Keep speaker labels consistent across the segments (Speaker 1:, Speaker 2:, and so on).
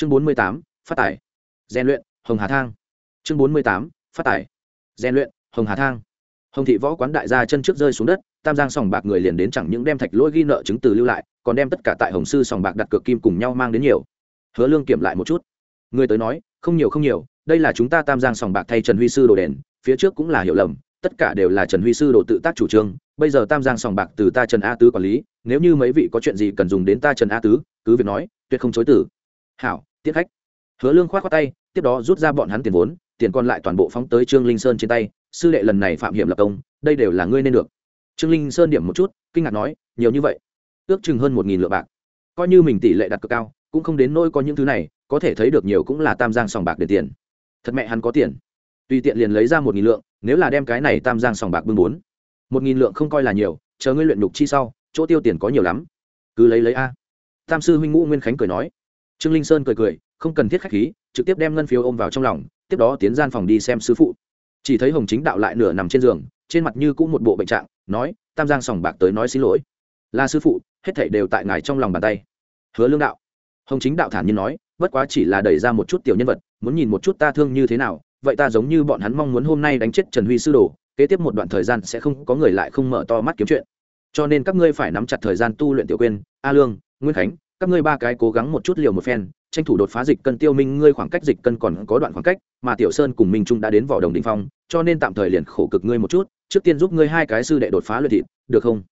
Speaker 1: chương bốn mươi tám, phát tải rèn luyện, hồng hà thang. Chương bốn mươi tám, phát tải rèn luyện, hồng hà thang. Hồng thị võ quán đại gia chân trước rơi xuống đất, tam giang sòng bạc người liền đến chẳng những đem thạch lỗi ghi nợ chứng từ lưu lại, còn đem tất cả tại hồng sư sòng bạc đặt cược kim cùng nhau mang đến nhiều. Hứa lương kiểm lại một chút. Người tới nói, không nhiều không nhiều, đây là chúng ta tam giang sòng bạc thay trần huy sư đồ đền, phía trước cũng là hiểu lầm, tất cả đều là trần huy sư đồ tự tác chủ trương, bây giờ tam giang sòng bạc từ ta trần a tứ quản lý, nếu như mấy vị có chuyện gì cần dùng đến ta trần a tứ, cứ việc nói, tuyệt không chối tử hảo tiết khách. Hứa lương k h o á t khoác tay, tiếp đó rút ra bọn hắn tiền vốn, tiền còn lại toàn bộ phóng tới trương linh sơn trên tay. Sư đệ lần này phạm hiểm lập công, đây đều là ngươi nên được. Trương linh sơn điểm một chút, kinh ngạc nói, nhiều như vậy. Ước chừng hơn một nghìn lượng bạc. Coi như mình tỷ lệ đặt cực cao, cũng không đến nỗi có những thứ này, có thể thấy được nhiều cũng là tam giang sòng bạc để tiền. Thật mẹ hắn có tiền. Tùy tiện liền lấy ra một nghìn lượng, nếu là đem cái này tam giang sòng bạc bưng bốn. Một nghìn lượng không coi là nhiều, chờ ngươi luyện nhục chi sau, chỗ tiêu tiền có nhiều lắm. Cứ lấy lấy a. Tam sư huynh ngũ nguyên khánh cười nói trương linh sơn cười cười, không cần thiết khách khí, trực tiếp đem ngân phiếu ôm vào trong lòng, tiếp đó tiến gian phòng đi xem sư phụ. Chỉ thấy hồng chính đạo lại nửa nằm trên giường, trên mặt như cũng một bộ bệnh trạng, nói, tam giang sòng bạc tới nói xin lỗi. Là sư phụ, hết thảy đều tại ngài trong lòng bàn tay. Hứa lương đạo. Hồng chính đạo thản nhiên nói, bất quá chỉ là đẩy ra một chút tiểu nhân vật, muốn nhìn một chút ta thương như thế nào, vậy ta giống như bọn hắn mong muốn hôm nay đánh chết trần huy sư đồ, kế tiếp một đoạn thời gian sẽ không có người lại không mở to mắt kiếm chuyện. Cho nên các ngươi phải nắm chặt thời gian tu luyện tiểu quên, a lương, nguyên khánh các ngươi ba cái cố gắng một chút liều một phen, tranh thủ đột phá dịch cân tiêu minh, ngươi khoảng cách dịch cân còn có đoạn khoảng cách, mà tiểu sơn cùng minh trung đã đến vỏ đồng đình phong, cho nên tạm thời liền khổ cực ngươi một chút, trước tiên giúp ngươi hai cái sư đệ đột phá luyện thịt, được không?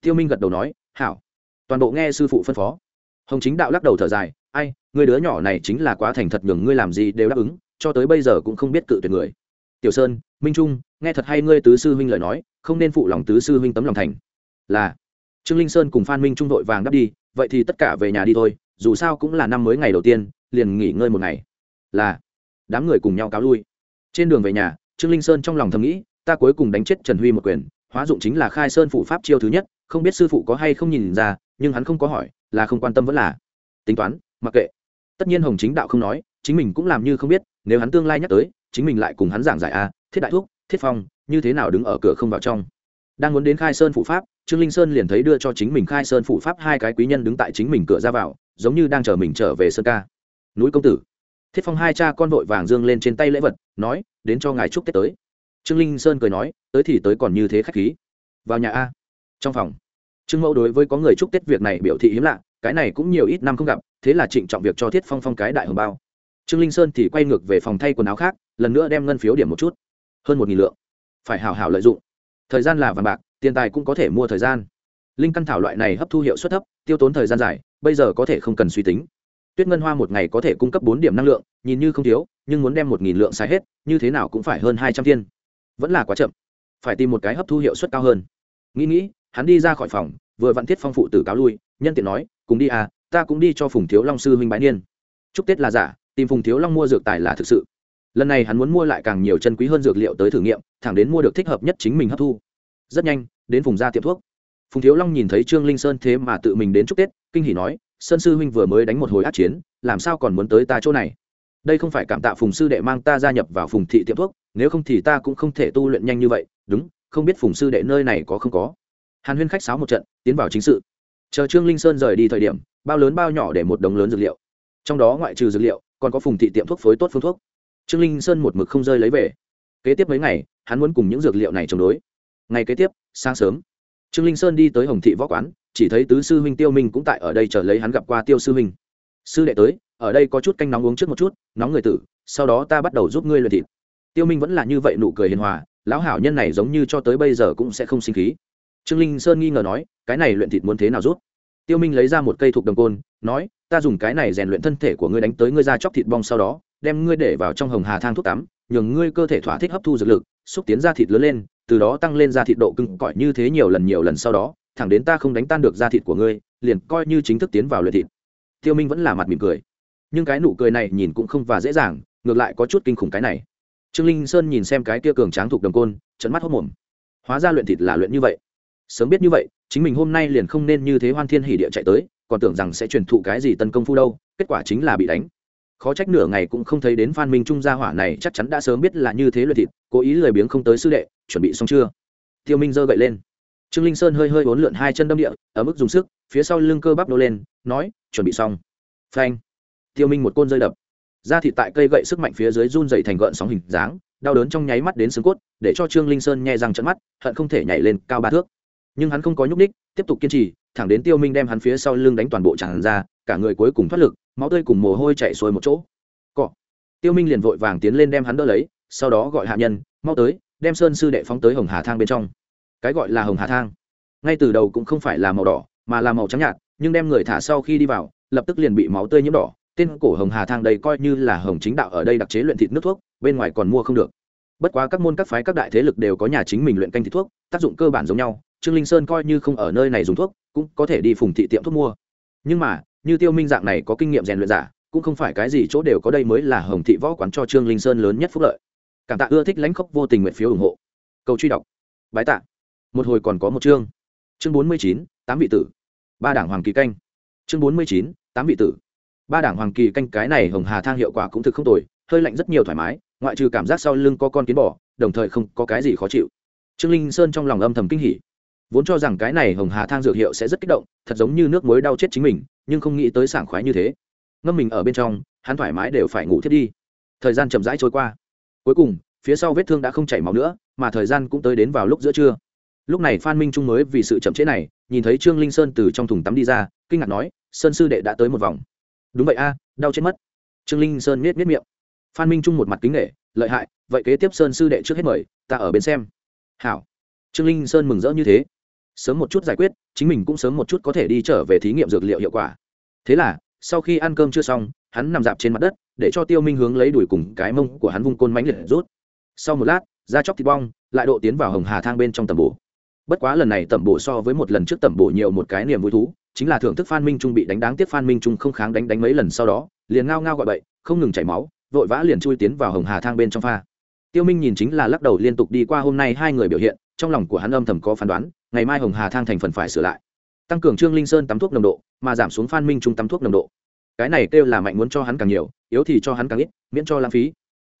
Speaker 1: Tiêu minh gật đầu nói, hảo. Toàn bộ nghe sư phụ phân phó. Hồng chính đạo lắc đầu thở dài, ai người đứa nhỏ này chính là quá thành thật nhường ngươi làm gì đều đáp ứng, cho tới bây giờ cũng không biết cự tuyệt người. Tiểu sơn, minh trung, nghe thật hay ngươi tứ sư huynh lời nói, không nên phụ lòng tứ sư huynh tấm lòng thành. Là trương linh sơn cùng phan minh trung đội vàng đáp đi, vậy thì tất cả về nhà đi thôi, dù sao cũng là năm mới ngày đầu tiên, liền nghỉ ngơi một ngày. Là, đám người cùng nhau cáo lui. Trên đường về nhà, trương linh sơn trong lòng thầm nghĩ, ta cuối cùng đánh chết trần huy một quyền, hóa dụng chính là khai sơn phụ pháp chiêu thứ nhất, không biết sư phụ có hay không nhìn ra, nhưng hắn không có hỏi, là không quan tâm vẫn là. Tính toán, mặc kệ. Tất nhiên hồng chính đạo không nói, chính mình cũng làm như không biết, nếu hắn tương lai nhắc tới, chính mình lại cùng hắn giảng giải a thiết đại thuốc thiết phong, như thế nào đứng ở cửa không vào trong. Đang muốn đến khai sơn phụ pháp trương linh sơn liền thấy đưa cho chính mình khai sơn phụ pháp hai cái quý nhân đứng tại chính mình cửa ra vào, giống như đang chờ mình trở về sơn ca. Núi công tử. Thiết phong hai cha con vội vàng dương lên trên tay lễ vật, nói, đến cho ngài chúc tết tới. Trương linh sơn cười nói, tới thì tới còn như thế khách khí. Vào nhà a. Trong phòng. Trương mẫu đối với có người chúc tết việc này biểu thị hiếm lạ, cái này cũng nhiều ít năm không gặp, thế là trịnh trọng việc cho thiết phong phong cái đại hồng bao. Trương linh sơn thì quay ngược về phòng thay quần áo khác, lần nữa đem ngân phiếu điểm một chút. Hơn một nghìn lượng. Phải hào hảo lợi dụng. Thời gian là vàng bạc tiền tài cũng có thể mua thời gian. Linh căn thảo loại này hấp thu hiệu suất thấp, tiêu tốn thời gian dài, bây giờ có thể không cần suy tính. Tuyết ngân hoa một ngày có thể cung cấp bốn điểm năng lượng, nhìn như không thiếu, nhưng muốn đem một nghìn lượng xài hết, như thế nào cũng phải hơn hai trăm thiên. Vẫn là quá chậm. Phải tìm một cái hấp thu hiệu suất cao hơn. Nghĩ nghĩ, hắn đi ra khỏi phòng, vừa vặn thiết phong phụ tử cáo lui, nhân tiện nói, cùng đi à ta cũng đi cho phùng thiếu long sư huynh bái niên. Chúc tết là giả, tìm phùng thiếu long mua dược tài là thực sự. Lần này hắn muốn mua lại càng nhiều chân quý hơn dược liệu tới thử nghiệm, thẳng đến mua được thích hợp nhất chính mình hấp thu rất nhanh, đến vùng ra tiệm thuốc. Phùng thiếu long nhìn thấy trương linh sơn thế mà tự mình đến chúc tết, kinh hỉ nói, sơn sư huynh vừa mới đánh một hồi át chiến, làm sao còn muốn tới ta chỗ này? Đây không phải cảm tạ phùng sư đệ mang ta gia nhập vào phùng thị tiệm thuốc, nếu không thì ta cũng không thể tu luyện nhanh như vậy. Đúng, không biết phùng sư đệ nơi này có không có. Hàn huyên khách sáo một trận, tiến vào chính sự. Chờ trương linh sơn rời đi thời điểm, bao lớn bao nhỏ để một đống lớn dược liệu. Trong đó ngoại trừ dược liệu, còn có phùng thị tiệm thuốc phối tốt phương thuốc. Trương linh sơn một mực không rơi lấy về. Kế tiếp mấy ngày, hắn muốn cùng những dược liệu này chống đối ngày kế tiếp, sáng sớm, trương linh sơn đi tới hồng thị võ quán, chỉ thấy tứ sư huynh tiêu minh cũng tại ở đây chờ lấy hắn gặp qua tiêu sư huynh. Sư đệ tới, ở đây có chút canh nóng uống trước một chút, nóng người tử, sau đó ta bắt đầu giúp ngươi luyện thịt. Tiêu minh vẫn là như vậy nụ cười hiền hòa, lão hảo nhân này giống như cho tới bây giờ cũng sẽ không sinh khí. Trương linh sơn nghi ngờ nói, cái này luyện thịt muốn thế nào rút? Tiêu minh lấy ra một cây thuộc đồng côn, nói, ta dùng cái này rèn luyện thân thể của ngươi đánh tới ngươi ra chóc thịt bong sau đó, đem ngươi để vào trong hồng hà thang thuốc tắm, nhường ngươi cơ thể thỏa thích hấp thu dược lực, xúc tiến ra thịt lớn lên từ đó tăng lên ra thịt độ cứng, cỏi như thế nhiều lần nhiều lần sau đó, thẳng đến ta không đánh tan được da thịt của ngươi, liền coi như chính thức tiến vào luyện thịt. Tiêu minh vẫn là mặt mỉm cười. Nhưng cái nụ cười này nhìn cũng không và dễ dàng, ngược lại có chút kinh khủng cái này. Trương linh sơn nhìn xem cái kia cường tráng thuộc đồng côn trận mắt hốt mồm hóa ra luyện thịt là luyện như vậy. Sớm biết như vậy, chính mình hôm nay liền không nên như thế hoan thiên hỉ địa chạy tới, còn tưởng rằng sẽ truyền thụ cái gì tấn công phu đâu, kết quả chính là bị đánh khó trách nửa ngày cũng không thấy đến phan minh trung gia hỏa này, chắc chắn đã sớm biết là như thế luyện thịt, cố ý lười biếng không tới sư đệ, chuẩn bị xong chưa? Tiêu minh giơ gậy lên. Trương linh sơn hơi hơi uốn lượn hai chân đâm địa, ở mức dùng sức, phía sau lưng cơ bắp nô lên, nói, chuẩn bị xong. Phanh. Tiêu minh một côn rơi đập. Da thịt tại cây gậy sức mạnh phía dưới run dày thành gợn sóng hình dáng, đau đớn trong nháy mắt đến xương cốt, để cho trương linh sơn nhẹ răng trận mắt, hận không thể nhảy lên cao ba thước. Nhưng hắn không có nhúc ních tiếp tục kiên trì, thẳng đến tiêu minh đem hắn phía sau lưng đánh toàn bộ tràn ra cả người cuối cùng thoát lực, máu tươi cùng mồ hôi chảy xuôi một chỗ. Cọ. Tiêu minh liền vội vàng tiến lên đem hắn đỡ lấy, sau đó gọi hạ nhân, mau tới, đem sơn sư đệ phóng tới hồng hà thang bên trong. Cái gọi là hồng hà thang. Ngay từ đầu cũng không phải là màu đỏ, mà là màu trắng nhạt, nhưng đem người thả sau khi đi vào, lập tức liền bị máu tươi nhiễm đỏ. Tên cổ hồng hà thang đây coi như là hồng chính đạo ở đây đặc chế luyện thịt nước thuốc, bên ngoài còn mua không được. Bất quá các môn các phái các đại thế lực đều có nhà chính mình luyện canh thịt thuốc, tác dụng cơ bản giống nhau, trương linh sơn coi như không ở nơi này dùng thuốc, cũng có thể đi phùng thị tiệm thuốc mua. Nhưng mà như tiêu minh dạng này có kinh nghiệm rèn luyện giả, cũng không phải cái gì chỗ đều có đây mới là hồng thị võ quán cho trương linh sơn lớn nhất phúc lợi. Cảm tạ ưa thích lãnh khốc vô tình nguyện phiếu ủng hộ. Cầu truy đọc. Bái tạ. Một hồi còn có một chương. Chương bốn mươi chín, tám vị tử. Ba đảng hoàng kỳ canh. Chương bốn mươi chín, tám vị tử. Ba đảng hoàng kỳ canh cái này hồng hà thang hiệu quả cũng thực không tồi, hơi lạnh rất nhiều thoải mái, ngoại trừ cảm giác sau lưng có con kiến bò, đồng thời không có cái gì khó chịu. Trương linh sơn trong lòng âm thầm kinh hỉ vốn cho rằng cái này hồng hà thang dược hiệu sẽ rất kích động, thật giống như nước muối đau chết chính mình, nhưng không nghĩ tới sảng khoái như thế. Ngâm mình ở bên trong, hắn thoải mái đều phải ngủ thiết đi. Thời gian chậm rãi trôi qua. Cuối cùng, phía sau vết thương đã không chảy máu nữa, mà thời gian cũng tới đến vào lúc giữa trưa. Lúc này phan minh trung mới vì sự chậm trễ này, nhìn thấy trương linh sơn từ trong thùng tắm đi ra, kinh ngạc nói, sơn sư đệ đã tới một vòng. Đúng vậy a, đau chết mất. Trương linh sơn miết miết miệng. Phan minh trung một mặt kính nghệ lợi hại, vậy kế tiếp sơn sư đệ trước hết mời, ta ở bên xem. Hảo. Trương linh sơn mừng rỡ như thế sớm một chút giải quyết, chính mình cũng sớm một chút có thể đi trở về thí nghiệm dược liệu hiệu quả. Thế là, sau khi ăn cơm chưa xong, hắn nằm dạp trên mặt đất, để cho tiêu minh hướng lấy đuổi cùng cái mông của hắn vung côn mánh liệt rút. Sau một lát, da chóc thịt bong, lại độ tiến vào hồng hà thang bên trong tầm bổ. Bất quá lần này tầm bổ so với một lần trước tầm bổ nhiều một cái niềm vui thú, chính là thưởng thức phan minh trung bị đánh đáng tiếc phan minh trung không kháng đánh đánh mấy lần sau đó, liền ngao ngao gọi bậy, không ngừng chảy máu, vội vã liền chui tiến vào hồng hà thang bên trong pha. Tiêu minh nhìn chính là lắc đầu liên tục đi qua hôm nay hai người biểu hiện, trong lòng của hắn âm thầm có phán đoán ngày mai hồng hà thang thành phần phải sửa lại. Tăng cường trương linh sơn tắm thuốc nồng độ, mà giảm xuống phan minh trung tắm thuốc nồng độ. Cái này kêu là mạnh muốn cho hắn càng nhiều, yếu thì cho hắn càng ít, miễn cho lãng phí.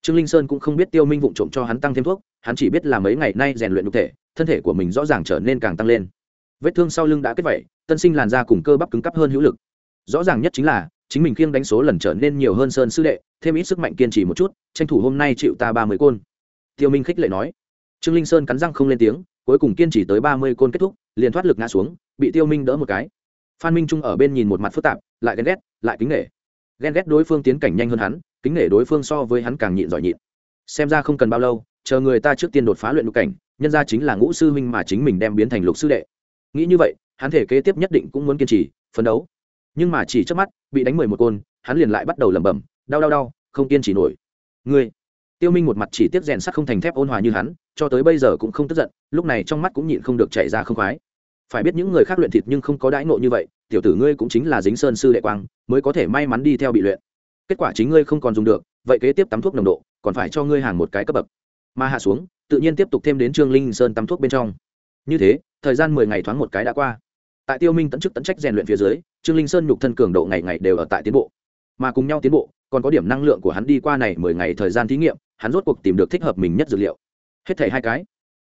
Speaker 1: Trương linh sơn cũng không biết tiêu minh vụng trộm cho hắn tăng thêm thuốc, hắn chỉ biết là mấy ngày nay rèn luyện cụ thể, thân thể của mình rõ ràng trở nên càng tăng lên. Vết thương sau lưng đã kết vẩy tân sinh làn da cùng cơ bắp cứng cắp hơn hữu lực. Rõ ràng nhất chính là, chính mình khiêng đánh số lần trở nên nhiều hơn sơn sư đệ, thêm ít sức mạnh kiên trì một chút, tranh thủ hôm nay chịu ta ba mươi côn. Tiêu minh khích lệ nói. Trương linh sơn cắn răng không lên tiếng cuối cùng kiên trì tới ba mươi côn kết thúc, liền thoát lực ngã xuống, bị tiêu minh đỡ một cái. Phan minh trung ở bên nhìn một mặt phức tạp, lại ghen ghét, lại kính nể. Ghen ghét đối phương tiến cảnh nhanh hơn hắn, kính nể đối phương so với hắn càng nhịn giỏi nhịn. Xem ra không cần bao lâu, chờ người ta trước tiên đột phá luyện lục cảnh, nhân ra chính là ngũ sư huynh mà chính mình đem biến thành lục sư đệ. Nghĩ như vậy, hắn thể kế tiếp nhất định cũng muốn kiên trì, phấn đấu. Nhưng mà chỉ trước mắt, bị đánh mười một côn, hắn liền lại bắt đầu lẩm bẩm, đau đau đau, không kiên trì nổi. Ngươi tiêu minh một mặt chỉ tiếp rèn sắt không thành thép ôn hòa như hắn, cho tới bây giờ cũng không tức giận, lúc này trong mắt cũng nhịn không được chảy ra không khoái. Phải biết những người khác luyện thịt nhưng không có đãi ngộ như vậy, tiểu tử ngươi cũng chính là dính sơn sư đệ quang, mới có thể may mắn đi theo bị luyện. Kết quả chính ngươi không còn dùng được, vậy kế tiếp tắm thuốc nồng độ, còn phải cho ngươi hàng một cái cấp bậc. Mà hạ xuống, tự nhiên tiếp tục thêm đến trương linh sơn tắm thuốc bên trong. Như thế, thời gian mười ngày thoáng một cái đã qua. Tại tiêu minh tận chức tận trách rèn luyện phía dưới, trương linh sơn nhục thân cường độ ngày ngày đều ở tại tiến bộ. Mà cùng nhau tiến bộ, còn có điểm năng lượng của hắn đi qua này mười ngày thời gian thí nghiệm hắn rốt cuộc tìm được thích hợp mình nhất dược liệu. Hết thể hai cái.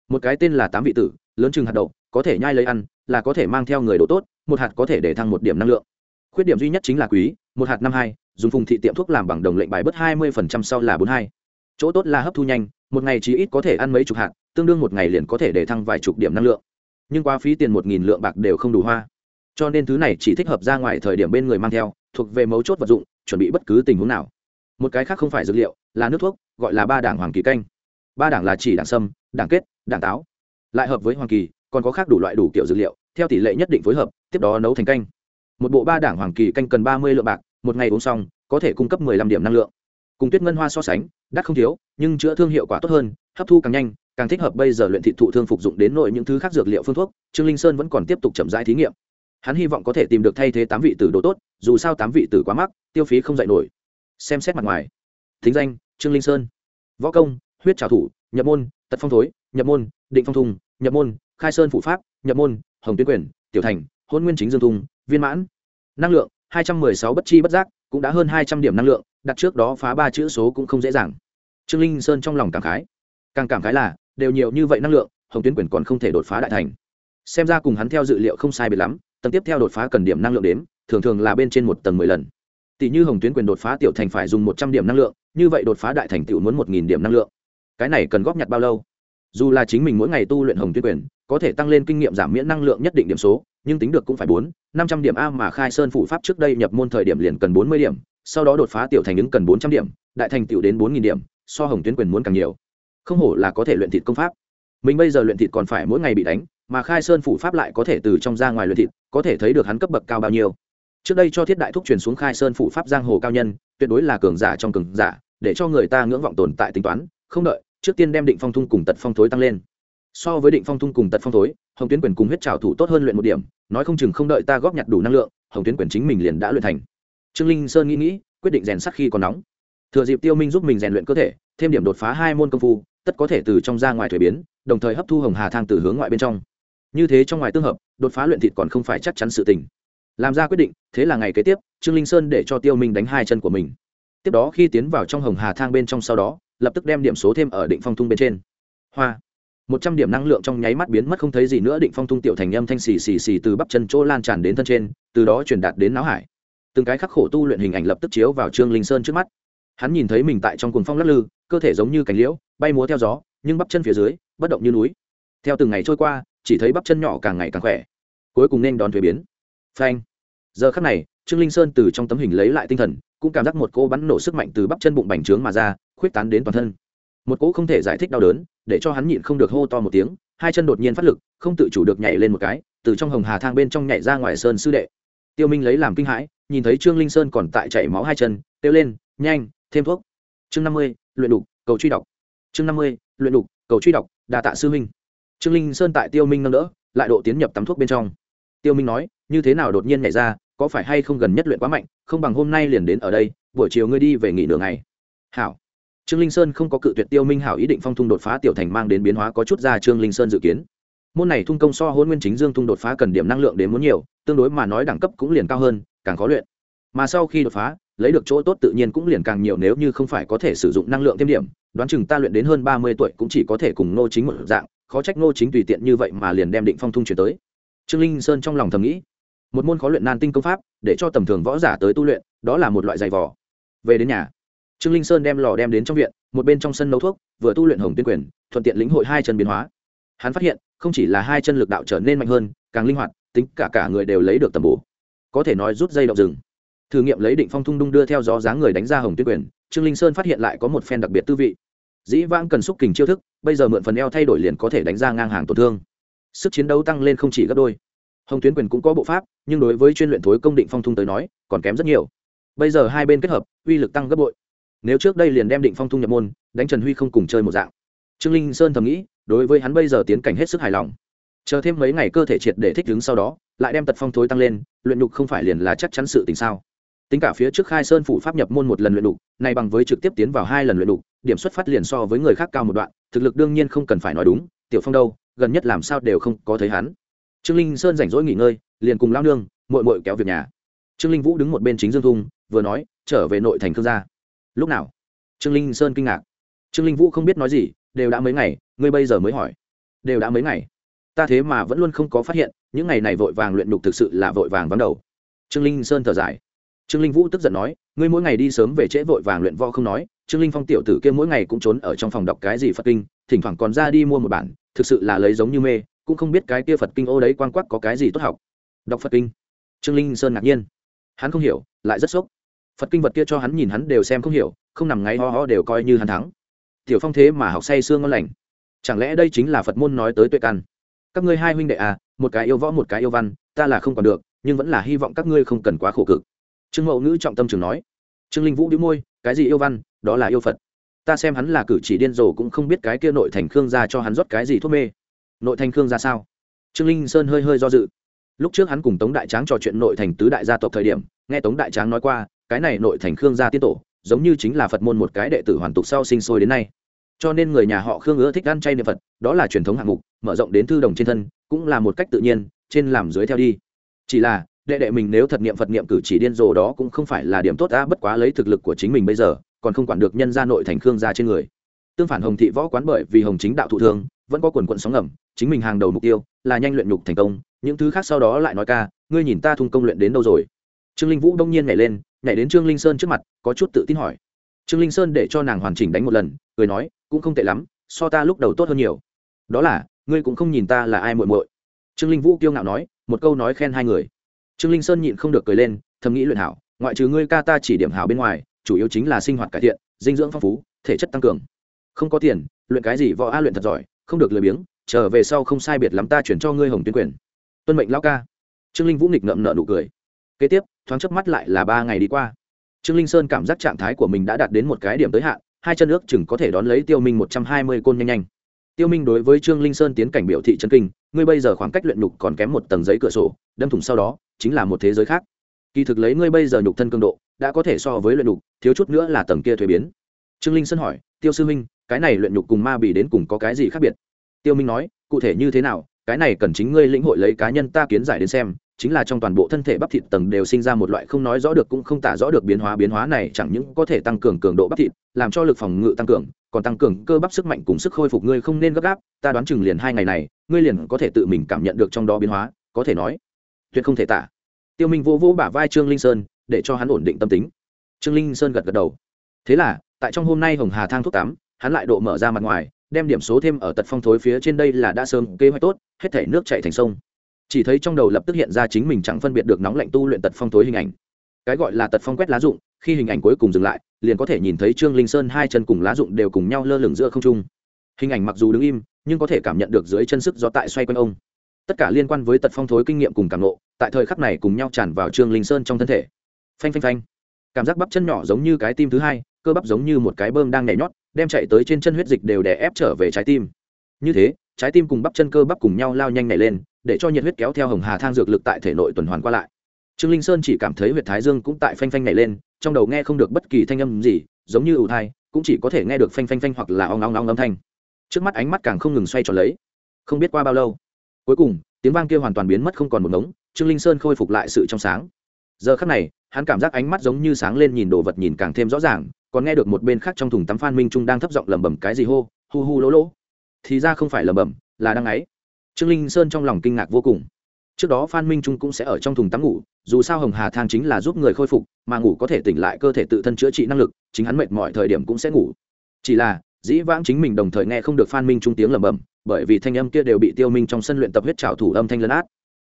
Speaker 1: Một cái tên là tám vị tử, lớn chừng hạt đậu, có thể nhai lấy ăn, là có thể mang theo người độ tốt, một hạt có thể để thăng một điểm năng lượng. Khuyết điểm duy nhất chính là quý, một hạt năm hai, dùng phùng thị tiệm thuốc làm bằng đồng lệnh bài bớt hai mươi phần trăm sau là bốn hai. Chỗ tốt là hấp thu nhanh, một ngày chỉ ít có thể ăn mấy chục hạt, tương đương một ngày liền có thể để thăng vài chục điểm năng lượng. Nhưng quá phí tiền một nghìn lượng bạc đều không đủ hoa. Cho nên thứ này chỉ thích hợp ra ngoài thời điểm bên người mang theo, thuộc về mấu chốt vật dụng, chuẩn bị bất cứ tình huống nào. Một cái khác không phải dược liệu, là nước thuốc gọi là ba đảng hoàng kỳ canh. Ba đảng là chỉ đảng sâm đảng kết, đảng táo. Lại hợp với hoàng kỳ, còn có khác đủ loại đủ kiểu dược liệu, theo tỷ lệ nhất định phối hợp, tiếp đó nấu thành canh. Một bộ ba đảng hoàng kỳ canh cần ba mươi lượng bạc, một ngày uống xong, có thể cung cấp mười lăm điểm năng lượng. Cùng tuyết ngân hoa so sánh, đắt không thiếu, nhưng chữa thương hiệu quả tốt hơn, hấp thu càng nhanh, càng thích hợp bây giờ luyện thị thụ thương phục dụng đến nội những thứ khác dược liệu phương thuốc, trương linh sơn vẫn còn tiếp tục chậm rãi thí nghiệm. Hắn hy vọng có thể tìm được thay thế tám vị tử đồ tốt, dù sao tám vị tử quá mắc, tiêu phí không dạy nổi. Xem xét mặt ngoài. Thính danh trương linh sơn. Võ công, huyết trào thủ, nhập môn, tật phong thối, nhập môn, định phong thùng, nhập môn, khai sơn phụ pháp, nhập môn, hồng tuyến quyền, tiểu thành, hôn nguyên chính dương thùng, viên mãn. Năng lượng, hai trăm mười sáu bất chi bất giác, cũng đã hơn hai trăm điểm năng lượng, đặt trước đó phá ba chữ số cũng không dễ dàng. Trương linh sơn trong lòng cảm khái. Càng cảm khái là, đều nhiều như vậy năng lượng, hồng tuyến quyền còn không thể đột phá đại thành. Xem ra cùng hắn theo dự liệu không sai biệt lắm, tầng tiếp theo đột phá cần điểm năng lượng đếm, thường thường là bên trên một tầng mười lần tỷ như hồng tuyến quyền đột phá tiểu thành phải dùng một trăm điểm năng lượng, như vậy đột phá đại thành tiểu muốn một nghìn điểm năng lượng. Cái này cần góp nhặt bao lâu? Dù là chính mình mỗi ngày tu luyện hồng tuyến quyền, có thể tăng lên kinh nghiệm giảm miễn năng lượng nhất định điểm số, nhưng tính được cũng phải bốn, năm trăm điểm a mà khai sơn Phụ pháp trước đây nhập môn thời điểm liền cần bốn mươi điểm, sau đó đột phá tiểu thành ứng cần bốn trăm điểm, đại thành tiểu đến bốn nghìn điểm, so hồng tuyến quyền muốn càng nhiều. Không hổ là có thể luyện thịt công pháp. Mình bây giờ luyện thịt còn phải mỗi ngày bị đánh, mà khai sơn phủ pháp lại có thể từ trong ra ngoài luyện thịt, có thể thấy được hắn cấp bậc cao bao nhiêu trước đây cho thiết đại thúc truyền xuống khai sơn phủ pháp giang hồ cao nhân, tuyệt đối là cường giả trong cường giả, để cho người ta ngưỡng vọng tồn tại tính toán, không đợi, trước tiên đem định phong thung cùng tật phong thối tăng lên. So với định phong thung cùng tật phong thối, hồng tuyến quyền cùng huyết trào thủ tốt hơn luyện một điểm, nói không chừng không đợi ta góp nhặt đủ năng lượng, hồng tuyến quyền chính mình liền đã luyện thành. Trương linh sơn nghĩ nghĩ, quyết định rèn sắc khi còn nóng. Thừa dịp tiêu minh giúp mình rèn luyện cơ thể, thêm điểm đột phá hai môn công phu, tất có thể từ trong ra ngoài thuế biến, đồng thời hấp thu hồng hà thang từ hướng ngoại bên trong. Như thế trong ngoài tương hợp, đột phá luyện thịt còn không phải chắc chắn sự tình làm ra quyết định, thế là ngày kế tiếp, trương linh sơn để cho tiêu minh đánh hai chân của mình. Tiếp đó khi tiến vào trong hồng hà thang bên trong sau đó, lập tức đem điểm số thêm ở định phong thung bên trên. Hoa! Một trăm điểm năng lượng trong nháy mắt biến mất không thấy gì nữa, định phong thung tiểu thành âm thanh xì xì xì từ bắp chân chỗ lan tràn đến thân trên, từ đó truyền đạt đến não hải. Từng cái khắc khổ tu luyện hình ảnh lập tức chiếu vào trương linh sơn trước mắt. Hắn nhìn thấy mình tại trong cuồng phong lắc lư, cơ thể giống như cánh liễu, bay múa theo gió, nhưng bắp chân phía dưới, bất động như núi. Theo từng ngày trôi qua, chỉ thấy bắp chân nhỏ càng ngày càng khỏe. Cuối cùng nên đón thuế biến phanh. Giờ khắc này, trương linh sơn từ trong tấm hình lấy lại tinh thần, cũng cảm giác một cô bắn nổ sức mạnh từ bắp chân bụng bành trướng mà ra, khuyết tán đến toàn thân. Một cỗ không thể giải thích đau đớn, để cho hắn nhịn không được hô to một tiếng, hai chân đột nhiên phát lực, không tự chủ được nhảy lên một cái, từ trong hồng hà thang bên trong nhảy ra ngoài sơn sư đệ. Tiêu minh lấy làm kinh hãi, nhìn thấy trương linh sơn còn tại chảy máu hai chân tiêu lên, nhanh, thêm thuốc. Chương năm mươi, luyện đục, cầu truy đọc chương năm mươi, luyện đục, cầu truy đọc đà tạ sư minh trương linh sơn tại tiêu minh nâng đỡ, lại độ tiến nhập tắm thuốc bên trong tiêu minh nói, như thế nào đột nhiên nhảy ra, có phải hay không gần nhất luyện quá mạnh, không bằng hôm nay liền đến ở đây, buổi chiều ngươi đi về nghỉ nửa ngày. Hảo. Trương linh sơn không có cự tuyệt tiêu minh hảo ý định phong thung đột phá tiểu thành mang đến biến hóa có chút ra trương linh sơn dự kiến. Môn này thung công so hôn nguyên chính dương thung đột phá cần điểm năng lượng đến muốn nhiều, tương đối mà nói đẳng cấp cũng liền cao hơn, càng khó luyện. Mà sau khi đột phá, lấy được chỗ tốt tự nhiên cũng liền càng nhiều nếu như không phải có thể sử dụng năng lượng thêm điểm, đoán chừng ta luyện đến hơn ba mươi tuổi cũng chỉ có thể cùng nô chính một dạng, khó trách nô chính tùy tiện như vậy mà liền đem định phong thung chuyển tới trương linh sơn trong lòng thầm nghĩ, một môn khó luyện nan tinh công pháp, để cho tầm thường võ giả tới tu luyện, đó là một loại giày vò. Về đến nhà, trương linh sơn đem lò đem đến trong viện, một bên trong sân nấu thuốc, vừa tu luyện hồng tuyên quyền, thuận tiện lĩnh hội hai chân biến hóa. Hắn phát hiện, không chỉ là hai chân lực đạo trở nên mạnh hơn, càng linh hoạt, tính cả cả người đều lấy được tầm bổ. Có thể nói rút dây động rừng. Thử nghiệm lấy định phong thung đung đưa theo gió dáng người đánh ra hồng tuyên quyền, trương linh sơn phát hiện lại có một phen đặc biệt tư vị. Dĩ vãng cần xúc kình chiêu thức, bây giờ mượn phần eo thay đổi liền có thể đánh ra ngang hàng tổn thương sức chiến đấu tăng lên không chỉ gấp đôi. Hồng tuyến quyền cũng có bộ pháp, nhưng đối với chuyên luyện thối công định phong thung tới nói, còn kém rất nhiều. Bây giờ hai bên kết hợp, uy lực tăng gấp bội. Nếu trước đây liền đem định phong thung nhập môn, đánh trần huy không cùng chơi một dạng. Trương linh sơn thầm nghĩ, đối với hắn bây giờ tiến cảnh hết sức hài lòng. Chờ thêm mấy ngày cơ thể triệt để thích ứng sau đó, lại đem tật phong thối tăng lên, luyện nhục không phải liền là chắc chắn sự tình sao? Tính cả phía trước khai sơn phủ pháp nhập môn một lần luyện đục này bằng với trực tiếp tiến vào hai lần luyện đục điểm xuất phát liền so với người khác cao một đoạn, thực lực đương nhiên không cần phải nói đúng, tiểu phong đâu? Gần nhất làm sao đều không có thấy hắn. Trương linh sơn rảnh rỗi nghỉ ngơi, liền cùng lao nương mội mội kéo việc nhà. Trương linh vũ đứng một bên chính dương thung, vừa nói, trở về nội thành thương gia. Lúc nào? Trương linh sơn kinh ngạc. Trương linh vũ không biết nói gì, đều đã mấy ngày, ngươi bây giờ mới hỏi. Đều đã mấy ngày. Ta thế mà vẫn luôn không có phát hiện, những ngày này vội vàng luyện nhục thực sự là vội vàng vắng đầu. Trương linh sơn thở dài. Trương linh vũ tức giận nói, ngươi mỗi ngày đi sớm về trễ vội vàng luyện võ không nói, trương linh phong tiểu tử kia mỗi ngày cũng trốn ở trong phòng đọc cái gì phật kinh, thỉnh thoảng còn ra đi mua một bản thực sự là lấy giống như mê, cũng không biết cái kia phật kinh ô đấy quan quắc có cái gì tốt học. Đọc phật kinh. Trương linh sơn ngạc nhiên. Hắn không hiểu, lại rất sốc. Phật kinh vật kia cho hắn nhìn hắn đều xem không hiểu, không nằm ngáy ho ho đều coi như hắn thắng. Tiểu phong thế mà học say sương ngon lành. Chẳng lẽ đây chính là phật môn nói tới tuệ căn? Các ngươi hai huynh đệ à một cái yêu võ một cái yêu văn, ta là không còn được, nhưng vẫn là hy vọng các ngươi không cần quá khổ cực. Trương mậu ngữ trọng tâm trường nói. Trương linh vũ đĩu môi, cái gì yêu văn, đó là yêu phật ta xem hắn là cử chỉ điên rồ cũng không biết cái kia nội thành khương gia cho hắn rót cái gì thuốc mê. Nội thành khương gia sao? Trương linh sơn hơi hơi do dự. Lúc trước hắn cùng tống đại tráng trò chuyện nội thành tứ đại gia tộc thời điểm, nghe tống đại tráng nói qua, cái này nội thành khương gia tiên tổ, giống như chính là phật môn một cái đệ tử hoàn tục sau sinh sôi đến nay. Cho nên người nhà họ khương ưa thích ăn chay niệm phật, đó là truyền thống hạng mục, mở rộng đến thư đồng trên thân, cũng là một cách tự nhiên, trên làm dưới theo đi. Chỉ là, đệ đệ mình nếu thật niệm phật niệm cử chỉ điên rồ đó cũng không phải là điểm tốt đã bất quá lấy thực lực của chính mình bây giờ còn không quản được nhân gia nội thành khương gia trên người. Tương phản hồng thị võ quán bởi vì hồng chính đạo thụ thương, vẫn có quần quận sóng ngầm, chính mình hàng đầu mục tiêu là nhanh luyện nhục thành công, những thứ khác sau đó lại nói ca, ngươi nhìn ta thung công luyện đến đâu rồi? Trương linh vũ đông nhiên nhảy lên, nhảy đến trương linh sơn trước mặt, có chút tự tin hỏi. Trương linh sơn để cho nàng hoàn chỉnh đánh một lần, cười nói, cũng không tệ lắm, so ta lúc đầu tốt hơn nhiều. Đó là, ngươi cũng không nhìn ta là ai muội muội. Trương linh vũ kiêu ngạo nói, một câu nói khen hai người. Trương linh sơn nhịn không được cười lên, thầm nghĩ luyện hảo, ngoại trừ ngươi ca ta chỉ điểm hảo bên ngoài chủ yếu chính là sinh hoạt cải thiện, dinh dưỡng phong phú, thể chất tăng cường. Không có tiền, luyện cái gì võ a luyện thật giỏi, không được lười biếng, trở về sau không sai biệt lắm ta chuyển cho ngươi hồng tuyên quyền. Tuân mệnh lão ca. Trương linh vũ nghịch ngậm nợ nụ cười. Kế tiếp, thoáng chớp mắt lại là ba ngày đi qua. Trương linh sơn cảm giác trạng thái của mình đã đạt đến một cái điểm tới hạn, hai chân ước chừng có thể đón lấy tiêu minh một trăm hai mươi côn nhanh nhanh. Tiêu minh đối với trương linh sơn tiến cảnh biểu thị chân kinh, ngươi bây giờ khoảng cách luyện nhục còn kém một tầng giấy cửa sổ, đâm thủng sau đó, chính là một thế giới khác. Kỳ thực lấy ngươi bây giờ nhục thân cường độ đã có thể so với luyện nhục, thiếu chút nữa là tầng kia thuế biến. Trương linh sơn hỏi, tiêu sư minh cái này luyện nhục cùng ma bì đến cùng có cái gì khác biệt? Tiêu minh nói, cụ thể như thế nào, cái này cần chính ngươi lĩnh hội lấy cá nhân ta kiến giải đến xem, chính là trong toàn bộ thân thể bắp thịt tầng đều sinh ra một loại không nói rõ được cũng không tả rõ được biến hóa biến hóa này chẳng những có thể tăng cường cường độ bắp thịt, làm cho lực phòng ngự tăng cường, còn tăng cường cơ bắp sức mạnh cùng sức khôi phục ngươi không nên gấp gáp, ta đoán chừng liền hai ngày này, ngươi liền có thể tự mình cảm nhận được trong đó biến hóa, có thể nói, tuyệt không thể tả. Tiêu minh vô vô bả vai trương linh sơn để cho hắn ổn định tâm tính. Trương linh sơn gật gật đầu. Thế là, tại trong hôm nay hồng hà thang thuốc tắm hắn lại độ mở ra mặt ngoài, đem điểm số thêm ở tật phong thối phía trên đây là đã sớm kế hoạch tốt, hết thể nước chảy thành sông. Chỉ thấy trong đầu lập tức hiện ra chính mình chẳng phân biệt được nóng lạnh tu luyện tật phong thối hình ảnh. Cái gọi là tật phong quét lá dụng khi hình ảnh cuối cùng dừng lại, liền có thể nhìn thấy trương linh sơn hai chân cùng lá dụng đều cùng nhau lơ lửng giữa không trung. Hình ảnh mặc dù đứng im, nhưng có thể cảm nhận được dưới chân sức gió tại xoay quanh ông. Tất cả liên quan với tật phong thối kinh nghiệm cùng cảm nộ tại thời khắc này cùng nhau tràn vào trương linh sơn trong thân thể phanh phanh phanh. Cảm giác bắp chân nhỏ giống như cái tim thứ hai, cơ bắp giống như một cái bơm đang nhảy nhót, đem chạy tới trên chân huyết dịch đều đè ép trở về trái tim. Như thế, trái tim cùng bắp chân cơ bắp cùng nhau lao nhanh nhảy lên, để cho nhiệt huyết kéo theo hồng hà thang dược lực tại thể nội tuần hoàn qua lại. Trương linh sơn chỉ cảm thấy huyệt thái dương cũng tại phanh phanh nhảy lên, trong đầu nghe không được bất kỳ thanh âm gì, giống như ủ thai, cũng chỉ có thể nghe được phanh phanh phanh hoặc là ong ong ong âm thanh. Trước mắt ánh mắt càng không ngừng xoay tròn lấy. Không biết qua bao lâu, cuối cùng, tiếng vang kia hoàn toàn biến mất không còn một ngống, trương linh sơn khôi phục lại sự trong sáng. Giờ khắc này hắn cảm giác ánh mắt giống như sáng lên nhìn đồ vật nhìn càng thêm rõ ràng, còn nghe được một bên khác trong thùng tắm phan minh trung đang thấp giọng lẩm bẩm cái gì hô, hu hu lỗ lỗ. Thì ra không phải lẩm bẩm, là đang ấy. Trương linh sơn trong lòng kinh ngạc vô cùng. Trước đó phan minh trung cũng sẽ ở trong thùng tắm ngủ, dù sao hồng hà thang chính là giúp người khôi phục, mà ngủ có thể tỉnh lại cơ thể tự thân chữa trị năng lực, chính hắn mệt mọi thời điểm cũng sẽ ngủ. Chỉ là, dĩ vãng chính mình đồng thời nghe không được phan minh trung tiếng lẩm bẩm, bởi vì thanh âm kia đều bị tiêu minh trong sân luyện tập huyết trào thủ âm thanh lấn át.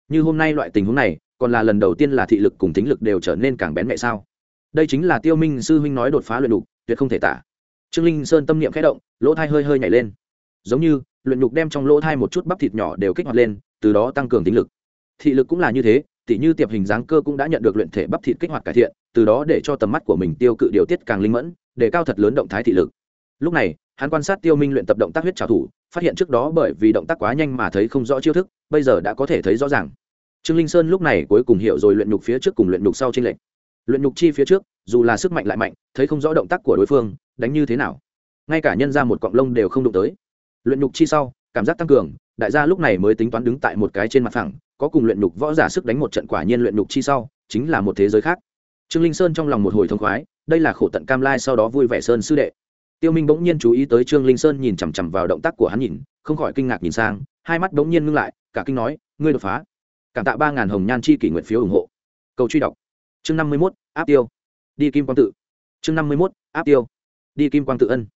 Speaker 1: Như hôm nay loại tình huống này còn là lần đầu tiên là thị lực cùng tính lực đều trở nên càng bén mẹ sao? Đây chính là tiêu minh sư huynh nói đột phá luyện đục tuyệt không thể tả. Trương linh sơn tâm niệm khẽ động, lỗ thai hơi hơi nhảy lên. Giống như, luyện nhục đem trong lỗ thai một chút bắp thịt nhỏ đều kích hoạt lên, từ đó tăng cường tính lực. Thị lực cũng là như thế, tỉ như tiệp hình dáng cơ cũng đã nhận được luyện thể bắp thịt kích hoạt cải thiện, từ đó để cho tầm mắt của mình tiêu cự điều tiết càng linh mẫn, để cao thật lớn động thái thị lực. Lúc này, hắn quan sát tiêu minh luyện tập động tác huyết trào thủ, phát hiện trước đó bởi vì động tác quá nhanh mà thấy không rõ chiêu thức, bây giờ đã có thể thấy rõ ràng trương linh sơn lúc này cuối cùng hiểu rồi luyện nhục phía trước cùng luyện nhục sau trên lệnh luyện nhục chi phía trước, dù là sức mạnh lại mạnh, thấy không rõ động tác của đối phương, đánh như thế nào. Ngay cả nhân ra một cọng lông đều không đụng tới. Luyện nhục chi sau, cảm giác tăng cường, đại gia lúc này mới tính toán đứng tại một cái trên mặt phẳng, có cùng luyện nhục võ giả sức đánh một trận quả nhiên luyện nhục chi sau, chính là một thế giới khác. Trương linh sơn trong lòng một hồi thông khoái, đây là khổ tận cam lai sau đó vui vẻ sơn sư đệ. Tiêu minh bỗng nhiên chú ý tới trương linh sơn nhìn chằm chằm vào động tác của hắn nhìn, không khỏi kinh ngạc nhìn sang, hai mắt bỗng nhiên ngưng lại, cả kinh nói, ngươi đột phá cảm tạ ba ngàn hồng nhan chi kỷ nguyện phiếu ủng hộ. Cầu truy đọc. Chương năm mươi mốt, áp tiêu. Đi kim quang tự. Chương năm mươi mốt, áp tiêu. Đi kim quang tự ân.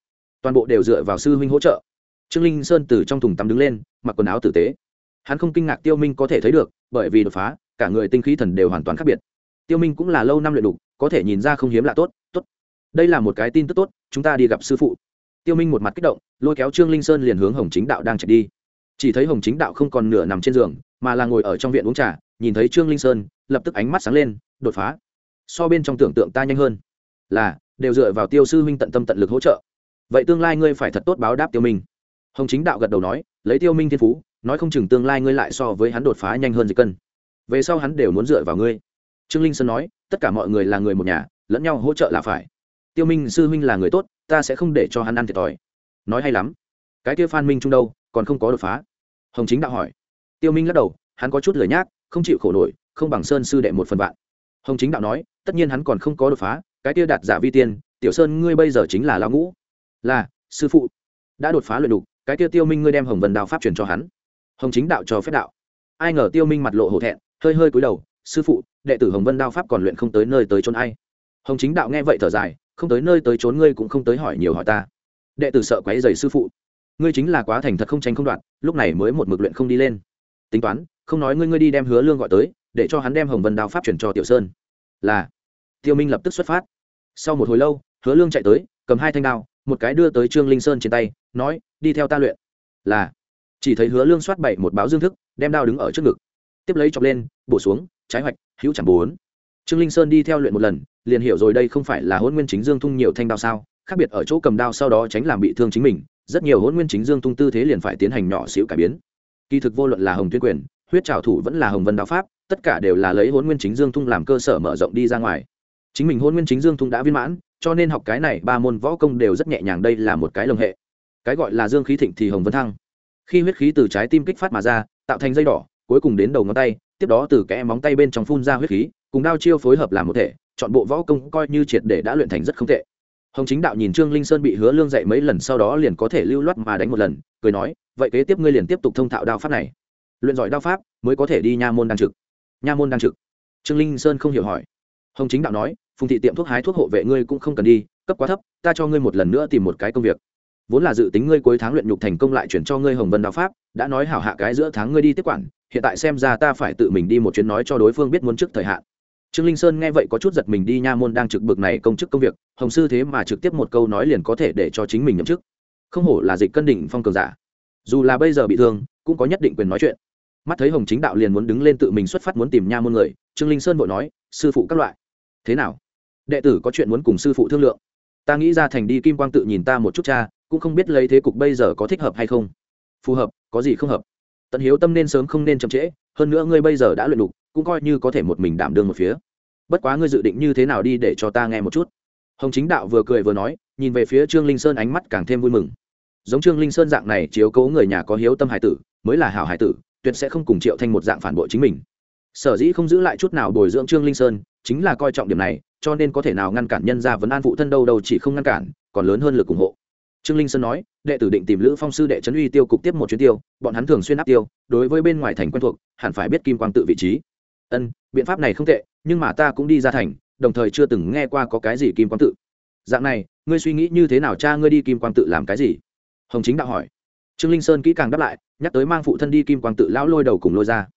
Speaker 1: Toàn bộ đều dựa vào sư huynh hỗ trợ. Trương linh sơn từ trong thùng tắm đứng lên, mặc quần áo tử tế. Hắn không kinh ngạc tiêu minh có thể thấy được, bởi vì đột phá, cả người tinh khí thần đều hoàn toàn khác biệt. Tiêu minh cũng là lâu năm luyện đục, có thể nhìn ra không hiếm lạ tốt tốt. Đây là một cái tin tức tốt, chúng ta đi gặp sư phụ. Tiêu minh một mặt kích động, lôi kéo trương linh sơn liền hướng hồng chính đạo đang chạy đi. Chỉ thấy hồng chính đạo không còn nửa nằm trên giường mà là ngồi ở trong viện uống trà, nhìn thấy trương linh sơn, lập tức ánh mắt sáng lên, đột phá. So bên trong tưởng tượng ta nhanh hơn. Là, đều dựa vào tiêu sư huynh tận tâm tận lực hỗ trợ. Vậy tương lai ngươi phải thật tốt báo đáp tiêu minh. Hồng chính đạo gật đầu nói, lấy tiêu minh thiên phú, nói không chừng tương lai ngươi lại so với hắn đột phá nhanh hơn dịch cân. Về sau hắn đều muốn dựa vào ngươi. Trương linh sơn nói, tất cả mọi người là người một nhà, lẫn nhau hỗ trợ là phải. Tiêu minh sư huynh là người tốt, ta sẽ không để cho hắn ăn thiệt thòi. Nói hay lắm. Cái kia phan minh trung đâu, còn không có đột phá. Hồng chính đạo hỏi tiêu minh lắc đầu, hắn có chút lời nhác, không chịu khổ nổi, không bằng sơn sư đệ một phần vạn. Hồng chính đạo nói, tất nhiên hắn còn không có đột phá, cái kia đạt giả vi tiên, tiểu sơn ngươi bây giờ chính là lão ngũ. Là, sư phụ. Đã đột phá luyện đục, cái kia tiêu minh ngươi đem hồng vân đao pháp truyền cho hắn. Hồng chính đạo cho phép đạo. Ai ngờ tiêu minh mặt lộ hổ thẹn, hơi hơi cúi đầu, sư phụ, đệ tử hồng vân đao pháp còn luyện không tới nơi tới chốn ai? Hồng chính đạo nghe vậy thở dài, không tới nơi tới trốn ngươi cũng không tới hỏi nhiều hỏi ta. Đệ tử sợ quấy rầy sư phụ. Ngươi chính là quá thành thật không tranh không đoạn lúc này mới một mực luyện không đi lên tính toán, không nói ngươi ngươi đi đem hứa lương gọi tới, để cho hắn đem hồng vân đao pháp chuyển cho tiểu sơn. Là. Tiêu minh lập tức xuất phát. Sau một hồi lâu, hứa lương chạy tới, cầm hai thanh đao, một cái đưa tới trương linh sơn trên tay, nói, đi theo ta luyện. Là. Chỉ thấy hứa lương soát bảy một báo dương thức, đem đao đứng ở trước ngực. Tiếp lấy chọc lên, bổ xuống, trái hoạch, hữu chẳng bốn. Trương linh sơn đi theo luyện một lần, liền hiểu rồi đây không phải là hôn nguyên chính dương thung nhiều thanh đao sao, khác biệt ở chỗ cầm đao sau đó tránh làm bị thương chính mình, rất nhiều hôn nguyên chính dương Thung tư thế liền phải tiến hành nhỏ xíu cải biến kỳ thực vô luận là hồng tuyên quyền, huyết trào thủ vẫn là hồng vân Đạo pháp, tất cả đều là lấy hôn nguyên chính dương thung làm cơ sở mở rộng đi ra ngoài. Chính mình hôn nguyên chính dương thung đã viên mãn, cho nên học cái này ba môn võ công đều rất nhẹ nhàng đây là một cái lồng hệ. Cái gọi là dương khí thịnh thì hồng vân thăng. Khi huyết khí từ trái tim kích phát mà ra, tạo thành dây đỏ, cuối cùng đến đầu ngón tay, tiếp đó từ kẽ móng tay bên trong phun ra huyết khí, cùng đao chiêu phối hợp làm một thể, chọn bộ võ công coi như triệt để đã luyện thành rất không tệ. Hồng chính đạo nhìn trương linh sơn bị hứa lương dạy mấy lần sau đó liền có thể lưu loát mà đánh một lần, cười nói vậy kế tiếp ngươi liền tiếp tục thông thạo đao pháp này. Luyện giỏi đao pháp mới có thể đi nha môn đăng trực. Nha môn đăng trực. Trương linh sơn không hiểu hỏi. Hồng chính đạo nói, phùng thị tiệm thuốc hái thuốc hộ vệ ngươi cũng không cần đi, cấp quá thấp, ta cho ngươi một lần nữa tìm một cái công việc. Vốn là dự tính ngươi cuối tháng luyện nhục thành công lại chuyển cho ngươi hồng vân đao pháp, đã nói hảo hạ cái giữa tháng ngươi đi tiếp quản, hiện tại xem ra ta phải tự mình đi một chuyến nói cho đối phương biết muốn trước thời hạn. Trương linh sơn nghe vậy có chút giật mình đi nha môn đang trực bực này công chức công việc, hồng sư thế mà trực tiếp một câu nói liền có thể để cho chính mình nhậm chức. Không hổ là dịch cân đỉnh phong cường giả dù là bây giờ bị thương, cũng có nhất định quyền nói chuyện. Mắt thấy hồng chính đạo liền muốn đứng lên tự mình xuất phát muốn tìm nha môn người, trương linh sơn vội nói, sư phụ các loại. Thế nào? Đệ tử có chuyện muốn cùng sư phụ thương lượng. Ta nghĩ ra thành đi kim quang tự nhìn ta một chút cha, cũng không biết lấy thế cục bây giờ có thích hợp hay không. Phù hợp, có gì không hợp? Tận hiếu tâm nên sớm không nên chậm trễ, hơn nữa ngươi bây giờ đã luyện đục, cũng coi như có thể một mình đảm đương một phía. Bất quá ngươi dự định như thế nào đi để cho ta nghe một chút? Hồng chính đạo vừa cười vừa nói, nhìn về phía trương linh sơn ánh mắt càng thêm vui mừng giống trương linh sơn dạng này chiếu cố người nhà có hiếu tâm hải tử, mới là hảo hải tử, tuyệt sẽ không cùng triệu thanh một dạng phản bội chính mình. Sở dĩ không giữ lại chút nào bồi dưỡng trương linh sơn, chính là coi trọng điểm này, cho nên có thể nào ngăn cản nhân ra vấn an phụ thân đâu đâu chỉ không ngăn cản, còn lớn hơn lực ủng hộ. Trương linh sơn nói, đệ tử định tìm lữ phong sư đệ trấn uy tiêu cục tiếp một chuyến tiêu, bọn hắn thường xuyên áp tiêu, đối với bên ngoài thành quen thuộc, hẳn phải biết kim quang tự vị trí. Ân, biện pháp này không tệ, nhưng mà ta cũng đi ra thành, đồng thời chưa từng nghe qua có cái gì kim quang tự. Dạng này, ngươi suy nghĩ như thế nào cha ngươi đi kim quang tự làm cái gì? Hồng chính đạo hỏi. Trương linh sơn kỹ càng đáp lại, nhắc tới mang phụ thân đi kim quang tự lão lôi đầu cùng lôi ra.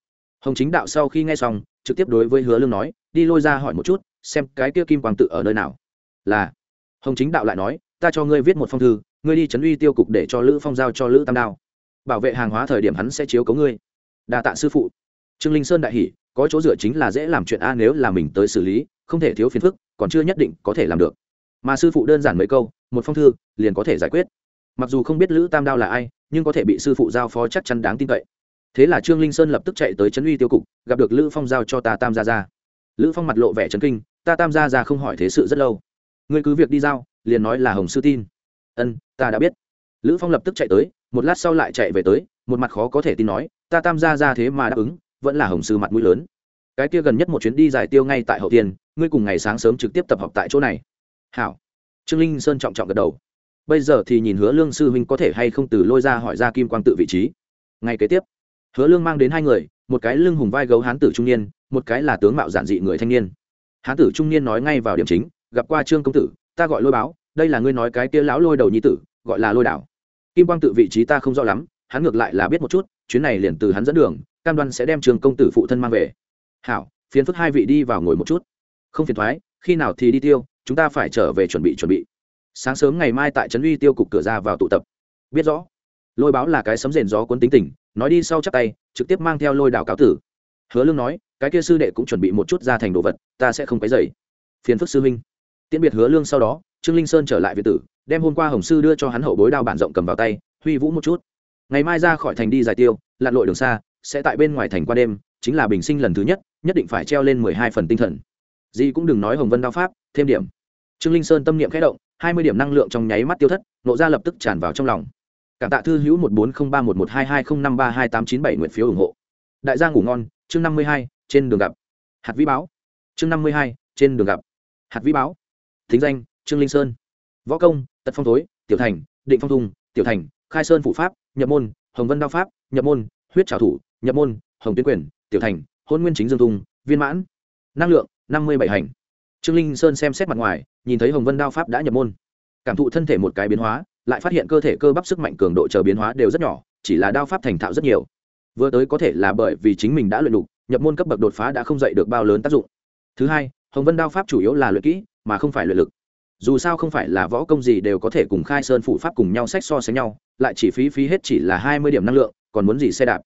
Speaker 1: Hồng chính đạo sau khi nghe xong, trực tiếp đối với hứa lương nói, đi lôi ra hỏi một chút, xem cái kia kim quang tự ở nơi nào. Là. Hồng chính đạo lại nói, ta cho ngươi viết một phong thư, ngươi đi chấn uy tiêu cục để cho lữ phong giao cho lữ tam đao. Bảo vệ hàng hóa thời điểm hắn sẽ chiếu cấu ngươi. Đa tạ sư phụ. Trương linh sơn đại hỉ, có chỗ dựa chính là dễ làm chuyện a, nếu là mình tới xử lý, không thể thiếu phiền phức, còn chưa nhất định có thể làm được. Mà sư phụ đơn giản mấy câu, một phong thư, liền có thể giải quyết mặc dù không biết lữ tam đao là ai, nhưng có thể bị sư phụ giao phó chắc chắn đáng tin cậy. Thế là trương linh sơn lập tức chạy tới trấn uy tiêu cục, gặp được lữ phong giao cho ta tam gia ra lữ phong mặt lộ vẻ trấn kinh, ta tam gia ra không hỏi thế sự rất lâu. Ngươi cứ việc đi giao, liền nói là hồng sư tin. Ân, ta đã biết. Lữ phong lập tức chạy tới, một lát sau lại chạy về tới, một mặt khó có thể tin nói, ta tam gia ra thế mà đáp ứng, vẫn là hồng sư mặt mũi lớn. Cái kia gần nhất một chuyến đi giải tiêu ngay tại hậu tiên ngươi cùng ngày sáng sớm trực tiếp tập học tại chỗ này. Hảo. Trương linh sơn trọng trọng gật đầu bây giờ thì nhìn hứa lương sư huynh có thể hay không từ lôi ra hỏi ra kim quang tự vị trí. Ngay kế tiếp, hứa lương mang đến hai người, một cái lưng hùng vai gấu hán tử trung niên, một cái là tướng mạo giản dị người thanh niên. Hán tử trung niên nói ngay vào điểm chính, gặp qua trương công tử, ta gọi lôi báo, đây là ngươi nói cái kia lão lôi đầu nhi tử, gọi là lôi đảo. Kim quang tự vị trí ta không rõ lắm, hắn ngược lại là biết một chút, chuyến này liền từ hắn dẫn đường, cam đoan sẽ đem trường công tử phụ thân mang về. Hảo phiến phức hai vị đi vào ngồi một chút. Không phiền thoái, khi nào thì đi tiêu, chúng ta phải trở về chuẩn bị chuẩn bị sáng sớm ngày mai tại trấn uy tiêu cục cửa ra vào tụ tập. Biết rõ, lôi báo là cái sấm rền gió cuốn tính tình, nói đi sau chắp tay, trực tiếp mang theo lôi đảo cáo tử. Hứa lương nói, cái kia sư đệ cũng chuẩn bị một chút ra thành đồ vật, ta sẽ không cái dày phiền phức sư huynh. Tiễn biệt hứa lương sau đó, trương linh sơn trở lại việt tử, đem hôm qua hồng sư đưa cho hắn hậu bối đao bản rộng cầm vào tay, huy vũ một chút. Ngày mai ra khỏi thành đi giải tiêu, lặn lội đường xa, sẽ tại bên ngoài thành qua đêm, chính là bình sinh lần thứ nhất nhất định phải treo lên mười hai phần tinh thần. Gì cũng đừng nói hồng vân đao pháp, thêm điểm. Trương linh sơn tâm niệm khẽ động hai mươi điểm năng lượng trong nháy mắt tiêu thất, nộ ra lập tức tràn vào trong lòng. Cảm tạ thư hữu một bốn không ba một một hai hai không năm ba hai tám chín bảy nguyện phiếu ủng hộ. Đại gia ngủ ngon, chương năm mươi hai, trên đường gặp. Hạt vĩ báo. Chương năm mươi hai, trên đường gặp. Hạt vĩ báo. Thính danh, trương linh sơn. Võ công, tật phong thối, tiểu thành, định phong thung tiểu thành, khai sơn phụ pháp, nhập môn, hồng vân đao pháp, nhập môn, huyết trào thủ, nhập môn, hồng tuyến quyền, tiểu thành, hôn nguyên chính dương Thung viên mãn. Năng lượng, năm mươi bảy hành. Trương linh sơn xem xét mặt ngoài nhìn thấy hồng vân đao pháp đã nhập môn cảm thụ thân thể một cái biến hóa lại phát hiện cơ thể cơ bắp sức mạnh cường độ chờ biến hóa đều rất nhỏ chỉ là đao pháp thành thạo rất nhiều vừa tới có thể là bởi vì chính mình đã luyện đục nhập môn cấp bậc đột phá đã không dạy được bao lớn tác dụng thứ hai hồng vân đao pháp chủ yếu là luyện kỹ mà không phải luyện lực dù sao không phải là võ công gì đều có thể cùng khai sơn phụ pháp cùng nhau sách so sánh nhau lại chỉ phí phí hết chỉ là hai mươi điểm năng lượng còn muốn gì xe đạp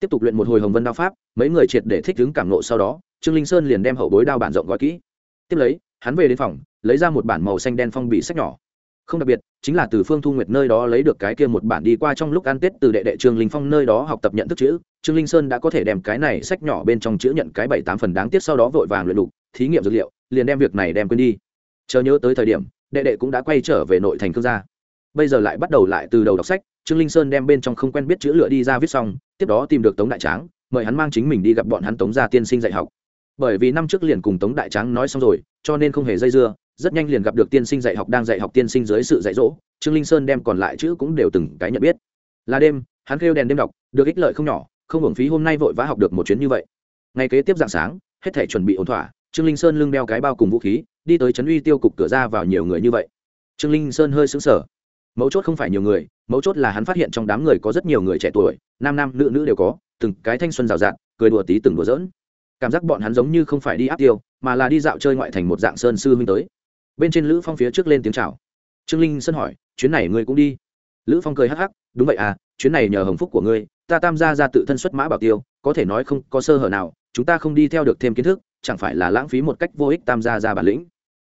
Speaker 1: tiếp tục luyện một hồi hồng vân đao pháp mấy người triệt để thích ứng cảm nộ sau đó trương linh sơn liền đem hậu bối đao bản rộng gói kỹ tiếp lấy hắn về đến phòng, lấy ra một bản màu xanh đen phong bì sách nhỏ. Không đặc biệt, chính là từ phương thu nguyệt nơi đó lấy được cái kia một bản đi qua trong lúc ăn tết từ đệ đệ trương linh phong nơi đó học tập nhận thức chữ. Trương linh sơn đã có thể đem cái này sách nhỏ bên trong chữ nhận cái bảy tám phần đáng tiếc sau đó vội vàng luyện lục thí nghiệm dược liệu, liền đem việc này đem quên đi. Chờ nhớ tới thời điểm, đệ đệ cũng đã quay trở về nội thành cương gia. Bây giờ lại bắt đầu lại từ đầu đọc sách, trương linh sơn đem bên trong không quen biết chữ lựa đi ra viết xong, tiếp đó tìm được tống đại tráng, mời hắn mang chính mình đi gặp bọn hắn tống gia tiên sinh dạy học bởi vì năm trước liền cùng tống đại tráng nói xong rồi, cho nên không hề dây dưa, rất nhanh liền gặp được tiên sinh dạy học đang dạy học tiên sinh dưới sự dạy dỗ, trương linh sơn đem còn lại chữ cũng đều từng cái nhận biết. Là đêm, hắn kêu đèn đêm đọc, được ích lợi không nhỏ, không hưởng phí hôm nay vội vã học được một chuyến như vậy. Ngày kế tiếp dạng sáng, hết thể chuẩn bị ổn thỏa, trương linh sơn lưng đeo cái bao cùng vũ khí, đi tới trấn uy tiêu cục cửa ra vào nhiều người như vậy. Trương linh sơn hơi xứng sở mấu chốt không phải nhiều người, mấu chốt là hắn phát hiện trong đám người có rất nhiều người trẻ tuổi, nam nam nữ nữ đều có, từng cái thanh xuân rào rạt, cười đùa tí từng đùa giỡn cảm giác bọn hắn giống như không phải đi áp tiêu, mà là đi dạo chơi ngoại thành một dạng sơn sư huynh tới. Bên trên lữ phong phía trước lên tiếng chào. Trương linh sơn hỏi, chuyến này ngươi cũng đi? Lữ phong cười hắc hắc, đúng vậy à chuyến này nhờ hồng phúc của ngươi, ta tam gia ra tự thân xuất mã bảo tiêu, có thể nói không có sơ hở nào, chúng ta không đi theo được thêm kiến thức, chẳng phải là lãng phí một cách vô ích tam gia ra bản lĩnh?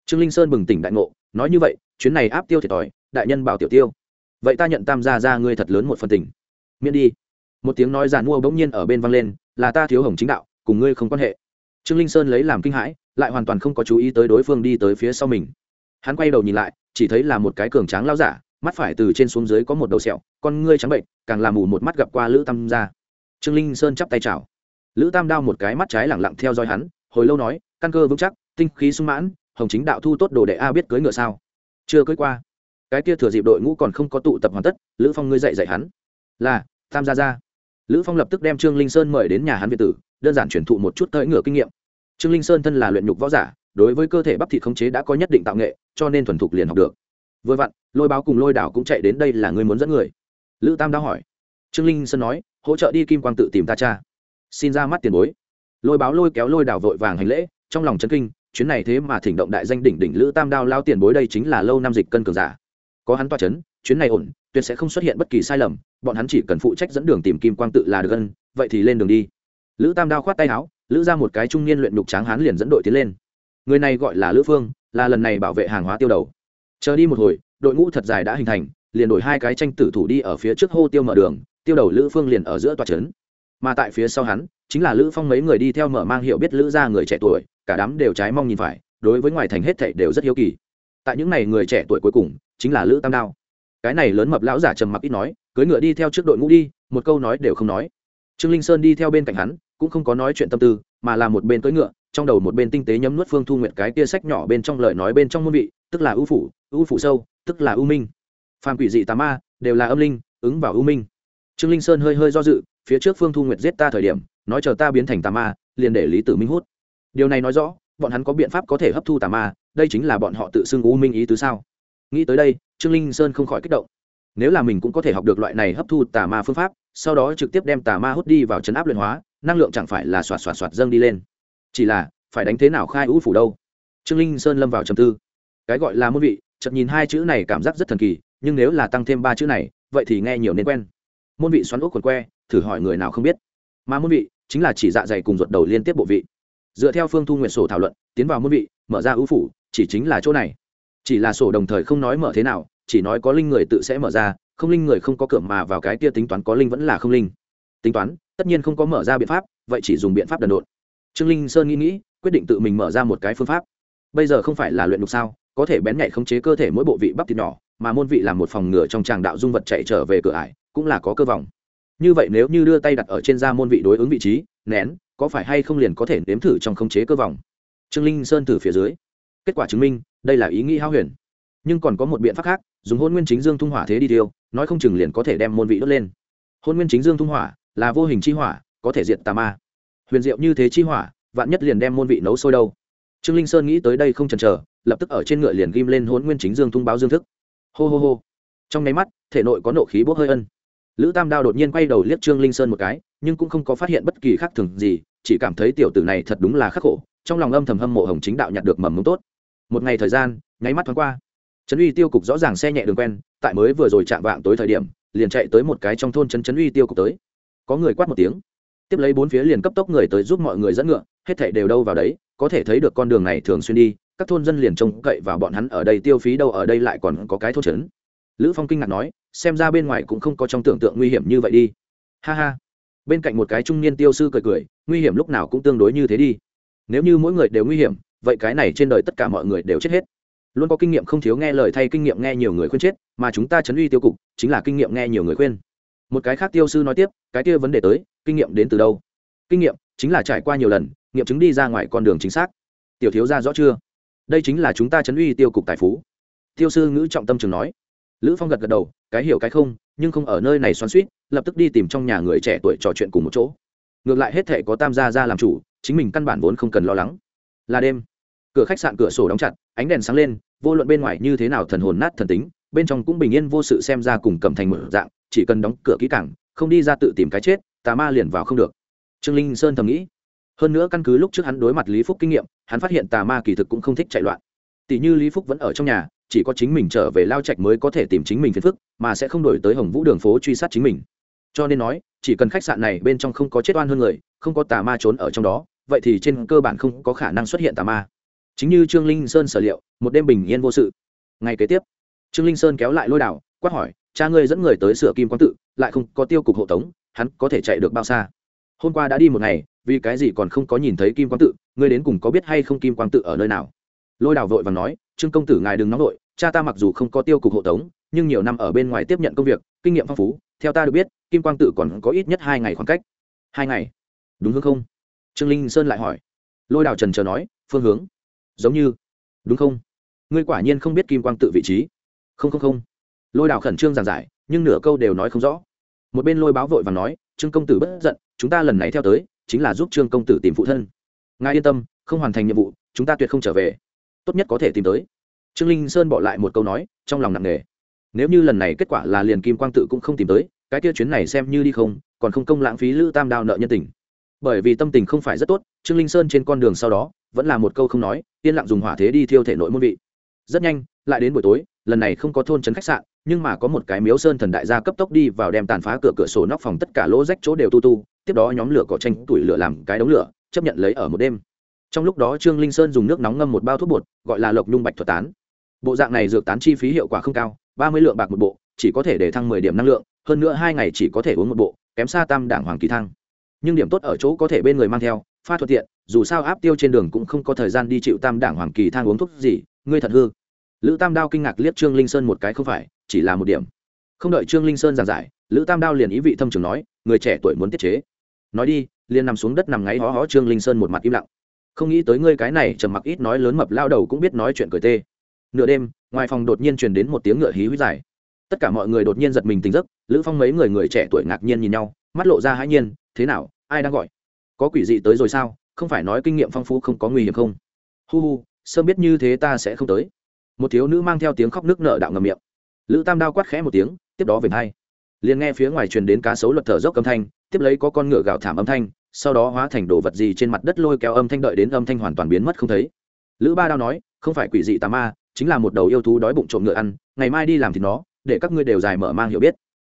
Speaker 1: Trương linh sơn bừng tỉnh đại ngộ, nói như vậy, chuyến này áp tiêu thiệt thòi, đại nhân bảo tiểu tiêu. Vậy ta nhận tam gia ra ngươi thật lớn một phần tình. Miễn đi. Một tiếng nói giàn mua bỗng nhiên ở bên vang lên, là ta thiếu hồng chính đạo cùng ngươi không quan hệ. Trương linh sơn lấy làm kinh hãi, lại hoàn toàn không có chú ý tới đối phương đi tới phía sau mình. Hắn quay đầu nhìn lại, chỉ thấy là một cái cường tráng lao giả, mắt phải từ trên xuống dưới có một đầu sẹo, con ngươi trắng bệnh, càng làm mù một mắt gặp qua lữ tam ra trương linh sơn chắp tay chào. Lữ tam đao một cái mắt trái lẳng lặng theo dõi hắn, hồi lâu nói, căn cơ vững chắc, tinh khí sung mãn, hồng chính đạo thu tốt đồ đệ a biết cưới ngựa sao? Chưa cưới qua. Cái kia thừa dịp đội ngũ còn không có tụ tập hoàn tất, lữ phong ngươi dạy dạy hắn. Là, tam gia gia. Lữ phong lập tức đem trương linh sơn mời đến nhà hắn việt tử đơn giản chuyển thụ một chút tới ngựa kinh nghiệm. Trương linh sơn thân là luyện nhục võ giả, đối với cơ thể bắp thịt khống chế đã có nhất định tạo nghệ, cho nên thuần thục liền học được. Vừa vặn, lôi báo cùng lôi đảo cũng chạy đến đây là người muốn dẫn người. Lữ tam đã hỏi. Trương linh sơn nói, hỗ trợ đi kim quang tự tìm ta cha. Xin ra mắt tiền bối. Lôi báo lôi kéo lôi đảo vội vàng hành lễ, trong lòng chấn kinh, chuyến này thế mà thỉnh động đại danh đỉnh đỉnh lữ tam đao lao tiền bối đây chính là lâu năm dịch cân cường giả. Có hắn toa chấn, chuyến này ổn, tuyệt sẽ không xuất hiện bất kỳ sai lầm, bọn hắn chỉ cần phụ trách dẫn đường tìm kim quang tự là được gân vậy thì lên đường đi lữ tam đao khoát tay áo, lữ ra một cái trung niên luyện nhục tráng hán liền dẫn đội tiến lên. Người này gọi là lữ phương, là lần này bảo vệ hàng hóa tiêu đầu. Chờ đi một hồi, đội ngũ thật dài đã hình thành, liền đổi hai cái tranh tử thủ đi ở phía trước hô tiêu mở đường, tiêu đầu lữ phương liền ở giữa tòa trấn. Mà tại phía sau hắn, chính là lữ phong mấy người đi theo mở mang hiệu biết lữ ra người trẻ tuổi, cả đám đều trái mong nhìn phải, đối với ngoài thành hết thảy đều rất hiếu kỳ. Tại những này người trẻ tuổi cuối cùng, chính là lữ tam đao. Cái này lớn mập lão giả trầm mặc ít nói cưới ngựa đi theo trước đội ngũ đi, một câu nói đều không nói. Trương linh sơn đi theo bên cạnh hắn cũng không có nói chuyện tâm tư, mà là một bên cưỡi ngựa, trong đầu một bên tinh tế nhấm nuốt phương thu nguyện cái tia sách nhỏ bên trong lời nói bên trong môn vị, tức là ưu phủ ưu phủ sâu, tức là ưu minh. Phàm quỷ dị tà ma, đều là âm linh, ứng vào ưu minh. Trương linh sơn hơi hơi do dự, phía trước phương thu nguyệt giết ta thời điểm, nói chờ ta biến thành tà ma, liền để lý tử minh hút. Điều này nói rõ, bọn hắn có biện pháp có thể hấp thu tà ma, đây chính là bọn họ tự xưng u minh ý tứ sao? Nghĩ tới đây, trương linh sơn không khỏi kích động. Nếu là mình cũng có thể học được loại này hấp thu tà ma phương pháp, sau đó trực tiếp đem tà ma hút đi vào chấn áp luyện hóa năng lượng chẳng phải là xoạt xoạt xoạt dâng đi lên. Chỉ là, phải đánh thế nào khai ưu phủ đâu? Trương linh sơn lâm vào trầm tư. Cái gọi là môn vị, chợt nhìn hai chữ này cảm giác rất thần kỳ, nhưng nếu là tăng thêm ba chữ này, vậy thì nghe nhiều nên quen. Môn vị xoắn ốc quần que, thử hỏi người nào không biết. Mà môn vị, chính là chỉ dạ dày cùng ruột đầu liên tiếp bộ vị. Dựa theo phương thu nguyện sổ thảo luận, tiến vào môn vị, mở ra ưu phủ, chỉ chính là chỗ này. Chỉ là sổ đồng thời không nói mở thế nào, chỉ nói có linh người tự sẽ mở ra, không linh người không có cửa mà vào cái kia tính toán có linh vẫn là không linh tính toán, tất nhiên không có mở ra biện pháp, vậy chỉ dùng biện pháp đần độn. Trương linh sơn nghĩ nghĩ, quyết định tự mình mở ra một cái phương pháp. Bây giờ không phải là luyện đục sao, có thể bén nhạy khống chế cơ thể mỗi bộ vị bắp thịt nhỏ, mà môn vị là một phòng ngừa trong tràng đạo dung vật chạy trở về cửa ải, cũng là có cơ vòng như vậy nếu như đưa tay đặt ở trên da môn vị đối ứng vị trí, nén, có phải hay không liền có thể nếm thử trong khống chế cơ vòng trương linh sơn thử phía dưới. Kết quả chứng minh, đây là ý nghĩ hao huyền. Nhưng còn có một biện pháp khác, dùng hôn nguyên chính dương thung hỏa thế đi tiêu, nói không chừng liền có thể đem môn vị đốt lên. Hôn nguyên chính dương thung hỏa là vô hình chi hỏa, có thể diệt tà ma. Huyền diệu như thế chi hỏa, vạn nhất liền đem môn vị nấu sôi đâu. Trương linh sơn nghĩ tới đây không chần chờ, lập tức ở trên ngựa liền ghim lên hôn nguyên chính dương thông báo dương thức. Hô hô hô. Trong nháy mắt, thể nội có nộ khí bốc hơi ân. Lữ tam đao đột nhiên quay đầu liếc trương linh sơn một cái, nhưng cũng không có phát hiện bất kỳ khác thường gì, chỉ cảm thấy tiểu tử này thật đúng là khắc khổ, trong lòng âm thầm hâm mộ hồng chính đạo nhặt được mầm mống tốt. Một ngày thời gian, nháy mắt thoáng qua. Trấn uy tiêu cục rõ ràng xe nhẹ đường quen, tại mới vừa rồi chạm vạng tối thời điểm, liền chạy tới một cái trong thôn trấn trấn uy tiêu cục tới có người quát một tiếng. Tiếp lấy bốn phía liền cấp tốc người tới giúp mọi người dẫn ngựa, hết thảy đều đâu vào đấy, có thể thấy được con đường này thường xuyên đi, các thôn dân liền trông cậy vào bọn hắn ở đây tiêu phí đâu, ở đây lại còn có cái thôn trấn. Lữ phong kinh ngạc nói, xem ra bên ngoài cũng không có trong tưởng tượng nguy hiểm như vậy đi. Ha ha. Bên cạnh một cái trung niên tiêu sư cười cười, nguy hiểm lúc nào cũng tương đối như thế đi. Nếu như mỗi người đều nguy hiểm, vậy cái này trên đời tất cả mọi người đều chết hết. Luôn có kinh nghiệm không thiếu nghe lời thay kinh nghiệm nghe nhiều người khuyên chết, mà chúng ta chấn uy tiêu cục, chính là kinh nghiệm nghe nhiều người khuyên một cái khác tiêu sư nói tiếp, cái kia vấn đề tới, kinh nghiệm đến từ đâu? Kinh nghiệm chính là trải qua nhiều lần, nghiệm chứng đi ra ngoài con đường chính xác. Tiểu thiếu ra rõ chưa? Đây chính là chúng ta chấn uy tiêu cục tài phú. Tiêu sư ngữ trọng tâm trường nói. Lữ phong gật gật đầu, cái hiểu cái không, nhưng không ở nơi này xoắn suýt lập tức đi tìm trong nhà người trẻ tuổi trò chuyện cùng một chỗ. Ngược lại hết thể có tam gia ra làm chủ, chính mình căn bản vốn không cần lo lắng. Là đêm, cửa khách sạn cửa sổ đóng chặt, ánh đèn sáng lên, vô luận bên ngoài như thế nào thần hồn nát thần tính, bên trong cũng bình yên vô sự xem ra cùng cầm thành mở dạng chỉ cần đóng cửa kỹ cảng không đi ra tự tìm cái chết, tà ma liền vào không được. Trương linh sơn thầm nghĩ. Hơn nữa căn cứ lúc trước hắn đối mặt lý phúc kinh nghiệm, hắn phát hiện tà ma kỳ thực cũng không thích chạy loạn. Tỷ như lý phúc vẫn ở trong nhà, chỉ có chính mình trở về lao trạch mới có thể tìm chính mình phiền phức, mà sẽ không đổi tới hồng vũ đường phố truy sát chính mình. Cho nên nói, chỉ cần khách sạn này bên trong không có chết oan hơn người, không có tà ma trốn ở trong đó, vậy thì trên cơ bản không có khả năng xuất hiện tà ma. Chính như trương linh sơn sở liệu, một đêm bình yên vô sự. Ngày kế tiếp, trương linh sơn kéo lại lôi đảo, quát hỏi cha ngươi dẫn người tới sửa kim quang tự, lại không có tiêu cục hộ tống, hắn có thể chạy được bao xa? Hôm qua đã đi một ngày, vì cái gì còn không có nhìn thấy kim quang tự, ngươi đến cùng có biết hay không kim quang tự ở nơi nào? Lôi Đào vội và nói, trương công tử ngài đừng nóng vội, cha ta mặc dù không có tiêu cục hộ tống, nhưng nhiều năm ở bên ngoài tiếp nhận công việc, kinh nghiệm phong phú, theo ta được biết, kim quang tự còn có ít nhất hai ngày khoảng cách. Hai ngày? Đúng hướng không? Trương linh sơn lại hỏi. Lôi đào trần chờ nói, phương hướng. Giống như. Đúng không? Ngươi quả nhiên không biết kim quang tự vị trí. Không không không lôi đào khẩn trương giảng giải, nhưng nửa câu đều nói không rõ. Một bên lôi báo vội và nói, trương công tử bất giận, chúng ta lần này theo tới, chính là giúp trương công tử tìm phụ thân. Ngài yên tâm, không hoàn thành nhiệm vụ, chúng ta tuyệt không trở về. Tốt nhất có thể tìm tới. Trương linh sơn bỏ lại một câu nói, trong lòng nặng nề. Nếu như lần này kết quả là liền kim quang tự cũng không tìm tới, cái kia chuyến này xem như đi không, còn không công lãng phí lữ tam đao nợ nhân tình. Bởi vì tâm tình không phải rất tốt, trương linh sơn trên con đường sau đó, vẫn là một câu không nói, yên lặng dùng hỏa thế đi thiêu thể nội môn vị. Rất nhanh, lại đến buổi tối lần này không có thôn trấn khách sạn, nhưng mà có một cái miếu sơn thần đại gia cấp tốc đi vào đem tàn phá cửa cửa sổ nóc phòng tất cả lỗ rách chỗ đều tu tu, tiếp đó nhóm lửa cỏ tranh tuổi lửa làm cái đống lửa, chấp nhận lấy ở một đêm. Trong lúc đó trương linh sơn dùng nước nóng ngâm một bao thuốc bột, gọi là lộc nhung bạch thuật tán. Bộ dạng này dược tán chi phí hiệu quả không cao, ba mươi lượng bạc một bộ, chỉ có thể để thăng mười điểm năng lượng, hơn nữa hai ngày chỉ có thể uống một bộ, kém xa tam đảng hoàng kỳ thăng. Nhưng điểm tốt ở chỗ có thể bên người mang theo, pha thuận tiện, dù sao áp tiêu trên đường cũng không có thời gian đi chịu tam đảng hoàng kỳ thang uống thuốc gì, ngươi thật hư lữ tam đao kinh ngạc liếc trương linh sơn một cái, không phải, chỉ là một điểm. Không đợi trương linh sơn giảng giải, lữ tam đao liền ý vị thâm trường nói, người trẻ tuổi muốn tiết chế. Nói đi, liền nằm xuống đất nằm ngáy hó hó trương linh sơn một mặt im lặng. Không nghĩ tới ngươi cái này trầm mặc ít nói lớn mập lao đầu cũng biết nói chuyện cười tê. Nửa đêm, ngoài phòng đột nhiên truyền đến một tiếng ngựa hí huyết dài. Tất cả mọi người đột nhiên giật mình tỉnh giấc, lữ phong mấy người người trẻ tuổi ngạc nhiên nhìn nhau, mắt lộ ra hãi nhiên, thế nào, ai đang gọi? Có quỷ dị tới rồi sao? Không phải nói kinh nghiệm phong phú không có nguy hiểm không? Hu hu, sớm biết như thế ta sẽ không tới một thiếu nữ mang theo tiếng khóc nước nợ đạo ngầm miệng. Lữ tam đao quát khẽ một tiếng, tiếp đó về hai liền nghe phía ngoài truyền đến cá sấu luật thở dốc âm thanh, tiếp lấy có con ngựa gạo thảm âm thanh, sau đó hóa thành đồ vật gì trên mặt đất lôi kéo âm thanh đợi đến âm thanh hoàn toàn biến mất không thấy. Lữ ba đao nói, không phải quỷ dị tà ma, chính là một đầu yêu thú đói bụng trộm ngựa ăn, ngày mai đi làm thì nó, để các ngươi đều dài mở mang hiểu biết.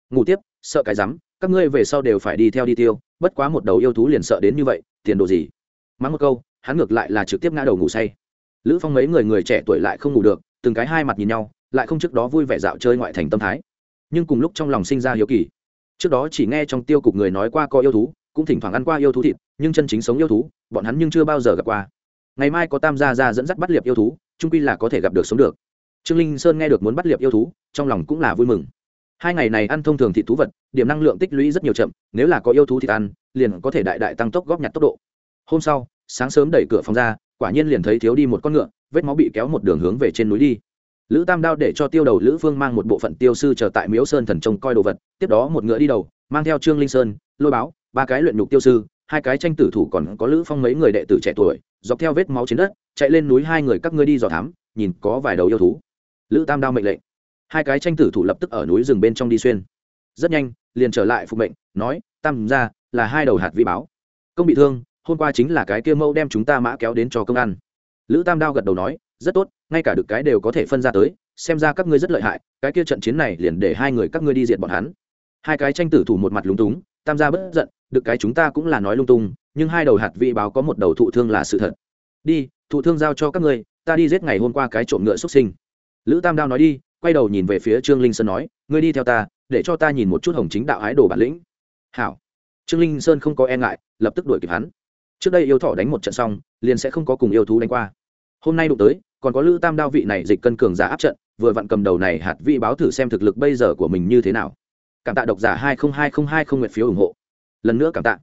Speaker 1: Ngủ tiếp, sợ cái rắm, các ngươi về sau đều phải đi theo đi tiêu, bất quá một đầu yêu thú liền sợ đến như vậy, tiền đồ gì? Mắng một câu, hắn ngược lại là trực tiếp ngã đầu ngủ say lữ phong mấy người người trẻ tuổi lại không ngủ được, từng cái hai mặt nhìn nhau, lại không trước đó vui vẻ dạo chơi ngoại thành tâm thái. Nhưng cùng lúc trong lòng sinh ra hiếu kỳ. Trước đó chỉ nghe trong tiêu cục người nói qua có yêu thú, cũng thỉnh thoảng ăn qua yêu thú thịt, nhưng chân chính sống yêu thú, bọn hắn nhưng chưa bao giờ gặp qua. Ngày mai có tam gia ra dẫn dắt bắt liệp yêu thú trung quy là có thể gặp được sống được. Trương linh sơn nghe được muốn bắt liệp yêu thú, trong lòng cũng là vui mừng. Hai ngày này ăn thông thường thịt thú vật, điểm năng lượng tích lũy rất nhiều chậm, nếu là có yêu thú thịt ăn, liền có thể đại đại tăng tốc góp nhặt tốc độ. Hôm sau, sáng sớm đẩy cửa phòng ra quả nhiên liền thấy thiếu đi một con ngựa, vết máu bị kéo một đường hướng về trên núi đi. Lữ tam đao để cho tiêu đầu lữ phương mang một bộ phận tiêu sư chờ tại miếu sơn thần trông coi đồ vật, tiếp đó một ngựa đi đầu, mang theo trương linh sơn, lôi báo, ba cái luyện nhục tiêu sư, hai cái tranh tử thủ còn có lữ phong mấy người đệ tử trẻ tuổi, dọc theo vết máu trên đất, chạy lên núi hai người các ngươi đi dò thám, nhìn có vài đầu yêu thú. Lữ tam đao mệnh lệnh. Hai cái tranh tử thủ lập tức ở núi rừng bên trong đi xuyên. Rất nhanh, liền trở lại phục mệnh, nói, tam ra là hai đầu hạt vi báo. Công bị thương hôm qua chính là cái kia mâu đem chúng ta mã kéo đến cho công ăn lữ tam đao gật đầu nói, rất tốt, ngay cả được cái đều có thể phân ra tới, xem ra các ngươi rất lợi hại, cái kia trận chiến này liền để hai người các ngươi đi diệt bọn hắn. Hai cái tranh tử thủ một mặt lúng túng, tam gia bất giận, được cái chúng ta cũng là nói lung tung, nhưng hai đầu hạt vị báo có một đầu thụ thương là sự thật. Đi, thụ thương giao cho các ngươi, ta đi giết ngày hôm qua cái trộm ngựa xuất sinh. Lữ tam đao nói đi, quay đầu nhìn về phía trương linh sơn nói, ngươi đi theo ta, để cho ta nhìn một chút hồng chính đạo ái đồ bản lĩnh. Hảo. Trương linh sơn không có e ngại, lập tức đuổi kịp hắn trước đây yêu thỏ đánh một trận xong, liền sẽ không có cùng yêu thú đánh qua. Hôm nay đụng tới, còn có lữ tam đao vị này dịch cân cường giả áp trận, vừa vặn cầm đầu này hạt vị báo thử xem thực lực bây giờ của mình như thế nào. Cảm tạ độc giả hai nghìn hai nghìn hai không nguyện phiếu ủng hộ. Lần nữa cảm tạ.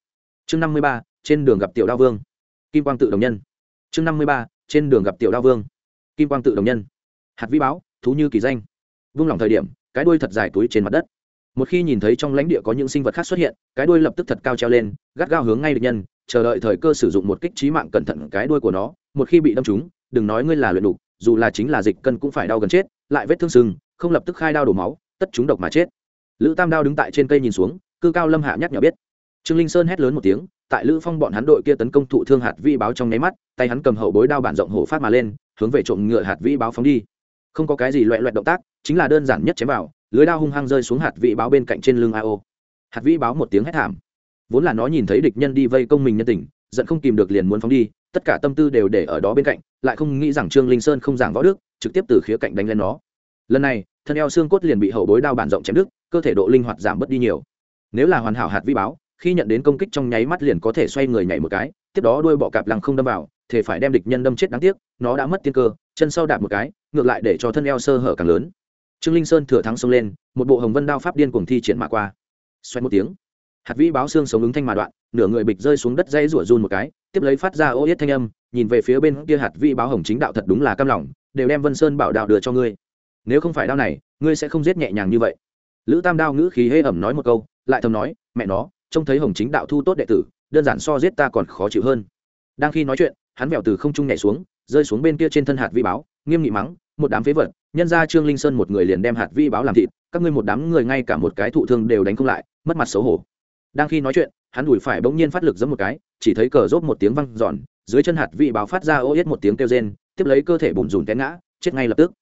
Speaker 1: Chương năm mươi ba, trên đường gặp tiểu đao vương. Kim quang tự đồng nhân. Chương năm mươi ba, trên đường gặp tiểu đao vương. Kim quang tự đồng nhân. Hạt vi báo, thú như kỳ danh. Vung lòng thời điểm, cái đuôi thật dài túi trên mặt đất. Một khi nhìn thấy trong lãnh địa có những sinh vật khác xuất hiện, cái đuôi lập tức thật cao treo lên, gắt gao hướng ngay địch nhân chờ đợi thời cơ sử dụng một kích trí mạng cẩn thận cái đuôi của nó, một khi bị đâm trúng, đừng nói ngươi là luyện đục, dù là chính là dịch cân cũng phải đau gần chết, lại vết thương sưng không lập tức khai đao đổ máu, tất chúng độc mà chết. Lữ tam đao đứng tại trên cây nhìn xuống, cư cao lâm hạ nhắc nhở biết. Trương linh sơn hét lớn một tiếng, tại lữ phong bọn hắn đội kia tấn công thụ thương hạt vi báo trong nháy mắt, tay hắn cầm hậu bối đao bản rộng hổ phát mà lên, hướng về trộm ngựa hạt vi báo phóng đi. Không có cái gì loẹ loẹt động tác, chính là đơn giản nhất chém vào, lưới đao hung hăng rơi xuống hạt vi báo bên cạnh trên lưng ao hạt vi báo một tiếng hét thảm vốn là nó nhìn thấy địch nhân đi vây công mình nhân tình, giận không kìm được liền muốn phóng đi, tất cả tâm tư đều để ở đó bên cạnh, lại không nghĩ rằng trương linh sơn không giảng võ đức, trực tiếp từ khía cạnh đánh lên nó. Lần này, thân eo xương cốt liền bị hậu bối đao bản rộng chém đứt, cơ thể độ linh hoạt giảm bớt đi nhiều. Nếu là hoàn hảo hạt vi báo, khi nhận đến công kích trong nháy mắt liền có thể xoay người nhảy một cái, tiếp đó đuôi bọ cạp lăng không đâm vào thì phải đem địch nhân đâm chết đáng tiếc, nó đã mất tiên cơ, chân sau đạp một cái, ngược lại để cho thân eo sơ hở càng lớn. Trương linh sơn thừa thắng xông lên, một bộ hồng vân đao pháp điên cuồng thi triển mà qua. Xoay một tiếng hạt vĩ báo xương sống ứng thanh mà đoạn, nửa người bịch rơi xuống đất dây rủa run một cái, tiếp lấy phát ra ô yết thanh âm, nhìn về phía bên kia hạt vĩ báo hồng chính đạo thật đúng là cam lòng, đều đem vân sơn bảo đạo đưa cho ngươi. Nếu không phải đao này, ngươi sẽ không giết nhẹ nhàng như vậy. Lữ tam đao ngữ khí hê ẩm nói một câu, lại thầm nói, mẹ nó, trông thấy hồng chính đạo thu tốt đệ tử, đơn giản so giết ta còn khó chịu hơn. Đang khi nói chuyện, hắn vẹo từ không trung nhảy xuống, rơi xuống bên kia trên thân hạt vi báo, nghiêm nghị mắng, một đám phế vật, nhân ra trương linh sơn một người liền đem hạt vi báo làm thịt, các ngươi một đám người ngay cả một cái thụ thương đều đánh không lại, mất mặt xấu hổ đang khi nói chuyện, hắn đùi phải bỗng nhiên phát lực giấm một cái, chỉ thấy cờ rốt một tiếng văng giòn dưới chân hạt vị báo phát ra ô yết một tiếng kêu rên, tiếp lấy cơ thể bùn rùn té ngã, chết ngay lập tức.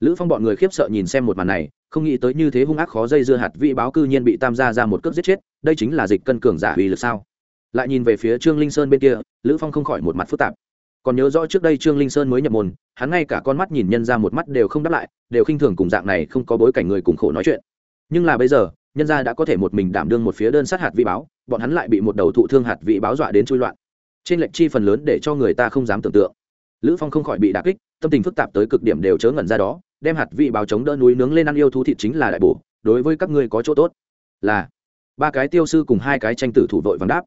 Speaker 1: Lữ phong bọn người khiếp sợ nhìn xem một màn này, không nghĩ tới như thế hung ác khó dây dưa hạt vị báo cư nhiên bị tam gia ra một cước giết chết, đây chính là dịch cân cường giả uy lực sao? Lại nhìn về phía trương linh sơn bên kia, lữ phong không khỏi một mặt phức tạp. Còn nhớ rõ trước đây trương linh sơn mới nhập môn, hắn ngay cả con mắt nhìn nhân ra một mắt đều không đáp lại, đều khinh thường cùng dạng này không có bối cảnh người cùng khổ nói chuyện. Nhưng là bây giờ nhân gia đã có thể một mình đảm đương một phía đơn sát hạt vị báo, bọn hắn lại bị một đầu thụ thương hạt vị báo dọa đến chui loạn. Trên lệnh chi phần lớn để cho người ta không dám tưởng tượng. Lữ phong không khỏi bị đả kích, tâm tình phức tạp tới cực điểm đều chớ ngẩn ra đó, đem hạt vị báo chống đỡ núi nướng lên ăn yêu thú thịt chính là đại bổ, đối với các ngươi có chỗ tốt. Là, ba cái tiêu sư cùng hai cái tranh tử thủ vội vàng đáp.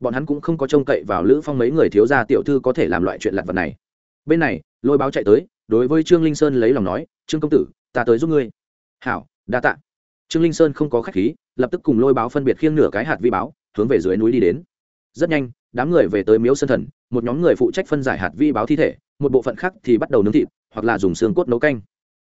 Speaker 1: Bọn hắn cũng không có trông cậy vào lữ phong mấy người thiếu gia tiểu thư có thể làm loại chuyện lặt vật này. Bên này, lôi báo chạy tới, đối với trương linh sơn lấy lòng nói, trương công tử, ta tới giúp ngươi. Hảo, đa tạ trương linh sơn không có khách khí, lập tức cùng lôi báo phân biệt khiêng nửa cái hạt vi báo, hướng về dưới núi đi đến. Rất nhanh, đám người về tới miếu sơn thần, một nhóm người phụ trách phân giải hạt vi báo thi thể, một bộ phận khác thì bắt đầu nướng thịt, hoặc là dùng xương cốt nấu canh.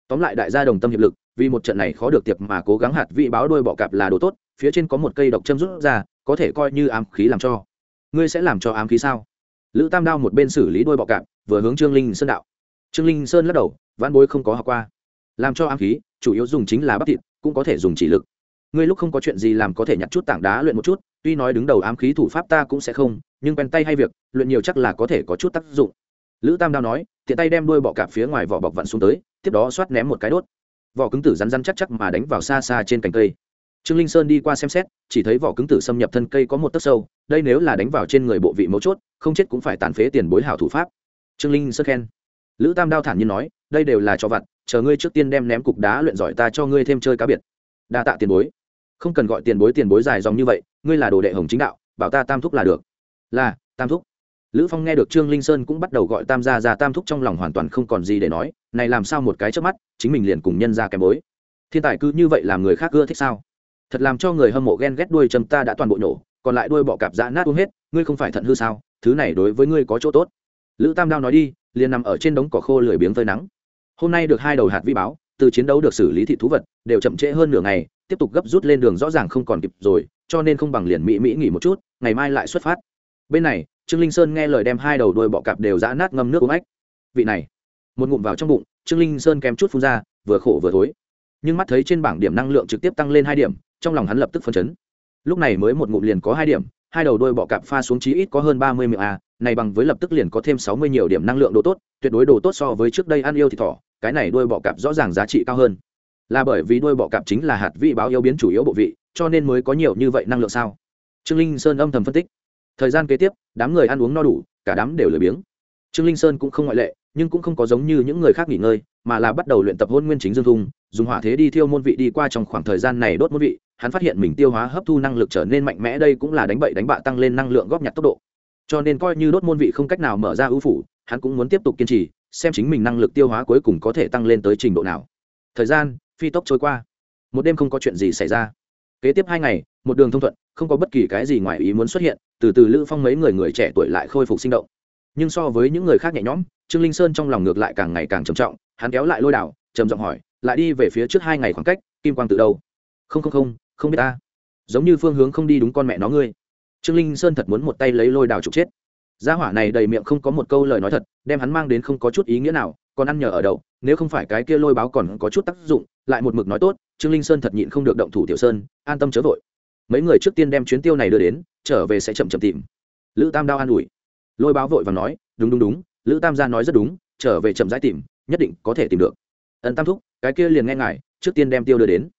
Speaker 1: Tóm lại đại gia đồng tâm hiệp lực, vì một trận này khó được tiệc mà cố gắng hạt vi báo đôi bọ cạp là đồ tốt, phía trên có một cây độc châm rút ra, có thể coi như ám khí làm cho. Ngươi sẽ làm cho ám khí sao? Lữ tam đao một bên xử lý đôi bọ cạp, vừa hướng trương linh sơn đạo. Trương linh sơn lắc đầu văn bối không có học qua làm cho ám khí, chủ yếu dùng chính là bắp thịt, cũng có thể dùng chỉ lực. Ngươi lúc không có chuyện gì làm có thể nhặt chút tảng đá luyện một chút, tuy nói đứng đầu ám khí thủ pháp ta cũng sẽ không, nhưng quen tay hay việc, luyện nhiều chắc là có thể có chút tác dụng. Lữ tam đao nói, tiện tay đem đuôi bọ cạp phía ngoài vỏ bọc vặn xuống tới, tiếp đó xoát ném một cái đốt. Vỏ cứng tử rắn rắn chắc chắc mà đánh vào xa xa trên cành cây. Trương linh sơn đi qua xem xét, chỉ thấy vỏ cứng tử xâm nhập thân cây có một tấc sâu, đây nếu là đánh vào trên người bộ vị mấu chốt, không chết cũng phải tàn phế tiền bối hảo thủ pháp. Trương linh sơn khen. Lữ tam đao thản nhiên nói đây đều là cho vặt, chờ ngươi trước tiên đem ném cục đá luyện giỏi ta cho ngươi thêm chơi cá biệt. Đa tạ tiền bối. Không cần gọi tiền bối tiền bối dài dòng như vậy, ngươi là đồ đệ hồng chính đạo, bảo ta tam thúc là được. Là, tam thúc. Lữ phong nghe được trương linh sơn cũng bắt đầu gọi tam gia ra tam thúc trong lòng hoàn toàn không còn gì để nói, này làm sao một cái trước mắt, chính mình liền cùng nhân ra kém bối. Thiên tài cứ như vậy làm người khác ưa thích sao? Thật làm cho người hâm mộ ghen ghét đuôi châm ta đã toàn bộ nổ còn lại đuôi bọ cạp dã nát uống hết, ngươi không phải thận hư sao? Thứ này đối với ngươi có chỗ tốt. Lữ tam đao nói đi, liền nằm ở trên đống cỏ khô lười biếng phơi nắng hôm nay được hai đầu hạt vi báo, từ chiến đấu được xử lý thị thú vật, đều chậm trễ hơn nửa ngày, tiếp tục gấp rút lên đường rõ ràng không còn kịp rồi, cho nên không bằng liền mỹ mỹ nghỉ một chút, ngày mai lại xuất phát. Bên này, trương linh sơn nghe lời đem hai đầu đuôi bọ cạp đều giã nát ngâm nước uống ách. Vị này, một ngụm vào trong bụng, trương linh sơn kém chút phun ra, vừa khổ vừa thối. Nhưng mắt thấy trên bảng điểm năng lượng trực tiếp tăng lên hai điểm, trong lòng hắn lập tức phân chấn. Lúc này mới một ngụm liền có hai điểm, hai đầu đôi bọ cạp pha xuống chí ít có hơn ba mươi miệng a này bằng với lập tức liền có thêm sáu mươi nhiều điểm năng lượng độ tốt, tuyệt đối đồ tốt so với trước đây ăn yêu thì thỏ, cái này đuôi bọ cạp rõ ràng giá trị cao hơn. Là bởi vì đuôi bọ cạp chính là hạt vị báo yêu biến chủ yếu bộ vị, cho nên mới có nhiều như vậy năng lượng sao? Trương linh sơn âm thầm phân tích. Thời gian kế tiếp, đám người ăn uống no đủ, cả đám đều lười biếng. Trương linh sơn cũng không ngoại lệ, nhưng cũng không có giống như những người khác nghỉ ngơi, mà là bắt đầu luyện tập hôn nguyên chính dương thung, dùng hỏa thế đi thiêu môn vị đi qua trong khoảng thời gian này đốt môn vị, hắn phát hiện mình tiêu hóa hấp thu năng lực trở nên mạnh mẽ, đây cũng là đánh bậy đánh bạ tăng lên năng lượng góp nhặt tốc độ cho nên coi như đốt môn vị không cách nào mở ra ưu phủ, hắn cũng muốn tiếp tục kiên trì, xem chính mình năng lực tiêu hóa cuối cùng có thể tăng lên tới trình độ nào. Thời gian, phi tốc trôi qua. Một đêm không có chuyện gì xảy ra. Kế tiếp hai ngày, một đường thông thuận, không có bất kỳ cái gì ngoài ý muốn xuất hiện, từ từ lữ phong mấy người người trẻ tuổi lại khôi phục sinh động. Nhưng so với những người khác nhẹ nhõm, trương linh sơn trong lòng ngược lại càng ngày càng trầm trọng, hắn kéo lại lôi đảo, trầm giọng hỏi, lại đi về phía trước hai ngày khoảng cách, kim quang từ đâu? Không không không không biết ta. Giống như phương hướng không đi đúng con mẹ nó ngươi trương linh sơn thật muốn một tay lấy lôi đào trục chết. Gia hỏa này đầy miệng không có một câu lời nói thật, đem hắn mang đến không có chút ý nghĩa nào, còn ăn nhờ ở đậu, nếu không phải cái kia lôi báo còn có chút tác dụng, lại một mực nói tốt, trương linh sơn thật nhịn không được động thủ tiểu sơn, an tâm chớ vội. Mấy người trước tiên đem chuyến tiêu này đưa đến, trở về sẽ chậm chậm tìm. Lữ tam đao an ủi. Lôi báo vội và nói, đúng đúng đúng, lữ tam gia nói rất đúng, trở về chậm rãi tìm, nhất định có thể tìm được. Ân tam thúc, cái kia liền nghe ngài, trước tiên đem tiêu đưa đến.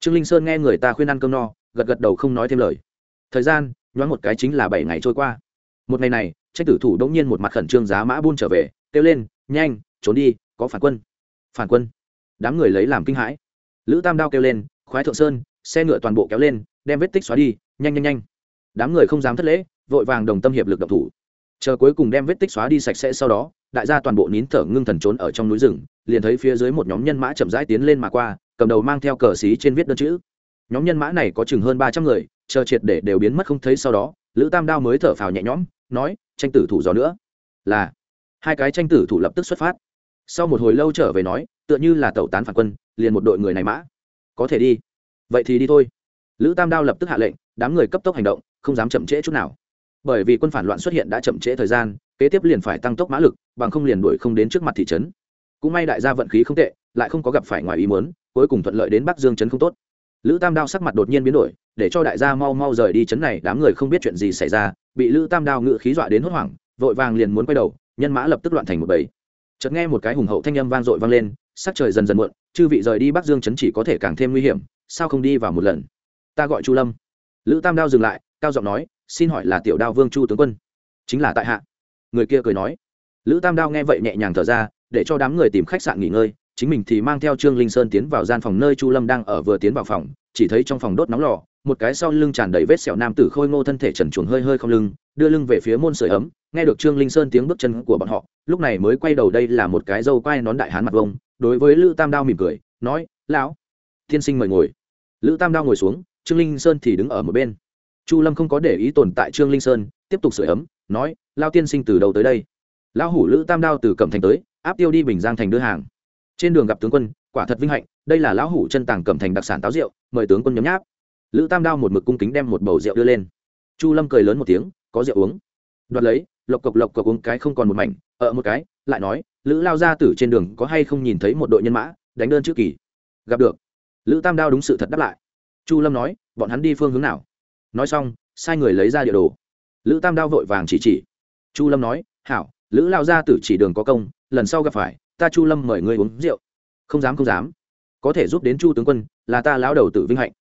Speaker 1: Trương linh sơn nghe người ta khuyên ăn cơm no, gật gật đầu không nói thêm lời. Thời gian nhoáng một cái chính là bảy ngày trôi qua. Một ngày này, tranh tử thủ đống nhiên một mặt khẩn trương giá mã buôn trở về, kêu lên, nhanh, trốn đi, có phản quân. Phản quân? Đám người lấy làm kinh hãi. Lữ tam đao kêu lên, khoái thượng sơn, xe ngựa toàn bộ kéo lên, đem vết tích xóa đi, nhanh nhanh nhanh. Đám người không dám thất lễ, vội vàng đồng tâm hiệp lực động thủ. Chờ cuối cùng đem vết tích xóa đi sạch sẽ sau đó, đại gia toàn bộ nín thở ngưng thần trốn ở trong núi rừng, liền thấy phía dưới một nhóm nhân mã chậm rãi tiến lên mà qua, cầm đầu mang theo cờ xí trên viết đơn chữ. Nhóm nhân mã này có chừng hơn ba trăm người chờ triệt để đều biến mất không thấy sau đó, lữ tam đao mới thở phào nhẹ nhõm, nói, tranh tử thủ gió nữa. Là, hai cái tranh tử thủ lập tức xuất phát. Sau một hồi lâu trở về nói, tựa như là tẩu tán phản quân, liền một đội người này mã. Có thể đi. Vậy thì đi thôi. Lữ tam đao lập tức hạ lệnh, đám người cấp tốc hành động, không dám chậm trễ chút nào. Bởi vì quân phản loạn xuất hiện đã chậm trễ thời gian, kế tiếp liền phải tăng tốc mã lực, bằng không liền đuổi không đến trước mặt thị trấn. Cũng may đại gia vận khí không tệ, lại không có gặp phải ngoài ý muốn, cuối cùng thuận lợi đến bắc dương trấn không tốt. Lữ tam đao sắc mặt đột nhiên biến đổi để cho đại gia mau mau rời đi trấn này, đám người không biết chuyện gì xảy ra, bị lữ tam đao ngự khí dọa đến hốt hoảng, vội vàng liền muốn quay đầu, nhân mã lập tức loạn thành một bầy. Chợt nghe một cái hùng hậu thanh âm vang dội vang lên, sắc trời dần dần muộn, chư vị rời đi bắc dương trấn chỉ có thể càng thêm nguy hiểm, sao không đi vào một lần? Ta gọi chu lâm. Lữ tam đao dừng lại, cao giọng nói, xin hỏi là tiểu đao vương chu tướng quân? Chính là tại hạ. Người kia cười nói. Lữ tam đao nghe vậy nhẹ nhàng thở ra, để cho đám người tìm khách sạn nghỉ ngơi chính mình thì mang theo trương linh sơn tiến vào gian phòng nơi chu lâm đang ở vừa tiến vào phòng, chỉ thấy trong phòng đốt nóng lò, một cái sau lưng tràn đầy vết sẹo nam tử khôi ngô thân thể trần chuồng hơi hơi không lưng, đưa lưng về phía môn sưởi ấm, nghe được trương linh sơn tiếng bước chân của bọn họ, lúc này mới quay đầu đây là một cái dâu quai nón đại hán mặt vông, đối với lữ tam đao mỉm cười, nói, lão thiên sinh mời ngồi. Lữ tam đao ngồi xuống, trương linh sơn thì đứng ở một bên. Chu lâm không có để ý tồn tại trương linh sơn, tiếp tục sửa ấm, nói lao tiên sinh từ đầu tới đây? Lão hủ lữ tam đao từ cẩm thành tới, áp tiêu đi bình giang thành đưa hàng trên đường gặp tướng quân, quả thật vinh hạnh, đây là lão hủ chân tàng cẩm thành đặc sản táo rượu, mời tướng quân nhấm nháp. Lữ tam đao một mực cung kính đem một bầu rượu đưa lên. Chu lâm cười lớn một tiếng, có rượu uống. Đoạt lấy, lộc cộc lộc cộc uống cái không còn một mảnh ở một cái, lại nói, lữ lao ra tử trên đường có hay không nhìn thấy một đội nhân mã, đánh đơn trước kỳ? Gặp được. Lữ tam đao đúng sự thật đáp lại. Chu lâm nói, bọn hắn đi phương hướng nào? Nói xong, sai người lấy ra địa đồ. Lữ tam đao vội vàng chỉ chỉ. Chu lâm nói, hảo, lữ lao ra tử chỉ đường có công, lần sau gặp phải ta chu lâm mời ngươi uống rượu. Không dám không dám. Có thể giúp đến chu tướng quân, là ta lão đầu tử vinh hạnh.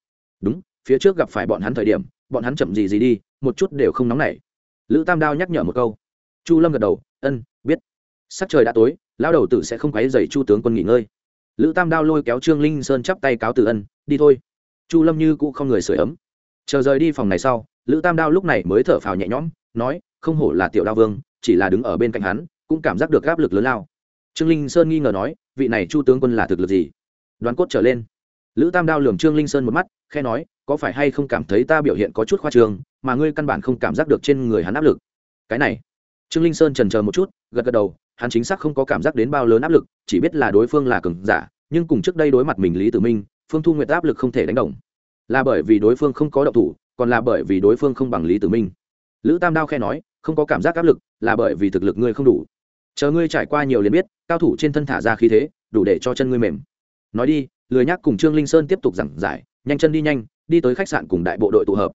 Speaker 1: Đúng, phía trước gặp phải bọn hắn thời điểm, bọn hắn chậm gì gì đi, một chút đều không nóng nảy. Lữ tam đao nhắc nhở một câu. Chu lâm gật đầu, ân, biết. Sắc trời đã tối, lão đầu tử sẽ không quấy dày chu tướng quân nghỉ ngơi. Lữ tam đao lôi kéo trương linh sơn chắp tay cáo từ ân, đi thôi. Chu lâm như cũ không người sửa ấm. Chờ rời đi phòng này sau, lữ tam đao lúc này mới thở phào nhẹ nhõm, nói, không hổ là tiểu đao vương, chỉ là đứng ở bên cạnh hắn, cũng cảm giác được áp lực lớn lao trương linh sơn nghi ngờ nói, vị này chu tướng quân là thực lực gì? Đoán cốt trở lên. Lữ tam đao lường trương linh sơn một mắt khe nói, có phải hay không cảm thấy ta biểu hiện có chút khoa trương, mà ngươi căn bản không cảm giác được trên người hắn áp lực? Cái này. Trương linh sơn trần chờ một chút, gật gật đầu, hắn chính xác không có cảm giác đến bao lớn áp lực, chỉ biết là đối phương là cường giả, nhưng cùng trước đây đối mặt mình lý tử minh, phương thu nguyệt áp lực không thể đánh đồng. Là bởi vì đối phương không có động thủ, còn là bởi vì đối phương không bằng lý tử minh. Lữ tam đao khe nói, không có cảm giác áp lực, là bởi vì thực lực ngươi không đủ chờ ngươi trải qua nhiều liền biết, cao thủ trên thân thả ra khí thế, đủ để cho chân ngươi mềm. Nói đi, lười nhắc cùng trương linh sơn tiếp tục giảng giải, nhanh chân đi nhanh, đi tới khách sạn cùng đại bộ đội tụ hợp.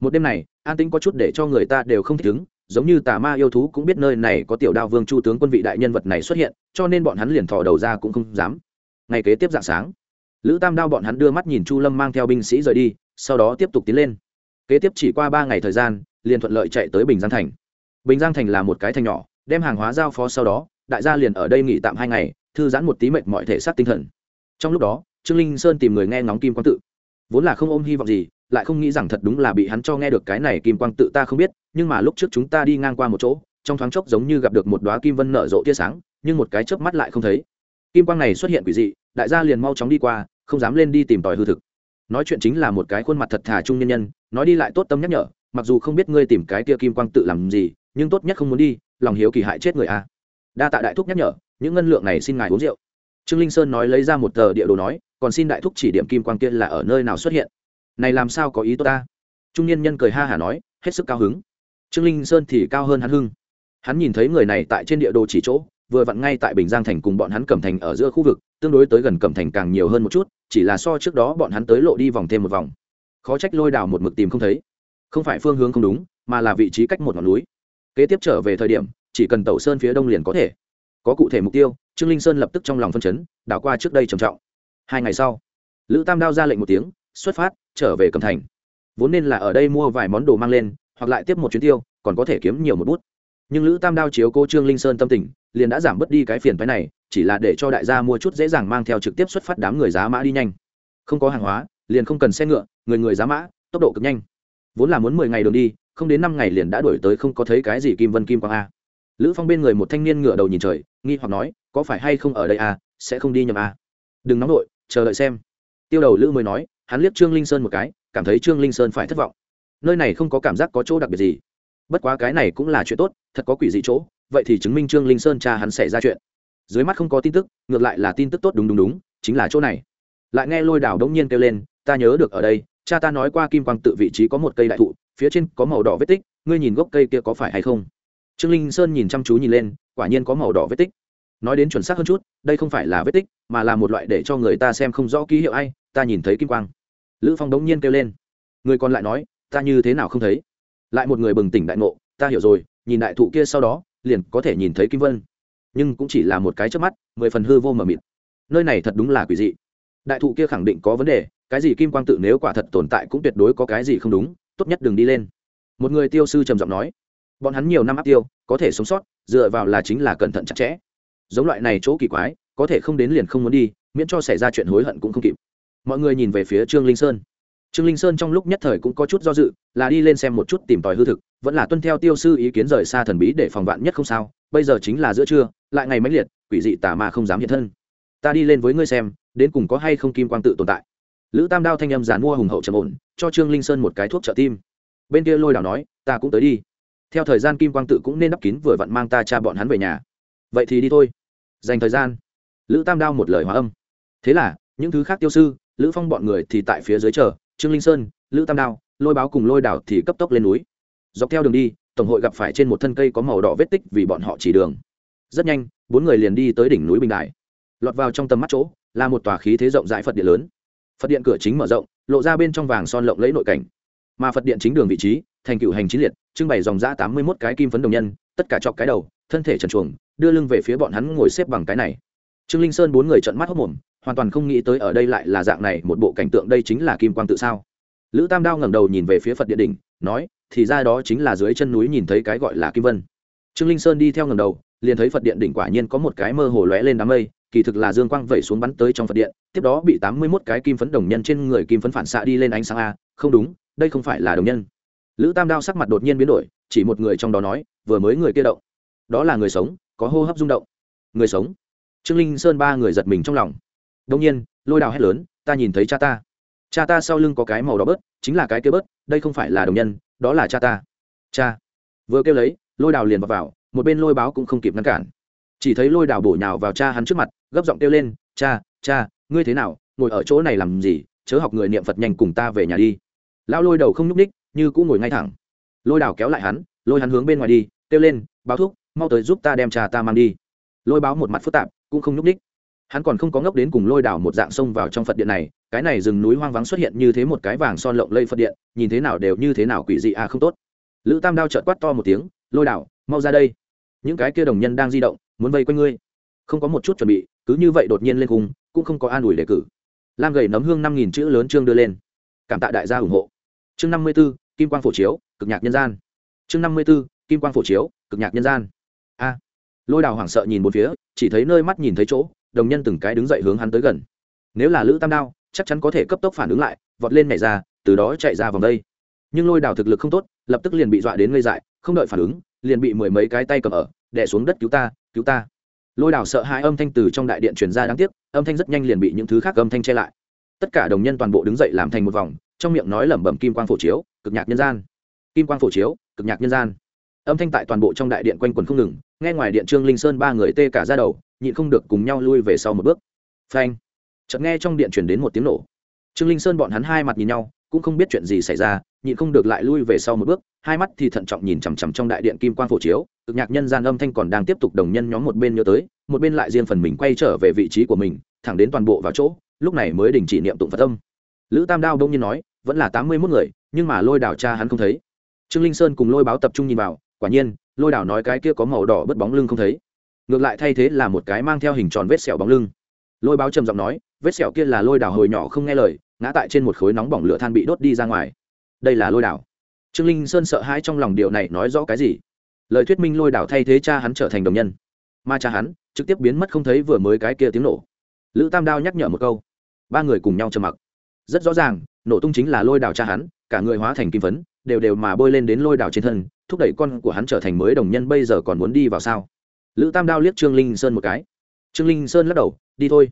Speaker 1: Một đêm này, an tĩnh có chút để cho người ta đều không thích ứng, giống như tà ma yêu thú cũng biết nơi này có tiểu đao vương chu tướng quân vị đại nhân vật này xuất hiện, cho nên bọn hắn liền thò đầu ra cũng không dám. Ngày kế tiếp dạng sáng, lữ tam đao bọn hắn đưa mắt nhìn chu lâm mang theo binh sĩ rời đi, sau đó tiếp tục tiến lên. Kế tiếp chỉ qua ba ngày thời gian, liền thuận lợi chạy tới bình giang thành. Bình giang thành là một cái thành nhỏ đem hàng hóa giao phó sau đó, đại gia liền ở đây nghỉ tạm hai ngày, thư giãn một tí mệt mọi thể xác tinh thần. Trong lúc đó, trương linh sơn tìm người nghe ngóng kim quang tự. Vốn là không ôm hy vọng gì, lại không nghĩ rằng thật đúng là bị hắn cho nghe được cái này kim quang tự ta không biết, nhưng mà lúc trước chúng ta đi ngang qua một chỗ, trong thoáng chốc giống như gặp được một đoá kim vân nở rộ tia sáng, nhưng một cái chớp mắt lại không thấy. Kim quang này xuất hiện quỷ dị, đại gia liền mau chóng đi qua, không dám lên đi tìm tòi hư thực. Nói chuyện chính là một cái khuôn mặt thật thà trung nhân nhân, nói đi lại tốt tâm nhắc nhở, mặc dù không biết ngươi tìm cái tia kim quang tự làm gì nhưng tốt nhất không muốn đi, lòng hiếu kỳ hại chết người a. Đa tạ đại thúc nhắc nhở, những ngân lượng này xin ngài uống rượu. Trương linh sơn nói lấy ra một tờ địa đồ nói, còn xin đại thúc chỉ điểm kim quang kia là ở nơi nào xuất hiện. Này làm sao có ý tốt ta? Trung niên nhân cười ha hả nói, hết sức cao hứng. Trương linh sơn thì cao hơn hắn hưng. Hắn nhìn thấy người này tại trên địa đồ chỉ chỗ, vừa vặn ngay tại bình giang thành cùng bọn hắn cẩm thành ở giữa khu vực, tương đối tới gần cẩm thành càng nhiều hơn một chút, chỉ là so trước đó bọn hắn tới lộ đi vòng thêm một vòng. Khó trách lôi đào một mực tìm không thấy. Không phải phương hướng không đúng, mà là vị trí cách một ngọn núi kế tiếp trở về thời điểm, chỉ cần tẩu sơn phía đông liền có thể. Có cụ thể mục tiêu, trương linh sơn lập tức trong lòng phân chấn, đảo qua trước đây trầm trọng. Hai ngày sau, lữ tam đao ra lệnh một tiếng, xuất phát, trở về cầm thành. Vốn nên là ở đây mua vài món đồ mang lên, hoặc lại tiếp một chuyến tiêu, còn có thể kiếm nhiều một bút. Nhưng lữ tam đao chiếu cô trương linh sơn tâm tình, liền đã giảm bớt đi cái phiền phái này, chỉ là để cho đại gia mua chút dễ dàng mang theo trực tiếp xuất phát đám người giá mã đi nhanh. Không có hàng hóa, liền không cần xe ngựa, người người giá mã, tốc độ cực nhanh. Vốn là muốn mười ngày đường đi không đến năm ngày liền đã đổi tới không có thấy cái gì kim vân kim quang a. Lữ phong bên người một thanh niên ngửa đầu nhìn trời, nghi hoặc nói, có phải hay không ở đây a sẽ không đi nhầm a đừng nóng nổi chờ đợi xem. Tiêu đầu lữ mới nói, hắn liếc trương linh sơn một cái, cảm thấy trương linh sơn phải thất vọng. Nơi này không có cảm giác có chỗ đặc biệt gì. Bất quá cái này cũng là chuyện tốt, thật có quỷ dị chỗ, vậy thì chứng minh trương linh sơn cha hắn xảy ra chuyện. Dưới mắt không có tin tức, ngược lại là tin tức tốt đúng đúng đúng, chính là chỗ này. Lại nghe lôi đảo đống nhiên kêu lên, ta nhớ được ở đây cha ta nói qua kim quang tự vị trí có một cây đại thụ, phía trên có màu đỏ vết tích, ngươi nhìn gốc cây kia có phải hay không? Trương linh sơn nhìn chăm chú nhìn lên, quả nhiên có màu đỏ vết tích. Nói đến chuẩn xác hơn chút, đây không phải là vết tích, mà là một loại để cho người ta xem không rõ ký hiệu ai, ta nhìn thấy kim quang. Lữ phong đống nhiên kêu lên. Người còn lại nói, ta như thế nào không thấy? Lại một người bừng tỉnh đại ngộ, ta hiểu rồi, nhìn đại thụ kia sau đó, liền có thể nhìn thấy kim vân. Nhưng cũng chỉ là một cái trước mắt, mười phần hư vô mờ mịt. Nơi này thật đúng là quỷ dị. Đại thụ kia khẳng định có vấn đề cái gì kim quang tự nếu quả thật tồn tại cũng tuyệt đối có cái gì không đúng, tốt nhất đừng đi lên. Một người tiêu sư trầm giọng nói, bọn hắn nhiều năm áp tiêu, có thể sống sót, dựa vào là chính là cẩn thận chặt chẽ. Giống loại này chỗ kỳ quái, có thể không đến liền không muốn đi, miễn cho xảy ra chuyện hối hận cũng không kịp. Mọi người nhìn về phía trương linh sơn. Trương linh sơn trong lúc nhất thời cũng có chút do dự, là đi lên xem một chút tìm tòi hư thực, vẫn là tuân theo tiêu sư ý kiến rời xa thần bí để phòng vạn nhất không sao, bây giờ chính là giữa trưa, lại ngày mãnh liệt, quỷ dị tà mà không dám hiện thân. Ta đi lên với ngươi xem, đến cùng có hay không kim quang tự tồn tại lữ tam đao thanh âm giàn mua hùng hậu trầm ổn, cho trương linh sơn một cái thuốc trợ tim. Bên kia lôi đảo nói, ta cũng tới đi. Theo thời gian kim quang tự cũng nên đắp kín vừa vặn mang ta cha bọn hắn về nhà. Vậy thì đi thôi. Dành thời gian, lữ tam đao một lời hóa âm. Thế là, những thứ khác tiêu sư, lữ phong bọn người thì tại phía dưới chờ, trương linh sơn, lữ tam đao, lôi báo cùng lôi đảo thì cấp tốc lên núi. Dọc theo đường đi, tổng hội gặp phải trên một thân cây có màu đỏ vết tích vì bọn họ chỉ đường. Rất nhanh, bốn người liền đi tới đỉnh núi bình đại lọt vào trong tầm mắt chỗ, là một tòa khí thế rộng rãi phật điện lớn phật điện cửa chính mở rộng, lộ ra bên trong vàng son lộng lấy nội cảnh. Mà phật điện chính đường vị trí, thành cựu hành chín liệt, trưng bày dòng giã tám mươi mốt cái kim phấn đồng nhân, tất cả chọc cái đầu, thân thể trần chuồng đưa lưng về phía bọn hắn ngồi xếp bằng cái này. Trương linh sơn bốn người trận mắt hốc mồm, hoàn toàn không nghĩ tới ở đây lại là dạng này, một bộ cảnh tượng đây chính là kim quang tự sao. Lữ tam đao ngẩng đầu nhìn về phía phật địa đỉnh, nói, thì ra đó chính là dưới chân núi nhìn thấy cái gọi là kim vân. Trương linh sơn đi theo ngẩng đầu, liền thấy phật điện đỉnh quả nhiên có một cái mơ hồ lóe lên đám mây kỳ thực là dương quang vẩy xuống bắn tới trong phật điện tiếp đó bị tám mươi mốt cái kim phấn đồng nhân trên người kim phấn phản xạ đi lên ánh sáng a. Không đúng đây không phải là đồng nhân. Lữ tam đao sắc mặt đột nhiên biến đổi chỉ một người trong đó nói vừa mới người kia động. Đó là người sống có hô hấp rung động. Người sống. Trương linh sơn ba người giật mình trong lòng. Đông nhiên lôi đào hét lớn ta nhìn thấy cha ta. Cha ta sau lưng có cái màu đỏ bớt chính là cái kia bớt đây không phải là đồng nhân đó là cha ta. Cha. Vừa kêu lấy lôi đào liền vào, vào một bên lôi báo cũng không kịp ngăn cản chỉ thấy lôi đào bổ nhào vào cha hắn trước mặt, gấp giọng kêu lên, cha cha, ngươi thế nào? Ngồi ở chỗ này làm gì? Chớ học người niệm phật nhanh cùng ta về nhà đi. Lão lôi đầu không nhúc ních như cũng ngồi ngay thẳng. Lôi đào kéo lại hắn, lôi hắn hướng bên ngoài đi, kêu lên, báo thúc, mau tới giúp ta đem trà ta mang đi. Lôi báo một mặt phức tạp, cũng không nhúc ních hắn còn không có ngốc đến cùng lôi đảo một dạng sông vào trong phật điện này, cái này rừng núi hoang vắng xuất hiện như thế một cái vàng son lộng lây phật điện, nhìn thế nào đều như thế nào quỷ dị à không tốt. Lữ tam đao trợt quát to một tiếng, lôi đảo, mau ra đây. Những cái kia đồng nhân đang di động muốn vây quanh ngươi. Không có một chút chuẩn bị, cứ như vậy đột nhiên lên cùng cũng không có an ủi đề cử. Lam gầy nấm hương năm nghìn chữ lớn chương đưa lên. Cảm tạ đại gia ủng hộ. Chương năm mươi b ố kim quang phổ chiếu, cực nhạc nhân gian. Chương năm mươi b ố kim quang phổ chiếu, cực nhạc nhân gian. A. Lôi đào hoảng sợ nhìn một phía, chỉ thấy nơi mắt nhìn thấy chỗ, đồng nhân từng cái đứng dậy hướng hắn tới gần. Nếu là lữ tam đao, chắc chắn có thể cấp tốc phản ứng lại, vọt lên nhảy ra, từ đó chạy ra vòng đây. Nhưng lôi đào thực lực không tốt, lập tức liền bị dọa đến ngây dại, không đợi phản ứng, liền bị mười mấy cái tay cầm ở, đè xuống đất cứu ta cứu ta. Lôi đảo sợ hai âm thanh từ trong đại điện truyền ra đáng tiếc, âm thanh rất nhanh liền bị những thứ khác âm thanh che lại. Tất cả đồng nhân toàn bộ đứng dậy làm thành một vòng, trong miệng nói lẩm bẩm kim quang phổ chiếu, cực nhạc nhân gian. Kim quang phổ chiếu, cực nhạc nhân gian. Âm thanh tại toàn bộ trong đại điện quanh quần không ngừng, nghe ngoài điện trương linh sơn ba người tê cả ra đầu, nhịn không được cùng nhau lui về sau một bước. Phanh. Chợt nghe trong điện chuyển đến một tiếng nổ. Trương linh sơn bọn hắn hai mặt nhìn nhau, cũng không biết chuyện gì xảy ra nhịn không được lại lui về sau một bước, hai mắt thì thận trọng nhìn chằm chằm trong đại điện kim quang phổ chiếu, cực nhạc nhân gian âm thanh còn đang tiếp tục đồng nhân nhóm một bên nhớ tới, một bên lại riêng phần mình quay trở về vị trí của mình, thẳng đến toàn bộ vào chỗ, lúc này mới đình chỉ niệm tụng phật âm. Lữ tam đao đông nhiên nói, vẫn là tám mươi mốt người, nhưng mà lôi đảo cha hắn không thấy. Trương linh sơn cùng lôi báo tập trung nhìn vào, quả nhiên, lôi đảo nói cái kia có màu đỏ bất bóng lưng không thấy. Ngược lại thay thế là một cái mang theo hình tròn vết sẹo bóng lưng. Lôi báo trầm giọng nói, vết sẹo kia là lôi đảo hồi nhỏ không nghe lời, ngã tại trên một khối nóng bỏng lửa than bị đốt đi ra ngoài đây là lôi đảo. Trương linh sơn sợ hãi trong lòng điều này nói rõ cái gì? Lời thuyết minh lôi đảo thay thế cha hắn trở thành đồng nhân. Mà cha hắn trực tiếp biến mất không thấy vừa mới cái kia tiếng nổ. Lữ tam đao nhắc nhở một câu. Ba người cùng nhau trầm mặc. Rất rõ ràng, nổ tung chính là lôi đảo cha hắn, cả người hóa thành kim phấn, đều đều mà bôi lên đến lôi đảo trên thân, thúc đẩy con của hắn trở thành mới đồng nhân bây giờ còn muốn đi vào sao? Lữ tam đao liếc trương linh sơn một cái. Trương linh sơn lắc đầu, đi thôi.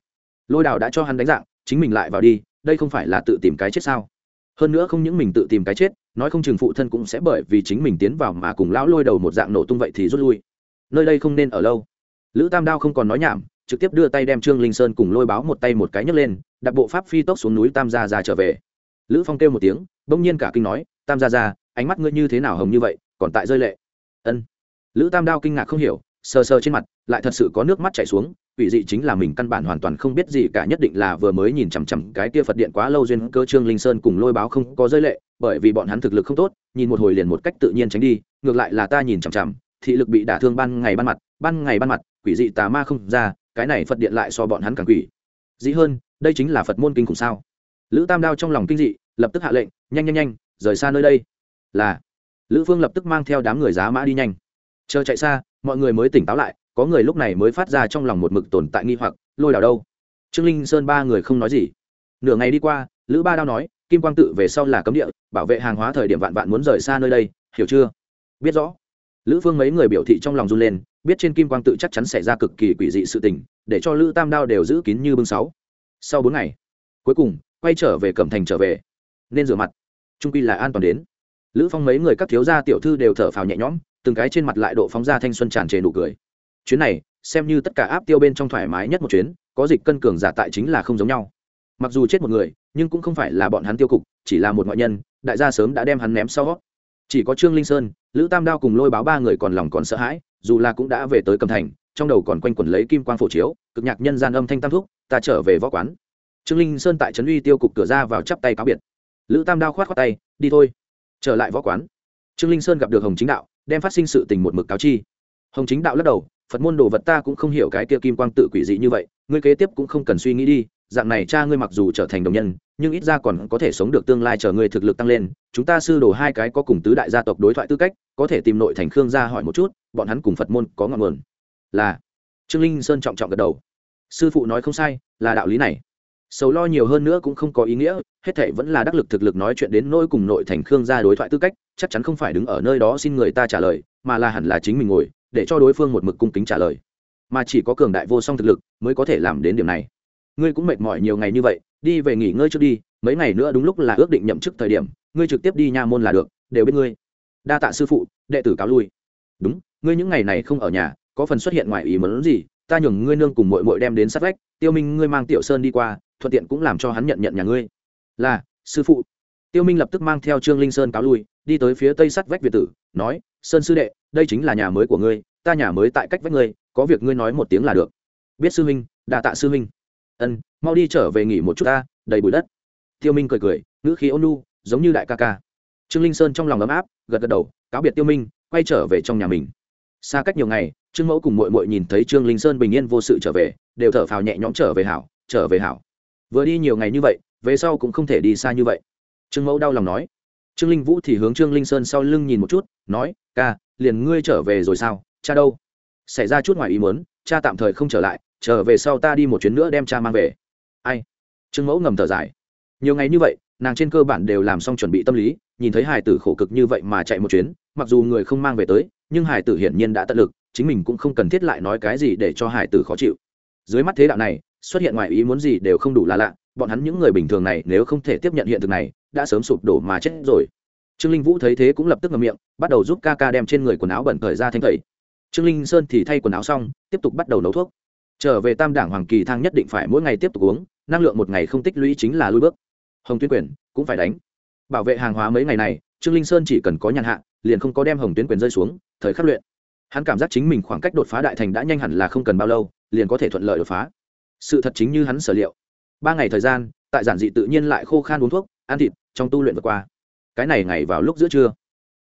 Speaker 1: Lôi đảo đã cho hắn đánh dạng, chính mình lại vào đi, đây không phải là tự tìm cái chết sao? Hơn nữa không những mình tự tìm cái chết, nói không chừng phụ thân cũng sẽ bởi vì chính mình tiến vào mà cùng lão lôi đầu một dạng nổ tung vậy thì rút lui. Nơi đây không nên ở lâu. Lữ tam đao không còn nói nhảm, trực tiếp đưa tay đem trương linh sơn cùng lôi báo một tay một cái nhấc lên, đặt bộ pháp phi tốc xuống núi tam gia ra trở về. Lữ phong kêu một tiếng, bỗng nhiên cả kinh nói, tam gia ra ánh mắt ngươi như thế nào hồng như vậy, còn tại rơi lệ. Ân. Lữ tam đao kinh ngạc không hiểu sờ sờ trên mặt, lại thật sự có nước mắt chảy xuống, quỷ dị chính là mình căn bản hoàn toàn không biết gì cả, nhất định là vừa mới nhìn chằm chằm cái kia phật điện quá lâu duyên cơ trương linh sơn cùng lôi báo không có rơi lệ, bởi vì bọn hắn thực lực không tốt, nhìn một hồi liền một cách tự nhiên tránh đi, ngược lại là ta nhìn chằm chằm, thị lực bị đả thương ban ngày ban mặt, ban ngày ban mặt, quỷ dị tà ma không ra, cái này phật điện lại so bọn hắn càng quỷ. Dĩ hơn, đây chính là phật môn kinh khủng sao? Lữ tam đao trong lòng kinh dị, lập tức hạ lệnh, nhanh nhanh nhanh, rời xa nơi đây. Là, lữ phương lập tức mang theo đám người giá mã đi nhanh. Chờ chạy xa mọi người mới tỉnh táo lại, có người lúc này mới phát ra trong lòng một mực tồn tại nghi hoặc, lôi đào đâu? Trương linh sơn ba người không nói gì. Nửa ngày đi qua, lữ ba đao nói, kim quang tự về sau là cấm địa, bảo vệ hàng hóa thời điểm vạn vạn muốn rời xa nơi đây, hiểu chưa? Biết rõ. Lữ phương mấy người biểu thị trong lòng run lên, biết trên kim quang tự chắc chắn xảy ra cực kỳ quỷ dị sự tình, để cho lữ tam đao đều giữ kín như bưng sáu. Sau bốn ngày, cuối cùng, quay trở về cẩm thành trở về. Nên rửa mặt. Trung quy là an toàn đến lữ phong mấy người các thiếu gia tiểu thư đều thở phào nhẹ nhõm, từng cái trên mặt lại độ phóng ra thanh xuân tràn trề nụ cười. Chuyến này, xem như tất cả áp tiêu bên trong thoải mái nhất một chuyến, có dịch cân cường giả tại chính là không giống nhau. Mặc dù chết một người, nhưng cũng không phải là bọn hắn tiêu cục, chỉ là một ngoại nhân, đại gia sớm đã đem hắn ném sau. Chỉ có trương linh sơn, lữ tam đao cùng lôi báo ba người còn lòng còn sợ hãi, dù là cũng đã về tới cầm thành, trong đầu còn quanh quẩn lấy kim quang phổ chiếu, cực nhạc nhân gian âm thanh tam thúc, ta trở về võ quán. Trương linh sơn tại trấn uy tiêu cục cửa ra vào chắp tay cáo biệt. Lữ tam đao khoát khoát tay, đi thôi trở lại võ quán, trương linh sơn gặp được hồng chính đạo, đem phát sinh sự tình một mực cáo chi. Hồng chính đạo lắc đầu, phật môn đồ vật ta cũng không hiểu cái kia kim quang tự quỷ dị như vậy, ngươi kế tiếp cũng không cần suy nghĩ đi, dạng này cha ngươi mặc dù trở thành đồng nhân, nhưng ít ra còn có thể sống được tương lai chờ ngươi thực lực tăng lên. Chúng ta sư đồ hai cái có cùng tứ đại gia tộc đối thoại tư cách, có thể tìm nội thành khương gia hỏi một chút, bọn hắn cùng phật môn có ngọn nguồn. Là, trương linh sơn trọng trọng gật đầu. Sư phụ nói không sai, là đạo lý này sầu lo nhiều hơn nữa cũng không có ý nghĩa, hết thảy vẫn là đắc lực thực lực nói chuyện đến nỗi cùng nội thành khương gia đối thoại tư cách, chắc chắn không phải đứng ở nơi đó xin người ta trả lời, mà là hẳn là chính mình ngồi, để cho đối phương một mực cung kính trả lời. Mà chỉ có cường đại vô song thực lực mới có thể làm đến điểm này. Ngươi cũng mệt mỏi nhiều ngày như vậy, đi về nghỉ ngơi trước đi, mấy ngày nữa đúng lúc là ước định nhậm chức thời điểm, ngươi trực tiếp đi nha môn là được, đều biết ngươi. Đa tạ sư phụ, đệ tử cáo lui. Đúng, ngươi những ngày này không ở nhà, có phần xuất hiện ngoài ý muốn gì, ta nhường ngươi nương cùng mội mội đem đến sát vách, tiêu minh, ngươi mang tiểu sơn đi qua thuận tiện cũng làm cho hắn nhận nhận nhà ngươi. Là, sư phụ. Tiêu minh lập tức mang theo trương linh sơn cáo lui, đi tới phía tây sắt vách việt tử, nói, sơn sư đệ, đây chính là nhà mới của ngươi, ta nhà mới tại cách vách ngươi, có việc ngươi nói một tiếng là được. Biết sư huynh, đa tạ sư huynh. Ân, mau đi trở về nghỉ một chút ta, đầy bụi đất. Tiêu minh cười cười, ngữ khí ôn nu giống như đại ca ca. Trương linh sơn trong lòng ấm áp, gật gật đầu, cáo biệt tiêu minh, quay trở về trong nhà mình. Xa cách nhiều ngày, trương mẫu cùng mội mội nhìn thấy trương linh sơn bình yên vô sự trở về, đều thở phào nhẹ nhõm trở về hảo, trở về hảo vừa đi nhiều ngày như vậy, về sau cũng không thể đi xa như vậy. Trương mẫu đau lòng nói. Trương linh vũ thì hướng trương linh sơn sau lưng nhìn một chút, nói, ca, liền ngươi trở về rồi sao? Cha đâu? Xảy ra chút ngoài ý muốn, cha tạm thời không trở lại trở về sau ta đi một chuyến nữa đem cha mang về. Ai? Trương mẫu ngầm thở dài. Nhiều ngày như vậy, nàng trên cơ bản đều làm xong chuẩn bị tâm lý, nhìn thấy hải tử khổ cực như vậy mà chạy một chuyến, mặc dù người không mang về tới, nhưng hải tử hiển nhiên đã tận lực, chính mình cũng không cần thiết lại nói cái gì để cho hải tử khó chịu. Dưới mắt thế đạo này xuất hiện ngoài ý muốn gì đều không đủ là lạ. Bọn hắn những người bình thường này nếu không thể tiếp nhận hiện thực này, đã sớm sụp đổ mà chết rồi. Trương linh vũ thấy thế cũng lập tức ngậm miệng, bắt đầu giúp ca ca đem trên người quần áo bẩn thời ra thanh tẩy. Trương linh sơn thì thay quần áo xong, tiếp tục bắt đầu nấu thuốc. Trở về tam đảng hoàng kỳ thang nhất định phải mỗi ngày tiếp tục uống, năng lượng một ngày không tích lũy chính là lui bước. Hồng tuyến quyền cũng phải đánh. Bảo vệ hàng hóa mấy ngày này, trương linh sơn chỉ cần có nhàn hạ, liền không có đem hồng tuyến quyền rơi xuống, thời khắc luyện. Hắn cảm giác chính mình khoảng cách đột phá đại thành đã nhanh hẳn là không cần bao lâu, liền có thể thuận lợi đột phá sự thật chính như hắn sở liệu. Ba ngày thời gian, tại giản dị tự nhiên lại khô khan uống thuốc, ăn thịt, trong tu luyện vượt qua. Cái này ngày vào lúc giữa trưa,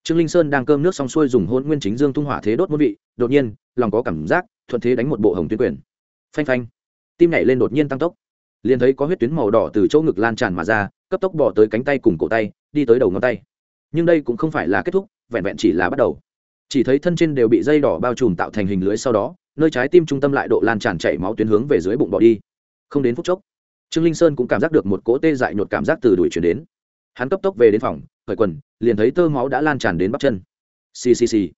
Speaker 1: trương linh sơn đang cơm nước xong xuôi dùng hôn nguyên chính dương tung hỏa thế đốt môn vị, đột nhiên, lòng có cảm giác, thuận thế đánh một bộ hồng tuyến quyền. Phanh phanh, tim nhảy lên đột nhiên tăng tốc. Liền thấy có huyết tuyến màu đỏ từ chỗ ngực lan tràn mà ra, cấp tốc bỏ tới cánh tay cùng cổ tay, đi tới đầu ngón tay. Nhưng đây cũng không phải là kết thúc, vẹn vẹn chỉ là bắt đầu. Chỉ thấy thân trên đều bị dây đỏ bao trùm tạo thành hình lưới sau đó nơi trái tim trung tâm lại độ lan tràn chảy máu tuyến hướng về dưới bụng bỏ đi. Không đến phút chốc, trương linh sơn cũng cảm giác được một cỗ tê dại nhột cảm giác từ đuổi chuyển đến. Hắn cấp tốc về đến phòng, khởi quần, liền thấy tơ máu đã lan tràn đến bắp chân. Xì xì xì.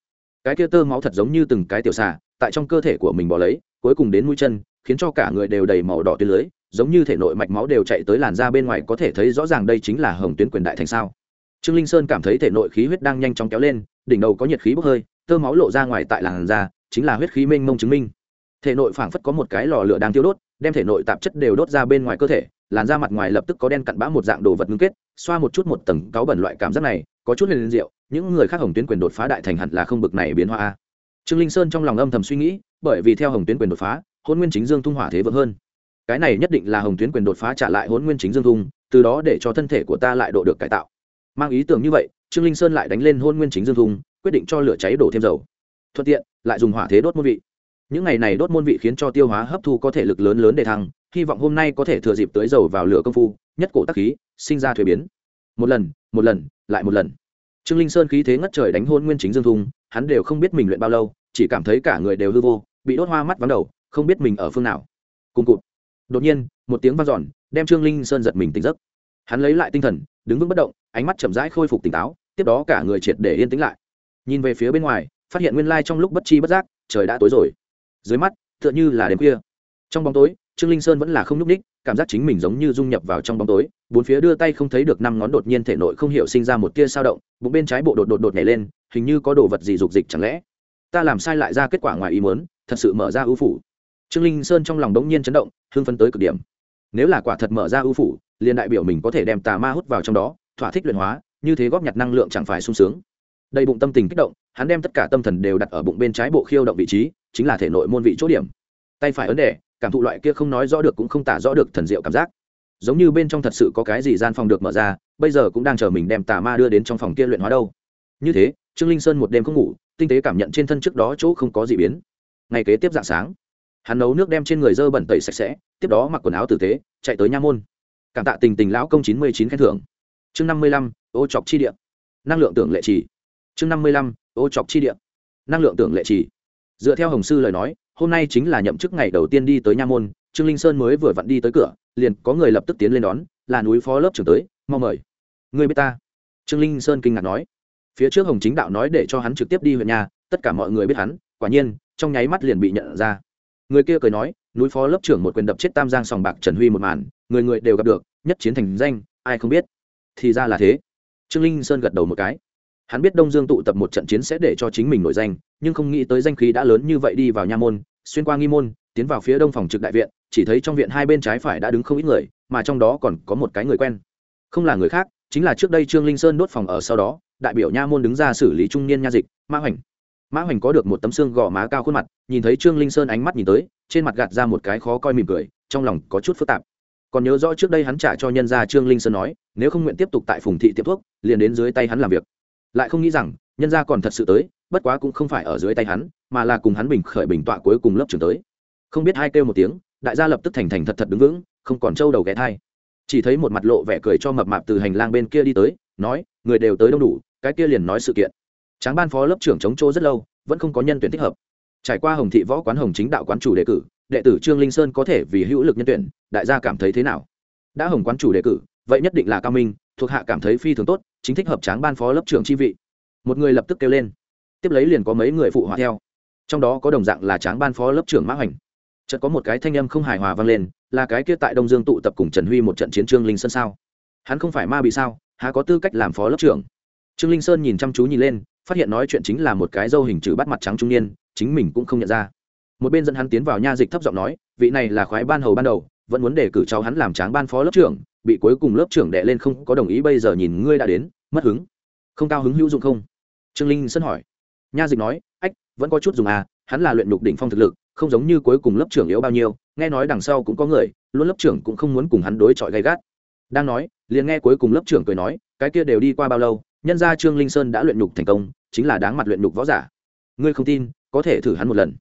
Speaker 1: Cái kia tơ máu thật giống như từng cái tiểu xà, tại trong cơ thể của mình bỏ lấy, cuối cùng đến mũi chân, khiến cho cả người đều đầy màu đỏ tuyến lưới, giống như thể nội mạch máu đều chạy tới làn da bên ngoài, có thể thấy rõ ràng đây chính là hồng tuyến quyền đại thành sao. Trương linh sơn cảm thấy thể nội khí huyết đang nhanh chóng kéo lên, đỉnh đầu có nhiệt khí bốc hơi, tơ máu lộ ra ngoài tại làn da chính là huyết khí mênh mông chứng minh. Thể nội phảng phất có một cái lò lửa đang tiêu đốt, đem thể nội tạp chất đều đốt ra bên ngoài cơ thể, làn da mặt ngoài lập tức có đen cặn bã một dạng đồ vật ngưng kết, xoa một chút một tầng cáo bẩn loại cảm giác này, có chút liền rượu những người khác hồng tuyến quyền đột phá đại thành hẳn là không bực này biến hóa trương linh sơn trong lòng âm thầm suy nghĩ, bởi vì theo hồng tuyến quyền đột phá, hôn nguyên chính dương tung hỏa thế vượng hơn. Cái này nhất định là hồng tuyến quyền đột phá trả lại hôn nguyên chính dương tung từ đó để cho thân thể của ta lại độ được cải tạo. Mang ý tưởng như vậy, trương linh sơn lại đánh lên hôn nguyên chính dương tung quyết định cho lửa cháy đổ thêm dầu thuận tiện, lại dùng hỏa thế đốt môn vị. Những ngày này đốt môn vị khiến cho tiêu hóa hấp thu có thể lực lớn lớn để thăng, hy vọng hôm nay có thể thừa dịp tới dầu vào lửa công phu, nhất cổ tắc khí, sinh ra thuế biến. Một lần một lần, lại một lần. Trương linh sơn khí thế ngất trời đánh hôn nguyên chính dương thung, hắn đều không biết mình luyện bao lâu, chỉ cảm thấy cả người đều hư vô, bị đốt hoa mắt vắng đầu, không biết mình ở phương nào. Cùng cụt. Đột nhiên, một tiếng vang dọn, đem trương linh sơn giật mình tỉnh giấc. Hắn lấy lại tinh thần, đứng vững bất động, ánh mắt chậm rãi khôi phục tỉnh táo, tiếp đó cả người triệt để yên tĩnh lại. Nhìn về phía bên ngoài phát hiện nguyên lai trong lúc bất chi bất giác, trời đã tối rồi. Dưới mắt, tựa như là đêm khuya. Trong bóng tối, trương linh sơn vẫn là không nhúc ních cảm giác chính mình giống như dung nhập vào trong bóng tối, bốn phía đưa tay không thấy được năm ngón đột nhiên thể nội không hiểu sinh ra một tia sao động, bụng bên trái bộ đột đột đột nhảy lên, hình như có đồ vật gì dục dịch chẳng lẽ. Ta làm sai lại ra kết quả ngoài ý muốn, thật sự mở ra ưu phủ. Trương linh sơn trong lòng đống nhiên chấn động, hưng phấn tới cực điểm. Nếu là quả thật mở ra ưu phủ, liền đại biểu mình có thể đem tà ma hút vào trong đó, thỏa thích luyện hóa, như thế góp nhặt năng lượng chẳng phải sung sướng đầy bụng tâm tình kích động, hắn đem tất cả tâm thần đều đặt ở bụng bên trái bộ khiêu động vị trí, chính là thể nội môn vị chỗ điểm. Tay phải ấn đề cảm thụ loại kia không nói rõ được cũng không tả rõ được thần diệu cảm giác. Giống như bên trong thật sự có cái gì gian phòng được mở ra, bây giờ cũng đang chờ mình đem tà ma đưa đến trong phòng kia luyện hóa đâu. Như thế, trương linh sơn một đêm không ngủ, tinh tế cảm nhận trên thân trước đó chỗ không có gì biến. Ngày kế tiếp dạng sáng, hắn nấu nước đem trên người dơ bẩn tẩy sạch sẽ, tiếp đó mặc quần áo tử tế, chạy tới nha môn. Cảm tạ tình tình lão công chín mươi chín khen thưởng. Chương năm mươi lăm, ô chọc chi điện năng lượng tưởng lệ trì chương năm mươi lăm, ô chọc chi điện năng lượng tưởng lệ trì. Dựa theo hồng sư lời nói, hôm nay chính là nhậm chức ngày đầu tiên đi tới nha môn, trương linh sơn mới vừa vặn đi tới cửa, liền có người lập tức tiến lên đón, là núi phó lớp trưởng tới, mau mời. Người biết ta? Trương linh sơn kinh ngạc nói. Phía trước hồng chính đạo nói để cho hắn trực tiếp đi huyện nhà, tất cả mọi người biết hắn, quả nhiên, trong nháy mắt liền bị nhận ra. Người kia cười nói, núi phó lớp trưởng một quyền đập chết tam giang sòng bạc trần huy một màn, người người đều gặp được, nhất chiến thành danh, ai không biết. Thì ra là thế. Trương linh sơn gật đầu một cái hắn biết đông dương tụ tập một trận chiến sẽ để cho chính mình nổi danh, nhưng không nghĩ tới danh khí đã lớn như vậy đi vào nha môn, xuyên qua nghi môn, tiến vào phía đông phòng trực đại viện, chỉ thấy trong viện hai bên trái phải đã đứng không ít người, mà trong đó còn có một cái người quen. Không là người khác, chính là trước đây trương linh sơn đốt phòng ở sau đó, đại biểu nha môn đứng ra xử lý trung niên nha dịch, mã hoành. Mã hoành có được một tấm xương gò má cao khuôn mặt, nhìn thấy trương linh sơn ánh mắt nhìn tới, trên mặt gạt ra một cái khó coi mỉm cười, trong lòng có chút phức tạp. Còn nhớ rõ trước đây hắn trả cho nhân gia trương linh sơn nói, nếu không nguyện tiếp tục tại phùng thị tiệm thuốc, liền đến dưới tay hắn làm việc lại không nghĩ rằng, nhân gia còn thật sự tới, bất quá cũng không phải ở dưới tay hắn, mà là cùng hắn bình khởi bình tọa cuối cùng lớp trưởng tới. Không biết hai kêu một tiếng, đại gia lập tức thành thành thật thật đứng vững, không còn trâu đầu ghé thai. Chỉ thấy một mặt lộ vẻ cười cho mập mạp từ hành lang bên kia đi tới, nói, người đều tới đông đủ, cái kia liền nói sự kiện. Tráng ban phó lớp trưởng chống chỗ rất lâu, vẫn không có nhân tuyển thích hợp. Trải qua hồng thị võ quán hồng chính đạo quán chủ đề cử, đệ tử trương linh sơn có thể vì hữu lực nhân tuyển, đại gia cảm thấy thế nào? Đã hồng quán chủ đề cử, vậy nhất định là cao minh, thuộc hạ cảm thấy phi thường tốt chính thích hợp tráng ban phó lớp trưởng chi vị. Một người lập tức kêu lên. Tiếp lấy liền có mấy người phụ họa theo. Trong đó có đồng dạng là tráng ban phó lớp trưởng mã hoành. Chợt có một cái thanh âm không hài hòa vang lên, là cái kia tại đông dương tụ tập cùng trần huy một trận chiến trương linh sơn sao? Hắn không phải ma bị sao, há có tư cách làm phó lớp trưởng? Trương linh sơn nhìn chăm chú nhìn lên, phát hiện nói chuyện chính là một cái dâu hình chữ bắt mặt trắng trung niên, chính mình cũng không nhận ra. Một bên dẫn hắn tiến vào nha dịch thấp giọng nói, vị này là khoái ban hầu ban đầu, vẫn muốn đề cử cháu hắn làm tráng ban phó lớp trưởng bị cuối cùng lớp trưởng đệ lên không có đồng ý bây giờ nhìn ngươi đã đến, mất hứng. Không cao hứng hữu dụng không? Trương linh sơn hỏi. Nha dịch nói, ách, vẫn có chút dùng à hắn là luyện đục đỉnh phong thực lực, không giống như cuối cùng lớp trưởng yếu bao nhiêu, nghe nói đằng sau cũng có người, luôn lớp trưởng cũng không muốn cùng hắn đối chọi gay gắt. Đang nói, liền nghe cuối cùng lớp trưởng cười nói, cái kia đều đi qua bao lâu, nhân ra trương linh sơn đã luyện nhục thành công, chính là đáng mặt luyện nhục võ giả. Ngươi không tin, có thể thử hắn một lần.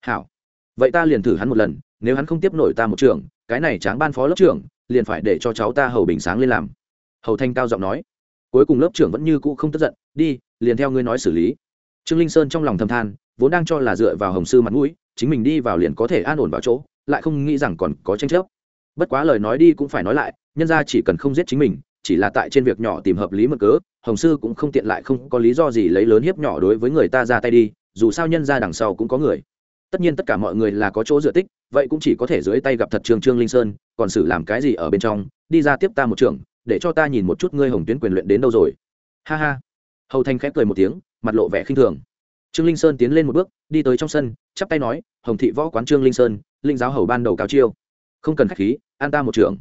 Speaker 1: Hảo. Vậy ta liền thử hắn một lần, nếu hắn không tiếp nổi ta một trường, cái này tráng ban phó lớp trưởng liền phải để cho cháu ta hầu bình sáng lên làm. Hầu thanh cao giọng nói. Cuối cùng lớp trưởng vẫn như cũ không tức giận, đi, liền theo ngươi nói xử lý. Trương linh sơn trong lòng thầm than, vốn đang cho là dựa vào hồng sư mặt mũi, chính mình đi vào liền có thể an ổn vào chỗ, lại không nghĩ rằng còn có tranh chấp. Bất quá lời nói đi cũng phải nói lại, nhân ra chỉ cần không giết chính mình, chỉ là tại trên việc nhỏ tìm hợp lý mực cớ, hồng sư cũng không tiện lại không có lý do gì lấy lớn hiếp nhỏ đối với người ta ra tay đi, dù sao nhân ra đằng sau cũng có người tất nhiên tất cả mọi người là có chỗ dựa tích, vậy cũng chỉ có thể dưới tay gặp thật trường trương linh sơn, còn xử làm cái gì ở bên trong, đi ra tiếp ta một trường để cho ta nhìn một chút ngươi hồng tuyến quyền luyện đến đâu rồi. Ha ha. Hầu thanh khép cười một tiếng, mặt lộ vẻ khinh thường. Trương linh sơn tiến lên một bước, đi tới trong sân, chắp tay nói, hồng thị võ quán trương linh sơn, linh giáo hầu ban đầu cao chiêu. Không cần khách khí, an ta một trưởng.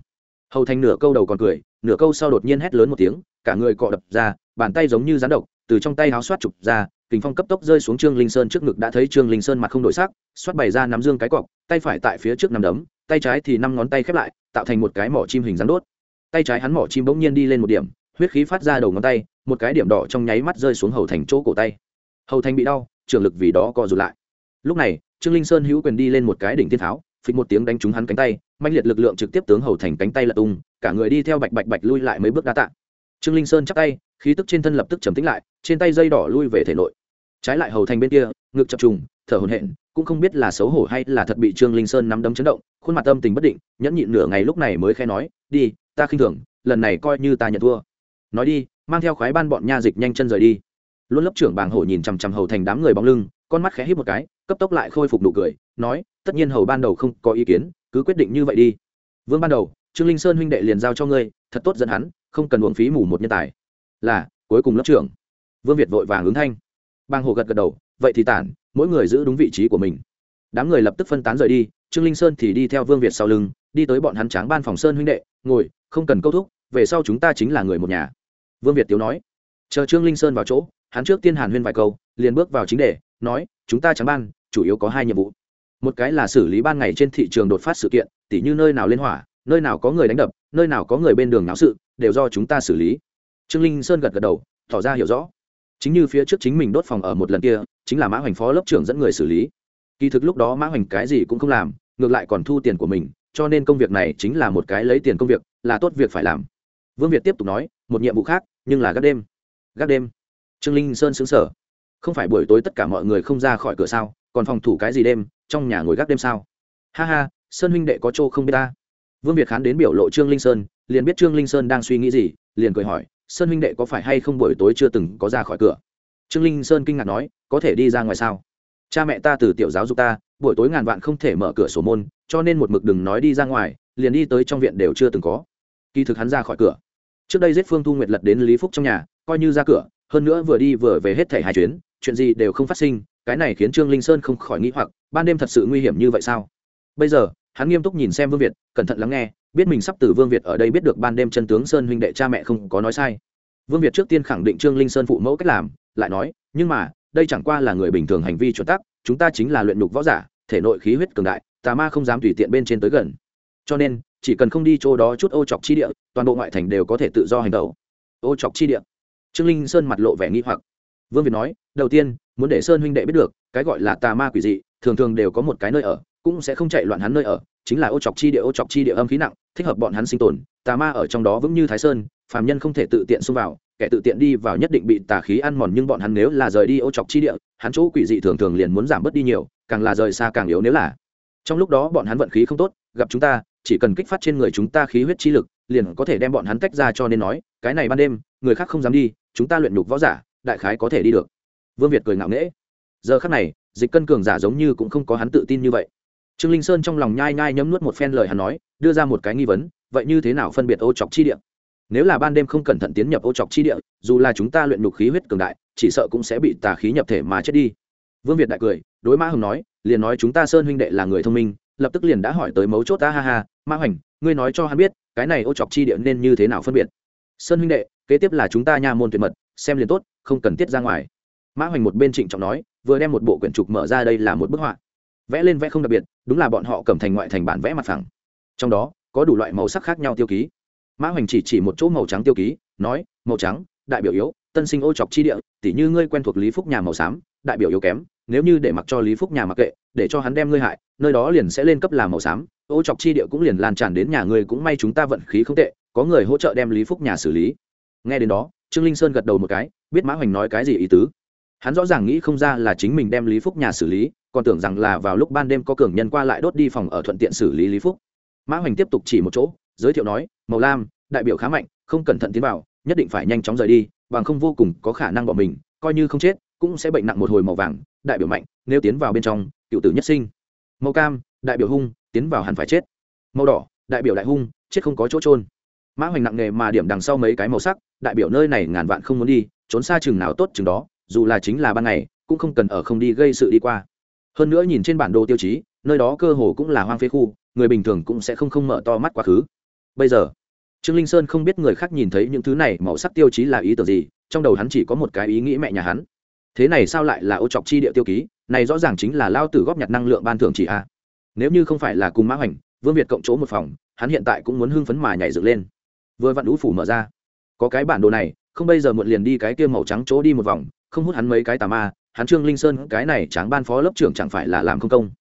Speaker 1: Hầu Thanh nửa câu đầu còn cười, nửa câu sau đột nhiên hét lớn một tiếng, cả người cọ đập ra, bàn tay giống như rắn độc từ trong tay háo xoát chụp ra, kình phong cấp tốc rơi xuống trương linh sơn trước ngực đã thấy trương linh sơn mặt không đổi sắc xoát bày ra nắm dương cái cọc, tay phải tại phía trước nằm đấm, tay trái thì năm ngón tay khép lại, tạo thành một cái mỏ chim hình rắn đốt. Tay trái hắn mỏ chim bỗng nhiên đi lên một điểm, huyết khí phát ra đầu ngón tay, một cái điểm đỏ trong nháy mắt rơi xuống hầu thành chỗ cổ tay. Hầu thành bị đau, trường lực vì đó co rụt lại. Lúc này, trương linh sơn hữu quyền đi lên một cái đỉnh thiên tháo phịch một tiếng đánh trúng hắn cánh tay mạnh liệt lực lượng trực tiếp tướng hầu thành cánh tay lật tung, cả người đi theo bạch bạch bạch lui lại mấy bước đa tạ. Trương linh sơn chắc tay khí tức trên thân lập tức trầm tĩnh lại, trên tay dây đỏ lui về thể nội. Trái lại hầu thành bên kia, ngực chập trùng, thở hổn hển, cũng không biết là xấu hổ hay là thật bị trương linh sơn nắm đấm chấn động, khuôn mặt âm tình bất định, nhẫn nhịn nửa ngày lúc này mới khẽ nói, đi, ta khinh thường, lần này coi như ta nhận thua. Nói đi, mang theo khoái ban bọn nha dịch nhanh chân rời đi. Luôn lớp trưởng bàng hổ nhìn chằm chằm hầu thành đám người bóng lưng, con mắt khẽ hít một cái, cấp tốc lại khôi phục nụ cười, nói, tất nhiên hầu ban đầu không có ý kiến, cứ quyết định như vậy đi. Vương ban đầu, trương linh sơn huynh đệ liền giao cho ngươi, thật tốt dẫn hắn, không cần uống phí mù một nhân tài là, cuối cùng lớp trưởng. Vương việt vội vàng ứng thanh. Bang hồ gật gật đầu, vậy thì tản, mỗi người giữ đúng vị trí của mình. Đám người lập tức phân tán rời đi, trương linh sơn thì đi theo vương việt sau lưng, đi tới bọn hắn tráng ban phòng sơn huynh đệ, ngồi, không cần câu thúc, về sau chúng ta chính là người một nhà. Vương việt tiếu nói. Chờ trương linh sơn vào chỗ, hắn trước tiên hàn huyên vài câu, liền bước vào chính đề, nói, chúng ta tráng ban, chủ yếu có hai nhiệm vụ. Một cái là xử lý ban ngày trên thị trường đột phát sự kiện, tỉ như nơi nào lên hỏa, nơi nào có người đánh đập, nơi nào có người bên đường náo sự, đều do chúng ta xử lý trương linh sơn gật gật đầu, tỏ ra hiểu rõ. Chính như phía trước chính mình đốt phòng ở một lần kia, chính là mã hoành phó lớp trưởng dẫn người xử lý. Kỳ thực lúc đó mã hoành cái gì cũng không làm, ngược lại còn thu tiền của mình, cho nên công việc này chính là một cái lấy tiền công việc, là tốt việc phải làm. Vương việt tiếp tục nói, một nhiệm vụ khác, nhưng là gác đêm. Gác đêm. Trương linh sơn xứng sở không phải buổi tối tất cả mọi người không ra khỏi cửa sao, còn phòng thủ cái gì đêm, trong nhà ngồi gác đêm sao? Ha ha, sơn huynh đệ có chỗ không biết ta. Vương việt khán đến biểu lộ trương linh sơn, liền biết trương linh sơn đang suy nghĩ gì, liền cười hỏi sơn huynh đệ có phải hay không buổi tối chưa từng có ra khỏi cửa? Trương linh sơn kinh ngạc nói, có thể đi ra ngoài sao? Cha mẹ ta từ tiểu giáo dục ta, buổi tối ngàn vạn không thể mở cửa sổ môn, cho nên một mực đừng nói đi ra ngoài, liền đi tới trong viện đều chưa từng có. Kỳ thực hắn ra khỏi cửa. Trước đây giết phương thu nguyệt lật đến lý phúc trong nhà, coi như ra cửa, hơn nữa vừa đi vừa về hết thẻ hai chuyến, chuyện gì đều không phát sinh, cái này khiến trương linh sơn không khỏi nghĩ hoặc, ban đêm thật sự nguy hiểm như vậy sao? Bây giờ hắn nghiêm túc nhìn xem vương việt, cẩn thận lắng nghe, biết mình sắp từ vương việt ở đây biết được ban đêm chân tướng sơn huynh đệ cha mẹ không có nói sai. Vương việt trước tiên khẳng định trương linh sơn phụ mẫu cách làm, lại nói, nhưng mà, đây chẳng qua là người bình thường hành vi chuẩn tắc, chúng ta chính là luyện nhục võ giả, thể nội khí huyết cường đại, tà ma không dám tùy tiện bên trên tới gần. Cho nên, chỉ cần không đi chỗ đó chút ô chọc chi địa, toàn bộ ngoại thành đều có thể tự do hành động ô chọc chi địa. Trương linh sơn mặt lộ vẻ nghi hoặc. Vương việt nói, đầu tiên, muốn để sơn huynh đệ biết được, cái gọi là tà ma quỷ dị, thường thường đều có một cái nơi ở cũng sẽ không chạy loạn hắn nơi ở, chính là ô chọc chi địa, ô chọc chi địa âm khí nặng, thích hợp bọn hắn sinh tồn. Tà ma ở trong đó vững như thái sơn, phàm nhân không thể tự tiện xông vào, kẻ tự tiện đi vào nhất định bị tà khí ăn mòn, nhưng bọn hắn nếu là rời đi ô chọc chi địa, hắn chỗ quỷ dị thường thường liền muốn giảm bớt đi nhiều, càng là rời xa càng yếu nếu là. Trong lúc đó bọn hắn vận khí không tốt, gặp chúng ta, chỉ cần kích phát trên người chúng ta khí huyết chi lực, liền có thể đem bọn hắn tách ra cho nên nói, cái này ban đêm, người khác không dám đi, chúng ta luyện nhục võ giả, đại khái có thể đi được. Vương việt cười ngạo nghễ. Giờ khắc này, dịch cân cường giả giống như cũng không có hắn tự tin như vậy trương linh sơn trong lòng nhai nhai nhấm nuốt một phen lời hắn nói, đưa ra một cái nghi vấn, vậy như thế nào phân biệt ô chọc chi địa? Nếu là ban đêm không cẩn thận tiến nhập ô chọc chi địa, dù là chúng ta luyện nhục khí huyết cường đại, chỉ sợ cũng sẽ bị tà khí nhập thể mà chết đi. Vương việt đại cười, đối mã hồng nói, liền nói chúng ta sơn huynh đệ là người thông minh, lập tức liền đã hỏi tới mấu chốt ta ha ha, mã hoành, ngươi nói cho hắn biết, cái này ô chọc chi địa nên như thế nào phân biệt? Sơn huynh đệ, kế tiếp là chúng ta nha môn tuyệt mật, xem liền tốt, không cần thiết ra ngoài. Mã hoành một bên trịnh trọng nói, vừa đem một bộ quyển trục mở ra, đây là một bức họa vẽ lên vẽ không đặc biệt, đúng là bọn họ cầm thành ngoại thành bản vẽ mặt phẳng. Trong đó, có đủ loại màu sắc khác nhau tiêu ký. Mã hoành chỉ chỉ một chỗ màu trắng tiêu ký, nói, màu trắng, đại biểu yếu, tân sinh ô chọc chi địa, tỉ như ngươi quen thuộc lý phúc nhà màu xám, đại biểu yếu kém, nếu như để mặc cho lý phúc nhà mặc kệ, để cho hắn đem ngươi hại, nơi đó liền sẽ lên cấp làm màu xám, ô chọc chi địa cũng liền lan tràn đến nhà ngươi cũng may chúng ta vận khí không tệ, có người hỗ trợ đem lý phúc nhà xử lý. Nghe đến đó, trương linh sơn gật đầu một cái, biết mã hoành nói cái gì ý tứ. Hắn rõ ràng nghĩ không ra là chính mình đem lý phúc nhà xử lý còn tưởng rằng là vào lúc ban đêm có cường nhân qua lại đốt đi phòng ở thuận tiện xử lý lý phúc. Mã hoành tiếp tục chỉ một chỗ, giới thiệu nói, màu lam, đại biểu khá mạnh, không cẩn thận tiến vào, nhất định phải nhanh chóng rời đi, bằng không vô cùng có khả năng bỏ mình, coi như không chết, cũng sẽ bệnh nặng một hồi màu vàng, đại biểu mạnh, nếu tiến vào bên trong, cựu tử nhất sinh. Màu cam, đại biểu hung, tiến vào hẳn phải chết. Màu đỏ, đại biểu đại hung, chết không có chỗ trôn mã hoành nặng nề mà điểm đằng sau mấy cái màu sắc, đại biểu nơi này ngàn vạn không muốn đi, trốn xa chừng nào tốt chừng đó, dù là chính là ban ngày, cũng không cần ở không đi gây sự đi qua hơn nữa nhìn trên bản đồ tiêu chí, nơi đó cơ hồ cũng là hoang phế khu, người bình thường cũng sẽ không không mở to mắt quá khứ. Bây giờ, trương linh sơn không biết người khác nhìn thấy những thứ này màu sắc tiêu chí là ý tưởng gì, trong đầu hắn chỉ có một cái ý nghĩ mẹ nhà hắn. Thế này sao lại là ô chọc chi địa tiêu ký, này rõ ràng chính là lao tử góp nhặt năng lượng ban thưởng chỉ a. Nếu như không phải là cùng mã hoành, vương việt cộng chỗ một phòng, hắn hiện tại cũng muốn hưng phấn mà nhảy dựng lên. Vừa vặn lũ phủ mở ra. Có cái bản đồ này, không bây giờ muộn liền đi cái kia màu trắng chỗ đi một vòng, không hút hắn mấy cái tà ma hắn trương linh sơn, cái này tráng ban phó lớp trưởng chẳng phải là làm không công.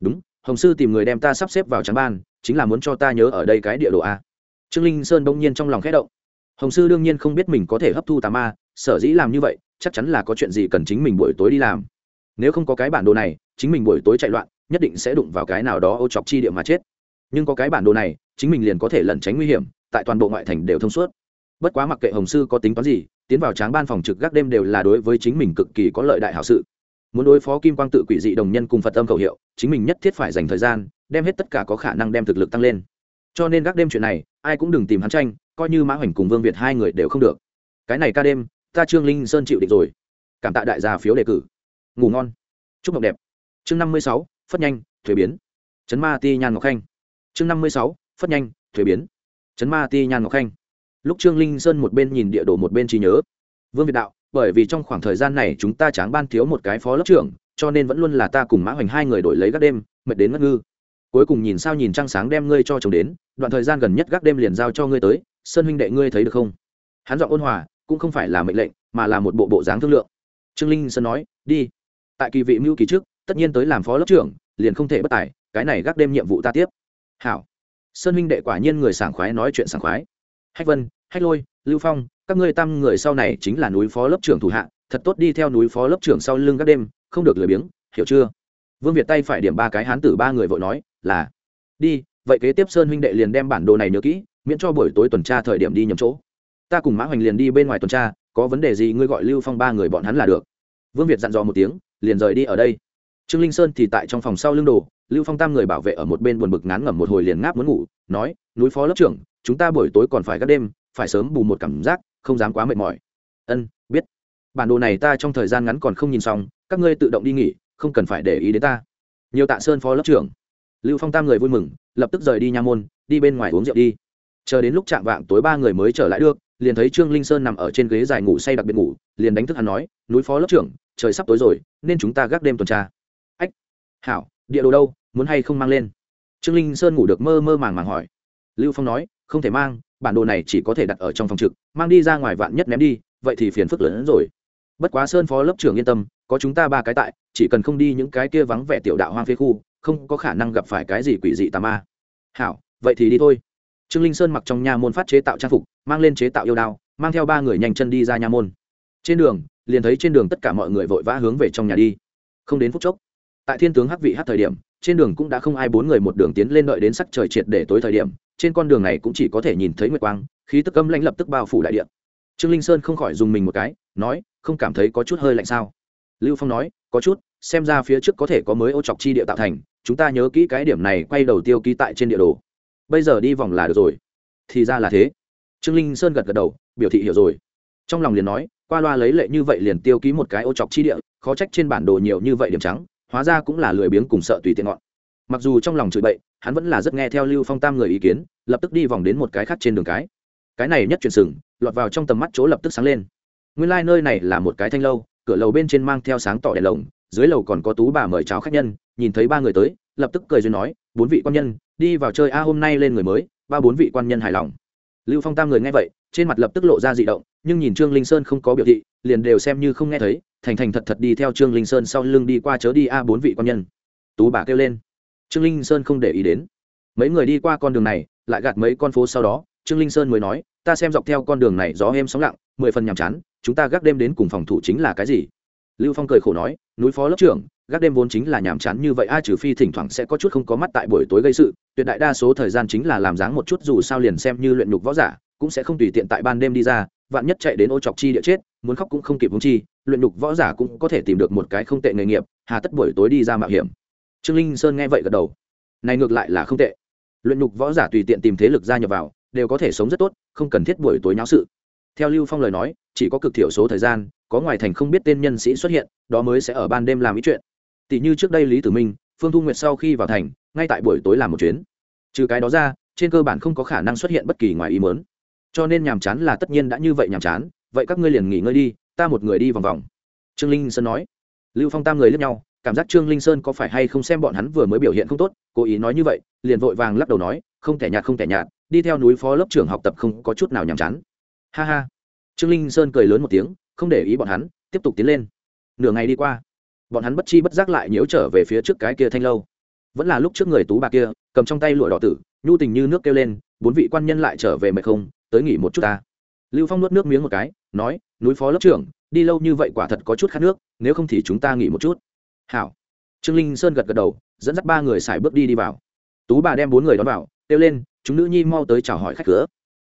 Speaker 1: Đúng, hồng sư tìm người đem ta sắp xếp vào tráng ban, chính là muốn cho ta nhớ ở đây cái địa đồ a. Trương linh sơn bỗng nhiên trong lòng khẽ động. Hồng sư đương nhiên không biết mình có thể hấp thu tà ma, sở dĩ làm như vậy, chắc chắn là có chuyện gì cần chính mình buổi tối đi làm. Nếu không có cái bản đồ này, chính mình buổi tối chạy loạn, nhất định sẽ đụng vào cái nào đó ô chọc chi địa mà chết. Nhưng có cái bản đồ này, chính mình liền có thể lẩn tránh nguy hiểm, tại toàn bộ ngoại thành đều thông suốt. Bất quá mặc kệ hồng sư có tính toán gì tiến vào tráng ban phòng trực gác đêm đều là đối với chính mình cực kỳ có lợi đại hảo sự. Muốn đối phó kim quang tự quỷ dị đồng nhân cùng phật âm khẩu hiệu, chính mình nhất thiết phải dành thời gian, đem hết tất cả có khả năng đem thực lực tăng lên. Cho nên gác đêm chuyện này, ai cũng đừng tìm hắn tranh, coi như mã hoành cùng vương việt hai người đều không được. Cái này ca đêm, ta trương linh sơn chịu định rồi. Cảm tạ đại gia phiếu đề cử. Ngủ ngon. Chúc mộng đẹp. Chương năm mươi sáu, phất nhanh, thuế biến. Chấn ma ti nhan ngọc khanh. Chương năm mươi sáu, phất nhanh, thuế biến. Chấn ma ti nhan ngọc khanh lúc trương linh sơn một bên nhìn địa đồ một bên trí nhớ. Vương việt đạo, bởi vì trong khoảng thời gian này chúng ta tráng ban thiếu một cái phó lớp trưởng, cho nên vẫn luôn là ta cùng mã hoành hai người đổi lấy gác đêm, mệt đến ngất ngư. Cuối cùng nhìn sao nhìn trăng sáng đem ngươi cho chồng đến, đoạn thời gian gần nhất gác đêm liền giao cho ngươi tới, sơn huynh đệ ngươi thấy được không? Hắn dọn ôn hòa, cũng không phải là mệnh lệnh, mà là một bộ bộ dáng thương lượng. Trương linh sơn nói, đi. Tại kỳ vị mưu kỳ trước, tất nhiên tới làm phó lớp trưởng, liền không thể bất tài, cái này gác đêm nhiệm vụ ta tiếp. Hảo. Sơn huynh đệ quả nhiên người sảng khoái nói chuyện sảng khoái hách vân, hách lôi, lưu phong, các ngươi tam người sau này chính là núi phó lớp trưởng thủ hạ, thật tốt đi theo núi phó lớp trưởng sau lưng các đêm, không được lười biếng, hiểu chưa? Vương việt tay phải điểm ba cái hán tử ba người vội nói, là, đi, vậy kế tiếp sơn huynh đệ liền đem bản đồ này nhớ kỹ, miễn cho buổi tối tuần tra thời điểm đi nhầm chỗ. Ta cùng mã hoành liền đi bên ngoài tuần tra, có vấn đề gì ngươi gọi lưu phong ba người bọn hắn là được. Vương việt dặn dò một tiếng, liền rời đi ở đây. Trương linh sơn thì tại trong phòng sau lưng đồ, lưu phong tam người bảo vệ ở một bên buồn bực ngán ngẩm một hồi liền ngáp muốn ngủ, nói núi phó lớp trưởng, chúng ta buổi tối còn phải gác đêm, phải sớm bù một cảm giác, không dám quá mệt mỏi. Ân, biết. Bản đồ này ta trong thời gian ngắn còn không nhìn xong, các ngươi tự động đi nghỉ, không cần phải để ý đến ta. Nhiều tạ sơn phó lớp trưởng. Lưu phong tam người vui mừng, lập tức rời đi nha môn, đi bên ngoài uống rượu đi. Chờ đến lúc chạm vạng tối ba người mới trở lại được, liền thấy trương linh sơn nằm ở trên ghế dài ngủ say đặc biệt ngủ, liền đánh thức hắn nói, núi phó lớp trưởng, trời sắp tối rồi, nên chúng ta gác đêm tuần tra. Ách, hảo, địa đồ đâu, muốn hay không mang lên? Trương linh sơn ngủ được mơ mơ màng màng hỏi lưu phong nói, không thể mang, bản đồ này chỉ có thể đặt ở trong phòng trực, mang đi ra ngoài vạn nhất ném đi, vậy thì phiền phức lớn hơn rồi. Bất quá sơn phó lớp trưởng yên tâm, có chúng ta ba cái tại, chỉ cần không đi những cái kia vắng vẻ tiểu đạo hoang phế khu, không có khả năng gặp phải cái gì quỷ dị tà ma. Hảo, vậy thì đi thôi. Trương linh sơn mặc trong nhà môn phát chế tạo trang phục, mang lên chế tạo yêu đao, mang theo ba người nhanh chân đi ra nhà môn. Trên đường, liền thấy trên đường tất cả mọi người vội vã hướng về trong nhà đi. Không đến phút chốc, tại thiên tướng hắc vị hát thời điểm, trên đường cũng đã không ai bốn người một đường tiến lên đợi đến sắc trời triệt để tối thời điểm trên con đường này cũng chỉ có thể nhìn thấy nguyệt quang, khí tức âm lãnh lập tức bao phủ đại địa. Trương linh sơn không khỏi dùng mình một cái, nói, không cảm thấy có chút hơi lạnh sao? Lưu phong nói, có chút, xem ra phía trước có thể có mới ô chọc chi địa tạo thành, chúng ta nhớ kỹ cái điểm này, quay đầu tiêu ký tại trên địa đồ. Bây giờ đi vòng là được rồi. Thì ra là thế. Trương linh sơn gật gật đầu, biểu thị hiểu rồi. Trong lòng liền nói, qua loa lấy lệ như vậy liền tiêu ký một cái ô chọc chi địa, khó trách trên bản đồ nhiều như vậy điểm trắng, hóa ra cũng là lười biếng cùng sợ tùy tiện ngọn mặc dù trong lòng chửi bậy, hắn vẫn là rất nghe theo lưu phong tam người ý kiến, lập tức đi vòng đến một cái khác trên đường cái. Cái này nhất chuyển sừng, lọt vào trong tầm mắt chỗ lập tức sáng lên. Nguyên lai、like、nơi này là một cái thanh lâu, cửa lầu bên trên mang theo sáng tỏ đèn lồng, dưới lầu còn có tú bà mời cháo khách nhân, nhìn thấy ba người tới, lập tức cười duyên nói, bốn vị quan nhân, đi vào chơi a, hôm nay lên người mới, ba bốn vị quan nhân hài lòng. Lưu phong tam người nghe vậy, trên mặt lập tức lộ ra dị động, nhưng nhìn trương linh sơn không có biểu thị, liền đều xem như không nghe thấy, thành thành thật thật đi theo trương linh sơn sau lưng đi qua chớ đi a, bốn vị quan nhân. Tú bà kêu lên trương linh sơn không để ý đến. Mấy người đi qua con đường này, lại gạt mấy con phố sau đó, trương linh sơn mới nói, ta xem dọc theo con đường này gió êm sóng lặng, mười phần nhàm chán, chúng ta gác đêm đến cùng phòng thủ chính là cái gì? Lưu phong cười khổ nói, núi phó lớp trưởng, gác đêm vốn chính là nhàm chán như vậy, ai trừ phi thỉnh thoảng sẽ có chút không có mắt tại buổi tối gây sự, tuyệt đại đa số thời gian chính là làm dáng một chút dù sao liền xem như luyện nhục võ giả, cũng sẽ không tùy tiện tại ban đêm đi ra, vạn nhất chạy đến ô chọc chi địa chết, muốn khóc cũng không kịp vung chi, luyện nhục võ giả cũng có thể tìm được một cái không tệ nghề nghiệp, hà tất buổi tối đi ra mạo hiểm trương linh sơn nghe vậy gật đầu. Này ngược lại là không tệ. Luyện nhục võ giả tùy tiện tìm thế lực gia nhập vào, đều có thể sống rất tốt, không cần thiết buổi tối nháo sự. Theo lưu phong lời nói, chỉ có cực thiểu số thời gian, có ngoài thành không biết tên nhân sĩ xuất hiện, đó mới sẽ ở ban đêm làm ý chuyện. Tỷ như trước đây lý tử minh, phương thu nguyệt sau khi vào thành, ngay tại buổi tối làm một chuyến. Trừ cái đó ra, trên cơ bản không có khả năng xuất hiện bất kỳ ngoài ý mớn cho nên nhàm chán là tất nhiên đã như vậy nhàm chán, vậy các ngươi liền nghỉ ngơi đi, ta một người đi vòng vòng. Trương linh sơn nói. Lưu phong tam người lướt nhau cảm giác trương linh sơn có phải hay không xem bọn hắn vừa mới biểu hiện không tốt, cố ý nói như vậy, liền vội vàng lắc đầu nói, không thể nhạt, không thể nhạt, đi theo núi phó lớp trưởng học tập không có chút nào nhàm chán. Ha ha. Trương linh sơn cười lớn một tiếng, không để ý bọn hắn, tiếp tục tiến lên. Nửa ngày đi qua, bọn hắn bất chi bất giác lại nhiễu trở về phía trước cái kia thanh lâu. Vẫn là lúc trước người tú bà kia, cầm trong tay lụa đỏ tử, nhu tình như nước kêu lên, bốn vị quan nhân lại trở về mệt không, tới nghỉ một chút ta. Lưu phong nuốt nước miếng một cái, nói, núi phó lớp trưởng, đi lâu như vậy quả thật có chút khát nước, nếu không thì chúng ta nghỉ một chút hảo. Trương linh sơn gật gật đầu, dẫn dắt ba người xài bước đi đi vào. Tú bà đem bốn người đón vào, kêu lên, chúng nữ nhi mau tới chào hỏi khách cửa.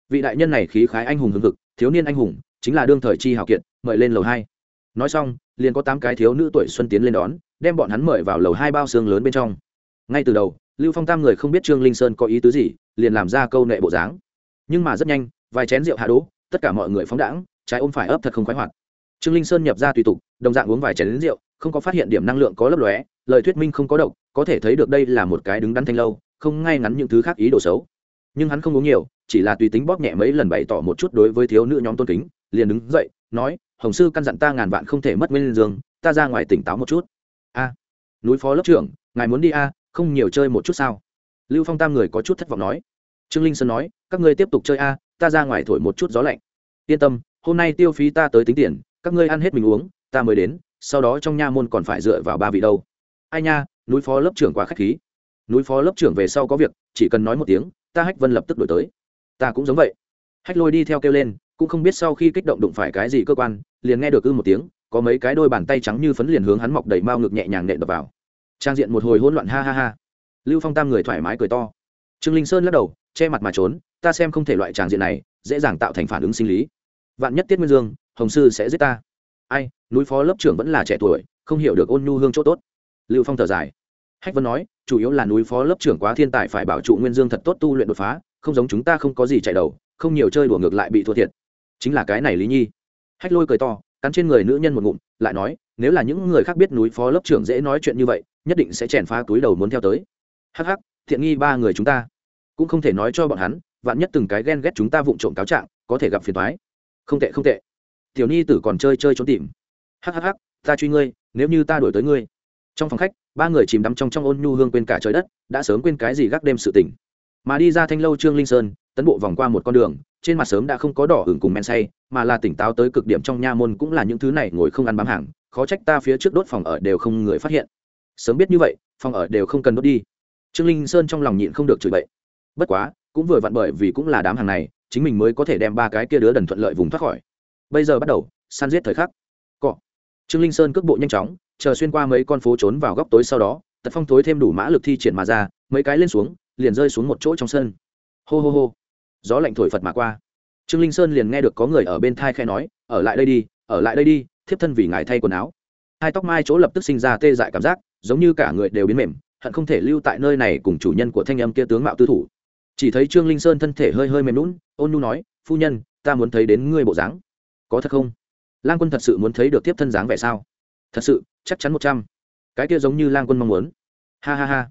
Speaker 1: Vị đại nhân này khí khái anh hùng hưng hực, thiếu niên anh hùng, chính là đương thời chi Hảo kiệt, mời lên lầu hai. Nói xong, liền có tám cái thiếu nữ tuổi xuân tiến lên đón, đem bọn hắn mời vào lầu hai bao xương lớn bên trong. Ngay từ đầu, lưu phong tam người không biết trương linh sơn có ý tứ gì, liền làm ra câu nệ bộ dáng. Nhưng mà rất nhanh, vài chén rượu hạ đỗ, tất cả mọi người phóng đãng, trái ôm phải ấp thật không khoái hoạt. Trương linh sơn nhập ra tùy tục, đồng dạng uống vài chén rượu không có phát hiện điểm năng lượng có lấp lóe, lời thuyết minh không có độc, có thể thấy được đây là một cái đứng đắn thanh lâu, không ngay ngắn những thứ khác ý đồ xấu. Nhưng hắn không uống nhiều, chỉ là tùy tính bóp nhẹ mấy lần bày tỏ một chút đối với thiếu nữ nhóm tôn kính, liền đứng dậy, nói, hồng sư căn dặn ta ngàn vạn không thể mất nguyên giường ta ra ngoài tỉnh táo một chút. A, núi phó lớp trưởng, ngài muốn đi a, không nhiều chơi một chút sao? Lưu phong tam người có chút thất vọng nói. Trương linh sơn nói, các ngươi tiếp tục chơi a, ta ra ngoài thổi một chút gió lạnh. Yên tâm, hôm nay tiêu phí ta tới tính tiền, các ngươi ăn hết mình uống, ta mới đến sau đó trong nha môn còn phải dựa vào ba vị đâu. Ai nha, núi phó lớp trưởng quá k h á c h khí. Núi phó lớp trưởng về sau có việc, chỉ cần nói một tiếng, ta hách vân lập tức đổi tới. Ta cũng giống vậy. Hách lôi đi theo kêu lên, cũng không biết sau khi kích động đụng phải cái gì cơ quan, liền nghe được ư một tiếng, có mấy cái đôi bàn tay trắng như phấn liền hướng hắn mọc đầy mao ngực nhẹ nhàng nện đập vào. Trang diện một hồi hỗn loạn ha ha ha. Lưu phong tam người thoải mái cười to. Trương linh sơn lắc đầu, che mặt mà trốn, ta xem không thể loại tràng diện này, dễ dàng tạo thành phản ứng sinh lý. Vạn nhất tiết nguyên dương, hồng sư sẽ giết ta ai, núi phó lớp trưởng vẫn là trẻ tuổi, không hiểu được ôn nhu hương chỗ tốt. Lưu phong thở dài. Hách vân nói, chủ yếu là núi phó lớp trưởng quá thiên tài phải bảo trụ nguyên dương thật tốt tu luyện đột phá, không giống chúng ta không có gì chạy đầu, không nhiều chơi đùa ngược lại bị thua thiệt. Chính là cái này lý nhi. Hách lôi cười to, cắn trên người nữ nhân một ngụm, lại nói, nếu là những người khác biết núi phó lớp trưởng dễ nói chuyện như vậy, nhất định sẽ chèn phá túi đầu muốn theo tới. Hắc hắc, thiện nghi ba người chúng ta. Cũng không thể nói cho bọn hắn, vạn nhất từng cái ghen ghét chúng ta vụng trộm cáo trạng, có thể gặp phiền thoái không tệ không tệ tiểu nhi tử còn chơi chơi trốn tìm. Hắc hắc hắc, ta truy ngươi, nếu như ta đuổi tới ngươi. Trong phòng khách, ba người chìm đắm trong trong ôn nhu hương quên cả trời đất, đã sớm quên cái gì gác đêm sự tỉnh mà đi ra thanh lâu trương linh sơn, tấn bộ vòng qua một con đường, trên mặt sớm đã không có đỏ hửng cùng men say, mà là tỉnh táo tới cực điểm trong nha môn cũng là những thứ này ngồi không ăn bám hàng, khó trách ta phía trước đốt phòng ở đều không người phát hiện. Sớm biết như vậy, phòng ở đều không cần đốt đi. Trương linh sơn trong lòng nhịn không được chửi bậy. Bất quá, cũng vừa vặn bởi vì cũng là đám hàng này, chính mình mới có thể đem ba cái kia đứa đần thuận lợi vùng thoát khỏi bây giờ bắt đầu, săn giết thời khắc. Cọ. Trương linh sơn cước bộ nhanh chóng, chờ xuyên qua mấy con phố trốn vào góc tối sau đó, tật phong tối thêm đủ mã lực thi triển mà ra, mấy cái lên xuống, liền rơi xuống một chỗ trong sân. Hô hô hô. Gió lạnh thổi phật mà qua. Trương linh sơn liền nghe được có người ở bên thai khe nói, ở lại đây đi, ở lại đây đi, thiếp thân vì ngài thay quần áo. Hai tóc mai chỗ lập tức sinh ra tê dại cảm giác, giống như cả người đều biến mềm, hận không thể lưu tại nơi này cùng chủ nhân của thanh âm kia tướng mạo tư thủ. Chỉ thấy trương linh sơn thân thể hơi hơi mềm lún ôn nhu nói, phu nhân, ta muốn thấy đến ngươi bộ dáng có thật không? Lang quân thật sự muốn thấy được tiếp thân dáng vẻ sao? Thật sự, chắc chắn một trăm. Cái kia giống như lang quân mong muốn. Ha ha ha.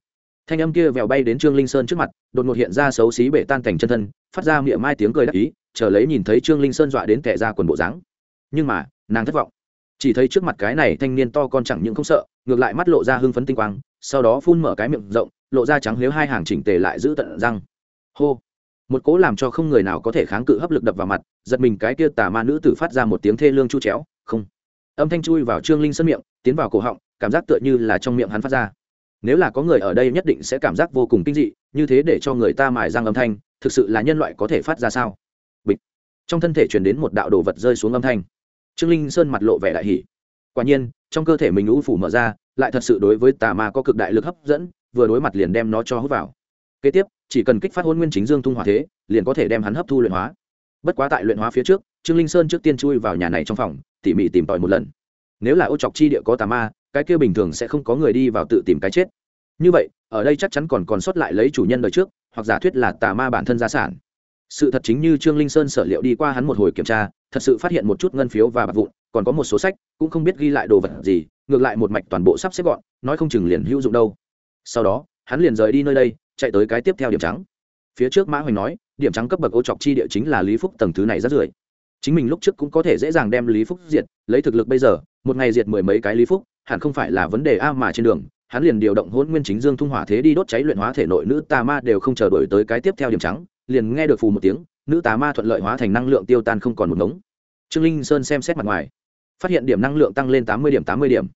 Speaker 1: Thanh âm kia vèo bay đến trương linh sơn trước mặt, đột ngột hiện ra xấu xí bể tan thành chân thân, phát ra miệng mai tiếng cười đắc ý, chờ lấy nhìn thấy trương linh sơn dọa đến kẻ ra quần bộ dáng. Nhưng mà, nàng thất vọng. Chỉ thấy trước mặt cái này thanh niên to con chẳng những không sợ, ngược lại mắt lộ ra hưng phấn tinh quang, sau đó phun mở cái miệng rộng, lộ ra trắng nếu hai hàng chỉnh tề lại giữ tận răng. Hô một cố làm cho không người nào có thể kháng cự hấp lực đập vào mặt, giật mình cái kia tà ma nữ tử phát ra một tiếng thê lương chu chéo, không. Âm thanh chui vào trương linh sân miệng, tiến vào cổ họng, cảm giác tựa như là trong miệng hắn phát ra. Nếu là có người ở đây nhất định sẽ cảm giác vô cùng kinh dị, như thế để cho người ta mài răng âm thanh, thực sự là nhân loại có thể phát ra sao? Bịch. Trong thân thể chuyển đến một đạo đồ vật rơi xuống âm thanh. Trương linh sơn mặt lộ vẻ đại hỉ. quả nhiên, trong cơ thể mình u phủ mở ra, lại thật sự đối với tà ma có cực đại lực hấp dẫn, vừa đối mặt liền đem nó cho hút vào kế tiếp, chỉ cần kích phát hôn nguyên chính dương thung hòa thế, liền có thể đem hắn hấp thu luyện hóa. Bất quá tại luyện hóa phía trước, trương linh sơn trước tiên chui vào nhà này trong phòng, tỉ mỉ tìm tòi một lần. Nếu là ô chọc chi địa có tà ma, cái kia bình thường sẽ không có người đi vào tự tìm cái chết. Như vậy, ở đây chắc chắn còn còn sót lại lấy chủ nhân đời trước, hoặc giả thuyết là tà ma bản thân gia sản. Sự thật chính như trương linh sơn sở liệu đi qua hắn một hồi kiểm tra, thật sự phát hiện một chút ngân phiếu và bạc vụn, còn có một số sách, cũng không biết ghi lại đồ vật gì, ngược lại một mạch toàn bộ sắp xếp gọn, nói không chừng liền hữu dụng đâu. Sau đó, hắn liền rời đi nơi đây chạy tới cái tiếp theo điểm trắng. Phía trước mã hoành nói, điểm trắng cấp bậc ô chọc chi địa chính là lý phúc tầng thứ này rất rưởi chính mình lúc trước cũng có thể dễ dàng đem lý phúc diệt, lấy thực lực bây giờ, một ngày diệt mười mấy cái lý phúc, hẳn không phải là vấn đề a mà trên đường, hắn liền điều động hôn nguyên chính dương thung hỏa thế đi đốt cháy luyện hóa thể nội nữ tà ma đều không chờ đổi tới cái tiếp theo điểm trắng, liền nghe được phù một tiếng, nữ tà ma thuận lợi hóa thành năng lượng tiêu tan không còn một ngống. Trương linh sơn xem xét mặt ngoài, phát hiện điểm năng lượng tăng lên tám mươi điểm, tám mươi điểm.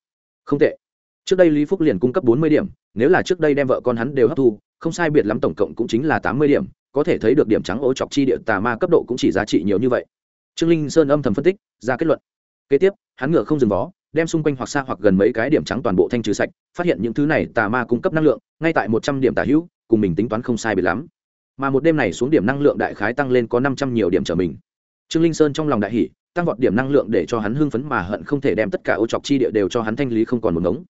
Speaker 1: Không tệ. Trước đây lý phúc liền cung cấp bốn mươi điểm, nếu là trước đây đem vợ con hắn đều hấp thu không sai biệt lắm tổng cộng cũng chính là tám mươi điểm, có thể thấy được điểm trắng ô chọc chi địa tà ma cấp độ cũng chỉ giá trị nhiều như vậy. Trương linh sơn âm thầm phân tích, ra kết luận. Kế tiếp, hắn ngựa không dừng vó, đem xung quanh hoặc xa hoặc gần mấy cái điểm trắng toàn bộ thanh trừ sạch, phát hiện những thứ này tà ma cung cấp năng lượng, ngay tại một trăm điểm tà hữu, cùng mình tính toán không sai biệt lắm. Mà một đêm này xuống điểm năng lượng đại khái tăng lên có năm trăm nhiều điểm trở mình. Trương linh sơn trong lòng đại hỷ tăng vọt điểm năng lượng để cho hắn hưng phấn mà hận không thể đem tất cả ô chọc chi địa đều cho hắn thanh lý không còn một ngống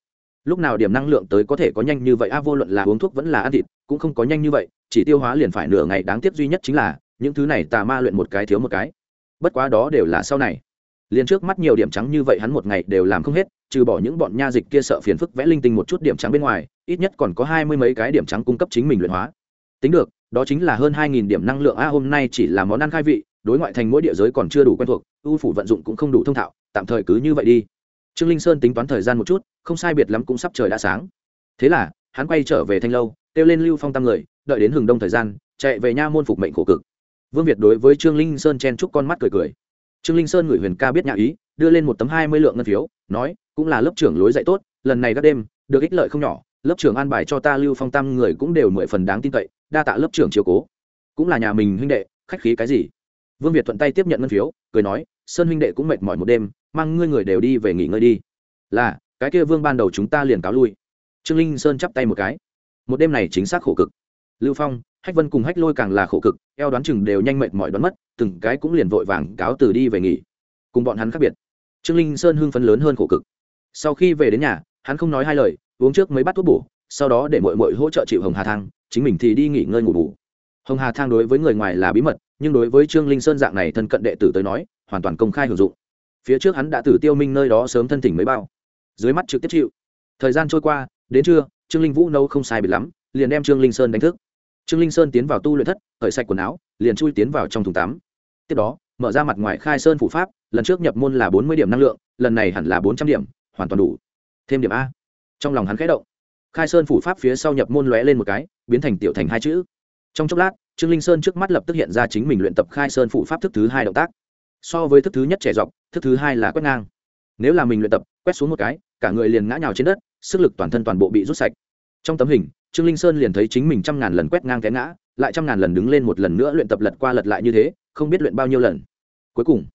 Speaker 1: lúc nào điểm năng lượng tới có thể có nhanh như vậy? A, vô luận là uống thuốc vẫn là ăn thịt, cũng không có nhanh như vậy. Chỉ tiêu hóa liền phải nửa ngày, đáng tiếc duy nhất chính là, những thứ này tà ma luyện một cái thiếu một cái. Bất quá đó đều là sau này. Liền trước mắt nhiều điểm trắng như vậy hắn một ngày đều làm không hết, trừ bỏ những bọn nha dịch kia sợ phiền phức vẽ linh tinh một chút điểm trắng bên ngoài, ít nhất còn có hai mươi mấy cái điểm trắng cung cấp chính mình luyện hóa. Tính được, đó chính là hơn hai nghìn điểm năng lượng. A, hôm nay chỉ là món ăn khai vị, đối ngoại thành mỗi địa giới còn chưa đủ quen thuộc, ưu phủ vận dụng cũng không đủ thông thạo, tạm thời cứ như vậy đi trương linh sơn tính toán thời gian một chút, không sai biệt lắm cũng sắp trời đã sáng. Thế là, hắn quay trở về thanh lâu, kêu lên lưu phong tam người, đợi đến hừng đông thời gian, chạy về nha môn phục mệnh khổ cực. Vương việt đối với trương linh sơn chen chúc con mắt cười cười. Trương linh sơn gửi huyền ca biết nhà ý, đưa lên một tấm hai mươi lượng ngân phiếu, nói, cũng là lớp trưởng lối dạy tốt, lần này các đêm, được ích lợi không nhỏ, lớp trưởng an bài cho ta lưu phong tam người cũng đều mười phần đáng tin cậy, đa tạ lớp trưởng chiều cố. Cũng là nhà mình huynh đệ, khách khí cái gì? Vương việt thuận tay tiếp nhận ngân phiếu, cười nói, sơn huynh đệ cũng mệt mỏi một đêm mang ngươi người đều đi về nghỉ ngơi đi. Là, cái kia vương ban đầu chúng ta liền cáo lui. Trương linh sơn chắp tay một cái. Một đêm này chính xác khổ cực. Lưu phong, hách vân cùng hách lôi càng là khổ cực, eo đoán chừng đều nhanh mệt mỏi đoán mất, từng cái cũng liền vội vàng cáo từ đi về nghỉ. Cùng bọn hắn khác biệt, trương linh sơn hưng phấn lớn hơn khổ cực. Sau khi về đến nhà, hắn không nói hai lời, uống trước mấy bát thuốc bổ, sau đó để mội mội hỗ trợ chịu hồng hà thang, chính mình thì đi nghỉ ngơi ngủ bù. Hồng hà thang đối với người ngoài là bí mật, nhưng đối với trương linh sơn dạng này thân cận đệ tử tới nói, hoàn toàn công khai hưởng dụng phía trước hắn đã từ tiêu minh nơi đó sớm thân thỉnh mấy bao. Dưới mắt trực tiếp chịu. Thời gian trôi qua, đến trưa, trương linh vũ nâu không sai biệt lắm, liền đem trương linh sơn đánh thức. Trương linh sơn tiến vào tu luyện thất khởi sạch quần áo, liền chui tiến vào trong thùng tắm. Tiếp đó, mở ra mặt ngoài khai sơn phủ pháp, lần trước nhập môn là bốn mươi điểm năng lượng, lần này hẳn là bốn trăm điểm, hoàn toàn đủ. Thêm điểm a. Trong lòng hắn khẽ động. Khai sơn phủ pháp phía sau nhập môn lóe lên một cái, biến thành tiểu thành hai chữ. Trong chốc lát, trương linh sơn trước mắt lập tức hiện ra chính mình luyện tập khai sơn phủ pháp thức thứ hai động tác so với thức thứ nhất trẻ dọc, thức thứ hai là quét ngang. Nếu là mình luyện tập, quét xuống một cái, cả người liền ngã nhào trên đất, sức lực toàn thân toàn bộ bị rút sạch. Trong tấm hình, trương linh sơn liền thấy chính mình trăm ngàn lần quét ngang té ngã, lại trăm ngàn lần đứng lên một lần nữa luyện tập lật qua lật lại như thế, không biết luyện bao nhiêu lần. Cuối cùng,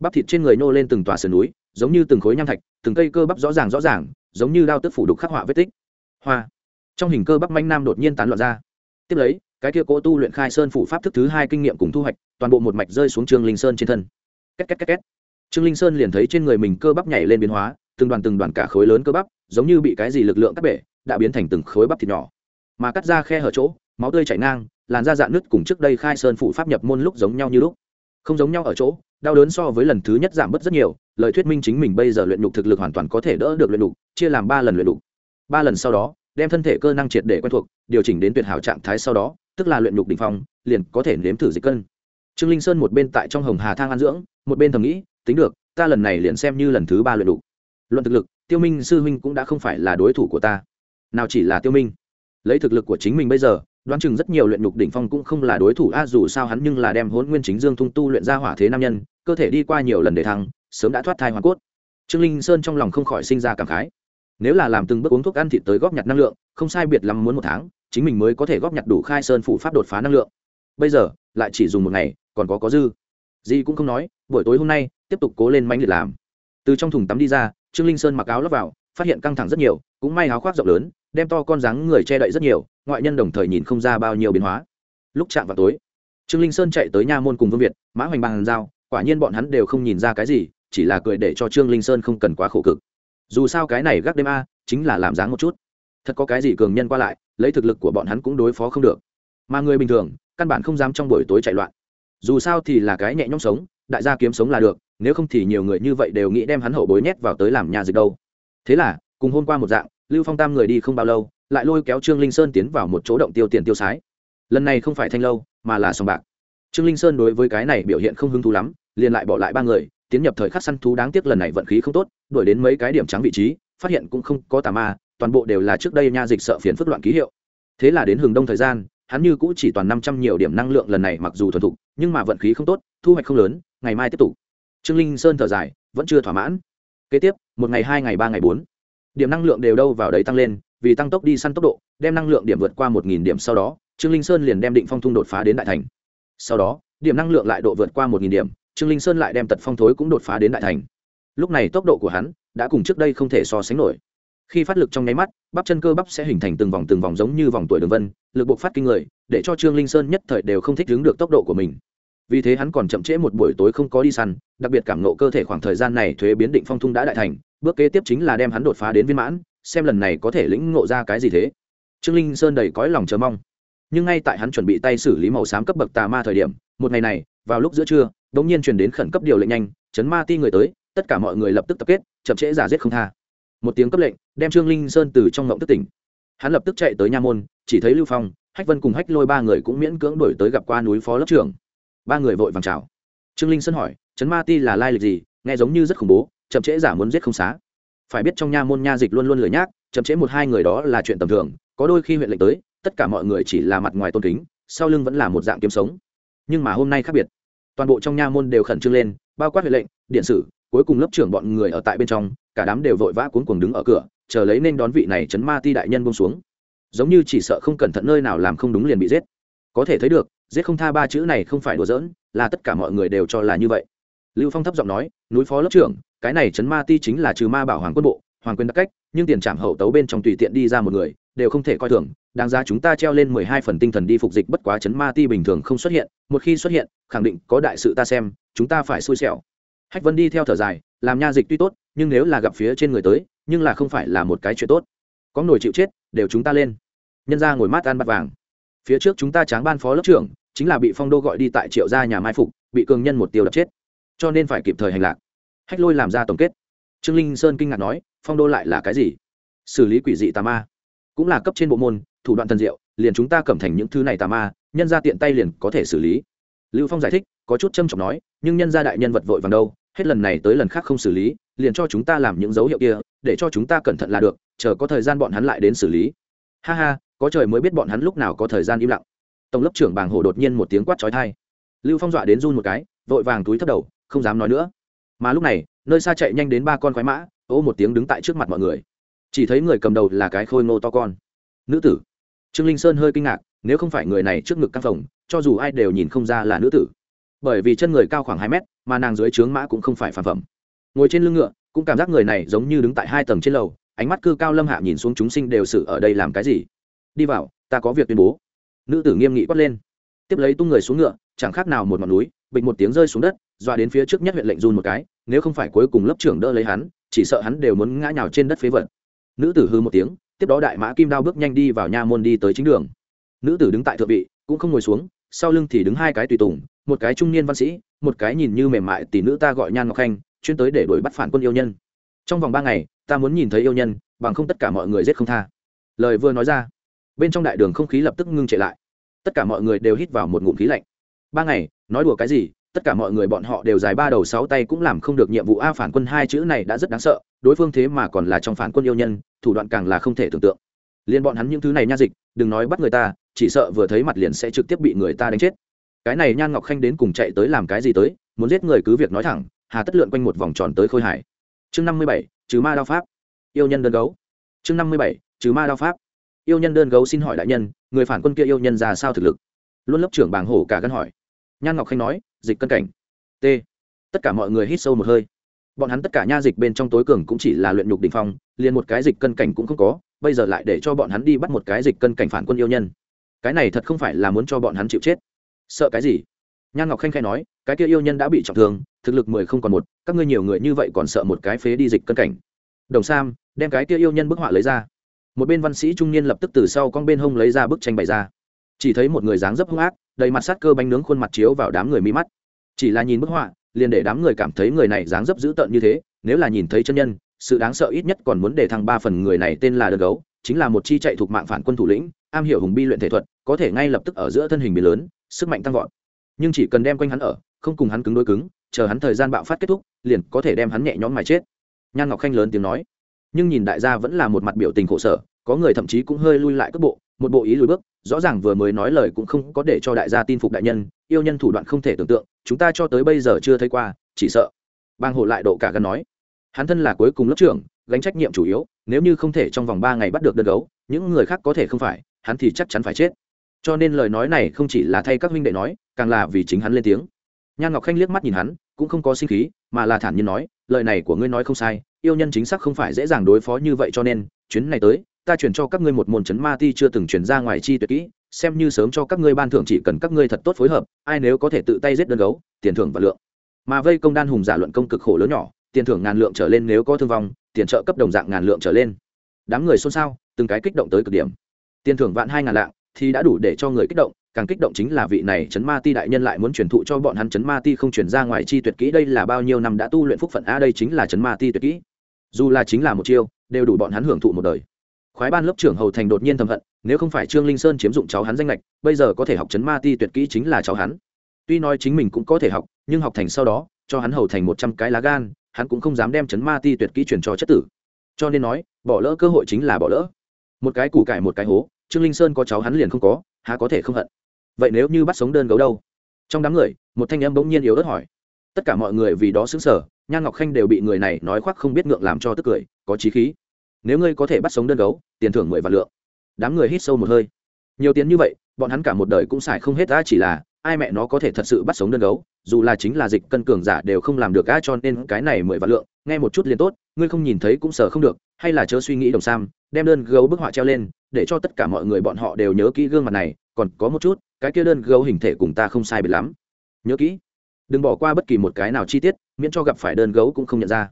Speaker 1: bắp thịt trên người nô lên từng tòa sườn núi, giống như từng khối nham thạch, từng cây cơ bắp rõ ràng rõ ràng, giống như đao tức phủ đục khắc họa vết tích. Hoa. Trong hình cơ bắp manh nam đột nhiên tán loạn ra. Tiếp lấy, cái kia cố tu luyện khai sơn phủ pháp thức thứ hai kinh nghiệm cùng thu hoạch, toàn bộ một mạch rơi xuống trương linh sơn trên thân két két két két. Trương linh sơn liền thấy trên người mình cơ bắp nhảy lên biến hóa, từng đoàn từng đoàn cả khối lớn cơ bắp, giống như bị cái gì lực lượng cắt bể, đã biến thành từng khối bắp thịt nhỏ. Mà cắt ra khe hở chỗ, máu tươi chảy ngang, làn da dạn nứt cùng trước đây khai sơn phụ pháp nhập môn lúc giống nhau như lúc. Không giống nhau ở chỗ, đau đớn so với lần thứ nhất giảm bớt rất nhiều, lời thuyết minh chính mình bây giờ luyện nhục thực lực hoàn toàn có thể đỡ được luyện nhục, chia làm ba lần luyện nhục. Ba lần sau đó, đem thân thể cơ năng triệt để quen thuộc, điều chỉnh đến tuyệt hảo trạng thái sau đó, tức là luyện nhục đ ỉ n h phong, liền có thể nếm thử dịch cân. Trương linh sơn một bên tại trong hồng hà thang an dưỡng một bên thầm nghĩ, tính được, ta lần này liền xem như lần thứ ba luyện đục luận thực lực, tiêu minh sư huynh cũng đã không phải là đối thủ của ta. Nào chỉ là tiêu minh. Lấy thực lực của chính mình bây giờ, đoán chừng rất nhiều luyện nhục đỉnh phong cũng không là đối thủ. A, dù sao hắn nhưng là đem hỗn nguyên chính dương thung tu luyện ra hỏa thế nam nhân, cơ thể đi qua nhiều lần để thăng, sớm đã thoát thai hoàn cốt. Trương linh sơn trong lòng không khỏi sinh ra cảm khái. Nếu là làm từng bước uống thuốc ăn thịt tới góp nhặt năng lượng, không sai biệt lắm muốn một tháng, chính mình mới có thể góp nhặt đủ khai sơn phụ pháp đột phá năng lượng. Bây giờ, lại chỉ dùng một ngày, còn có có dư gì cũng không nói, buổi tối hôm nay, tiếp tục cố lên mánh liệt làm. Từ trong thùng tắm đi ra, trương linh sơn mặc áo lấp vào, phát hiện căng thẳng rất nhiều, cũng may áo khoác rộng lớn, đem to con dáng người che đậy rất nhiều, ngoại nhân đồng thời nhìn không ra bao nhiêu biến hóa. Lúc chạm vào tối, trương linh sơn chạy tới nha môn cùng vương việt, mã hoành bàn giao, quả nhiên bọn hắn đều không nhìn ra cái gì, chỉ là cười để cho trương linh sơn không cần quá khổ cực. Dù sao cái này gác đêm a, chính là làm dáng một chút. Thật có cái gì cường nhân qua lại, lấy thực lực của bọn hắn cũng đối phó không được. Mà người bình thường, căn bản không dám trong buổi tối chạy loạn dù sao thì là cái nhẹ nhõm sống, đại gia kiếm sống là được, nếu không thì nhiều người như vậy đều nghĩ đem hắn hậu bối nhét vào tới làm nhà dịch đâu. Thế là, cùng hôm qua một dạng, lưu phong tam người đi không bao lâu, lại lôi kéo trương linh sơn tiến vào một chỗ động tiêu tiền tiêu sái. Lần này không phải thanh lâu, mà là sòng bạc. Trương linh sơn đối với cái này biểu hiện không hứng thú lắm, liền lại bỏ lại ba người, tiến nhập thời khắc săn thú đáng tiếc lần này vận khí không tốt, đuổi đến mấy cái điểm trắng vị trí, phát hiện cũng không có tà ma, toàn bộ đều là trước đây nha dịch sợ phiền phức loạn ký hiệu. Thế là đến hừng đông thời gian, hắn như cũ chỉ toàn năm trăm nhiều điểm năng lượng lần này mặc dù thuần thục nhưng mà vận khí không tốt, thu hoạch không lớn, ngày mai tiếp tục. Trương linh sơn thở dài, vẫn chưa thỏa mãn. Kế tiếp, một ngày hai ngày ba ngày bốn, điểm năng lượng đều đâu vào đấy tăng lên, vì tăng tốc đi săn tốc độ, đem năng lượng điểm vượt qua một nghìn điểm sau đó, trương linh sơn liền đem định phong thung đột phá đến đại thành. Sau đó, điểm năng lượng lại độ vượt qua một nghìn điểm, trương linh sơn lại đem tật phong thối cũng đột phá đến đại thành. Lúc này tốc độ của hắn đã cùng trước đây không thể so sánh nổi khi phát lực trong nháy mắt, bắp chân cơ bắp sẽ hình thành từng vòng từng vòng giống như vòng tuổi đường vân, lực buộc phát kinh người, để cho trương linh sơn nhất thời đều không thích đứng được tốc độ của mình. Vì thế hắn còn chậm trễ một buổi tối không có đi săn, đặc biệt cảm nộ cơ thể khoảng thời gian này thuế biến định phong thung đã đại thành, bước kế tiếp chính là đem hắn đột phá đến viên mãn, xem lần này có thể lĩnh ngộ ra cái gì thế. Trương linh sơn đầy cõi lòng chờ mong. Nhưng ngay tại hắn chuẩn bị tay xử lý màu xám cấp bậc tà ma thời điểm, một ngày này, vào lúc giữa trưa đ ỗ n g nhiên truyền đến khẩn cấp điều lệnh nhanh, chấn ma ti người tới, tất cả mọi người lập tức tập kết, chậm trễ giả giết không tha một tiếng cấp lệnh, đem trương linh sơn từ trong ngộng tức tỉnh. Hắn lập tức chạy tới nha môn, chỉ thấy lưu phong, hách vân cùng hách lôi ba người cũng miễn cưỡng đổi tới gặp qua núi phó lớp trưởng. Ba người vội vàng chào. Trương linh sơn hỏi, trấn ma ti là lai lịch gì? Nghe giống như rất khủng bố, chậm trễ giả muốn giết không xá. Phải biết trong nha môn nha dịch luôn luôn lười nhác, chậm trễ một hai người đó là chuyện tầm thường, có đôi khi huyện lệnh tới, tất cả mọi người chỉ là mặt ngoài tôn kính, sau lưng vẫn là một dạng kiếm sống. Nhưng mà hôm nay khác biệt. Toàn bộ trong nha môn đều khẩn trương lên, bao quát huyện lệnh, điện sử cuối cùng lớp trưởng bọn người ở tại bên trong, cả đám đều vội vã cuốn cuồng đứng ở cửa, chờ lấy nên đón vị này chấn ma ti đại nhân bông xuống. Giống như chỉ sợ không cẩn thận nơi nào làm không đúng liền bị giết. Có thể thấy được, giết không tha ba chữ này không phải đùa giỡn, là tất cả mọi người đều cho là như vậy. Lưu phong thấp giọng nói, núi phó lớp trưởng, cái này chấn ma ti chính là trừ ma bảo hoàng quân bộ, hoàng quyền đặc cách, nhưng tiền trảm hậu tấu bên trong tùy tiện đi ra một người, đều không thể coi thường. Đáng ra chúng ta treo lên mười hai phần tinh thần đi phục dịch bất quá chấn ma ti bình thường không xuất hiện, một khi xuất hiện, khẳng định có đại sự ta xem, chúng ta phải xui xẻo hách vân đi theo thở dài, làm nha dịch tuy tốt, nhưng nếu là gặp phía trên người tới, nhưng là không phải là một cái chuyện tốt. Có nổi chịu chết, đều chúng ta lên. Nhân ra ngồi mát ăn bát vàng. Phía trước chúng ta tráng ban phó lớp trưởng, chính là bị phong đô gọi đi tại triệu gia nhà mai phục, bị cường nhân một tiêu đập chết. Cho nên phải kịp thời hành lạc. Hách lôi làm ra tổng kết. Trương linh sơn kinh ngạc nói, phong đô lại là cái gì? Xử lý quỷ dị tà ma. Cũng là cấp trên bộ môn, thủ đoạn thần diệu, liền chúng ta cẩm thành những thứ này tà ma, nhân ra tiện tay liền có thể xử lý lưu phong giải thích, có chút trâm trọng nói, nhưng nhân gia đại nhân vật vội vàng đâu, hết lần này tới lần khác không xử lý, liền cho chúng ta làm những dấu hiệu kia, để cho chúng ta cẩn thận là được, chờ có thời gian bọn hắn lại đến xử lý. Ha ha, có trời mới biết bọn hắn lúc nào có thời gian im lặng. Tổng lớp trưởng bàng hổ đột nhiên một tiếng quát trói thai lưu phong dọa đến run một cái, vội vàng túi thấp đầu, không dám nói nữa. Mà lúc này, nơi xa chạy nhanh đến ba con khoái mã, ô một tiếng đứng tại trước mặt mọi người. Chỉ thấy người cầm đầu là cái khôi ngô to con. Nữ tử. Trương linh sơn hơi kinh ngạc, nếu không phải người này trước ngực căng phòng cho dù ai đều nhìn không ra là nữ tử. Bởi vì chân người cao khoảng hai mét, mà nàng dưới trướng mã cũng không phải phản phẩm. Ngồi trên lưng ngựa, cũng cảm giác người này giống như đứng tại hai tầng trên lầu, ánh mắt cư cao lâm hạ nhìn xuống chúng sinh đều xử ở đây làm cái gì. Đi vào, ta có việc tuyên bố. Nữ tử nghiêm nghị quát lên. Tiếp lấy tung người xuống ngựa, chẳng khác nào một ngọn núi, bịch một tiếng rơi xuống đất, dọa đến phía trước nhất huyện lệnh run một cái, nếu không phải cuối cùng lớp trưởng đỡ lấy hắn, chỉ sợ hắn đều muốn ngã nhào trên đất phế vật. Nữ tử hư một tiếng, tiếp đó đại mã kim đao bước nhanh đi vào nha môn đi tới chính đường. Nữ tử đứng tại thượng vị, cũng không ngồi xuống sau lưng thì đứng hai cái tùy tùng, một cái trung niên văn sĩ, một cái nhìn như mềm mại tỷ nữ ta gọi nhan ngọc khanh, chuyên tới để đuổi bắt phản quân yêu nhân. Trong vòng ba ngày, ta muốn nhìn thấy yêu nhân, bằng không tất cả mọi người giết không tha. Lời vừa nói ra, bên trong đại đường không khí lập tức ngưng trệ lại. Tất cả mọi người đều hít vào một ngụm khí lạnh. Ba ngày, nói đùa cái gì, tất cả mọi người bọn họ đều dài ba đầu sáu tay cũng làm không được nhiệm vụ. A phản quân hai chữ này đã rất đáng sợ, đối phương thế mà còn là trong phản quân yêu nhân, thủ đoạn càng là không thể tưởng tượng. Liên bọn hắn những thứ này nha dịch, đừng nói bắt người ta chỉ sợ vừa thấy mặt liền sẽ trực tiếp bị người ta đánh chết. Cái này nhan ngọc khanh đến cùng chạy tới làm cái gì tới, muốn giết người cứ việc nói thẳng, hà tất lượn quanh một vòng tròn tới khôi hải chương năm mươi bảy, trừ ma đao pháp. Yêu nhân đơn gấu. Chương năm mươi bảy, trừ ma đao pháp. Yêu nhân đơn gấu xin hỏi đại nhân, người phản quân kia yêu nhân ra sao thực lực? Luôn lớp trưởng bàng hổ cả gân hỏi. Nhan ngọc khanh nói, dịch cân cảnh. T. Tất cả mọi người hít sâu một hơi. Bọn hắn tất cả nha dịch bên trong tối cường cũng chỉ là luyện nhục đình phong, liền một cái dịch cân cảnh cũng không có, bây giờ lại để cho bọn hắn đi bắt một cái dịch cân cảnh phản quân yêu nhân cái này thật không phải là muốn cho bọn hắn chịu chết. Sợ cái gì? Nhan ngọc khanh khai nói, cái kia yêu nhân đã bị trọng thương, thực lực mười không còn một, các ngươi nhiều người như vậy còn sợ một cái phế đi dịch cân cảnh. Đồng sam, đem cái kia yêu nhân bức họa lấy ra. Một bên văn sĩ trung niên lập tức từ sau con bên hông lấy ra bức tranh bày ra. Chỉ thấy một người dáng dấp hung ác, đầy mặt sát cơ bánh nướng khuôn mặt chiếu vào đám người mi mắt. Chỉ là nhìn bức họa, liền để đám người cảm thấy người này dáng dấp dữ tợn như thế, nếu là nhìn thấy chân nhân, sự đáng sợ ít nhất còn muốn để thăng ba phần người này tên là đơn gấu, chính là một chi chạy thuộc mạng phản quân thủ lĩnh am hiểu hùng bi luyện thể thuật, có thể ngay lập tức ở giữa thân hình bị lớn, sức mạnh tăng vọt. Nhưng chỉ cần đem quanh hắn ở, không cùng hắn cứng đối cứng, chờ hắn thời gian bạo phát kết thúc, liền có thể đem hắn nhẹ nhõm mà chết. Nhan ngọc khanh lớn tiếng nói. Nhưng nhìn đại gia vẫn là một mặt biểu tình khổ sở, có người thậm chí cũng hơi lui lại cước bộ, một bộ ý lùi bước, rõ ràng vừa mới nói lời cũng không có để cho đại gia tin phục đại nhân, yêu nhân thủ đoạn không thể tưởng tượng, chúng ta cho tới bây giờ chưa thấy qua, chỉ sợ. Bang hộ lại độ cả gần nói. Hắn thân là cuối cùng lớp trưởng, gánh trách nhiệm chủ yếu, nếu như không thể trong vòng ba ngày bắt được đơn gấu những người khác có thể không phải hắn thì chắc chắn phải chết. Cho nên lời nói này không chỉ là thay các huynh đệ nói, càng là vì chính hắn lên tiếng. Nhan ngọc khanh liếc mắt nhìn hắn, cũng không có sinh khí, mà là thản nhiên nói, lời này của ngươi nói không sai, yêu nhân chính xác không phải dễ dàng đối phó như vậy cho nên, chuyến này tới, ta chuyển cho các ngươi một môn chấn ma ti chưa từng chuyển ra ngoài chi tuyệt kỹ, xem như sớm cho các ngươi ban thưởng chỉ cần các ngươi thật tốt phối hợp, ai nếu có thể tự tay giết đơn gấu, tiền thưởng và lượng. Mà vây công đan hùng giả luận công cực khổ lớn nhỏ, tiền thưởng ngàn lượng trở lên nếu có thương vong, tiền trợ cấp đồng dạng ngàn lượng trở lên. Đám người xôn xao, từng cái kích động tới cực điểm tiền thưởng vạn hai ngàn lạng, thì đã đủ để cho người kích động, càng kích động chính là vị này chấn ma ti đại nhân lại muốn truyền thụ cho bọn hắn chấn ma ti không truyền ra ngoài chi tuyệt kỹ đây là bao nhiêu năm đã tu luyện phúc phận, a, đây chính là chấn ma ti tuyệt kỹ. Dù là chính là một chiêu, đều đủ bọn hắn hưởng thụ một đời. Khoái ban lớp trưởng hầu thành đột nhiên thầm hận, nếu không phải trương linh sơn chiếm dụng cháu hắn danh lệch bây giờ có thể học chấn ma ti tuyệt kỹ chính là cháu hắn. Tuy nói chính mình cũng có thể học, nhưng học thành sau đó, cho hắn hầu thành một trăm cái lá gan, hắn cũng không dám đem chấn ma ti tuyệt kỹ truyền cho chất tử. Cho nên nói, bỏ lỡ cơ hội chính là bỏ lỡ. Một cái củ cải một cái hố trương linh sơn có cháu hắn liền không có, há có thể không hận. Vậy nếu như bắt sống đơn gấu đâu? Trong đám người, một thanh em bỗng nhiên yếu ớt hỏi. Tất cả mọi người vì đó xứng sở nhan ngọc khanh đều bị người này nói khoác không biết ngượng làm cho tức cười, có trí khí. Nếu ngươi có thể bắt sống đơn gấu, tiền thưởng mười vạn lượng. Đám người hít sâu một hơi. Nhiều tiền như vậy, bọn hắn cả một đời cũng xài không hết ra chỉ là ai mẹ nó có thể thật sự bắt sống đơn gấu, dù là chính là dịch cân cường giả đều không làm được a cho nên cái này mười vạn lượng, nghe một chút liền tốt, ngươi không nhìn thấy cũng sợ không được, hay là chớ suy nghĩ đồng sam đem đơn gấu bức họa treo lên, để cho tất cả mọi người bọn họ đều nhớ kỹ gương mặt này, còn có một chút, cái kia đơn gấu hình thể cùng ta không sai biệt lắm. Nhớ kỹ, đừng bỏ qua bất kỳ một cái nào chi tiết, miễn cho gặp phải đơn gấu cũng không nhận ra.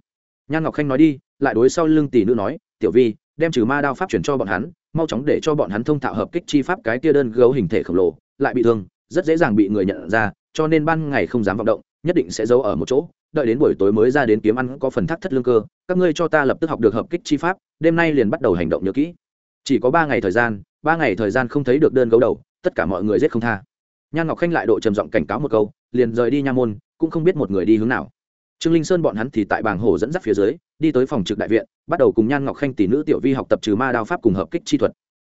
Speaker 1: Nhan ngọc khanh nói đi, lại đối sau lưng tỷ nữ nói, tiểu vi, đem trừ ma đao pháp chuyển cho bọn hắn, mau chóng để cho bọn hắn thông thạo hợp kích chi pháp cái kia đơn gấu hình thể khổng lồ, lại bị thương rất dễ dàng bị người nhận ra, cho nên ban ngày không dám vọng động, nhất định sẽ giấu ở một chỗ. Đợi đến buổi tối mới ra đến kiếm ăn có phần thắt thất lương cơ, các ngươi cho ta lập tức học được hợp kích chi pháp, đêm nay liền bắt đầu hành động nhớ kỹ. Chỉ có ba ngày thời gian, ba ngày thời gian không thấy được đơn gấu đầu, tất cả mọi người giết không tha. Nhan ngọc khanh lại độ trầm giọng cảnh cáo một câu, liền rời đi nha môn, cũng không biết một người đi hướng nào. Trương linh sơn bọn hắn thì tại bảng hồ dẫn dắt phía dưới, đi tới phòng trực đại viện, bắt đầu cùng nhan ngọc khanh tỷ nữ tiểu vi học tập trừ ma đao pháp cùng hợp kích chi thuật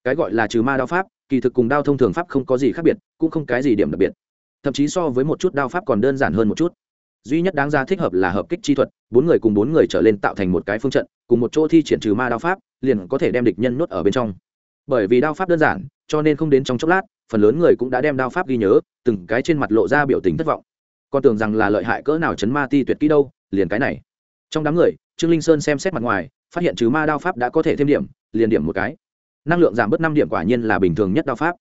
Speaker 1: cái gọi là trừ ma đao pháp, kỳ thực cùng đao thông thường pháp không có gì khác biệt, cũng không cái gì điểm đặc biệt. Thậm chí so với một chút đao pháp còn đơn giản hơn một chút. Duy nhất đáng ra thích hợp là hợp kích chi thuật, bốn người cùng bốn người trở lên tạo thành một cái phương trận, cùng một chỗ thi triển trừ ma đao pháp, liền có thể đem địch nhân nuốt ở bên trong. Bởi vì đao pháp đơn giản, cho nên không đến trong chốc lát, phần lớn người cũng đã đem đao pháp ghi nhớ, từng cái trên mặt lộ ra biểu tình thất vọng. Con tưởng rằng là lợi hại cỡ nào chấn ma ti tuyệt kỹ đâu, liền cái này. Trong đám người, trương linh sơn xem xét mặt ngoài, phát hiện trừ ma đao pháp đã có thể thêm điểm, liền điểm một cái năng lượng giảm bớt năm điểm quả nhiên là bình thường nhất đao pháp.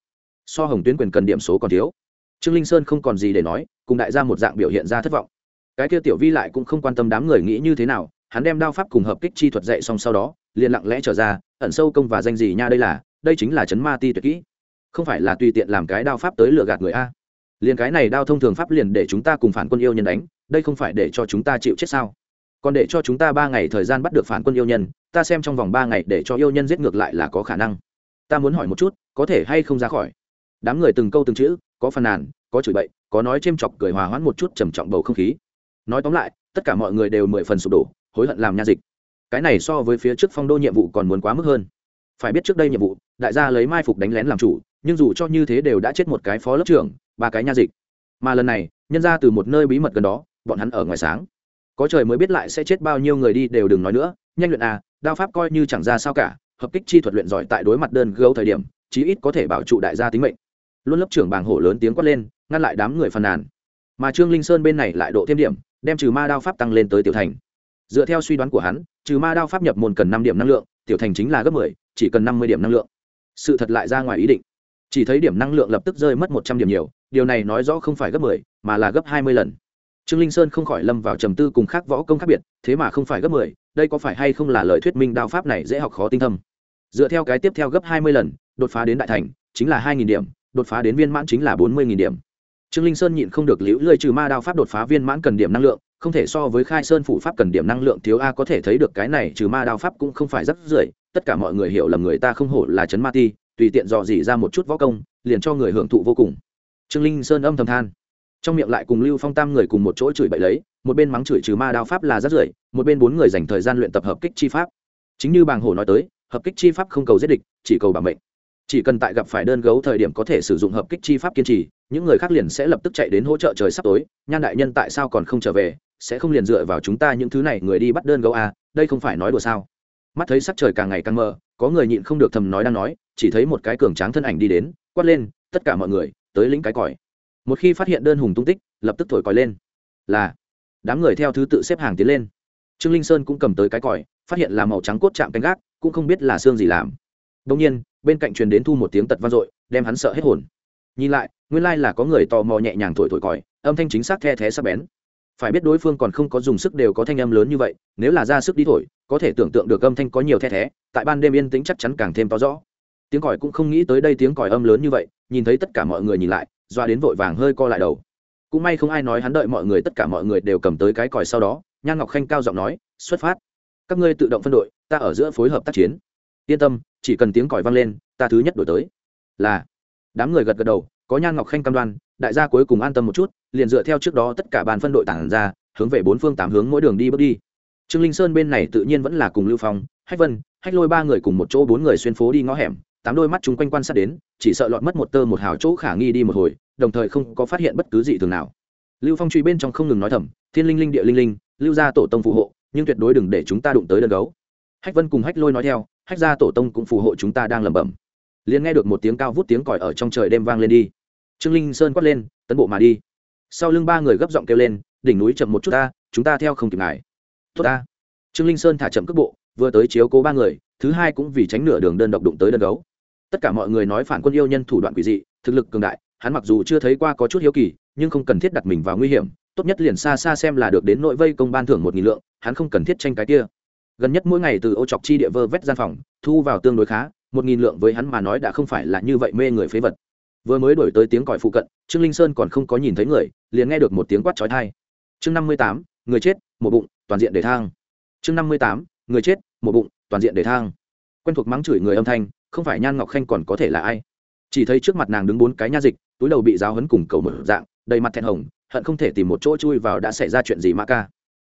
Speaker 1: So hồng tuyến quyền cần điểm số còn thiếu. Trương linh sơn không còn gì để nói, cùng đại gia một dạng biểu hiện ra thất vọng. Cái kia tiểu vi lại cũng không quan tâm đám người nghĩ như thế nào, hắn đem đao pháp cùng hợp kích chi thuật dạy xong sau đó, liền lặng lẽ trở ra, ẩn sâu công và danh gì nha đây là, đây chính là chấn ma ti tuyệt kỹ. Không phải là tùy tiện làm cái đao pháp tới lừa gạt người a. Liền cái này đao thông thường pháp liền để chúng ta cùng phản quân yêu nhân đánh, đây không phải để cho chúng ta chịu chết sao? Còn để cho chúng ta ba ngày thời gian bắt được phản quân yêu nhân, ta xem trong vòng ba ngày để cho yêu nhân giết ngược lại là có khả năng. Ta muốn hỏi một chút, có thể hay không ra khỏi? Đám người từng câu từng chữ, có phàn nàn, có chửi bậy, có nói chêm chọc cười hòa hoãn một chút trầm trọng bầu không khí. Nói tóm lại, tất cả mọi người đều mười phần sụp đổ, hối hận làm nha dịch. Cái này so với phía trước phong đô nhiệm vụ còn muốn quá mức hơn. Phải biết trước đây nhiệm vụ, đại gia lấy mai phục đánh lén làm chủ, nhưng dù cho như thế đều đã chết một cái phó lớp trưởng, ba cái nha dịch. Mà lần này, nhân ra từ một nơi bí mật gần đó, bọn hắn ở ngoài sáng có trời mới biết lại sẽ chết bao nhiêu người đi đều đừng nói nữa, nhanh luyện à đao pháp coi như chẳng ra sao cả, hợp kích chi thuật luyện giỏi tại đối mặt đơn gấu thời điểm, chí ít có thể bảo trụ đại gia tính mệnh. Luôn lớp trưởng bàng hổ lớn tiếng quát lên, ngăn lại đám người phàn nàn. Mà trương linh sơn bên này lại độ thêm điểm, đem trừ ma đao pháp tăng lên tới tiểu thành. Dựa theo suy đoán của hắn, trừ ma đao pháp nhập môn cần năm điểm năng lượng, tiểu thành chính là gấp mười, chỉ cần năm mươi điểm năng lượng. Sự thật lại ra ngoài ý định. Chỉ thấy điểm năng lượng lập tức rơi mất một trăm điểm nhiều, điều này nói rõ không phải gấp mười, mà là gấp hai mươi lần trương linh sơn không khỏi lâm vào trầm tư cùng khác võ công khác biệt, thế mà không phải gấp mười, đây có phải hay không là lời thuyết minh đao pháp này dễ học khó tinh thâm? Dựa theo cái tiếp theo gấp hai mươi lần, đột phá đến đại thành, chính là hai nghìn điểm, đột phá đến viên mãn chính là bốn mươi nghìn điểm. Trương linh sơn nhịn không được liễu lơi trừ ma đao pháp đột phá viên mãn cần điểm năng lượng, không thể so với khai sơn phủ pháp cần điểm năng lượng thiếu a có thể thấy được cái này trừ ma đao pháp cũng không phải rất rưởi tất cả mọi người hiểu lầm người ta không hổ là chấn ma ti, tùy tiện dò dỉ ra một chút võ công, liền cho người hưởng thụ vô cùng. Trương linh sơn âm thầm than trong miệng lại cùng lưu phong tam người cùng một chỗ chửi bậy lấy một bên mắng chửi trừ ma đao pháp là rất rưởi một bên bốn người dành thời gian luyện tập hợp kích chi pháp. Chính như bàng hổ nói tới hợp kích chi pháp không cầu giết địch chỉ cầu bảo mệnh. Chỉ cần tại gặp phải đơn gấu thời điểm có thể sử dụng hợp kích chi pháp kiên trì những người khác liền sẽ lập tức chạy đến hỗ trợ trời sắp tối nhan đại nhân tại sao còn không trở về? Sẽ không liền dựa vào chúng ta những thứ này người đi bắt đơn gấu à, đây không phải nói đùa sao? Mắt thấy sắc trời càng ngày càng mờ có người nhịn không được thầm nói đang nói chỉ thấy một cái cường tráng thân ảnh đi đến quát lên tất cả mọi người tới lĩnh cái còi một khi phát hiện đơn hùng tung tích, lập tức thổi còi lên. Là, đám người theo thứ tự xếp hàng tiến lên. Trương linh sơn cũng cầm tới cái còi, phát hiện là màu trắng cốt chạm canh gác, cũng không biết là xương gì làm. Đông nhiên, bên cạnh truyền đến thu một tiếng tật vang dội, đem hắn sợ hết hồn. Nhìn lại, nguyên lai là có người tò mò nhẹ nhàng thổi thổi còi, âm thanh chính xác the thé sắc bén. Phải biết đối phương còn không có dùng sức đều có thanh âm lớn như vậy, nếu là ra sức đi thổi, có thể tưởng tượng được âm thanh có nhiều the thé tại ban đêm yên tĩnh chắc chắn càng thêm to rõ. Tiếng còi cũng không nghĩ tới đây tiếng còi âm lớn như vậy, nhìn thấy tất cả mọi người nhìn lại doa đến vội vàng hơi co lại đầu. Cũng may không ai nói hắn đợi mọi người, tất cả mọi người đều cầm tới cái còi sau đó, nhan ngọc khanh cao giọng nói, xuất phát. Các ngươi tự động phân đội, ta ở giữa phối hợp tác chiến. Yên tâm, chỉ cần tiếng còi vang lên, ta thứ nhất đổi tới. Là. Đám người gật gật đầu, có nhan ngọc khanh cam đoan, đại gia cuối cùng an tâm một chút, liền dựa theo trước đó tất cả bàn phân đội tản ra, hướng về bốn phương tám hướng mỗi đường đi bước đi. Trương linh sơn bên này tự nhiên vẫn là cùng lưu phong, hách vân, hách lôi ba người cùng một chỗ bốn người xuyên phố đi ngõ hẻm tám đôi mắt chúng quanh quan sát đến, chỉ sợ lọt mất một tơ một hào chỗ khả nghi đi một hồi, đồng thời không có phát hiện bất cứ gì thường nào. Lưu phong truy bên trong không ngừng nói thầm, thiên linh linh, địa linh linh, lưu gia tổ tông phù hộ, nhưng tuyệt đối đừng để chúng ta đụng tới đơn gấu. Hách vân cùng hách lôi nói theo, hách gia tổ tông cũng phù hộ chúng ta đang lẩm bẩm. Liền nghe được một tiếng cao vút tiếng còi ở trong trời đêm vang lên đi. Trương linh sơn quát lên, tấn bộ mà đi. Sau lưng ba người gấp giọng kêu lên, đỉnh núi chậm một chút ta, chúng ta theo không kịp ngài. Tốt ta. Trương linh sơn thả chậm cước bộ, vừa tới chiếu cố ba người thứ hai cũng vì tránh nửa đường đơn độc đụng tới đơn gấu. Tất cả mọi người nói phản quân yêu nhân thủ đoạn quỷ dị, thực lực cường đại, hắn mặc dù chưa thấy qua có chút hiếu kỳ, nhưng không cần thiết đặt mình vào nguy hiểm, tốt nhất liền xa xa xem là được đến nội vây công ban thưởng một nghìn lượng, hắn không cần thiết tranh cái kia. Gần nhất mỗi ngày từ ô chọc chi địa vơ vét gian phòng, thu vào tương đối khá, một nghìn lượng với hắn mà nói đã không phải là như vậy mê người phế vật. Vừa mới đổi tới tiếng còi phụ cận, trương linh sơn còn không có nhìn thấy người, liền nghe được một tiếng quát trói thai chương năm mươi tám, người chết, một bụng, toàn diện để thang. Chương năm mươi tám người chết, một bụng, toàn diện để thang. Quen thuộc mắng chửi người âm thanh, không phải nhan ngọc khanh còn có thể là ai? Chỉ thấy trước mặt nàng đứng bốn cái nha dịch, túi đầu bị giáo hấn cùng cầu mở dạng, đầy mặt thẹn hồng, hận không thể tìm một chỗ chui vào đã xảy ra chuyện gì mã ca.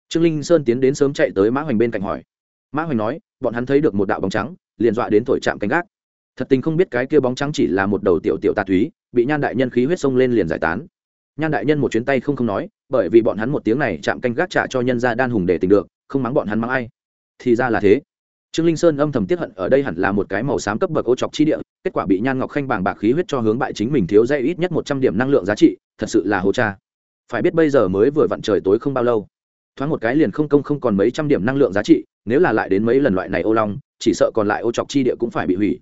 Speaker 1: Trương linh sơn tiến đến sớm chạy tới mã hoành bên cạnh hỏi. Mã hoành nói, bọn hắn thấy được một đạo bóng trắng, liền dọa đến thổi chạm canh gác. Thật tình không biết cái kia bóng trắng chỉ là một đầu tiểu tiểu tà túy, bị nhan đại nhân khí huyết sông lên liền giải tán. Nhan đại nhân một chuyến tay không không nói, bởi vì bọn hắn một tiếng này chạm canh gác trả cho nhân gia đan hùng để tình được, không mắng bọn hắn mắng ai thì ra là thế. Trương linh sơn âm thầm tiết hận ở đây hẳn là một cái màu xám cấp bậc ô chọc chi địa kết quả bị nhan ngọc khanh bàng bạc khí huyết cho hướng bại chính mình thiếu dây ít nhất một trăm điểm năng lượng giá trị thật sự là hồ cha. Phải biết bây giờ mới vừa vặn trời tối không bao lâu. Thoáng một cái liền không công không còn mấy trăm điểm năng lượng giá trị nếu là lại đến mấy lần loại này ô long chỉ sợ còn lại ô chọc chi địa cũng phải bị hủy.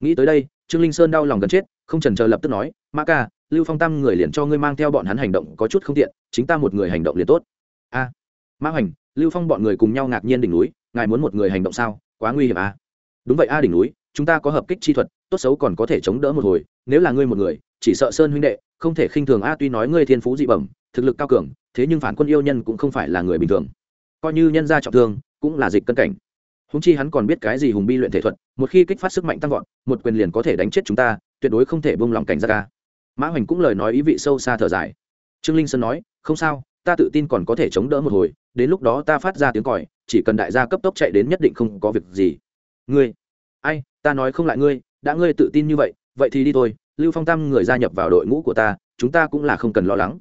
Speaker 1: Nghĩ tới đây trương linh sơn đau lòng gần chết không trần chờ lập tức nói ma ca lưu phong tam người liền cho ngươi mang theo bọn hắn hành động có chút không tiện chính ta một người hành động liền tốt. A à, mã hoành lưu phong bọn người cùng nhau ngạc nhiên đỉnh núi ngài muốn một người hành động sao? Quá nguy hiểm à? Đúng vậy, a đỉnh núi, chúng ta có hợp kích chi thuật, tốt xấu còn có thể chống đỡ một hồi. Nếu là ngươi một người, chỉ sợ sơn huynh đệ, không thể khinh thường a, tuy nói ngươi thiên phú dị bẩm, thực lực cao cường, thế nhưng phản quân yêu nhân cũng không phải là người bình thường. Coi như nhân gia trọng thương, cũng là dịch cân cảnh. Húng chi hắn còn biết cái gì hùng bi luyện thể thuật, một khi kích phát sức mạnh tăng vọt, một quyền liền có thể đánh chết chúng ta, tuyệt đối không thể bông lòng cảnh ra ca mã hoành cũng lời nói ý vị sâu xa thở dài. Trương linh sơn nói, không sao, ta tự tin còn có thể chống đỡ một hồi, đến lúc đó ta phát ra tiếng còi chỉ cần đại gia cấp tốc chạy đến nhất định không có việc gì. Ngươi, ai, ta nói không lại ngươi, đã ngươi tự tin như vậy vậy thì đi thôi, lưu phong tam người gia nhập vào đội ngũ của ta, chúng ta cũng là không cần lo lắng.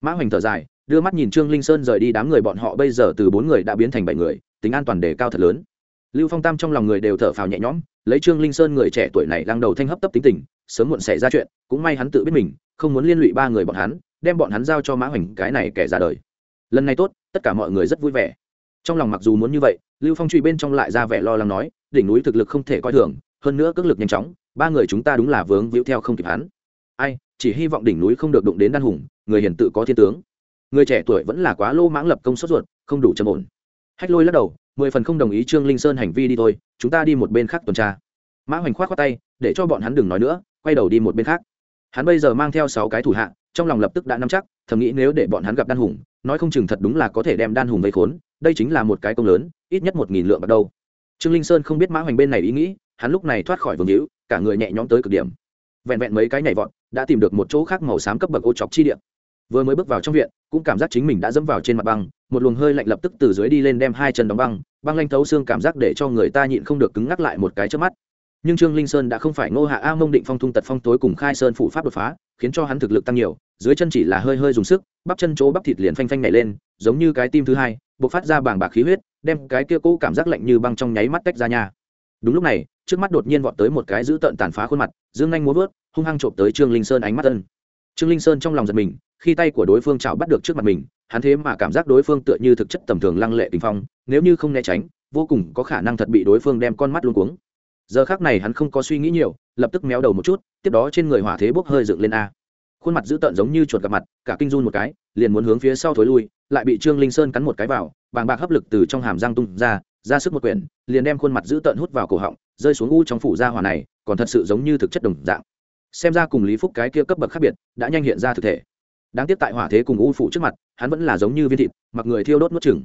Speaker 1: Mã hoành thở dài, đưa mắt nhìn trương linh sơn rời đi đám người bọn họ, bây giờ từ bốn người đã biến thành bảy người, tính an toàn đề cao thật lớn. Lưu phong tam trong lòng người đều thở phào nhẹ nhõm, lấy trương linh sơn người trẻ tuổi này lăng đầu thanh hấp tấp tính tình, sớm muộn xảy ra chuyện, cũng may hắn tự biết mình, không muốn liên lụy ba người bọn hắn, đem bọn hắn giao cho mã hoành cái này kẻ ra đời. Lần này tốt, tất cả mọi người rất vui vẻ trong lòng mặc dù muốn như vậy, lưu phong truy bên trong lại ra vẻ lo lắng nói, đỉnh núi thực lực không thể coi thường, hơn nữa cước lực nhanh chóng, ba người chúng ta đúng là vướng víu theo không kịp hắn. Ai, chỉ hy vọng đỉnh núi không được đụng đến đan hùng, người hiền tự có thiên tướng. Người trẻ tuổi vẫn là quá lô mãng lập công sốt ruột, không đủ trầm ổn. Hách lôi lắc đầu, mười phần không đồng ý trương linh sơn hành vi đi thôi, chúng ta đi một bên khác tuần tra. Mã hoành khoát khoát tay, để cho bọn hắn đừng nói nữa, quay đầu đi một bên khác. Hắn bây giờ mang theo sáu cái thủ hạ, trong lòng lập tức đã nắm chắc, thầm nghĩ nếu để bọn hắn gặp đan hùng, nói không chừng thật đúng là có thể đem đan hùng vây khốn đây chính là một cái công lớn, ít nhất một nghìn lượng bắt đầu trương linh sơn không biết mã hoành bên này ý nghĩ, hắn lúc này thoát khỏi vương hữu, cả người nhẹ nhõm tới cực điểm. Vẹn vẹn mấy cái nhảy vọt, đã tìm được một chỗ khác màu xám cấp bậc ô chọc chi điện vừa mới bước vào trong viện, cũng cảm giác chính mình đã dẫm vào trên mặt băng, một luồng hơi lạnh lập tức từ dưới đi lên đem hai chân đóng băng băng lanh thấu xương cảm giác để cho người ta nhịn không được cứng ngắc lại một cái trước mắt. Nhưng trương linh sơn đã không phải ngô hạ a mông định phong thung tật phong tối cùng khai sơn phụ pháp đột phá, khiến cho hắn thực lực tăng nhiều dưới chân chỉ là hơi hơi dùng sức, bắp chân chỗ bắp thịt liền phanh phanh nhảy lên, giống như cái tim thứ hai b ộ c phát ra bảng bạc khí huyết, đem cái kia cũ cảm giác lạnh như băng trong nháy mắt tách ra nhà đúng lúc này, trước mắt đột nhiên vọt tới một cái dữ tợn tàn phá khuôn mặt, dương nhanh muốn vớt, hung hăng trộm tới trương linh sơn ánh mắt tân trương linh sơn trong lòng giật mình, khi tay của đối phương chảo bắt được trước mặt mình, hắn thế mà cảm giác đối phương tựa như thực chất tầm thường lăng lệ tình phong, nếu như không né tránh, vô cùng có khả năng thật bị đối phương đem con mắt luôn cuống. Giờ khác này hắn không có suy nghĩ nhiều, lập tức méo đầu một chút, tiếp đó trên người hỏa thế bốc hơi dựng lên a khuôn mặt dữ tợn giống như chuột gặp mặt, cả kinh run một cái, liền muốn hướng phía sau thối lui, lại bị trương linh sơn cắn một cái vào, bàng bạc hấp lực từ trong hàm răng tung ra ra sức một quyển, liền đem khuôn mặt dữ tợn hút vào cổ họng, rơi xuống u trong phủ gia hỏa này, còn thật sự giống như thực chất đồng dạng. Xem ra cùng lý phúc cái kia cấp bậc khác biệt, đã nhanh hiện ra thực thể. Đáng tiếc tại hỏa thế cùng u phủ trước mặt, hắn vẫn là giống như viên thịt, mặc người thiêu đốt nuốt chừng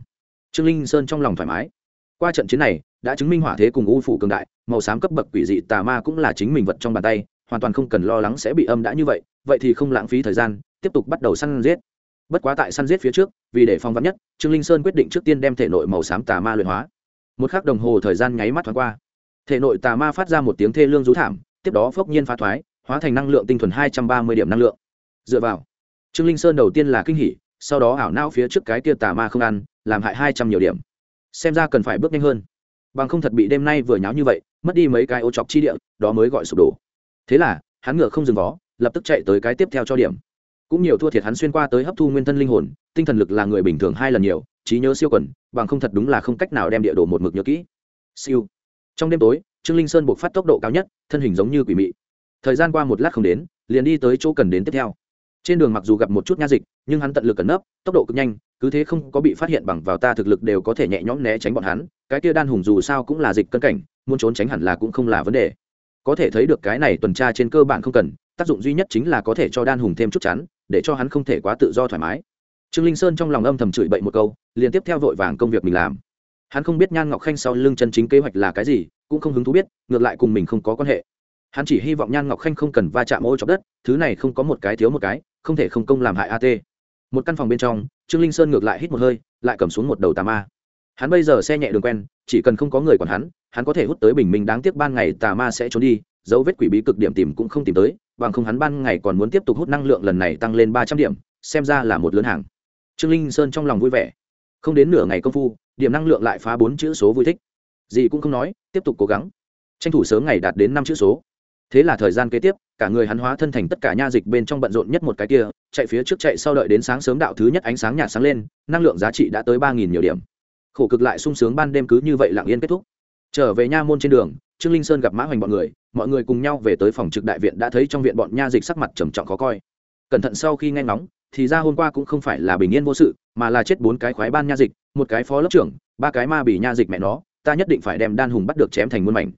Speaker 1: trương linh sơn trong lòng thoải mái. Qua trận chiến này, đã chứng minh hỏa thế cùng u phủ cường đại, màu xám cấp bậc quỷ dị tà ma cũng là chính mình vật trong bàn tay hoàn toàn không cần lo lắng sẽ bị âm đã như vậy vậy thì không lãng phí thời gian, tiếp tục bắt đầu săn giết. Bất quá tại săn giết phía trước, vì để phong vắn nhất, trương linh sơn quyết định trước tiên đem thể nội màu xám tà ma luyện hóa. Một khắc đồng hồ thời gian nháy mắt thoáng qua. Thể nội tà ma phát ra một tiếng thê lương rú thảm, tiếp đó phốc nhiên phá thoái, hóa thành năng lượng tinh thuần hai trăm ba mươi điểm năng lượng. Dựa vào, trương linh sơn đầu tiên là kinh hỉ, sau đó ảo não phía trước cái kia tà ma không ăn, làm hại hai trăm nhiều điểm. Xem ra cần phải bước nhanh hơn. Bằng không thật bị đêm nay vừa nháo như vậy, mất đi mấy cái ô chọc chi địa, đó mới gọi sụp đổ thế là, hắn ngựa không dừng vó, lập tức chạy tới cái tiếp theo cho điểm. Cũng nhiều thua thiệt hắn xuyên qua tới hấp thu nguyên thân linh hồn, tinh thần lực là người bình thường hai lần nhiều, trí nhớ siêu quần, bằng không thật đúng là không cách nào đem địa đồ một mực nhớ kỹ. Siêu. Trong đêm tối, trương linh sơn buộc phát tốc độ cao nhất, thân hình giống như quỷ mị. Thời gian qua một lát không đến, liền đi tới chỗ cần đến tiếp theo. Trên đường mặc dù gặp một chút nha dịch, nhưng hắn tận lực cẩn nấp, tốc độ cực nhanh, cứ thế không có bị phát hiện bằng vào ta thực lực đều có thể nhẹ nhõm né tránh bọn hắn. Cái kia đan hùng dù sao cũng là dịch cân cảnh, muốn trốn tránh hẳn là cũng không là vấn đề có thể thấy được cái này tuần tra trên cơ bản không cần, tác dụng duy nhất chính là có thể cho đan hùng thêm chút chắn, để cho hắn không thể quá tự do thoải mái. Trương linh sơn trong lòng âm thầm chửi bậy một câu, liền tiếp theo vội vàng công việc mình làm. Hắn không biết nhan ngọc khanh sau lưng chân chính kế hoạch là cái gì, cũng không hứng thú biết, ngược lại cùng mình không có quan hệ. Hắn chỉ hy vọng nhan ngọc khanh không cần va chạm ô chọc đất, thứ này không có một cái thiếu một cái, không thể không công làm hại at một căn phòng bên trong, trương linh sơn ngược lại hít một hơi, lại cầm xuống một đầu tà ma. Hắn bây giờ xe nhẹ đường quen, chỉ cần không có người còn hắn hắn có thể hút tới bình minh đáng tiếc ban ngày tà ma sẽ trốn đi, dấu vết quỷ bí cực điểm tìm cũng không tìm tới, bằng không hắn ban ngày còn muốn tiếp tục hút năng lượng lần này tăng lên ba trăm điểm, xem ra là một lớn hàng. Trương linh sơn trong lòng vui vẻ. Không đến nửa ngày công phu, điểm năng lượng lại phá bốn chữ số vui thích. Gì cũng không nói, tiếp tục cố gắng. Tranh thủ sớm ngày đạt đến năm chữ số. Thế là thời gian kế tiếp, cả người hắn hóa thân thành tất cả nha dịch bên trong bận rộn nhất một cái kia, chạy phía trước chạy sau đợi đến sáng sớm đạo thứ nhất ánh sáng nhạt sáng lên, năng lượng giá trị đã tới ba nghìn nhiều điểm. Khổ cực lại sung sướng ban đêm cứ như vậy lặng yên kết thúc trở về nha môn trên đường, trương linh sơn gặp mã hoành bọn người, mọi người cùng nhau về tới phòng trực đại viện đã thấy trong viện bọn nha dịch sắc mặt trầm trọng khó coi. Cẩn thận sau khi nghe ngóng, thì ra hôm qua cũng không phải là bình yên vô sự, mà là chết bốn cái khoái ban nha dịch, một cái phó lớp trưởng, ba cái ma bỉ nha dịch mẹ nó, ta nhất định phải đem đan hùng bắt được chém thành muôn mảnh.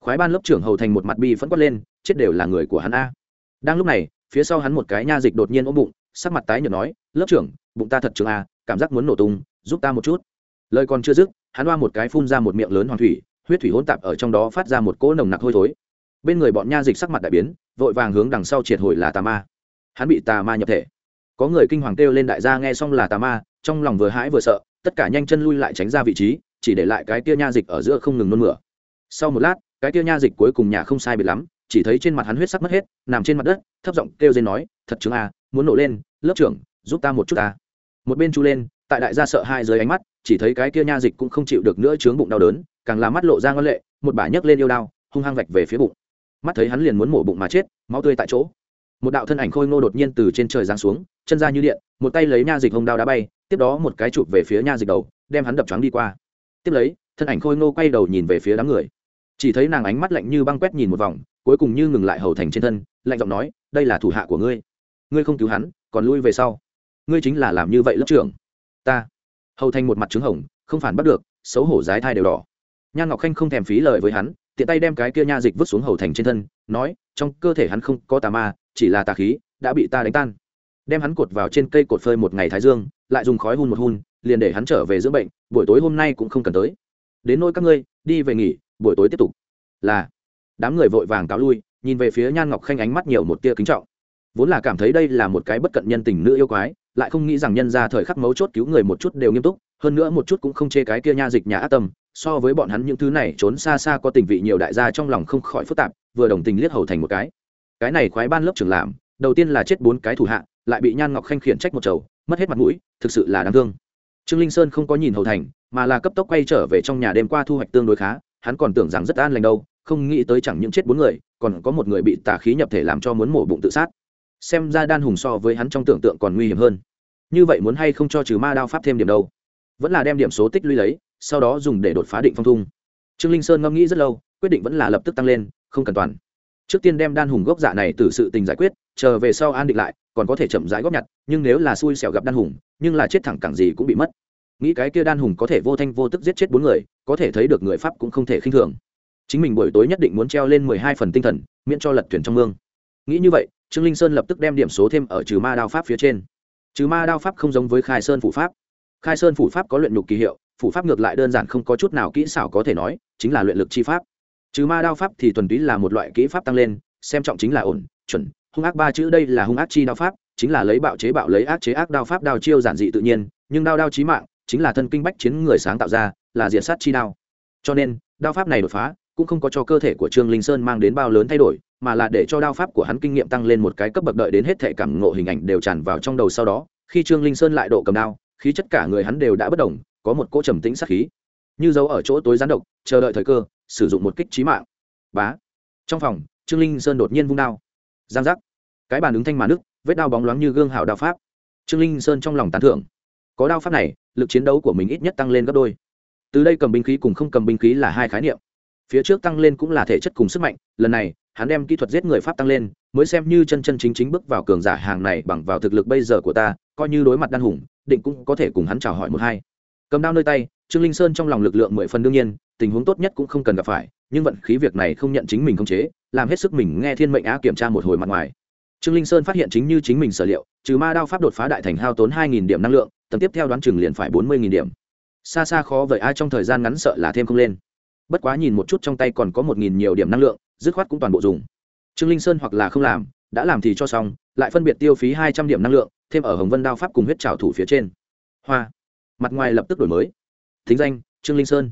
Speaker 1: Khoái ban lớp trưởng hầu thành một mặt bi phẫn quát lên, chết đều là người của hắn a. Đang lúc này, phía sau hắn một cái nha dịch đột nhiên ôm bụng, sắc mặt tái nhợt nói, lớp trưởng, bụng ta thật trường a, cảm giác muốn nổ tung, giúp ta một chút. Lời còn chưa dứt, hắn oa một cái phun ra một miệng lớn hoàng thủy huyết thủy hỗn tạp ở trong đó phát ra một cỗ nồng nặc hôi thối. Bên người bọn nha dịch sắc mặt đại biến, vội vàng hướng đằng sau triệt hồi là tà ma. Hắn bị tà ma nhập thể. Có người kinh hoàng kêu lên đại gia nghe xong là tà ma, trong lòng vừa hãi vừa sợ, tất cả nhanh chân lui lại tránh ra vị trí, chỉ để lại cái tia nha dịch ở giữa không ngừng nôn mửa. Sau một lát, cái tia nha dịch cuối cùng nhà không sai biệt lắm, chỉ thấy trên mặt hắn huyết sắc mất hết, nằm trên mặt đất, thấp giọng kêu dên nói, thật chứng à muốn nổ lên, lớp trưởng, giúp ta một chút ta. Một bên chu lên, tại đại gia sợ hai dưới ánh mắt, chỉ thấy cái kia nha dịch cũng không chịu được nữa chướng bụng đau đớn càng làm mắt lộ ra ngân lệ, một bả nhấc lên yêu đao, hung hăng vạch về phía bụng. Mắt thấy hắn liền muốn mổ bụng mà chết, máu tươi tại chỗ. Một đạo thân ảnh khôi ngô đột nhiên từ trên trời giáng xuống, chân ra như điện, một tay lấy nha dịch hông đao đá bay, tiếp đó một cái chụp về phía nha dịch đầu, đem hắn đập choáng đi qua. Tiếp lấy, thân ảnh khôi ngô quay đầu nhìn về phía đám người. Chỉ thấy nàng ánh mắt lạnh như băng quét nhìn một vòng, cuối cùng như ngừng lại hầu thành trên thân, lạnh giọng nói, đây là thủ hạ của ngươi. Ngươi không cứu hắn, còn lui về sau. Ngươi chính là làm như vậy lớp trưởng. Ta. Hầu thành một mặt trứng hồng, không phản bắt được, xấu hổ dái thai đều đỏ nhan ngọc khanh không thèm phí lời với hắn, tiện tay đem cái kia nha dịch vứt xuống hầu thành trên thân, nói, trong cơ thể hắn không có tà ma, chỉ là tà khí, đã bị ta đánh tan. Đem hắn cột vào trên cây cột phơi một ngày thái dương, lại dùng khói hun một hun, liền để hắn trở về dưỡng bệnh, buổi tối hôm nay cũng không cần tới. Đến nôi các ngươi, đi về nghỉ, buổi tối tiếp tục. Là, đám người vội vàng cáo lui, nhìn về phía nhan ngọc khanh ánh mắt nhiều một tia kính trọng. Vốn là cảm thấy đây là một cái bất cận nhân tình nữ yêu quái, lại không nghĩ rằng nhân ra thời khắc mấu chốt cứu người một chút đều nghiêm túc, hơn nữa một chút cũng không chê cái kia nha dịch nhà ác tâm so với bọn hắn những thứ này trốn xa xa có tình vị nhiều đại gia trong lòng không khỏi phức tạp, vừa đồng tình liếc hầu thành một cái. Cái này khoái ban lớp trưởng làm, đầu tiên là chết bốn cái thủ hạ, lại bị nhan ngọc khanh khiển trách một chầu, mất hết mặt mũi, thực sự là đáng thương. Trương linh sơn không có nhìn hầu thành, mà là cấp tốc quay trở về trong nhà đêm qua thu hoạch tương đối khá, hắn còn tưởng rằng rất an lành đâu, không nghĩ tới chẳng những chết bốn người, còn có một người bị tà khí nhập thể làm cho muốn mổ bụng tự sát. Xem ra đan hùng so với hắn trong tưởng tượng còn nguy hiểm hơn. Như vậy muốn hay không cho trừ ma đao pháp thêm điểm đâu? Vẫn là đem điểm số tích lũy lấy sau đó dùng để đột phá định phong thung. Trương linh sơn ngẫm nghĩ rất lâu, quyết định vẫn là lập tức tăng lên, không cần toàn. Trước tiên đem đan hùng gốc dạ này từ sự tình giải quyết, chờ về sau an định lại, còn có thể chậm rãi góp nhặt, nhưng nếu là xui xẻo gặp đan hùng, nhưng là chết thẳng cẳng gì cũng bị mất. Nghĩ cái kia đan hùng có thể vô thanh vô tức giết chết bốn người, có thể thấy được người pháp cũng không thể khinh thường. Chính mình buổi tối nhất định muốn treo lên mười hai phần tinh thần, miễn cho lật thuyền trong mương. Nghĩ như vậy, trương linh sơn lập tức đem điểm số thêm ở trừ ma đao pháp phía trên. Trừ ma đao pháp không giống với khai sơn phủ pháp. Khai sơn phủ pháp có luyện nhục kỳ hiệu phủ pháp ngược lại đơn giản không có chút nào kỹ xảo có thể nói, chính là luyện lực chi pháp. Trừ ma đao pháp thì thuần túy là một loại kỹ pháp tăng lên, xem trọng chính là ổn, chuẩn, hung ác ba chữ đây là hung ác chi đao pháp, chính là lấy bạo chế bạo lấy ác chế ác đao pháp đao chiêu giản dị tự nhiên, nhưng đao đao chí mạng, chính là thân kinh bách chiến người sáng tạo ra, là diện sát chi đao. Cho nên, đao pháp này đột phá, cũng không có cho cơ thể của trương linh sơn mang đến bao lớn thay đổi, mà là để cho đao pháp của hắn kinh nghiệm tăng lên một cái cấp bậc đợi đến hết thể cảm ngộ hình ảnh đều tràn vào trong đầu sau đó, khi trương linh sơn lại độ cầm đao, khí chất cả người hắn đều đã bất đồng có một cỗ trầm tĩnh sát khí. Như giấu ở chỗ tối gián độc, chờ đợi thời cơ, sử dụng một kích trí mạng. Bá. Trong phòng, trương linh sơn đột nhiên vung đao. Giang giác. Cái bàn ứng thanh mà nước, vết đao bóng loáng như gương hảo đao pháp. Trương linh sơn trong lòng tán thưởng. Có đao pháp này, lực chiến đấu của mình ít nhất tăng lên gấp đôi. Từ đây cầm binh khí cùng không cầm binh khí là hai khái niệm. Phía trước tăng lên cũng là thể chất cùng sức mạnh, lần này, hắn đem kỹ thuật giết người pháp tăng lên, mới xem như chân chân chính chính bước vào cường giả hàng này bằng vào thực lực bây giờ của ta, coi như đối mặt đan hùng, định cũng có thể cùng hắn chào hỏi một hai cầm đao nơi tay, trương linh sơn trong lòng lực lượng mười phần đương nhiên, tình huống tốt nhất cũng không cần gặp phải, nhưng vận khí việc này không nhận chính mình khống chế, làm hết sức mình nghe thiên mệnh á kiểm tra một hồi mặt ngoài. Trương linh sơn phát hiện chính như chính mình sở liệu, trừ ma đao pháp đột phá đại thành hao tốn hai nghìn điểm năng lượng, tầm tiếp theo đoán chừng liền phải bốn mươi nghìn điểm. Xa xa khó vậy ai trong thời gian ngắn sợ là thêm không lên. Bất quá nhìn một chút trong tay còn có một nghìn nhiều điểm năng lượng, dứt khoát cũng toàn bộ dùng. Trương linh sơn hoặc là không làm, đã làm thì cho xong, lại phân biệt tiêu phí hai trăm điểm năng lượng, thêm ở hồng vân đao pháp cùng huyết trào thủ phía trên. Hoa mặt ngoài lập tức đổi mới. Thính danh, trương linh sơn.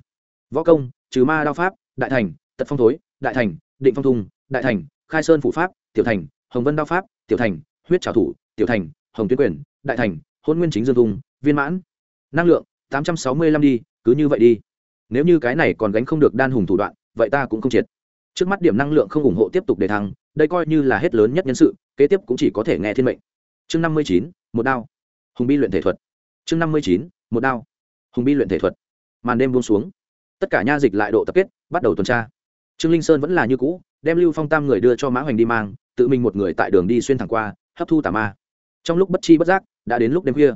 Speaker 1: Võ công, trừ ma đao pháp, đại thành, tật phong thối, đại thành, định phong thùng, đại thành, khai sơn phủ pháp, tiểu thành, hồng vân đao pháp, tiểu thành, huyết trào thủ, tiểu thành, hồng tuyến quyền, đại thành, hôn nguyên chính dương thùng, viên mãn. Năng lượng, tám trăm sáu mươi lăm đi, cứ như vậy đi. Nếu như cái này còn gánh không được đan hùng thủ đoạn, vậy ta cũng không triệt. Trước mắt điểm năng lượng không ủng hộ tiếp tục đề thăng, đây coi như là hết lớn nhất nhân sự, kế tiếp cũng chỉ có thể nghe thiên mệnh. Chương năm mươi chín, một đao. Hùng bi luyện thể thuật. Chương năm mươi chín một đao. Hùng bi luyện thể thuật. Màn đêm buông xuống. Tất cả nha dịch lại độ tập kết, bắt đầu tuần tra. Trương linh sơn vẫn là như cũ, đem lưu phong tam người đưa cho mã hoành đi mang, tự mình một người tại đường đi xuyên thẳng qua, hấp thu tà ma. Trong lúc bất chi bất giác, đã đến lúc đêm khuya.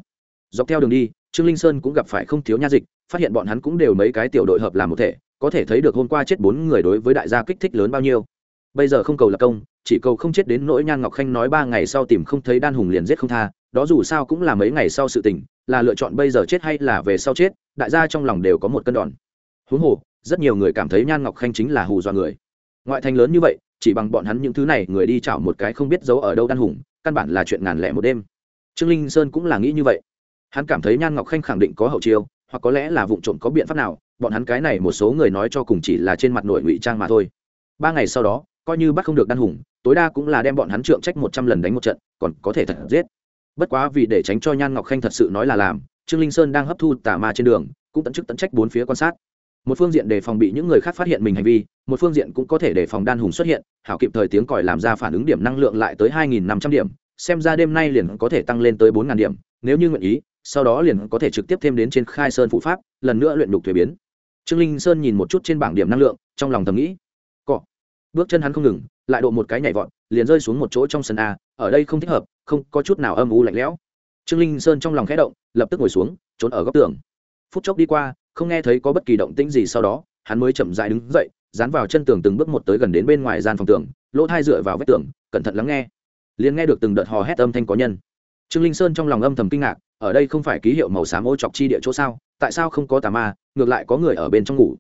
Speaker 1: Dọc theo đường đi, trương linh sơn cũng gặp phải không thiếu nha dịch, phát hiện bọn hắn cũng đều mấy cái tiểu đội hợp làm một thể, có thể thấy được hôm qua chết bốn người đối với đại gia kích thích lớn bao nhiêu. Bây giờ không cầu lập công, chỉ cầu không chết đến nỗi nhan ngọc khanh nói ba ngày sau tìm không thấy đan hùng liền giết không tha đó dù sao cũng là mấy ngày sau sự tình, là lựa chọn bây giờ chết hay là về sau chết, đại gia trong lòng đều có một cân đòn. Huống hồ, rất nhiều người cảm thấy nhan ngọc khanh chính là hù dọa người. Ngoại thành lớn như vậy, chỉ bằng bọn hắn những thứ này, người đi chảo một cái không biết giấu ở đâu đan hùng, căn bản là chuyện ngàn lẻ một đêm. Trương linh sơn cũng là nghĩ như vậy. Hắn cảm thấy nhan ngọc khanh khẳng định có hậu chiêu, hoặc có lẽ là vụ trộm có biện pháp nào, bọn hắn cái này một số người nói cho cùng chỉ là trên mặt nội ngụy trang mà thôi. Ba ngày sau đó, coi như bắt không được đan hùng, tối đa cũng là đem bọn hắn trượng trách một trăm lần đánh một trận, còn có thể thật giết bất quá vì để tránh cho nhan ngọc khanh thật sự nói là làm, trương linh sơn đang hấp thu tà ma trên đường, cũng tận chức tận trách bốn phía quan sát. Một phương diện để phòng bị những người khác phát hiện mình hành vi, một phương diện cũng có thể để phòng đan hùng xuất hiện, hảo kịp thời tiếng còi làm ra phản ứng điểm năng lượng lại tới hai nghìn năm trăm điểm, xem ra đêm nay liền có thể tăng lên tới bốn điểm, nếu như nguyện ý, sau đó liền có thể trực tiếp thêm đến trên khai sơn phụ pháp, lần nữa luyện đục thuế biến. Trương linh sơn nhìn một chút trên bảng điểm năng lượng, trong lòng thầm nghĩ. Cọ. Bước chân hắn không ngừng, lại độ một cái nhảy vọt, liền rơi xuống một chỗ trong sân a ở đây không thích hợp, không có chút nào âm u lạnh lẽo. Trương linh sơn trong lòng khẽ động, lập tức ngồi xuống, trốn ở góc tường. Phút chốc đi qua, không nghe thấy có bất kỳ động tĩnh gì sau đó, hắn mới chậm dại đứng dậy, dán vào chân tường từng bước một tới gần đến bên ngoài gian phòng tường, lỗ thai dựa vào vách tường, cẩn thận lắng nghe. Liền nghe được từng đợt hò hét âm thanh có nhân. Trương linh sơn trong lòng âm thầm kinh ngạc, ở đây không phải ký hiệu màu xám ô chọc chi địa chỗ sao? Tại sao không có tà ma, ngược lại có người ở bên trong ngủ?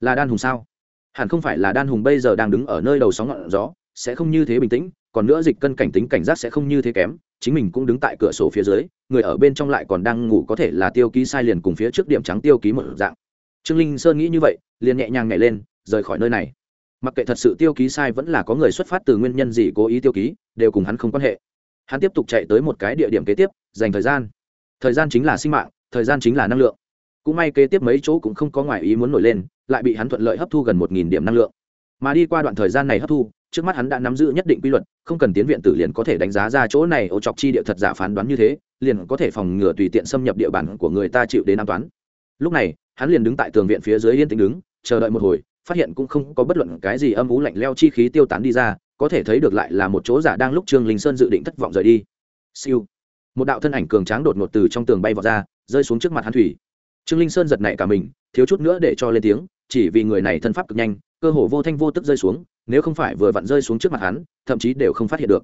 Speaker 1: Là đan hùng sao? Hẳn không phải là đan hùng bây giờ đang đứng ở nơi đầu sóng ngọn gió, sẽ không như thế bình tĩnh còn nữa dịch cân cảnh tính cảnh giác sẽ không như thế kém, chính mình cũng đứng tại cửa sổ phía dưới, người ở bên trong lại còn đang ngủ có thể là tiêu ký sai liền cùng phía trước điểm trắng tiêu ký một dạng. Trương linh sơn nghĩ như vậy, liền nhẹ nhàng nhảy lên, rời khỏi nơi này. Mặc kệ thật sự tiêu ký sai vẫn là có người xuất phát từ nguyên nhân gì cố ý tiêu ký, đều cùng hắn không quan hệ. Hắn tiếp tục chạy tới một cái địa điểm kế tiếp, dành thời gian. Thời gian chính là sinh mạng, thời gian chính là năng lượng. Cũng may kế tiếp mấy chỗ cũng không có ngoài ý muốn nổi lên, lại bị hắn thuận lợi hấp thu gần một nghìn điểm năng lượng. Mà đi qua đoạn thời gian này hấp thu trước mắt hắn đã nắm giữ nhất định quy luật, không cần tiến viện tử liền có thể đánh giá ra chỗ này ô chọc chi địa thật giả phán đoán như thế, liền có thể phòng ngừa tùy tiện xâm nhập địa bàn của người ta chịu đến an toán. Lúc này, hắn liền đứng tại tường viện phía dưới yên tĩnh đứng, chờ đợi một hồi, phát hiện cũng không có bất luận cái gì âm ú lạnh leo chi khí tiêu tán đi ra, có thể thấy được lại là một chỗ giả đang lúc trương linh sơn dự định thất vọng rời đi. Siêu. Một đạo thân ảnh cường tráng đột ngột từ trong tường bay vào ra, rơi xuống trước mặt hắn thủy. Trương linh sơn giật nảy cả mình, thiếu chút nữa để cho lên tiếng, chỉ vì người này thân pháp cực nhanh, cơ hồ vô thanh vô tức rơi xuống nếu không phải vừa vặn rơi xuống trước mặt hắn, thậm chí đều không phát hiện được.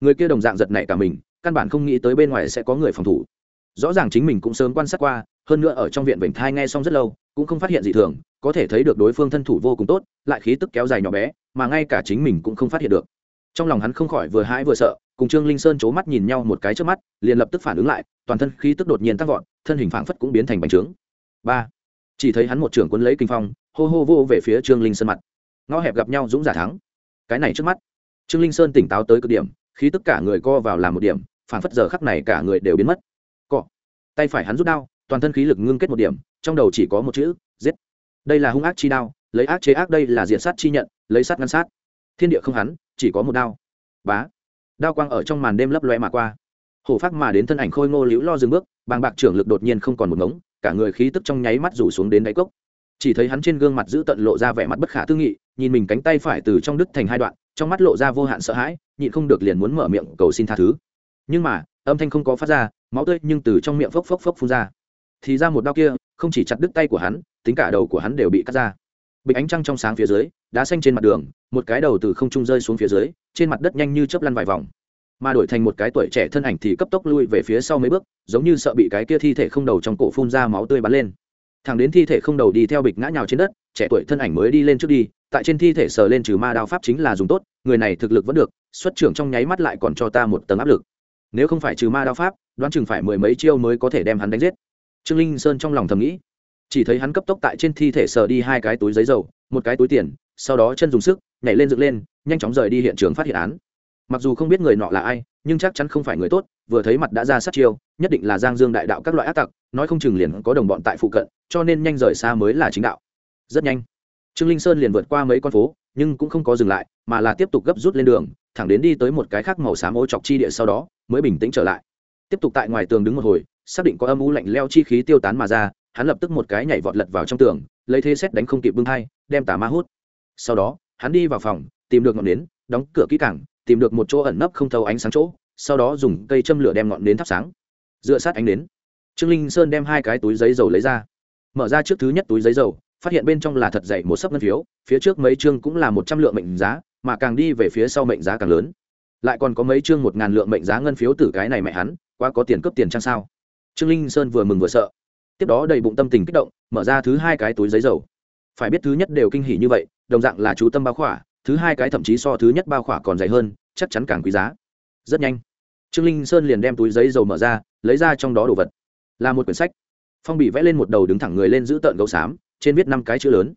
Speaker 1: Người kia đồng dạng giật nảy cả mình, căn bản không nghĩ tới bên ngoài sẽ có người phòng thủ. Rõ ràng chính mình cũng sớm quan sát qua, hơn nữa ở trong viện vịnh thai nghe xong rất lâu, cũng không phát hiện gì thường, có thể thấy được đối phương thân thủ vô cùng tốt, lại khí tức kéo dài nhỏ bé, mà ngay cả chính mình cũng không phát hiện được. Trong lòng hắn không khỏi vừa hãi vừa sợ, cùng trương linh sơn c h ố mắt nhìn nhau một cái trước mắt, liền lập tức phản ứng lại, toàn thân khí tức đột nhiên tăng vọt, thân hình phảng phất cũng biến thành bánh trướng. Ba. Chỉ thấy hắn một trưởng quân lấy kinh phong, hô hô vô về phía trương linh sơn mặt ngõ hẹp gặp nhau dũng giả thắng. Cái này trước mắt. Trương linh sơn tỉnh táo tới cực điểm khi tất cả người co vào làm một điểm, phản phất giờ khắc này cả người đều biến mất. Cọ. Tay phải hắn rút đao, toàn thân khí lực ngưng kết một điểm, trong đầu chỉ có một chữ, giết. Đây là hung ác chi đao, lấy ác chế ác đây là diện sát chi nhận, lấy sát ngăn sát. Thiên địa không hắn, chỉ có một đao. Bá. Đao quang ở trong màn đêm lấp loe mà qua. Hổ phát mà đến thân ảnh khôi ngô liễu lo dừng bước, bàng bạc trưởng lực đột nhiên không còn một ngống, cả người khí tức trong nháy mắt rủ xuống đến đáy cốc chỉ thấy hắn trên gương mặt giữ tận lộ ra vẻ mặt bất khả tư nghị, nhìn mình cánh tay phải từ trong đứt thành hai đoạn, trong mắt lộ ra vô hạn sợ hãi, nhịn không được liền muốn mở miệng cầu xin tha thứ. Nhưng mà, âm thanh không có phát ra, máu tươi nhưng từ trong miệng phốc phốc phốc phun ra. Thì ra một đau kia, không chỉ chặt đứt tay của hắn, tính cả đầu của hắn đều bị cắt ra. Bịch ánh trăng trong sáng phía dưới, đá xanh trên mặt đường, một cái đầu từ không trung rơi xuống phía dưới, trên mặt đất nhanh như chớp lăn vài vòng. Mà đổi thành một cái tuổi trẻ thân ảnh thì cấp tốc lui về phía sau mấy bước, giống như sợ bị cái kia thi thể không đầu trong cổ phun ra máu tươi bắn lên thằng đến thi thể không đầu đi theo bịch ngã nhào trên đất, trẻ tuổi thân ảnh mới đi lên trước đi, tại trên thi thể sờ lên trừ ma đao pháp chính là dùng tốt, người này thực lực vẫn được, xuất trưởng trong nháy mắt lại còn cho ta một tầng áp lực. Nếu không phải trừ ma đao pháp, đoán chừng phải mười mấy chiêu mới có thể đem hắn đánh giết. Trương linh sơn trong lòng thầm nghĩ, chỉ thấy hắn cấp tốc tại trên thi thể sờ đi hai cái túi giấy dầu, một cái túi tiền, sau đó chân dùng sức, nhảy lên dựng lên, nhanh chóng rời đi hiện trường phát hiện án mặc dù không biết người nọ là ai nhưng chắc chắn không phải người tốt vừa thấy mặt đã ra sát chiêu nhất định là giang dương đại đạo các loại ác tặc nói không chừng liền có đồng bọn tại phụ cận cho nên nhanh rời xa mới là chính đạo. Rất nhanh trương linh sơn liền vượt qua mấy con phố nhưng cũng không có dừng lại mà là tiếp tục gấp rút lên đường thẳng đến đi tới một cái khác màu xám ô chọc chi địa sau đó mới bình tĩnh trở lại. Tiếp tục tại ngoài tường đứng một hồi xác định có âm u lạnh leo chi khí tiêu tán mà ra hắn lập tức một cái nhảy vọt lật vào trong tường lấy thế xét đánh không kịp bưng thai, đem tà ma hút. Sau đó hắn đi vào phòng tìm được ngọn nến đóng cửa kỹ cảng tìm được một chỗ ẩn nấp không thấu ánh sáng chỗ, sau đó dùng cây châm lửa đem ngọn nến thắp sáng. Dựa sát ánh nến, trương linh sơn đem hai cái túi giấy dầu lấy ra. Mở ra trước thứ nhất túi giấy dầu, phát hiện bên trong là thật dày một sấp ngân phiếu, phía trước mấy chương cũng là một trăm lượng mệnh giá, mà càng đi về phía sau mệnh giá càng lớn. Lại còn có mấy chương một ngàn lượng mệnh giá ngân phiếu từ cái này mẹ hắn, quá có tiền cấp tiền trang sao? Trương linh sơn vừa mừng vừa sợ. Tiếp đó đầy bụng tâm tình kích động, mở ra thứ hai cái túi giấy dầu. Phải biết thứ nhất đều kinh hỉ như vậy, đồng dạng là chú tâm bá khỏa thứ hai cái thậm chí so thứ nhất bao khỏa còn dày hơn, chắc chắn càng quý giá. Rất nhanh, trương linh sơn liền đem túi giấy dầu mở ra, lấy ra trong đó đồ vật. Là một quyển sách. Phong bị vẽ lên một đầu đứng thẳng người lên giữ tợn gấu xám, trên viết năm cái chữ lớn.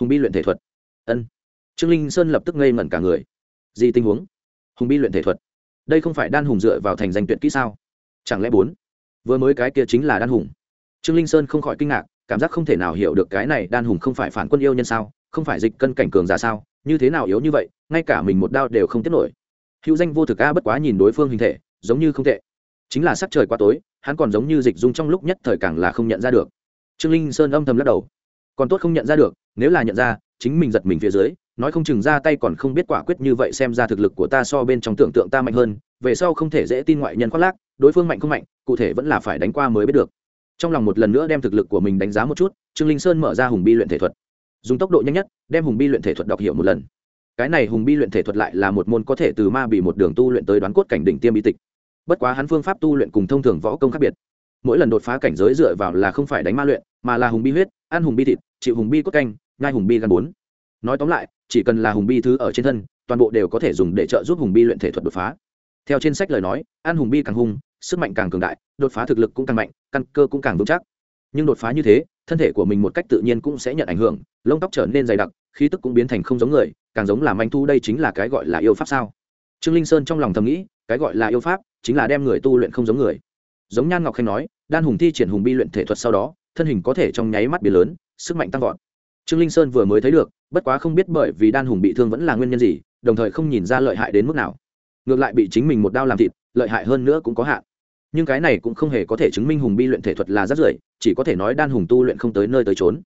Speaker 1: Hùng bi luyện thể thuật. Ân. Trương linh sơn lập tức ngây ngẩn cả người. Gì tình huống? Hùng bi luyện thể thuật. Đây không phải đan hùng dựa vào thành danh tuyệt kỹ sao? Chẳng lẽ bốn? Vừa mới cái kia chính là đan hùng. Trương linh sơn không khỏi kinh ngạc, cảm giác không thể nào hiểu được cái này đan hùng không phải phản quân yêu nhân sao? Không phải dịch cân cảnh cường giả sao? Như thế nào yếu như vậy? Ngay cả mình một đao đều không tiết nổi. Hữu danh vô thực a bất quá nhìn đối phương hình thể, giống như không tệ. Chính là sắc trời quá tối, hắn còn giống như dịch dung trong lúc nhất thời càng là không nhận ra được. Trương linh sơn âm thầm lắc đầu. Còn tốt không nhận ra được, nếu là nhận ra, chính mình giật mình phía dưới, nói không chừng ra tay còn không biết quả quyết như vậy xem ra thực lực của ta so bên trong tưởng tượng ta mạnh hơn, về sau không thể dễ tin ngoại nhân khoác lác, đối phương mạnh không mạnh, cụ thể vẫn là phải đánh qua mới biết được. Trong lòng một lần nữa đem thực lực của mình đánh giá một chút, trương linh sơn mở ra hùng bi luyện thể thuật dùng tốc độ nhanh nhất, đem hùng bi luyện thể thuật đọc hiểu một lần. Cái này hùng bi luyện thể thuật lại là một môn có thể từ ma bị một đường tu luyện tới đoán cốt cảnh đỉnh tiêm bi tịch. Bất quá hắn phương pháp tu luyện cùng thông thường võ công khác biệt. Mỗi lần đột phá cảnh giới dựa vào là không phải đánh ma luyện, mà là hùng bi huyết, ăn hùng bi thịt, chịu hùng bi cốt canh, nhai hùng bi gan bốn. Nói tóm lại, chỉ cần là hùng bi thứ ở trên thân, toàn bộ đều có thể dùng để trợ giúp hùng bi luyện thể thuật đột phá. Theo trên sách lời nói, ăn hùng bi càng hung, sức mạnh càng cường đại, đột phá thực lực cũng càng mạnh, căn cơ cũng càng vững chắc nhưng đột phá như thế, thân thể của mình một cách tự nhiên cũng sẽ nhận ảnh hưởng, lông tóc trở nên dày đặc, khí tức cũng biến thành không giống người, càng giống là manh thu đây chính là cái gọi là yêu pháp sao? Trương linh sơn trong lòng thầm nghĩ, cái gọi là yêu pháp chính là đem người tu luyện không giống người. Giống nhan ngọc khanh nói, đan hùng thi triển hùng bi luyện thể thuật sau đó, thân hình có thể trong nháy mắt biến lớn, sức mạnh tăng vọt. Trương linh sơn vừa mới thấy được, bất quá không biết bởi vì đan hùng bị thương vẫn là nguyên nhân gì, đồng thời không nhìn ra lợi hại đến mức nào. Ngược lại bị chính mình một đao làm thịt, lợi hại hơn nữa cũng có hạn nhưng cái này cũng không hề có thể chứng minh hùng bi luyện thể thuật là rất rưởi, chỉ có thể nói đan hùng tu luyện không tới nơi tới trốn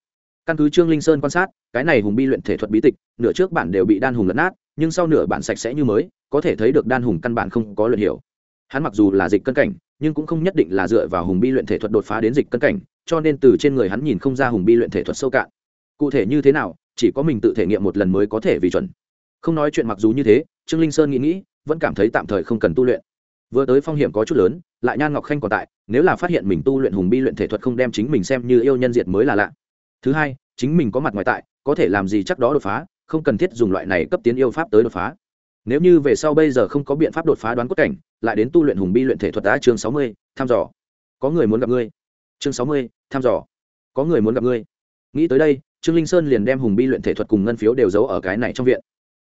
Speaker 1: căn cứ trương linh sơn quan sát, cái này hùng bi luyện thể thuật bí tịch, nửa trước bản đều bị đan hùng lấn nát, nhưng sau nửa bản sạch sẽ như mới, có thể thấy được đan hùng căn bản không có luyện hiểu. Hắn mặc dù là dịch cân cảnh, nhưng cũng không nhất định là dựa vào hùng bi luyện thể thuật đột phá đến dịch cân cảnh, cho nên từ trên người hắn nhìn không ra hùng bi luyện thể thuật sâu cạn. Cụ thể như thế nào, chỉ có mình tự thể nghiệm một lần mới có thể vì chuẩn. Không nói chuyện mặc dù như thế, trương linh sơn nghĩ nghĩ, vẫn cảm thấy tạm thời không cần tu luyện vừa tới phong hiểm có chút lớn, lại nhan ngọc khanh còn tại, nếu là phát hiện mình tu luyện hùng bi luyện thể thuật không đem chính mình xem như yêu nhân diệt mới là lạ. Thứ hai, chính mình có mặt ngoài tại, có thể làm gì chắc đó đột phá, không cần thiết dùng loại này cấp tiến yêu pháp tới đột phá. Nếu như về sau bây giờ không có biện pháp đột phá đoán cốt cảnh, lại đến tu luyện hùng bi luyện thể thuật đã chương sáu mươi, thăm dò. Có người muốn gặp ngươi. Chương sáu mươi, thăm dò. Có người muốn gặp ngươi. Nghĩ tới đây, trương linh sơn liền đem hùng bi luyện thể thuật cùng ngân phiếu đều giấu ở cái này trong viện.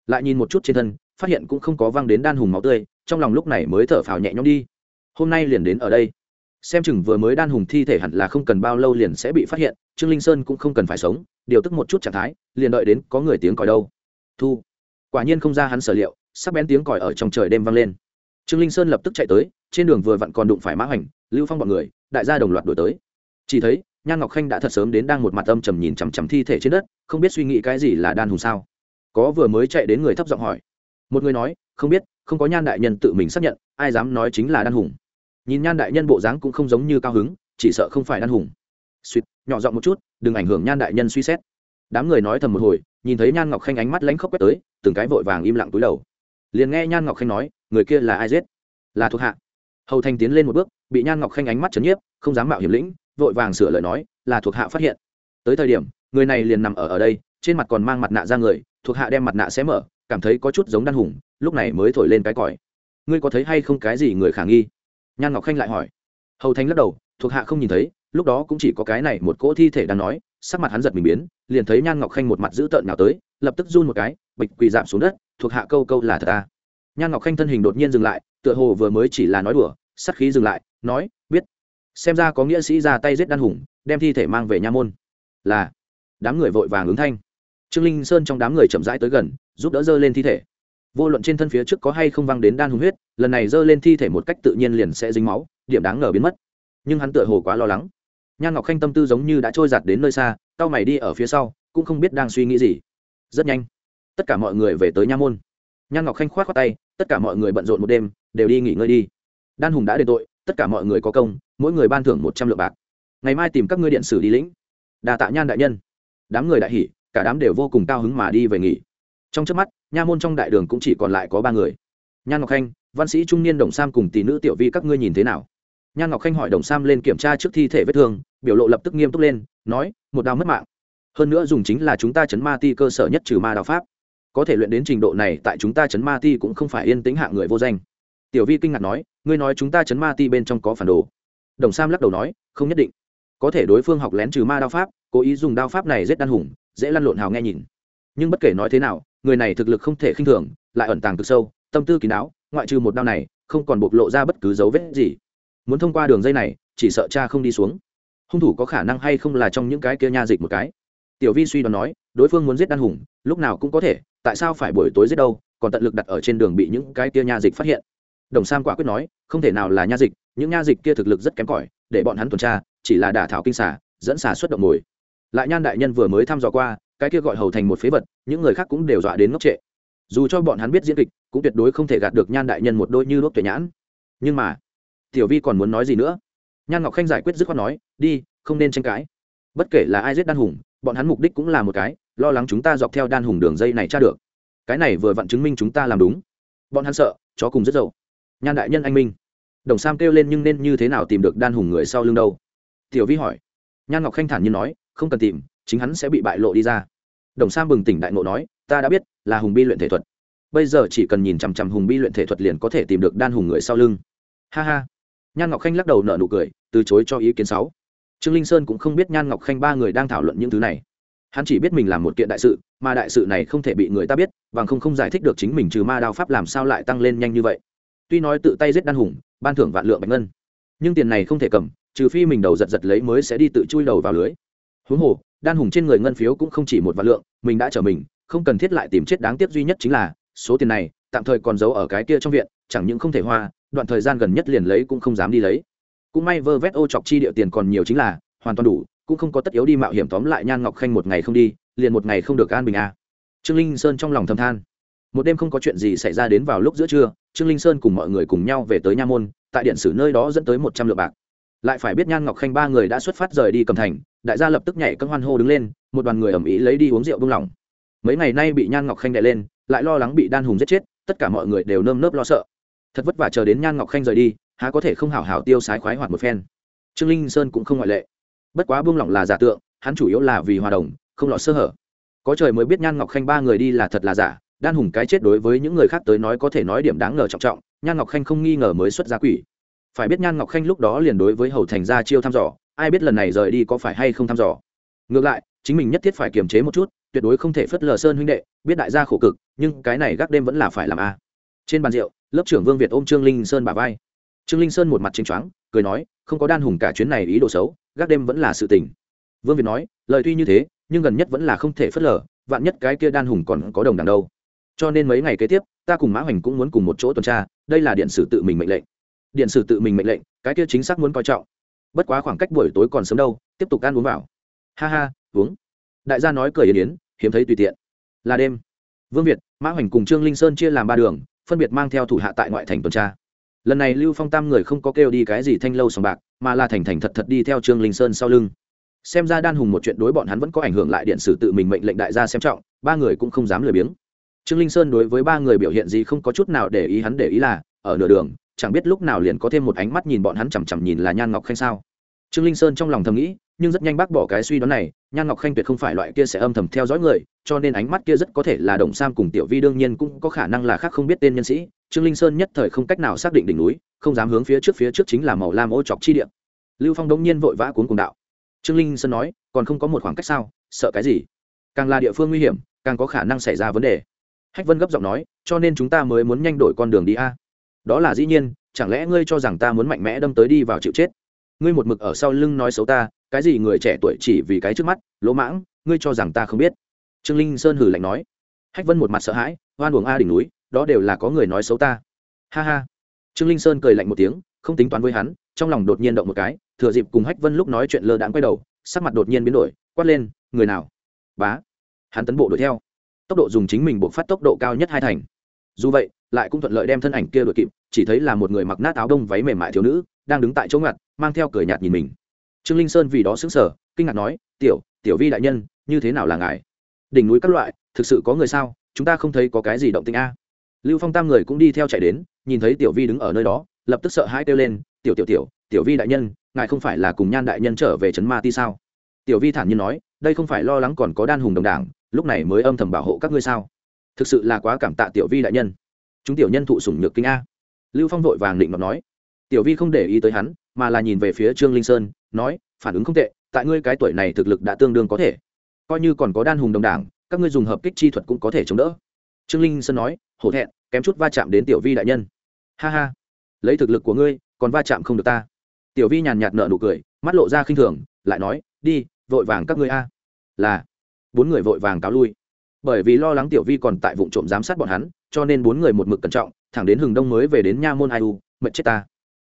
Speaker 1: Lại nhìn một chút trên thân phát hiện cũng không có văng đến đan hùng máu tươi, trong lòng lúc này mới thở phào nhẹ nhõm đi. Hôm nay liền đến ở đây. Xem chừng vừa mới đan hùng thi thể hẳn là không cần bao lâu liền sẽ bị phát hiện, trương linh sơn cũng không cần phải sống, điều tức một chút trạng thái, liền đợi đến có người tiếng còi đâu. Thu. Quả nhiên không ra hắn sở liệu sắp bén tiếng còi ở trong trời đêm vang lên. Trương linh sơn lập tức chạy tới, trên đường vừa vặn còn đụng phải mã hoành, lưu phong b ọ n người, đại gia đồng loạt đổi tới. Chỉ thấy, nhan ngọc khanh đã thật sớm đến đang một mặt âm trầm nhìn chằm chằm thi thể trên đất, không biết suy nghĩ cái gì là đan hùng sao. Có vừa mới chạy đến người thấp giọng hỏi một người nói, không biết, không có nhan đại nhân tự mình xác nhận, ai dám nói chính là đan hùng. Nhìn nhan đại nhân bộ dáng cũng không giống như cao hứng, chỉ sợ không phải đan hùng. Suýt, nhỏ giọng một chút, đừng ảnh hưởng nhan đại nhân suy xét. Đám người nói thầm một hồi, nhìn thấy nhan ngọc khanh ánh mắt lánh khóc quét tới, từng cái vội vàng im lặng túi đầu. Liền nghe nhan ngọc khanh nói, người kia là ai giết? Là thuộc hạ. Hầu thành tiến lên một bước, bị nhan ngọc khanh ánh mắt chấn nhiếp, không dám mạo hiểm lĩnh, vội vàng sửa lời nói, là thuộc hạ phát hiện. Tới thời điểm, người này liền nằm ở ở đây, trên mặt còn mang mặt nạ ra người, thuộc hạ đem mặt nạ xé mở cảm thấy có chút giống đan hùng, lúc này mới thổi lên cái còi. Ngươi có thấy hay không cái gì người khả nghi? Nhan ngọc khanh lại hỏi. Hầu thanh lắc đầu, thuộc hạ không nhìn thấy, lúc đó cũng chỉ có cái này một cỗ thi thể đang nói, sắc mặt hắn giật mình biến, liền thấy nhan ngọc khanh một mặt dữ tợn nào tới, lập tức run một cái, bịch quỳ giảm xuống đất, thuộc hạ câu câu là thật ta nhan ngọc khanh thân hình đột nhiên dừng lại, tựa hồ vừa mới chỉ là nói đùa sắt khí dừng lại, nói, biết. Xem ra có nghĩa sĩ ra tay giết đan hùng, đem thi thể mang về nha môn. Là. Đám người vội vàng ứng thanh trương linh sơn trong đám người chậm rãi tới gần, giúp đỡ dơ lên thi thể. Vô luận trên thân phía trước có hay không văng đến đan hùng huyết, lần này dơ lên thi thể một cách tự nhiên liền sẽ dính máu, điểm đáng ngờ biến mất. Nhưng hắn tựa hồ quá lo lắng. Nhan ngọc khanh tâm tư giống như đã trôi giặt đến nơi xa tao mày đi ở phía sau, cũng không biết đang suy nghĩ gì. Rất nhanh, tất cả mọi người về tới nha môn. Nhan ngọc khanh k h o á t khoác tay, tất cả mọi người bận rộn một đêm, đều đi nghỉ ngơi đi. Đan hùng đã đền tội, tất cả mọi người có công, mỗi người ban thưởng một trăm lượng bạc. Ngày mai tìm các ngươi điện sử đi lĩnh. Đà tạ nhan đại nhân. Đám người đại hỉ cả đám đều vô cùng cao hứng mà đi về nghỉ. Trong trước mắt, nha môn trong đại đường cũng chỉ còn lại có ba người. Nhan ngọc khanh, văn sĩ trung niên đồng sam cùng tỷ nữ tiểu vi, các ngươi nhìn thế nào? Nhan ngọc khanh hỏi đồng sam lên kiểm tra trước thi thể vết thương, biểu lộ lập tức nghiêm túc lên, nói, một đao mất mạng. Hơn nữa dùng chính là chúng ta chấn ma ti cơ sở nhất trừ ma đao pháp. Có thể luyện đến trình độ này, tại chúng ta chấn ma ti cũng không phải yên tĩnh hạng người vô danh. Tiểu vi kinh ngạc nói, ngươi nói chúng ta chấn ma ti bên trong có phản đồ. Đồng sam lắc đầu nói, không nhất định. Có thể đối phương học lén trừ ma đao pháp, cố ý dùng đao pháp này giết đan hùng dễ lăn lộn hào nghe nhìn. Nhưng bất kể nói thế nào, người này thực lực không thể khinh thường, lại ẩn tàng cực sâu, tâm tư kín đáo, ngoại trừ một đao này, không còn bộc lộ ra bất cứ dấu vết gì. Muốn thông qua đường dây này, chỉ sợ cha không đi xuống. Hung thủ có khả năng hay không là trong những cái kia nha dịch một cái. Tiểu vi suy đoán nói, đối phương muốn giết đan hùng, lúc nào cũng có thể, tại sao phải buổi tối giết đâu, còn tận lực đặt ở trên đường bị những cái kia nha dịch phát hiện. Đồng sam quả quyết nói, không thể nào là nha dịch, những nha dịch kia thực lực rất kém cỏi, để bọn hắn tuần tra, chỉ là đả thảo kinh xả dẫn xả xuất động mồi lại nhan đại nhân vừa mới thăm dò qua, cái kia gọi hầu thành một phế vật, những người khác cũng đều dọa đến ngốc trệ. Dù cho bọn hắn biết diễn kịch, cũng tuyệt đối không thể gạt được nhan đại nhân một đôi như đốt tuyệt nhãn. Nhưng mà, tiểu vi còn muốn nói gì nữa? Nhan ngọc khanh giải quyết dứt khoát nói, đi, không nên tranh cãi. Bất kể là ai giết đan hùng, bọn hắn mục đích cũng là một cái, lo lắng chúng ta dọc theo đan hùng đường dây này tra được. Cái này vừa vặn chứng minh chúng ta làm đúng. Bọn hắn sợ, chó cùng rất dậu. Nhan đại nhân anh minh. Đồng sam kêu lên nhưng nên như thế nào tìm được đan hùng người sau lưng đâu? Tiểu vi hỏi. Nhan ngọc khanh thản nhiên nói không cần tìm, chính hắn sẽ bị bại lộ đi ra. Đồng sam bừng tỉnh đại ngộ nói, ta đã biết, là hùng bi luyện thể thuật. Bây giờ chỉ cần nhìn chằm chằm hùng bi luyện thể thuật liền có thể tìm được đan hùng người sau lưng. Ha ha. Nhan ngọc khanh lắc đầu nở nụ cười, từ chối cho ý kiến sáu. Trương linh sơn cũng không biết nhan ngọc khanh ba người đang thảo luận những thứ này. Hắn chỉ biết mình làm một kiện đại sự, mà đại sự này không thể bị người ta biết và không không giải thích được chính mình trừ ma đao pháp làm sao lại tăng lên nhanh như vậy. Tuy nói tự tay giết đan hùng, ban thưởng vạn lượng bạch ngân, nhưng tiền này không thể cầm, trừ phi mình đầu giật giật lấy mới sẽ đi tự chui đầu vào lưới huống hồ, đan hùng trên người ngân phiếu cũng không chỉ một vạn lượng, mình đã chở mình, không cần thiết lại tìm chết đáng tiếc duy nhất chính là, số tiền này, tạm thời còn giấu ở cái kia trong viện, chẳng những không thể hoa, đoạn thời gian gần nhất liền lấy cũng không dám đi lấy. Cũng may vơ vét ô chọc chi địa tiền còn nhiều chính là, hoàn toàn đủ, cũng không có tất yếu đi mạo hiểm tóm lại nhan ngọc khanh một ngày không đi, liền một ngày không được an bình a à. trương linh sơn trong lòng thầm than. Một đêm không có chuyện gì xảy ra đến vào lúc giữa trưa, trương linh sơn cùng mọi người cùng nhau về tới nha môn, tại điện sử nơi đó dẫn tới một trăm lượng bạc lại phải biết nhan ngọc khanh ba người đã xuất phát rời đi cầm thành, đại gia lập tức nhảy cân hoan hô đứng lên, một đoàn người ầm ý lấy đi uống rượu bưng lỏng. Mấy ngày nay bị nhan ngọc khanh đè lên, lại lo lắng bị đan hùng giết chết, tất cả mọi người đều nơm nớp lo sợ. Thật vất vả chờ đến nhan ngọc khanh rời đi, há có thể không hảo hảo tiêu sái khoái hoạt một phen. Trương linh sơn cũng không ngoại lệ. Bất quá buông lỏng là giả tượng, hắn chủ yếu là vì hòa đồng, không lọt sơ hở. Có trời mới biết nhan ngọc khanh ba người đi là thật là giả, đan hùng cái chết đối với những người khác tới nói có thể nói điểm đáng ngờ trọng trọng, nhan ngọc khanh không nghi ngờ mới xuất ra quỷ phải biết nhan ngọc khanh lúc đó liền đối với hầu thành ra chiêu thăm dò, ai biết lần này rời đi có phải hay không thăm dò. Ngược lại, chính mình nhất thiết phải kiềm chế một chút, tuyệt đối không thể phất lờ sơn huynh đệ, biết đại gia khổ cực, nhưng cái này gác đêm vẫn là phải làm a. Trên bàn rượu, lớp trưởng vương việt ôm trương linh sơn bà vai. Trương linh sơn một mặt chính choáng, cười nói, không có đan hùng cả chuyến này ý đồ xấu, gác đêm vẫn là sự tình. Vương việt nói, lời tuy như thế, nhưng gần nhất vẫn là không thể phớt lờ, vạn nhất cái kia đan hùng còn có đồng đằng đâu. Cho nên mấy ngày kế tiếp, ta cùng mã hoành cũng muốn cùng một chỗ tuần tra, đây là điện sử tự mình mệnh lệnh điện sử tự mình mệnh lệnh, cái kia chính xác muốn coi trọng. Bất quá khoảng cách buổi tối còn sớm đâu, tiếp tục ăn uống vào. Ha ha, uống. Đại gia nói cười yên yến, hiếm thấy tùy tiện. Là đêm. Vương việt, mã hoành cùng trương linh sơn chia làm ba đường, phân biệt mang theo thủ hạ tại ngoại thành tuần tra. Lần này lưu phong tam người không có kêu đi cái gì thanh lâu sòng bạc, mà là thành thành thật thật đi theo trương linh sơn sau lưng. Xem ra đan hùng một chuyện đối bọn hắn vẫn có ảnh hưởng lại điện sử tự mình mệnh lệnh đại gia xem trọng, ba người cũng không dám lười biếng. Trương linh sơn đối với ba người biểu hiện gì không có chút nào để ý hắn để ý là, ở nửa đường chẳng biết lúc nào liền có thêm một ánh mắt nhìn bọn hắn chằm chằm nhìn là nhan ngọc khanh sao. Trương linh sơn trong lòng thầm nghĩ, nhưng rất nhanh bác bỏ cái suy đoán này, nhan ngọc khanh tuyệt không phải loại kia sẽ âm thầm theo dõi người, cho nên ánh mắt kia rất có thể là đồng sam cùng tiểu vi đương nhiên cũng có khả năng là khác không biết tên nhân sĩ. Trương linh sơn nhất thời không cách nào xác định đỉnh núi, không dám hướng phía trước phía trước chính là màu lam ô chọc chi điện lưu phong đông nhiên vội vã cuốn cùng đạo. Trương linh sơn nói, còn không có một khoảng cách sao, sợ cái gì? Càng là địa phương nguy hiểm, càng có khả năng xảy ra vấn đề. Hách vân gấp giọng nói, cho nên chúng ta mới muốn nhanh đổi con đường đi a đó là dĩ nhiên, chẳng lẽ ngươi cho rằng ta muốn mạnh mẽ đâm tới đi vào chịu chết? Ngươi một mực ở sau lưng nói xấu ta, cái gì người trẻ tuổi chỉ vì cái trước mắt, lỗ mãng, ngươi cho rằng ta không biết? Trương linh sơn hử lạnh nói. Hách vân một mặt sợ hãi hoan buồng a đỉnh núi, đó đều là có người nói xấu ta. Ha ha. Trương linh sơn cười lạnh một tiếng, không tính toán với hắn, trong lòng đột nhiên động một cái, thừa dịp cùng hách vân lúc nói chuyện lơ đãng quay đầu, sắc mặt đột nhiên biến đổi, quát lên, người nào? Bá. Hắn tấn bộ đuổi theo. Tốc độ dùng chính mình buộc phát tốc độ cao nhất hai thành dù vậy, lại cũng thuận lợi đem thân ảnh kia đuổi kịp, chỉ thấy là một người mặc nát áo đông váy mềm mại thiếu nữ, đang đứng tại chỗ ngặt, mang theo cười nhạt nhìn mình. Trương linh sơn vì đó xứng sở kinh ngạc nói, tiểu tiểu vi đại nhân, như thế nào là ngài? Đỉnh núi các loại, thực sự có người sao? Chúng ta không thấy có cái gì động tĩnh a. Lưu phong tam người cũng đi theo chạy đến, nhìn thấy tiểu vi đứng ở nơi đó, lập tức sợ hãi kêu lên, tiểu tiểu tiểu tiểu vi đại nhân, ngài không phải là cùng nhan đại nhân trở về trấn ma ti sao? Tiểu vi thản nhiên nói, đây không phải lo lắng còn có đan hùng đồng đảng, lúc này mới âm thầm bảo hộ các ngươi sao? Thực sự là quá cảm tạ tiểu vi đại nhân. Chúng tiểu nhân thụ sủng nhược kinh a. Lưu phong vội vàng định ngọc nói. Tiểu vi không để ý tới hắn, mà là nhìn về phía trương linh sơn, nói, phản ứng không tệ, tại ngươi cái tuổi này thực lực đã tương đương có thể. Coi như còn có đan hùng đồng đảng, các ngươi dùng hợp kích chi thuật cũng có thể chống đỡ. Trương linh sơn nói, hổ thẹn, kém chút va chạm đến tiểu vi đại nhân. Ha ha, lấy thực lực của ngươi, còn va chạm không được ta. Tiểu vi nhàn nhạt nợ nụ cười, mắt lộ ra khinh thường, lại nói, đi, vội vàng các ngươi a. Là, bốn người vội vàng cáo lui bởi vì lo lắng tiểu vi còn tại vụ trộm giám sát bọn hắn, cho nên bốn người một mực cẩn trọng, thẳng đến hừng đông mới về đến nha môn ai u, mệt chết ta.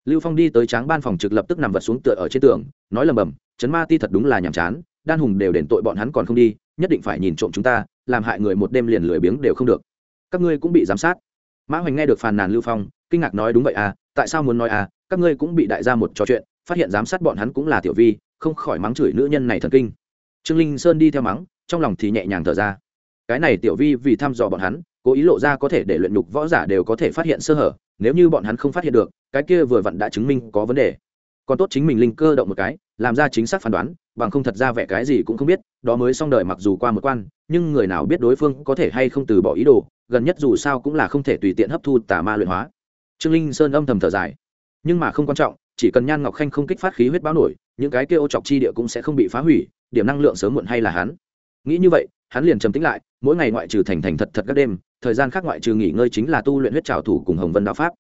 Speaker 1: Lưu phong đi tới tráng ban phòng trực lập tức nằm vật xuống tựa ở trên tường, nói lầm bầm chấn ma ti thật đúng là nhàm chán, đan hùng đều đền tội bọn hắn còn không đi, nhất định phải nhìn trộm chúng ta, làm hại người một đêm liền lười biếng đều không được. Các ngươi cũng bị giám sát. Mã hoành nghe được phàn nàn lưu phong, kinh ngạc nói, đúng vậy à tại sao muốn nói à các ngươi cũng bị đại gia một trò chuyện, phát hiện giám sát bọn hắn cũng là tiểu vi, không khỏi mắng chửi nữ nhân này thần kinh. Trương linh sơn đi theo mắng, trong lòng thì nhẹ nhàng thở ra cái này tiểu vi vì thăm dò bọn hắn, cố ý lộ ra có thể để luyện nhục võ giả đều có thể phát hiện sơ hở, nếu như bọn hắn không phát hiện được, cái kia vừa vặn đã chứng minh có vấn đề. Còn tốt chính mình linh cơ động một cái, làm ra chính xác phán đoán, bằng không thật ra vẻ cái gì cũng không biết, đó mới xong đời mặc dù qua một quan, nhưng người nào biết đối phương có thể hay không từ bỏ ý đồ, gần nhất dù sao cũng là không thể tùy tiện hấp thu tà ma luyện hóa. Trương linh sơn âm thầm thở dài. Nhưng mà không quan trọng, chỉ cần nhan ngọc khanh không kích phát khí huyết báo nổi, những cái kia ô chọc chi địa cũng sẽ không bị phá hủy, điểm năng lượng sớm muộn hay là hắn. Nghĩ như vậy hắn liền trầm tĩnh lại, mỗi ngày ngoại trừ thành thành thật thật các đêm, thời gian khác ngoại trừ nghỉ ngơi chính là tu luyện huyết trào thủ cùng hồng vân đạo pháp.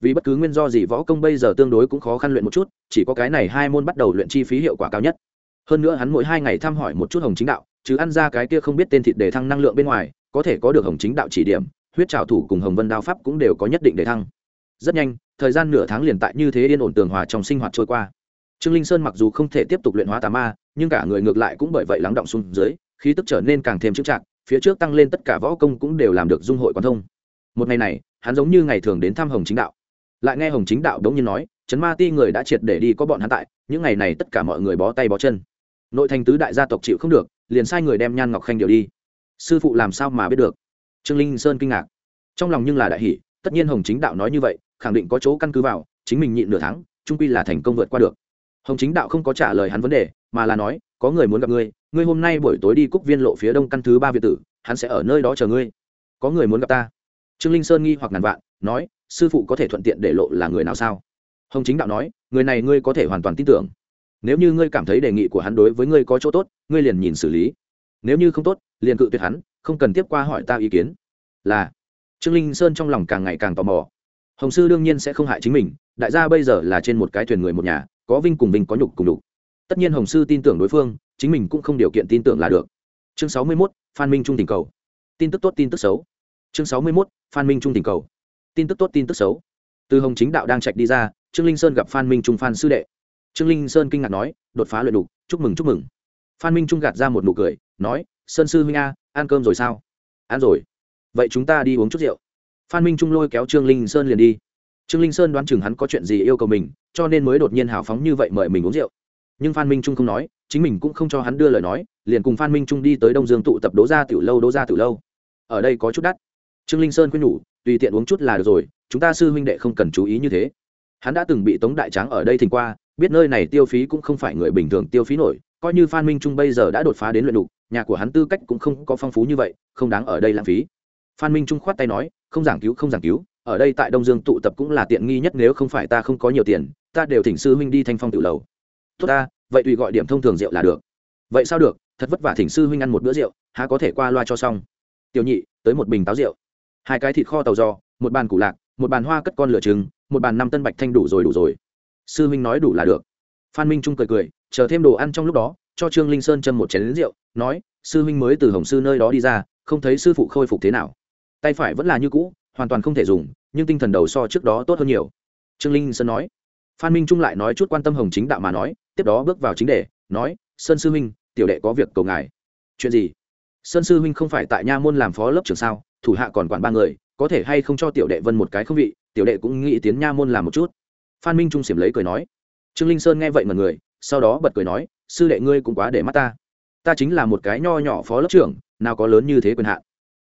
Speaker 1: Vì bất cứ nguyên do gì võ công bây giờ tương đối cũng khó khăn luyện một chút, chỉ có cái này hai môn bắt đầu luyện chi phí hiệu quả cao nhất. Hơn nữa hắn mỗi hai ngày thăm hỏi một chút hồng chính đạo, chứ ăn ra cái kia không biết tên thịt để thăng năng lượng bên ngoài, có thể có được hồng chính đạo chỉ điểm, huyết trào thủ cùng hồng vân đao pháp cũng đều có nhất định để thăng. Rất nhanh, thời gian nửa tháng liền tại như thế yên ổn tường hòa trong sinh hoạt trôi qua. Trương linh sơn mặc dù không thể tiếp tục luyện hóa tà ma, nhưng cả người ngược lại cũng bởi vậy lắng động xuống dưới khí tức trở nên càng thêm chững chạc, phía trước tăng lên tất cả võ công cũng đều làm được dung hội quan thông. Một ngày này, hắn giống như ngày thường đến thăm hồng chính đạo. Lại nghe hồng chính đạo đống nhiên nói chấn ma ti người đã triệt để đi có bọn hắn tại, những ngày này tất cả mọi người bó tay bó chân. Nội thành tứ đại gia tộc chịu không được, liền sai người đem nhan ngọc khanh điều đi. Sư phụ làm sao mà biết được? Trương linh sơn kinh ngạc. Trong lòng nhưng là đại hỷ tất nhiên hồng chính đạo nói như vậy, khẳng định có chỗ căn cứ vào, chính mình nhịn nửa tháng trung quy là thành công vượt qua được. Hồng chính đạo không có trả lời hắn vấn đề, mà là nói, có người muốn gặp ngươi ngươi hôm nay buổi tối đi cúc viên lộ phía đông căn thứ ba việt tử, hắn sẽ ở nơi đó chờ ngươi. Có người muốn gặp ta? Trương linh sơn nghi hoặc ngàn vạn, nói, sư phụ có thể thuận tiện để lộ là người nào sao? Hồng chính đạo nói, người này ngươi có thể hoàn toàn tin tưởng. Nếu như ngươi cảm thấy đề nghị của hắn đối với ngươi có chỗ tốt, ngươi liền nhìn xử lý. Nếu như không tốt, liền cự tuyệt hắn, không cần tiếp qua hỏi ta ý kiến. Là. Trương linh sơn trong lòng càng ngày càng tò mò. Hồng sư đương nhiên sẽ không hại chính mình, đại gia bây giờ là trên một cái thuyền người một nhà, có vinh cùng vinh có nhục cùng nhục. Tất nhiên hồng sư tin tưởng đối phương chính mình cũng không điều kiện tin tưởng là được. Chương sáu mươi mốt, phan minh trung tình cầu. Tin tức tốt, tin tức xấu. Chương sáu mươi mốt, phan minh trung tình cầu. Tin tức tốt, tin tức xấu. Từ hồng chính đạo đang chạy đi ra, trương linh sơn gặp phan minh trung phan sư đệ. Trương linh sơn kinh ngạc nói, đột phá luyện đục chúc mừng chúc mừng. Phan minh trung gạt ra một nụ cười, nói, sơn sư huynh a, ăn cơm rồi sao? Ăn rồi. Vậy chúng ta đi uống chút rượu. Phan minh trung lôi kéo trương linh sơn liền đi. Trương linh sơn đoán chừng hắn có chuyện gì yêu cầu mình, cho nên mới đột nhiên hào phóng như vậy mời mình uống rượu. Nhưng phan minh trung không nói chính mình cũng không cho hắn đưa lời nói, liền cùng phan minh trung đi tới đông dương tụ tập đố ra tiểu lâu đố ra tiểu lâu. Ở đây có chút đắt. Trương linh sơn khuyên nhủ, tùy tiện uống chút là được rồi, chúng ta sư huynh đệ không cần chú ý như thế. Hắn đã từng bị tống đại tráng ở đây thình qua, biết nơi này tiêu phí cũng không phải người bình thường tiêu phí nổi, coi như phan minh trung bây giờ đã đột phá đến luyện đục nhà của hắn tư cách cũng không có phong phú như vậy, không đáng ở đây lãng phí. Phan minh trung khoát tay nói, không giảng cứu, không giảng cứu, ở đây tại đông dương tụ tập cũng là tiện nghi nhất, nếu không phải ta không có nhiều tiền, ta đều thỉnh sư huynh đi thanh phong tự lầu. Tốt ta vậy tùy gọi điểm thông thường rượu là được. Vậy sao được? Thật vất vả thỉnh sư huynh ăn một bữa rượu, há có thể qua loa cho xong. Tiểu nhị, tới một bình táo rượu. Hai cái thịt kho tàu giò một bàn củ lạc, một bàn hoa cất con lửa trứng, một bàn năm tân bạch thanh đủ rồi đủ rồi. Sư huynh nói đủ là được. Phan minh trung cười cười, chờ thêm đồ ăn trong lúc đó, cho trương linh sơn châm một chén lính rượu, nói, sư huynh mới từ hồng sư nơi đó đi ra, không thấy sư phụ khôi phục thế nào. Tay phải vẫn là như cũ, hoàn toàn không thể dùng, nhưng tinh thần đầu so trước đó tốt hơn nhiều. Trương linh sơn nói phan minh trung lại nói chút quan tâm hồng chính đạo mà nói, tiếp đó bước vào chính đề, nói, sơn sư huynh, tiểu đệ có việc cầu ngài. Chuyện gì? Sơn sư huynh không phải tại nha môn làm phó lớp trường sao? Thủ hạ còn quản ba người, có thể hay không cho tiểu đệ vân một cái không vị? Tiểu đệ cũng nghĩ tiến nha môn làm một chút. Phan minh trung xiểm lấy cười nói. Trương linh sơn nghe vậy mà người, sau đó bật cười nói, sư đệ ngươi cũng quá để mắt ta. Ta chính là một cái nho nhỏ phó lớp trưởng, nào có lớn như thế quyền hạn.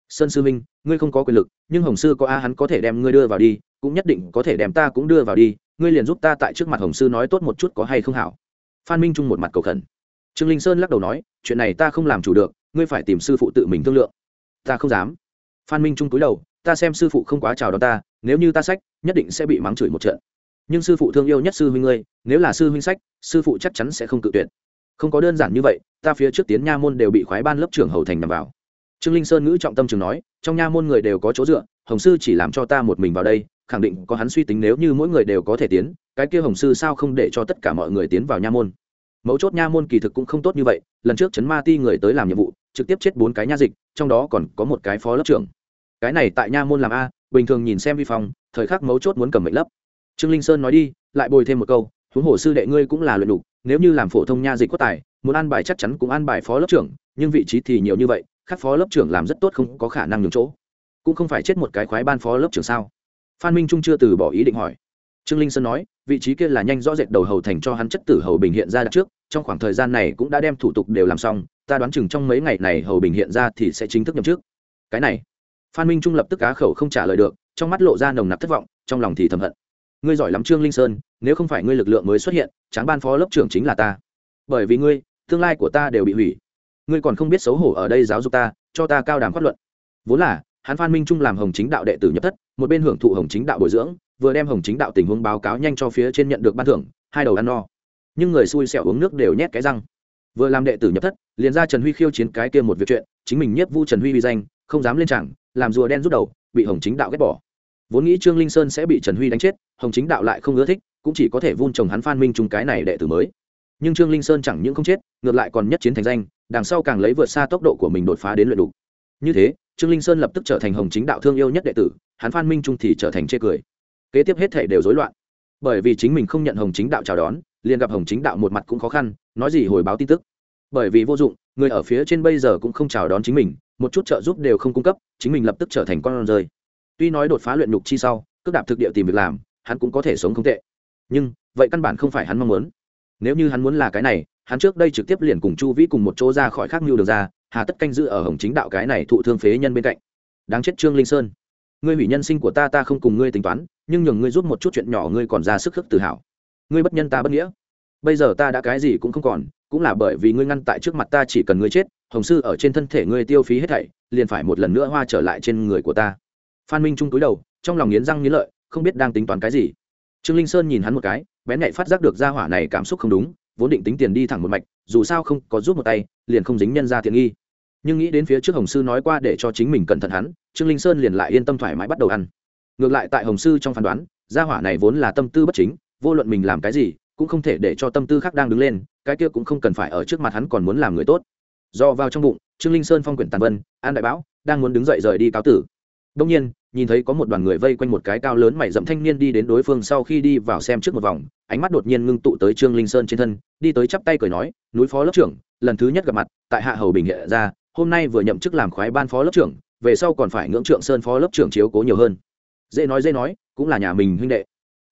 Speaker 1: Sơn sư minh ngươi không có quyền lực, nhưng hồng sư có a, hắn có thể đem ngươi đưa vào đi, cũng nhất định có thể đem ta cũng đưa vào đi ngươi liền giúp ta tại trước mặt hồng sư nói tốt một chút có hay không hảo? Phan minh trung một mặt cầu khẩn. Trương linh sơn lắc đầu nói, chuyện này ta không làm chủ được, ngươi phải tìm sư phụ tự mình thương lượng. Ta không dám. Phan minh trung cúi đầu, ta xem sư phụ không quá chào đón ta, nếu như ta sách, nhất định sẽ bị mắng chửi một trận. Nhưng sư phụ thương yêu nhất sư huynh ngươi, nếu là sư huynh sách, sư phụ chắc chắn sẽ không cự tuyệt. Không có đơn giản như vậy, ta phía trước tiến nha môn đều bị khoái ban lớp trưởng hầu thành nằm vào. Trương linh sơn ngữ trọng tâm trường nói, trong nha môn người đều có chỗ dựa, hồng sư chỉ làm cho ta một mình vào đây khẳng định có hắn suy tính nếu như mỗi người đều có thể tiến, cái kia hồng sư sao không để cho tất cả mọi người tiến vào nha môn? Mấu chốt nha môn kỳ thực cũng không tốt như vậy, lần trước chấn ma ti người tới làm nhiệm vụ, trực tiếp chết bốn cái nha dịch, trong đó còn có một cái phó lớp trưởng. Cái này tại nha môn làm a, bình thường nhìn xem vi phong, thời khắc mấu chốt muốn cầm mệnh lấp. Trương linh sơn nói đi, lại bồi thêm một câu, huống hồ sư đệ ngươi cũng là luyện đủ, nếu như làm phổ thông nha dịch có tài, muốn an bài chắc chắn cũng an bài phó lớp trưởng, nhưng vị trí thì nhiều như vậy, khác phó lớp trưởng làm rất tốt không có khả năng nhường chỗ. Cũng không phải chết một cái khoái ban phó lớp trưởng sao? Phan minh trung chưa từ bỏ ý định hỏi. Trương linh sơn nói, vị trí kia là nhanh rõ rệt đầu hầu thành cho hắn chất tử hầu bình hiện ra trước, trong khoảng thời gian này cũng đã đem thủ tục đều làm xong, ta đoán chừng trong mấy ngày này hầu bình hiện ra thì sẽ chính thức nhậm chức. Cái này, phan minh trung lập tức cá khẩu không trả lời được, trong mắt lộ ra nồng nặc thất vọng, trong lòng thì thầm hận. Ngươi giỏi lắm trương linh sơn, nếu không phải ngươi lực lượng mới xuất hiện, tráng ban phó lớp trưởng chính là ta. Bởi vì ngươi, tương lai của ta đều bị hủy. Ngươi còn không biết xấu hổ ở đây giáo dục ta, cho ta cao đàm phát luận. Vốn là hắn phan minh trung làm hồng chính đạo đệ tử nhập thất, một bên hưởng thụ hồng chính đạo bồi dưỡng, vừa đem hồng chính đạo tình huống báo cáo nhanh cho phía trên nhận được ban thưởng, hai đầu ăn no. Nhưng người xui xẻo uống nước đều nhét cái răng. Vừa làm đệ tử nhập thất, liền ra trần huy khiêu chiến cái kia một việc chuyện, chính mình nhiếp vu trần huy uy danh, không dám lên chẳng, làm rùa đen rút đầu, bị hồng chính đạo ghét bỏ. Vốn nghĩ trương linh sơn sẽ bị trần huy đánh chết, hồng chính đạo lại không ưa thích, cũng chỉ có thể vun trồng hắn phan minh trung cái này đệ tử mới. Nhưng trương linh sơn chẳng những không chết, ngược lại còn nhất chiến thành danh, đằng sau càng lấy vượt xa tốc độ của mình đột phá đến luyện đủ như thế, trương linh sơn lập tức trở thành hồng chính đạo thương yêu nhất đệ tử, hắn phan minh trung thì trở thành chê cười. Kế tiếp hết thể đều rối loạn. Bởi vì chính mình không nhận hồng chính đạo chào đón, liền gặp hồng chính đạo một mặt cũng khó khăn, nói gì hồi báo tin tức. Bởi vì vô dụng, người ở phía trên bây giờ cũng không chào đón chính mình, một chút trợ giúp đều không cung cấp, chính mình lập tức trở thành con rơi. Tuy nói đột phá luyện nhục chi sau, cước đạp thực địa tìm việc làm, hắn cũng có thể sống không tệ. Nhưng, vậy căn bản không phải hắn mong muốn. Nếu như hắn muốn là cái này hắn trước đây trực tiếp liền cùng chu vĩ cùng một chỗ ra khỏi khác mưu được ra, hà tất canh giữ ở hồng chính đạo cái này thụ thương phế nhân bên cạnh. Đáng chết trương linh sơn. Ngươi hủy nhân sinh của ta ta không cùng ngươi tính toán, nhưng nhường ngươi giúp một chút chuyện nhỏ ngươi còn ra sức khước tự hào ngươi bất nhân ta bất nghĩa. Bây giờ ta đã cái gì cũng không còn, cũng là bởi vì ngươi ngăn tại trước mặt ta chỉ cần ngươi chết, hồng sư ở trên thân thể ngươi tiêu phí hết thảy, liền phải một lần nữa hoa trở lại trên người của ta. Phan minh trung túi đầu, trong lòng nghiến răng nghiến lợi, không biết đang tính toán cái gì. Trương linh sơn nhìn hắn một cái, bén nhạy phát giác được ra hỏa này cảm xúc không đúng vốn định tính tiền đi thẳng một mạch, dù sao không có giúp một tay, liền không dính nhân ra tiện nghi. Nhưng nghĩ đến phía trước hồng sư nói qua để cho chính mình cẩn thận hắn, trương linh sơn liền lại yên tâm thoải mái bắt đầu ăn. Ngược lại tại hồng sư trong phán đoán, gia hỏa này vốn là tâm tư bất chính, vô luận mình làm cái gì, cũng không thể để cho tâm tư khác đang đứng lên, cái kia cũng không cần phải ở trước mặt hắn còn muốn làm người tốt. Do vào trong bụng, trương linh sơn phong quyển tàn vân, an đại bão đang muốn đứng dậy rời đi cáo tử đông nhiên, nhìn thấy có một đoàn người vây quanh một cái cao lớn mày dậm thanh niên đi đến đối phương sau khi đi vào xem trước một vòng, ánh mắt đột nhiên ngưng tụ tới trương linh sơn trên thân, đi tới chắp tay cười nói, núi phó lớp trưởng, lần thứ nhất gặp mặt, tại hạ hầu bình hiện ra, hôm nay vừa nhậm chức làm khoái ban phó lớp trưởng, về sau còn phải ngưỡng trượng sơn phó lớp trưởng chiếu cố nhiều hơn. Dễ nói dễ nói, cũng là nhà mình huynh đệ.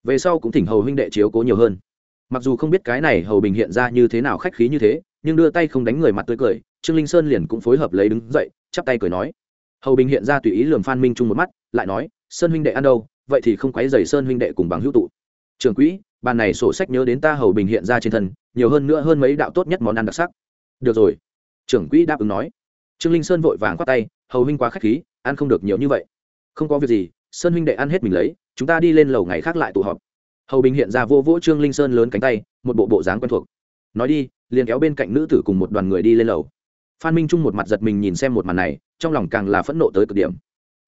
Speaker 1: Về sau cũng thỉnh hầu huynh đệ chiếu cố nhiều hơn. Mặc dù không biết cái này hầu bình hiện ra như thế nào khách khí như thế, nhưng đưa tay không đánh người mặt tươi cười, trương linh sơn liền cũng phối hợp lấy đứng dậy, chắp tay cười nói hầu bình hiện ra tùy ý lường phan minh trung một mắt, lại nói, sơn huynh đệ ăn đâu? Vậy thì không quấy dày sơn huynh đệ cùng bằng hữu tụ. Trường quỹ, bàn này sổ sách nhớ đến ta hầu bình hiện ra trên thân, nhiều hơn nữa hơn mấy đạo tốt nhất món ăn đặc sắc. Được rồi. Trưởng quỹ đáp ứng nói. Trương linh sơn vội vàng khoát tay, hầu huynh quá k h á c h khí, ăn không được nhiều như vậy. Không có việc gì, sơn huynh đệ ăn hết mình lấy, chúng ta đi lên lầu ngày khác lại tụ họp. Hầu bình hiện ra vô vỗ trương linh sơn lớn cánh tay, một bộ bộ dáng quen thuộc. Nói đi, liền kéo bên cạnh nữ tử cùng một đoàn người đi lên lầu phan minh trung một mặt giật mình nhìn xem một màn này, trong lòng càng là phẫn nộ tới cực điểm.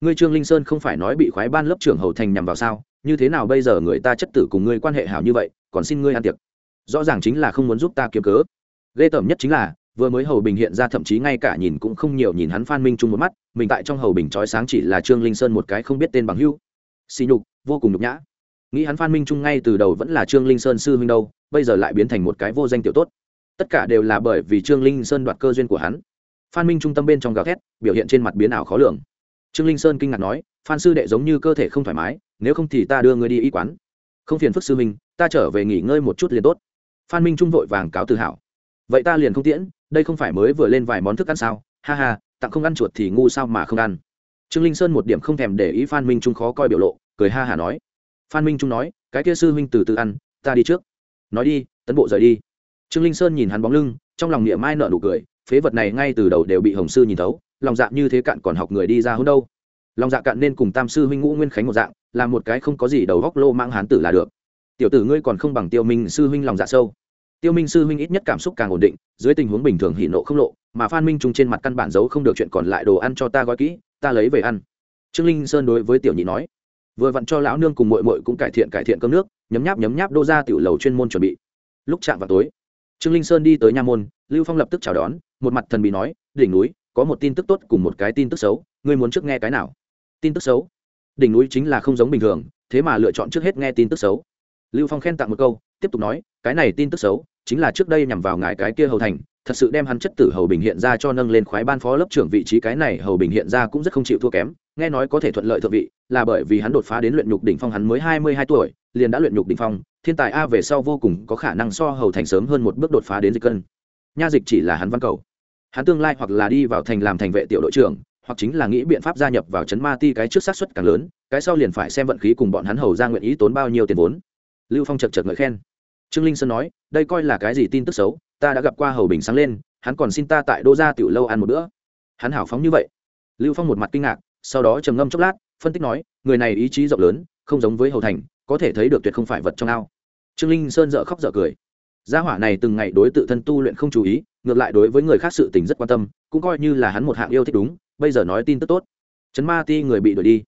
Speaker 1: Ngươi trương linh sơn không phải nói bị khoái ban lớp trưởng hầu thành nhằm vào sao? Như thế nào bây giờ người ta chất tử cùng ngươi quan hệ hảo như vậy, còn xin ngươi ăn tiệc? Rõ ràng chính là không muốn giúp ta kiếm cớ. Ghê tởm nhất chính là, vừa mới hầu bình hiện ra thậm chí ngay cả nhìn cũng không nhiều nhìn hắn phan minh trung một mắt, mình tại trong hầu bình trói sáng chỉ là trương linh sơn một cái không biết tên bằng hưu xì nhục, vô cùng nhục nhã. Nghĩ hắn phan minh trung ngay từ đầu vẫn là trương linh sơn sư huynh đâu, bây giờ lại biến thành một cái vô danh tiểu tốt tất cả đều là bởi vì trương linh sơn đoạt cơ duyên của hắn. Phan minh trung tâm bên trong gào thét, biểu hiện trên mặt biến ảo khó lường. Trương linh sơn kinh ngạc nói, phan sư đệ giống như cơ thể không thoải mái, nếu không thì ta đưa người đi y quán. Không phiền phức sư minh ta trở về nghỉ ngơi một chút liền tốt. Phan minh trung vội vàng cáo tự hào vậy ta liền không tiễn, đây không phải mới vừa lên vài món thức ăn sao? Ha ha, tặng không ăn chuột thì ngu sao mà không ăn. Trương linh sơn một điểm không thèm để ý phan minh trung khó coi biểu lộ, cười ha hả nói. Phan minh trung nói, cái kia sư huynh từ từ ăn, ta đi trước. Nói đi, tấn bộ rời đi trương linh sơn nhìn hắn bóng lưng, trong lòng niệm mai nợ nụ cười, phế vật này ngay từ đầu đều bị hồng sư nhìn thấu, lòng dạ như thế cạn còn học người đi ra hơn đâu. Lòng dạ cạn nên cùng tam sư huynh ngũ nguyên khánh một dạng, là một cái không có gì đầu góc lô mang hán tử là được. Tiểu tử ngươi còn không bằng tiêu minh sư huynh lòng dạ sâu. Tiêu minh sư huynh ít nhất cảm xúc càng ổn định, dưới tình huống bình thường hỉ nộ không lộ, mà phan minh trung trên mặt căn bản giấu không được chuyện còn lại đồ ăn cho ta gói kỹ, ta lấy về ăn. Trương linh sơn đối với tiểu nhị nói, vừa vặn cho lão nương cùng mội mội cũng cải thiện cải thiện cơm nước, nhấm nháp nhấm nháp đô ra tiểu lầu chuyên môn chuẩn bị. Lúc chạm vào tối trương linh sơn đi tới nha môn, lưu phong lập tức chào đón, một mặt thần bị nói, đỉnh núi, có một tin tức tốt cùng một cái tin tức xấu, ngươi muốn trước nghe cái nào? Tin tức xấu? Đỉnh núi chính là không giống bình thường, thế mà lựa chọn trước hết nghe tin tức xấu. Lưu phong khen tặng một câu, tiếp tục nói, cái này tin tức xấu, chính là trước đây nhằm vào ngài cái kia hầu thành thật sự đem hắn chất tử hầu bình hiện ra cho nâng lên khoái ban phó lớp trưởng vị trí, cái này hầu bình hiện ra cũng rất không chịu thua kém. Nghe nói có thể thuận lợi thượng vị, là bởi vì hắn đột phá đến luyện nhục đỉnh phong, hắn mới hai mươi hai tuổi, liền đã luyện nhục đỉnh phong. Thiên tài a về sau vô cùng có khả năng so hầu thành sớm hơn một bước đột phá đến dịch cân. Nha dịch chỉ là hắn văn cầu. Hắn tương lai hoặc là đi vào thành làm thành vệ tiểu đội trưởng, hoặc chính là nghĩ biện pháp gia nhập vào chấn ma ti, cái trước sát xuất càng lớn, cái sau liền phải xem vận khí cùng bọn hắn hầu ra nguyện ý tốn bao nhiêu tiền vốn. Lưu phong chật chật ngợi khen. Trương linh sơn nói, đây coi là cái gì tin tức xấu? Ta đã gặp qua hầu bình sáng lên, hắn còn xin ta tại đô gia tiểu lâu ăn một bữa. Hắn hảo phóng như vậy. Lưu phong một mặt kinh ngạc, sau đó trầm ngâm chốc lát, phân tích nói, người này ý chí rộng lớn, không giống với hầu thành, có thể thấy được tuyệt không phải vật trong ao. Trương linh sơn dợ khóc dợ cười. Gia hỏa này từng ngày đối tự thân tu luyện không chú ý, ngược lại đối với người khác sự tình rất quan tâm, cũng coi như là hắn một hạng yêu thích đúng, bây giờ nói tin tức tốt. Chấn ma ti người bị đuổi đi.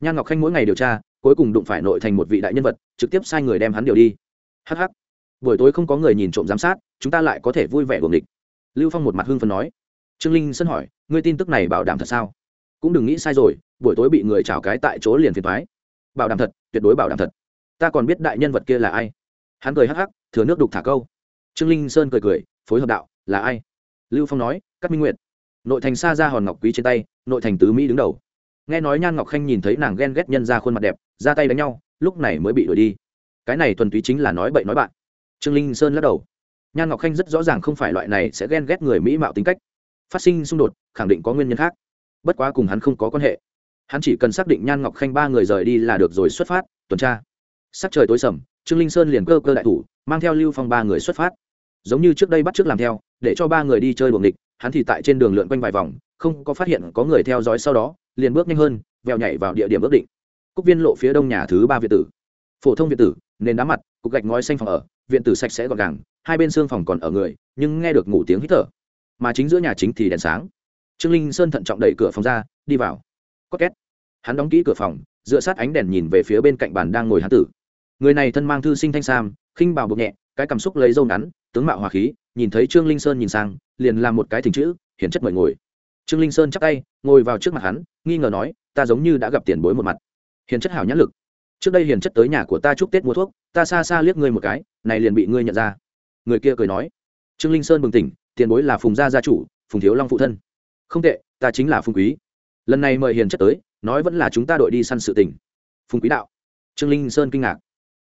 Speaker 1: Nhan ngọc khanh mỗi ngày điều tra, cuối cùng đụng phải nội thành một vị đại nhân vật, trực tiếp sai người đem hắn điều đi. Hh buổi tối không có người nhìn trộm giám sát, chúng ta lại có thể vui vẻ buồng địch lưu phong một mặt hưng phần nói. Trương linh sân hỏi, ngươi tin tức này bảo đảm thật sao? Cũng đừng nghĩ sai rồi, buổi tối bị người chào cái tại chỗ liền phiền thoái bảo đảm thật, tuyệt đối bảo đảm thật. Ta còn biết đại nhân vật kia là ai. Hắn cười hắc hắc, thừa nước đục thả câu. Trương linh sơn cười cười, phối hợp đạo, là ai? Lưu phong nói các minh nguyệt. Nội thành xa ra hòn ngọc quý trên tay, nội thành tứ mỹ đứng đầu. Nghe nói nhan ngọc khanh nhìn thấy nàng ghen ghét nhân ra khuôn mặt đẹp, ra tay đánh nhau, lúc này mới bị đuổi đi. Cái này thuần túy chính là nói bậy nói bạn trương linh sơn lắc đầu. Nhan ngọc khanh rất rõ ràng không phải loại này sẽ ghen ghét người mỹ mạo tính cách. Phát sinh xung đột, khẳng định có nguyên nhân khác. Bất quá cùng hắn không có quan hệ. Hắn chỉ cần xác định nhan ngọc khanh ba người rời đi là được rồi xuất phát, tuần tra. Sắc trời tối sầm, trương linh sơn liền cơ cơ đại thủ, mang theo lưu phong ba người xuất phát. Giống như trước đây bắt t r ư ớ c làm theo, để cho ba người đi chơi buồng địch hắn thì tại trên đường lượn quanh vài vòng, không có phát hiện có người theo dõi sau đó, liền bước nhanh hơn, vèo nhảy vào địa điểm ước định. Cúc viên lộ phía đông nhà thứ ba việt tử. Phổ thông việt tử, nền đá mặt, cục gạch ngói xanh phòng ở viện tử sạch sẽ gọn gàng, hai bên xương phòng còn ở người, nhưng nghe được ngủ tiếng hít thở. Mà chính giữa nhà chính thì đèn sáng. Trương linh sơn thận trọng đẩy cửa phòng ra, đi vào. Có két. Hắn đóng kỹ cửa phòng, dựa sát ánh đèn nhìn về phía bên cạnh bàn đang ngồi hán tử. Người này thân mang thư sinh thanh sam, khinh bào bột nhẹ, cái cảm xúc lấy dâu ngắn, tướng mạo hòa khí, nhìn thấy trương linh sơn nhìn sang, liền làm một cái thình chữ, hiển chất mời ngồi. Trương linh sơn chắc tay, ngồi vào trước mặt hắn, nghi ngờ nói, ta giống như đã gặp tiền bối một mặt. Hiền chất hảo nhãn lực trước đây hiền chất tới nhà của ta chúc tết mua thuốc ta xa xa liếc ngươi một cái này liền bị ngươi nhận ra người kia cười nói trương linh sơn bừng tỉnh tiền bối là phùng gia gia chủ phùng thiếu long phụ thân không tệ ta chính là phùng quý lần này mời hiền chất tới nói vẫn là chúng ta đội đi săn sự tình phùng quý đạo trương linh sơn kinh ngạc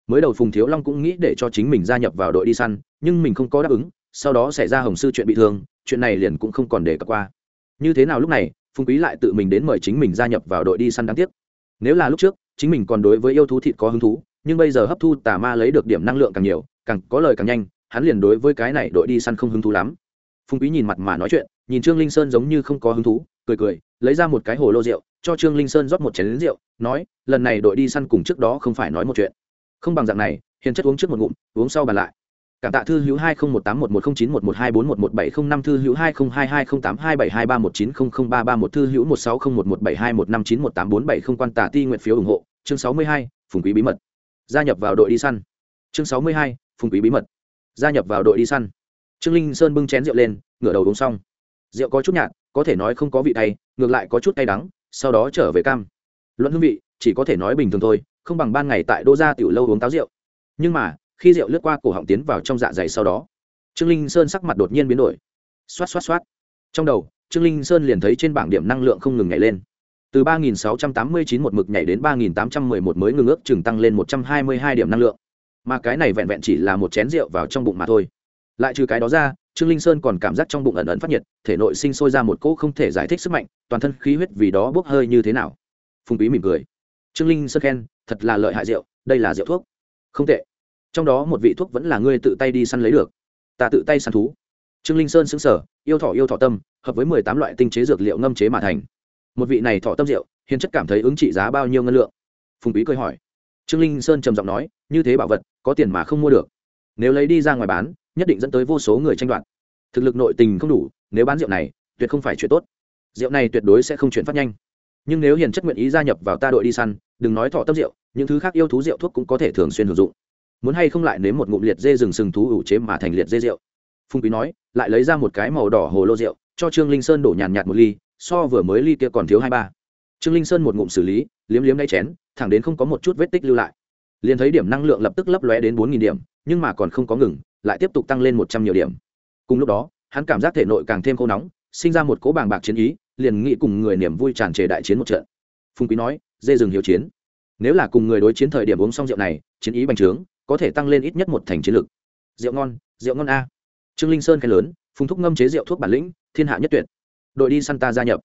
Speaker 1: mới đầu phùng thiếu long cũng nghĩ để cho chính mình gia nhập vào đội đi săn nhưng mình không có đáp ứng sau đó xảy ra hồng sư chuyện bị thương chuyện này liền cũng không còn để cập qua như thế nào lúc này phùng quý lại tự mình đến mời chính mình gia nhập vào đội đi săn đáng tiếc nếu là lúc trước, chính mình còn đối với yêu thú thịt có hứng thú, nhưng bây giờ hấp thu tà ma lấy được điểm năng lượng càng nhiều, càng có lời càng nhanh, hắn liền đối với cái này đội đi săn không hứng thú lắm. Phùng quý nhìn mặt mà nói chuyện, nhìn trương linh sơn giống như không có hứng thú, cười cười, lấy ra một cái hồ lô rượu, cho trương linh sơn rót một chén lính rượu, nói, lần này đội đi săn cùng trước đó không phải nói một chuyện. Không bằng dạng này, hiền chất uống trước một ngụm, uống sau bàn lại cảm tạ thư hữu hai một tám một một chín một hai bốn một một bảy không năm, thư hữu hai không hai hai không tám hai bảy hai ba một chín không không ba ba một, thư hữu một sáu không một một bảy hai một năm chín một tám bốn bảy không quan tả ti nguyện phiếu ủng hộ. Chương sáu mươi hai, phùng quý bí mật. Gia nhập vào đội đi săn. Chương sáu mươi hai, phùng quý bí mật. Gia nhập vào đội đi săn. Trương linh sơn bưng chén rượu lên, ngửa đầu uống xong. Rượu có chút nhạt, có thể nói không có vị tay ngược lại có chút cay đắng, sau đó trở về cam. Luận hương vị, chỉ có thể nói bình thường thôi, không bằng ban ngày tại đô gia tiểu lâu uống táo rượu. Nhưng mà khi rượu lướt qua cổ họng tiến vào trong dạ dày sau đó, trương linh sơn sắc mặt đột nhiên biến đổi. Xoát xoát xoát. Trong đầu, trương linh sơn liền thấy trên bảng điểm năng lượng không ngừng nhảy lên. Từ 3.689 một mực nhảy đến 3.811 mới ngừng ước chừng tăng lên 122 điểm năng lượng. Mà cái này vẹn vẹn chỉ là một chén rượu vào trong bụng mà thôi. Lại trừ cái đó ra, trương linh sơn còn cảm giác trong bụng ẩn ẩn phát nhiệt, thể nội sinh sôi ra một cỗ không thể giải thích sức mạnh, toàn thân khí huyết vì đó bốc hơi như thế nào. Phùng quý mỉm cười. Trương linh sơn khen, thật là lợi hại rượu, đây là rượu thuốc. Không tệ trong đó một vị thuốc vẫn là ngươi tự tay đi săn lấy được. Ta tự tay săn thú. Trương linh sơn xứng sở yêu thỏ yêu thỏ tâm, hợp với mười tám loại tinh chế dược liệu ngâm chế mà thành. Một vị này thỏ tâm rượu, hiền chất cảm thấy ứng trị giá bao nhiêu ngân lượng? Phùng quý cười hỏi. Trương linh sơn trầm giọng nói, như thế bảo vật, có tiền mà không mua được. Nếu lấy đi ra ngoài bán, nhất định dẫn tới vô số người tranh đoạt. Thực lực nội tình không đủ, nếu bán rượu này, tuyệt không phải chuyện tốt. Rượu này tuyệt đối sẽ không chuyển phát nhanh. Nhưng nếu hiền chất nguyện ý gia nhập vào ta đội đi săn, đừng nói thọ tâm rượu, những thứ khác yêu thú rượu thuốc cũng có thể thường xuyên sử dụng muốn hay không lại nếm một ngụm liệt dê rừng sừng thú ủ chế mà thành liệt dê rượu. Phung quý nói, lại lấy ra một cái màu đỏ hồ lô rượu, cho trương linh sơn đổ nhàn nhạt một ly, so vừa mới ly kia còn thiếu hai ba. Trương linh sơn một ngụm xử lý, liếm liếm đáy chén, thẳng đến không có một chút vết tích lưu lại. Liền thấy điểm năng lượng lập tức lấp lóe đến bốn nghìn điểm, nhưng mà còn không có ngừng, lại tiếp tục tăng lên một trăm nhiều điểm. Cùng lúc đó, hắn cảm giác thể nội càng thêm khô nóng, sinh ra một cố bàng bạc chiến ý, liền nghĩ cùng người niềm vui tràn trề đại chiến một trận. Phung quý nói, dê rừng hiếu chiến. Nếu là cùng người đối chiến thời điểm uống xong rượu này, chiến ý bành trướng có thể tăng lên ít nhất một thành chiến lực rượu ngon rượu ngon a. Trương linh sơn khen lớn, phùng thúc ngâm chế rượu thuốc bản lĩnh, thiên hạ nhất tuyệt. Đội đi săn ta gia nhập.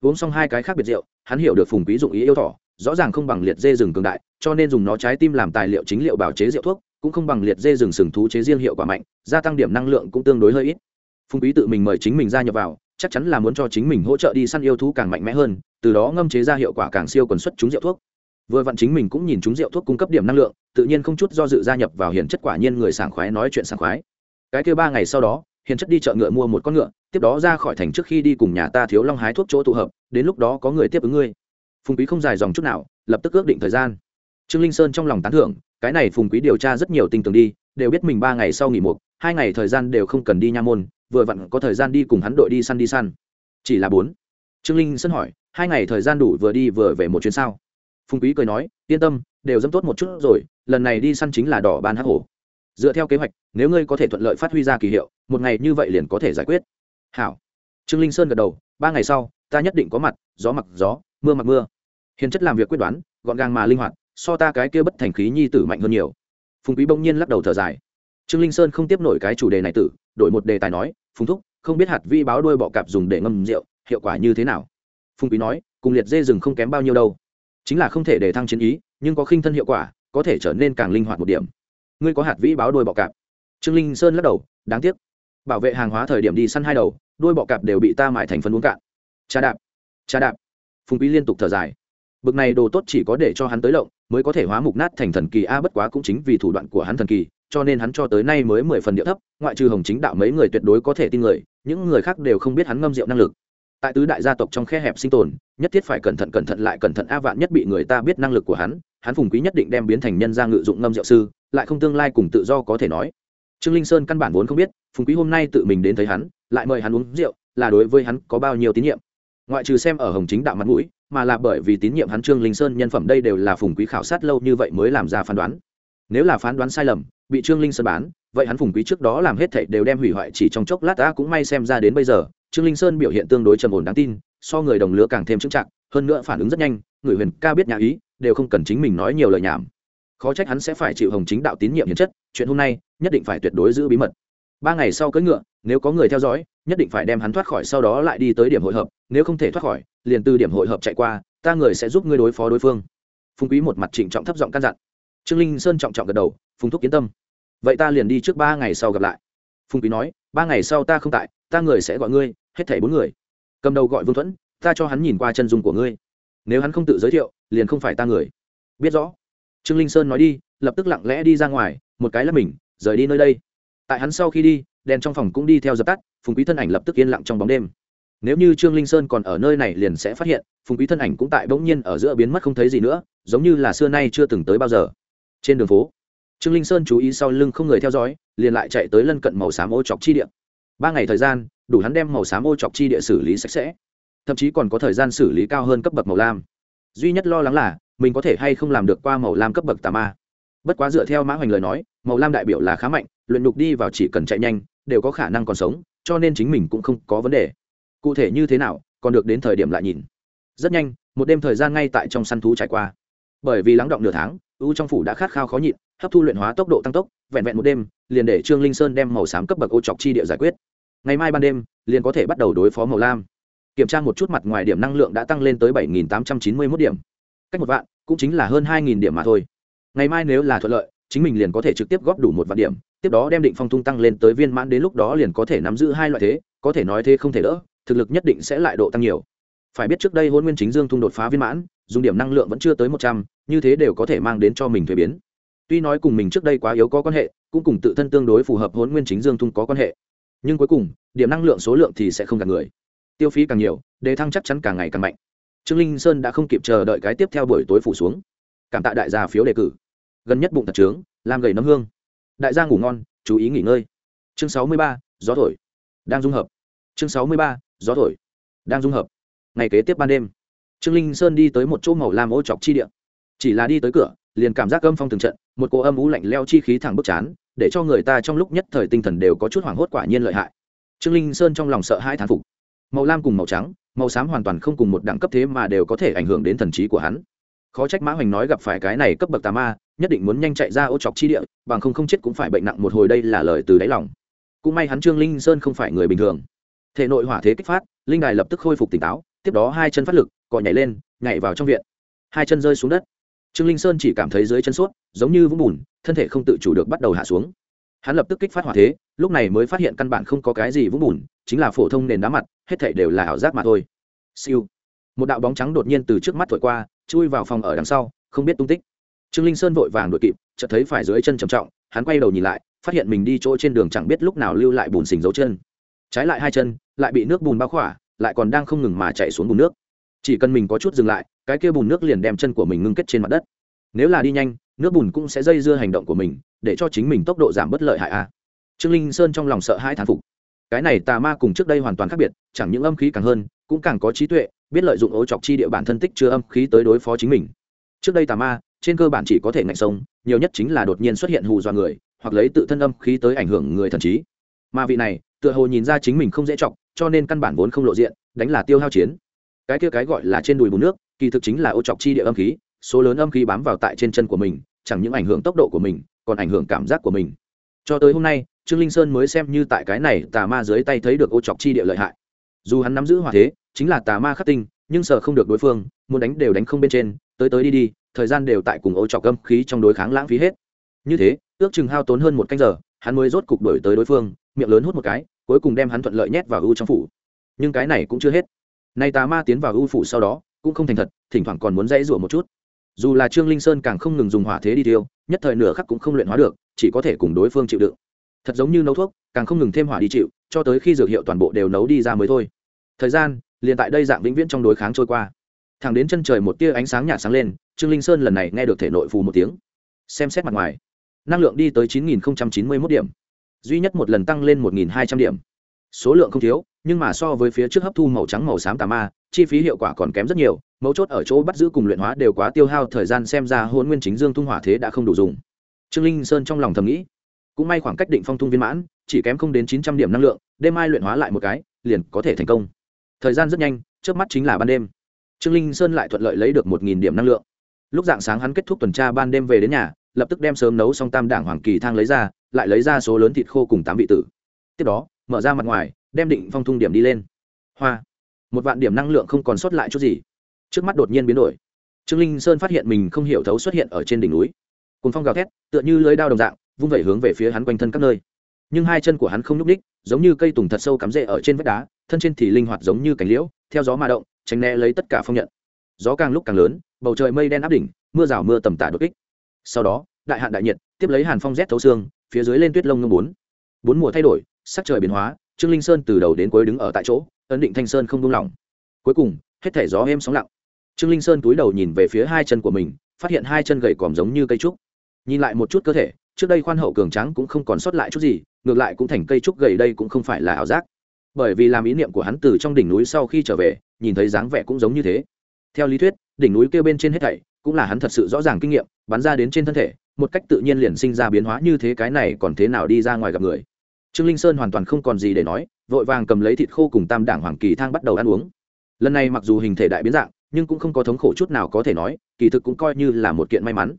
Speaker 1: Uống xong hai cái khác biệt rượu, hắn hiểu được phùng quý dụng ý yêu thỏ rõ ràng không bằng liệt dê rừng cường đại, cho nên dùng nó trái tim làm tài liệu chính liệu bảo chế rượu thuốc, cũng không bằng liệt dê rừng sừng thú chế riêng hiệu quả mạnh, gia tăng điểm năng lượng cũng tương đối hơi ít. Phùng quý tự mình mời chính mình gia nhập vào, chắc chắn là muốn cho chính mình hỗ trợ đi săn yêu thú càng mạnh mẽ hơn, từ đó ngâm chế ra hiệu quả càng siêu quần xuất chúng rượu thuốc vừa vặn chính mình cũng nhìn chúng rượu thuốc cung cấp điểm năng lượng, tự nhiên không chút do dự gia nhập vào hiền chất quả nhiên người sảng khoái nói chuyện sảng khoái. Cái kia ba ngày sau đó, hiền chất đi chợ ngựa mua một con ngựa, tiếp đó ra khỏi thành trước khi đi cùng nhà ta thiếu long hái thuốc chỗ tụ hợp, đến lúc đó có người tiếp ứng ngươi. Phùng quý không dài dòng chút nào, lập tức ước định thời gian. Trương linh sơn trong lòng tán thưởng, cái này phùng quý điều tra rất nhiều tình tường đi, đều biết mình ba ngày sau nghỉ một hai ngày thời gian đều không cần đi nha môn, vừa vặn có thời gian đi cùng hắn đội đi săn đi săn. Chỉ là bốn. Trương linh sơn hỏi, hai ngày thời gian đủ vừa đi vừa về một chuyến sao? Phùng quý cười nói, yên tâm, đều dâm tốt một chút rồi, lần này đi săn chính là đỏ ban hắc hổ. Dựa theo kế hoạch, nếu ngươi có thể thuận lợi phát huy ra kỳ hiệu, một ngày như vậy liền có thể giải quyết. Hảo. Trương linh sơn gật đầu, ba ngày sau, ta nhất định có mặt, gió mặc gió, mưa mặc mưa. Hiền chất làm việc quyết đoán, gọn gàng mà linh hoạt, so ta cái kia bất thành khí nhi tử mạnh hơn nhiều. Phùng quý bỗng nhiên lắc đầu thở dài. Trương linh sơn không tiếp nổi cái chủ đề này tử, đổi một đề tài nói, phùng thúc, không biết hạt vi báo đuôi bọ cạp dùng để ngâm rượu, hiệu quả như thế nào? Phùng quý nói, cùng liệt dê rừng không kém bao nhiêu đâu chính là không thể để thăng chiến ý, nhưng có khinh thân hiệu quả, có thể trở nên càng linh hoạt một điểm. Ngươi có hạt vĩ báo đuôi bọ cạp. Trương linh sơn lắc đầu, đáng tiếc. Bảo vệ hàng hóa thời điểm đi săn hai đầu đuôi bọ cạp đều bị ta mại thành phân uống cạn. Cha đạp cha đạp. Phùng quý liên tục thở dài. Bực này đồ tốt chỉ có để cho hắn tới lộng, mới có thể hóa mục nát thành thần kỳ a bất quá cũng chính vì thủ đoạn của hắn thần kỳ, cho nên hắn cho tới nay mới mười phần địa thấp, ngoại trừ hồng chính đạo mấy người tuyệt đối có thể tin người, những người khác đều không biết hắn ngâm rượu năng lực tại tứ đại gia tộc trong khe hẹp sinh tồn, nhất thiết phải cẩn thận cẩn thận lại cẩn thận, a vạn nhất bị người ta biết năng lực của hắn hắn phùng quý nhất định đem biến thành nhân gia ngự dụng ngâm rượu sư, lại không tương lai cùng tự do có thể nói. Trương linh sơn căn bản vốn không biết, phùng quý hôm nay tự mình đến thấy hắn, lại mời hắn uống rượu, là đối với hắn có bao nhiêu tín nhiệm. Ngoại trừ xem ở hồng chính đạo mặt mũi, mà là bởi vì tín nhiệm hắn trương linh sơn nhân phẩm đây đều là phùng quý khảo sát lâu như vậy mới làm ra phán đoán. Nếu là phán đoán sai lầm, bị trương linh sơn bán, vậy hắn phùng quý trước đó làm hết thảy đều đem hủy hoại chỉ trong chốc lát ta cũng may xem ra đến bây giờ trương linh sơn biểu hiện tương đối trầm ổn đáng tin, so người đồng lứa càng thêm trưng trạng hơn nữa phản ứng rất nhanh, người huyền ca biết nhà ý, đều không cần chính mình nói nhiều lời nhảm. Khó trách hắn sẽ phải chịu hồng chính đạo tín nhiệm hiến chất, chuyện hôm nay, nhất định phải tuyệt đối giữ bí mật. Ba ngày sau cưỡi ngựa, nếu có người theo dõi, nhất định phải đem hắn thoát khỏi, sau đó lại đi tới điểm hội hợp, nếu không thể thoát khỏi, liền từ điểm hội hợp chạy qua, ta người sẽ giúp ngươi đối phó đối phương. Phùng quý một mặt trịnh trọng thấp giọng căn dặn. Trương linh sơn trọng trọng gật đầu, phùng thúc kiến tâm. Vậy ta liền đi trước ba ngày sau gặp lại. Phùng quý nói, ba ngày sau ta không tại, ta người sẽ gọi ngươi hết thảy bốn người. Cầm đầu gọi vương thuẫn, ta cho hắn nhìn qua chân dung của ngươi. Nếu hắn không tự giới thiệu, liền không phải ta người. Biết rõ. Trương linh sơn nói đi, lập tức lặng lẽ đi ra ngoài, một cái là mình, rời đi nơi đây. Tại hắn sau khi đi, đèn trong phòng cũng đi theo dập tắt, phùng quý thân ảnh lập tức yên lặng trong bóng đêm. Nếu như trương linh sơn còn ở nơi này liền sẽ phát hiện, phùng quý thân ảnh cũng tại bỗng nhiên ở giữa biến mất không thấy gì nữa, giống như là xưa nay chưa từng tới bao giờ. Trên đường phố, trương linh sơn chú ý sau lưng không người theo dõi, liền lại chạy tới lân cận màu xám ô chọc chi địa. Ba ngày thời gian đủ hắn đem màu xám ô chọc chi địa xử lý sạch sẽ. Thậm chí còn có thời gian xử lý cao hơn cấp bậc màu lam. Duy nhất lo lắng là, mình có thể hay không làm được qua màu lam cấp bậc tà ma. Bất quá dựa theo mã hoành lời nói, màu lam đại biểu là khá mạnh, luyện đục đi vào chỉ cần chạy nhanh, đều có khả năng còn sống, cho nên chính mình cũng không có vấn đề. Cụ thể như thế nào, còn được đến thời điểm lại nhìn. Rất nhanh, một đêm thời gian ngay tại trong săn thú trải qua. Bởi vì lắng động nửa tháng u trong phủ đã khát khao khó nhịn, hấp thu luyện hóa tốc độ tăng tốc, vẹn vẹn một đêm, liền để trương linh sơn đem màu xám cấp bậc ô chọc chi địa giải quyết ngày mai ban đêm, liền có thể bắt đầu đối phó màu lam. Kiểm tra một chút mặt ngoài điểm năng lượng đã tăng lên tới bảy nghìn tám trăm chín mươi mốt điểm. Cách một vạn, cũng chính là hơn hai nghìn điểm mà thôi. Ngày mai nếu là thuận lợi, chính mình liền có thể trực tiếp góp đủ một vạn điểm. Tiếp đó đem định phong tung tăng lên tới viên mãn đến lúc đó liền có thể nắm giữ hai loại thế, có thể nói thế không thể đỡ, thực lực nhất định sẽ lại độ tăng nhiều. Phải biết trước đây hôn nguyên chính dương thung đột phá viên mãn, dùng điểm năng lượng vẫn chưa tới một trăm, như thế đều có thể mang đến cho mình thuế biến. Tuy nói cùng mình trước đây quá yếu có quan hệ, cũng cùng tự thân tương đối phù hợp hôn nguyên chính dương thung có quan hệ nhưng cuối cùng, điểm năng lượng số lượng thì sẽ không gạt người. Tiêu phí càng nhiều, đề thăng chắc chắn càng ngày càng mạnh. Trương linh sơn đã không kịp chờ đợi cái tiếp theo buổi tối phủ xuống. Cảm tạ đại gia phiếu đề cử. Gần nhất bụng thật trướng, làm gầy nấm hương. Đại gia ngủ ngon, chú ý nghỉ ngơi. Chương sáu mươi ba, gió thổi. Đang dung hợp. Chương sáu mươi ba, gió thổi. Đang dung hợp. Ngày kế tiếp ban đêm. Trương linh sơn đi tới một chỗ màu lam ô chọc chi địa. Chỉ là đi tới cửa liền cảm giác âm phong từng trận, một cỗ âm ú lạnh leo chi khí thẳng bức chán, để cho người ta trong lúc nhất thời tinh thần đều có chút hoảng hốt quả nhiên lợi hại. Trương linh sơn trong lòng sợ hai thán phục. Màu lam cùng màu trắng, màu xám hoàn toàn không cùng một đẳng cấp thế mà đều có thể ảnh hưởng đến thần trí của hắn. Khó trách mã hoành nói gặp phải cái này cấp bậc tà ma, nhất định muốn nhanh chạy ra ô chọc chi địa, bằng không không chết cũng phải bệnh nặng một hồi đây là lời từ đáy lòng. Cũng may hắn trương linh sơn không phải người bình thường. Thể nội hỏa thế kích phát, linh đài lập tức khôi phục tỉnh táo, tiếp đó hai chân phát lực, cọ nhảy lên, nhảy vào trong viện. Hai chân rơi xuống đất trương linh sơn chỉ cảm thấy dưới chân suốt giống như vũng bùn, thân thể không tự chủ được bắt đầu hạ xuống. Hắn lập tức kích phát hỏa thế, lúc này mới phát hiện căn bản không có cái gì vũng bùn, chính là phổ thông nền đá mặt, hết thể đều là ảo giác mà thôi. Siêu. Một đạo bóng trắng đột nhiên từ trước mắt thổi qua, chui vào phòng ở đằng sau, không biết tung tích. Trương linh sơn vội vàng đuổi kịp, chợt thấy phải dưới chân trầm trọng, hắn quay đầu nhìn lại, phát hiện mình đi chỗ trên đường chẳng biết lúc nào lưu lại bùn xình dấu chân. Trái lại hai chân, lại bị nước bùn bao khỏa, lại còn đang không ngừng mà chạy xuống bùn nước. Chỉ cần mình có chút dừng lại cái kia bùn nước liền đem chân của mình ngưng kết trên mặt đất. Nếu là đi nhanh, nước bùn cũng sẽ dây dưa hành động của mình, để cho chính mình tốc độ giảm bất lợi hại a. Trương linh sơn trong lòng sợ hai thán phục. Cái này tà ma cùng trước đây hoàn toàn khác biệt, chẳng những âm khí càng hơn, cũng càng có trí tuệ, biết lợi dụng ố chọc chi địa bản thân tích chưa âm khí tới đối phó chính mình. Trước đây tà ma, trên cơ bản chỉ có thể ngạnh sông nhiều nhất chính là đột nhiên xuất hiện hù dọa người, hoặc lấy tự thân âm khí tới ảnh hưởng người thần trí. Mà vị này, tựa hồ nhìn ra chính mình không dễ chọc, cho nên căn bản vốn không lộ diện, đánh là tiêu hao chiến. Cái kia cái gọi là trên đùi bùn nước kỳ thực chính là ô chọc chi địa âm khí, số lớn âm khí bám vào tại trên chân của mình, chẳng những ảnh hưởng tốc độ của mình, còn ảnh hưởng cảm giác của mình. Cho tới hôm nay, trương linh sơn mới xem như tại cái này tà ma dưới tay thấy được ô chọc chi địa lợi hại. Dù hắn nắm giữ hòa thế, chính là tà ma khắc tinh, nhưng sợ không được đối phương, muốn đánh đều đánh không bên trên, tới tới đi đi, thời gian đều tại cùng ô chọc âm khí trong đối kháng lãng phí hết. Như thế, ước chừng hao tốn hơn một canh giờ, hắn mới rốt cục đổi tới đối phương, miệng lớn hút một cái, cuối cùng đem hắn thuận lợi nhét vào u trong phủ. Nhưng cái này cũng chưa hết. Nay tà ma tiến vào u phủ sau đó cũng không thành thật, thỉnh thoảng còn muốn dãy rủa một chút. Dù là trương linh sơn càng không ngừng dùng hỏa thế đi tiêu nhất thời nửa khắc cũng không luyện hóa được, chỉ có thể cùng đối phương chịu đựng. Thật giống như nấu thuốc, càng không ngừng thêm hỏa đi chịu, cho tới khi dược hiệu toàn bộ đều nấu đi ra mới thôi. Thời gian, liền tại đây dạng vĩnh viễn trong đối kháng trôi qua. Thẳng đến chân trời một tia ánh sáng nhạt sáng lên, trương linh sơn lần này nghe được thể nội phù một tiếng. Xem xét mặt ngoài, năng lượng đi tới chín nghìn chín mươi một điểm. Duy nhất một lần tăng lên một nghìn hai trăm điểm. Số lượng không thiếu nhưng mà so với phía trước hấp thu màu trắng màu xám tà ma, chi phí hiệu quả còn kém rất nhiều, mấu chốt ở chỗ bắt giữ cùng luyện hóa đều quá tiêu hao, thời gian xem ra hôn nguyên chính dương thung hỏa thế đã không đủ dùng. Trương linh sơn trong lòng thầm nghĩ, cũng may khoảng cách định phong thung viên mãn, chỉ kém không đến chín trăm điểm năng lượng, đêm mai luyện hóa lại một cái, liền có thể thành công. Thời gian rất nhanh trước mắt chính là ban đêm. Trương linh sơn lại thuận lợi lấy được một nghìn điểm năng lượng. Lúc dạng sáng hắn kết thúc tuần tra ban đêm về đến nhà, lập tức đem sớm nấu xong tam đảng hoàng kỳ thang lấy ra, lại lấy ra số lớn thịt khô cùng tám vị tử. Tiếp đó mở ra mặt ngoài, đem định phong thung điểm đi lên. Hoa. Một vạn điểm năng lượng không còn sót lại chút gì. Trước mắt đột nhiên biến đổi. Trương linh sơn phát hiện mình không hiểu thấu xuất hiện ở trên đỉnh núi. Cùng phong gào thét, tựa như lưới đao đồng dạng, vung vẩy hướng về phía hắn quanh thân các nơi. Nhưng hai chân của hắn không nhúc ních giống như cây tùng thật sâu cắm rễ ở trên vách đá, thân trên thì linh hoạt giống như cánh liễu, theo gió mà động, tránh né lấy tất cả phong nhận. Gió càng lúc càng lớn, bầu trời mây đen áp đỉnh, mưa rào mưa tầm tả đột kích. Sau đó, đại hạn đại nhiệt, tiếp lấy hàn phong rét thấu xương, phía dưới lên tuyết lông ngưng bốn. Bốn mùa thay đổi sắc trời biến hóa, trương linh sơn từ đầu đến cuối đứng ở tại chỗ, ấn định thanh sơn không buông lỏng. Cuối cùng, hết thể gió êm sóng lặng. Trương linh sơn túi đầu nhìn về phía hai chân của mình, phát hiện hai chân gầy còm giống như cây trúc. Nhìn lại một chút cơ thể, trước đây khoan hậu cường trắng cũng không còn sót lại chút gì, ngược lại cũng thành cây trúc gầy đây cũng không phải là ảo giác. Bởi vì làm ý niệm của hắn từ trong đỉnh núi sau khi trở về, nhìn thấy dáng vẻ cũng giống như thế. Theo lý thuyết, đỉnh núi kêu bên trên hết thảy, cũng là hắn thật sự rõ ràng kinh nghiệm, bắn ra đến trên thân thể, một cách tự nhiên liền sinh ra biến hóa như thế cái này còn thế nào đi ra ngoài gặp người trương linh sơn hoàn toàn không còn gì để nói, vội vàng cầm lấy thịt khô cùng tam đảng hoàng kỳ thang bắt đầu ăn uống. Lần này mặc dù hình thể đại biến dạng, nhưng cũng không có thống khổ chút nào có thể nói, kỳ thực cũng coi như là một kiện may mắn.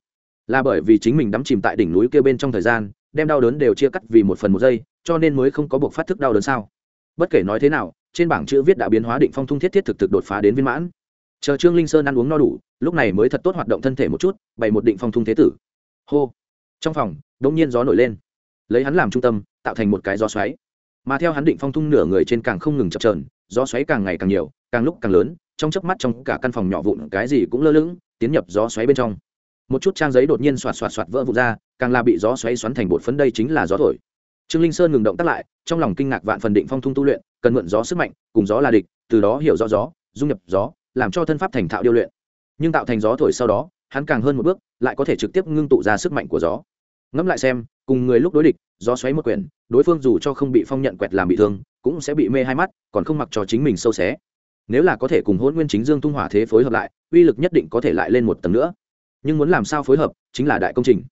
Speaker 1: Là bởi vì chính mình đắm chìm tại đỉnh núi kia bên trong thời gian, đem đau đớn đều chia cắt vì một phần một giây, cho nên mới không có buộc phát thức đau đớn sao. Bất kể nói thế nào, trên bảng chữ viết đã biến hóa định phong thung thiết thiết thực thực đột phá đến viên mãn. Chờ trương linh sơn ăn uống no đủ, lúc này mới thật tốt hoạt động thân thể một chút, bày một định phong thung thế tử. Hô. Trong phòng đ ỗ n g nhiên gió nổi lên. Lấy hắn làm trung tâm tạo thành một cái gió xoáy. Mà theo hắn định phong thung nửa người trên càng không ngừng chập trờn gió xoáy càng ngày càng nhiều, càng lúc càng lớn, trong chớp mắt trong cả căn phòng nhỏ vụn cái gì cũng lơ lửng, tiến nhập gió xoáy bên trong. Một chút trang giấy đột nhiên xoạt xoạt xoạt vỡ vụn ra, càng là bị gió xoáy xoắn thành bột phấn đây chính là gió thổi. Trương linh sơn ngừng động tắt lại, trong lòng kinh ngạc vạn phần định phong thung tu luyện, cần mượn gió sức mạnh, cùng gió là địch, từ đó hiểu rõ gió, dung nhập gió, làm cho thân pháp thành thạo điêu luyện. Nhưng tạo thành gió thổi sau đó, hắn càng hơn một bước, lại có thể trực tiếp ngưng tụ ra sức mạnh của gió. Ngẫm lại xem cùng người lúc đối địch do xoáy một quyển, đối phương dù cho không bị phong nhận quẹt làm bị thương, cũng sẽ bị mê hai mắt, còn không mặc cho chính mình sâu xé. Nếu là có thể cùng hôn nguyên chính dương tung hỏa thế phối hợp lại, uy lực nhất định có thể lại lên một tầng nữa. Nhưng muốn làm sao phối hợp, chính là đại công trình.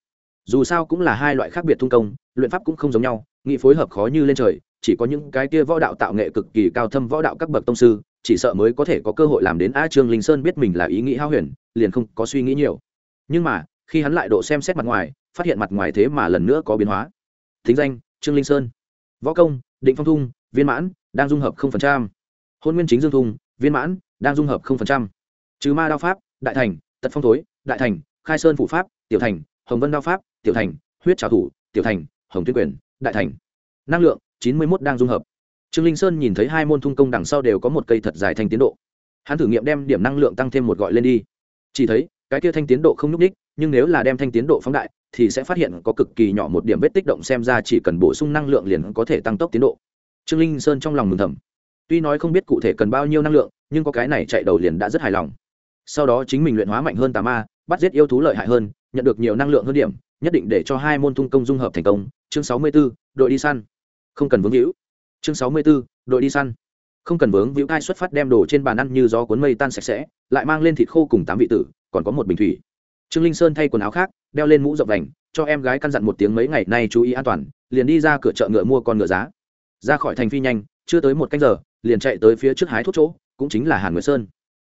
Speaker 1: Dù sao cũng là hai loại khác biệt thung công, luyện pháp cũng không giống nhau, nghị phối hợp khó như lên trời, chỉ có những cái kia võ đạo tạo nghệ cực kỳ cao thâm võ đạo các bậc tông sư, chỉ sợ mới có thể có cơ hội làm đến a trương linh sơn biết mình là ý nghĩ hao huyền, liền không có suy nghĩ nhiều. Nhưng mà khi hắn lại độ xem xét mặt ngoài, phát hiện mặt ngoài thế mà lần nữa có biến hóa. Thính danh, trương linh sơn. Võ công, định phong thung, viên mãn, đang dung hợp hôn nguyên chính dương thung, viên mãn, đang dung hợp trừ ma đao pháp, đại thành, tật phong thối, đại thành, khai sơn phụ pháp, tiểu thành, hồng vân đao pháp, tiểu thành, huyết trào thủ, tiểu thành, hồng tuyên quyền, đại thành. Năng lượng, chín mươi một đang dung hợp. Trương linh sơn nhìn thấy hai môn thung công đằng sau đều có một cây thật dài thành tiến độ. Hắn thử nghiệm đem điểm năng lượng tăng thêm một gọi lên đi. Chỉ thấy, cái kia thanh tiến độ không nhúc ních nhưng nếu là đem thanh tiến độ phóng đại, thì sẽ phát hiện có cực kỳ nhỏ một điểm vết tích động xem ra chỉ cần bổ sung năng lượng liền có thể tăng tốc tiến độ. Trương linh sơn trong lòng mừng thầm. Tuy nói không biết cụ thể cần bao nhiêu năng lượng, nhưng có cái này chạy đầu liền đã rất hài lòng. Sau đó chính mình luyện hóa mạnh hơn tà ma, bắt giết yêu thú lợi hại hơn, nhận được nhiều năng lượng hơn điểm, nhất định để cho hai môn thung công dung hợp thành công. Chương sáu mươi b ố đội đi săn. Không cần vướng hữu chương sáu mươi b ố đội đi săn. Không cần vướng víu, thai xuất phát đem đồ trên bàn ăn như gió cuốn mây tan sạch sẽ, lại mang lên thịt khô cùng tám vị tử, còn có một bình thủy trương linh sơn thay quần áo khác, đeo lên mũ rộng đành cho em gái căn dặn một tiếng mấy ngày nay chú ý an toàn, liền đi ra cửa chợ ngựa mua con ngựa giá. Ra khỏi thành phi nhanh, chưa tới một canh giờ, liền chạy tới phía trước hái thuốc chỗ, cũng chính là hàn nguyệt sơn.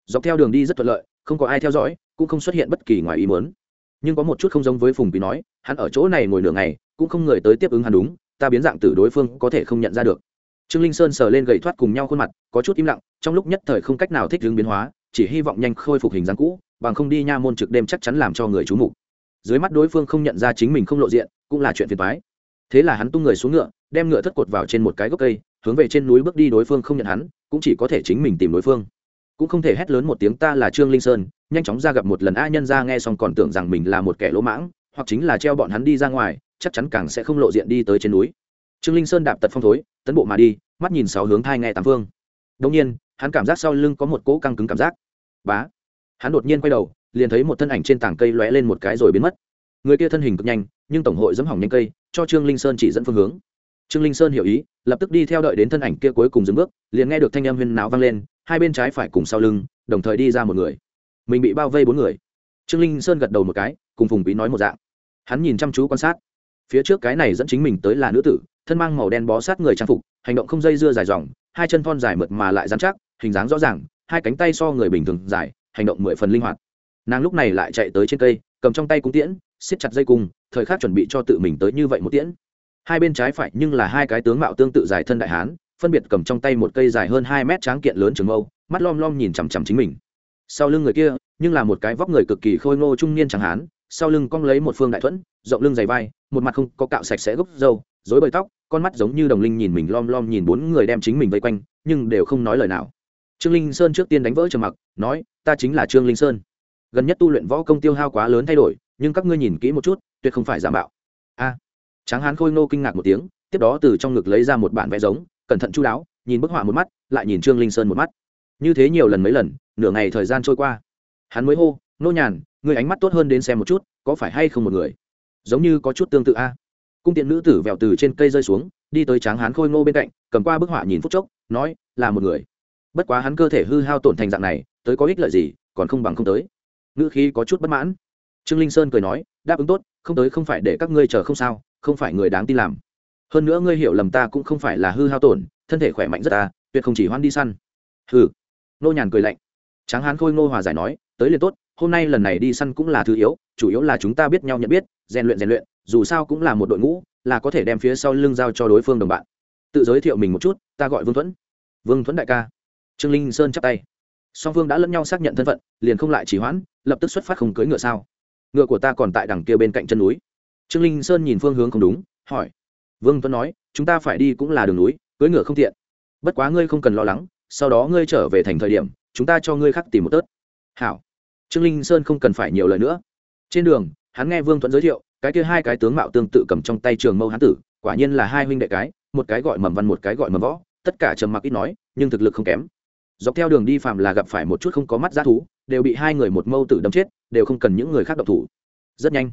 Speaker 1: Dọc theo đường đi rất thuận lợi, không có ai theo dõi, cũng không xuất hiện bất kỳ ngoài ý muốn. Nhưng có một chút không giống với phùng quý nói, hắn ở chỗ này ngồi nửa ngày, cũng không người tới tiếp ứng hắn đúng, ta biến dạng từ đối phương có thể không nhận ra được. Trương linh sơn sờ lên gậy thoát cùng nhau khuôn mặt, có chút im lặng, trong lúc nhất thời không cách nào thích ứng biến hóa, chỉ hy vọng nhanh khôi phục hình dáng cũ bằng không đi nha môn trực đêm chắc chắn làm cho người chú mục. Dưới mắt đối phương không nhận ra chính mình không lộ diện, cũng là chuyện phiền toái. Thế là hắn tung người xuống ngựa, đem ngựa thất cột vào trên một cái gốc cây, hướng về trên núi bước đi đối phương không nhận hắn, cũng chỉ có thể chính mình tìm đối phương. Cũng không thể hét lớn một tiếng, ta là trương linh sơn, nhanh chóng ra gặp một lần a nhân ra nghe xong còn tưởng rằng mình là một kẻ lỗ mãng, hoặc chính là treo bọn hắn đi ra ngoài, chắc chắn càng sẽ không lộ diện đi tới trên núi. Trương linh sơn đạp tật phong thối, tấn bộ mà đi, mắt nhìn sáu hướng thai nghe tám phương. Đông nhiên, hắn cảm giác sau lưng có một cỗ căng cứng cảm giác. Bá hắn đột nhiên quay đầu, liền thấy một thân ảnh trên tảng cây lóe lên một cái rồi biến mất. Người kia thân hình cực nhanh, nhưng tổng hội dẫm hỏng nhanh cây, cho trương linh sơn chỉ dẫn phương hướng. Trương linh sơn hiểu ý, lập tức đi theo đợi đến thân ảnh kia cuối cùng dừng bước, liền nghe được thanh âm huyên náo vang lên, hai bên trái phải cùng sau lưng, đồng thời đi ra một người. Mình bị bao vây bốn người. Trương linh sơn gật đầu một cái, cùng phùng quý nói một dạng. Hắn nhìn chăm chú quan sát. Phía trước cái này dẫn chính mình tới là nữ tử, thân mang màu đen bó sát người trang phục, hành động không dây dưa dài dòng, hai chân thon dài mượt mà lại dán chắc, hình dáng rõ ràng, hai cánh tay so người bình thường dài hành động mười phần linh hoạt. Nàng lúc này lại chạy tới trên cây, cầm trong tay cung tiễn, siết chặt dây cung, thời khắc chuẩn bị cho tự mình tới như vậy một tiễn. Hai bên trái phải nhưng là hai cái tướng mạo tương tự dài thân đại hán, phân biệt cầm trong tay một cây dài hơn hai mét tráng kiện lớn trường mâu, mắt lom lom nhìn chằm chằm chính mình. Sau lưng người kia, nhưng là một cái vóc người cực kỳ khôi ngô trung niên tráng hán, sau lưng cong lấy một phương đại thuẫn, rộng lưng dày vai, một mặt không có cạo sạch sẽ gốc râu dối bời tóc, con mắt giống như đồng linh nhìn mình lom lom nhìn bốn người đem chính mình vây quanh, nhưng đều không nói lời nào trương linh sơn trước tiên đánh vỡ trầm mặc, nói, ta chính là trương linh sơn. Gần nhất tu luyện võ công tiêu hao quá lớn thay đổi, nhưng các ngươi nhìn kỹ một chút, tuyệt không phải giả mạo. A. Tráng hán khôi nô kinh ngạc một tiếng, tiếp đó từ trong ngực lấy ra một bản vẽ giống, cẩn thận chú đáo, nhìn bức họa một mắt, lại nhìn trương linh sơn một mắt. Như thế nhiều lần mấy lần, nửa ngày thời gian trôi qua. Hắn mới hô, nô nhàn người ánh mắt tốt hơn đến xem một chút, có phải hay không một người? Giống như có chút tương tự a. Cung tiện nữ tử vẹo từ trên cây rơi xuống, đi tới tráng hán khôi ngô bên cạnh, cầm qua bức họa nhìn phút chốc, nói, là một người bất quá hắn cơ thể hư hao tổn thành dạng này, tới có ích lợi gì, còn không bằng không tới. Ngữ khí có chút bất mãn. Trương linh sơn cười nói, đáp ứng tốt, không tới không phải để các ngươi chờ không sao, không phải người đáng tin làm. Hơn nữa ngươi hiểu lầm ta cũng không phải là hư hao tổn, thân thể khỏe mạnh rất ta tuyệt không chỉ hoan đi săn. Hừ. Nô nhàn cười lạnh. Tráng hán khôi ngô hòa giải nói, tới liền tốt, hôm nay lần này đi săn cũng là thứ yếu, chủ yếu là chúng ta biết nhau nhận biết, rèn luyện rèn luyện, dù sao cũng là một đội ngũ, là có thể đem phía sau lưng giao cho đối phương đồng bạn. Tự giới thiệu mình một chút, ta gọi vương thuẫn. Vương thuẫn đại ca trương linh sơn chắp tay. Song phương đã lẫn nhau xác nhận thân phận, liền không lại chỉ hoãn, lập tức xuất phát không cưỡi ngựa sao? Ngựa của ta còn tại đằng kia bên cạnh chân núi. Trương linh sơn nhìn phương hướng không đúng, hỏi. Vương tuấn nói, chúng ta phải đi cũng là đường núi, cưỡi ngựa không tiện. Bất quá ngươi không cần lo lắng, sau đó ngươi trở về thành thời điểm, chúng ta cho ngươi khắc tìm một tớt. Hảo. Trương linh sơn không cần phải nhiều lời nữa. Trên đường, hắn nghe vương tuấn giới thiệu, cái kia hai cái tướng mạo tương tự cầm trong tay trường mâu hán tử, quả nhiên là hai huynh đệ cái, một cái gọi mầm văn, một cái gọi mầm võ, tất cả trầm mặc ít nói, nhưng thực lực không kém dọc theo đường đi phạm là gặp phải một chút không có mắt g thú, đều bị hai người một mâu tử đâm chết, đều không cần những người khác độc thủ. Rất nhanh,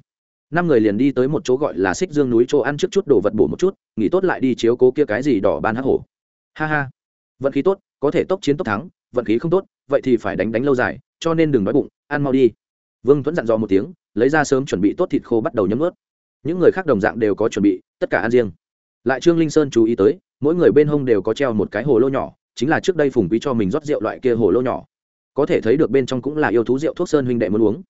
Speaker 1: năm người liền đi tới một chỗ gọi là xích dương núi chỗ ăn trước chút đồ vật bổ một chút, nghỉ tốt lại đi chiếu cố kia cái gì đỏ ban hắc hổ. Ha ha, vận khí tốt, có thể tốc chiến tốc thắng, vận khí không tốt, vậy thì phải đánh đánh lâu dài, cho nên đừng nói bụng, ăn mau đi. Vương tuấn dặn dò một tiếng, lấy ra sớm chuẩn bị tốt thịt khô bắt đầu nhấm ướt. Những người khác đồng dạng đều có chuẩn bị, tất cả ăn riêng. Lại trương linh sơn chú ý tới, mỗi người bên hông đều có treo một cái hồ lô nhỏ chính là trước đây phùng quý cho mình rót rượu loại kia hồ lô nhỏ. Có thể thấy được bên trong cũng là yêu thú rượu thuốc sơn huynh đệ muốn uống.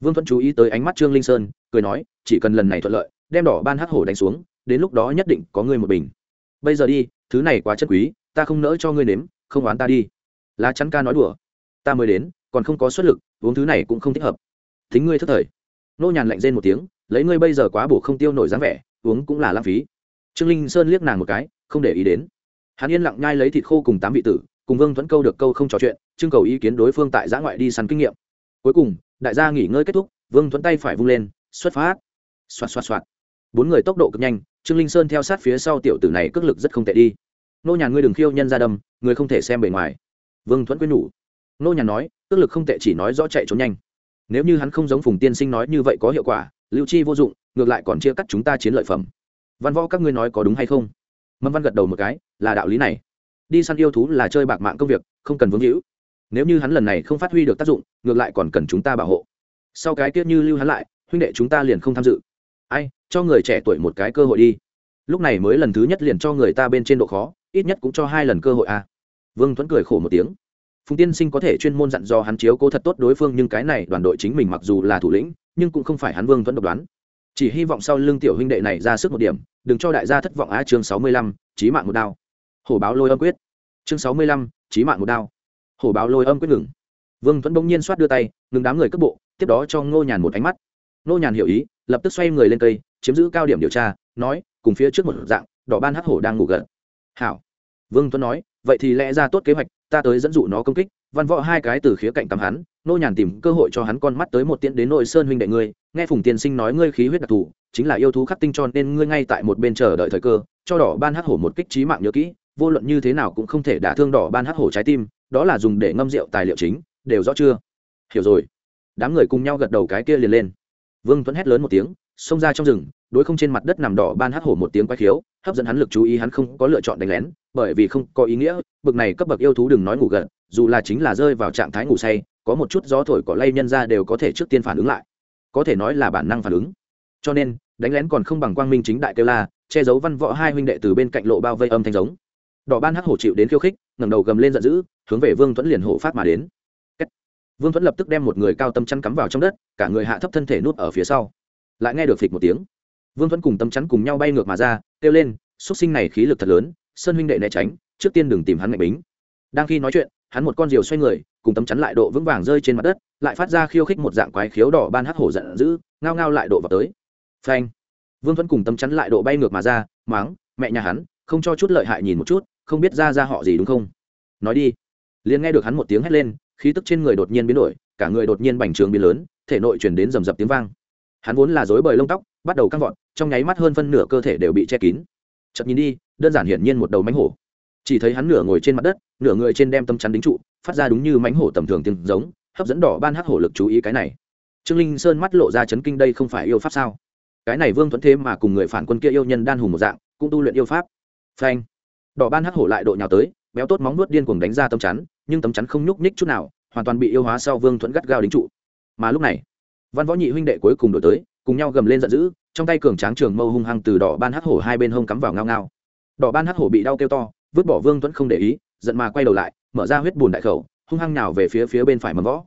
Speaker 1: Vương thuận chú ý tới ánh mắt trương linh sơn, cười nói, chỉ cần lần này thuận lợi, đem đỏ ban hắc hổ đánh xuống, đến lúc đó nhất định có ngươi một bình bây giờ đi, thứ này quá chất quý, ta không nỡ cho ngươi nếm, không oán ta đi. Lá chắn ca nói đùa. Ta mới đến, còn không có xuất lực, uống thứ này cũng không thích hợp. Thính ngươi thất thời. Nô nhàn lạnh rên một tiếng, lấy ngươi bây giờ quá bổ không tiêu nổi dáng vẻ, uống cũng là lãng phí. Trương linh sơn liếc nàng một cái, không để ý đến hắn yên lặng nhai lấy thịt khô cùng tám vị tử, cùng vương thuẫn câu được câu không trò chuyện, trưng cầu ý kiến đối phương tại giã ngoại đi săn kinh nghiệm. Cuối cùng, đại gia nghỉ ngơi kết thúc, vương thuẫn tay phải vung lên, xuất phát. Xoạt xoạt xoạt. Bốn người tốc độ cực nhanh, trương linh sơn theo sát phía sau tiểu tử này cước lực rất không tệ đi. Nô nhà ngươi đừng khiêu nhân ra đâm, người không thể xem bề ngoài. Vương thuẫn quyên nhủ. Nô nhà nói, cước lực không tệ chỉ nói rõ chạy trốn nhanh. Nếu như hắn không giống phùng tiên sinh nói như vậy có hiệu quả, lưu chi vô dụng, ngược lại còn chia cắt chúng ta chiến lợi phẩm. Văn võ các ngươi nói có đúng hay không? Mâm văn gật đầu một cái, là đạo lý này. Đi săn yêu thú là chơi bạc mạng công việc, không cần vướng hữu. Nếu như hắn lần này không phát huy được tác dụng, ngược lại còn cần chúng ta bảo hộ. Sau cái tiết như lưu hắn lại, huynh đệ chúng ta liền không tham dự. Ai, cho người trẻ tuổi một cái cơ hội đi. Lúc này mới lần thứ nhất liền cho người ta bên trên độ khó, ít nhất cũng cho hai lần cơ hội à. vương thuẫn cười khổ một tiếng. Phùng tiên sinh có thể chuyên môn dặn dò hắn chiếu cố thật tốt đối phương, nhưng cái này đoàn đội chính mình mặc dù là thủ lĩnh, nhưng cũng không phải hắn vương thuẫn độc đoán chỉ hy vọng sau lưng tiểu huynh đệ này ra sức một điểm, đừng cho đại gia thất vọng á, chương sáu mươi lăm trí mạng một đao. Hổ báo lôi âm quyết. Chương sáu mươi lăm trí mạng một đao. Hổ báo lôi âm quyết ngừng. Vương tuấn bỗng nhiên soát đưa tay, ngừng đám người cất bộ, tiếp đó cho ngô nhàn một ánh mắt. Ngô nhàn hiểu ý, lập tức xoay người lên cây, chiếm giữ cao điểm điều tra, nói, cùng phía trước một dạng, đỏ ban hắc hổ đang ngủ gần hảo. Vương tuấn nói, vậy thì lẽ ra tốt kế hoạch, ta tới dẫn dụ nó công kích, văn võ hai cái từ khía cạnh cắm hắn nô nhàn tìm cơ hội cho hắn con mắt tới một tiễn đến nội sơn huynh đệ ngươi, nghe phùng tiên sinh nói ngươi khí huyết đặc thù, chính là yêu thú khắc tinh cho nên ngươi ngay tại một bên chờ đợi thời cơ, cho đỏ ban hắc hổ một kích trí mạng nhớ kỹ, vô luận như thế nào cũng không thể đả thương đỏ ban hắc hổ trái tim, đó là dùng để ngâm rượu tài liệu chính, đều rõ chưa? Hiểu rồi. Đám người cùng nhau gật đầu cái kia liền lên. Vương tuấn hét lớn một tiếng, xông ra trong rừng, đối không trên mặt đất nằm đỏ ban hắc hổ một tiếng quay khiếu, hấp dẫn hắn lực chú ý hắn không có lựa chọn đánh lén, bởi vì không có ý nghĩa, bực này cấp bậc yêu thú đừng nói ngủ gật, dù là chính là rơi vào trạng thái ngủ say có một chút gió thổi cỏ lay nhân ra đều có thể trước tiên phản ứng lại. Có thể nói là bản năng phản ứng. Cho nên, đánh lén còn không bằng quang minh chính đại kêu la, che giấu văn võ hai huynh đệ từ bên cạnh lộ bao vây âm thanh giống. Đỏ ban hắc hổ chịu đến khiêu khích, ngẩng đầu gầm lên giận dữ, hướng về vương tuấn liền hổ phát mà đến. Vương tuấn lập tức đem một người cao tâm chắn cắm vào trong đất, cả người hạ thấp thân thể nuốt ở phía sau. Lại nghe được phịch một tiếng. Vương thuẫn cùng tâm chắn cùng nhau bay ngược mà ra, kêu lên xuất sinh này khí lực thật lớn, sơn huynh đệ né tránh, trước tiên đừng tìm hắn mạnh bính. Đang khi nói chuyện hắn một con diều xoay người, cùng tấm chắn lại độ vững vàng rơi trên mặt đất, lại phát ra khiêu khích một dạng quái khiếu đỏ ban hắc hổ giận dữ, ngao ngao lại độ vào tới. Phanh! Vương thuẫn cùng tấm chắn lại độ bay ngược mà ra, máng, mẹ nhà hắn, không cho chút lợi hại nhìn một chút, không biết ra ra họ gì đúng không? Nói đi. Liền nghe được hắn một tiếng hét lên, khí tức trên người đột nhiên biến đổi, cả người đột nhiên bành trường biến lớn, thể nội chuyển đến rầm rập tiếng vang. Hắn vốn là dối bời lông tóc, bắt đầu căng vọt, trong nháy mắt hơn phân nửa cơ thể đều bị che kín. Chậm nhìn đi, đơn giản hiển nhiên một đầu mánh hổ chỉ thấy hắn nửa ngồi trên mặt đất, nửa người trên đem tâm chắn đính trụ, phát ra đúng như mánh hổ tầm thường tiếng giống, hấp dẫn đỏ ban hắc hổ lực chú ý cái này. Trương linh sơn mắt lộ ra chấn kinh đây không phải yêu pháp sao? Cái này vương thuẫn thế mà cùng người phản quân kia yêu nhân đan hùng một dạng, cũng tu luyện yêu pháp. Phanh. Đỏ ban hắc hổ lại độ nhào tới, béo tốt móng nuốt điên cuồng đánh ra tấm chắn, nhưng tấm chắn không nhúc nhích chút nào, hoàn toàn bị yêu hóa sau vương thuẫn gắt gao đính trụ. Mà lúc này, văn võ nhị huynh đệ cuối cùng đổi tới, cùng nhau gầm lên giận dữ, trong tay cường tráng trường mâu hung hăng từ đỏ ban hắc hổ hai bên hông cắm vào ngao ngao. Đỏ ban hắc hổ bị đau kêu to vứt bỏ vương tuấn không để ý, giận mà quay đầu lại, mở ra huyết bùn đại khẩu, hung hăng nào về phía phía bên phải mầm võ.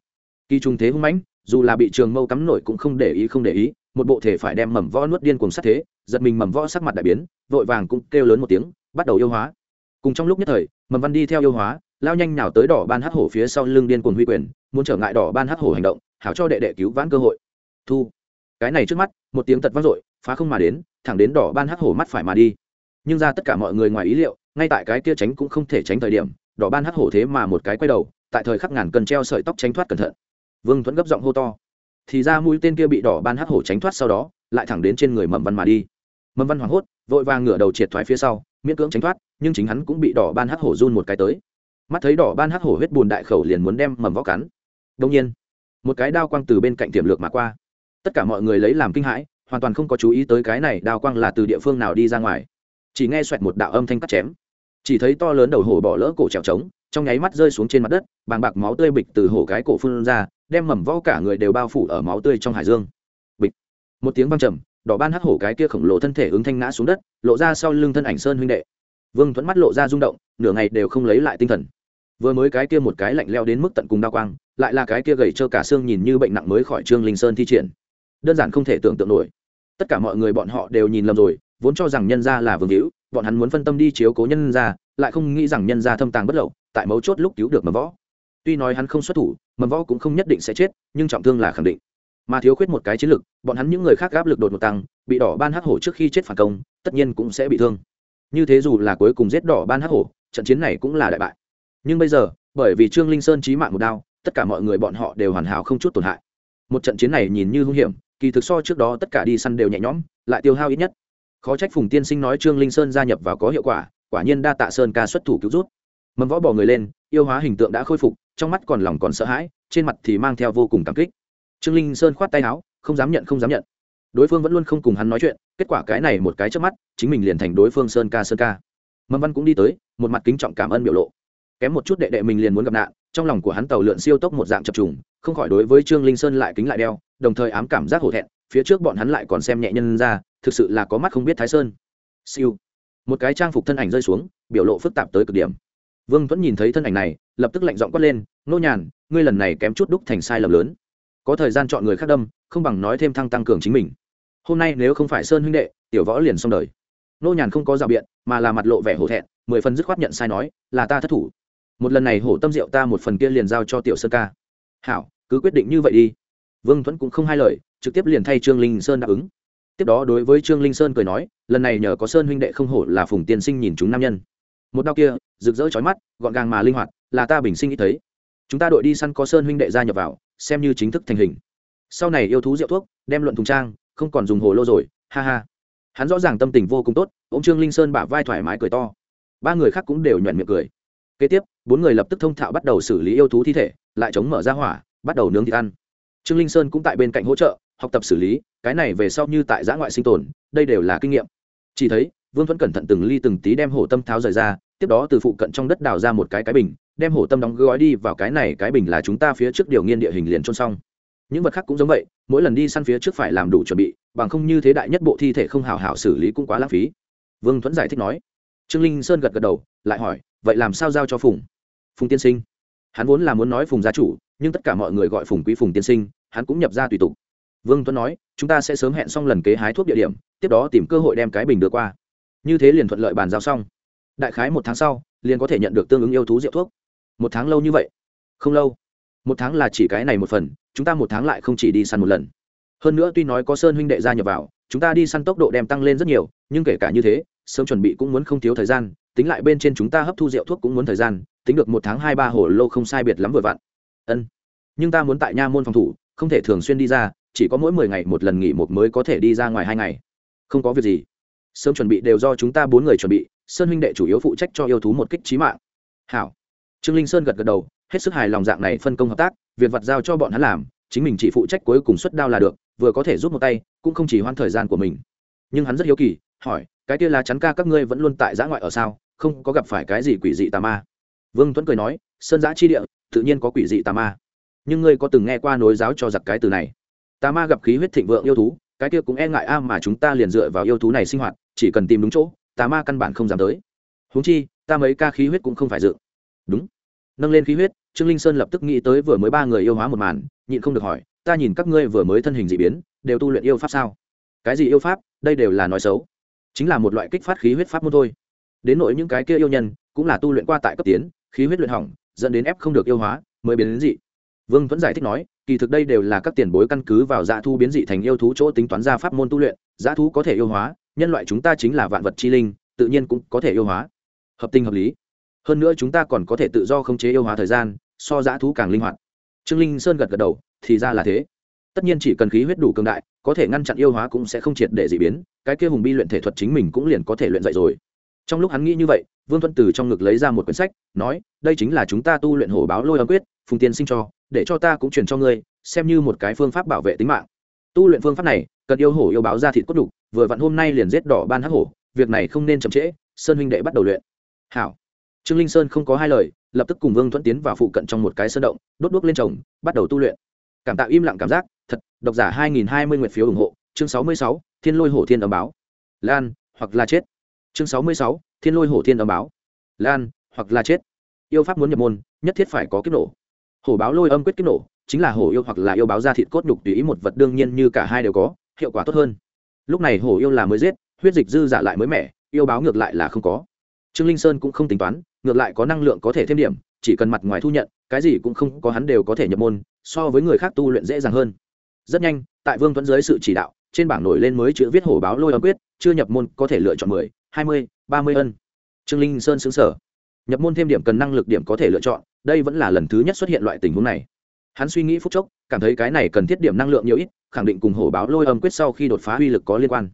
Speaker 1: Kỳ trung thế hung mãnh, dù là bị trường mâu cắm nổi cũng không để ý, không để ý, một bộ thể phải đem mầm võ nuốt điên cùng sát thế, giật mình mầm võ sắc mặt đại biến, vội vàng cũng kêu lớn một tiếng, bắt đầu yêu hóa. Cùng trong lúc nhất thời, mầm văn đi theo yêu hóa, lao nhanh nào tới đỏ ban hắc hổ phía sau lưng điên cuồng huy quyền, muốn trở ngại đỏ ban hắc hổ hành động, hảo cho đệ đệ cứu vãn cơ hội. Thu. Cái này trước mắt, một tiếng tật vang dội, phá không mà đến, thẳng đến đỏ ban hắc hổ mắt phải mà đi nhưng ra tất cả mọi người ngoài ý liệu, ngay tại cái kia tránh cũng không thể tránh thời điểm, đỏ ban hắc hổ thế mà một cái quay đầu, tại thời khắc ngàn cần treo sợi tóc tránh thoát cẩn thận. Vương thuẫn gấp giọng hô to. Thì ra mũi tên kia bị đỏ ban hắc hổ tránh thoát sau đó, lại thẳng đến trên người mầm văn mà đi. Mầm văn hoảng hốt, vội vàng ngửa đầu triệt thoái phía sau, miễn cưỡng tránh thoát, nhưng chính hắn cũng bị đỏ ban hắc hổ run một cái tới. Mắt thấy đỏ ban hắc hổ huyết bùn đại khẩu liền muốn đem mầm võ cắn. Đông nhiên, một cái đao quang từ bên cạnh tiềm lược mà qua. Tất cả mọi người lấy làm kinh hãi, hoàn toàn không có chú ý tới cái này đao quang là từ địa phương nào đi ra ngoài chỉ nghe xoẹt một đạo âm thanh cắt chém. Chỉ thấy to lớn đầu hổ bỏ lỡ cổ trèo trống, trong nháy mắt rơi xuống trên mặt đất, bàng bạc máu tươi bịch từ hổ cái cổ phun ra, đem mầm vo cả người đều bao phủ ở máu tươi trong hải dương. Bịch. Một tiếng văng trầm, đỏ ban hắc hổ cái kia khổng lồ thân thể ứng thanh ngã xuống đất, lộ ra sau lưng thân ảnh sơn huynh đệ. Vương thuẫn mắt lộ ra rung động, nửa ngày đều không lấy lại tinh thần. Vừa mới cái kia một cái lạnh leo đến mức tận cùng đa quang, lại là cái kia gầy trơ cả xương nhìn như bệnh nặng mới khỏi trương linh sơn thi triển. Đơn giản không thể tưởng tượng nổi. Tất cả mọi người bọn họ đều nhìn lầm rồi vốn cho rằng nhân gia là vương hữu, bọn hắn muốn phân tâm đi chiếu cố nhân gia, lại không nghĩ rằng nhân gia thâm tàng bất lậu, tại mấu chốt lúc cứu được mầm võ. Tuy nói hắn không xuất thủ, mầm võ cũng không nhất định sẽ chết, nhưng trọng thương là khẳng định. Mà thiếu khuyết một cái chiến lược bọn hắn những người khác áp lực đột ngột tăng, bị đỏ ban hắc hổ trước khi chết phản công, tất nhiên cũng sẽ bị thương. Như thế dù là cuối cùng giết đỏ ban hắc hổ, trận chiến này cũng là đại bại. Nhưng bây giờ, bởi vì trương linh sơn chí mạng một đao, tất cả mọi người bọn họ đều hoàn hảo không chút tổn hại. Một trận chiến này nhìn như hung hiểm, kỳ thực so trước đó tất cả đi săn đều nhẹ nhõm, lại tiêu hao ít nhất khó trách phùng tiên sinh nói trương linh sơn gia nhập vào có hiệu quả quả nhiên đa tạ sơn ca xuất thủ cứu rút mầm võ bỏ người lên, yêu hóa hình tượng đã khôi phục, trong mắt còn lòng còn sợ hãi, trên mặt thì mang theo vô cùng cảm kích. Trương linh sơn khoát tay áo, không dám nhận, không dám nhận. Đối phương vẫn luôn không cùng hắn nói chuyện, kết quả cái này một cái trước mắt, chính mình liền thành đối phương sơn ca sơn ca. Mầm văn cũng đi tới, một mặt kính trọng cảm ơn biểu lộ. Kém một chút đệ đệ mình liền muốn gặp nạn, trong lòng của hắn tàu lượn siêu tốc một dạng chập trùng, không khỏi đối với trương linh sơn lại kính lại đeo, đồng thời ám cảm giác hổ thẹn, phía trước bọn hắn lại còn xem nhẹ nhân ra thực sự là có mắt không biết thái sơn. Siêu. Một cái trang phục thân ảnh rơi xuống, biểu lộ phức tạp tới cực điểm. Vương tuấn nhìn thấy thân ảnh này, lập tức lạnh giọng quát lên, nô nhàn, ngươi lần này kém chút đúc thành sai lầm lớn. Có thời gian chọn người khác đâm, không bằng nói thêm thăng tăng cường chính mình. Hôm nay nếu không phải sơn huynh đệ, tiểu võ liền xong đời. Nô nhàn không có rào biện, mà là mặt lộ vẻ hổ thẹn, mười phần dứt khoát nhận sai nói, là ta thất thủ. Một lần này hổ tâm rượu ta một phần kia liền giao cho tiểu sơn ca. Hảo, cứ quyết định như vậy đi. Vương thuẫn cũng không hai lời, trực tiếp liền thay trương linh sơn đáp ứng tiếp đó đối với trương linh sơn cười nói, lần này nhờ có sơn huynh đệ không hổ là phùng tiên sinh nhìn chúng nam nhân. Một đau kia, rực rỡ trói mắt, gọn gàng mà linh hoạt, là ta bình sinh ít thấy. Chúng ta đội đi săn có sơn huynh đệ gia nhập vào, xem như chính thức thành hình. Sau này yêu thú rượu thuốc, đem luận thùng trang, không còn dùng hồ lô rồi, ha ha. Hắn rõ ràng tâm tình vô cùng tốt ông trương linh sơn bả vai thoải mái cười to. Ba người khác cũng đều nhuận miệng cười. Kế tiếp, bốn người lập tức thông thạo bắt đầu xử lý yêu thú thi thể, lại chống mở ra hỏa, bắt đầu nướng thịt ăn. Trương linh sơn cũng tại bên cạnh hỗ trợ học tập xử lý, cái này về sau như tại giã ngoại sinh tồn, đây đều là kinh nghiệm. Chỉ thấy, vương thuẫn cẩn thận từng ly từng tí đem hổ tâm tháo rời ra, tiếp đó từ phụ cận trong đất đào ra một cái cái bình, đem hổ tâm đóng gói đi vào cái này cái bình là chúng ta phía trước điều nghiên địa hình liền trôn xong. Những vật khác cũng giống vậy, mỗi lần đi săn phía trước phải làm đủ chuẩn bị, bằng không như thế đại nhất bộ thi thể không hào hảo xử lý cũng quá lãng phí. Vương thuẫn giải thích nói. Trương linh sơn gật gật đầu, lại hỏi, vậy làm sao giao cho phùng? Phùng tiên sinh. Hắn vốn là muốn nói phùng gia chủ, nhưng tất cả mọi người gọi phùng quý phùng tiên sinh, hắn cũng nhập ra tùy tục vương tuấn nói, chúng ta sẽ sớm hẹn xong lần kế hái thuốc địa điểm, tiếp đó tìm cơ hội đem cái bình đưa qua. Như thế liền thuận lợi bàn giao xong. Đại khái một tháng sau, liền có thể nhận được tương ứng yêu thú rượu thuốc. Một tháng lâu như vậy? Không lâu. Một tháng là chỉ cái này một phần, chúng ta một tháng lại không chỉ đi săn một lần. Hơn nữa tuy nói có sơn huynh đệ gia nhập vào, chúng ta đi săn tốc độ đem tăng lên rất nhiều, nhưng kể cả như thế, sớm chuẩn bị cũng muốn không thiếu thời gian, tính lại bên trên chúng ta hấp thu rượu thuốc cũng muốn thời gian, tính được một tháng hai ba hồ lô không sai biệt lắm vừa vặn. Ân. Nhưng ta muốn tại nha môn phòng thủ, không thể thường xuyên đi ra chỉ có mỗi mười ngày một lần nghỉ một mới có thể đi ra ngoài hai ngày. Không có việc gì. Sớm chuẩn bị đều do chúng ta bốn người chuẩn bị, sơn huynh đệ chủ yếu phụ trách cho yêu thú một kích trí mạng. Hảo. Trương linh sơn gật gật đầu, hết sức hài lòng dạng này phân công hợp tác, việc vặt giao cho bọn hắn làm, chính mình chỉ phụ trách cuối cùng xuất đao là được, vừa có thể giúp một tay, cũng không chỉ hoan thời gian của mình. Nhưng hắn rất hiếu kỳ, hỏi, cái kia là chắn ca các ngươi vẫn luôn tại giã ngoại ở sao? Không có gặp phải cái gì quỷ dị tà ma? Vương tuấn cười nói, sơn giã chi địa, tự nhiên có quỷ dị tà ma. Nhưng ngươi có từng nghe qua nối giáo cho giặc cái từ này? Tà ma gặp khí huyết thịnh vượng yêu thú, cái kia cũng e ngại a mà chúng ta liền dựa vào yêu thú này sinh hoạt, chỉ cần tìm đúng chỗ, tà ma căn bản không dám tới. Huống chi, ta mấy ca khí huyết cũng không phải dự. Đúng. Nâng lên khí huyết, trương linh sơn lập tức nghĩ tới vừa mới ba người yêu hóa một màn, nhịn không được hỏi, ta nhìn các ngươi vừa mới thân hình d ị biến, đều tu luyện yêu pháp sao? Cái gì yêu pháp? Đây đều là nói xấu. Chính là một loại kích phát khí huyết pháp môn thôi. Đến nỗi những cái kia yêu nhân, cũng là tu luyện qua tại cấp tiến, khí huyết luyện hỏng, dẫn đến ép không được yêu hóa, mới biến đến dị. Vương vẫn giải thích nói kỳ thực đây đều là các tiền bối căn cứ vào dã thu biến dị thành yêu thú chỗ tính toán ra pháp môn tu luyện, dã thú có thể yêu hóa, nhân loại chúng ta chính là vạn vật chi linh, tự nhiên cũng có thể yêu hóa. Hợp tình hợp lý. Hơn nữa chúng ta còn có thể tự do khống chế yêu hóa thời gian, so dã thú càng linh hoạt. Trương linh sơn gật gật đầu, thì ra là thế. Tất nhiên chỉ cần khí huyết đủ cường đại, có thể ngăn chặn yêu hóa cũng sẽ không triệt để dị biến, cái kia hùng bi luyện thể thuật chính mình cũng liền có thể luyện dạy rồi. Trong lúc hắn nghĩ như vậy, vương thuận từ trong ngực lấy ra một quyển sách, nói, đây chính là chúng ta tu luyện hổ báo lôi âm quyết, phùng tiên sinh cho để cho ta cũng truyền cho ngươi xem như một cái phương pháp bảo vệ tính mạng. Tu luyện phương pháp này cần yêu hổ yêu báo ra thịt cốt đục vừa vặn hôm nay liền giết đỏ ban hắc hổ việc này không nên chậm trễ sơn huynh đệ bắt đầu luyện. Hảo. Trương linh sơn không có hai lời lập tức cùng vương thuận tiến vào phụ cận trong một cái sơn động đốt đuốc lên chồng, bắt đầu tu luyện. Cảm tạo im lặng cảm giác thật độc giả 2020 nguyệt phiếu ủng hộ chương 66, thiên lôi hổ thiên âm báo. Lan hoặc là chết. Chương 66, thiên lôi hổ thiên âm báo. Lan hoặc là chết. Yêu pháp muốn nhập môn nhất thiết phải có kiếp nổ hổ báo lôi âm quyết kích nổ, chính là hổ yêu hoặc là yêu báo ra thịt cốt đục tùy ý một vật đương nhiên như cả hai đều có, hiệu quả tốt hơn. Lúc này hổ yêu là mới giết, huyết dịch dư giả lại mới mẻ, yêu báo ngược lại là không có. Trương linh sơn cũng không tính toán, ngược lại có năng lượng có thể thêm điểm, chỉ cần mặt ngoài thu nhận, cái gì cũng không có hắn đều có thể nhập môn, so với người khác tu luyện dễ dàng hơn. Rất nhanh, tại vương tuấn dưới sự chỉ đạo, trên bảng nổi lên mới chữ viết hổ báo lôi âm quyết, chưa nhập môn có thể lựa chọn mười, hai mươi, ba mươi ân. Trương linh sơn xứng sở nhập môn thêm điểm cần năng lực điểm có thể lựa chọn, đây vẫn là lần thứ nhất xuất hiện loại tình huống này. Hắn suy nghĩ phút chốc, cảm thấy cái này cần thiết điểm năng lượng nhiều ít, khẳng định cùng hổ báo lôi âm quyết sau khi đột phá uy lực có liên quan.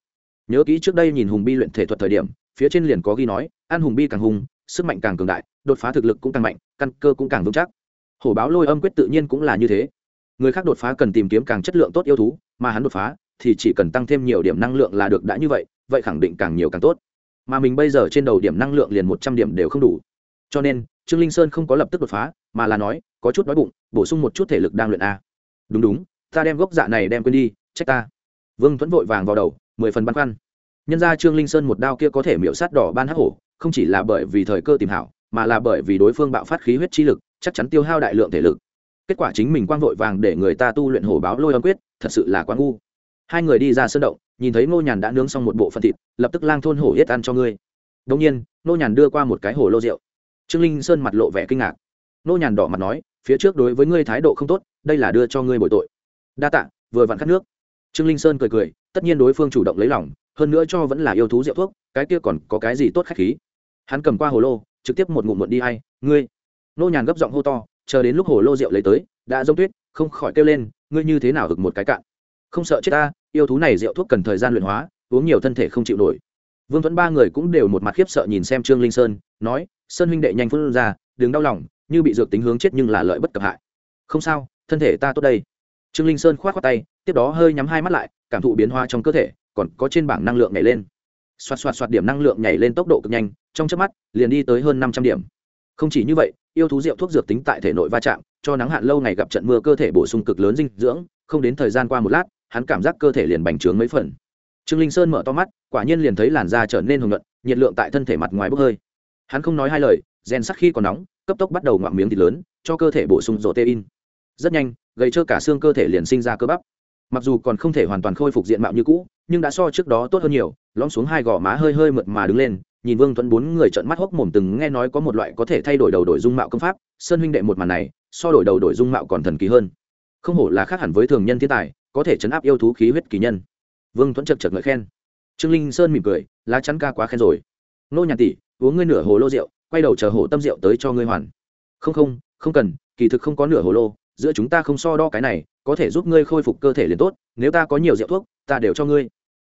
Speaker 1: Nhớ kỹ trước đây nhìn hùng bi luyện thể thuật thời điểm, phía trên liền có ghi nói, an hùng bi càng hùng, sức mạnh càng cường đại, đột phá thực lực cũng càng mạnh, căn cơ cũng càng vững chắc. Hổ báo lôi âm quyết tự nhiên cũng là như thế. Người khác đột phá cần tìm kiếm càng chất lượng tốt yêu thú, mà hắn đột phá thì chỉ cần tăng thêm nhiều điểm năng lượng là được đã như vậy vậy khẳng định càng nhiều càng tốt. Mà mình bây giờ trên đầu điểm năng lượng liền một trăm điểm đều không đủ cho nên trương linh sơn không có lập tức đột phá mà là nói có chút đói bụng bổ sung một chút thể lực đang luyện a đúng đúng ta đem gốc dạ này đem quên đi trách ta vương thuẫn vội vàng vào đầu mười phần băn khoăn nhân ra trương linh sơn một đao kia có thể miễu sát đỏ ban hắc hổ không chỉ là bởi vì thời cơ tìm hảo mà là bởi vì đối phương bạo phát khí huyết chi lực chắc chắn tiêu hao đại lượng thể lực kết quả chính mình quang vội vàng để người ta tu luyện hổ báo lôi âm quyết thật sự là quá ngu hai người đi ra sân động nhìn thấy ngô nhàn đã nướng xong một bộ phân thịt lập tức lang thôn hổ yết ăn cho ngươi đông nhiên ngô nhàn đưa qua một cái hổ lô rượu trương linh sơn mặt lộ vẻ kinh ngạc. Nô nhàn đỏ mặt nói, phía trước đối với ngươi thái độ không tốt, đây là đưa cho ngươi bội tội. Đa tạ, vừa vặn khát nước. Trương linh sơn cười cười, tất nhiên đối phương chủ động lấy lòng, hơn nữa cho vẫn là yêu thú rượu thuốc, cái kia còn có cái gì tốt khách khí. Hắn cầm qua hồ lô, trực tiếp một ngụm muộn đi hay ngươi. Nô nhàn gấp giọng hô to, chờ đến lúc hồ lô rượu lấy tới, đã rông tuyết, không khỏi kêu lên, ngươi như thế nào được một cái cạn? Không sợ chết ta, yêu thú này rượu thuốc cần thời gian luyện hóa, uống nhiều thân thể không chịu nổi vương thuẫn ba người cũng đều một mặt khiếp sợ nhìn xem trương linh sơn, nói, sơn huynh đệ nhanh phun ra, đừng đau lòng, như bị dược tính hướng chết nhưng là lợi bất cập hại. Không sao, thân thể ta tốt đây. Trương linh sơn k h o á t khoác tay, tiếp đó hơi nhắm hai mắt lại, cảm thụ biến hóa trong cơ thể, còn có trên bảng năng lượng nhảy lên. Xoạt xoạt xoạt điểm năng lượng nhảy lên tốc độ cực nhanh, trong chớp mắt, liền đi tới hơn năm trăm điểm. Không chỉ như vậy, yêu thú rượu thuốc dược tính tại thể nội va chạm, cho nắng hạn lâu ngày gặp trận mưa cơ thể bổ sung cực lớn dinh dưỡng, không đến thời gian qua một lát, hắn cảm giác cơ thể liền bành trướng mấy phần. Trương linh sơn mở to mắt quả nhiên liền thấy làn da trở nên hồng nhuận, nhiệt lượng tại thân thể mặt ngoài bốc hơi. Hắn không nói hai lời rèn sắc khi còn nóng, cấp tốc bắt đầu ngoạm miếng thịt lớn, cho cơ thể bổ sung rổ tê in rất nhanh, gầy trơ cả xương cơ thể liền sinh ra cơ bắp. Mặc dù còn không thể hoàn toàn khôi phục diện mạo như cũ, nhưng đã so trước đó tốt hơn nhiều, lõm xuống hai gò má hơi hơi mượt mà đứng lên, nhìn vương tuấn bốn người trợn mắt hốc mồm từng nghe nói có một loại có thể thay đổi đầu đổi dung mạo công pháp, sơn huynh đệ một màn này, so đổi đầu đổi dung mạo còn thần kỳ hơn. Không hổ là khác hẳn với thường nhân thiên tài, có thể chấn áp yêu thú khí huyết kỳ nhân. Vương tuấn chật chật ngợi khen trương linh sơn mỉm cười, lá chắn ca quá khen rồi. Nô nhàn tỷ, uống ngươi nửa hồ lô rượu, quay đầu chờ hồ tâm rượu tới cho ngươi hoàn. Không không không cần, kỳ thực không có nửa hồ lô, giữa chúng ta không so đo cái này, có thể giúp ngươi khôi phục cơ thể liền tốt, nếu ta có nhiều rượu thuốc, ta đều cho ngươi.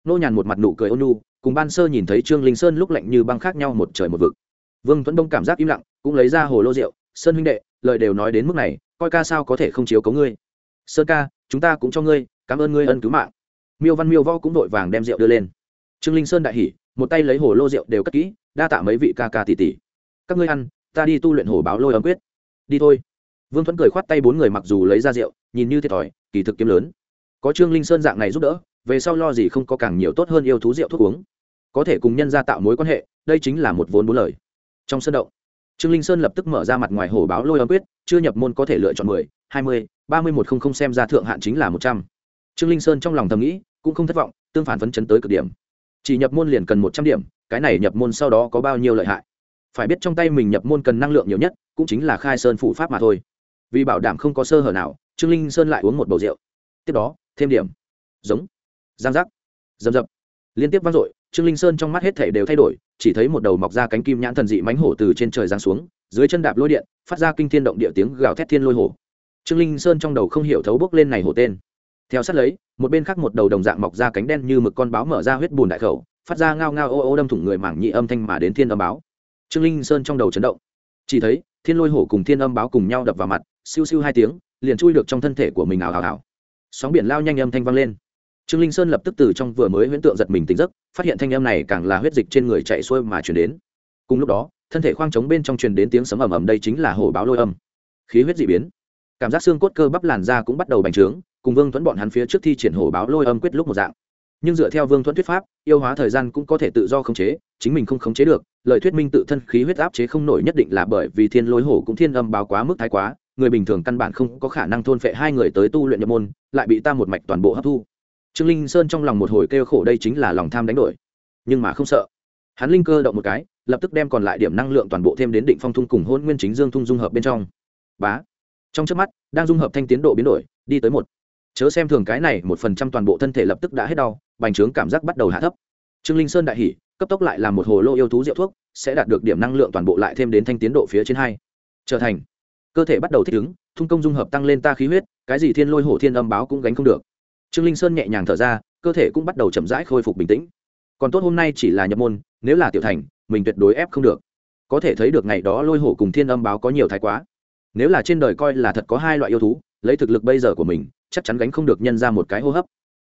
Speaker 1: Nô nhàn một mặt nụ cười ôn nu cùng ban sơ nhìn thấy trương linh sơn lúc lạnh như băng khác nhau một trời một vực. Vương thuẫn đông cảm giác im lặng, cũng lấy ra hồ lô rượu, sơn huynh đệ, lời đều nói đến mức này, coi ca sao có thể không chiếu cấu ngươi. Sơn ca, chúng ta cũng cho ngươi, cảm ơn ngươi ân cứu mạng. Miêu văn miêu võ cũng đội vàng đem rượu đưa lên trương linh sơn đại hỉ, một tay lấy hồ lô rượu đều cất kỹ, đa tạ mấy vị ca ca tỷ tỷ. Các ngươi ăn, ta đi tu luyện hồ báo lôi ấm quyết. Đi thôi. Vương thuẫn cười khoát tay bốn người mặc dù lấy ra rượu, nhìn như thiệt thòi, kỳ thực kiếm lớn. Có trương linh sơn dạng này giúp đỡ, về sau lo gì không có càng nhiều tốt hơn yêu thú rượu thuốc uống. Có thể cùng nhân gia tạo mối quan hệ, đây chính là một vốn bốn lời. Trong sân động, trương linh sơn lập tức mở ra mặt ngoài hồ báo lôi ấm quyết, chưa nhập môn có thể lựa chọn mười, hai mươi, ba mươi một không không xem ra thượng hạn chính là một trăm. Trương linh sơn trong lòng thầm nghĩ, cũng không thất vọng, tương phản phấn chấn tới cực điểm chỉ nhập môn liền cần một trăm điểm, cái này nhập môn sau đó có bao nhiêu lợi hại? Phải biết trong tay mình nhập môn cần năng lượng nhiều nhất, cũng chính là khai sơn phủ pháp mà thôi. Vì bảo đảm không có sơ hở nào, trương linh sơn lại uống một bầu rượu. Tiếp đó, thêm điểm. Giống. Giang giác. Dầm dập. Liên tiếp vang dội, trương linh sơn trong mắt hết thể đều thay đổi, chỉ thấy một đầu mọc ra cánh kim nhãn thần dị mánh hổ từ trên trời giáng xuống, dưới chân đạp lôi điện, phát ra kinh thiên động địa tiếng gào thét thiên lôi hổ. Trương linh sơn trong đầu không hiểu thấu bước lên này hổ tên theo sát lấy, một bên khác một đầu đồng dạng mọc ra cánh đen như mực con báo mở ra huyết bùn đại khẩu, phát ra ngao ngao ô ô đâm thủng người mảng nhị âm thanh mà đến thiên âm báo. Trương linh sơn trong đầu chấn động. Chỉ thấy, thiên lôi hổ cùng thiên âm báo cùng nhau đập vào mặt, siêu siêu hai tiếng, liền chui được trong thân thể của mình ảo ảo ảo sóng biển lao nhanh âm thanh vang lên. Trương linh sơn lập tức từ trong vừa mới huyễn tượng giật mình tỉnh giấc, phát hiện thanh âm này càng là huyết dịch trên người chạy xuôi mà chuyển đến. Cùng lúc đó, thân thể khoang trống bên trong truyền đến tiếng sấm ầm ầm đây chính là hổ báo lôi âm. Khí huyết dị biến. Cảm giác xương cốt cơ bắp làn da cũng bắt đầu bành trướng cùng vương thuẫn bọn hắn phía trước thi triển hổ báo lôi âm quyết lúc một dạng. Nhưng dựa theo vương thuẫn thuyết pháp, yêu hóa thời gian cũng có thể tự do khống chế, chính mình không khống chế được, lời thuyết minh tự thân khí huyết áp chế không nổi nhất định là bởi vì thiên lôi hổ cũng thiên âm báo quá mức thái quá, người bình thường căn bản không có khả năng thôn phệ hai người tới tu luyện nhập môn, lại bị ta một mạch toàn bộ hấp thu. Trương linh sơn trong lòng một hồi kêu khổ đây chính là lòng tham đánh đổi. Nhưng mà không sợ. Hắn linh cơ động một cái, lập tức đem còn lại điểm năng lượng toàn bộ thêm đến định phong thung cùng hôn nguyên chính dương thung dung hợp bên trong. Bá. Trong trước mắt, đang dung hợp thanh tiến độ biến đổi, đi tới một chớ xem thường cái này một phần trăm toàn bộ thân thể lập tức đã hết đau, bành trướng cảm giác bắt đầu hạ thấp. Trương linh sơn đại hỉ, cấp tốc lại làm một hồ lô yêu thú rượu thuốc, sẽ đạt được điểm năng lượng toàn bộ lại thêm đến thanh tiến độ phía trên hai. Trở thành. Cơ thể bắt đầu thích ứng, thung công dung hợp tăng lên ta khí huyết, cái gì thiên lôi hổ thiên âm báo cũng gánh không được. Trương linh sơn nhẹ nhàng thở ra, cơ thể cũng bắt đầu chậm rãi khôi phục bình tĩnh. Còn tốt hôm nay chỉ là nhập môn, nếu là tiểu thành, mình tuyệt đối ép không được. Có thể thấy được ngày đó lôi hổ cùng thiên âm báo có nhiều thái quá. Nếu là trên đời coi là thật có hai loại yêu thú, lấy thực lực bây giờ của mình chắc chắn gánh không được nhân ra một cái hô hấp.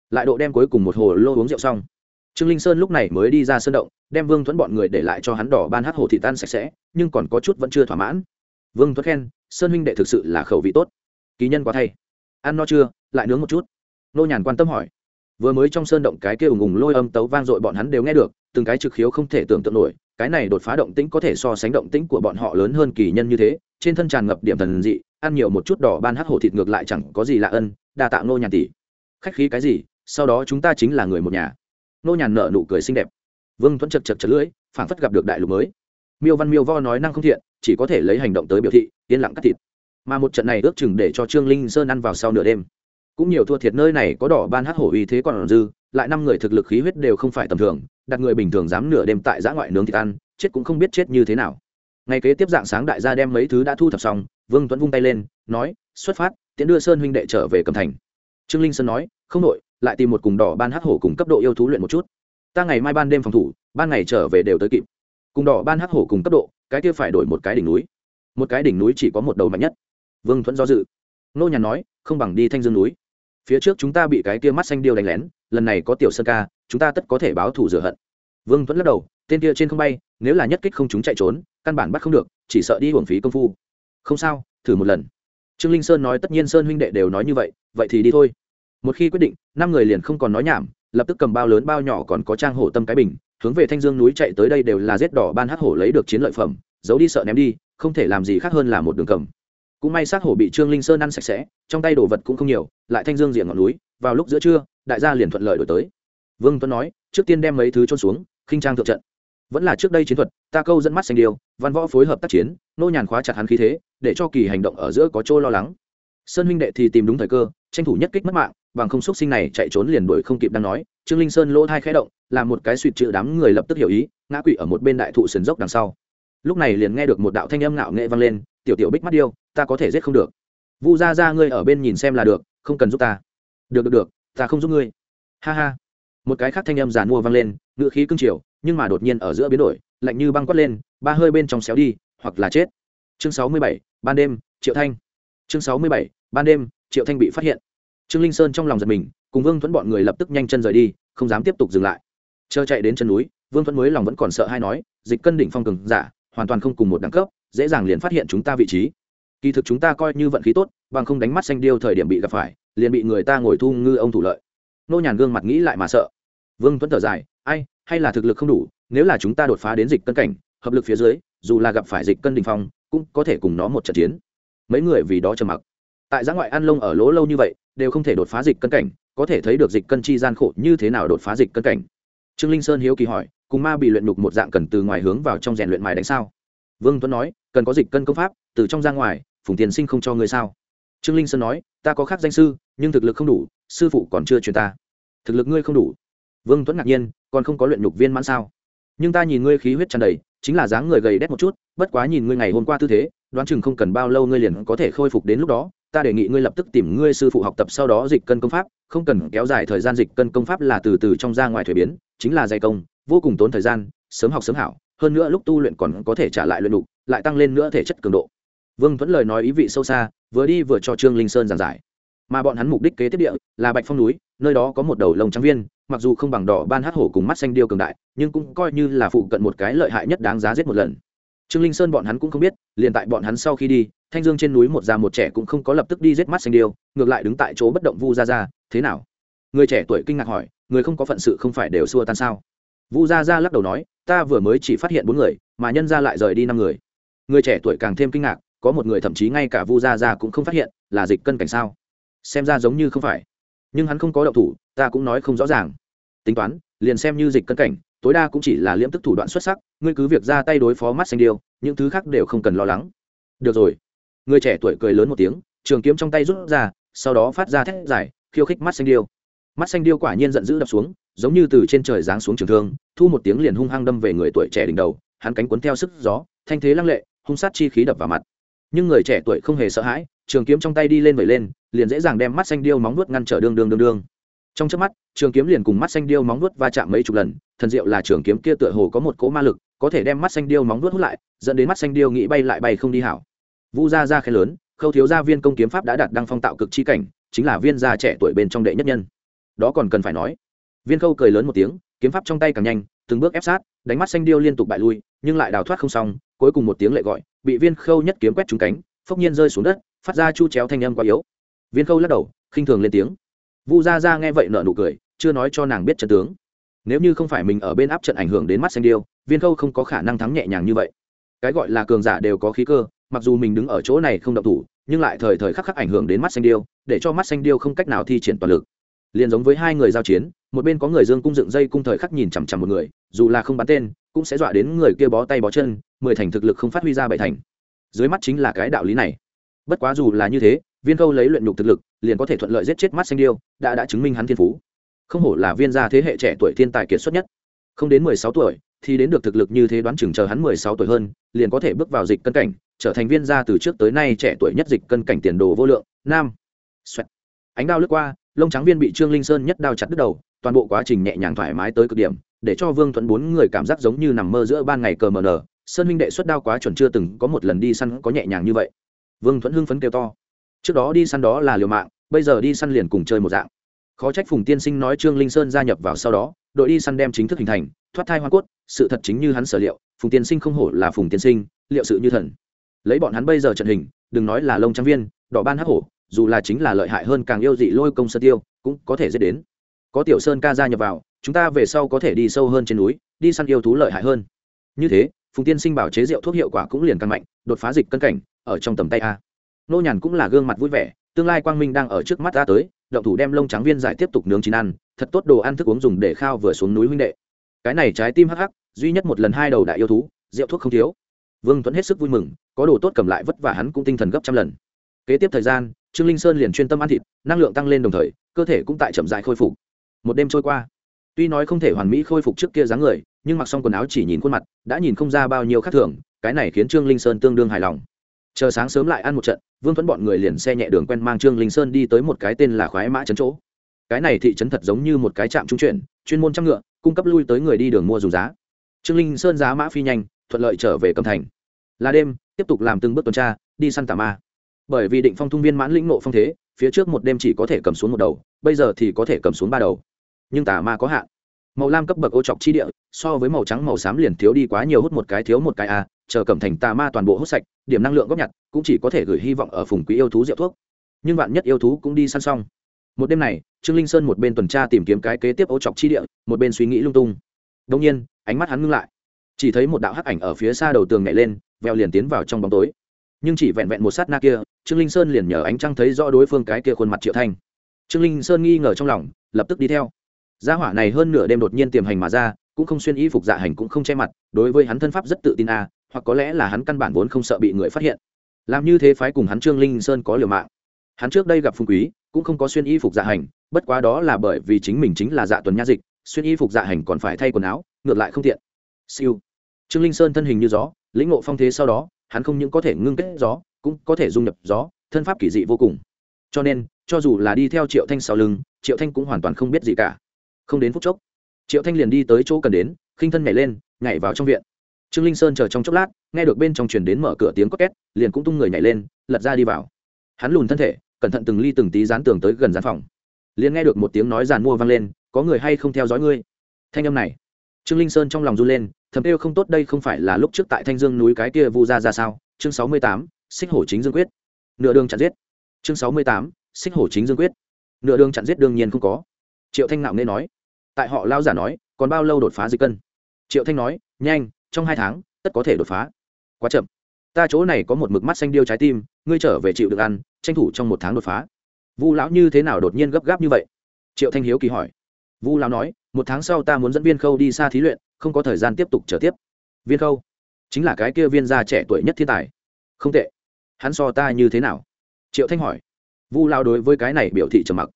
Speaker 1: Lại độ đem cuối cùng một hồ lô uống rượu xong. Trương linh sơn lúc này mới đi ra sơn động, đem vương thuẫn bọn người để lại cho hắn đỏ ban hát hồ thị tan sạch sẽ, nhưng còn có chút vẫn chưa thỏa mãn. Vương thuẫn khen, sơn huynh đệ thực sự là khẩu vị tốt. Ký nhân quá thay. Ăn no chưa? Lại nướng một chút. Nô nhàn quan tâm hỏi. Vừa mới trong sơn động cái kia ùng ùng lôi âm tấu vang dội bọn hắn đều nghe được, từng cái trực khiếu không thể tưởng tượng nổi, cái này đột phá động tĩnh có thể so sánh động tĩnh của bọn họ lớn hơn kỳ nhân như thế, trên thân tràn ngập điểm thần dị, ăn nhiều một chút đỏ ban hắc hổ thịt ngược lại chẳng có gì lạ ân đa tạ nô nhàn tỷ. Khách khí cái gì, sau đó chúng ta chính là người một nhà. Nô nhàn nợ nụ cười xinh đẹp. Vương thuẫn chật chật chật lưỡi, phảng phất gặp được đại lục mới. Miêu văn miêu vo nói năng không thiện, chỉ có thể lấy hành động tới biểu thị, yên lặng cắt thịt. Mà một trận này ước chừng để cho trương linh sơn ăn vào sau nửa đêm. Cũng nhiều thua thiệt nơi này có đỏ ban hắc hổ uy thế còn dư, lại năm người thực lực khí huyết đều không phải tầm thường, đặt người bình thường dám nửa đêm tại giã ngoại nướng thịt ăn, chết cũng không biết chết như thế nào. Ngày kế tiếp dạng sáng đại gia đem mấy thứ đã thu thập xong, vương tuấn vung tay lên, nói, xuất phát tiễn đưa sơn huynh đệ trở về cầm thành. Trương linh sơn nói, không nội lại tìm một cùng đỏ ban hắc hổ cùng cấp độ yêu thú luyện một chút. Ta ngày mai ban đêm phòng thủ, ban ngày trở về đều tới kịp. Cùng đỏ ban hắc hổ cùng cấp độ, cái kia phải đổi một cái đỉnh núi. Một cái đỉnh núi chỉ có một đầu mạnh nhất. Vương thuẫn do dự. Nô nhàn nói, không bằng đi thanh dương núi. Phía trước chúng ta bị cái kia mắt xanh điêu đánh lén, lần này có tiểu sơn ca, chúng ta tất có thể báo thủ rửa hận. Vương thuẫn lắc đầu, tên kia trên không bay, nếu là nhất kích không chúng chạy trốn, căn bản bắt không được, chỉ sợ đi hưởng phí công phu. Không sao, thử một lần trương linh sơn nói tất nhiên sơn huynh đệ đều nói như vậy vậy thì đi thôi. Một khi quyết định, năm người liền không còn nói nhảm, lập tức cầm bao lớn bao nhỏ còn có trang hổ tâm cái bình, hướng về thanh dương núi chạy tới đây đều là rết đỏ ban hát hổ lấy được chiến lợi phẩm, giấu đi sợ ném đi, không thể làm gì khác hơn là một đường cầm. Cũng may xác hổ bị trương linh sơn ăn sạch sẽ, trong tay đồ vật cũng không nhiều, lại thanh dương diện ngọn núi, vào lúc giữa trưa, đại gia liền thuận lợi đổi tới. Vương tuấn nói, trước tiên đem mấy thứ trôn xuống, khinh trang thượng trận vẫn là trước đây chiến thuật, ta câu dẫn mắt xanh điều văn võ phối hợp tác chiến, nô nhàn khóa chặt hắn khí thế, để cho kỳ hành động ở giữa có chỗ lo lắng. Sơn huynh đệ thì tìm đúng thời cơ, tranh thủ nhất kích mất mạng, bằng không xúc sinh này chạy trốn liền đuổi không kịp đang nói, trương linh sơn lỗ thai khẽ động, làm một cái suỵt chữ đám người lập tức hiểu ý, ngã quỵ ở một bên đại thụ sườn dốc đằng sau. Lúc này liền nghe được một đạo thanh âm ngạo nghệ vang lên, tiểu tiểu bích mắt điêu, ta có thể giết không được. Vu ra ra ngươi ở bên nhìn xem là được, không cần giúp ta. Được được được, ta không giúp ngươi. Ha ha. Một cái khác thanh âm giàn mua vang lên, ngựa khí cưng chiều nhưng mà đột nhiên ở giữa biến đổi, lạnh như băng quất lên, ba hơi bên trong xéo đi, hoặc là chết. Chương sáu mươi bảy, ban đêm, triệu thanh. Chương sáu mươi bảy, ban đêm, triệu thanh bị phát hiện. Trương linh sơn trong lòng giật mình, cùng vương thuẫn bọn người lập tức nhanh chân rời đi, không dám tiếp tục dừng lại. Chờ chạy đến chân núi, vương thuẫn mới lòng vẫn còn sợ hay nói, dịch cân đỉnh phong cường giả, hoàn toàn không cùng một đẳng cấp, dễ dàng liền phát hiện chúng ta vị trí. Kỳ thực chúng ta coi như vận khí tốt, bằng không đánh mắt xanh điêu thời điểm bị gặp phải, liền bị người ta ngồi thu ngư ông thủ lợi. Nô nhàn gương mặt nghĩ lại mà sợ. Vương tuấn thở dài, ai hay là thực lực không đủ, nếu là chúng ta đột phá đến dịch cân cảnh, hợp lực phía dưới, dù là gặp phải dịch cân đình phong, cũng có thể cùng nó một trận chiến. Mấy người vì đó trầm mặc. Tại giã ngoại an lông ở lỗ lâu như vậy, đều không thể đột phá dịch cân cảnh, có thể thấy được dịch cân chi gian khổ như thế nào đột phá dịch cân cảnh. Trương linh sơn hiếu kỳ hỏi, cùng ma bị luyện nhục một dạng cần từ ngoài hướng vào trong rèn luyện mài đánh sao? Vương tuấn nói, cần có dịch cân công pháp, từ trong ra ngoài, phùng tiền sinh không cho ngươi sao? Trương linh sơn nói, ta có khác danh sư, nhưng thực lực không đủ, sư phụ còn chưa truyền ta. Thực lực ngươi không đủ vương tuấn ngạc nhiên, còn không có luyện nhục viên mãn sao? Nhưng ta nhìn ngươi khí huyết tràn đầy, chính là dáng người gầy đét một chút, bất quá nhìn ngươi ngày hôm qua tư thế, đoán chừng không cần bao lâu ngươi liền có thể khôi phục đến lúc đó. Ta đề nghị ngươi lập tức tìm ngươi sư phụ học tập sau đó dịch cân công pháp, không cần kéo dài thời gian dịch cân công pháp là từ từ trong ra ngoài thuế biến, chính là dày công, vô cùng tốn thời gian, sớm học sớm hảo, hơn nữa lúc tu luyện còn có thể trả lại luyện đủ lại tăng lên nữa thể chất cường độ. Vương thuẫn lời nói ý vị sâu xa, vừa đi vừa cho trương linh sơn giảng giải. Mà bọn hắn mục đích kế tiếp địa là bạch phong núi, nơi đó có một đầu lồng trắng viên mặc dù không bằng đỏ ban hát hổ cùng mắt xanh điêu cường đại, nhưng cũng coi như là phụ cận một cái lợi hại nhất đáng giá giết một lần. Trương linh sơn bọn hắn cũng không biết, liền tại bọn hắn sau khi đi, thanh dương trên núi một già một trẻ cũng không có lập tức đi giết mắt xanh điêu, ngược lại đứng tại chỗ bất động vu ra ra thế nào? Người trẻ tuổi kinh ngạc hỏi, người không có phận sự không phải đều xua tan sao? Vu gia gia lắc đầu nói, ta vừa mới chỉ phát hiện bốn người, mà nhân ra lại rời đi năm người. Người trẻ tuổi càng thêm kinh ngạc, có một người thậm chí ngay cả vu gia gia cũng không phát hiện, là dịch cân cảnh sao? Xem ra giống như không phải nhưng hắn không có động thủ, ta cũng nói không rõ ràng. Tính toán, liền xem như dịch cân cảnh, tối đa cũng chỉ là liễm tức thủ đoạn xuất sắc, ngươi cứ việc ra tay đối phó mắt xanh điêu, những thứ khác đều không cần lo lắng. Được rồi. Người trẻ tuổi cười lớn một tiếng, trường kiếm trong tay rút ra, sau đó phát ra thét dài, khiêu khích mắt xanh điêu. Mắt xanh điêu quả nhiên giận dữ đập xuống, giống như từ trên trời giáng xuống trường thương, thu một tiếng liền hung hăng đâm về người tuổi trẻ đỉnh đầu, hắn cánh cuốn theo sức gió, thanh thế lăng lệ, hung sát chi khí đập vào mặt. Nhưng người trẻ tuổi không hề sợ hãi, trường kiếm trong tay đi lên vẩy lên liền dễ dàng đem mắt xanh điêu móng nuốt ngăn trở đương đương đương đương. Trong chớp mắt, trường kiếm liền cùng mắt xanh điêu móng nuốt va chạm mấy chục lần, thần diệu là trường kiếm kia tựa hồ có một cỗ ma lực, có thể đem mắt xanh điêu móng nuốt hút lại, dẫn đến mắt xanh điêu nghĩ bay lại bay không đi hảo. Vu gia gia khen lớn, khâu thiếu gia viên công kiếm pháp đã đạt đăng phong tạo cực chi cảnh, chính là viên gia trẻ tuổi bên trong đệ nhất nhân. Đó còn cần phải nói. Viên khâu cười lớn một tiếng, kiếm pháp trong tay càng nhanh, từng bước ép sát, đánh mắt xanh điêu liên tục bại lui, nhưng lại đào thoát không xong, cuối cùng một tiếng lệ gọi, bị viên khâu nhất kiếm quét trúng cánh, phốc nhiên rơi xuống đất, phát ra chu chéo thanh âm quá yếu viên khâu lắc đầu, khinh thường lên tiếng. Vu gia gia nghe vậy nở nụ cười, chưa nói cho nàng biết trận tướng. Nếu như không phải mình ở bên áp trận ảnh hưởng đến mắt xanh điêu, viên khâu không có khả năng thắng nhẹ nhàng như vậy. Cái gọi là cường giả đều có khí cơ, mặc dù mình đứng ở chỗ này không động thủ, nhưng lại thời thời khắc khắc ảnh hưởng đến mắt xanh điêu, để cho mắt xanh điêu không cách nào thi triển toàn lực. Liền giống với hai người giao chiến, một bên có người dương cung dựng dây cung thời khắc nhìn chằm chằm một người, dù là không bắn tên, cũng sẽ dọa đến người kia bó tay bó chân, mười thành thực lực không phát huy ra bảy thành. Dưới mắt chính là cái đạo lý này. Bất quá dù là như thế viên câu lấy luyện nhục thực lực, liền có thể thuận lợi giết chết mắt xanh điêu, đã đã chứng minh hắn thiên phú. Không hổ là viên gia thế hệ trẻ tuổi thiên tài kiệt xuất nhất. Không đến mười sáu tuổi, thì đến được thực lực như thế đoán chừng chờ hắn mười sáu tuổi hơn, liền có thể bước vào dịch cân cảnh, trở thành viên gia từ trước tới nay trẻ tuổi nhất dịch cân cảnh tiền đồ vô lượng, nam. Xoẹt. ánh đao lướt qua, lông trắng viên bị trương linh sơn nhất đao chặt đứt đầu, toàn bộ quá trình nhẹ nhàng thoải mái tới cực điểm, để cho vương thuận bốn người cảm giác giống như nằm mơ giữa ban ngày cờ mờ nở sơn huynh đệ xuất đao quá chuẩn chưa từng có một lần đi săn có nhẹ nhàng như vậy. Vương thuận hưng phấn kêu to trước đó đi săn đó là liều mạng, bây giờ đi săn liền cùng chơi một dạng. Khó trách phùng tiên sinh nói trương linh sơn gia nhập vào sau đó, đội đi săn đem chính thức hình thành, thoát thai hoa cốt, sự thật chính như hắn sở liệu, phùng tiên sinh không hổ là phùng tiên sinh, liệu sự như thần. Lấy bọn hắn bây giờ trận hình, đừng nói là lông trang viên, đỏ ban hắc hổ, dù là chính là lợi hại hơn càng yêu dị lôi công sơ tiêu, cũng có thể dễ đến. Có tiểu sơn ca gia nhập vào, chúng ta về sau có thể đi sâu hơn trên núi, đi săn yêu thú lợi hại hơn. Như thế, phùng tiên sinh bảo chế rượu thuốc hiệu quả cũng liền căn mạnh, đột phá dịch cân cảnh, ở trong tầm tay a nô nhàn cũng là gương mặt vui vẻ, tương lai quang minh đang ở trước mắt ta tới, động thủ đem lông trắng viên giải tiếp tục nướng chín ăn, thật tốt đồ ăn thức uống dùng để khao vừa xuống núi huynh đệ. Cái này trái tim hắc hắc, duy nhất một lần hai đầu đại yêu thú, rượu thuốc không thiếu. Vương tuấn hết sức vui mừng, có đồ tốt cầm lại vất vả hắn cũng tinh thần gấp trăm lần. Kế tiếp thời gian, trương linh sơn liền chuyên tâm ăn thịt, năng lượng tăng lên đồng thời, cơ thể cũng tại chậm dại khôi phục. Một đêm trôi qua, tuy nói không thể hoàn mỹ khôi phục trước kia dáng người, nhưng mặc xong quần áo chỉ nhìn khuôn mặt, đã nhìn không ra bao nhiêu khác thường, cái này khiến trương linh sơn tương đương hài lòng. Chờ sáng sớm lại ăn một trận vương thuẫn bọn người liền xe nhẹ đường quen mang trương linh sơn đi tới một cái tên là khoái mã trấn chỗ. Cái này thị trấn thật giống như một cái trạm trung chuyển, chuyên môn trăm ngựa, cung cấp lui tới người đi đường mua dù giá. Trương linh sơn giá mã phi nhanh, thuận lợi trở về cầm thành. Là đêm, tiếp tục làm từng bước tuần tra, đi săn tà ma. Bởi vì định phong thung viên mãn lĩnh nộ phong thế, phía trước một đêm chỉ có thể cầm xuống một đầu, bây giờ thì có thể cầm xuống ba đầu. Nhưng tà ma có hạn. Màu lam cấp bậc ô chọc chi địa, so với màu trắng màu xám liền thiếu đi quá nhiều hút một cái, thiếu một cái a chờ cẩm thành tà ma toàn bộ hút sạch điểm năng lượng góp nhặt cũng chỉ có thể gửi hy vọng ở phùng quý yêu thú rượu thuốc. Nhưng bạn nhất yêu thú cũng đi săn xong. Một đêm này trương linh sơn một bên tuần tra tìm kiếm cái kế tiếp ô chọc chi địa một bên suy nghĩ lung tung. Đông nhiên ánh mắt hắn ngưng lại. Chỉ thấy một đạo hắc ảnh ở phía xa đầu tường nhảy lên veo liền tiến vào trong bóng tối. Nhưng chỉ vẹn vẹn một sát na kia trương linh sơn liền nhờ ánh trăng thấy rõ đối phương cái kia khuôn mặt triệu thanh. Trương linh sơn nghi ngờ trong lòng lập tức đi theo. Gia hỏa này hơn nửa đêm đột nhiên tiềm hành mà ra cũng không xuyên y phục dạ hành cũng không che mặt đối với hắn thân pháp rất tự tin a à, hoặc có lẽ là hắn căn bản vốn không sợ bị người phát hiện. Làm như thế phái cùng hắn trương linh sơn có liều mạng. Hắn trước đây gặp phùng quý, cũng không có xuyên y phục dạ hành, bất quá đó là bởi vì chính mình chính là dạ tuần nha dịch, xuyên y phục dạ hành còn phải thay quần áo, ngược lại không tiện. Siêu. Trương linh sơn thân hình như gió, lĩnh ngộ phong thế sau đó, hắn không những có thể ngưng kết gió, cũng có thể dung nhập gió, thân pháp kỳ dị vô cùng. Cho nên, cho dù là đi theo triệu thanh sau lưng, triệu thanh cũng hoàn toàn không biết gì cả. Không đến phút chốc, triệu thanh liền đi tới chỗ cần đến, khinh thân nhảy lên, nhảy vào trong viện trương linh sơn chờ trong chốc lát, nghe được bên trong truyền đến mở cửa tiếng có két, liền cũng tung người nhảy lên, lật ra đi vào. Hắn lùn thân thể, cẩn thận từng ly từng tí dán tường tới gần gian phòng. Liền nghe được một tiếng nói giàn mua vang lên, có người hay không theo dõi ngươi? Thanh âm này, trương linh sơn trong lòng run lên, thầm kêu không tốt đây không phải là lúc trước tại thanh dương núi cái kia vu ra ra sao? Chương sáu mươi tám, xích hổ chính dương quyết. Nửa đường chặn giết. Chương sáu mươi tám, xích hổ chính dương quyết. Nửa đường chặn giết đương nhiên không có. Triệu thanh nạo nghe nói. Tại họ lao giả nói, còn bao lâu đột phá dịch cân? Triệu thanh nói, nhanh trong hai tháng, tất có thể đột phá. Quá chậm. Ta chỗ này có một mực mắt xanh điêu trái tim, ngươi trở về chịu được ăn, tranh thủ trong một tháng đột phá. Vu lão như thế nào đột nhiên gấp gáp như vậy? Triệu thanh hiếu kỳ hỏi. Vu lão nói, một tháng sau ta muốn dẫn viên khâu đi xa thí luyện, không có thời gian tiếp tục trở tiếp. Viên khâu, chính là cái kia viên gia trẻ tuổi nhất thiên tài. Không tệ. Hắn so ta như thế nào? Triệu thanh hỏi. Vu lao đối với cái này biểu thị trầm mặc.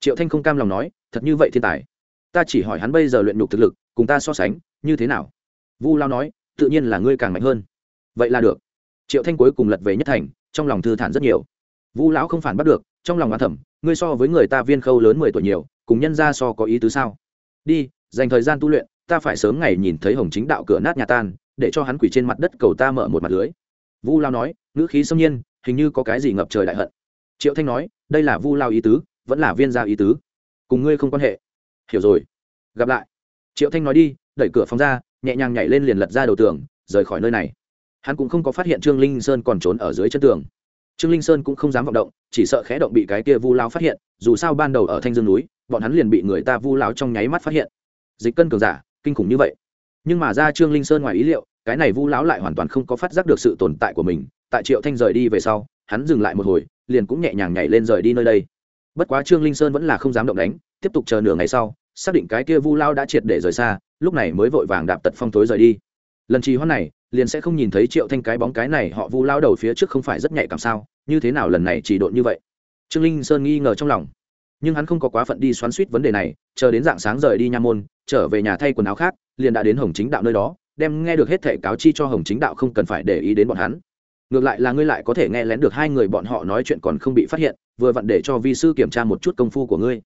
Speaker 1: Triệu thanh không cam lòng nói, thật như vậy thiên tài. Ta chỉ hỏi hắn bây giờ luyện nhục thực lực, cùng ta so sánh, như thế nào? Vu lao nói, tự nhiên là ngươi càng mạnh hơn. Vậy là được. Triệu thanh cuối cùng lật về nhất thành, trong lòng thư thản rất nhiều. Vu lão không phản bắt được, trong lòng oán thẩm ngươi so với người ta viên khâu lớn mười tuổi nhiều, cùng nhân ra so có ý tứ sao? Đi, dành thời gian tu luyện, ta phải sớm ngày nhìn thấy hồng chính đạo cửa nát nhà tan, để cho hắn quỷ trên mặt đất cầu ta mở một mặt lưới. Vu lao nói, ngữ khí xâm nhiên, hình như có cái gì ngập trời đại hận. Triệu thanh nói, đây là vu lao ý tứ, vẫn là viên gia ý tứ. Cùng ngươi không quan hệ. Hiểu rồi, gặp lại. Triệu thanh nói đi, đẩy cửa phòng ra nhẹ nhàng nhảy lên liền lật ra đầu tường, rời khỏi nơi này. Hắn cũng không có phát hiện trương linh sơn còn trốn ở dưới chân tường. Trương linh sơn cũng không dám vọng động, chỉ sợ khẽ động bị cái kia vu lao phát hiện, dù sao ban đầu ở thanh dương núi, bọn hắn liền bị người ta vu lao trong nháy mắt phát hiện. Dịch cân cường giả, kinh khủng như vậy. Nhưng mà ra trương linh sơn ngoài ý liệu, cái này vu lão lại hoàn toàn không có phát giác được sự tồn tại của mình, tại triệu thanh rời đi về sau, hắn dừng lại một hồi, liền cũng nhẹ nhàng nhảy lên rời đi nơi đây. Bất quá trương linh sơn vẫn là không dám động đánh, tiếp tục chờ nửa ngày sau, xác định cái kia vu lao đã triệt để rời xa lúc này mới vội vàng đạp tật phong tối rời đi. Lần trì hoãn này, liền sẽ không nhìn thấy triệu thanh cái bóng cái này họ vu lao đầu phía trước không phải rất nhạy cảm sao, như thế nào lần này chỉ độn như vậy? Trương linh sơn nghi ngờ trong lòng. Nhưng hắn không có quá phận đi xoắn suýt vấn đề này, chờ đến dạng sáng rời đi nha môn, trở về nhà thay quần áo khác, liền đã đến hồng chính đạo nơi đó, đem nghe được hết thể cáo chi cho hồng chính đạo không cần phải để ý đến bọn hắn. Ngược lại là ngươi lại có thể nghe lén được hai người bọn họ nói chuyện còn không bị phát hiện, vừa vặn để cho vi sư kiểm tra một chút công phu của ngươi.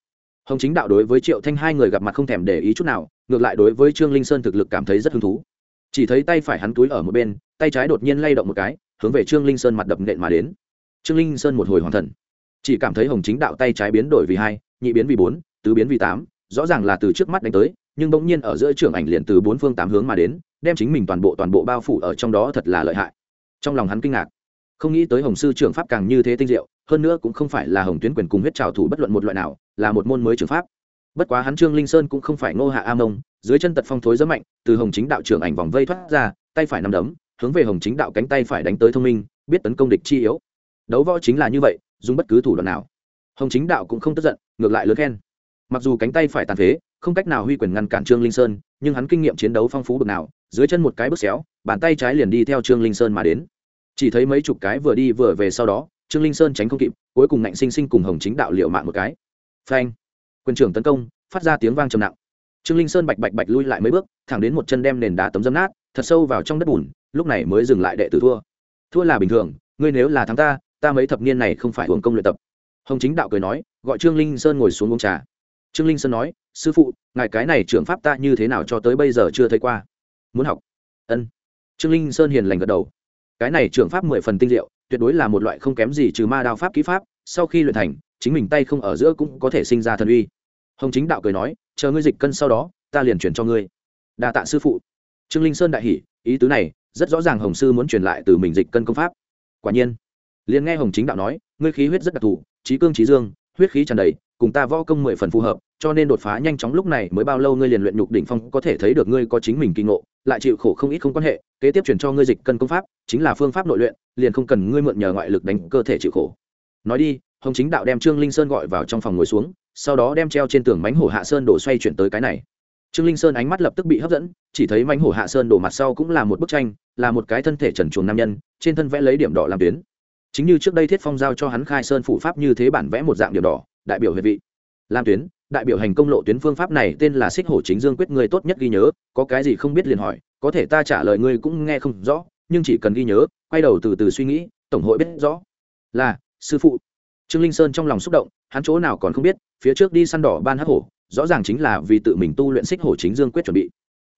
Speaker 1: Hồng chính đạo đối với triệu thanh hai người gặp mặt không thèm để ý chút nào ngược lại đối với trương linh sơn thực lực cảm thấy rất hứng thú. Chỉ thấy tay phải hắn túi ở một bên, tay trái đột nhiên lay động một cái, hướng về trương linh sơn mặt đập nện mà đến. Trương linh sơn một hồi hoàn thần. Chỉ cảm thấy hồng chính đạo tay trái biến đổi vì hai, nhị biến vì bốn, tứ biến vì tám, rõ ràng là từ trước mắt đánh tới, nhưng bỗng nhiên ở giữa trưởng ảnh liền từ bốn phương tám hướng mà đến, đem chính mình toàn bộ toàn bộ bao phủ ở trong đó thật là lợi hại. Trong lòng hắn kinh ngạc. Không nghĩ tới hồng sư trưởng pháp càng như thế tinh diệu, hơn nữa cũng không phải là hồng tuyến quyền cùng huyết trào thủ bất luận một loại nào, là một môn mới trường pháp bất quá hắn trương linh sơn cũng không phải ngô hạ a mông dưới chân tật phong thối rất mạnh, từ hồng chính đạo trưởng ảnh vòng vây thoát ra, tay phải nằm đấm, hướng về hồng chính đạo cánh tay phải đánh tới thông minh, biết tấn công địch chi yếu. Đấu võ chính là như vậy, dùng bất cứ thủ đoạn nào. Hồng chính đạo cũng không tức giận, ngược lại lớn khen. Mặc dù cánh tay phải tàn phế, không cách nào huy quyền ngăn cản trương linh sơn, nhưng hắn kinh nghiệm chiến đấu phong phú bực nào, dưới chân một cái bước xéo, bàn tay trái liền đi theo trương linh sơn mà đến. Chỉ thấy mấy chục cái vừa đi vừa về sau đó, trương linh sơn tránh không kịp, cuối cùng ngạnh sinh sinh cùng hồng chính đạo liệu mạng một cái. Phanh! Quyền trưởng tấn công, phát ra tiếng vang trầm nặng. Trương linh sơn bạch bạch bạch lui lại mấy bước, thẳng đến một chân đem nền đá tấm dấm nát, thật sâu vào trong đất bùn, lúc này mới dừng lại đệ tử thua. Thua là bình thường, ngươi nếu là thắng ta ta mấy thập niên này không phải hưởng công luyện tập. Hồng chính đạo cười nói, gọi trương linh sơn ngồi xuống uống trà. Trương linh sơn nói, sư phụ, ngài cái này trưởng pháp ta như thế nào cho tới bây giờ chưa thấy qua. Muốn học? Ân. Trương linh sơn hiền lành gật đầu. Cái này trưởng pháp mười phần tinh diệu, tuyệt đối là một loại không kém gì trừ ma đao pháp kỹ pháp, sau khi luyện thành, chính mình tay không ở giữa cũng có thể sinh ra thần uy hồng chính đạo cười nói, chờ ngươi dịch cân sau đó, ta liền chuyển cho ngươi. Đa tạ sư phụ. Trương linh sơn đại hỉ, ý tứ này, rất rõ ràng hồng sư muốn truyền lại từ mình dịch cân công pháp. Quả nhiên, liền nghe hồng chính đạo nói, ngươi khí huyết rất đặc thù, trí cương trí dương, huyết khí tràn đầy, cùng ta võ công mười phần phù hợp, cho nên đột phá nhanh chóng lúc này mới bao lâu ngươi liền luyện nhục đỉnh phong có thể thấy được ngươi có chính mình kinh ngộ, lại chịu khổ không ít không quan hệ, kế tiếp chuyển cho ngươi dịch cân công pháp, chính là phương pháp nội luyện, liền không cần ngươi mượn nhờ ngoại lực đánh cơ thể chịu khổ. Nói đi, hồng chính đạo đem trương linh sơn gọi vào trong phòng ngồi xuống sau đó đem treo trên tường mánh hổ hạ sơn đổ xoay chuyển tới cái này. Trương linh sơn ánh mắt lập tức bị hấp dẫn, chỉ thấy mánh hổ hạ sơn đổ mặt sau cũng là một bức tranh, là một cái thân thể trần chuồng nam nhân, trên thân vẽ lấy điểm đỏ làm tuyến. Chính như trước đây thiết phong giao cho hắn khai sơn phủ pháp như thế bản vẽ một dạng điểm đỏ, đại biểu huệ vị. Lam tuyến, đại biểu hành công lộ tuyến phương pháp này tên là xích hổ chính dương quyết ngươi tốt nhất ghi nhớ, có cái gì không biết liền hỏi, có thể ta trả lời ngươi cũng nghe không rõ, nhưng chỉ cần ghi nhớ, quay đầu từ từ suy nghĩ, tổng hội biết rõ. Là, sư phụ trương linh sơn trong lòng xúc động, hắn chỗ nào còn không biết, phía trước đi săn đỏ ban hắc hổ, rõ ràng chính là vì tự mình tu luyện xích hổ chính dương quyết chuẩn bị.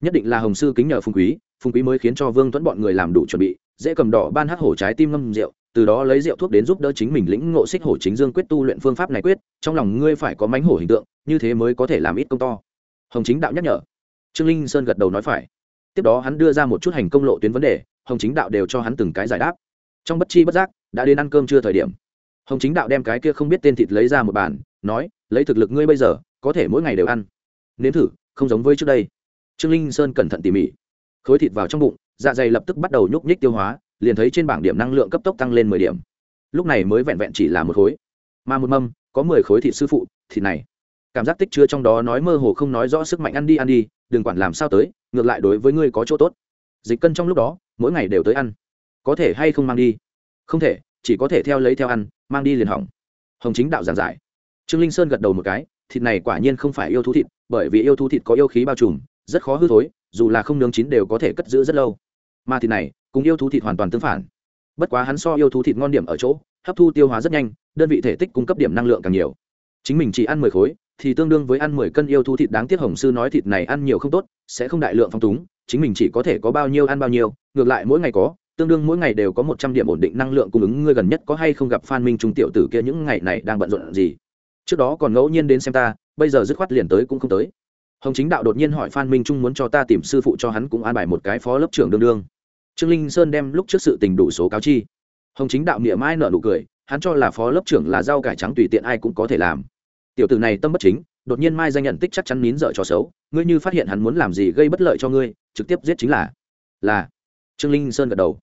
Speaker 1: Nhất định là hồng sư kính nhờ phùng quý phùng quý mới khiến cho vương tuấn bọn người làm đủ chuẩn bị, dễ cầm đỏ ban hắc hổ trái tim ngâm rượu, từ đó lấy rượu thuốc đến giúp đỡ chính mình lĩnh ngộ xích hổ chính dương quyết tu luyện phương pháp này quyết, trong lòng ngươi phải có mánh hổ hình tượng, như thế mới có thể làm ít công to. Hồng chính đạo nhắc nhở. Trương linh sơn gật đầu nói phải. Tiếp đó hắn đưa ra một chút hành công lộ tuyến vấn đề, hồng chính đạo đều cho hắn từng cái giải đáp. Trong bất chi bất giác, đã đến ăn cơm chưa thời điểm hồng chính đạo đem cái kia không biết tên thịt lấy ra một bàn, nói, lấy thực lực ngươi bây giờ, có thể mỗi ngày đều ăn. Nếm thử, không giống với trước đây. Trương linh sơn cẩn thận tỉ mỉ. Khối thịt vào trong bụng dạ dày lập tức bắt đầu nhúc nhích tiêu hóa, liền thấy trên bảng điểm năng lượng cấp tốc tăng lên mười điểm. Lúc này mới vẹn vẹn chỉ là một khối. Mà một mâm, có mười khối thịt sư phụ, thịt này. Cảm giác tích chứa trong đó nói mơ hồ không nói rõ sức mạnh ăn đi ăn đi, đừng quản làm sao tới, ngược lại đối với ngươi có chỗ tốt. Dịch cân trong lúc đó, mỗi ngày đều tới ăn. Có thể hay không mang đi? Không thể, chỉ có thể theo lấy theo ăn mang đi liền hỏng. Hồng chính đạo giảng giải. Trương linh sơn gật đầu một cái, thịt này quả nhiên không phải yêu thú thịt, bởi vì yêu thú thịt có yêu khí bao trùm, rất khó hư thối, dù là không nướng chín đều có thể cất giữ rất lâu. Mà thịt này, cùng yêu thú thịt hoàn toàn tương phản. Bất quá hắn so yêu thú thịt ngon điểm ở chỗ, hấp thu tiêu hóa rất nhanh, đơn vị thể tích cung cấp điểm năng lượng càng nhiều. Chính mình chỉ ăn mười khối, thì tương đương với ăn mười cân yêu thú thịt đáng tiếc hồng sư nói thịt này ăn nhiều không tốt, sẽ không đại lượng phong túng, chính mình chỉ có thể có bao nhiêu ăn bao nhiêu, ngược lại mỗi ngày có tương đương mỗi ngày đều có một trăm điểm ổn định năng lượng cung ứng. Ngươi gần nhất có hay không gặp phan minh trung tiểu tử kia những ngày này đang bận rộn gì? Trước đó còn ngẫu nhiên đến xem ta, bây giờ dứt khoát liền tới cũng không tới. Hồng chính đạo đột nhiên hỏi phan minh trung muốn cho ta tìm sư phụ cho hắn cũng an bài một cái phó lớp trưởng đương đương. Trương linh sơn đem lúc trước sự tình đủ số cáo chi. Hồng chính đạo niệm mai nợ nụ cười, hắn cho là phó lớp trưởng là rau cải trắng tùy tiện ai cũng có thể làm. Tiểu tử này tâm bất chính, đột nhiên mai danh nhận tích chắc chắn nín dở cho xấu, ngươi như phát hiện hắn muốn làm gì gây bất lợi cho ngươi, trực tiếp giết chính là. Là. Trương linh sơn gật đầu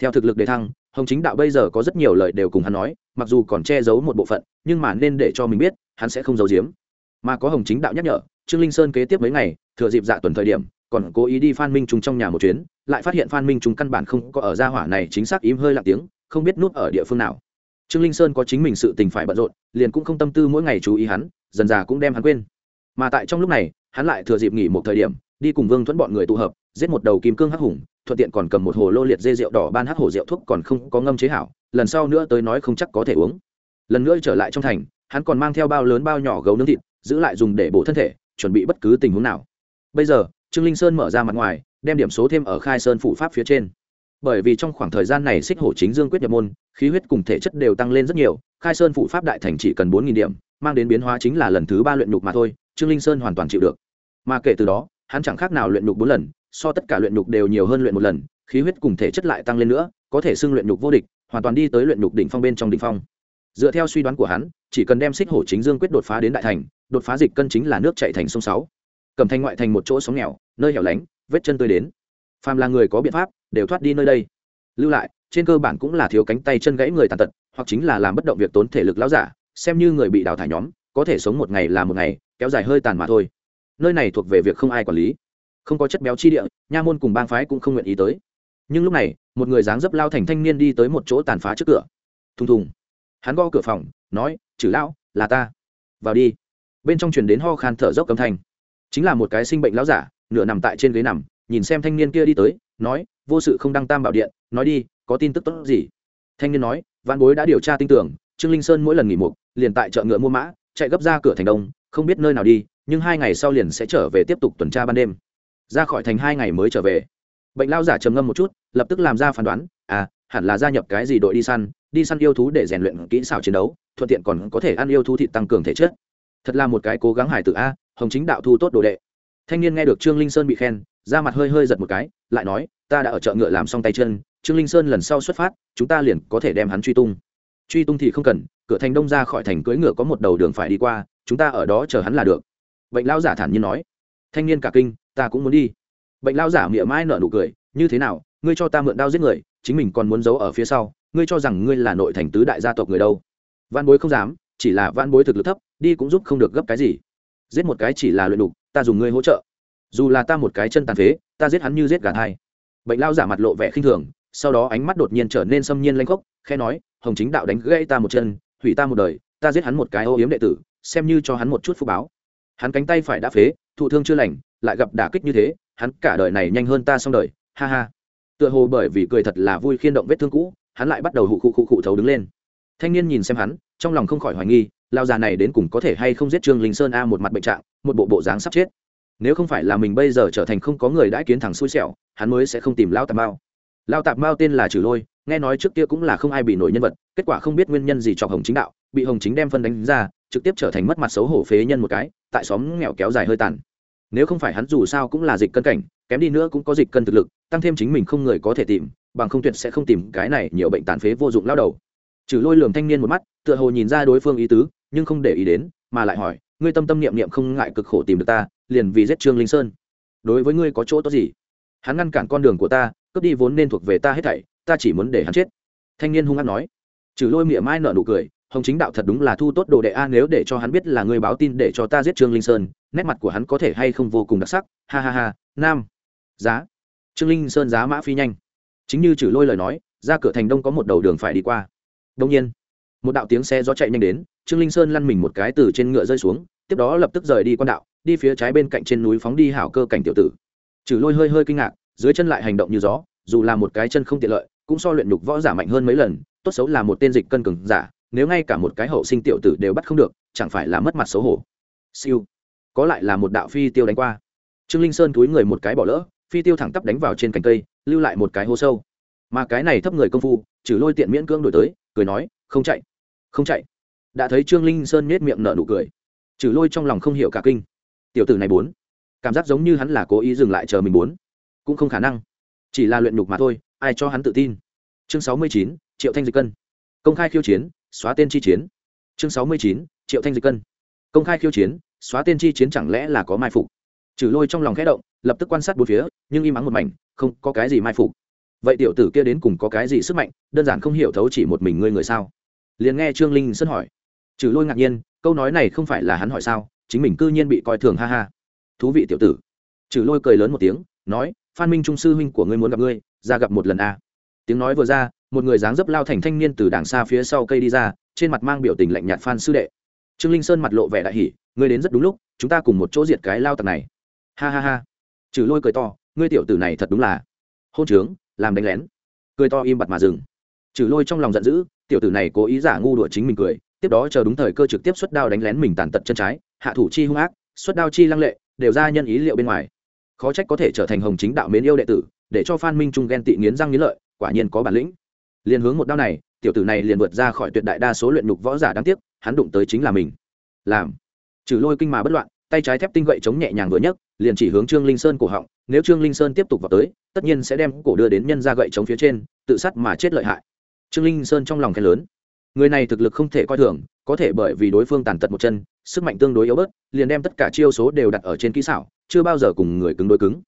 Speaker 1: theo thực lực đề thăng, hồng chính đạo bây giờ có rất nhiều lời đều cùng hắn nói, mặc dù còn che giấu một bộ phận, nhưng mà nên để cho mình biết, hắn sẽ không giấu giếm. Mà có hồng chính đạo nhắc nhở, trương linh sơn kế tiếp mấy ngày, thừa dịp dạ tuần thời điểm, còn cố ý đi phan minh trung trong nhà một chuyến, lại phát hiện phan minh trung căn bản không có ở gia hỏa này chính xác im hơi lặng tiếng, không biết nút ở địa phương nào. Trương linh sơn có chính mình sự tình phải bận rộn, liền cũng không tâm tư mỗi ngày chú ý hắn, dần già cũng đem hắn quên. Mà tại trong lúc này, hắn lại thừa dịp nghỉ một thời điểm đi cùng vương thuẫn bọn người tụ hợp, giết một đầu kim cương hắc hùng, thuận tiện còn cầm một hồ lô liệt dê rượu đỏ ban hắc hồ rượu thuốc còn không có ngâm chế hảo, lần sau nữa tới nói không chắc có thể uống. Lần nữa trở lại trong thành, hắn còn mang theo bao lớn bao nhỏ gấu nướng thịt, giữ lại dùng để bổ thân thể, chuẩn bị bất cứ tình huống nào. Bây giờ, trương linh sơn mở ra mặt ngoài, đem điểm số thêm ở khai sơn phủ pháp phía trên. Bởi vì trong khoảng thời gian này xích hổ chính dương quyết nhập môn, khí huyết cùng thể chất đều tăng lên rất nhiều, khai sơn phủ pháp đại thành chỉ cần bốn điểm, mang đến biến hóa chính là lần thứ ba luyện nhục mà thôi, trương linh sơn hoàn toàn chịu được. Mà kể từ đó hắn chẳng khác nào luyện nhục bốn lần, so tất cả luyện nhục đều nhiều hơn luyện một lần, khí huyết cùng thể chất lại tăng lên nữa, có thể xưng luyện nhục vô địch, hoàn toàn đi tới luyện nhục đỉnh phong bên trong đỉnh phong. Dựa theo suy đoán của hắn, chỉ cần đem xích hổ chính dương quyết đột phá đến đại thành, đột phá dịch cân chính là nước chạy thành sông sáu. Cầm thành ngoại thành một chỗ sóng nghèo, nơi hẻo lánh, vết chân tươi đến. Phàm là người có biện pháp, đều thoát đi nơi đây. Lưu lại, trên cơ bản cũng là thiếu cánh tay chân gãy người tàn tật, hoặc chính là làm bất động việc tốn thể lực lão giả, xem như người bị đào thải nhóm, có thể sống một ngày là một ngày, kéo dài hơi tàn mà thôi nơi này thuộc về việc không ai quản lý. Không có chất béo chi địa, nha môn cùng bang phái cũng không nguyện ý tới. Nhưng lúc này, một người dáng dấp lao thành thanh niên đi tới một chỗ tàn phá trước cửa. Thùng thùng. Hắn gõ cửa phòng, nói, chử lão, là ta. Vào đi. Bên trong chuyển đến ho khan thở dốc âm thanh. Chính là một cái sinh bệnh lão giả, nửa nằm tại trên ghế nằm, nhìn xem thanh niên kia đi tới, nói, vô sự không đăng tam bảo điện, nói đi, có tin tức tốt gì? Thanh niên nói văn bối đã điều tra tin tưởng, trương linh sơn mỗi lần nghỉ mục, liền tại chợ ngựa mua mã, chạy gấp ra cửa thành đông, không biết nơi nào đi nhưng hai ngày sau liền sẽ trở về tiếp tục tuần tra ban đêm. Ra khỏi thành hai ngày mới trở về. Bệnh lao giả trầm ngâm một chút, lập tức làm ra phán đoán à hẳn là gia nhập cái gì đội đi săn đi săn yêu thú để rèn luyện kỹ xảo chiến đấu, thuận tiện còn có thể ăn yêu thú thịt tăng cường thể chất. Thật là một cái cố gắng hải tử a, hồng chính đạo thu tốt đồ đệ. Thanh niên nghe được trương linh sơn bị khen, da mặt hơi hơi giật một cái, lại nói, ta đã ở chợ ngựa làm xong tay chân, trương linh sơn lần sau xuất phát, chúng ta liền có thể đem hắn truy tung. Truy tung thì không cần, cửa thành đông ra khỏi thành cưỡi ngựa có một đầu đường phải đi qua, chúng ta ở đó chờ hắn là được bệnh lao giả thản nhiên nói, thanh niên cả kinh, ta cũng muốn đi. Bệnh lao giả miệng mai nở nụ cười, như thế nào, ngươi cho ta mượn đao giết người, chính mình còn muốn giấu ở phía sau, ngươi cho rằng ngươi là nội thành tứ đại gia tộc người đâu? Văn bối không dám, chỉ là văn bối thực lực thấp, đi cũng giúp không được gấp cái gì. Giết một cái chỉ là luyện đục, ta dùng ngươi hỗ trợ. Dù là ta một cái chân tàn phế, ta giết hắn như giết gà thai. Bệnh lao giả mặt lộ vẻ khinh thường, sau đó ánh mắt đột nhiên trở nên xâm nhiên lanh khốc khe nói, hồng chính đạo đánh gãy ta một chân, hủy ta một đời, ta giết hắn một cái ô yếm đệ tử, xem như cho hắn một chút phúc báo hắn cánh tay phải đã phế, thụ thương chưa lành, lại gặp đả kích như thế, hắn cả đời này nhanh hơn ta xong đời, ha ha. Tựa hồ bởi vì cười thật là vui khiên động vết thương cũ, hắn lại bắt đầu hụ khụ khụ khụ thấu đứng lên. Thanh niên nhìn xem hắn, trong lòng không khỏi hoài nghi lao già này đến cùng có thể hay không giết trương linh sơn a một mặt bệnh trạng, một bộ bộ dáng sắp chết. Nếu không phải là mình bây giờ trở thành không có người đãi kiến thằng xui xẻo, hắn mới sẽ không tìm lao tạp mao. Lao tạp mao tên là trừ lôi, nghe nói trước kia cũng là không ai bị nổi nhân vật, kết quả không biết nguyên nhân gì chọc hồng chính đạo, bị hồng chính đem phân đánh ra trực tiếp trở thành mất mặt xấu hổ phế nhân một cái, tại xóm nghèo kéo dài hơi tàn. Nếu không phải hắn dù sao cũng là dịch cân cảnh, kém đi nữa cũng có dịch cân thực lực, tăng thêm chính mình không người có thể tìm, bằng không tuyệt sẽ không tìm cái này nhiều bệnh tàn phế vô dụng lao đầu. Trừ lôi lường thanh niên một mắt, tựa hồ nhìn ra đối phương ý tứ, nhưng không để ý đến, mà lại hỏi, ngươi tâm tâm niệm niệm không ngại cực khổ tìm được ta, liền vì giết trương linh sơn. Đối với ngươi có chỗ tốt gì? Hắn ngăn cản con đường của ta, cướp đi vốn nên thuộc về ta hết thảy, ta chỉ muốn để hắn chết. Thanh niên hung hăng nói. Trừ lôi miệng mai nở nụ cười hồng chính đạo thật đúng là thu tốt đồ đệ a, nếu để cho hắn biết là người báo tin để cho ta giết trương linh sơn, nét mặt của hắn có thể hay không vô cùng đặc sắc. Ha ha ha, nam. Giá. Trương linh sơn giá mã phi nhanh. Chính như trừ lôi lời nói, ra cửa thành đông có một đầu đường phải đi qua. Đông nhiên, một đạo tiếng xe gió chạy nhanh đến, trương linh sơn lăn mình một cái từ trên ngựa rơi xuống, tiếp đó lập tức rời đi con đạo, đi phía trái bên cạnh trên núi phóng đi hảo cơ cảnh tiểu tử. Trừ lôi hơi hơi kinh ngạc, dưới chân lại hành động như gió, dù là một cái chân không tiện lợi, cũng so luyện nhục võ giả mạnh hơn mấy lần, tốt xấu là một tên dịch cân cường giả nếu ngay cả một cái hậu sinh tiểu tử đều bắt không được, chẳng phải là mất mặt xấu hổ. Siêu. Có lại là một đạo phi tiêu đánh qua. Trương linh sơn túi người một cái bỏ lỡ, phi tiêu thẳng tắp đánh vào trên cành cây, lưu lại một cái hố sâu. Mà cái này thấp người công phu, trừ lôi tiện miễn cưỡng đổi tới, cười nói, không chạy không chạy. Đã thấy trương linh sơn nhét miệng nở nụ cười. Trừ lôi trong lòng không hiểu cả kinh. Tiểu tử này bốn, cảm giác giống như hắn là cố ý dừng lại chờ mình bốn. Cũng không khả năng. Chỉ là luyện nhục mà thôi, ai cho hắn tự tin? Chương sáu mươi chín, triệu thanh dịch cân. Công khai khiêu chiến xóa tên chi chiến. Chương sáu mươi chín, triệu thanh dịch cân. Công khai khiêu chiến, xóa tên chi chiến chẳng lẽ là có mai phục? Trừ lôi trong lòng khẽ động, lập tức quan sát bốn phía, nhưng im ắng một mảnh, không có cái gì mai phục. Vậy tiểu tử kia đến cùng có cái gì sức mạnh, đơn giản không hiểu thấu chỉ một mình ngươi người sao? Liền nghe trương linh sơn hỏi. Trừ lôi ngạc nhiên, câu nói này không phải là hắn hỏi sao, chính mình cư nhiên bị coi thường ha ha. Thú vị tiểu tử. Trừ lôi cười lớn một tiếng, nói, phan minh trung sư huynh của ngươi muốn gặp ngươi, ra gặp một lần a tiếng nói vừa ra một người dáng dấp lao thành thanh niên từ đằng xa phía sau cây đi ra, trên mặt mang biểu tình lạnh nhạt phan sư đệ. Trương linh sơn mặt lộ vẻ đại hỉ, ngươi đến rất đúng lúc, chúng ta cùng một chỗ diệt cái lao tặc này. Ha ha ha. Trừ lôi cười to, ngươi tiểu tử này thật đúng là hôn trướng, làm đánh lén. Cười to im bặt mà dừng. Trừ lôi trong lòng giận dữ, tiểu tử này cố ý giả ngu đùa chính mình cười, tiếp đó chờ đúng thời cơ trực tiếp xuất đao đánh lén mình tàn tật chân trái, hạ thủ chi hung ác, xuất đao chi lăng lệ, đều ra nhân ý liệu bên ngoài. Khó trách có thể trở thành hồng chính đạo mến yêu đệ tử, để cho phan minh trung ghen tị nghiến răng nghiến lợi, quả nhiên có bản lĩnh liền hướng một đao này, tiểu tử này liền vượt ra khỏi tuyệt đại đa số luyện nhục võ giả đáng tiếc, hắn đụng tới chính là mình. Làm. Trừ lôi kinh mà bất loạn, tay trái thép tinh gậy chống nhẹ nhàng vừa nhấc, liền chỉ hướng trương linh sơn cổ họng, nếu trương linh sơn tiếp tục vào tới, tất nhiên sẽ đem cổ đưa đến nhân ra gậy chống phía trên, tự sát mà chết lợi hại. Trương linh sơn trong lòng khen lớn. Người này thực lực không thể coi thường, có thể bởi vì đối phương tàn tật một chân, sức mạnh tương đối yếu bớt, liền đem tất cả chiêu số đều đặt ở trên kỹ xảo, chưa bao giờ cùng người cứng đối cứng.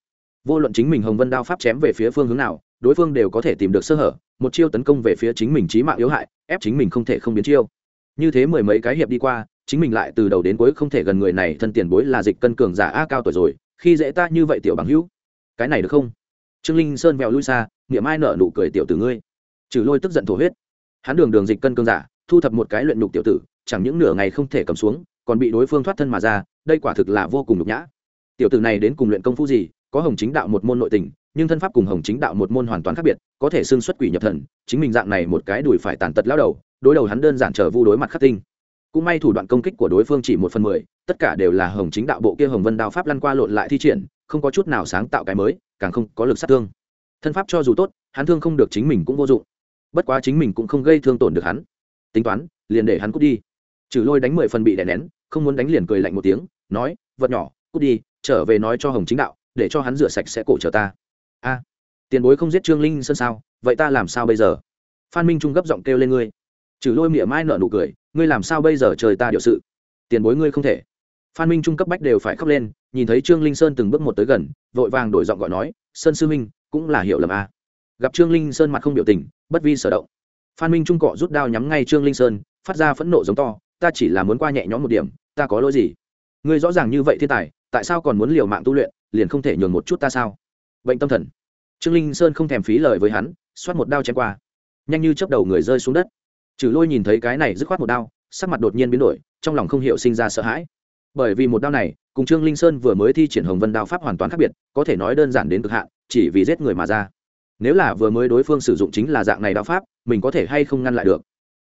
Speaker 1: Vô luận chính mình hồng vân đao pháp chém về phía phương hướng nào đối phương đều có thể tìm được sơ hở, một chiêu tấn công về phía chính mình trí mạng yếu hại, ép chính mình không thể không biến chiêu. Như thế mười mấy cái hiệp đi qua, chính mình lại từ đầu đến cuối không thể gần người này thân tiền bối là dịch cân cường giả a cao tuổi rồi, khi dễ ta như vậy tiểu bằng hữu, cái này được không? Trương linh sơn vẹo lui xa, niệm ai nợ nụ cười tiểu tử ngươi. Trừ lôi tức giận thổ huyết. Hắn đường đường dịch cân cường giả, thu thập một cái luyện nhục tiểu tử, chẳng những nửa ngày không thể cầm xuống, còn bị đối phương thoát thân mà ra, đây quả thực là vô cùng nhục nhã. Tiểu tử này đến cùng luyện công phu gì, có hồng chính đạo một môn nội tình nhưng thân pháp cùng hồng chính đạo một môn hoàn toàn khác biệt, có thể xưng xuất quỷ nhập thần, chính mình dạng này một cái đùi phải tàn tật lao đầu, đối đầu hắn đơn giản trở vu đối mặt khắc tinh. Cũng may thủ đoạn công kích của đối phương chỉ một phần mười, tất cả đều là hồng chính đạo bộ kia hồng vân đao pháp lăn qua lộn lại thi triển, không có chút nào sáng tạo cái mới, càng không có lực sát thương. Thân pháp cho dù tốt, hắn thương không được chính mình cũng vô dụng. Bất quá chính mình cũng không gây thương tổn được hắn. Tính toán, liền để hắn cút đi. Trừ lôi đánh mười phần bị đè nén, không muốn đánh liền cười lạnh một tiếng, nói, vật nhỏ, cút đi, trở về nói cho hồng chính đạo, để cho hắn rửa sạch sẽ cổ chờ ta a, tiền bối không giết trương linh sơn sao? Vậy ta làm sao bây giờ? Phan minh trung gấp giọng kêu lên ngươi. Trừ lôi miệng mai nở nụ cười, ngươi làm sao bây giờ trời ta điều sự? Tiền bối ngươi không thể. Phan minh trung cấp bách đều phải khóc lên, nhìn thấy trương linh sơn từng bước một tới gần, vội vàng đổi giọng gọi nói, sơn sư minh cũng là hiểu lầm a. Gặp trương linh sơn mặt không biểu tình, bất vi sở động. Phan minh trung cọ rút đao nhắm ngay trương linh sơn, phát ra phẫn nộ giống to, ta chỉ là muốn qua nhẹ nhõm một điểm, ta có lỗi gì? Ngươi rõ ràng như vậy thiên tài, tại sao còn muốn liều mạng tu luyện, liền không thể nhường một chút ta sao? Bệnh tâm thần. Trương linh sơn không thèm phí lời với hắn, xoát một đao chém qua. Nhanh như chớp đầu người rơi xuống đất. Trừ lôi nhìn thấy cái này dứt khoát một đao, sắc mặt đột nhiên biến đổi, trong lòng không hiểu sinh ra sợ hãi. Bởi vì một đao này, cùng trương linh sơn vừa mới thi triển hồng vân đao pháp hoàn toàn khác biệt, có thể nói đơn giản đến cực hạn, chỉ vì giết người mà ra. Nếu là vừa mới đối phương sử dụng chính là dạng này đao pháp, mình có thể hay không ngăn lại được?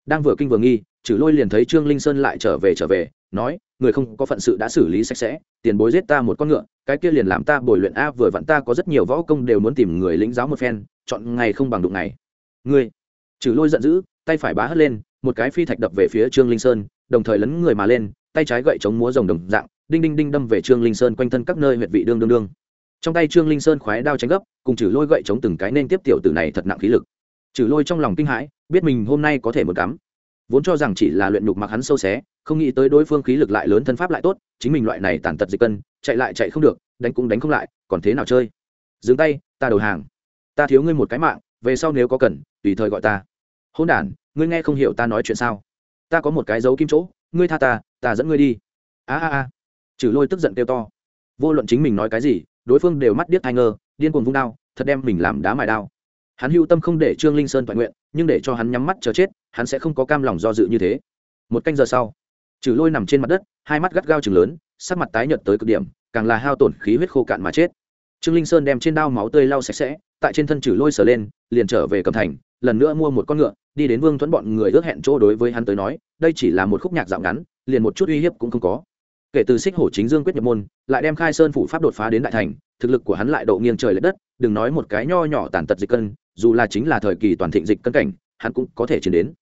Speaker 1: Đang vừa kinh vừa nghi, trừ lôi liền thấy trương linh sơn lại trở về trở về nói, người không có phận sự đã xử lý sạch sẽ, tiền bối giết ta một con ngựa, cái kia liền làm ta bồi luyện a vừa vặn ta có rất nhiều võ công đều muốn tìm người lĩnh giáo một phen, chọn ngày không bằng đụng ngày. Ngươi, trừ lôi giận dữ, tay phải bá hất lên, một cái phi thạch đập về phía trương linh sơn, đồng thời lấn người mà lên, tay trái gậy chống múa rồng đồng dạng, đinh đinh đinh đâm về trương linh sơn quanh thân các nơi huyệt vị đương đương đương. Trong tay trương linh sơn khoái đao tránh gấp, cùng trừ lôi gậy chống từng cái nên tiếp tiểu tử này thật nặng khí lực. Trừ lôi trong lòng kinh hãi, biết mình hôm nay có thể một cắm vốn cho rằng chỉ là luyện nhục mặc hắn sâu xé, không nghĩ tới đối phương khí lực lại lớn thân pháp lại tốt, chính mình loại này tàn tật dịch cân, chạy lại chạy không được, đánh cũng đánh không lại, còn thế nào chơi? Dừng tay, ta đầu hàng. Ta thiếu ngươi một cái mạng, về sau nếu có cần, tùy thời gọi ta. Hôn đản, ngươi nghe không hiểu ta nói chuyện sao? Ta có một cái dấu kim chỗ, ngươi tha ta ta dẫn ngươi đi. A a a. Trừ lôi tức giận kêu to. Vô luận chính mình nói cái gì, đối phương đều mắt điếc hai ngơ, điên cuồng vung đao, thật đem mình làm đá mài đao. Hắn hưu tâm không để trương linh sơn toàn nguyện, nhưng để cho hắn nhắm mắt chờ chết hắn sẽ không có cam lòng do dự như thế. Một canh giờ sau trừ lôi nằm trên mặt đất, hai mắt gắt gao chừng lớn, sắc mặt tái nhợt tới cực điểm, càng là hao tổn khí huyết khô cạn mà chết. Trương linh sơn đem trên đao máu tươi lau sạch sẽ, tại trên thân trừ lôi sờ lên, liền trở về cầm thành, lần nữa mua một con ngựa, đi đến vương thuẫn bọn người ước hẹn chỗ đối với hắn tới nói, đây chỉ là một khúc nhạc dạo ngắn, liền một chút uy hiếp cũng không có. Kể từ xích hổ chính dương quyết nhập môn, lại đem khai sơn phủ pháp đột phá đến đại thành, thực lực của hắn lại độ nghiêng trời l ệ đất, đừng nói một cái nho nhỏ tàn tật dịch cân, dù là chính là thời kỳ toàn thịnh dịch cân cảnh, hắn cũng có thể chiến đến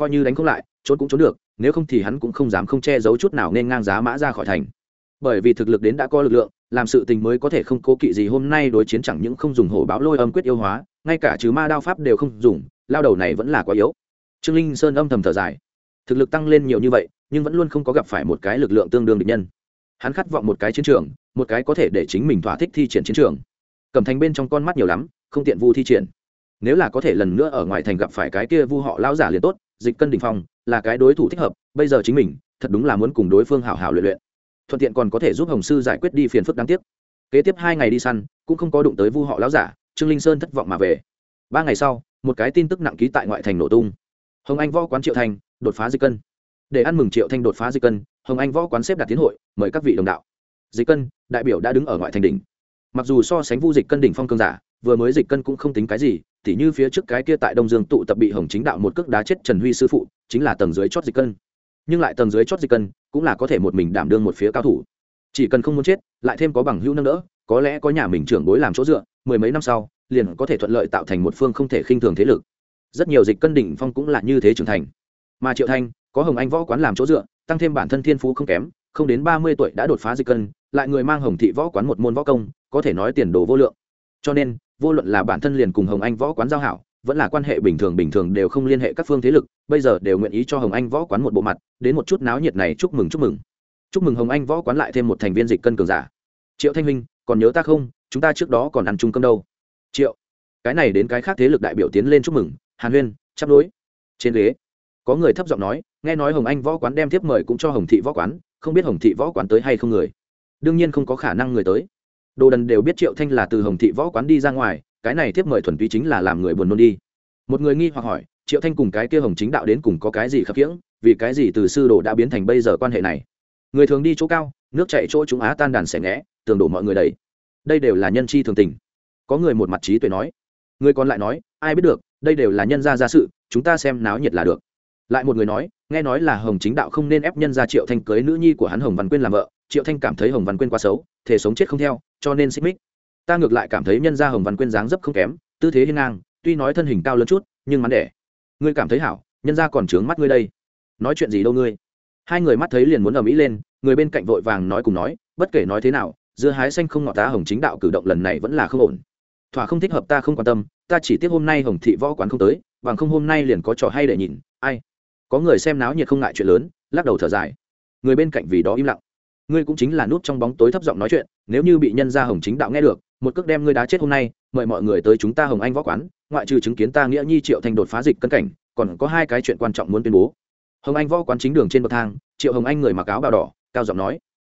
Speaker 1: coi như đánh không lại, trốn cũng trốn được, nếu không thì hắn cũng không dám không che giấu chút nào nên ngang giá mã ra khỏi thành. Bởi vì thực lực đến đã có lực lượng, làm sự tình mới có thể không cố kỵ gì hôm nay đối chiến chẳng những không dùng hổ báo lôi âm quyết yêu hóa, ngay cả trừ ma đao pháp đều không dùng, lao đầu này vẫn là quá yếu. Trương linh sơn âm thầm thở dài. Thực lực tăng lên nhiều như vậy, nhưng vẫn luôn không có gặp phải một cái lực lượng tương đương địch nhân. Hắn khát vọng một cái chiến trường, một cái có thể để chính mình thỏa thích thi triển chiến trường. Cầm thành bên trong con mắt nhiều lắm, không tiện vu thi triển. Nếu là có thể lần nữa ở ngoài thành gặp phải cái kia vu họ lao giả liền tốt dịch cân đình phong, là cái đối thủ thích hợp, bây giờ chính mình, thật đúng là muốn cùng đối phương hảo hảo luyện luyện. Thuận tiện còn có thể giúp hồng sư giải quyết đi phiền phức đáng tiếc. Kế tiếp hai ngày đi săn, cũng không có đụng tới vu họ lão giả, trương linh sơn thất vọng mà về. Ba ngày sau, một cái tin tức nặng ký tại ngoại thành nổ tung. Hồng anh võ quán triệu thành, đột phá dịch cân. Để ăn mừng triệu thanh đột phá dịch cân, hồng anh võ quán xếp đặt tiến hội, mời các vị đồng đạo. Dịch cân, đại biểu đã đứng ở ngoại thành đỉnh. Mặc dù so sánh vu dịch cân đỉnh phong cương giả vừa mới dịch cân cũng không tính cái gì, tỉ như phía trước cái kia tại đông dương tụ tập bị hồng chính đạo một cước đá chết trần huy sư phụ, chính là tầng dưới chót dịch cân. Nhưng lại tầng dưới chót dịch cân, cũng là có thể một mình đảm đương một phía cao thủ. Chỉ cần không muốn chết, lại thêm có bằng hữu nâng đỡ, có lẽ có nhà mình trưởng bối làm chỗ dựa, mười mấy năm sau, liền có thể thuận lợi tạo thành một phương không thể khinh thường thế lực. Rất nhiều dịch cân đỉnh phong cũng là như thế trưởng thành. Mà triệu thanh, có hồng anh võ quán làm chỗ dựa, tăng thêm bản thân thiên phú không kém, không đến ba mươi tuổi đã đột phá dịch cân, lại người mang hồng thị võ quán một môn võ công, có thể nói tiền đồ vô lượng. Cho nên vô luận là bản thân liền cùng hồng anh võ quán giao hảo, vẫn là quan hệ bình thường bình thường đều không liên hệ các phương thế lực, bây giờ đều nguyện ý cho hồng anh võ quán một bộ mặt, đến một chút náo nhiệt này chúc mừng chúc mừng. Chúc mừng hồng anh võ quán lại thêm một thành viên dịch cân cường giả. Triệu thanh minh, còn nhớ ta không? Chúng ta trước đó còn ăn chung cơm đâu. Triệu, cái này đến cái khác thế lực đại biểu tiến lên chúc mừng, hàn huyên, chắp đối. Trên ghế, có người thấp giọng nói, nghe nói hồng anh võ quán đem tiếp mời cũng cho hồng thị võ quán, không biết hồng thị võ quán tới hay không người. Đương nhiên không có khả năng người tới đồ đần đều biết triệu thanh là từ hồng thị võ quán đi ra ngoài, cái này tiếp mời thuần túy chính là làm người buồn nôn đi. Một người nghi hoặc hỏi, triệu thanh cùng cái kia hồng chính đạo đến cùng có cái gì khập khiễng, vì cái gì từ sư đồ đã biến thành bây giờ quan hệ này? Người thường đi chỗ cao, nước chạy chỗ chúng á tan đàn xẻ ngẽ, tường đổ mọi người đầy. Đây đều là nhân chi thường tình. Có người một mặt trí tuệ nói. Người còn lại nói, ai biết được, đây đều là nhân gia gia sự, chúng ta xem náo nhiệt là được. Lại một người nói, nghe nói là hồng chính đạo không nên ép nhân gia triệu thanh cưới nữ nhi của hắn hồng văn quyên làm vợ, triệu thanh cảm thấy hồng văn quyên quá xấu thể sống chết không theo cho nên xích mích. Ta ngược lại cảm thấy nhân gia hồng văn quyên dáng dấp không kém, tư thế hiên ngang, tuy nói thân hình cao lớn chút, nhưng mắn đẻ. Ngươi cảm thấy hảo, nhân gia còn trướng mắt ngươi đây. Nói chuyện gì đâu ngươi? Hai người mắt thấy liền muốn ầm ĩ lên, người bên cạnh vội vàng nói cùng nói, bất kể nói thế nào, dưa hái xanh không ngọt tá hồng chính đạo cử động lần này vẫn là không ổn. Thỏa không thích hợp ta không quan tâm, ta chỉ tiếc hôm nay hồng thị võ quán không tới, bằng không hôm nay liền có trò hay để nhìn, ai? Có người xem náo nhiệt không ngại chuyện lớn, lắc đầu thở dài. Người bên cạnh vì đó im lặng ngươi cũng chính là nút trong bóng tối thấp giọng nói chuyện, nếu như bị nhân gia hồng chính đạo nghe được, một cước đem ngươi đá chết hôm nay, mời mọi người tới chúng ta hồng anh võ quán, ngoại trừ chứng kiến ta nghĩa nhi triệu thành đột phá dịch cân cảnh, còn có hai cái chuyện quan trọng muốn tuyên bố. Hồng anh võ quán chính đường trên bậc thang, triệu hồng anh người mặc áo bào đỏ, cao giọng nói,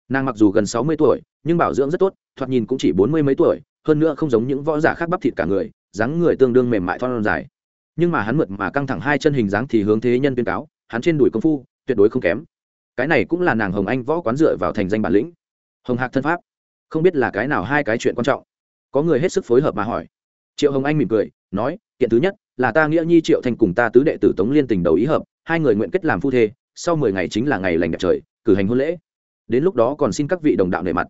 Speaker 1: nàng mặc dù gần sáu mươi tuổi, nhưng bảo dưỡng rất tốt, thoạt nhìn cũng chỉ bốn mươi mấy tuổi, hơn nữa không giống những võ giả khác bắp thịt cả người, dáng người tương đương mềm mại thon dài. Nhưng mà hắn mượt mà căng thẳng hai chân hình dáng thì hướng thế nhân tuyên cáo, hắn trên đùi công phu, tuyệt đối không kém cái này cũng là nàng hồng anh võ quán dựa vào thành danh bản lĩnh. Hồng hạc thân pháp, không biết là cái nào hai cái chuyện quan trọng. Có người hết sức phối hợp mà hỏi. Triệu hồng anh mỉm cười, nói, kiện thứ nhất, là ta nghĩa nhi triệu thành cùng ta tứ đệ tử tống liên tình đầu ý hợp, hai người nguyện kết làm phu thê, sau mười ngày chính là ngày lành đẹp trời, cử hành hôn lễ. Đến lúc đó còn xin các vị đồng đạo nề mặt.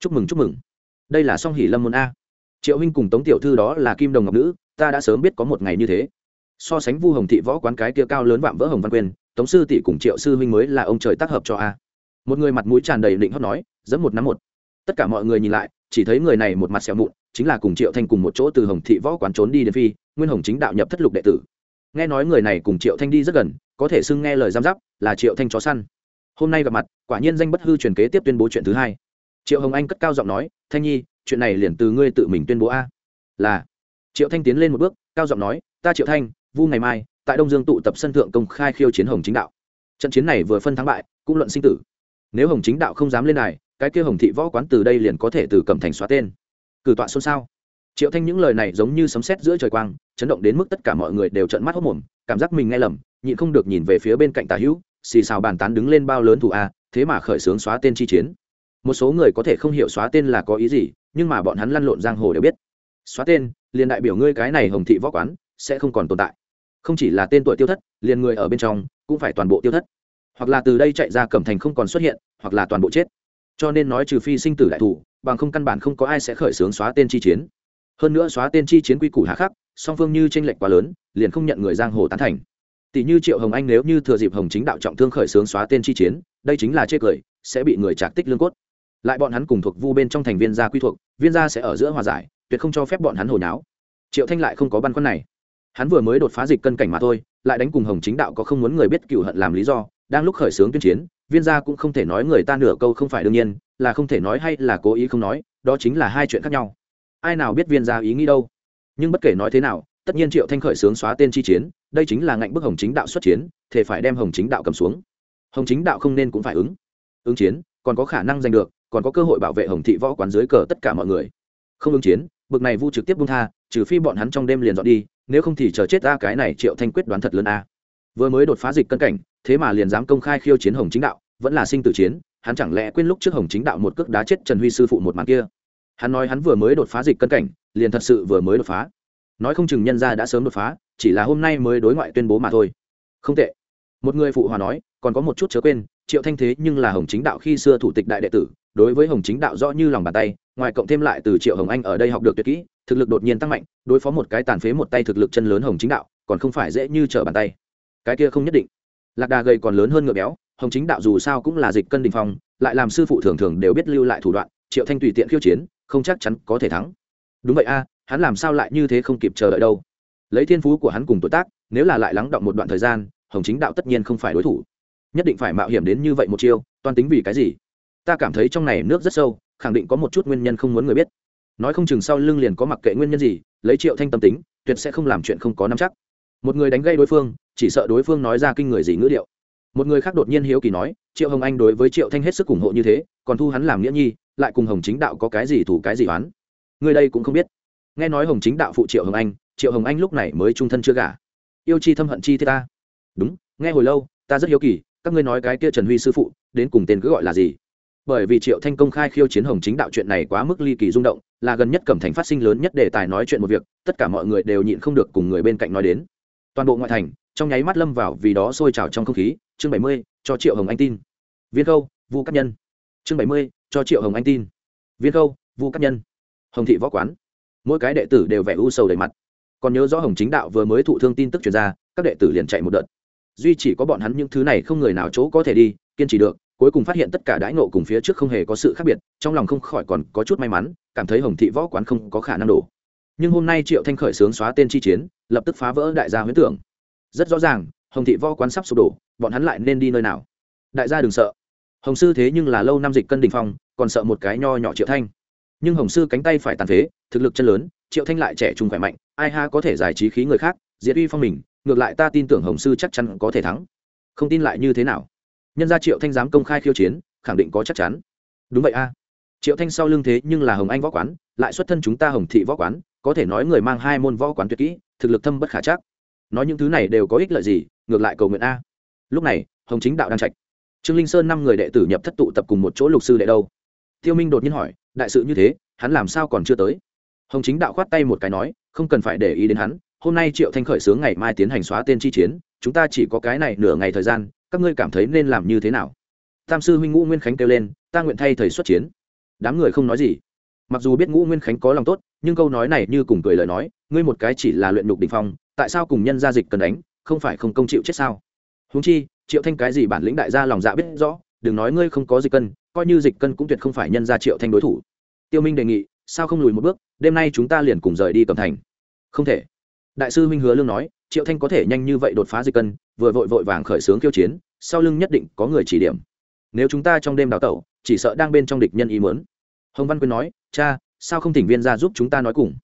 Speaker 1: Chúc mừng chúc mừng. Đây là song hỷ lâm môn a. Triệu huynh cùng tống tiểu thư đó là kim đồng ngọc nữ, ta đã sớm biết có một ngày như thế. So sánh vu hồng thị võ quán cái kia cao lớn vạm vỡ hồng văn quyền tống sư tỷ cùng triệu sư huynh mới là ông trời tác hợp cho a. Một người mặt mũi tràn đầy định hót nói dẫn một năm một. Tất cả mọi người nhìn lại, chỉ thấy người này một mặt xẻo mụn, chính là cùng triệu thanh cùng một chỗ từ hồng thị võ quán trốn đi đến phi, nguyên hồng chính đạo nhập thất lục đệ tử. Nghe nói người này cùng triệu thanh đi rất gần, có thể xưng nghe lời giam giáp, là triệu thanh chó săn. Hôm nay gặp mặt, quả nhiên danh bất hư truyền kế tiếp tuyên bố chuyện thứ hai. Triệu hồng anh cất cao giọng nói, thanh nhi, chuyện này liền từ ngươi tự mình tuyên bố a. Là. Triệu thanh tiến lên một bước, cao giọng nói, ta triệu thanh, vu ngày mai tại đông dương tụ tập sân thượng công khai khiêu chiến hồng chính đạo. Trận chiến này vừa phân thắng bại, cũng luận sinh tử. Nếu hồng chính đạo không dám lên này cái kia hồng thị võ quán từ đây liền có thể từ cầm thành xóa tên. Cử tọa xôn xao. Triệu thanh những lời này giống như sấm sét giữa trời quang, chấn động đến mức tất cả mọi người đều trợn mắt hốc mồm cảm giác mình nghe lầm, nhịn không được nhìn về phía bên cạnh tà hữu, xì xào bàn tán đứng lên bao lớn thủ a, thế mà khởi xướng xóa tên chi chiến. Một số người có thể không hiểu xóa tên là có ý gì, nhưng mà bọn hắn lăn lộn giang hồ đều biết. Xóa tên, liền đại biểu ngươi cái này hồng thị võ quán, sẽ không còn tồn tại không chỉ là tên tuổi tiêu thất, liền người ở bên trong cũng phải toàn bộ tiêu thất. Hoặc là từ đây chạy ra cẩm thành không còn xuất hiện, hoặc là toàn bộ chết. Cho nên nói trừ phi sinh tử đại thủ, bằng không căn bản không có ai sẽ khởi xướng xóa tên chi chiến. Hơn nữa xóa tên chi chiến quy củ hạ khắc, song phương như tranh lệch quá lớn, liền không nhận người giang hồ tán thành. Tỷ như triệu hồng anh nếu như thừa dịp hồng chính đạo trọng thương khởi xướng xóa tên chi chiến, đây chính là chê cười, sẽ bị người trạc tích lương cốt. Lại bọn hắn cùng thuộc vu bên trong thành viên gia quy thuộc, viên gia sẽ ở giữa hòa giải, tuyệt không cho phép bọn hắn hồi náo. Triệu thanh lại không có băn khoăn này hắn vừa mới đột phá dịch cân cảnh mà thôi, lại đánh cùng hồng chính đạo có không muốn người biết cựu hận làm lý do, đang lúc khởi xướng tuyên chiến, viên gia cũng không thể nói người ta nửa câu không phải đương nhiên, là không thể nói hay là cố ý không nói, đó chính là hai chuyện khác nhau. Ai nào biết viên gia ý nghĩ đâu. Nhưng bất kể nói thế nào, tất nhiên triệu thanh khởi xướng xóa tên chi chiến, đây chính là ngạnh bức hồng chính đạo xuất chiến, thể phải đem hồng chính đạo cầm xuống. Hồng chính đạo không nên cũng phải ứng. Ứng chiến, còn có khả năng giành được, còn có cơ hội bảo vệ hồng thị võ quán dưới cờ tất cả mọi người. Không ứng chiến, bực này vu trực tiếp bung tha, trừ phi bọn hắn trong đêm liền dọn đi nếu không thì chờ chết ta cái này triệu thanh quyết đoán thật lớn a. Vừa mới đột phá dịch cân cảnh, thế mà liền dám công khai khiêu chiến hồng chính đạo, vẫn là sinh tử chiến, hắn chẳng lẽ quên lúc trước hồng chính đạo một cước đá chết trần huy sư phụ một màn kia. Hắn nói hắn vừa mới đột phá dịch cân cảnh, liền thật sự vừa mới đột phá. Nói không chừng nhân ra đã sớm đột phá, chỉ là hôm nay mới đối ngoại tuyên bố mà thôi. Không tệ. Một người phụ hòa nói, còn có một chút chớ quên, triệu thanh thế nhưng là hồng chính đạo khi xưa thủ tịch đại đệ tử, đối với hồng chính đạo rõ như lòng bàn tay, ngoài cộng thêm lại từ triệu hồng anh ở đây học được tuyệt kỹ thực lực đột nhiên tăng mạnh, đối phó một cái tàn phế một tay thực lực chân lớn hồng chính đạo, còn không phải dễ như trở bàn tay. Cái kia không nhất định. Lạc đà gầy còn lớn hơn ngựa béo, hồng chính đạo dù sao cũng là dịch cân đình phong, lại làm sư phụ thường thường đều biết lưu lại thủ đoạn, triệu thanh tùy tiện khiêu chiến, không chắc chắn có thể thắng. Đúng vậy a, hắn làm sao lại như thế không kịp chờ đợi đâu? Lấy thiên phú của hắn cùng tuổi tác, nếu là lại lắng động một đoạn thời gian, hồng chính đạo tất nhiên không phải đối thủ. Nhất định phải mạo hiểm đến như vậy một chiêu toan tính vì cái gì? Ta cảm thấy trong này nước rất sâu, khẳng định có một chút nguyên nhân không muốn người biết nói không chừng sau lưng liền có mặc kệ nguyên nhân gì, lấy triệu thanh tâm tính, tuyệt sẽ không làm chuyện không có nắm chắc. Một người đánh gây đối phương, chỉ sợ đối phương nói ra kinh người gì ngữ điệu. Một người khác đột nhiên hiếu kỳ nói, triệu hồng anh đối với triệu thanh hết sức ủng hộ như thế, còn thu hắn làm nghĩa nhi, lại cùng hồng chính đạo có cái gì thủ cái gì oán? Người đây cũng không biết. Nghe nói hồng chính đạo phụ triệu hồng anh, triệu hồng anh lúc này mới trung thân chưa gả. Yêu chi thâm hận chi thế ta. Đúng, nghe hồi lâu, ta rất hiếu kỳ, các ngươi nói cái kia trần huy sư phụ, đến cùng tên cứ gọi là gì? Bởi vì triệu thanh công khai khiêu chiến hồng chính đạo chuyện này quá mức ly kỳ rung động, là gần nhất cẩm thành phát sinh lớn nhất đề tài nói chuyện một việc, tất cả mọi người đều nhịn không được cùng người bên cạnh nói đến. Toàn bộ ngoại thành, trong nháy mắt lâm vào vì đó sôi trào trong không khí. Chương bảy mươi, cho triệu hồng anh tin. Viên khâu, vu các nhân. Chương bảy mươi, cho triệu hồng anh tin. Viên khâu, vu các nhân. Hồng thị võ quán. Mỗi cái đệ tử đều vẻ u sầu đầy mặt. Còn nhớ rõ hồng chính đạo vừa mới thụ thương tin tức truyền ra, các đệ tử liền chạy một đợt. Duy chỉ có bọn hắn những thứ này không người nào chỗ có thể đi, kiên trì được cuối cùng phát hiện tất cả đãi ngộ cùng phía trước không hề có sự khác biệt, trong lòng không khỏi còn có chút may mắn, cảm thấy hồng thị võ quán không có khả năng đổ. Nhưng hôm nay triệu thanh khởi sướng xóa tên chi chiến, lập tức phá vỡ đại gia huyễn tưởng. Rất rõ ràng, hồng thị võ quán sắp sụp đổ, bọn hắn lại nên đi nơi nào? Đại gia đừng sợ. Hồng sư thế nhưng là lâu năm dịch cân đình phong, còn sợ một cái nho nhỏ triệu thanh. Nhưng hồng sư cánh tay phải tàn phế, thực lực chân lớn, triệu thanh lại trẻ trung khỏe mạnh, ai ha có thể giải trí khí người khác, diệt uy phong mình, ngược lại ta tin tưởng hồng sư chắc chắn có thể thắng. Không tin lại như thế nào? Nhân ra triệu thanh dám công khai khiêu chiến, khẳng định có chắc chắn. Đúng vậy a. Triệu thanh sau lưng thế nhưng là hồng anh võ quán, lại xuất thân chúng ta hồng thị võ quán, có thể nói người mang hai môn võ quán tuyệt kỹ, thực lực thâm bất khả chắc. Nói những thứ này đều có ích lợi gì, ngược lại cầu nguyện a. Lúc này, hồng chính đạo đang trạch trương linh sơn năm người đệ tử nhập thất tụ tập cùng một chỗ lục sư đệ đâu. Tiêu minh đột nhiên hỏi, đại sự như thế, hắn làm sao còn chưa tới? Hồng chính đạo khoát tay một cái nói, không cần phải để ý đến hắn, hôm nay triệu thanh khởi sướng ngày mai tiến hành xóa tên chi chiến, chúng ta chỉ có cái này nửa ngày thời gian các ngươi cảm thấy nên làm như thế nào? Tam sư huynh ngũ nguyên khánh kêu lên, ta nguyện thay thầy xuất chiến. Đám người không nói gì. Mặc dù biết ngũ nguyên khánh có lòng tốt, nhưng câu nói này như cùng cười lời nói, ngươi một cái chỉ là luyện nhục đình phong, tại sao cùng nhân gia dịch cần đánh, không phải không công chịu chết sao? Húng chi, triệu thanh cái gì bản lĩnh đại gia lòng dạ biết rõ, đừng nói ngươi không có dịch cân, coi như dịch cân cũng tuyệt không phải nhân gia triệu thanh đối thủ. Tiêu minh đề nghị, sao không lùi một bước, đêm nay chúng ta liền cùng rời đi cầm thành. Không thể. Đại sư minh hứa lương nói triệu thanh có thể nhanh như vậy đột phá dịch cân, vừa vội vội vàng khởi xướng kiêu chiến, sau lưng nhất định có người chỉ điểm. Nếu chúng ta trong đêm đào tẩu, chỉ sợ đang bên trong địch nhân ý muốn. Hồng văn quyên nói, cha, sao không thỉnh viên ra giúp chúng ta nói cùng?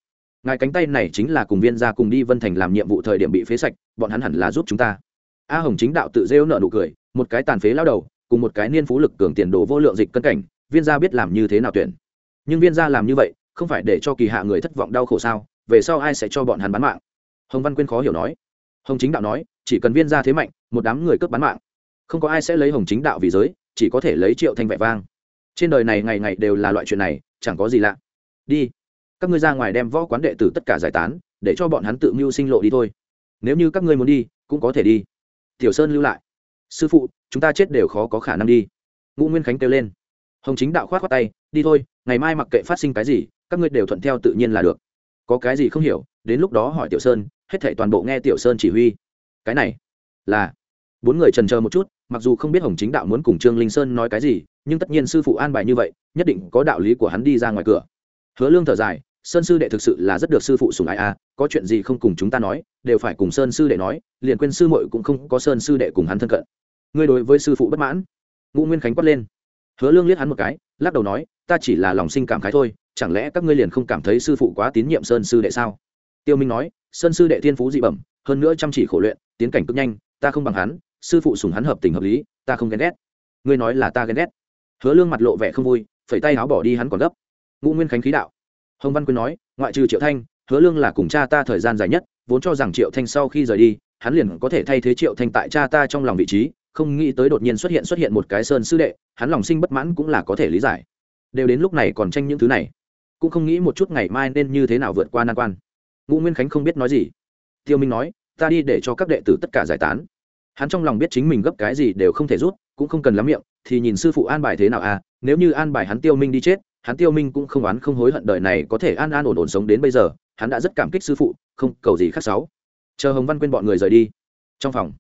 Speaker 1: Ngài cánh tay này chính là cùng viên ra cùng đi vân thành làm nhiệm vụ thời điểm bị phế sạch, bọn hắn hẳn là giúp chúng ta. A hồng chính đạo tự rêu nợ nụ cười, một cái tàn phế lao đầu, cùng một cái niên phú lực cường tiền đồ vô lượng dịch cân cảnh, viên gia biết làm như thế nào tuyển. Nhưng viên gia làm như vậy, không phải để cho kỳ hạ người thất vọng đau khổ sao? Về sau ai sẽ cho bọn hắn bán mạng? Hồng văn quyên khó hiểu nói. Hồng chính đạo nói, chỉ cần viên gia thế mạnh, một đám người cướp bán mạng. Không có ai sẽ lấy hồng chính đạo vì giới, chỉ có thể lấy triệu thanh vẻ vang. Trên đời này ngày ngày đều là loại chuyện này, chẳng có gì lạ. Đi. Các ngươi ra ngoài đem võ quán đệ tử tất cả giải tán, để cho bọn hắn tự mưu sinh lộ đi thôi. Nếu như các ngươi muốn đi, cũng có thể đi. Tiểu sơn lưu lại. Sư phụ, chúng ta chết đều khó có khả năng đi. Ngũ nguyên khánh kêu lên. Hồng chính đạo khoát khoát tay, đi thôi, ngày mai mặc kệ phát sinh cái gì, các ngươi đều thuận theo tự nhiên là được. Có cái gì không hiểu, đến lúc đó hỏi tiểu sơn hết thảy toàn bộ nghe tiểu sơn chỉ huy. Cái này là bốn người trần chờ một chút mặc dù không biết hồng chính đạo muốn cùng trương linh sơn nói cái gì nhưng tất nhiên sư phụ an bài như vậy nhất định có đạo lý của hắn đi ra ngoài cửa. Hứa lương thở dài sơn sư đệ thực sự là rất được sư phụ sùng ái a à, có chuyện gì không cùng chúng ta nói đều phải cùng sơn sư đệ nói liền quên sư muội cũng không có sơn sư đệ cùng hắn thân cận. Ngươi đối với sư phụ bất mãn. Ngũ nguyên khánh quát lên. Hứa lương liếc hắn một cái lắc đầu nói ta chỉ là lòng sinh cảm khái thôi chẳng lẽ các ngươi liền không cảm thấy sư phụ quá tín nhiệm sơn sư đệ sao? Tiêu minh nói, sơn sư đệ thiên phú dị bẩm, hơn nữa chăm chỉ khổ luyện, tiến cảnh cực nhanh, ta không bằng hắn, sư phụ sùng hắn hợp tình hợp lý, ta không ghen ghét. Ngươi nói là ta ghen ghét? Hứa lương mặt lộ vẻ không vui, phẩy tay áo bỏ đi hắn còn gấp. Ngũ nguyên khánh khí đạo. Hồng văn quyên nói, ngoại trừ triệu thanh, hứa lương là cùng cha ta thời gian dài nhất, vốn cho rằng triệu thanh sau khi rời đi, hắn liền có thể thay thế triệu thanh tại cha ta trong lòng vị trí, không nghĩ tới đột nhiên xuất hiện xuất hiện một cái sơn sư đệ, hắn lòng sinh bất mãn cũng là có thể lý giải. Đều đến lúc này còn tranh những thứ này, cũng không nghĩ một chút ngày mai nên như thế nào vượt qua nan quan ngũ nguyên khánh không biết nói gì. Tiêu minh nói, ta đi để cho các đệ tử tất cả giải tán. Hắn trong lòng biết chính mình gấp cái gì đều không thể rút, cũng không cần lắm miệng, thì nhìn sư phụ an bài thế nào à nếu như an bài hắn tiêu minh đi chết, hắn tiêu minh cũng không oán không hối hận đời này có thể an an ổn ổn sống đến bây giờ, hắn đã rất cảm kích sư phụ, không, cầu gì khác sáu. Chờ hồng văn quên bọn người rời đi. Trong phòng,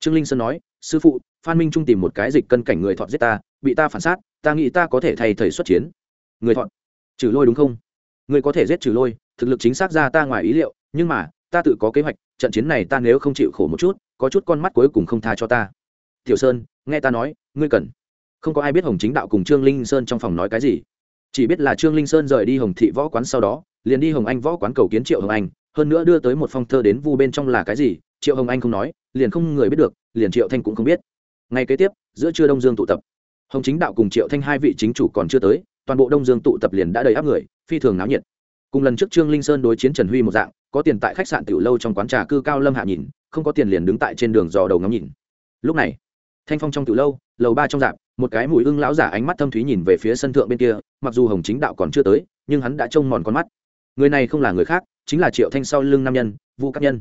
Speaker 1: trương linh sơn nói, sư phụ, phan minh trung tìm một cái dịch cân cảnh người thọt giết ta, bị ta phản sát, ta nghĩ ta có thể thay thầy xuất chiến. Người thọt trừ lôi đúng không? Ngươi có thể giết trừ lôi, thực lực chính xác ra ta ngoài ý liệu, nhưng mà, ta tự có kế hoạch, trận chiến này ta nếu không chịu khổ một chút, có chút con mắt cuối cùng không tha cho ta. Tiểu sơn, nghe ta nói, ngươi cần. Không có ai biết hồng chính đạo cùng trương linh sơn trong phòng nói cái gì. Chỉ biết là trương linh sơn rời đi hồng thị võ quán sau đó, liền đi hồng anh võ quán cầu kiến triệu hồng anh, hơn nữa đưa tới một phong thơ đến vu bên trong là cái gì, triệu hồng anh không nói, liền không người biết được, liền triệu thanh cũng không biết. Ngay kế tiếp, giữa trưa đông dương tụ tập. Hồng chính đạo cùng triệu thanh hai vị chính chủ còn chưa tới toàn bộ đông dương tụ tập liền đã đầy áp người, phi thường náo nhiệt. Cùng lần trước trương linh sơn đối chiến trần huy một dạng, có tiền tại khách sạn tiểu lâu trong quán trà cư cao lâm hạ nhìn, không có tiền liền đứng tại trên đường dò đầu ngắm nhìn. Lúc này, thanh phong trong tiểu lâu, lầu ba trong dạp, một cái mùi ưng lão giả ánh mắt thâm thúy nhìn về phía sân thượng bên kia, mặc dù hồng chính đạo còn chưa tới, nhưng hắn đã trông mòn con mắt. Người này không là người khác, chính là triệu thanh sau lưng nam nhân, vu cát nhân.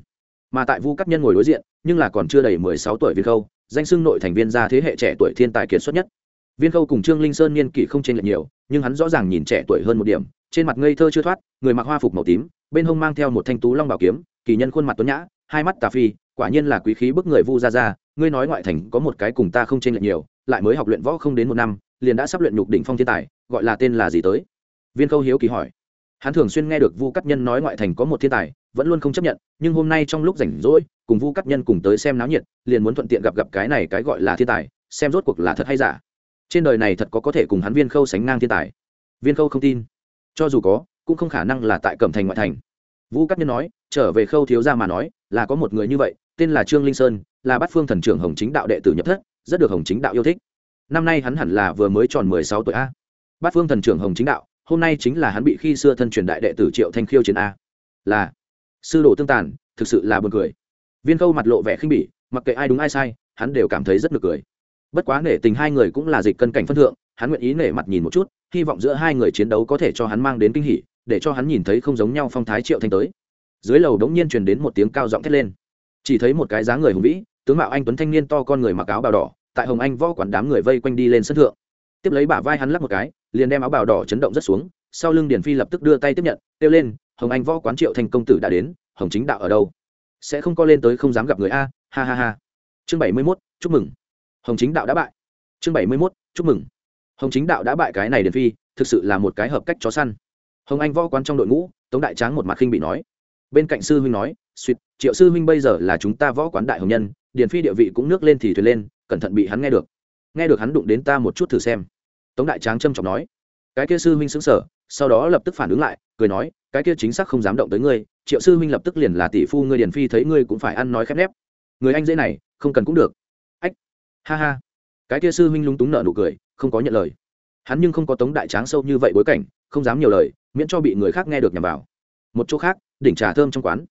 Speaker 1: Mà tại vu cát nhân ngồi đối diện, nhưng là còn chưa đầy mười sáu tuổi viên khâu, danh xưng nội thành viên gia thế hệ trẻ tuổi thiên tài kiệt xuất nhất viên khâu cùng trương linh sơn niên kỷ không chênh lệch nhiều, nhưng hắn rõ ràng nhìn trẻ tuổi hơn một điểm, trên mặt ngây thơ chưa thoát, người mặc hoa phục màu tím, bên hông mang theo một thanh tú long bảo kiếm, kỳ nhân khuôn mặt tuấn nhã, hai mắt tà phi, quả nhiên là quý khí bức người vu ra ra ngươi nói ngoại thành có một cái cùng ta không chênh lệch nhiều, lại mới học luyện võ không đến một năm, liền đã sắp luyện nhục đỉnh phong thiên tài, gọi là tên là gì tới? Viên khâu hiếu kỳ hỏi. Hắn thường xuyên nghe được vu cắt nhân nói ngoại thành có một thiên tài, vẫn luôn không chấp nhận, nhưng hôm nay trong lúc rảnh rỗi, cùng vu cắt nhân cùng tới xem náo nhiệt, liền muốn thuận tiện gặp gặp cái này cái gọi là thiên tài, xem rốt cuộc là thật hay giả trên đời này thật có có thể cùng hắn viên khâu sánh ngang thiên tài. Viên khâu không tin. Cho dù có, cũng không khả năng là tại cẩm thành ngoại thành. Vũ cắt nhân nói, trở về khâu thiếu gia mà nói, là có một người như vậy, tên là trương linh sơn, là bát phương thần trưởng hồng chính đạo đệ tử nhập thất, rất được hồng chính đạo yêu thích. Năm nay hắn hẳn là vừa mới tròn mười sáu tuổi a. Bát phương thần trưởng hồng chính đạo, hôm nay chính là hắn bị khi xưa thân truyền đại đệ tử triệu thanh khiêu chiến a. Là, sư đồ tương tàn, thực sự là buồn cười. Viên khâu mặt lộ vẻ khinh bỉ, mặc kệ ai đúng ai sai, hắn đều cảm thấy rất nực cười bất quá nể tình hai người cũng là dịch cân cảnh phân thượng, hắn nguyện ý nể mặt nhìn một chút, hy vọng giữa hai người chiến đấu có thể cho hắn mang đến kinh hỉ, để cho hắn nhìn thấy không giống nhau phong thái triệu thanh tới. Dưới lầu đống nhiên truyền đến một tiếng cao giọng thét lên. Chỉ thấy một cái dáng người hùng vĩ, tướng mạo anh tuấn thanh niên to con người mặc áo bào đỏ, tại hồng anh võ quản đám người vây quanh đi lên sân thượng. Tiếp lấy bả vai hắn lắc một cái, liền đem áo bào đỏ chấn động rất xuống, sau lưng điển phi lập tức đưa tay tiếp nhận, kêu lên, hồng anh võ quán triệu thành công tử đã đến, hồng chính đạo ở đâu? Sẽ không co lên tới không dám gặp người a, ha ha ha. Chương bảy mươi mốt, chúc mừng hồng chính đạo đã bại. Chương bảy mươi mốt, chúc mừng. Hồng chính đạo đã bại cái này Điền phi, thực sự là một cái hợp cách chó săn. Hồng anh võ quán trong đội ngũ, tống đại tráng một mặt khinh bị nói. Bên cạnh sư huynh nói suýt triệu sư huynh bây giờ là chúng ta võ quán đại hồng nhân, Điền phi địa vị cũng nước lên thì thuyền lên, cẩn thận bị hắn nghe được. Nghe được hắn đụng đến ta một chút thử xem. Tống đại tráng trâm trọng nói. Cái kia sư huynh xứng sở sau đó lập tức phản ứng lại, cười nói, cái kia chính xác không dám động tới ngươi, triệu sư huynh lập tức liền là tỷ phu ngươi Điền phi thấy ngươi cũng phải ăn nói khép nép. Người anh dễ này, không cần cũng được ha ha. Cái kia sư huynh lúng túng nợ nụ cười, không có nhận lời. Hắn nhưng không có tống đại tráng sâu như vậy bối cảnh, không dám nhiều lời, miễn cho bị người khác nghe được nhằm vào. Một chỗ khác, đỉnh trà thơm trong quán.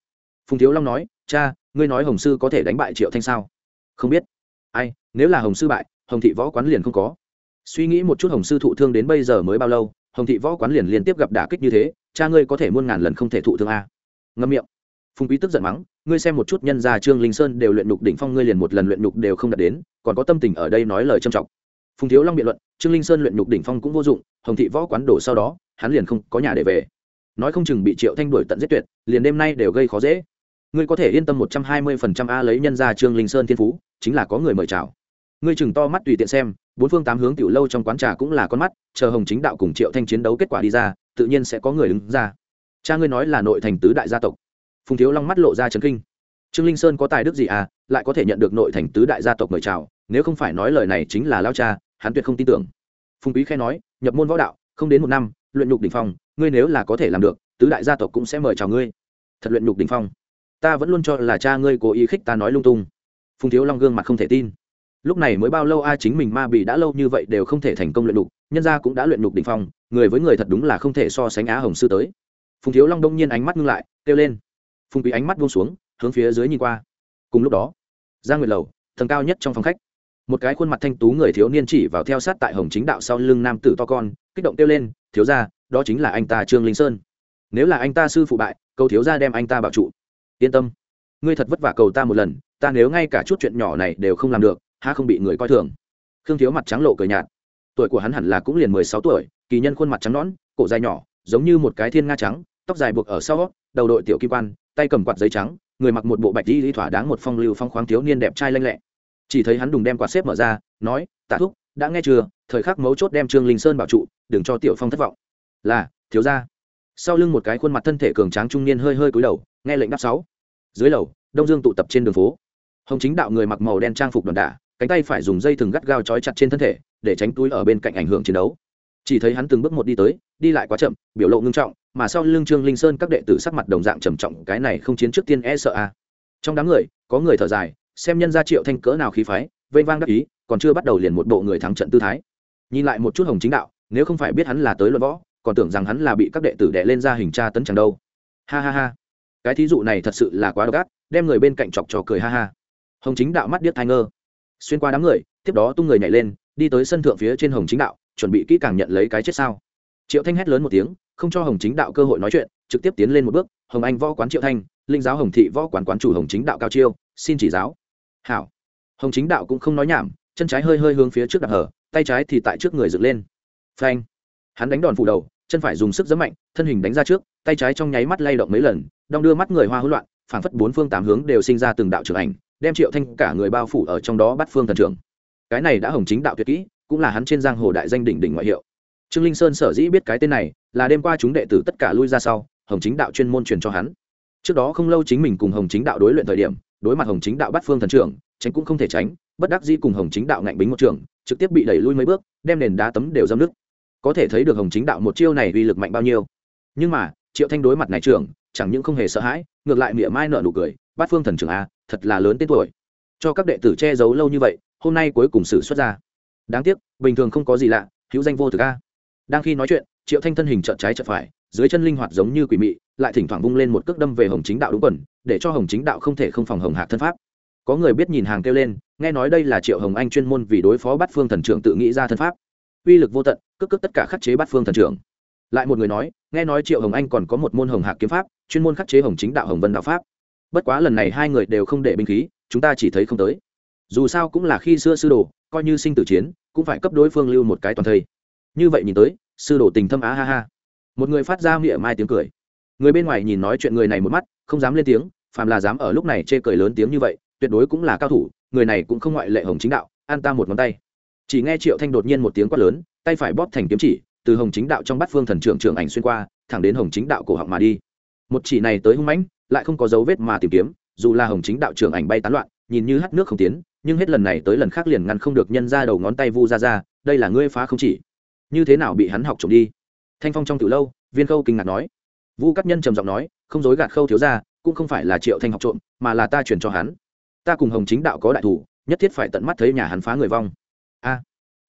Speaker 1: Phùng thiếu long nói, cha, ngươi nói hồng sư có thể đánh bại triệu thanh sao? Không biết. Ai, nếu là hồng sư bại, hồng thị võ quán liền không có. Suy nghĩ một chút hồng sư thụ thương đến bây giờ mới bao lâu, hồng thị võ quán liền liên tiếp gặp đả kích như thế, cha ngươi có thể muôn ngàn lần không thể thụ thương a. Ngâm miệng. Phùng quý tức giận mắng ngươi xem một chút nhân gia trương linh sơn đều luyện nhục đỉnh phong, ngươi liền một lần luyện nhục đều không đạt đến, còn có tâm tình ở đây nói lời trân trọng. Phùng thiếu long biện luận, trương linh sơn luyện nhục đỉnh phong cũng vô dụng, hồng thị võ quán đổ sau đó, hắn liền không có nhà để về. Nói không chừng bị triệu thanh đuổi tận giết tuyệt, liền đêm nay đều gây khó dễ. Ngươi có thể yên tâm một trăm hai mươi phần trăm a lấy nhân gia trương linh sơn thiên phú, chính là có người mời chào. Ngươi chừng to mắt tùy tiện xem, bốn phương tám hướng tiểu lâu trong quán trà cũng là con mắt, chờ hồng chính đạo cùng triệu thanh chiến đấu kết quả đi ra, tự nhiên sẽ có người đứng ra. Cha ngươi nói là nội thành tứ đại gia tộc phùng thiếu long mắt lộ ra trấn kinh. Trương linh sơn có tài đức gì à lại có thể nhận được nội thành tứ đại gia tộc mời chào, nếu không phải nói lời này chính là lao cha, hắn tuyệt không tin tưởng. Phùng quý khai nói, nhập môn võ đạo, không đến một năm, luyện nhục đ ỉ n h phong, ngươi nếu là có thể làm được, tứ đại gia tộc cũng sẽ mời chào ngươi. Thật luyện nhục đ ỉ n h phong. Ta vẫn luôn cho là cha ngươi cố ý khích ta nói lung tung. Phùng thiếu long gương mặt không thể tin. Lúc này mới bao lâu a, chính mình ma bị đã lâu như vậy đều không thể thành công luyện nhục, nhân gia cũng đã luyện nhục đ ỉ n h phong, người với người thật đúng là không thể so sánh á hồng sư tới. Phùng thiếu long đông nhiên ánh mắt ngưng lại, kêu lên phùng quý ánh mắt buông xuống, hướng phía dưới nhìn qua. Cùng lúc đó ra nguyệt lầu, tầng cao nhất trong phòng khách, một cái khuôn mặt thanh tú người thiếu niên chỉ vào theo sát tại hồng chính đạo sau lưng nam tử to con, kích động kêu lên, thiếu ra đó chính là anh ta trương linh sơn. Nếu là anh ta sư phụ bại, cầu thiếu ra đem anh ta bảo trụ. Yên tâm, ngươi thật vất vả cầu ta một lần, ta nếu ngay cả chút chuyện nhỏ này đều không làm được ha không bị người coi thường. Khương thiếu mặt trắng lộ cười nhạt. Tuổi của hắn hẳn là cũng liền mười sáu tuổi, kỳ nhân khuôn mặt trắng nõn, cổ dài nhỏ, giống như một cái thiên nga trắng, tóc dài buộc ở sau, đầu đội tiểu kim quan tay cầm quạt giấy trắng, người mặc một bộ bạch đi lý thỏa đáng một phong lưu phong khoáng thiếu niên đẹp trai lanh lẹ. Chỉ thấy hắn đùng đem quạt xếp mở ra, nói, tạ thúc, đã nghe chưa? Thời khắc mấu chốt đem trương linh sơn bảo trụ, đừng cho tiểu phong thất vọng. Là, thiếu ra sau lưng một cái khuôn mặt thân thể cường tráng trung niên hơi hơi cúi đầu, nghe lệnh đáp sáu. Dưới lầu, đông dương tụ tập trên đường phố. Hồng chính đạo người mặc màu đen trang phục đoàn đả, cánh tay phải dùng dây thừng gắt gao trói chặt trên thân thể, để tránh túi ở bên cạnh ảnh hưởng chiến đấu chỉ thấy hắn từng bước một đi tới, đi lại quá chậm, biểu lộ ngưng trọng, mà sau lưng trương linh sơn các đệ tử sắc mặt đồng dạng trầm trọng, cái này không chiến trước tiên e sợ a. À. trong đám người, có người thở dài, xem nhân gia triệu thanh cỡ nào khí phái vây vang đắc ý, còn chưa bắt đầu liền một bộ người thắng trận tư thái. Nhìn lại một chút hồng chính đạo, nếu không phải biết hắn là tới luận võ, còn tưởng rằng hắn là bị các đệ tử đệ lên ra hình tra tấn chẳng đâu. Ha ha ha. Cái thí dụ này thật sự là quá độc ác, đem người bên cạnh chọc trò cười ha ha. Hồng chính đạo mắt điếc thai ngơ. Xuyên qua đám người, tiếp đó tung người nhảy lên, đi tới sân thượng phía trên hồng chính đạo chuẩn bị kỹ càng nhận lấy cái chết sao? Triệu thanh hét lớn một tiếng, không cho hồng chính đạo cơ hội nói chuyện, trực tiếp tiến lên một bước, hồng anh võ quán triệu thanh, linh giáo hồng thị võ quán quán chủ hồng chính đạo cao chiêu, xin chỉ giáo. Hảo. Hồng chính đạo cũng không nói nhảm, chân trái hơi hơi hướng phía trước đặt hở, tay trái thì tại trước người dựng lên. Phanh. Hắn đánh đòn phủ đầu, chân phải dùng sức giấm mạnh, thân hình đánh ra trước, tay trái trong nháy mắt lay động mấy lần, đong đưa mắt người hoa hỗn loạn, phảng phất bốn phương tám hướng đều sinh ra từng đạo trưởng ảnh, đem triệu thanh cả người bao phủ ở trong đó bắt phương thần trưởng. Cái này đã hồng chính đạo tuyệt kỹ cũng là hắn trên giang hồ đại danh đỉnh đỉnh ngoại hiệu. Trương linh sơn sở dĩ biết cái tên này, là đêm qua chúng đệ tử tất cả lui ra sau, hồng chính đạo chuyên môn truyền cho hắn. Trước đó không lâu chính mình cùng hồng chính đạo đối luyện thời điểm, đối mặt hồng chính đạo bắt phương thần trưởng, tránh cũng không thể tránh, bất đắc dĩ cùng hồng chính đạo ngạnh bính một trường, trực tiếp bị đẩy lui mấy bước, đem nền đá tấm đều dâm nước có thể thấy được hồng chính đạo một chiêu này uy lực mạnh bao nhiêu. Nhưng mà, triệu thanh đối mặt này trưởng, chẳng những không hề sợ hãi, ngược lại mỉa mai nở nụ cười bát phương thần trưởng a, thật là lớn tên tuổi. Cho các đệ tử che giấu lâu như vậy, hôm nay cuối cùng xử xuất ra đáng tiếc, bình thường không có gì lạ, hữu danh vô thực a. Đang khi nói chuyện, triệu thanh thân hình trợn trái trợn phải, dưới chân linh hoạt giống như quỷ mị, lại thỉnh thoảng vung lên một cước đâm về hồng chính đạo đúng quần, để cho hồng chính đạo không thể không phòng hồng hạc thân pháp. Có người biết nhìn hàng kêu lên, nghe nói đây là triệu hồng anh chuyên môn vì đối phó bắt phương thần trưởng tự nghĩ ra thân pháp. Uy lực vô tận, cước cước tất cả khắc chế bắt phương thần trưởng. Lại một người nói, nghe nói triệu hồng anh còn có một môn hồng hạc kiếm pháp, chuyên môn khắc chế hồng chính đạo hồng vân đạo pháp. Bất quá lần này hai người đều không để binh khí, chúng ta chỉ thấy không tới dù sao cũng là khi xưa sư đồ, coi như sinh tử chiến, cũng phải cấp đối phương lưu một cái toàn thây. Như vậy nhìn tới, sư đồ tình thâm á ha ha. Một người phát ra miệng mai tiếng cười. Người bên ngoài nhìn nói chuyện người này một mắt, không dám lên tiếng, phàm là dám ở lúc này chê cười lớn tiếng như vậy, tuyệt đối cũng là cao thủ, người này cũng không ngoại lệ hồng chính đạo, an ta một ngón tay. Chỉ nghe triệu thanh đột nhiên một tiếng quát lớn, tay phải bóp thành kiếm chỉ, từ hồng chính đạo trong bát phương thần trưởng trưởng ảnh xuyên qua, thẳng đến hồng chính đạo cổ họng mà đi. Một chỉ này tới hung mãnh, lại không có dấu vết mà tìm kiếm, dù là hồng chính đạo trưởng ảnh bay tán loạn nhìn như hắt nước không tiến, nhưng hết lần này tới lần khác liền ngăn không được nhân ra đầu ngón tay vu ra ra, đây là ngươi phá không chỉ. Như thế nào bị hắn học trộm đi? Thanh phong trong từ lâu, viên khâu kinh ngạc nói. Vu cắt nhân trầm giọng nói, không dối gạt khâu thiếu ra cũng không phải là triệu thanh học trộm, mà là ta chuyển cho hắn. Ta cùng hồng chính đạo có đại thủ, nhất thiết phải tận mắt thấy nhà hắn phá người vong. A.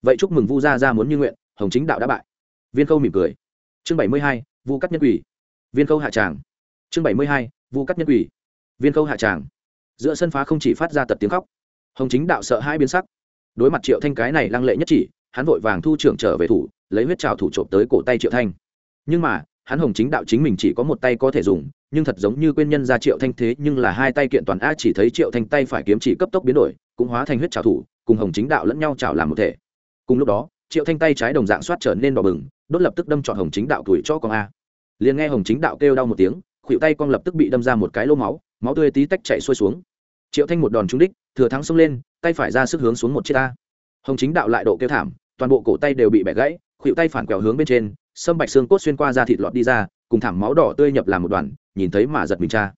Speaker 1: Vậy chúc mừng vu gia ra muốn như nguyện, hồng chính đạo đã bại. Viên khâu mỉm cười. Chương bảy mươi hai, vu cắt nhân quỷ viên khâu hạ tràng. Chương bảy mươi hai, vu cắt nhân quỷ viên khâu hạ tràng giữa sân phá không chỉ phát ra tật tiếng khóc. Hồng chính đạo sợ hai biến sắc. Đối mặt triệu thanh cái này lăng lệ nhất chỉ, hắn vội vàng thu trưởng trở về thủ, lấy huyết trào thủ trộm tới cổ tay triệu thanh. Nhưng mà, hắn hồng chính đạo chính mình chỉ có một tay có thể dùng, nhưng thật giống như quên nhân ra triệu thanh thế, nhưng là hai tay kiện toàn a chỉ thấy triệu thanh tay phải kiếm chỉ cấp tốc biến đổi, cũng hóa thành huyết trào thủ, cùng hồng chính đạo lẫn nhau trào làm một thể. Cùng lúc đó, triệu thanh tay trái đồng dạng soát trở nên đỏ bừng, đốt lập tức đâm trọn hồng chính đạo tuổi cho con a. Liền nghe hồng chính đạo kêu đau một tiếng, khuỷu tay con lập tức bị đâm ra một cái lô máu máu tươi tí tách chạy xuôi xuống. Triệu thanh một đòn trúng đích thừa thắng xông lên tay phải ra sức hướng xuống một chiếc ta, hồng chính đạo lại độ kêu thảm toàn bộ cổ tay đều bị bẻ gãy khuỷu tay phản quẹo hướng bên trên sâm bạch xương cốt xuyên qua da thịt lọt đi ra cùng thảm máu đỏ tươi nhập làm một đoàn nhìn thấy mà giật mình cha.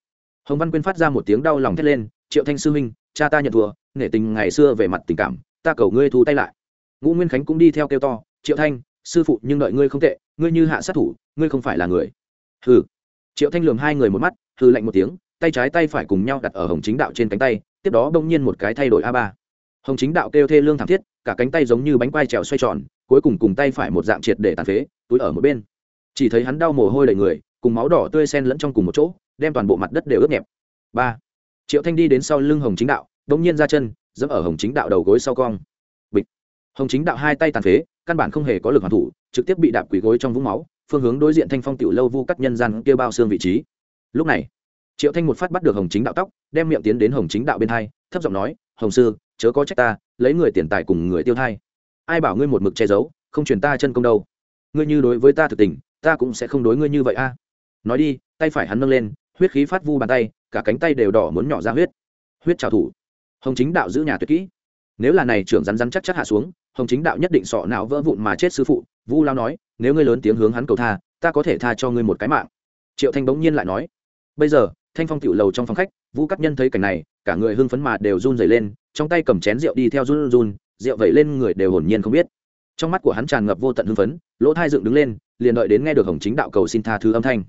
Speaker 1: Hồng văn quyên phát ra một tiếng đau lòng thét lên triệu thanh sư huynh cha ta nhận thua nể tình ngày xưa về mặt tình cảm ta cầu ngươi thu tay lại. Ngũ nguyên khánh cũng đi theo kêu to triệu thanh sư phụ nhưng đợi ngươi không tệ ngươi như hạ sát thủ ngươi không phải là người. Hừ. Triệu thanh lường hai người một mắt hừ lạnh một tiếng tay trái tay phải cùng nhau đặt ở hồng chính đạo trên cánh tay, tiếp đó đông nhiên một cái thay đổi a ba. Hồng chính đạo kêu thê lương thảm thiết, cả cánh tay giống như bánh quai trèo xoay tròn, cuối cùng cùng tay phải một dạng triệt để tàn phế, túi ở một bên. Chỉ thấy hắn đau mồ hôi đầy người, cùng máu đỏ tươi sen lẫn trong cùng một chỗ, đem toàn bộ mặt đất đều ướt nhẹp. Ba. Triệu thanh đi đến sau lưng hồng chính đạo đ nhiên ra chân, dẫm ở hồng chính đạo đầu gối sau cong. Bịch. Hồng chính đạo hai tay tàn phế, căn bản không hề có lực hoàn thủ, trực tiếp bị đạp quỳ gối trong vũng máu, phương hướng đối diện thanh phong tiểu lâu vu cắt nhân gian kêu bao xương vị trí. Lúc này triệu thanh một phát bắt được hồng chính đạo tóc, đem miệng tiến đến hồng chính đạo bên hai, thấp giọng nói, hồng sư, chớ có trách ta, lấy người tiền tài cùng người tiêu thai. Ai bảo ngươi một mực che giấu, không truyền ta chân công đâu. Ngươi như đối với ta thực tình, ta cũng sẽ không đối ngươi như vậy a. Nói đi, tay phải hắn nâng lên, huyết khí phát vu bàn tay, cả cánh tay đều đỏ muốn nhỏ ra huyết. Huyết trào thủ. Hồng chính đạo giữ nhà tuyệt kỹ. Nếu là này trưởng rắn rắn chắc chắc hạ xuống, hồng chính đạo nhất định sọ não vỡ vụn mà chết sư phụ, vu lao nói, nếu ngươi lớn tiếng hướng hắn cầu tha, ta có thể tha cho ngươi một cái mạng. Triệu thanh bỗng nhiên lại nói, bây giờ thanh phong tiểu lầu trong phòng khách vu cắt nhân thấy cảnh này, cả người hưng phấn mà đều run rẩy lên, trong tay cầm chén rượu đi theo run run, rượu vẩy lên người đều hồn nhiên không biết. Trong mắt của hắn tràn ngập vô tận hưng phấn, lỗ thai dựng đứng lên, liền đợi đến nghe được hồng chính đạo cầu xin tha thứ âm thanh.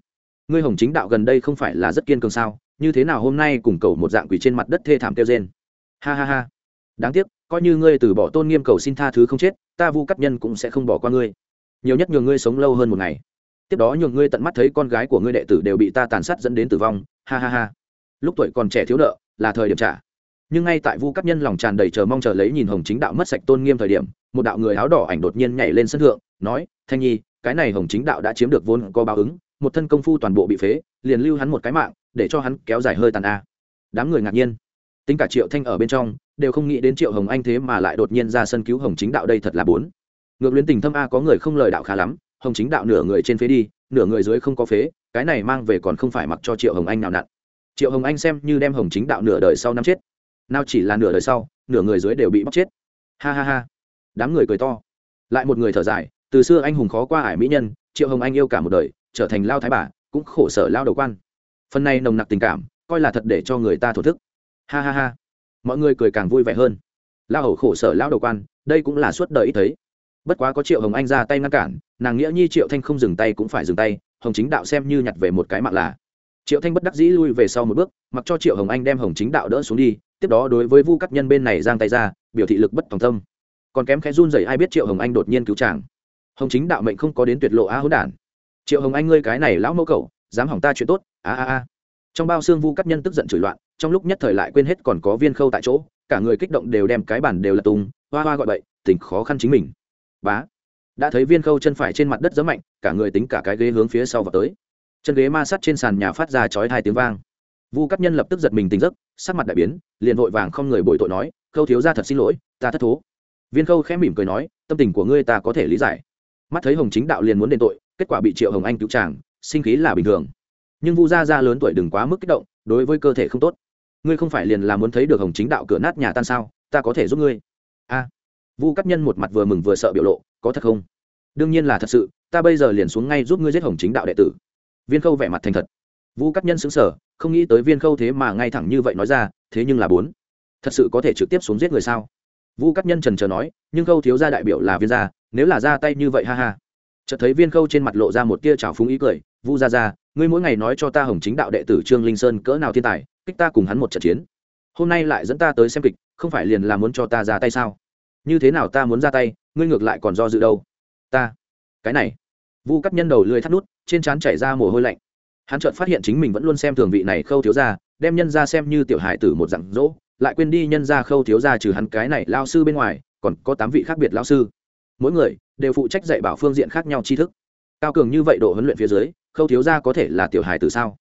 Speaker 1: Ngươi hồng chính đạo gần đây không phải là rất kiên cường sao? Như thế nào hôm nay cùng cầu một dạng quỷ trên mặt đất thê thảm kêu trên ha ha ha. Đáng tiếc, coi như ngươi từ bỏ tôn nghiêm cầu xin tha thứ không chết, ta vu cắt nhân cũng sẽ không bỏ qua ngươi. Nhiều nhất nhường ngươi sống lâu hơn một ngày tiếp đó nhường ngươi tận mắt thấy con gái của ngươi đệ tử đều bị ta tàn sát dẫn đến tử vong, ha ha ha. Lúc tuổi còn trẻ thiếu nợ, là thời điểm trả. Nhưng ngay tại vu cắt nhân lòng tràn đầy chờ mong chờ lấy nhìn hồng chính đạo mất sạch tôn nghiêm thời điểm, một đạo người áo đỏ ảnh đột nhiên nhảy lên sân thượng, nói, thanh nhi, cái này hồng chính đạo đã chiếm được vốn có báo ứng, một thân công phu toàn bộ bị phế, liền lưu hắn một cái mạng, để cho hắn kéo dài hơi tàn a. Đám người ngạc nhiên. Tính cả triệu thanh ở bên trong, đều không nghĩ đến triệu hồng anh thế mà lại đột nhiên ra sân cứu hồng chính đạo đây thật là bốn. Ngược luyến tình thâm a có người không lời đạo khá lắm hồng chính đạo nửa người trên phế đi, nửa người dưới không có phế, cái này mang về còn không phải mặc cho triệu hồng anh nào nặn. Triệu hồng anh xem như đem hồng chính đạo nửa đời sau năm chết. Nào chỉ là nửa đời sau, nửa người dưới đều bị bóc chết. Ha ha ha. Đám người cười to. Lại một người thở dài, từ xưa anh hùng khó qua ải mỹ nhân, triệu hồng anh yêu cả một đời, trở thành lao thái bà, cũng khổ sở lao đầu quan. Phần này nồng nặc tình cảm, coi là thật để cho người ta thổ thức. Ha ha ha. Mọi người cười càng vui vẻ hơn. Lao hầu khổ sở lao đầu quan, đây cũng là suốt đời ít thấy. Bất quá có triệu hồng anh ra tay ngăn cản nàng nghĩa nhi triệu thanh không dừng tay cũng phải dừng tay, hồng chính đạo xem như nhặt về một cái mạng là. triệu thanh bất đắc dĩ lui về sau một bước, mặc cho triệu hồng anh đem hồng chính đạo đỡ xuống đi, tiếp đó đối với vu cắt nhân bên này giang tay ra, biểu thị lực bất tòng tâm. còn kém khẽ run rẩy ai biết triệu hồng anh đột nhiên cứu chàng. hồng chính đạo mệnh không có đến tuyệt lộ á hỗn đản. triệu hồng anh ngươi cái này lão mẫu cậu, dám hỏng ta chuyện tốt a a a trong bao xương vu cắt nhân tức giận chửi loạn, trong lúc nhất thời lại quên hết còn có viên khâu tại chỗ, cả người kích động đều đem cái bản đều là tung, hoa hoa gọi bậy, tình khó khăn chính mình. bá đã thấy viên khâu chân phải trên mặt đất giấm mạnh, cả người tính cả cái ghế hướng phía sau vào tới. Chân ghế ma sắt trên sàn nhà phát ra chói hai tiếng vang. Vu cắt nhân lập tức giật mình tỉnh giấc, sắc mặt đại biến, liền vội vàng không người bồi tội nói, khâu thiếu ra thật xin lỗi, ta thất thố. Viên khâu khẽ mỉm cười nói, tâm tình của ngươi ta có thể lý giải. Mắt thấy hồng chính đạo liền muốn đền tội, kết quả bị triệu hồng anh cứu tràng sinh khí là bình thường. Nhưng vu gia gia lớn tuổi đừng quá mức kích động, đối với cơ thể không tốt. Ngươi không phải liền là muốn thấy được hồng chính đạo cửa nát nhà tan sao, ta có thể giúp ngươi. A. Vu cắt nhân một mặt vừa mừng vừa sợ biểu lộ có thật không? Đương nhiên là thật sự, ta bây giờ liền xuống ngay giúp ngươi giết hồng chính đạo đệ tử. Viên khâu vẻ mặt thành thật. Vu cắt nhân xứng sở không nghĩ tới viên khâu thế mà ngay thẳng như vậy nói ra, thế nhưng là bốn. Thật sự có thể trực tiếp xuống giết người sao? Vu cắt nhân trần trờ nói, nhưng khâu thiếu gia đại biểu là viên gia, nếu là ra tay như vậy ha ha. Chợt thấy viên khâu trên mặt lộ ra một tia trào phúng ý cười vu gia gia, ngươi mỗi ngày nói cho ta hồng chính đạo đệ tử trương linh sơn cỡ nào thiên tài, kích ta cùng hắn một trận chiến. Hôm nay lại dẫn ta tới xem kịch, không phải liền là muốn cho ta ra tay sao? Như thế nào ta muốn ra tay ngươi ngược lại còn do dự đâu. Ta cái này. Vu cắt nhân đầu lười thắt nút trên trán chảy ra mồ hôi lạnh. Hắn chợt phát hiện chính mình vẫn luôn xem thường vị này khâu thiếu gia, đem nhân ra xem như tiểu hải tử một dặn dỗ lại quên đi nhân ra khâu thiếu gia trừ hắn cái này lao sư bên ngoài còn có tám vị khác biệt lao sư. Mỗi người đều phụ trách dạy bảo phương diện khác nhau tri thức. Cao cường như vậy độ huấn luyện phía dưới khâu thiếu gia có thể là tiểu hài từ sao?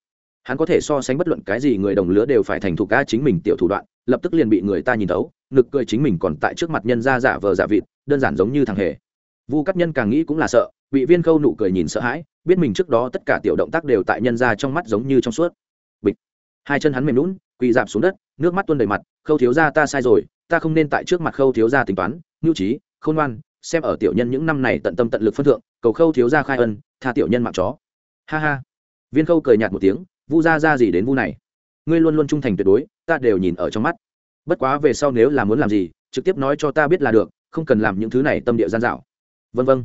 Speaker 1: Hắn có thể so sánh bất luận cái gì người đồng lứa đều phải thành thục ca chính mình tiểu thủ đoạn, lập tức liền bị người ta nhìn thấu nực cười chính mình còn tại trước mặt nhân ra giả vờ giả vịt, đơn giản giống như thằng hề. Vu cắt nhân càng nghĩ cũng là sợ bị viên khâu nụ cười nhìn sợ hãi, biết mình trước đó tất cả tiểu động tác đều tại nhân ra trong mắt giống như trong suốt. Bịch. Hai chân hắn mềm lún quỳ dạp xuống đất, nước mắt tuôn đầy mặt, khâu thiếu ra ta sai rồi, ta không nên tại trước mặt khâu thiếu ra tính toán ngưu trí, khôn ngoan, xem ở tiểu nhân những năm này tận tâm tận lực phân thượng, cầu khâu thiếu ra khai ân, tha tiểu nhân mạng chó. Ha ha. Viên khâu cười nhạt một tiếng vu ra ra gì đến vu này? Ngươi luôn luôn trung thành tuyệt đối, ta đều nhìn ở trong mắt. Bất quá về sau nếu là muốn làm gì, trực tiếp nói cho ta biết là được, không cần làm những thứ này tâm địa gian dạo. Vân vân.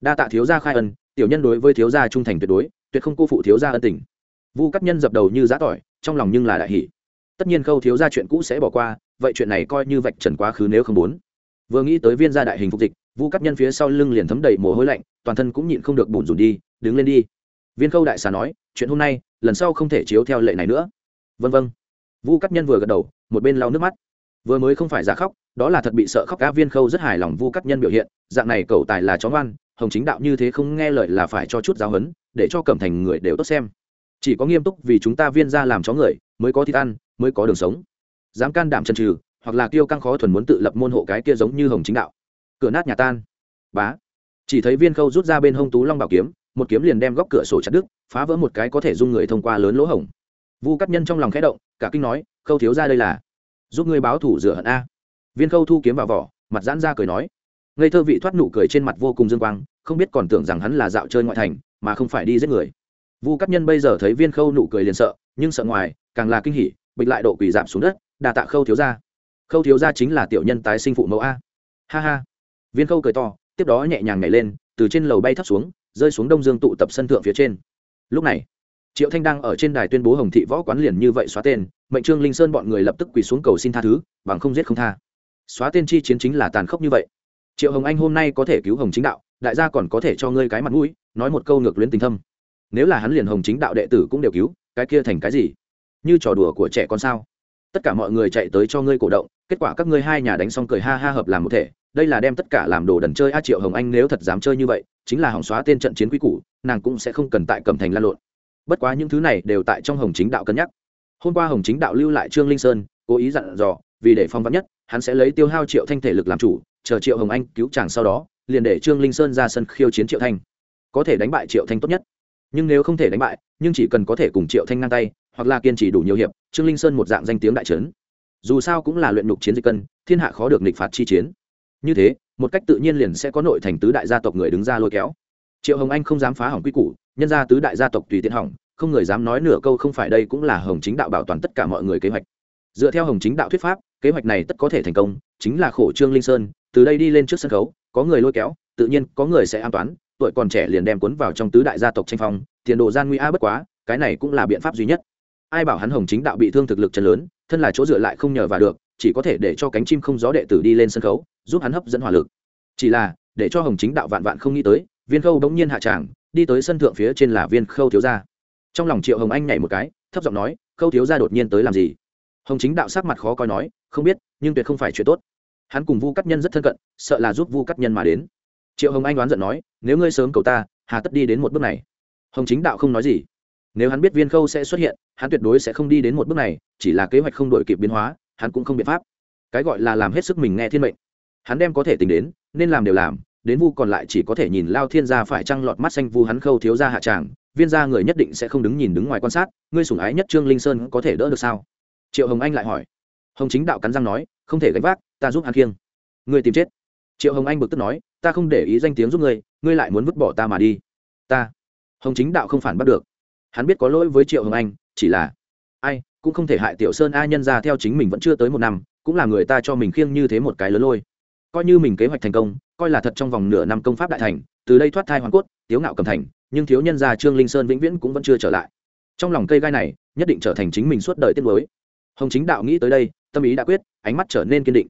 Speaker 1: Đa tạ thiếu gia khai ân, tiểu nhân đối với thiếu gia trung thành tuyệt đối, tuyệt không cô phụ thiếu gia ân tình. Vu cắt nhân dập đầu như giã tỏi, trong lòng nhưng là đại hỷ tất nhiên khâu thiếu gia chuyện cũ sẽ bỏ qua, vậy chuyện này coi như vạch trần quá khứ nếu không muốn. Vừa nghĩ tới viên gia đại hình phục dịch, vu cắt nhân phía sau lưng liền thấm đầy mồ hôi lạnh, toàn thân cũng nhịn không được bùn rùn đi, đứng lên đi viên khâu đại xà nói, chuyện hôm nay, lần sau không thể chiếu theo lệ này nữa. Vân vân vu cắt nhân vừa gật đầu, một bên lau nước mắt. Vừa mới không phải giả khóc, đó là thật bị sợ khóc cá viên khâu rất hài lòng vu cắt nhân biểu hiện, dạng này cầu tài là chó ngoan, hồng chính đạo như thế không nghe lời là phải cho chút giáo huấn, để cho cẩm thành người đều tốt xem. Chỉ có nghiêm túc vì chúng ta viên ra làm chó người, mới có thịt ăn, mới có đường sống. Dám can đảm chân trừ hoặc là kiêu căng khó thuần muốn tự lập môn hộ cái kia giống như hồng chính đạo. Cửa nát nhà tan. Bá. Chỉ thấy viên khâu rút ra bên hông tú long bảo kiếm một kiếm liền đem góc cửa sổ chặt đứt, phá vỡ một cái có thể dung người thông qua lớn lỗ hổng. Vu cắt nhân trong lòng khẽ động, cả kinh nói, khâu thiếu ra đây là giúp ngươi báo thủ rửa hận a. Viên khâu thu kiếm vào vỏ, mặt giãn ra cười nói, ngây thơ vị thoát nụ cười trên mặt vô cùng dương quang, không biết còn tưởng rằng hắn là dạo chơi ngoại thành, mà không phải đi giết người. Vu cắt nhân bây giờ thấy viên khâu nụ cười liền sợ, nhưng sợ ngoài, càng là kinh hỉ, bịch lại độ quỷ giảm xuống đất, đà tạ khâu thiếu ra khâu thiếu ra chính là tiểu nhân tái sinh phụ mẫu a. Ha ha. Viên khâu cười to, tiếp đó nhẹ nhàng nhảy lên, từ trên lầu bay thấp xuống rơi xuống đông dương tụ tập sân thượng phía trên. Lúc này, triệu thanh đang ở trên đài tuyên bố hồng thị võ quán liền như vậy xóa tên, mệnh trương linh sơn bọn người lập tức quỳ xuống cầu xin tha thứ, bằng không giết không tha. Xóa tên chi chiến chính là tàn khốc như vậy. Triệu hồng anh hôm nay có thể cứu hồng chính đạo, đại gia còn có thể cho ngươi cái mặt mũi, nói một câu ngược luyến tình thâm. Nếu là hắn liền hồng chính đạo đệ tử cũng đều cứu, cái kia thành cái gì? Như trò đùa của trẻ con sao? Tất cả mọi người chạy tới cho ngươi cổ động, kết quả các ngươi hai nhà đánh xong cười ha ha hợp làm một thể đây là đem tất cả làm đồ đần chơi a triệu hồng anh nếu thật dám chơi như vậy, chính là hỏng xóa tên trận chiến quý cũ nàng cũng sẽ không cần tại cầm thành lan lộn. Bất quá những thứ này đều tại trong hồng chính đạo cân nhắc. Hôm qua hồng chính đạo lưu lại trương linh sơn, cố ý dặn dò, vì để phong vắn nhất, hắn sẽ lấy tiêu hao triệu thanh thể lực làm chủ, chờ triệu hồng anh cứu chàng sau đó, liền để trương linh sơn ra sân khiêu chiến triệu thanh. Có thể đánh bại triệu thanh tốt nhất. Nhưng nếu không thể đánh bại, nhưng chỉ cần có thể cùng triệu thanh ngang tay, hoặc là kiên trì đủ nhiều hiệp, trương linh sơn một dạng danh tiếng đại trấn. Dù sao cũng là luyện nhục chiến dịch cân, thiên hạ khó được nịch phạt chi chiến như thế, một cách tự nhiên liền sẽ có nội thành tứ đại gia tộc người đứng ra lôi kéo. Triệu hồng anh không dám phá hỏng quy củ, nhân ra tứ đại gia tộc tùy tiện hỏng, không người dám nói nửa câu không phải đây cũng là hồng chính đạo bảo toàn tất cả mọi người kế hoạch. Dựa theo hồng chính đạo thuyết pháp, kế hoạch này tất có thể thành công, chính là khổ trương linh sơn, từ đây đi lên trước sân khấu, có người lôi kéo, tự nhiên có người sẽ an toán, tuổi còn trẻ liền đem cuốn vào trong tứ đại gia tộc tranh phong, tiền đồ gian nguy a bất quá, cái này cũng là biện pháp duy nhất. Ai bảo hắn hồng chính đạo bị thương thực lực chân lớn, thân là chỗ dựa lại không nhờ vào được chỉ có thể để cho cánh chim không gió đệ tử đi lên sân khấu, giúp hắn hấp dẫn hỏa lực. Chỉ là, để cho hồng chính đạo vạn vạn không nghĩ tới, viên khâu đống nhiên hạ tràng, đi tới sân thượng phía trên là viên khâu thiếu gia. Trong lòng triệu hồng anh nhảy một cái, thấp giọng nói, khâu thiếu gia đột nhiên tới làm gì? Hồng chính đạo sắc mặt khó coi nói, không biết, nhưng tuyệt không phải chuyện tốt. Hắn cùng vu cắt nhân rất thân cận, sợ là giúp vu cắt nhân mà đến. Triệu hồng anh đoán giận nói, nếu ngươi sớm cầu ta, hà tất đi đến một bước này. Hồng chính đạo không nói gì. Nếu hắn biết viên khâu sẽ xuất hiện, hắn tuyệt đối sẽ không đi đến một bước này, chỉ là kế hoạch không đổi kịp biến hóa hắn cũng không biện pháp. Cái gọi là làm hết sức mình nghe thiên mệnh. Hắn đem có thể tính đến, nên làm đều làm, đến vu còn lại chỉ có thể nhìn lao thiên gia phải trăng lọt mắt xanh vu hắn khâu thiếu gia hạ tràng, viên gia người nhất định sẽ không đứng nhìn đứng ngoài quan sát, ngươi sủng ái nhất trương linh sơn có thể đỡ được sao? Triệu hồng anh lại hỏi. Hồng chính đạo cắn răng nói, không thể gánh vác, ta giúp hắn kiêng. Ngươi tìm chết. Triệu hồng anh bực tức nói, ta không để ý danh tiếng giúp ngươi ngươi lại muốn vứt bỏ ta mà đi. Ta. Hồng chính đạo không phản bắt được. Hắn biết có lỗi với triệu hồng anh, chỉ là, ai? Cũng không thể hại tiểu sơn a nhân ra theo chính mình vẫn chưa tới một năm, cũng là người ta cho mình khiêng như thế một cái lớn lôi. Coi như mình kế hoạch thành công, coi là thật trong vòng nửa năm công pháp đại thành, từ đây thoát thai hoàn cốt, tiếu ngạo cầm thành, nhưng thiếu nhân gia trương linh sơn vĩnh viễn cũng vẫn chưa trở lại. Trong lòng cây gai này, nhất định trở thành chính mình suốt đời tiết mới. Hồng chính đạo nghĩ tới đây, tâm ý đã quyết, ánh mắt trở nên kiên định.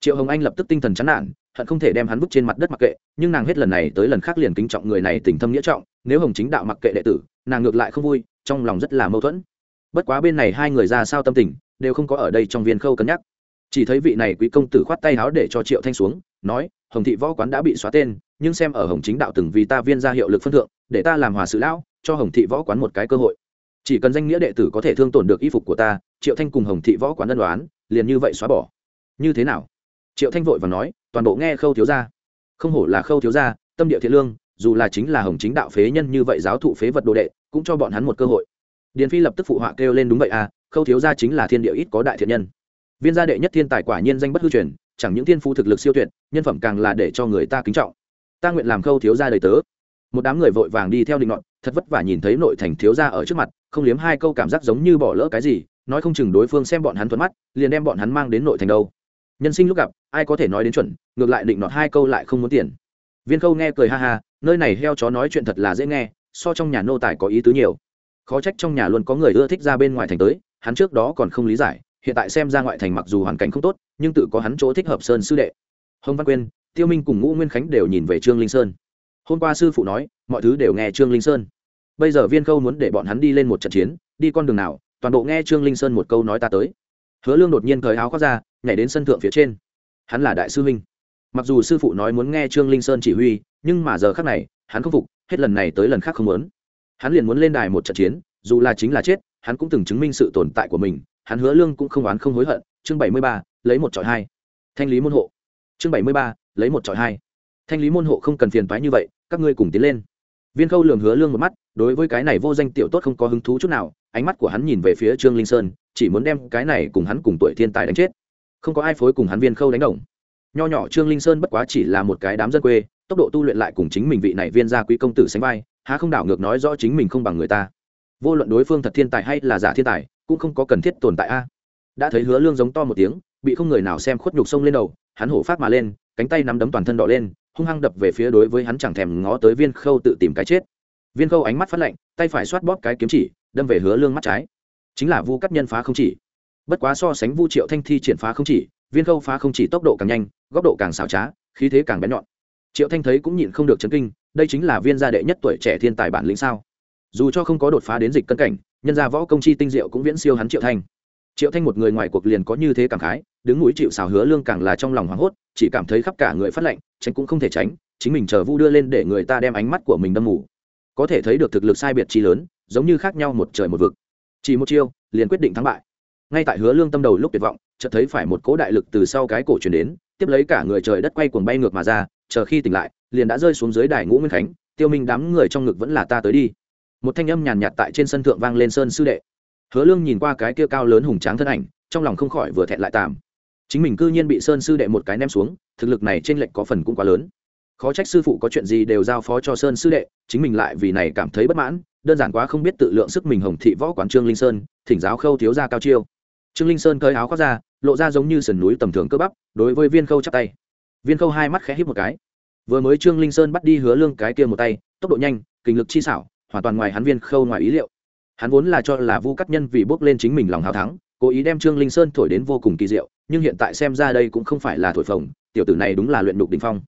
Speaker 1: Triệu hồng anh lập tức tinh thần chán nản, hận không thể đem hắn vứt trên mặt đất mặc kệ, nhưng nàng hết lần này tới lần khác liền kính trọng người này tình thâm nghĩa trọng, nếu hồng chính đạo mặc kệ đệ tử, nàng ngược lại không vui, trong lòng rất là mâu thuẫn bất quá bên này hai người ra sao tâm tình, đều không có ở đây trong viên khâu cân nhắc. Chỉ thấy vị này quý công tử khoát tay háo để cho triệu thanh xuống, nói, hồng thị võ quán đã bị xóa tên, nhưng xem ở hồng chính đạo từng vì ta viên ra hiệu lực phân thượng, để ta làm hòa sự lão, cho hồng thị võ quán một cái cơ hội. Chỉ cần danh nghĩa đệ tử có thể thương tổn được y phục của ta, triệu thanh cùng hồng thị võ quán ân đoán liền như vậy xóa bỏ. Như thế nào? Triệu thanh vội và nói, toàn bộ nghe khâu thiếu gia. Không hổ là khâu thiếu gia, tâm địa thiện lương, dù là chính là hồng chính đạo phế nhân như vậy giáo thụ phế vật đồ đệ, cũng cho bọn hắn một cơ hội điền phi lập tức phụ họa kêu lên đúng vậy à khâu thiếu gia chính là thiên địa ít có đại thiện nhân. Viên gia đệ nhất thiên tài quả nhiên danh bất hư truyền, chẳng những thiên phu thực lực siêu tuyệt, nhân phẩm càng là để cho người ta kính trọng. Ta nguyện làm khâu thiếu gia đầy tớ. Một đám người vội vàng đi theo định ngọn thật vất vả nhìn thấy nội thành thiếu gia ở trước mặt, không liếm hai câu cảm giác giống như bỏ lỡ cái gì, nói không chừng đối phương xem bọn hắn thuận mắt, liền đem bọn hắn mang đến nội thành đâu. Nhân sinh lúc gặp, ai có thể nói đến chuẩn, ngược lại định nọt hai câu lại không muốn tiền. Viên khâu nghe cười ha ha, nơi này heo chó nói chuyện thật là dễ nghe, so trong nhà nô tài có ý tứ nhiều khó trách trong nhà luôn có người ưa thích ra bên ngoài thành tới, hắn trước đó còn không lý giải, hiện tại xem ra ngoại thành mặc dù hoàn cảnh không tốt, nhưng tự có hắn chỗ thích hợp sơn sư đệ. Hồng văn quyên, tiêu minh cùng ngũ nguyên khánh đều nhìn về trương linh sơn. Hôm qua sư phụ nói, mọi thứ đều nghe trương linh sơn. Bây giờ viên khâu muốn để bọn hắn đi lên một trận chiến, đi con đường nào, toàn bộ nghe trương linh sơn một câu nói ta tới. Hứa lương đột nhiên thời áo khoác ra, nhảy đến sân thượng phía trên. Hắn là đại sư huynh. Mặc dù sư phụ nói muốn nghe trương linh sơn chỉ huy, nhưng mà giờ khác này, hắn không phục, hết lần này tới lần khác không muốn hắn liền muốn lên đài một trận chiến, dù là chính là chết, hắn cũng từng chứng minh sự tồn tại của mình, hắn hứa lương cũng không oán không hối hận. Chương bảy mươi ba, lấy một trọi hai. Thanh lý môn hộ. Chương bảy mươi ba, lấy một trọi hai. Thanh lý môn hộ không cần phiền toái như vậy, các ngươi cùng tiến lên. Viên khâu lường hứa lương một mắt, đối với cái này vô danh tiểu tốt không có hứng thú chút nào, ánh mắt của hắn nhìn về phía trương linh sơn, chỉ muốn đem cái này cùng hắn cùng tuổi thiên tài đánh chết. Không có ai phối cùng hắn viên khâu đánh đồng. Nho nhỏ trương linh sơn bất quá chỉ là một cái đám dân quê, tốc độ tu luyện lại cùng chính mình vị này viên gia quý công tử sánh vai há không đảo ngược nói rõ chính mình không bằng người ta. Vô luận đối phương thật thiên tài hay là giả thiên tài, cũng không có cần thiết tồn tại a. Đã thấy hứa lương giống to một tiếng, bị không người nào xem khuất nhục sông lên đầu, hắn hổ phát mà lên, cánh tay nắm đấm toàn thân đỏ lên, hung hăng đập về phía đối với hắn chẳng thèm ngó tới viên khâu tự tìm cái chết. Viên khâu ánh mắt phát lạnh, tay phải xoát bóp cái kiếm chỉ, đâm về hứa lương mắt trái. Chính là vu cắt nhân phá không chỉ. Bất quá so sánh vu triệu thanh thi triển phá không chỉ, viên khâu phá không chỉ tốc độ càng nhanh, góc độ càng xảo trá, khí thế càng bén nhọn. Triệu thanh thấy cũng nhịn không được chấn kinh đây chính là viên gia đệ nhất tuổi trẻ thiên tài bản lĩnh sao? Dù cho không có đột phá đến dịch cân cảnh, nhân gia võ công chi tinh diệu cũng viễn siêu hắn triệu thanh. Triệu thanh một người ngoài cuộc liền có như thế cảm khái, đứng núi chịu xào hứa lương càng là trong lòng hoảng hốt, chỉ cảm thấy khắp cả người phát lạnh, tránh cũng không thể tránh, chính mình chờ vu đưa lên để người ta đem ánh mắt của mình đâm mù. Có thể thấy được thực lực sai biệt chi lớn, giống như khác nhau một trời một vực. Chỉ một chiêu, liền quyết định thắng bại. Ngay tại hứa lương tâm đầu lúc tuyệt vọng, chợt thấy phải một cỗ đại lực từ sau cái cổ truyền đến, tiếp lấy cả người trời đất quay cuồng bay ngược mà ra, chờ khi tỉnh lại liền đã rơi xuống dưới đài ngũ nguyên khánh, tiêu minh đám người trong ngực vẫn là ta tới đi. Một thanh âm nhàn nhạt tại trên sân thượng vang lên sơn sư đệ. Hứa lương nhìn qua cái kia cao lớn hùng tráng thân ảnh, trong lòng không khỏi vừa thẹn lại tạm. Chính mình cư nhiên bị sơn sư đệ một cái ném xuống, thực lực này trên lệnh có phần cũng quá lớn. Khó trách sư phụ có chuyện gì đều giao phó cho sơn sư đệ, chính mình lại vì này cảm thấy bất mãn, đơn giản quá không biết tự lượng sức mình hồng thị võ quán trương linh sơn, thỉnh giáo khâu thiếu gia cao chiêu. Trương linh sơn cởi áo khoác ra, lộ ra giống như sườn núi tầm thường cơ bắp, đối với viên khâu chắp tay. Viên khâu hai mắt khẽ hít một cái vừa mới trương linh sơn bắt đi hứa lương cái kia một tay, tốc độ nhanh, kinh lực chi xảo, hoàn toàn ngoài hắn viên khâu ngoài ý liệu. Hắn vốn là cho là vu cắt nhân vì bước lên chính mình lòng hào thắng, cố ý đem trương linh sơn thổi đến vô cùng kỳ diệu, nhưng hiện tại xem ra đây cũng không phải là thổi phồng, tiểu tử này đúng là luyện nhục đỉnh phong.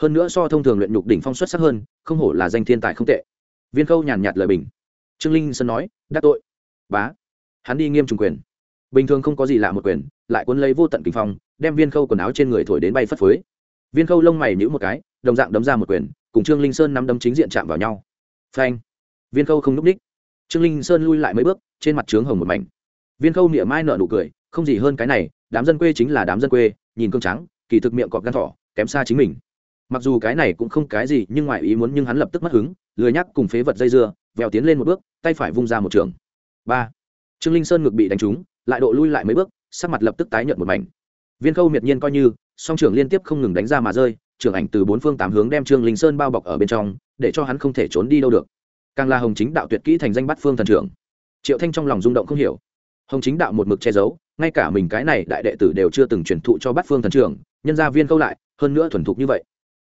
Speaker 1: Hơn nữa so thông thường luyện nhục đỉnh phong xuất sắc hơn, không hổ là danh thiên tài không tệ. Viên khâu nhàn nhạt lời bình. Trương linh sơn nói đắc tội. Bá. Hắn đi nghiêm trùng quyền. Bình thường không có gì lạ một quyền, lại cuốn lấy vô tận kinh phong, đem viên khâu quần áo trên người thổi đến bay phất phới. Viên khâu lông mày nhữ một cái đồng dạng đấm ra một quyền, cùng trương linh sơn nắm đấm chính diện chạm vào nhau. Phanh. Viên khâu không n ú c ních. Trương linh sơn lui lại mấy bước, trên mặt trướng hồng một mảnh. Viên khâu niệm mai nợ nụ cười, không gì hơn cái này, đám dân quê chính là đám dân quê, nhìn cương trắng, kỳ thực miệng cọp gan thỏ, kém xa chính mình. Mặc dù cái này cũng không cái gì, nhưng ngoài ý muốn nhưng hắn lập tức mất hứng, lười nhắc cùng phế vật dây dưa, vèo tiến lên một bước, tay phải vung ra một trường. Ba. Trương linh sơn ngực bị đánh trúng, lại độ lui lại mấy bước, sắc mặt lập tức tái nhợt một mảnh. Viên khâu miệt nhiên coi như, song trưởng liên tiếp không ngừng đánh ra mà rơi trưởng ảnh từ bốn phương tám hướng đem trương linh sơn bao bọc ở bên trong, để cho hắn không thể trốn đi đâu được. Càng là hồng chính đạo tuyệt kỹ thành danh bắt phương thần trưởng. Triệu thanh trong lòng rung động không hiểu. Hồng chính đạo một mực che giấu, ngay cả mình cái này đại đệ tử đều chưa từng truyền thụ cho bắt phương thần trưởng, nhân gia viên câu lại, hơn nữa thuần thục như vậy.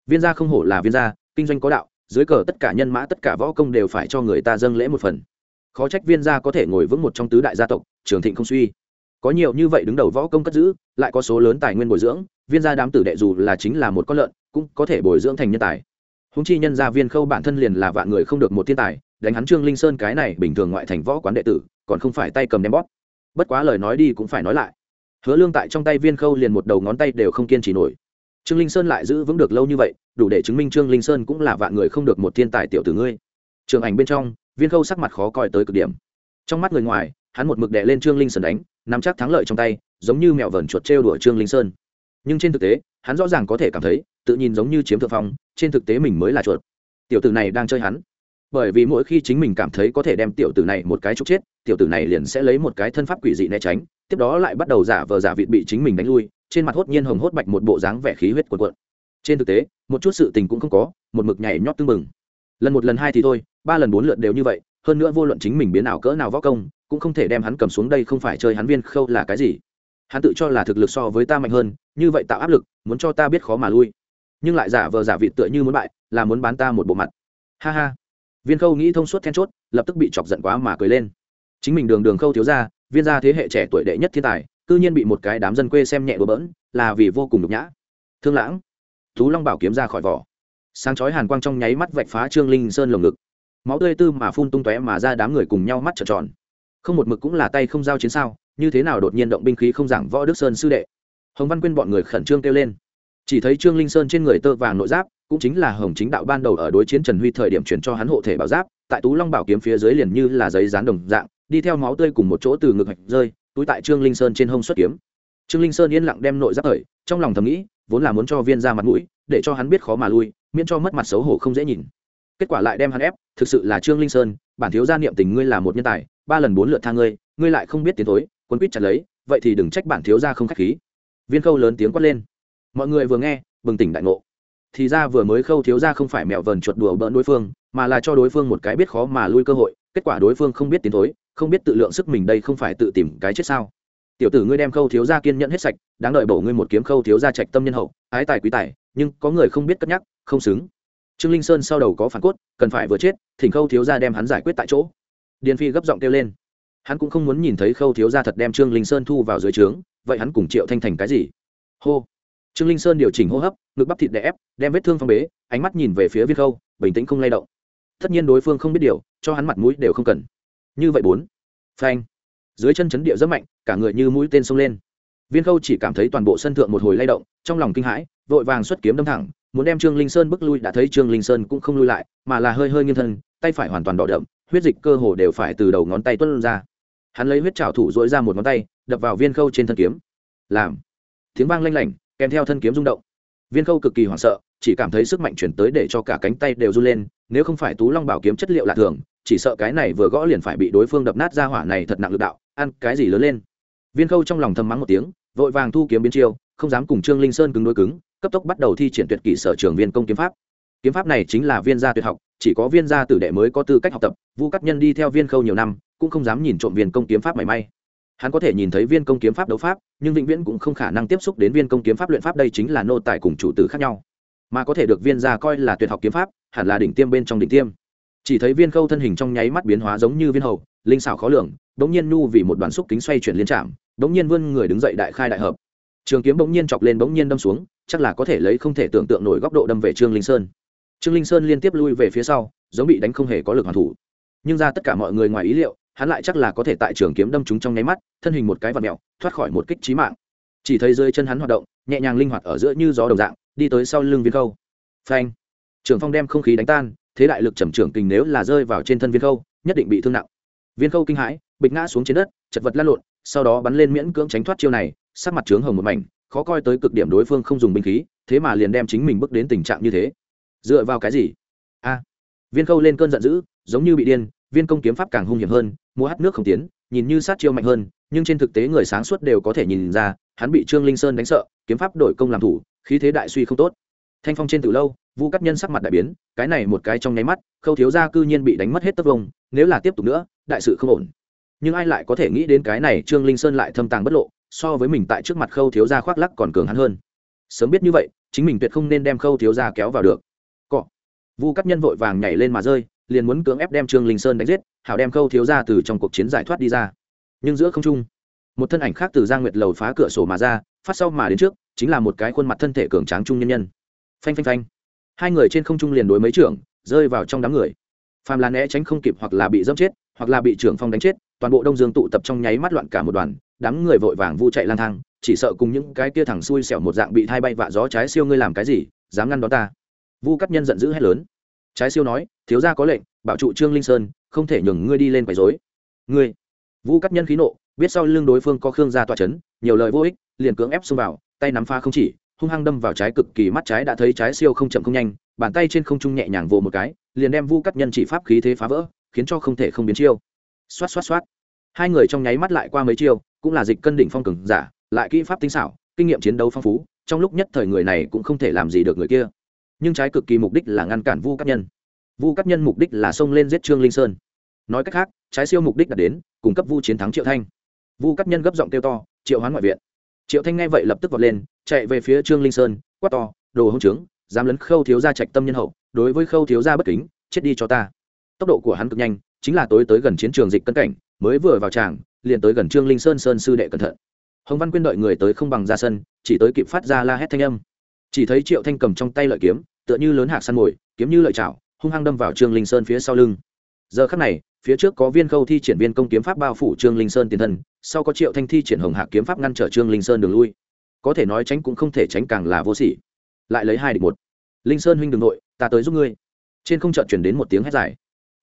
Speaker 1: Viên gia không hổ là viên gia, kinh doanh có đạo, dưới cờ tất cả nhân mã, tất cả võ công đều phải cho người ta dâng lễ một phần. Khó trách viên gia có thể ngồi vững một trong tứ đại gia tộc, trường thịnh không suy. Có nhiều như vậy đứng đầu võ công cất giữ, lại có số lớn tài nguyên bồi dưỡng, viên gia đám tử đệ dù là chính là một con lợn cũng có thể bồi dưỡng thành nhân tài. Húng chi nhân gia viên khâu bản thân liền là vạn người không được một thiên tài, đánh hắn trương linh sơn cái này bình thường ngoại thành võ quán đệ tử, còn không phải tay cầm đem bóp. Bất quá lời nói đi cũng phải nói lại. Hứa lương tại trong tay viên khâu liền một đầu ngón tay đều không kiên trì nổi. Trương linh sơn lại giữ vững được lâu như vậy, đủ để chứng minh trương linh sơn cũng là vạn người không được một thiên tài tiểu tử ngươi. Trường ảnh bên trong, viên khâu sắc mặt khó coi tới cực điểm. Trong mắt người ngoài, hắn một mực đệ lên trương linh sơn đánh, nắm chắc thắng lợi trong tay, giống như mẹo vờn chuột trêu đùa trương linh sơn. Nhưng trên thực tế, hắn rõ ràng có thể cảm thấy tự nhìn giống như chiếm thượng phong, trên thực tế mình mới là chuột. Tiểu tử này đang chơi hắn. Bởi vì mỗi khi chính mình cảm thấy có thể đem tiểu tử này một cái trục chết, tiểu tử này liền sẽ lấy một cái thân pháp quỷ dị né tránh, tiếp đó lại bắt đầu giả vờ giả vịt bị chính mình đánh lui, trên mặt hốt nhiên hồng hốt bạch một bộ dáng vẻ khí huyết cuộn cuộn. Trên thực tế, một chút sự tình cũng không có, một mực nhảy nhót tưng bừng. Lần một lần hai thì thôi, ba lần bốn lượt đều như vậy, hơn nữa vô luận chính mình biến nào cỡ nào võ công, cũng không thể đem hắn cầm xuống đây không phải chơi hắn viên khâu là cái gì. Hắn tự cho là thực lực so với ta mạnh hơn, như vậy tạo áp lực, muốn cho ta biết khó mà lui nhưng lại giả vờ giả vịt tựa như muốn bại, là muốn bán ta một bộ mặt. Ha ha. Viên khâu nghĩ thông suốt then chốt, lập tức bị chọc giận quá mà cười lên. Chính mình đường đường khâu thiếu ra viên gia thế hệ trẻ tuổi đệ nhất thiên tài, cư nhiên bị một cái đám dân quê xem nhẹ bừa bỡn, là vì vô cùng nhục nhã. Thương lãng. Thú long bảo kiếm ra khỏi vỏ. Sáng chói hàn quang trong nháy mắt vạch phá trương linh sơn lồng ngực. Máu tươi tư mà phun tung tóe mà ra đám người cùng nhau mắt trợn tròn. Không một mực cũng là tay không giao chiến sao, như thế nào đột nhiên động binh khí không giảng võ đức sơn sư đệ. Hồng văn quyên bọn người khẩn trương kêu lên chỉ thấy trương linh sơn trên người tơ vàng nội giáp, cũng chính là hồng chính đạo ban đầu ở đối chiến trần huy thời điểm chuyển cho hắn hộ thể bảo giáp, tại tú long bảo kiếm phía dưới liền như là giấy dán đồng dạng, đi theo máu tươi cùng một chỗ từ ngực hạch rơi, túi tại trương linh sơn trên hông xuất kiếm. Trương linh sơn yên lặng đem nội giáp thời, trong lòng thầm nghĩ, vốn là muốn cho viên ra mặt mũi, để cho hắn biết khó mà lui, miễn cho mất mặt xấu hổ không dễ nhìn. Kết quả lại đem hắn ép, thực sự là trương linh sơn, bản thiếu gia niệm tình ngươi là một nhân tài, ba lần bốn lượt thang ngươi ngươi lại không biết tiến tối quân quýt chặt lấy, vậy thì đừng trách bản thiếu gia không khách khí. Viên khâu lớn tiếng quát lên mọi người vừa nghe, bừng tỉnh đại ngộ. Thì ra vừa mới khâu thiếu gia không phải mẹo vờn chuột đùa bỡn đối phương, mà là cho đối phương một cái biết khó mà lui cơ hội, kết quả đối phương không biết tiến thối, không biết tự lượng sức mình đây không phải tự tìm cái chết sao. Tiểu tử ngươi đem khâu thiếu gia kiên nhẫn hết sạch, đáng đợi bổ ngươi một kiếm khâu thiếu gia trạch tâm nhân hậu, ái tài quý tài, nhưng có người không biết cất nhắc, không xứng. Trương linh sơn sau đầu có phản cốt, cần phải vừa chết, thỉnh khâu thiếu ra đem hắn giải quyết tại chỗ. Điền phi gấp giọng kêu lên. Hắn cũng không muốn nhìn thấy khâu thiếu ra thật đem trương linh sơn thu vào dưới trướng, vậy hắn cùng triệu thanh thành cái gì? Hô trương linh sơn điều chỉnh hô hấp, ngực bắp thịt đè ép, đem vết thương phong bế, ánh mắt nhìn về phía viên khâu, bình tĩnh không lay động. Tất nhiên đối phương không biết điều, cho hắn mặt mũi đều không cần. Như vậy bốn. Phanh. Dưới chân chấn địa rất mạnh, cả người như mũi tên xông lên. Viên khâu chỉ cảm thấy toàn bộ sân thượng một hồi lay động, trong lòng kinh hãi, vội vàng xuất kiếm đâm thẳng, muốn đem trương linh sơn bước lui, đã thấy trương linh sơn cũng không lui lại, mà là hơi hơi nghiêng thân, tay phải hoàn toàn đỏ đậm, huyết dịch cơ hồ đều phải từ đầu ngón tay tuân ra. Hắn lấy huyết trào thủ dỗi ra một ngón tay, đập vào viên khâu trên thân kiếm. Làm. Tiếng vang lanh lảnh kèm theo thân kiếm rung động. Viên khâu cực kỳ hoảng sợ, chỉ cảm thấy sức mạnh chuyển tới để cho cả cánh tay đều run lên, nếu không phải tú long bảo kiếm chất liệu lạ thường, chỉ sợ cái này vừa gõ liền phải bị đối phương đập nát ra hỏa này thật nặng lực đạo, ăn cái gì lớn lên. Viên khâu trong lòng thầm mắng một tiếng, vội vàng thu kiếm biến chiêu, không dám cùng trương linh sơn cứng đối cứng, cấp tốc bắt đầu thi triển tuyệt kỷ sở trường viên công kiếm pháp. Kiếm pháp này chính là viên gia tuyệt học, chỉ có viên gia tử đệ mới có tư cách học tập, vu cắt nhân đi theo viên khâu nhiều năm, cũng không dám nhìn trộm viên công kiếm pháp mảy may hắn có thể nhìn thấy viên công kiếm pháp đấu pháp, nhưng vĩnh viễn cũng không khả năng tiếp xúc đến viên công kiếm pháp luyện pháp đây chính là nô tài cùng chủ tử khác nhau. Mà có thể được viên gia coi là tuyệt học kiếm pháp, hẳn là đỉnh tiêm bên trong đỉnh tiêm. Chỉ thấy viên khâu thân hình trong nháy mắt biến hóa giống như viên hầu, linh xảo khó lường, bỗng nhiên nu vì một đoàn xúc kính xoay chuyển liên trạm, bỗng nhiên vươn người đứng dậy đại khai đại hợp. Trường kiếm bỗng nhiên chọc lên bỗng nhiên đâm xuống, chắc là có thể lấy không thể tưởng tượng nổi góc độ đâm về trương linh sơn. Trương linh sơn liên tiếp lui về phía sau, giống bị đánh không hề có lực hoàn thủ. Nhưng ra tất cả mọi người ngoài ý liệu hắn lại chắc là có thể tại trường kiếm đâm chúng trong nháy mắt thân hình một cái vật mèo, thoát khỏi một kích trí mạng. Chỉ thấy dưới chân hắn hoạt động nhẹ nhàng linh hoạt ở giữa như gió đồng dạng đi tới sau lưng viên khâu. Phanh! Trường phong đem không khí đánh tan thế đại lực trầm trưởng kình nếu là rơi vào trên thân viên khâu nhất định bị thương nặng. Viên khâu kinh hãi bịch ngã xuống trên đất chật vật lăn lộn sau đó bắn lên miễn cưỡng tránh thoát chiêu này sắc mặt trướng hồng một mảnh khó coi tới cực điểm đối phương không dùng binh khí thế mà liền đem chính mình bước đến tình trạng như thế. Dựa vào cái gì? A! Viên khâu lên cơn giận dữ giống như bị điên viên công kiếm pháp càng hung hiểm hơn, múa hát nước không tiến, nhìn như sát chiêu mạnh hơn, nhưng trên thực tế người sáng suốt đều có thể nhìn ra, hắn bị trương linh sơn đánh sợ, kiếm pháp đổi công làm thủ, khí thế đại suy không tốt. Thanh phong trên từ lâu, vu cắt nhân sắc mặt đại biến, cái này một cái trong nháy mắt, khâu thiếu gia cư nhiên bị đánh mất hết tất vông, nếu là tiếp tục nữa, đại sự không ổn. Nhưng ai lại có thể nghĩ đến cái này trương linh sơn lại thâm tàng bất lộ, so với mình tại trước mặt khâu thiếu gia khoác lắc còn cường hắn hơn. Sớm biết như vậy, chính mình tuyệt không nên đem khâu thiếu gia kéo vào được. Cọ. Vu cắt nhân vội vàng nhảy lên mà rơi liền muốn cưỡng ép đem trương linh sơn đánh giết, hảo đem khâu thiếu gia từ trong cuộc chiến giải thoát đi ra. Nhưng giữa không trung, một thân ảnh khác từ giang nguyệt lầu phá cửa sổ mà ra, phát sau mà đến trước, chính là một cái khuôn mặt thân thể cường tráng trung nhân nhân. Phanh phanh phanh. Hai người trên không trung liền đối mấy trưởng, rơi vào trong đám người. Phàm là né tránh không kịp hoặc là bị dẫm chết, hoặc là bị trưởng phong đánh chết, toàn bộ đông dương tụ tập trong nháy mắt loạn cả một đoàn, đám người vội vàng vu chạy lang thang, chỉ sợ cùng những cái kia thẳng xuôi xẻo một dạng bị thay bay vạ gió trái siêu ngươi làm cái gì, dám ngăn đó ta. Vu cắt nhân giận dữ hét lớn trái siêu nói, thiếu gia có lệnh, bảo trụ trương linh sơn, không thể nhường ngươi đi lên quấy rối. Ngươi. Vu cắt nhân khí nộ, biết sau lưng đối phương có khương gia tọa chấn, nhiều lời vô ích, liền cưỡng ép xông vào, tay nắm pha không chỉ, hung hăng đâm vào trái cực kỳ mắt trái đã thấy trái siêu không chậm không nhanh, bàn tay trên không trung nhẹ nhàng vồ một cái, liền đem vu cắt nhân chỉ pháp khí thế phá vỡ, khiến cho không thể không biến chiêu. Xoát xoát xoát. Hai người trong nháy mắt lại qua mấy chiêu, cũng là dịch cân đỉnh phong cường giả, lại kỹ pháp tinh xảo, kinh nghiệm chiến đấu phong phú, trong lúc nhất thời người này cũng không thể làm gì được người kia nhưng trái cực kỳ mục đích là ngăn cản vu Cát nhân. Vu Cát nhân mục đích là xông lên giết trương linh sơn. Nói cách khác, trái siêu mục đích đã đến, cung cấp vu chiến thắng triệu thanh. Vu Cát nhân gấp giọng kêu to, triệu hoán ngoại viện. Triệu thanh nghe vậy lập tức vọt lên, chạy về phía trương linh sơn, quát to, đồ hông trướng, dám lấn khâu thiếu gia trạch tâm nhân hậu, đối với khâu thiếu gia bất kính, chết đi cho ta. Tốc độ của hắn cực nhanh, chính là tối tới gần chiến trường dịch cân cảnh, mới vừa vào tràng, liền tới gần trương linh sơn sơn sư đệ cẩn thận. Hồng văn quyên đợi người tới không bằng ra sân, chỉ tới kịp phát ra la hét thanh âm. Chỉ thấy triệu thanh cầm trong tay lợi kiếm tựa như lớn hạc săn mồi, kiếm như lợi chảo, hung hăng đâm vào trương linh sơn phía sau lưng. Giờ khắc này, phía trước có viên khâu thi triển viên công kiếm pháp bao phủ trương linh sơn tiền thân, sau có triệu thanh thi triển hồng hạc kiếm pháp ngăn trở trương linh sơn đường lui. Có thể nói tránh cũng không thể tránh càng là vô sỉ. Lại lấy hai địch một. Linh sơn huynh đường nội, ta tới giúp ngươi. Trên không chợt chuyển đến một tiếng hét dài.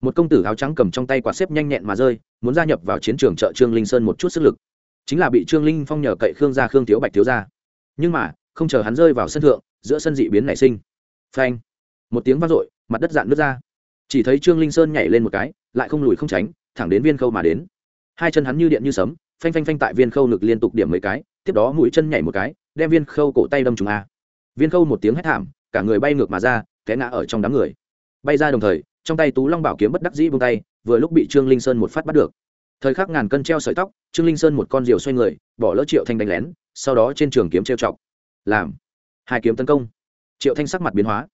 Speaker 1: Một công tử áo trắng cầm trong tay quạt xếp nhanh nhẹn mà rơi, muốn gia nhập vào chiến trường trợ trương linh sơn một chút sức lực. Chính là bị trương linh phong nhờ cậy khương gia khương thiếu bạch thiếu gia. Nhưng mà, không chờ hắn rơi vào sân thượng, giữa sân dị biến nảy sinh phanh. Một tiếng vang dội, mặt đất dạn nước ra. Chỉ thấy trương linh sơn nhảy lên một cái, lại không lùi không tránh, thẳng đến viên khâu mà đến. Hai chân hắn như điện như sấm, phanh phanh phanh tại viên khâu ngực liên tục điểm mấy cái, tiếp đó mũi chân nhảy một cái, đem viên khâu cổ tay đâm trùng a. Viên khâu một tiếng hét thảm, cả người bay ngược mà ra, té ngã ở trong đám người. Bay ra đồng thời, trong tay tú long bảo kiếm bất đắc dĩ vung tay, vừa lúc bị trương linh sơn một phát bắt được. Thời khắc ngàn cân treo sợi tóc, trương linh sơn một con diều xoay người, bỏ lỡ triệu thanh đánh lén, sau đó trên trường kiếm treo chọc. Làm. Hai kiếm tấn công triệu thanh sắc mặt biến hóa.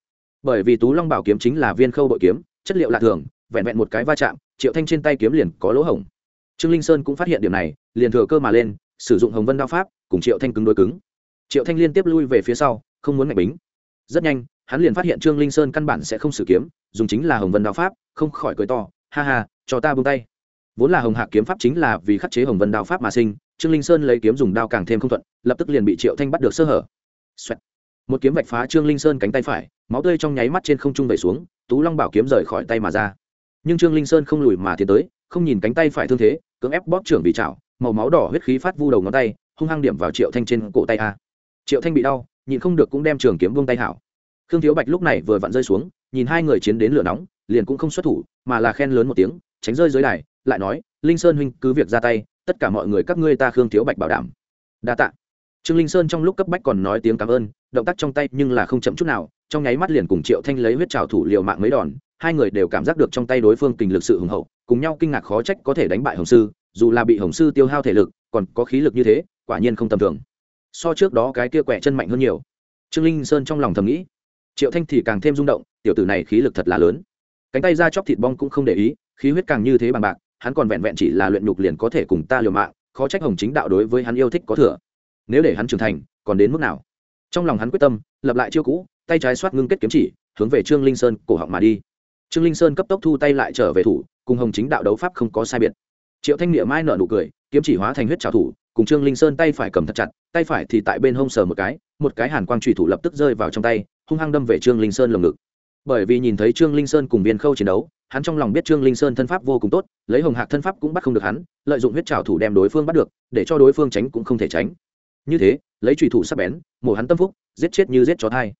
Speaker 1: Bởi vì tú long bảo kiếm chính là viên khâu bội kiếm, chất liệu lạ thường, vẹn vẹn một cái va chạm, triệu thanh trên tay kiếm liền có lỗ hổng. Trương linh sơn cũng phát hiện điểm này, liền thừa cơ mà lên, sử dụng hồng vân đao pháp, cùng triệu thanh cứng đối cứng. Triệu thanh liên tiếp lui về phía sau, không muốn mạnh bính. Rất nhanh, hắn liền phát hiện trương linh sơn căn bản sẽ không sử kiếm, dùng chính là hồng vân đao pháp, không khỏi cười to, ha ha, cho ta bung tay. Vốn là hồng hạc kiếm pháp chính là vì khắc chế hồng vân đao pháp mà sinh, trương linh sơn lấy kiếm dùng đao càng thêm không thuận, lập tức liền bị triệu thanh bắt được sơ hở、Xoẹt một kiếm vạch phá trương linh sơn cánh tay phải, máu tươi trong nháy mắt trên không trung vẩy xuống, tú long bảo kiếm rời khỏi tay mà ra. Nhưng trương linh sơn không lùi mà tiến tới, không nhìn cánh tay phải thương thế, cưỡng ép bóp trưởng bị chảo, màu máu đỏ huyết khí phát vu đầu ngón tay, hung hăng điểm vào triệu thanh trên cổ tay a. Triệu thanh bị đau, nhịn không được cũng đem trường kiếm vung tay hảo. Khương thiếu bạch lúc này vừa vặn rơi xuống, nhìn hai người chiến đến lửa nóng, liền cũng không xuất thủ, mà là khen lớn một tiếng, tránh rơi dưới đài, lại nói, linh sơn huynh, cứ việc ra tay, tất cả mọi người các ngươi ta khương thiếu bạch bảo đảm. Đa tạ. Trương linh sơn trong lúc cấp bách còn nói tiếng cảm ơn động tác trong tay nhưng là không chậm chút nào, trong nháy mắt liền cùng triệu thanh lấy huyết trào thủ liều mạng mấy đòn, hai người đều cảm giác được trong tay đối phương kình lực sự hùng hậu, cùng nhau kinh ngạc khó trách có thể đánh bại hồng sư, dù là bị hồng sư tiêu hao thể lực, còn có khí lực như thế, quả nhiên không tầm thường. So trước đó cái kia quẹ chân mạnh hơn nhiều. Trương linh sơn trong lòng thầm nghĩ. Triệu thanh thì càng thêm rung động, tiểu tử này khí lực thật là lớn. Cánh tay ra chóc thịt bong cũng không để ý, khí huyết càng như thế bằng bạc, hắn còn vẹn vẹn chỉ là luyện nhục liền có thể cùng ta liều mạng, khó trách hồng chính đạo đối với hắn yêu thích có thừa. Nếu để hắn trưởng thành, còn đến mức nào? Trong lòng hắn quyết tâm, lập lại chiêu cũ, tay trái xoát ngưng kết kiếm chỉ, hướng về trương linh sơn cổ họng mà đi. Trương linh sơn cấp tốc thu tay lại trở về thủ, cùng hồng chính đạo đấu pháp không có sai biệt. Triệu thanh niệm mai nở nụ cười, kiếm chỉ hóa thành huyết trào thủ, cùng trương linh sơn tay phải cầm thật chặt, tay phải thì tại bên hông sờ một cái một cái hàn quang trùy thủ lập tức rơi vào trong tay, hung hăng đâm về trương linh sơn lồng ngực. Bởi vì nhìn thấy trương linh sơn cùng viên khâu chiến đấu, hắn trong lòng biết trương linh sơn thân pháp vô cùng tốt, lấy hồng hạc thân pháp cũng bắt không được hắn, lợi dụng huyết trào thủ đem đối phương bắt được, để cho đối phương tránh cũng không thể tránh như thế, lấy trùy thủ sắp bén, mổ hắn tâm phúc, giết chết như giết chó thai.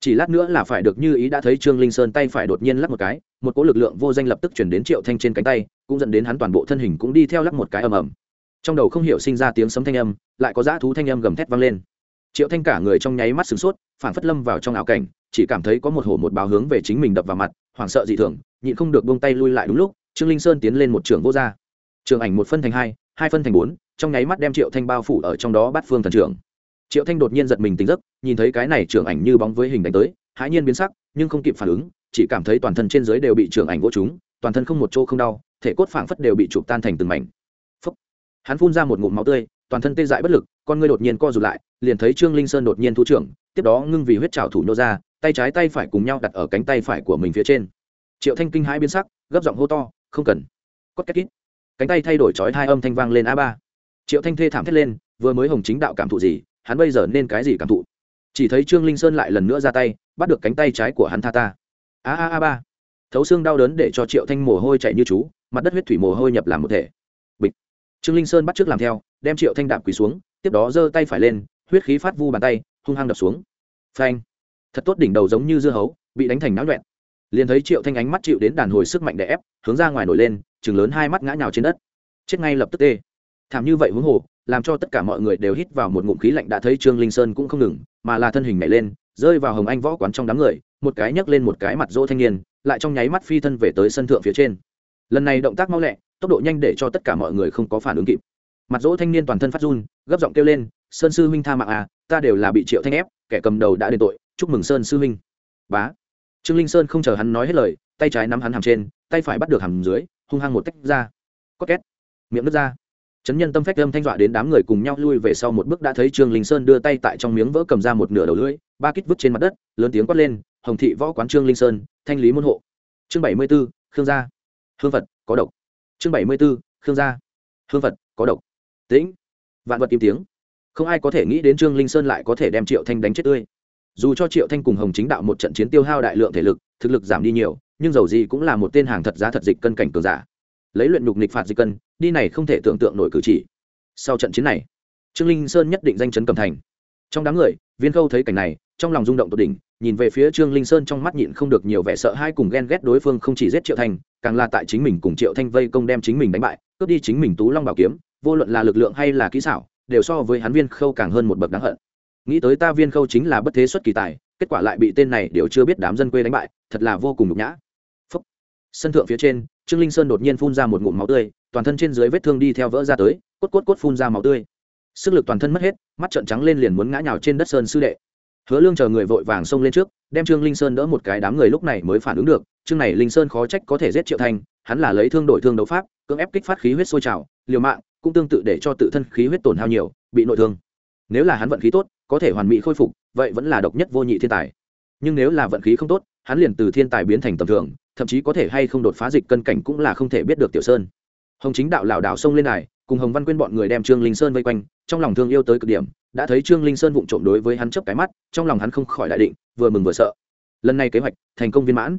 Speaker 1: Chỉ lát nữa là phải được như ý đã thấy trương linh sơn tay phải đột nhiên lắc một cái, một cỗ lực lượng vô danh lập tức chuyển đến triệu thanh trên cánh tay, cũng dẫn đến hắn toàn bộ thân hình cũng đi theo lắc một cái ầm ầm. Trong đầu không hiểu sinh ra tiếng sấm thanh âm, lại có dã thú thanh âm gầm thét vang lên. Triệu thanh cả người trong nháy mắt sửng sốt phản phất lâm vào trong ảo cảnh, chỉ cảm thấy có một hổ một báo hướng về chính mình đập vào mặt, hoảng sợ dị thường, nhịn không được buông tay lui lại đúng lúc, trương linh sơn tiến lên một trường vô gia. Trường ảnh một phân thành hai hai phân thành bốn trong nháy mắt đem triệu thanh bao phủ ở trong đó bắt phương thần trưởng. Triệu thanh đột nhiên giật mình tỉnh giấc, nhìn thấy cái này trưởng ảnh như bóng với hình đánh tới, hãi nhiên biến sắc, nhưng không kịp phản ứng, chỉ cảm thấy toàn thân trên dưới đều bị trưởng ảnh vỗ chúng toàn thân không một chỗ không đau, thể cốt phảng phất đều bị chụp tan thành từng mảnh. Phúc. hắn phun ra một ngụm máu tươi, toàn thân tê dại bất lực, con ngươi đột nhiên co rụt lại, liền thấy trương linh sơn đột nhiên thu trưởng, tiếp đó ngưng vì huyết trào thủ nô ra, tay trái tay phải cùng nhau đặt ở cánh tay phải của mình phía trên. Triệu thanh kinh hãi biến sắc, gấp giọng hô to, không cần. Cốt két kít cánh tay thay đổi chói hai âm thanh vang lên a ba triệu thanh thê thảm thét lên, vừa mới hồng chính đạo cảm thụ gì, hắn bây giờ nên cái gì cảm thụ? Chỉ thấy trương linh sơn lại lần nữa ra tay, bắt được cánh tay trái của hắn tha ta. A a a ba. Thấu xương đau đớn để cho triệu thanh mồ hôi chạy như chú, mặt đất huyết thủy mồ hôi nhập làm một thể. Bịch. Trương linh sơn bắt trước làm theo, đem triệu thanh đạp quỳ xuống, tiếp đó giơ tay phải lên, huyết khí phát vu bàn tay, hung hăng đập xuống. Phanh. Thật tốt đỉnh đầu giống như dưa hấu, bị đánh thành náo nhuẹn. Liền thấy triệu thanh ánh mắt chịu đến đàn hồi sức mạnh đè ép, hướng ra ngoài nổi lên chừng lớn hai mắt ngã nhào trên đất. Chết ngay lập tức tê thảm như vậy huống hồ, làm cho tất cả mọi người đều hít vào một ngụm khí lạnh đã thấy trương linh sơn cũng không ngừng, mà là thân hình nhảy lên, rơi vào hồng anh võ quán trong đám người, một cái nhấc lên một cái mặt dỗ thanh niên, lại trong nháy mắt phi thân về tới sân thượng phía trên. Lần này động tác mau lẹ, tốc độ nhanh để cho tất cả mọi người không có phản ứng kịp. Mặt dỗ thanh niên toàn thân phát run, gấp giọng kêu lên, sơn sư huynh tha mạng à ta đều là bị triệu thanh ép, kẻ cầm đầu đã đền tội, chúc mừng sơn sư huynh. Bá. Trương linh sơn không chờ hắn nói hết lời, tay trái nắm hắn hàm trên, tay phải bắt được hàm dưới, hung hăng một tách ra. Có két. Miệng nứt ra chấn nhân tâm phách âm thanh dọa đến đám người cùng nhau lui về sau một bước đã thấy trương linh sơn đưa tay tại trong miếng vỡ cầm ra một nửa đầu lưỡi, ba kích vứt trên mặt đất, lớn tiếng quát lên, hồng thị võ quán trương linh sơn, thanh lý môn hộ. Chương bảy mươi b ố khương gia. Hương phật, có độc. Chương bảy mươi b ố khương gia. Hương phật, có độc. Tĩnh. Vạn vật im tiếng. Không ai có thể nghĩ đến trương linh sơn lại có thể đem triệu thanh đánh chết tươi. Dù cho triệu thanh cùng hồng chính đạo một trận chiến tiêu hao đại lượng thể lực, thực lực giảm đi nhiều, nhưng dầu gì cũng là một tên hàng thật giá thật dịch cân cảnh cường giả lấy luyện nhục nịch phạt dịch cân, đi này không thể tưởng tượng nổi cử chỉ. Sau trận chiến này, trương linh sơn nhất định danh chấn cầm thành. Trong đám người, viên khâu thấy cảnh này, trong lòng rung động tột đỉnh, nhìn về phía trương linh sơn trong mắt nhịn không được nhiều vẻ sợ hai cùng ghen ghét đối phương không chỉ giết triệu thanh càng là tại chính mình cùng triệu thanh vây công đem chính mình đánh bại, cướp đi chính mình tú long bảo kiếm, vô luận là lực lượng hay là kỹ xảo, đều so với hắn viên khâu càng hơn một bậc đáng hận. Nghĩ tới ta viên khâu chính là bất thế xuất kỳ tài, kết quả lại bị tên này đều chưa biết đám dân quê đánh bại, thật là vô cùng nhục nhã. Phúc. sân thượng phía trên trương linh sơn đột nhiên phun ra một ngụm máu tươi toàn thân trên dưới vết thương đi theo vỡ ra tới cốt cốt cốt phun ra máu tươi. Sức lực toàn thân mất hết mắt trợn trắng lên liền muốn ngã nhào trên đất sơn sư đệ. Hứa lương chờ người vội vàng xông lên trước đem trương linh sơn đỡ một cái đám người lúc này mới phản ứng được chương này linh sơn khó trách có thể giết triệu Thành, hắn là lấy thương đổi thương đấu pháp cưỡng ép kích phát khí huyết sôi trào liều mạng cũng tương tự để cho tự thân khí huyết tổn hao nhiều bị nội thương. Nếu là hắn vận khí tốt có thể hoàn mỹ khôi phục vậy vẫn là độc nhất vô nhị thiên tài. Nhưng nếu là vận khí không tốt hắn liền từ thiên tài biến thành tầm thường thậm chí có thể hay không đột phá dịch cân cảnh cũng là không thể biết được tiểu sơn hồng chính đạo lảo đảo xông lên này cùng hồng văn quyên bọn người đem trương linh sơn vây quanh trong lòng thương yêu tới cực điểm đã thấy trương linh sơn vụng trộm đối với hắn chấp cái mắt trong lòng hắn không khỏi đại định vừa mừng vừa sợ lần này kế hoạch thành công viên mãn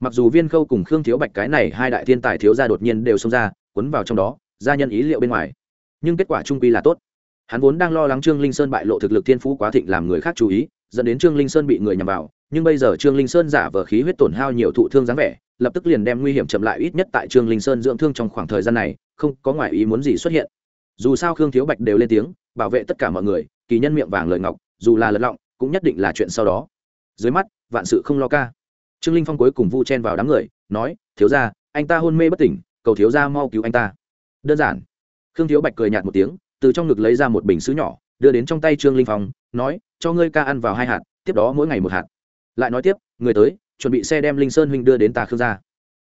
Speaker 1: mặc dù viên khâu cùng khương thiếu bạch cái này hai đại thiên tài thiếu gia đột nhiên đều xông ra cuốn vào trong đó gia nhân ý liệu bên ngoài nhưng kết quả trung quy là tốt hắn vốn đang lo lắng trương linh sơn bại lộ thực lực thiên phú quá thịnh làm người khác chú ý dẫn đến trương linh sơn bị người nhằm vào nhưng bây giờ trương linh sơn giả vờ khí huyết tổn hao nhiều thụ thương dáng vẻ, lập tức liền đem nguy hiểm chậm lại ít nhất tại trương linh sơn dưỡng thương trong khoảng thời gian này, không có ngoại ý muốn gì xuất hiện. Dù sao khương thiếu bạch đều lên tiếng, bảo vệ tất cả mọi người, kỳ nhân miệng vàng lời ngọc, dù là lật lọng, cũng nhất định là chuyện sau đó. Dưới mắt, vạn sự không lo ca. Trương linh phong cuối cùng vu chen vào đám người, nói, thiếu ra anh ta hôn mê bất tỉnh, cầu thiếu ra mau cứu anh ta. Đơn giản. Khương thiếu bạch cười nhạt một tiếng, từ trong ngực lấy ra một bình xứ nhỏ, đưa đến trong tay trương linh phong, nói, cho ngươi ca ăn vào hai hạt, tiếp đó mỗi ngày một hạt lại nói tiếp, người tới, chuẩn bị xe đem linh sơn huynh đưa đến tà khương gia.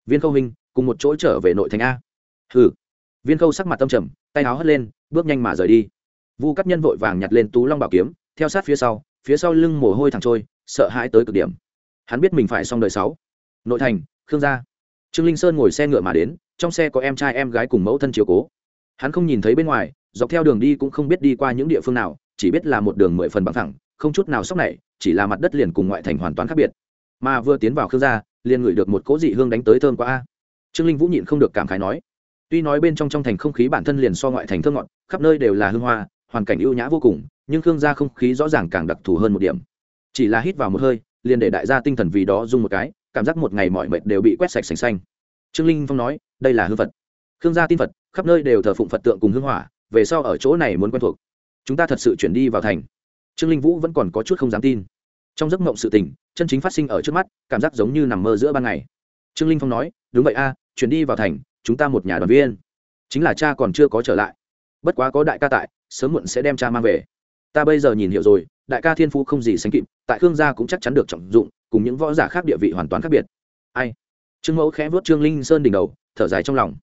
Speaker 1: Viên khâu huynh, cùng một chỗ trở về nội thành a. Hừ. Viên khâu sắc mặt tâm trầm, tay áo hất lên, bước nhanh mà rời đi. Vu cắt nhân vội vàng nhặt lên tú long bảo kiếm, theo sát phía sau phía sau lưng mồ hôi thẳng trôi, sợ hãi tới cực điểm. Hắn biết mình phải xong đời sáu. Nội thành, khương gia. Trương linh sơn ngồi xe ngựa mà đến, trong xe có em trai em gái cùng mẫu thân chiều cố. Hắn không nhìn thấy bên ngoài, dọc theo đường đi cũng không biết đi qua những địa phương nào, chỉ biết là một đường mười phần bằng thẳng, không chút nào sóc này chỉ là mặt đất liền cùng ngoại thành hoàn toàn khác biệt. Mà vừa tiến vào khương gia, liền ngửi được một cỗ dị hương đánh tới thơm quá a. Trương linh vũ nhịn không được cảm khái nói, tuy nói bên trong trong thành không khí bản thân liền so ngoại thành thơm ngọt, khắp nơi đều là hương hoa, hoàn cảnh ưu nhã vô cùng, nhưng khương gia không khí rõ ràng càng đặc thù hơn một điểm. Chỉ là hít vào một hơi, liền để đại gia tinh thần vì đó dùng một cái, cảm giác một ngày mọi mệt đều bị quét sạch sành xanh. Trương linh phong nói, đây là hư phật. Khương gia tin phật, khắp nơi đều thờ phụng phật tượng cùng hương hỏa, về sau ở chỗ này muốn quen thuộc. Chúng ta thật sự chuyển đi vào thành trương linh vũ vẫn còn có chút không dám tin. Trong giấc mộng sự tình, chân chính phát sinh ở trước mắt, cảm giác giống như nằm mơ giữa ban ngày. Trương linh phong nói, đúng vậy a, chuyển đi vào thành, chúng ta một nhà đoàn viên. Chính là cha còn chưa có trở lại. Bất quá có đại ca tại, sớm muộn sẽ đem cha mang về. Ta bây giờ nhìn hiểu rồi, đại ca thiên phú không gì sánh kịp, tại khương gia cũng chắc chắn được trọng dụng, cùng những võ giả khác địa vị hoàn toàn khác biệt. Ai? Trương mẫu khẽ vuốt trương linh sơn đỉnh đầu, thở dài trong lòng.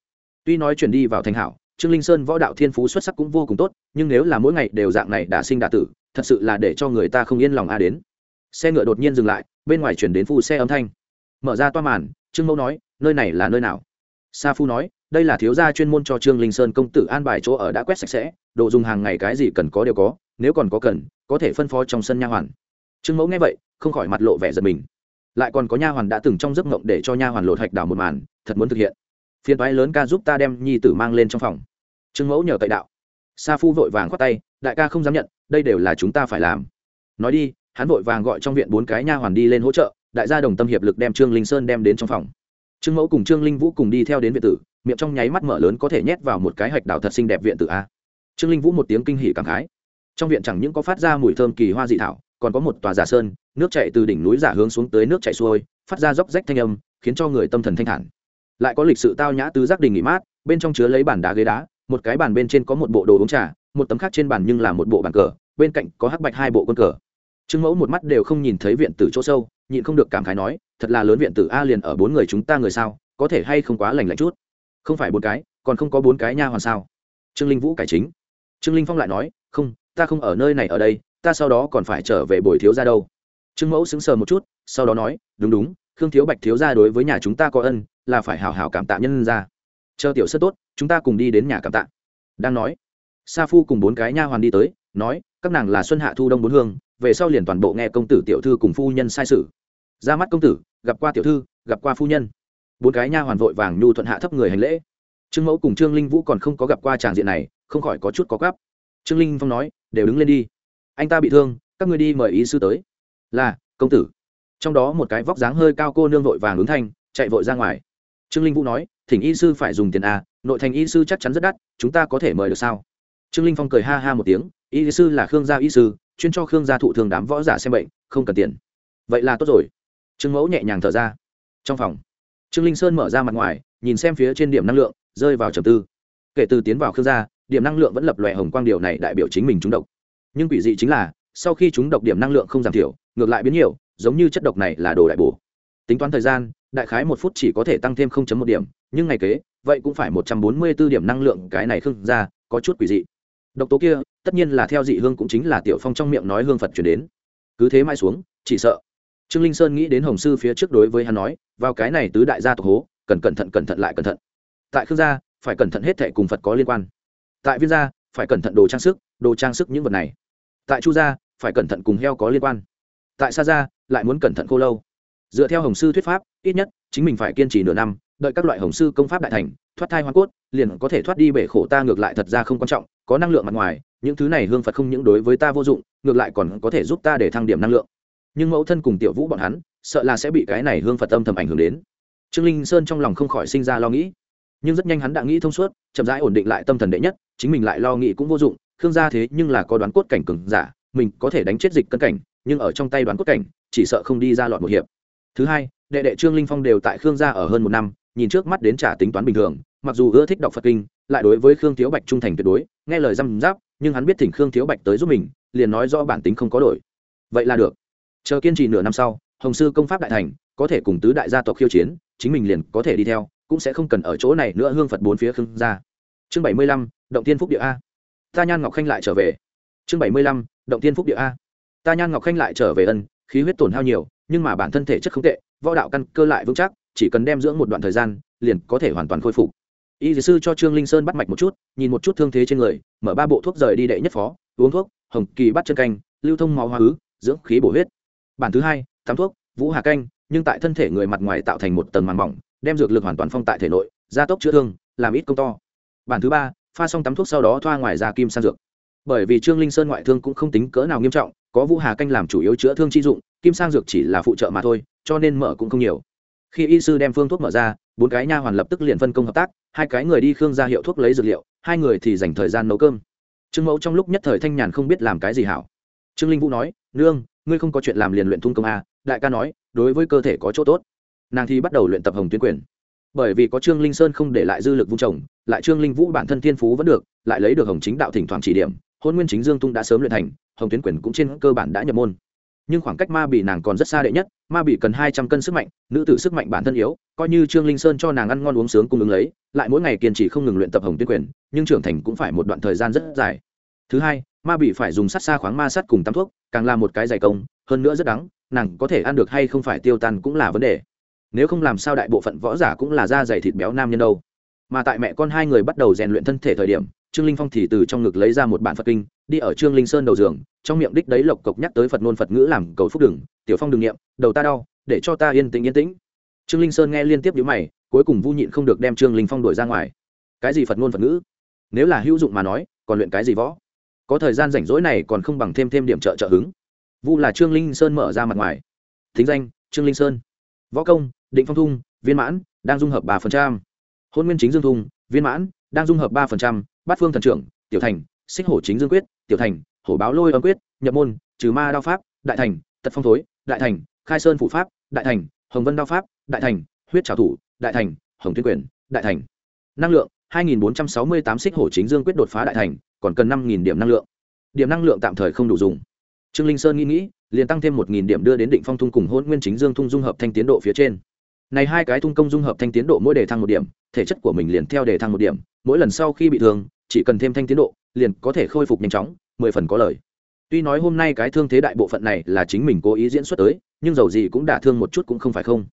Speaker 1: Tuy nói chuyển đi vào thành hảo, trương linh sơn võ đạo thiên phú xuất sắc cũng vô cùng tốt nhưng nếu là mỗi ngày đều dạng này đã sinh đả tử, thật sự là để cho người ta không yên lòng a đến. Xe ngựa đột nhiên dừng lại, bên ngoài chuyển đến phu xe âm thanh. Mở ra toa màn, trương mẫu nói, nơi này là nơi nào? Sa phu nói, đây là thiếu gia chuyên môn cho trương linh sơn công tử an bài chỗ ở đã quét sạch sẽ, đồ dùng hàng ngày cái gì cần có đều có, nếu còn có cần, có thể phân phó trong sân nha hoàn. Trương mẫu nghe vậy, không khỏi mặt lộ vẻ giật mình. Lại còn có nha hoàn đã từng trong giấc mộng để cho nha hoàn lột hạch đảo một màn, thật muốn thực hiện. Phiên toái lớn ca giúp ta đem nhi tử mang lên trong phòng. Trương mẫu nhờ cậy đạo sa phu vội vàng khoát tay, đại ca không dám nhận, đây đều là chúng ta phải làm. Nói đi, hắn vội vàng gọi trong viện bốn cái nha hoàn đi lên hỗ trợ, đại gia đồng tâm hiệp lực đem trương linh sơn đem đến trong phòng. Trương mẫu cùng trương linh vũ cùng đi theo đến viện tử, miệng trong nháy mắt mở lớn có thể nhét vào một cái hạch đào thật xinh đẹp viện tử a. Trương linh vũ một tiếng kinh hỉ cảm khái. Trong viện chẳng những có phát ra mùi thơm kỳ hoa dị thảo, còn có một tòa giả sơn, nước chạy từ đỉnh núi giả hướng xuống tới nước chạy xuôi, phát ra róc rách thanh âm, khiến cho người tâm thần thanh thản. Lại có lịch sự tao nhã tứ giác đình nghỉ mát, bên trong chứa lấy bàn đá ghế đá một cái bàn bên trên có một bộ đồ uống trà, một tấm khác trên bàn nhưng là một bộ bàn cờ, bên cạnh có hắc bạch hai bộ quân cờ. Trương mẫu một mắt đều không nhìn thấy viện tử chỗ sâu, nhịn không được cảm khái nói, thật là lớn viện tử a liền ở bốn người chúng ta người sao, có thể hay không quá lành lạnh chút? Không phải bốn cái, còn không có bốn cái nha hoàn sao? Trương linh vũ cải chính. Trương linh phong lại nói, không, ta không ở nơi này ở đây, ta sau đó còn phải trở về bồi thiếu ra đâu. Trương mẫu sững sờ một chút, sau đó nói, đúng đúng, khương thiếu bạch thiếu ra đối với nhà chúng ta có ân, là phải hào hào cảm tạ nhân ra chờ tiểu sơ tốt, chúng ta cùng đi đến nhà cảm tạ. Đang nói, sa phu cùng bốn cái nha hoàn đi tới, nói, các nàng là xuân hạ thu đông bốn hương, về sau liền toàn bộ nghe công tử tiểu thư cùng phu nhân sai sự. Ra mắt công tử, gặp qua tiểu thư, gặp qua phu nhân. Bốn cái nha hoàn vội vàng nhu thuận hạ thấp người hành lễ. Trương mẫu cùng trương linh vũ còn không có gặp qua tràng diện này, không khỏi có chút có gắp trương linh phong nói, đều đứng lên đi. Anh ta bị thương, các người đi mời ý sư tới. Là, công tử. Trong đó một cái vóc dáng hơi cao cô nương vội vàng ứng thanh, chạy vội ra ngoài. Trương linh vũ nói thỉnh y sư phải dùng tiền a, nội thành y sư chắc chắn rất đắt, chúng ta có thể mời được sao? Trương linh phong cười ha ha một tiếng, y sư là khương gia y sư, chuyên cho khương gia thụ thường đám võ giả xem bệnh, không cần tiền. Vậy là tốt rồi. Trương mẫu nhẹ nhàng thở ra. Trong phòng, trương linh sơn mở ra mặt ngoài, nhìn xem phía trên điểm năng lượng, rơi vào trầm tư. Kể từ tiến vào khương gia, điểm năng lượng vẫn lập lòe hồng quang điều này đại biểu chính mình trúng độc. Nhưng quỷ dị chính là, sau khi chúng độc điểm năng lượng không giảm thiểu, ngược lại biến nhiều, giống như chất độc này là đồ đại bổ. Tính toán thời gian đại khái một phút chỉ có thể tăng thêm một điểm, nhưng ngày kế, vậy cũng phải một trăm bốn mươi 144 điểm năng lượng cái này khương ra có chút quỷ dị. Độc tố kia, tất nhiên là theo dị hương cũng chính là tiểu phong trong miệng nói hương phật chuyển đến. Cứ thế mai xuống, chỉ sợ. Trương linh sơn nghĩ đến hồng sư phía trước đối với hắn nói, vào cái này tứ đại gia tộc hố, cần cẩn thận cẩn thận lại cẩn thận. Tại khương gia, phải cẩn thận hết thệ cùng phật có liên quan. Tại viên gia, phải cẩn thận đồ trang sức, đồ trang sức những vật này. Tại chu gia, phải cẩn thận cùng heo có liên quan. Tại sa gia, lại muốn cẩn thận khô lâu dựa theo hồng sư thuyết pháp, ít nhất chính mình phải kiên trì nửa năm, đợi các loại hồng sư công pháp đại thành, thoát thai hoa cốt, liền có thể thoát đi bể khổ ta ngược lại thật ra không quan trọng, có năng lượng mặt ngoài, những thứ này hương phật không những đối với ta vô dụng, ngược lại còn có thể giúp ta để thăng điểm năng lượng. Nhưng mẫu thân cùng tiểu vũ bọn hắn, sợ là sẽ bị cái này hương phật âm thầm ảnh hưởng đến. Trương linh sơn trong lòng không khỏi sinh ra lo nghĩ. Nhưng rất nhanh hắn đã nghĩ thông suốt, chậm rãi ổn định lại tâm thần đệ nhất, chính mình lại lo nghĩ cũng vô dụng, khương gia thế nhưng là có đoán cốt cảnh cừng giả, mình có thể đánh chết dịch cân cảnh, nhưng ở trong tay đoán cốt cảnh, chỉ sợ không đi ra lọt một hiệp thứ hai, đệ đệ trương linh phong đều tại khương gia ở hơn một năm, nhìn trước mắt đến trả tính toán bình thường, mặc dù ưa thích đọc phật kinh, lại đối với khương thiếu bạch trung thành tuyệt đối, nghe lời răm giáp nhưng hắn biết thỉnh khương thiếu bạch tới giúp mình, liền nói do bản tính không có đổi. Vậy là được. Chờ kiên trì nửa năm sau, hồng sư công pháp đại thành, có thể cùng tứ đại gia tộc khiêu chiến, chính mình liền có thể đi theo, cũng sẽ không cần ở chỗ này nữa hương phật bốn phía khương gia. Chương bảy mươi lăm, động tiên phúc địa a. Ta nhan ngọc khanh lại trở về. Chương bảy mươi lăm, động tiên phúc địa a. Ta nhan ngọc khanh lại trở về ân, khí huyết tổn hao nhiều nhưng mà bản thân thể chất không tệ, võ đạo căn cơ lại vững chắc, chỉ cần đem dưỡng một đoạn thời gian, liền có thể hoàn toàn khôi phục. Y dược sư cho trương linh sơn bắt mạch một chút, nhìn một chút thương thế trên người, mở ba bộ thuốc rời đi đệ nhất phó, uống thuốc, hồng kỳ bắt chân canh, lưu thông máu hoa ứ, dưỡng khí bổ huyết. Bản thứ hai, tắm thuốc, vũ hà canh, nhưng tại thân thể người mặt ngoài tạo thành một tầng màng mỏng, đem dược lực hoàn toàn phong tại thể nội, gia tốc chữa thương, làm ít công to. Bản thứ ba, pha xong tắm thuốc sau đó thoa ngoài ra kim sang dược. Bởi vì trương linh sơn ngoại thương cũng không tính cỡ nào nghiêm trọng, có vũ hà canh làm chủ yếu chữa thương chi dụng kim sang dược chỉ là phụ trợ mà thôi, cho nên mở cũng không nhiều. Khi y sư đem phương thuốc mở ra, bốn cái nha hoàn lập tức liền phân công hợp tác, hai cái người đi khương ra hiệu thuốc lấy dược liệu, hai người thì dành thời gian nấu cơm. Trương mẫu trong lúc nhất thời thanh nhàn không biết làm cái gì hảo. Trương linh vũ nói, nương, ngươi không có chuyện làm liền luyện thung công a đại ca nói, đối với cơ thể có chỗ tốt. Nàng thì bắt đầu luyện tập hồng tuyến quyền. Bởi vì có trương linh sơn không để lại dư lực vung trồng lại trương linh vũ bản thân thiên phú vẫn được, lại lấy được hồng chính đạo thỉnh thoảng chỉ điểm, hôn nguyên chính dương tung đã sớm luyện thành, hồng tuyến quyền cũng trên cơ bản đã nhập môn nhưng khoảng cách ma bị nàng còn rất xa đệ nhất, ma bị cần hai trăm cân sức mạnh, nữ tử sức mạnh bản thân yếu, coi như trương linh sơn cho nàng ăn ngon uống sướng cung ứng lấy, lại mỗi ngày kiên trì không ngừng luyện tập hồng tuyên quyền, nhưng trưởng thành cũng phải một đoạn thời gian rất dài. Thứ hai, ma bị phải dùng sắt xa khoáng ma sắt cùng tắm thuốc, càng là một cái dày công, hơn nữa rất đắng, nàng có thể ăn được hay không phải tiêu tan cũng là vấn đề. Nếu không làm sao đại bộ phận võ giả cũng là da dày thịt béo nam nhân đâu. Mà tại mẹ con hai người bắt đầu rèn luyện thân thể thời điểm trương linh phong thì từ trong ngực lấy ra một bản phật kinh, đi ở trương linh sơn đầu giường, trong miệng đích đấy lộc cộc nhắc tới phật ngôn phật ngữ làm cầu phúc đừng, tiểu phong đừng nghiệm đầu ta đau, để cho ta yên tĩnh yên tĩnh. Trương linh sơn nghe liên tiếp nhữ mày, cuối cùng vu nhịn không được đem trương linh phong đuổi ra ngoài. Cái gì phật ngôn phật ngữ? Nếu là hữu dụng mà nói, còn luyện cái gì võ? Có thời gian rảnh rỗi này còn không bằng thêm thêm điểm trợ trợ hứng. Vu là trương linh sơn mở ra mặt ngoài. Thính danh, trương linh sơn. Võ công, định phong thung, viên mãn, đang dung hợp ba phần trăm. Hôn nguyên chính dương thung, viên mãn, đang dung hợp ba phần trăm bát phương thần trưởng, tiểu thành, xích hổ chính dương quyết, tiểu thành, hổ báo lôi âm quyết, nhập môn, trừ ma đao pháp, đại thành, tật phong thối, đại thành, khai sơn phụ pháp, đại thành, hồng vân đao pháp, đại thành, huyết trào thủ, đại thành, hồng tuyên quyền, đại thành. Năng lượng 2468 xích hổ chính dương quyết đột phá đại thành, còn cần 5.000 điểm năng lượng. Điểm năng lượng tạm thời không đủ dùng. Trương linh sơn nghĩ nghĩ, liền tăng thêm 1.000 điểm đưa đến định phong thung cùng hôn nguyên chính dương thung dung hợp thanh tiến độ phía trên. Này hai cái thung công dung hợp thanh tiến độ mỗi đề thăng một điểm, thể chất của mình liền theo đề thăng một điểm, mỗi lần sau khi bị thương chỉ cần thêm thanh tiến độ, liền có thể khôi phục nhanh chóng, mười phần có lời. Tuy nói hôm nay cái thương thế đại bộ phận này là chính mình cố ý diễn xuất tới, nhưng dầu gì cũng đả thương một chút cũng không phải không.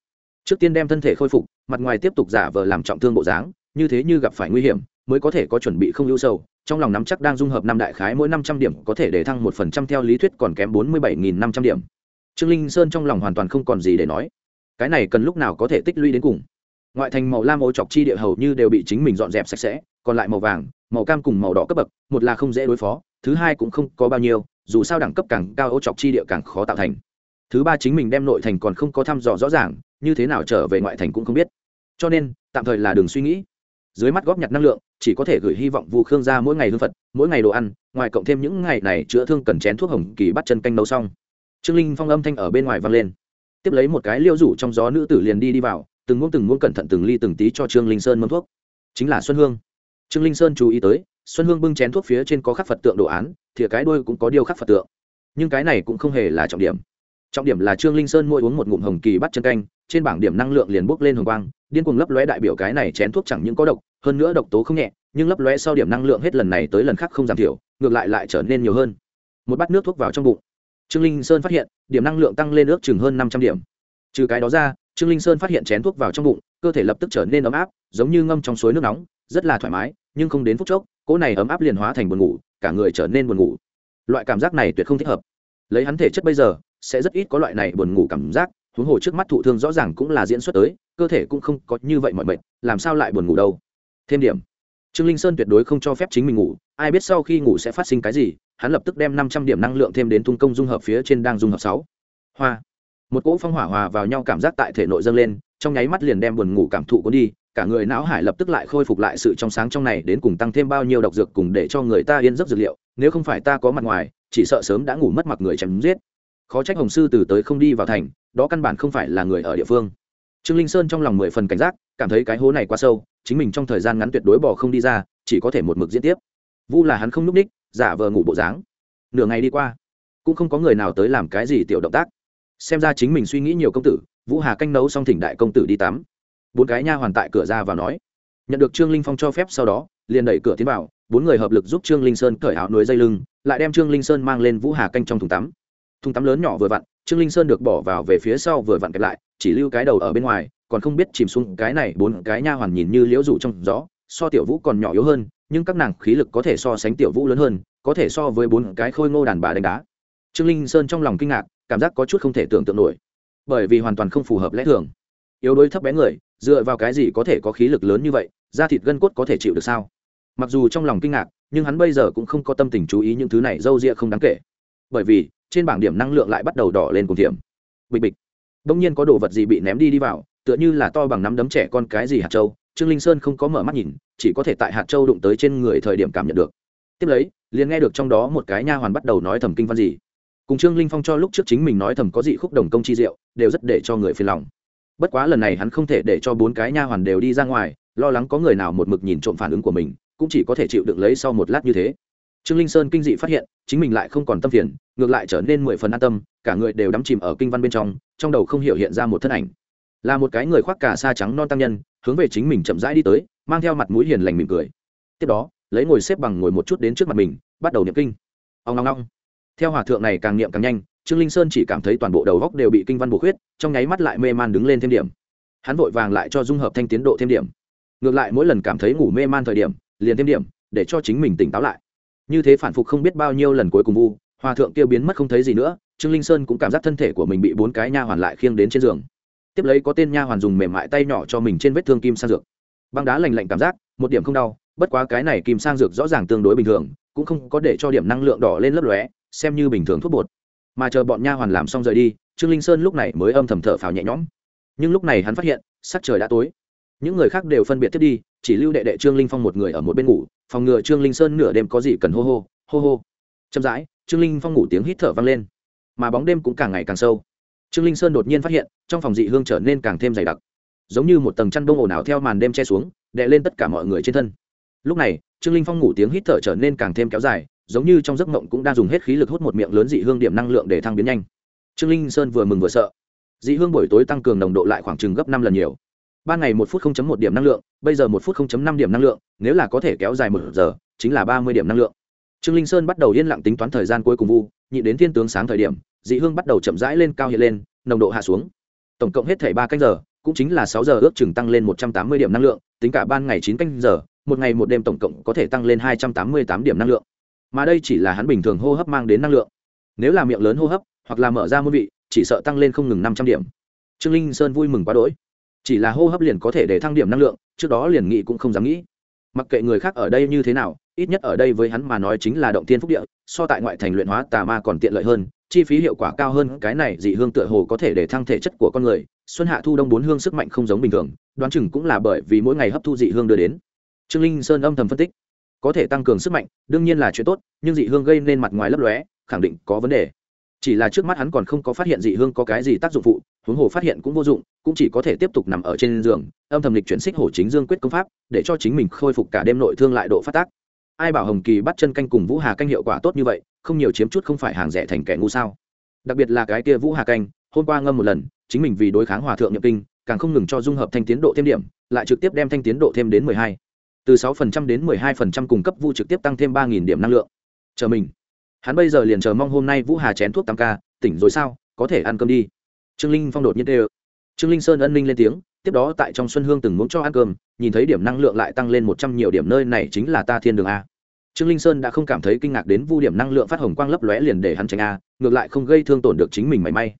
Speaker 1: Trước tiên đem thân thể khôi phục, mặt ngoài tiếp tục giả vờ làm trọng thương bộ dáng, như thế như gặp phải nguy hiểm, mới có thể có chuẩn bị không ưu sâu trong lòng nắm chắc đang dung hợp năm đại khái mỗi năm trăm điểm có thể để thăng một phần trăm theo lý thuyết còn kém bốn mươi bảy nghìn năm trăm điểm. Trương linh sơn trong lòng hoàn toàn không còn gì để nói. Cái này cần lúc nào có thể tích lũy đến cùng? Ngoại thành màu lam ô chọc chi địa hầu như đều bị chính mình dọn dẹp sạch sẽ, còn lại màu vàng màu cam cùng màu đỏ cấp bậc, một là không dễ đối phó, thứ hai cũng không có bao nhiêu, dù sao đẳng cấp càng cao ô chọc chi địa càng khó tạo thành. Thứ ba chính mình đem nội thành còn không có thăm dò rõ ràng, như thế nào trở về ngoại thành cũng không biết. Cho nên, tạm thời là đừng suy nghĩ. Dưới mắt góp nhặt năng lượng, chỉ có thể gửi hy vọng vu khương ra mỗi ngày hương phật, mỗi ngày đồ ăn, ngoài cộng thêm những ngày này chữa thương cần chén thuốc hồng kỳ bắt chân canh nấu xong. Trương linh phong âm thanh ở bên ngoài vang lên. Tiếp lấy một cái liêu rủ trong gió nữ tử liền đi đi vào, từng muỗng từng muỗng cẩn thận từng ly từng tí cho trương linh sơn mâm thuốc. Chính là xuân hương trương linh sơn chú ý tới, xuân hương bưng chén thuốc phía trên có khắc phật tượng đồ án, thìa cái đôi cũng có điêu khắc phật tượng. Nhưng cái này cũng không hề là trọng điểm. Trọng điểm là trương linh sơn mỗi uống một ngụm hồng kỳ bắt chân canh, trên bảng điểm năng lượng liền bốc lên hồng quang, điên cuồng lấp lóe đại biểu cái này chén thuốc chẳng những có độc, hơn nữa độc tố không nhẹ, nhưng lấp lóe sau điểm năng lượng hết lần này tới lần khác không giảm thiểu, ngược lại lại trở nên nhiều hơn. Một bát nước thuốc vào trong bụng. Trương linh sơn phát hiện, điểm năng lượng tăng lên ước chừng hơn năm trăm điểm. Trừ cái đó ra, trương linh sơn phát hiện chén thuốc vào trong bụng, cơ thể lập tức trở nên ấm áp, giống như ngâm trong suối nước nóng, rất là thoải mái nhưng không đến phút chốc, cỗ này ấm áp liền hóa thành buồn ngủ, cả người trở nên buồn ngủ. Loại cảm giác này tuyệt không thích hợp. Lấy hắn thể chất bây giờ, sẽ rất ít có loại này buồn ngủ cảm giác, huống hồ trước mắt thụ thương rõ ràng cũng là diễn xuất tới, cơ thể cũng không có như vậy mọi mệt, làm sao lại buồn ngủ đâu? Thêm điểm, trương linh sơn tuyệt đối không cho phép chính mình ngủ, ai biết sau khi ngủ sẽ phát sinh cái gì, hắn lập tức đem năm trăm điểm năng lượng thêm đến tung công dung hợp phía trên đang dung hợp sáu. Hoa, một cỗ phong hỏa hòa vào nhau cảm giác tại thể nội dâng lên trong nháy mắt liền đem buồn ngủ cảm thụ cuốn đi, cả người não hải lập tức lại khôi phục lại sự trong sáng trong này đến cùng tăng thêm bao nhiêu độc dược cùng để cho người ta yên giấc dược liệu, nếu không phải ta có mặt ngoài, chỉ sợ sớm đã ngủ mất mặc người chém giết. Khó trách hồng sư từ tới không đi vào thành, đó căn bản không phải là người ở địa phương. Trương linh sơn trong lòng mười phần cảnh giác, cảm thấy cái hố này quá sâu, chính mình trong thời gian ngắn tuyệt đối bỏ không đi ra, chỉ có thể một mực diễn tiếp. Vu là hắn không núp ních, giả vờ ngủ bộ dáng. Nửa ngày đi qua, cũng không có người nào tới làm cái gì tiểu động tác. Xem ra chính mình suy nghĩ nhiều công tử vũ hà canh nấu xong thỉnh đại công tử đi tắm. Bốn cái nha hoàn tại cửa ra vào nói. Nhận được trương linh phong cho phép sau đó, liền đẩy cửa tiến vào, bốn người hợp lực giúp trương linh sơn cởi áo núi dây lưng, lại đem trương linh sơn mang lên vũ hà canh trong thùng tắm. Thùng tắm lớn nhỏ vừa vặn, trương linh sơn được bỏ vào về phía sau vừa vặn kẹp lại, chỉ lưu cái đầu ở bên ngoài, còn không biết chìm xuống cái này, bốn cái nha hoàn nhìn như liễu rủ trong gió, so tiểu vũ còn nhỏ yếu hơn, nhưng các nàng khí lực có thể so sánh tiểu vũ lớn hơn, có thể so với bốn cái khôi ngô đàn bà đánh đá. Trương linh sơn trong lòng kinh ngạc, cảm giác có chút không thể tưởng tượng nổi bởi vì hoàn toàn không phù hợp lẽ thường. Yếu đuối thấp bé người, dựa vào cái gì có thể có khí lực lớn như vậy, da thịt gân cốt có thể chịu được sao? Mặc dù trong lòng kinh ngạc, nhưng hắn bây giờ cũng không có tâm tình chú ý những thứ này d â u ria không đáng kể. Bởi vì, trên bảng điểm năng lượng lại bắt đầu đỏ lên cùng thiểm. Bịch bịch. Đông nhiên có đồ vật gì bị ném đi đi vào, tựa như là to bằng nắm đấm trẻ con cái gì hạt châu, trương linh sơn không có mở mắt nhìn, chỉ có thể tại hạt châu đụng tới trên người thời điểm cảm nhận được. Tiếp lấy, liền nghe được trong đó một cái nha hoàn bắt đầu nói thầm kinh văn gì cùng trương linh phong cho lúc trước chính mình nói thầm có dị khúc đồng công chi diệu, đều rất để cho người phiền lòng. Bất quá lần này hắn không thể để cho bốn cái nha hoàn đều đi ra ngoài, lo lắng có người nào một mực nhìn trộm phản ứng của mình, cũng chỉ có thể chịu đựng lấy sau một lát như thế. Trương linh sơn kinh dị phát hiện, chính mình lại không còn tâm phiền, ngược lại trở nên mười phần an tâm, cả người đều đắm chìm ở kinh văn bên trong trong đầu không hiểu hiện ra một thân ảnh. Là một cái người khoác cả sa trắng non tăng nhân, hướng về chính mình chậm rãi đi tới, mang theo mặt mũi hiền lành mỉm cười. Tiếp đó, lấy ngồi xếp bằng ngồi một chút đến trước mặt mình, bắt đầu niệm kinh. Ông long long theo hòa thượng này càng niệm càng nhanh, trương linh sơn chỉ cảm thấy toàn bộ đầu góc đều bị kinh văn bổ khuyết, trong nháy mắt lại mê man đứng lên thêm điểm. Hắn vội vàng lại cho dung hợp thanh tiến độ thêm điểm. Ngược lại mỗi lần cảm thấy ngủ mê man thời điểm, liền thêm điểm, để cho chính mình tỉnh táo lại. Như thế phản phục không biết bao nhiêu lần cuối cùng vu, hòa thượng kia biến mất không thấy gì nữa, trương linh sơn cũng cảm giác thân thể của mình bị bốn cái nha hoàn lại khiêng đến trên giường. Tiếp lấy có tên nha hoàn dùng mềm mại tay nhỏ cho mình trên vết thương kim sang dược. Băng đá lành lạnh cảm giác, một điểm không đau, bất quá cái này kim sang dược rõ ràng tương đối bình thường, cũng không có để cho điểm năng lượng đỏ lên lấp lóe xem như bình thường thuốc bột. Mà chờ bọn nha hoàn làm xong rời đi, trương linh sơn lúc này mới âm thầm thở phào nhẹ nhõm. Nhưng lúc này hắn phát hiện, sắc trời đã tối. Những người khác đều phân biệt thiết đi, chỉ lưu đệ đệ, trương linh phong một người ở một bên ngủ, phòng ngừa trương linh sơn nửa đêm có gì cần hô hô hô hô. Chậm rãi, trương linh phong ngủ tiếng hít thở vang lên. Mà bóng đêm cũng càng ngày càng sâu. Trương linh sơn đột nhiên phát hiện, trong phòng dị hương trở nên càng thêm dày đặc. Giống như một tầng chăn đông ồn ào theo màn đêm che xuống, đè lên tất cả mọi người trên thân. Lúc này, trương linh phong ngủ tiếng hít thở trở nên càng thêm kéo dài giống như trong giấc mộng cũng đang dùng hết khí lực hút một miệng lớn dị hương điểm năng lượng để thăng biến nhanh. Trương linh sơn vừa mừng vừa sợ. Dị hương buổi tối tăng cường nồng độ lại khoảng chừng gấp năm lần nhiều. Ban ngày một phút một điểm năng lượng, bây giờ một phút năm điểm năng lượng, nếu là có thể kéo dài một giờ, chính là ba mươi điểm năng lượng. Trương linh sơn bắt đầu yên lặng tính toán thời gian cuối cùng vu, nhị đến thiên tướng sáng thời điểm, dị hương bắt đầu chậm rãi lên cao hiện lên, nồng độ hạ xuống. Tổng cộng hết thảy ba canh giờ, cũng chính là sáu giờ ước chừng tăng lên một trăm tám mươi điểm năng lượng, tính cả ban ngày chín canh giờ, một ngày một đêm tổng cộng có thể tăng lên hai trăm tám mươi tám điểm năng lượng mà đây chỉ là hắn bình thường hô hấp mang đến năng lượng. Nếu là miệng lớn hô hấp, hoặc là mở ra môn vị, chỉ sợ tăng lên không ngừng năm trăm điểm. Trương linh sơn vui mừng quá đỗi. Chỉ là hô hấp liền có thể để thăng điểm năng lượng, trước đó liền nghĩ cũng không dám nghĩ. Mặc kệ người khác ở đây như thế nào, ít nhất ở đây với hắn mà nói chính là động thiên phúc địa, so tại ngoại thành luyện hóa tà ma còn tiện lợi hơn, chi phí hiệu quả cao hơn, cái này dị hương tựa hồ có thể để thăng thể chất của con người. Xuân hạ thu đông bốn hương sức mạnh không giống bình thường, đoán chừng cũng là bởi vì mỗi ngày hấp thu dị hương đưa đến. Trương linh sơn âm thầm phân tích có thể tăng cường sức mạnh, đương nhiên là chuyện tốt, nhưng dị hương gây nên mặt ngoài lấp lóe, khẳng định có vấn đề. Chỉ là trước mắt hắn còn không có phát hiện dị hương có cái gì tác dụng phụ, huống hồ phát hiện cũng vô dụng, cũng chỉ có thể tiếp tục nằm ở trên giường, âm thầm lịch chuyển xích hổ chính dương quyết công pháp, để cho chính mình khôi phục cả đêm nội thương lại độ phát tác. Ai bảo hồng kỳ bắt chân canh cùng vũ hà canh hiệu quả tốt như vậy, không nhiều chiếm chút không phải hàng rẻ thành kẻ ngu sao? Đặc biệt là cái kia vũ hà canh, hôm qua ngâm một lần, chính mình vì đối kháng hòa thượng nhập kinh, càng không ngừng cho dung hợp thanh tiến độ thêm điểm, lại trực tiếp đem thanh tiến độ thêm đến mười hai từ 6% đến mười hai phần trăm cung cấp vu trực tiếp tăng thêm 3.000 điểm năng lượng. Chờ mình. Hắn bây giờ liền chờ mong hôm nay vũ hà chén thuốc tam ca, tỉnh rồi sao, có thể ăn cơm đi. Trương linh phong đột nhiên tê ơ trương linh sơn ân linh lên tiếng, tiếp đó tại trong xuân hương từng muốn cho ăn cơm, nhìn thấy điểm năng lượng lại tăng lên một trăm nhiều điểm nơi này chính là ta thiên đường a. Trương linh sơn đã không cảm thấy kinh ngạc đến vu điểm năng lượng phát hồng quang lấp lóe liền để hắn tránh a, ngược lại không gây thương tổn được chính mình mảy may.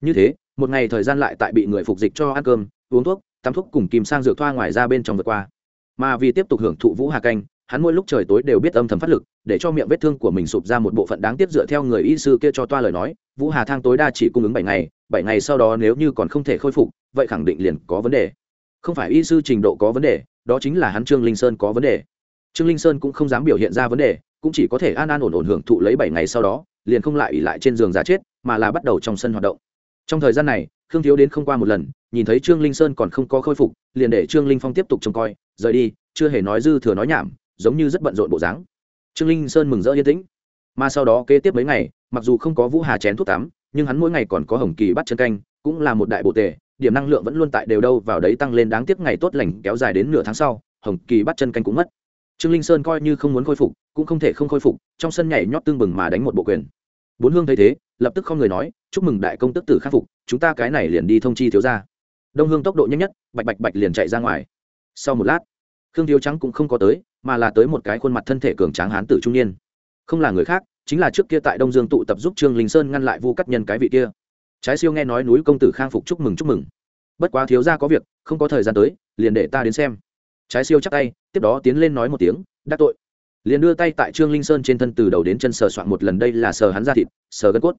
Speaker 1: Như thế, một ngày thời gian lại tại bị người phục dịch cho ăn cơm, uống thuốc, tắm thuốc cùng kìm sang dược thoa ngoài ra bên trong vượt qua mà vì tiếp tục hưởng thụ vũ hà canh, hắn mỗi lúc trời tối đều biết âm thầm phát lực, để cho miệng vết thương của mình sụp ra một bộ phận đáng tiếc dựa theo người y sư kia cho toa lời nói, vũ hà thang tối đa chỉ cung ứng bảy ngày bảy ngày sau đó nếu như còn không thể khôi phục, vậy khẳng định liền có vấn đề. Không phải y sư trình độ có vấn đề, đó chính là hắn trương linh sơn có vấn đề. Trương linh sơn cũng không dám biểu hiện ra vấn đề, cũng chỉ có thể an an ổn ổn hưởng thụ lấy bảy ngày sau đó, liền không lại ỉ lại trên giường giả chết, mà là bắt đầu trong sân hoạt động. Trong thời gian này, khương thiếu đến không qua một lần, nhìn thấy trương linh sơn còn không có khôi phục, liền để trương linh phong tiếp tục trông coi rời đi, chưa hề nói dư thừa nói nhảm, giống như rất bận rộn bộ dáng. Trương linh sơn mừng rỡ yên tĩnh. Mà sau đó kế tiếp mấy ngày, mặc dù không có vũ hà chén thuốc tắm, nhưng hắn mỗi ngày còn có hồng kỳ bắt chân canh, cũng là một đại bộ tề, điểm năng lượng vẫn luôn tại đều đâu vào đấy tăng lên đáng tiếc ngày tốt lành kéo dài đến nửa tháng sau, hồng kỳ bắt chân canh cũng mất. Trương linh sơn coi như không muốn khôi phục, cũng không thể không khôi phục, trong sân nhảy nhót tương bừng mà đánh một bộ quyền. Bốn hương thấy thế, lập tức không người nói, chúc mừng đại công tức tử khắc phục, chúng ta cái này liền đi thông chi thiếu ra đông hương tốc độ nhanh nhất, bạch bạch bạch liền chạy ra ngoài sau một lát, khương thiếu trắng cũng không có tới, mà là tới một cái khuôn mặt thân thể cường tráng hán tử trung niên. Không là người khác, chính là trước kia tại đông dương tụ tập giúp trương linh sơn ngăn lại vu cắt nhân cái vị kia. Trái siêu nghe nói núi công tử khang phục chúc mừng chúc mừng. Bất quá thiếu ra có việc, không có thời gian tới, liền để ta đến xem. Trái siêu chắc tay, tiếp đó tiến lên nói một tiếng, đắc tội. Liền đưa tay tại trương linh sơn trên thân từ đầu đến chân sờ soạn một lần, đây là sờ hắn ra thịt, sờ gân cốt.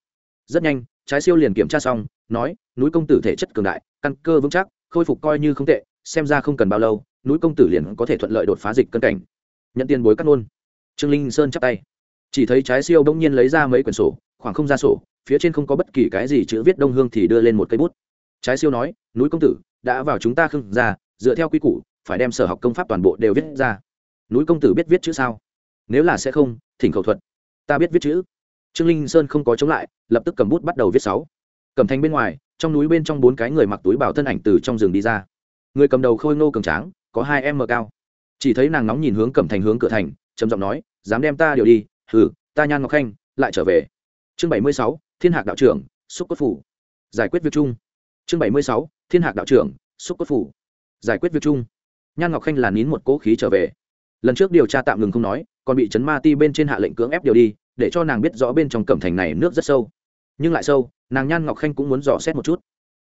Speaker 1: Rất nhanh, trái siêu liền kiểm tra xong, nói, núi công tử thể chất cường đại, căn cơ vững chắc, khôi phục coi như không tệ, xem ra không cần bao lâu núi công tử liền có thể thuận lợi đột phá dịch cân cảnh. Nhận tiền bối cắt nôn trương linh sơn chắp tay. Chỉ thấy trái siêu bỗng nhiên lấy ra mấy quyển sổ, khoảng không ra sổ, phía trên không có bất kỳ cái gì chữ viết đông hương thì đưa lên một cây bút. Trái siêu nói, núi công tử, đã vào chúng ta khưng ra dựa theo quy củ, phải đem sở học công pháp toàn bộ đều viết ra. Núi công tử biết viết chữ sao? Nếu là sẽ không, thỉnh khẩu thuật. Ta biết viết chữ. Trương linh sơn không có chống lại, lập tức cầm bút bắt đầu viết sáu. Cầm thanh bên ngoài, trong núi bên trong bốn cái người mặc túi bảo thân ảnh từ trong rừng đi ra. Người cầm đầu khôi ngô cường tráng có hai em mờ cao. Chỉ thấy nàng nóng nhìn hướng cẩm thành hướng cửa thành, trầm giọng nói, dám đem ta điều đi, hừ, ta nhan ngọc khanh, lại trở về. Chương bảy mươi sáu, thiên hạc đạo trưởng, xúc cốt phủ. Giải quyết việc chung. Chương bảy mươi sáu, thiên hạc đạo trưởng, xúc cốt phủ. Giải quyết việc chung. Nhan ngọc khanh là nín một cỗ khí trở về. Lần trước điều tra tạm ngừng không nói, còn bị chấn ma ti bên trên hạ lệnh cưỡng ép điều đi, để cho nàng biết rõ bên trong cẩm thành này nước rất sâu. Nhưng lại sâu, nàng nhan ngọc khanh cũng muốn dò xét một chút.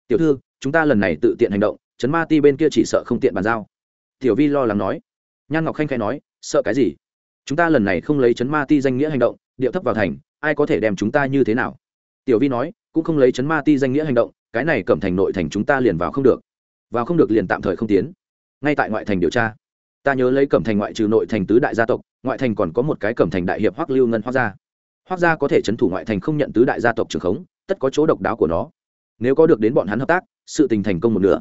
Speaker 1: Tiểu thư, chúng ta lần này tự tiện hành động chấn ma ti bên kia chỉ sợ không tiện bàn giao tiểu vi lo lắng nói. Nhan ngọc khanh khai nói, sợ cái gì? Chúng ta lần này không lấy chấn ma ti danh nghĩa hành động, điệu thấp vào thành, ai có thể đem chúng ta như thế nào? Tiểu vi nói, cũng không lấy chấn ma ti danh nghĩa hành động, cái này cẩm thành nội thành chúng ta liền vào không được. Vào không được liền tạm thời không tiến. Ngay tại ngoại thành điều tra. Ta nhớ lấy cẩm thành ngoại trừ nội thành tứ đại gia tộc, ngoại thành còn có một cái cẩm thành đại hiệp hoắc lưu ngân hoắc gia. Hoắc gia có thể c thủ ngoại thành không nhận tứ đại gia tộc trường khống, tất có chỗ độc đáo của nó. Nếu có được đến bọn hắn hợp tác, sự tình thành công một nửa.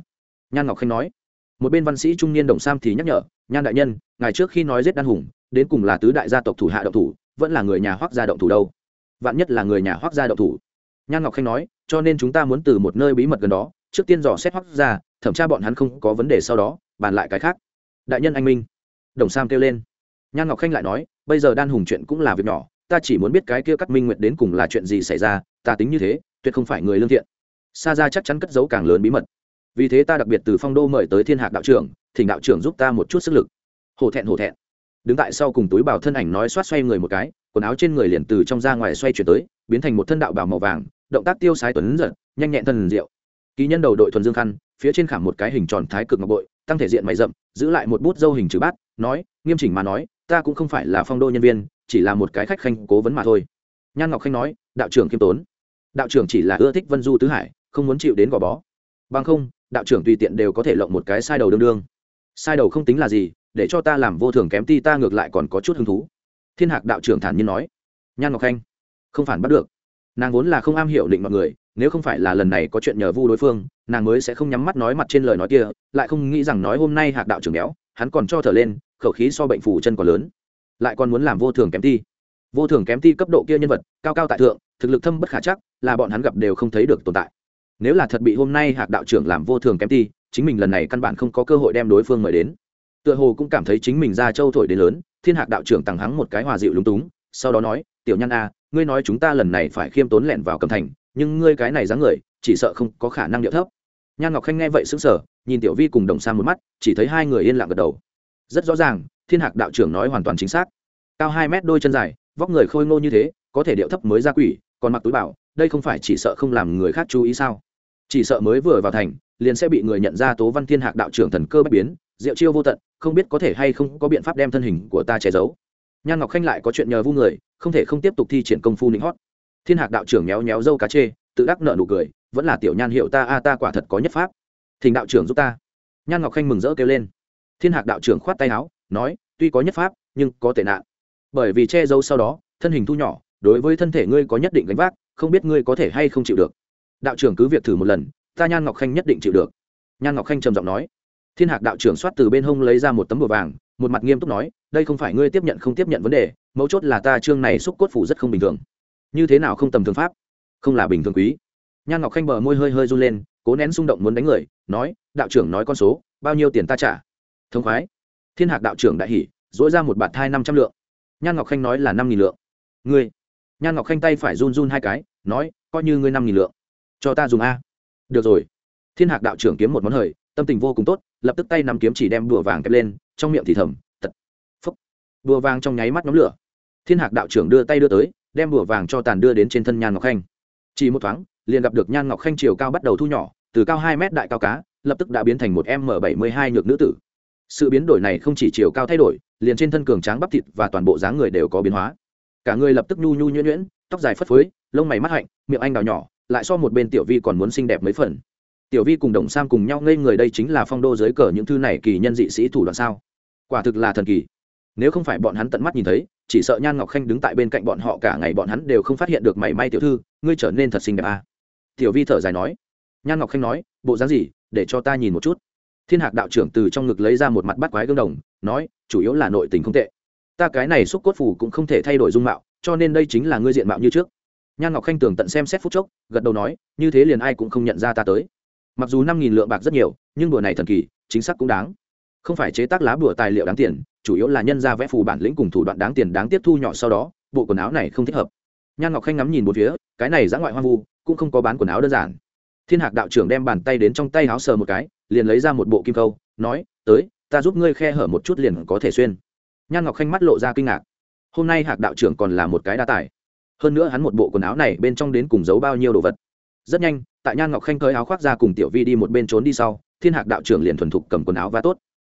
Speaker 1: Nhan ngọc khanh nói một bên văn sĩ trung niên đồng sam thì nhắc nhở, nhan đại nhân, ngài trước khi nói giết đan hùng, đến cùng là tứ đại gia tộc thủ hạ động thủ, vẫn là người nhà hoác gia động thủ đâu? Vạn nhất là người nhà hoác gia động thủ. Nhan ngọc khanh nói, cho nên chúng ta muốn từ một nơi bí mật gần đó, trước tiên dò xét hoác gia, thẩm tra bọn hắn không có vấn đề sau đó, bàn lại cái khác. Đại nhân anh minh, đồng sam kêu lên. Nhan ngọc khanh lại nói, bây giờ đan hùng chuyện cũng là việc nhỏ, ta chỉ muốn biết cái kia cắt minh nguyệt đến cùng là chuyện gì xảy ra, ta tính như thế, tuyệt không phải người lương thiện. Sa ra chắc chắn cất giấu càng lớn bí mật vì thế ta đặc biệt từ phong đô mời tới thiên hạc đạo trưởng, thỉnh đạo trưởng giúp ta một chút sức lực. Hổ thẹn hổ thẹn. Đứng tại sau cùng túi bảo thân ảnh nói xoát xoay người một cái, quần áo trên người liền từ trong ra ngoài xoay chuyển tới, biến thành một thân đạo bảo màu vàng, động tác tiêu sái tuấn giật, nhanh nhẹn thần diệu. Ký nhân đầu đội thuần dương khăn, phía trên khảm một cái hình tròn thái cực ngọc bội, tăng thể diện mày rậm, giữ lại một bút dâu hình chữ bát, nói, nghiêm chỉnh mà nói, ta cũng không phải là phong đô nhân viên, chỉ là một cái khách khanh cố vấn mà thôi. Nhan ngọc khanh nói, đạo trưởng kiêm tốn. Đạo trưởng chỉ là ưa thích vân du tứ hải, không muốn chịu đến gò bó. Bằng không đạo trưởng tùy tiện đều có thể lộng một cái sai đầu đương đương. Sai đầu không tính là gì, để cho ta làm vô thường kém ti ta ngược lại còn có chút hứng thú. Thiên hạc đạo trưởng thản nhiên nói. Nhan ngọc khanh, không phản bắt được. Nàng vốn là không am hiểu định mọi người, nếu không phải là lần này có chuyện nhờ vu đối phương, nàng mới sẽ không nhắm mắt nói mặt trên lời nói kia, lại không nghĩ rằng nói hôm nay hạc đạo trưởng béo, hắn còn cho thở lên, khẩu khí so bệnh phủ chân còn lớn. Lại còn muốn làm vô thường kém ti. Vô thường kém ti cấp độ kia nhân vật, cao cao tại thượng, thực lực thâm bất khả chắc, là bọn hắn gặp đều không thấy được tồn tại nếu là thật bị hôm nay hạc đạo trưởng làm vô thường kém ti chính mình lần này căn bản không có cơ hội đem đối phương mời đến. Tựa hồ cũng cảm thấy chính mình ra châu thổi đến lớn, thiên hạc đạo trưởng tằng hắng một cái hòa dịu lúng túng, sau đó nói, tiểu Nhan a ngươi nói chúng ta lần này phải khiêm tốn lẹn vào cầm thành, nhưng ngươi cái này dáng người, chỉ sợ không có khả năng điệu thấp. Nhan ngọc khanh nghe vậy sững sờ, nhìn tiểu vi cùng đồng sang một mắt, chỉ thấy hai người yên lặng gật đầu. Rất rõ ràng, thiên hạc đạo trưởng nói hoàn toàn chính xác. Cao hai mét đôi chân dài, vóc người khôi ngô như thế, có thể điệu thấp mới ra quỷ, còn mặc túi bảo, đây không phải chỉ sợ không làm người khác chú ý sao? Chỉ sợ mới vừa vào thành, liền sẽ bị người nhận ra tố văn thiên hạc đạo trưởng thần cơ bất biến, diệu chiêu vô tận, không biết có thể hay không có biện pháp đem thân hình của ta che giấu. Nhan ngọc khanh lại có chuyện nhờ vu người, không thể không tiếp tục thi triển công phu nịnh hót. Thiên hạc đạo trưởng méo méo dâu cá chê, tự đắc nợ nụ cười, vẫn là tiểu nhan hiệu ta, a, ta quả thật có nhất pháp. Thỉnh đạo trưởng giúp ta. Nhan ngọc khanh mừng rỡ kêu lên. Thiên hạc đạo trưởng khoát tay áo, nói, tuy có nhất pháp, nhưng có tệ nạn. Bởi vì che giấu sau đó, thân hình thu nhỏ, đối với thân thể ngươi có nhất định gánh vác, không biết ngươi có thể hay không chịu được đạo trưởng cứ việc thử một lần, ta nhan ngọc khanh nhất định chịu được. Nhan ngọc khanh trầm giọng nói. Thiên hạc đạo trưởng soát từ bên hông lấy ra một tấm bùa vàng, một mặt nghiêm túc nói, đây không phải ngươi tiếp nhận không tiếp nhận vấn đề, mấu chốt là ta chương này xúc cốt phủ rất không bình thường. Như thế nào không tầm thường pháp? Không là bình thường quý. Nhan ngọc khanh bờ môi hơi hơi run lên, cố nén xung động muốn đánh người, nói, đạo trưởng nói con số, bao nhiêu tiền ta trả? Thông khoái. Thiên hạc đạo trưởng đại hỉ dỗi ra một bạt thai năm trăm lượng. Nhan ngọc khanh nói là năm nghìn lượng. Ngươi. Nhan ngọc khanh tay phải run run hai cái, nói, coi như ngươi năm nghìn lượng cho ta dùng a. Được rồi. Thiên hạc đạo trưởng kiếm một món hời, tâm tình vô cùng tốt, lập tức tay nắm kiếm chỉ đem đùa vàng kẹp lên, trong miệng thì thầm tật phúc. Đùa vàng trong nháy mắt nóng lửa. Thiên hạc đạo trưởng đưa tay đưa tới, đem đùa vàng cho tàn đưa đến trên thân nhan ngọc khanh. Chỉ một thoáng, liền gặp được nhan ngọc khanh chiều cao bắt đầu thu nhỏ, từ cao hai mét đại cao cá, lập tức đã biến thành một m bảy mươi hai nhược nữ tử. Sự biến đổi này không chỉ chiều cao thay đổi, liền trên thân cường tráng bắp thịt và toàn bộ dáng người đều có biến hóa. Cả người lập tức nhu nhu nhuyễn nhuyễn, tóc dài phất phới, lông mày mắt hạnh, miệng anh đào nhỏ lại so một bên tiểu vi còn muốn xinh đẹp mấy phần. Tiểu vi cùng đồng sam cùng nhau ngây người đây chính là phong đô dưới cờ những thư này kỳ nhân dị sĩ thủ đoạn sao? Quả thực là thần kỳ. Nếu không phải bọn hắn tận mắt nhìn thấy, chỉ sợ nhan ngọc khanh đứng tại bên cạnh bọn họ cả ngày bọn hắn đều không phát hiện được mảy may tiểu thư, ngươi trở nên thật xinh đẹp à. tiểu vi thở dài nói. Nhan ngọc khanh nói, bộ dáng gì, để cho ta nhìn một chút. Thiên hạc đạo trưởng từ trong ngực lấy ra một mặt bắt quái gương đồng, nói, chủ yếu là nội tình không tệ. Ta cái này xúc cốt phủ cũng không thể thay đổi dung mạo, cho nên đây chính là ngươi diện mạo như trước nhan ngọc khanh tưởng tận xem xét phút chốc, gật đầu nói, như thế liền ai cũng không nhận ra ta tới. Mặc dù năm nghìn lượng bạc rất nhiều, nhưng đùa này thần kỳ, chính xác cũng đáng. Không phải chế tác lá bùa tài liệu đáng tiền, chủ yếu là nhân ra vẽ phù bản lĩnh cùng thủ đoạn đáng tiền đáng tiếp thu nhỏ sau đó, bộ quần áo này không thích hợp. Nhan ngọc khanh ngắm nhìn một phía, cái này giã ngoại hoang vu, cũng không có bán quần áo đơn giản. Thiên hạc đạo trưởng đem bàn tay đến trong tay áo sờ một cái, liền lấy ra một bộ kim câu, nói, tới, ta giúp ngươi khe hở một chút liền có thể xuyên. Nhan ngọc khanh mắt lộ ra kinh ngạc. Hôm nay hạc đạo trưởng còn là một cái đa tài hơn nữa hắn một bộ quần áo này bên trong đến cùng giấu bao nhiêu đồ vật. Rất nhanh, tại nhan ngọc khanh cởi áo khoác ra cùng tiểu vi đi một bên trốn đi sau, thiên hạc đạo trưởng liền thuần thục cầm quần áo và tốt.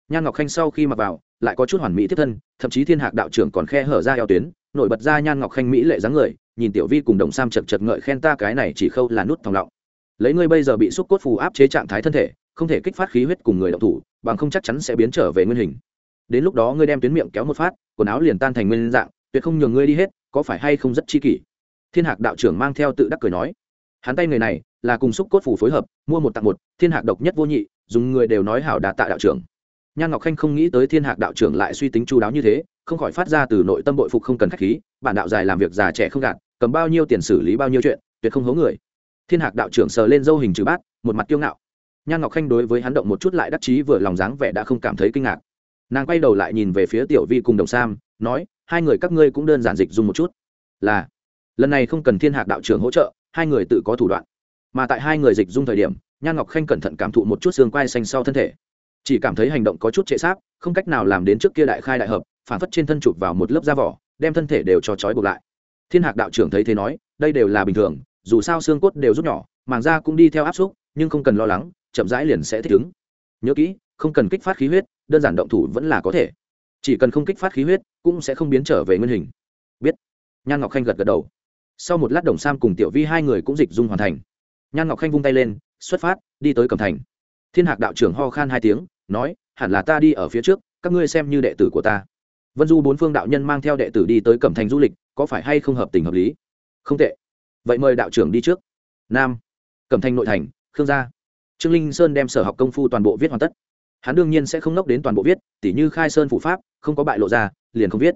Speaker 1: Nhan ngọc khanh sau khi mặc vào, lại có chút hoàn mỹ tiếp thân, thậm chí thiên hạc đạo trưởng còn khe hở ra eo tuyến, nổi bật ra nhan ngọc khanh mỹ lệ dáng người, nhìn tiểu vi cùng đồng sam chật chật ngợi khen ta cái này chỉ khâu là nút thòng lọng. Lấy ngươi bây giờ bị xúc cốt phù áp chế trạng thái thân thể, không thể kích phát khí huyết cùng người động thủ, bằng không chắc chắn sẽ biến trở về nguyên hình. Đến lúc đó ngươi đem tuyến miệng kéo một phát, quần áo liền tan thành nguyên dạng, tuyệt không nhường ngươi đi hết có phải hay không rất chi kỷ? Thiên hạc đạo trưởng mang theo tự đắc cười nói. Hắn tay người này là cùng xúc cốt phủ phối hợp, mua một tặng một, thiên hạc độc nhất vô nhị, dùng người đều nói hảo đạt tạ đạo trưởng. Nhan ngọc khanh không nghĩ tới thiên hạc đạo trưởng lại suy tính chu đáo như thế, không khỏi phát ra từ nội tâm bội phục không cần k h á c h khí, bản đạo dài làm việc già trẻ không gạt, cầm bao nhiêu tiền xử lý bao nhiêu chuyện, tuyệt không hố người. Thiên hạc đạo trưởng sờ lên dâu hình trừ bát, một mặt kiêu ngạo. Nhan ngọc khanh đối với hắn động một chút lại đắc chí vừa lòng dáng vẻ đã không cảm thấy kinh ngạc. Nàng quay đầu lại nhìn về phía tiểu vi cùng đồng sam, nói hai người các ngươi cũng đơn giản dịch dùng một chút. Là, lần này không cần thiên hạc đạo trưởng hỗ trợ, hai người tự có thủ đoạn. Mà tại hai người dịch dung thời điểm, nhan ngọc khanh cẩn thận cảm thụ một chút xương quai xanh sau thân thể. Chỉ cảm thấy hành động có chút trệ sáp, không cách nào làm đến trước kia đại khai đại hợp, phản phất trên thân chụp vào một lớp da vỏ, đem thân thể đều cho trói buộc lại. Thiên hạc đạo trưởng thấy thế nói, đây đều là bình thường, dù sao xương cốt đều rút nhỏ, màng da cũng đi theo áp xúc, nhưng không cần lo lắng, chậm rãi liền sẽ thích ứng. Nhớ kỹ, không cần kích phát khí huyết, đơn giản động thủ vẫn là có thể chỉ cần không kích phát khí huyết, cũng sẽ không biến trở về nguyên hình. Biết. Nhan ngọc khanh gật gật đầu. Sau một lát đồng sam cùng tiểu vi hai người cũng dịch dung hoàn thành. Nhan ngọc khanh vung tay lên, xuất phát, đi tới cẩm thành. Thiên hạc đạo trưởng ho khan hai tiếng, nói, hẳn là ta đi ở phía trước, các ngươi xem như đệ tử của ta. Vân du bốn phương đạo nhân mang theo đệ tử đi tới cẩm thành du lịch, có phải hay không hợp tình hợp lý? Không tệ. Vậy mời đạo trưởng đi trước. Nam. Cẩm thành nội thành, khương gia. Trương linh sơn đem sở học công phu toàn bộ viết hoàn tất hắn đương nhiên sẽ không nốc đến toàn bộ viết, tỉ như khai sơn phủ pháp, không có bại lộ ra, liền không viết.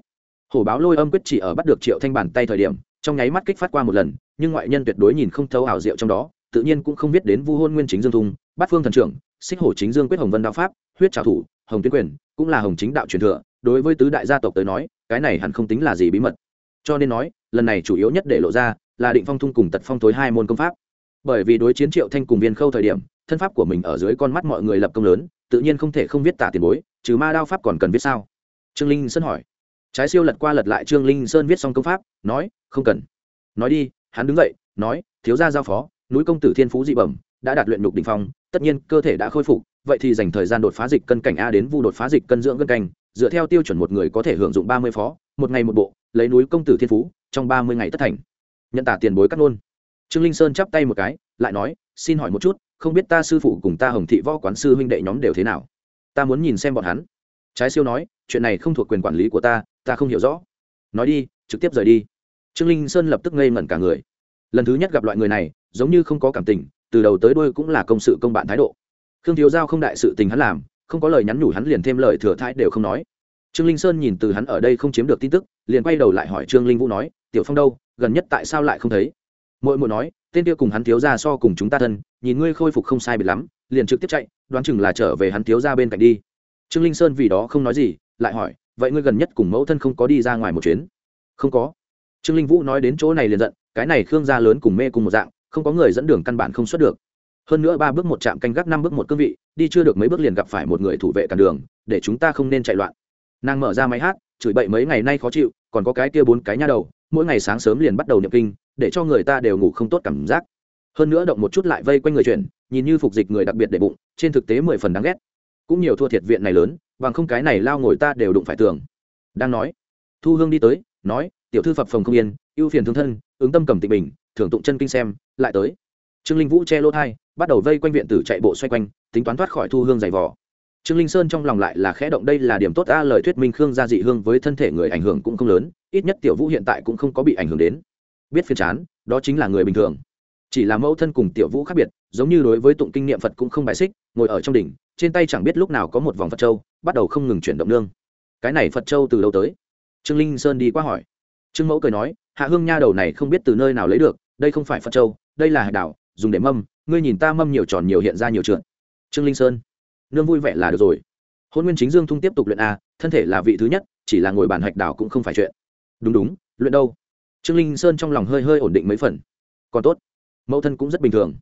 Speaker 1: Hổ báo lôi âm quyết chỉ ở bắt được triệu thanh bàn tay thời điểm, trong nháy mắt kích phát qua một lần, nhưng ngoại nhân tuyệt đối nhìn không thấu ảo diệu trong đó, tự nhiên cũng không biết đến vu hôn nguyên chính dương thung, bát phương thần trưởng, xích hổ chính dương quyết hồng vân đạo pháp, huyết trào thủ, hồng tuyến quyền, cũng là hồng chính đạo truyền thừa, đối với tứ đại gia tộc tới nói, cái này hẳn không tính là gì bí mật. Cho nên nói, lần này chủ yếu nhất để lộ ra là định phong thung cùng tật phong tối hai môn công pháp. Bởi vì đối chiến triệu thanh cùng viên khâu thời điểm, thân pháp của mình ở dưới con mắt mọi người lập công lớn tự nhiên không thể không viết tả tiền bối, trừ ma đao pháp còn cần viết sao? Trương linh sơn hỏi. Trái siêu lật qua lật lại trương linh sơn viết xong công pháp, nói, không cần. Nói đi, hắn đứng dậy, nói, thiếu gia giao phó, núi công tử thiên phú dị bẩm, đã đạt luyện nhục đỉnh phong, tất nhiên cơ thể đã khôi phục, vậy thì dành thời gian đột phá dịch cân cảnh a đến vu đột phá dịch cân dưỡng cân cảnh, dựa theo tiêu chuẩn một người có thể hưởng dụng ba mươi phó, một ngày một bộ, lấy núi công tử thiên phú, trong ba mươi ngày tất thành. Nhận tả tiền bối cắt nôn trương linh sơn chắp tay một cái, lại nói, xin hỏi một chút không biết ta sư phụ cùng ta hồng thị võ quán sư huynh đệ nhóm đều thế nào. Ta muốn nhìn xem bọn hắn. Trái siêu nói, chuyện này không thuộc quyền quản lý của ta ta không hiểu rõ. Nói đi, trực tiếp rời đi. Trương linh sơn lập tức ngây ngẩn cả người. Lần thứ nhất gặp loại người này, giống như không có cảm tình, từ đầu tới đuôi cũng là công sự công bạn thái độ. Khương thiếu giao không đại sự tình hắn làm, không có lời nhắn nhủ hắn liền thêm lời thừa thãi đều không nói. Trương linh sơn nhìn từ hắn ở đây không chiếm được tin tức, liền quay đầu lại hỏi trương linh vũ nói, tiểu phong đâu, gần nhất tại sao lại không thấy? Mỗi mỗi nói tên kia cùng hắn thiếu ra so cùng chúng ta thân, nhìn ngươi khôi phục không sai biệt lắm, liền trực tiếp chạy, đoán chừng là trở về hắn thiếu ra bên cạnh đi. Trương linh sơn vì đó không nói gì, lại hỏi, vậy ngươi gần nhất cùng mẫu thân không có đi ra ngoài một chuyến? Không có. Trương linh vũ nói đến chỗ này liền giận, cái này khương gia lớn cùng mê cùng một dạng, không có người dẫn đường căn bản không xuất được. Hơn nữa ba bước một trạm canh gác năm bước một cương vị, đi chưa được mấy bước liền gặp phải một người thủ vệ cản đường, để chúng ta không nên chạy loạn. Nàng mở ra máy hát, chửi bậy mấy ngày nay khó chịu, còn có cái kia bốn cái nha đầu, mỗi ngày sáng sớm liền bắt đầu niệm kinh để cho người ta đều ngủ không tốt cảm giác. Hơn nữa động một chút lại vây quanh người chuyển, nhìn như phục dịch người đặc biệt để bụng, trên thực tế mười phần đáng ghét. Cũng nhiều thua thiệt viện này lớn, bằng không cái này lao ngồi ta đều đụng phải tường. Đang nói, thu hương đi tới, nói, tiểu thư phập phòng không yên, ưu phiền thương thân, ứng tâm cầm tịnh bình, thưởng tụng chân kinh xem, lại tới. Trương linh vũ che lỗ thai, bắt đầu vây quanh viện tử chạy bộ xoay quanh, tính toán thoát khỏi thu hương giày vò. Trương linh sơn trong lòng lại là khẽ động, đây là điểm tốt, a, lời thuyết minh khương gia dị hương với thân thể người ảnh hưởng cũng không lớn, ít nhất tiểu vũ hiện tại cũng không có bị ảnh hưởng đến biết phiền chán, đó chính là người bình thường. Chỉ là mẫu thân cùng tiểu vũ khác biệt, giống như đối với tụng kinh niệm phật cũng không bài xích, ngồi ở trong đỉnh, trên tay chẳng biết lúc nào có một vòng phật châu, bắt đầu không ngừng chuyển động nương. Cái này phật châu từ đâu tới? Trương linh sơn đi qua hỏi. Trương mẫu cười nói, hạ hương nha đầu này không biết từ nơi nào lấy được, đây không phải phật châu, đây là hạt đảo, dùng để mâm, ngươi nhìn ta mâm nhiều tròn nhiều hiện ra nhiều trượt. Trương linh sơn, nương vui vẻ là được rồi. Hôn nguyên chính dương thung tiếp tục luyện a, thân thể là vị thứ nhất, chỉ là ngồi bàn hạch đảo cũng không phải chuyện. Đúng đúng, luyện đâu? Trương linh sơn trong lòng hơi hơi ổn định mấy phần. Còn tốt, mẫu thân cũng rất bình thường.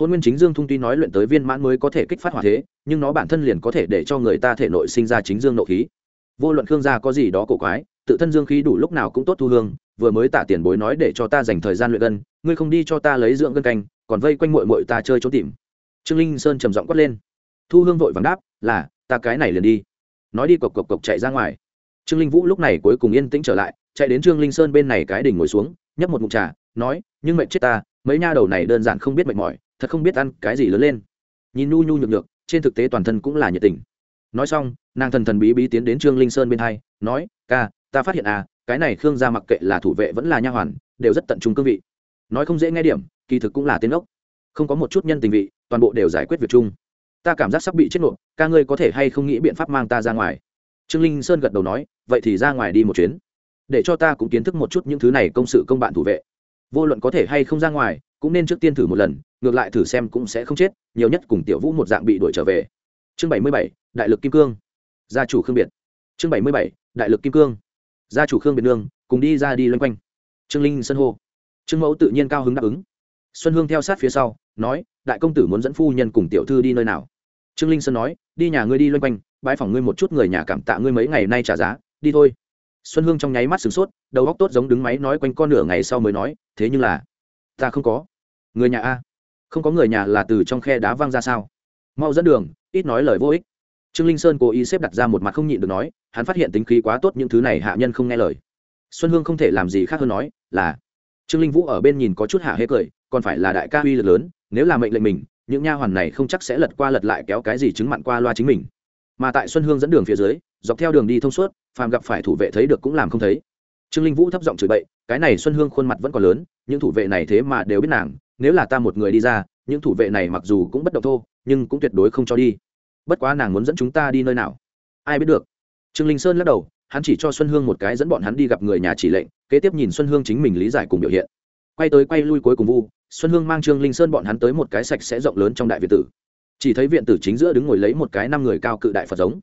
Speaker 1: Hôn nguyên chính dương thung tuy nói luyện tới viên mãn mới có thể kích phát hỏa thế, nhưng nó bản thân liền có thể để cho người ta thể nội sinh ra chính dương nộ khí. Vô luận khương gia có gì đó cổ quái, tự thân dương khí đủ lúc nào cũng tốt thu hương, vừa mới tả tiền bối nói để cho ta dành thời gian luyện gân, ngươi không đi cho ta lấy dưỡng gân canh, còn vây quanh mội mội ta chơi trốn tìm. Trương linh sơn trầm giọng quát lên. Thu hương vội vàng đáp, là, ta cái này liền đi. Nói đi, cộc cộc cộc chạy ra ngoài. Trương linh vũ lúc này cuối cùng yên tĩnh trở lại chạy đến trương linh sơn bên này cái đỉnh ngồi xuống, nhấp một mục trà, nói, nhưng mệnh chết ta, mấy nha đầu này đơn giản không biết mệt mỏi, thật không biết ăn cái gì lớn lên. Nhìn nhu nhu nhược nhược, trên thực tế toàn thân cũng là nhiệt tình. Nói xong, nàng thần thần bí bí tiến đến trương linh sơn bên hai, nói, ca, ta phát hiện à cái này khương gia mặc kệ là thủ vệ vẫn là nha hoàn, đều rất tận trung cương vị. Nói không dễ nghe điểm, kỳ thực cũng là tên ốc không có một chút nhân tình vị, toàn bộ đều giải quyết việc chung. Ta cảm giác sắp bị chết nộp ca ngươi có thể hay không nghĩ biện pháp mang ta ra ngoài? Trương linh sơn gật đầu nói, vậy thì ra ngoài đi một chuyến để cho ta cũng kiến thức một chút những thứ này công sự công bạn thủ vệ. Vô luận có thể hay không ra ngoài, cũng nên trước tiên thử một lần, ngược lại thử xem cũng sẽ không chết, nhiều nhất cùng tiểu vũ một dạng bị đuổi trở về. Chương bảy mươi bảy, đại lực kim cương. Gia chủ khương biệt. Chương bảy mươi bảy, đại lực kim cương. Gia chủ khương biệt nương, cùng đi ra đi loanh quanh. Trương linh sân hô. Trương mẫu tự nhiên cao hứng đáp ứng. Xuân hương theo sát phía sau, nói, đại công tử muốn dẫn phu nhân cùng tiểu thư đi nơi nào? Trương linh sơn nói, đi nhà ngươi đi loanh quanh bãi phòng ngươi một chút người nhà cảm tạ ngươi mấy ngày nay trả giá, đi thôi xuân hương trong nháy mắt sửng sốt, đầu góc tốt giống đứng máy nói quanh con nửa ngày sau mới nói, thế nhưng là, ta không có. Người nhà a. Không có người nhà là từ trong khe đá văng ra sao? Mau dẫn đường, ít nói lời vô ích. Trương linh sơn cố ý xếp đặt ra một mặt không nhịn được nói, hắn phát hiện tính khí quá tốt những thứ này hạ nhân không nghe lời. Xuân hương không thể làm gì khác hơn nói, là. Trương linh vũ ở bên nhìn có chút hạ hê cười, còn phải là đại ca uy lực lớn, nếu là mệnh lệnh mình, những nha hoàn này không chắc sẽ lật qua lật lại kéo cái gì chứng mặn qua loa chính mình. Mà tại xuân hương dẫn đường phía dưới, dọc theo đường đi thông suốt phàm gặp phải thủ vệ thấy được cũng làm không thấy. Trương linh vũ thấp giọng chửi bậy, cái này xuân hương khuôn mặt vẫn còn lớn, những thủ vệ này thế mà đều biết nàng, nếu là ta một người đi ra, những thủ vệ này mặc dù cũng bất động thô, nhưng cũng tuyệt đối không cho đi. Bất quá nàng muốn dẫn chúng ta đi nơi nào? Ai biết được. Trương linh sơn lắc đầu, hắn chỉ cho xuân hương một cái dẫn bọn hắn đi gặp người nhà chỉ lệnh, kế tiếp nhìn xuân hương chính mình lý giải cùng biểu hiện. Quay tới quay lui cuối cùng vu, xuân hương mang trương linh sơn bọn hắn tới một cái sạch sẽ rộng lớn trong đại viện tử. Chỉ thấy viện tử chính giữa đứng ngồi lấy một cái năm người cao cự đại phật giống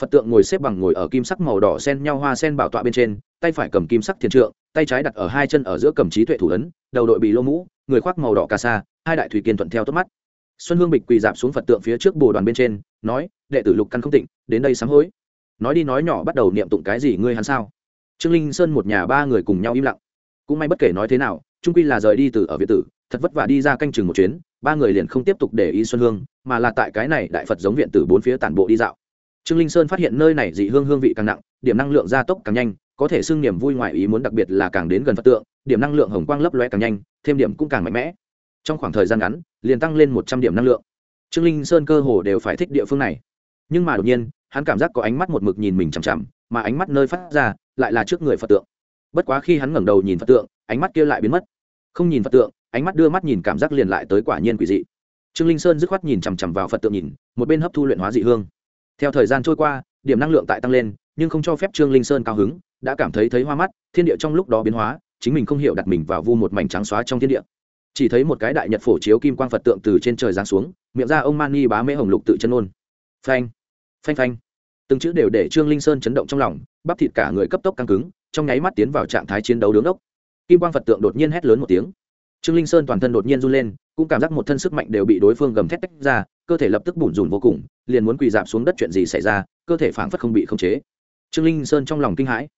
Speaker 1: phật tượng ngồi xếp bằng ngồi ở kim sắc màu đỏ sen nhau hoa sen bảo tọa bên trên, tay phải cầm kim sắc thiền trượng, tay trái đặt ở hai chân ở giữa cầm trí tuệ thủ ấn, đầu đội bị lô mũ, người khoác màu đỏ cà sa, hai đại thủy kiên thuận theo tốt mắt. Xuân hương bịch quỳ dạp xuống phật tượng phía trước bồ đoàn bên trên, nói, đệ tử lục căn không tịnh, đến đây sám hối. Nói đi nói nhỏ bắt đầu niệm tụng cái gì ngươi hắn sao? Trương linh sơn một nhà ba người cùng nhau im lặng. Cũng may bất kể nói thế nào, trung quy là rời đi từ ở việt tử, thật vất vả đi ra canh chừng một chuyến, ba người liền không tiếp tục để ý xuân hương, mà là tại cái này đại phật giống viện tử bốn phía tản bộ đi dạo trương linh sơn phát hiện nơi này dị hương hương vị càng nặng, điểm năng lượng gia tốc càng nhanh, có thể xưng niềm vui ngoại ý muốn đặc biệt là càng đến gần phật tượng, điểm năng lượng hồng quang lấp loe càng nhanh, thêm điểm cũng càng mạnh mẽ. Trong khoảng thời gian ngắn, liền tăng lên một trăm điểm năng lượng. Trương linh sơn cơ hồ đều phải thích địa phương này. Nhưng mà đột nhiên, hắn cảm giác có ánh mắt một mực nhìn mình chằm chằm, mà ánh mắt nơi phát ra lại là trước người phật tượng. Bất quá khi hắn ngẩng đầu nhìn phật tượng, ánh mắt kia lại biến mất. Không nhìn phật tượng, ánh mắt đưa mắt nhìn cảm giác liền lại tới quả nhiên quỷ dị. Trương linh sơn dứt khoát nhìn chằm chằm vào phật tượng nhìn, một bên hấp thu luyện hóa dị hương theo thời gian trôi qua, điểm năng lượng tại tăng lên, nhưng không cho phép trương linh sơn cao hứng, đã cảm thấy thấy hoa mắt, thiên địa trong lúc đó biến hóa, chính mình không hiểu đặt mình vào vu một mảnh trắng xóa trong thiên địa. Chỉ thấy một cái đại nhật phổ chiếu kim quang phật tượng từ trên trời giáng xuống, miệng ra ông mani bá mễ hồng lục tự chân ôn phanh phanh phanh. Từng chữ đều để trương linh sơn chấn động trong lòng, bắp thịt cả người cấp tốc căng cứng, trong nháy mắt tiến vào trạng thái chiến đấu đứng đốc. Kim quang phật tượng đột nhiên hét lớn một tiếng. Trương linh sơn toàn thân đột nhiên run lên, cũng cảm giác một thân sức mạnh đều bị đối phương gầm thét tách ra, cơ thể lập tức bủn rủn vô cùng liền muốn quỳ dạp xuống đất chuyện gì xảy ra, cơ thể phảng phất không bị khống chế. Trương linh sơn trong lòng kinh hãi.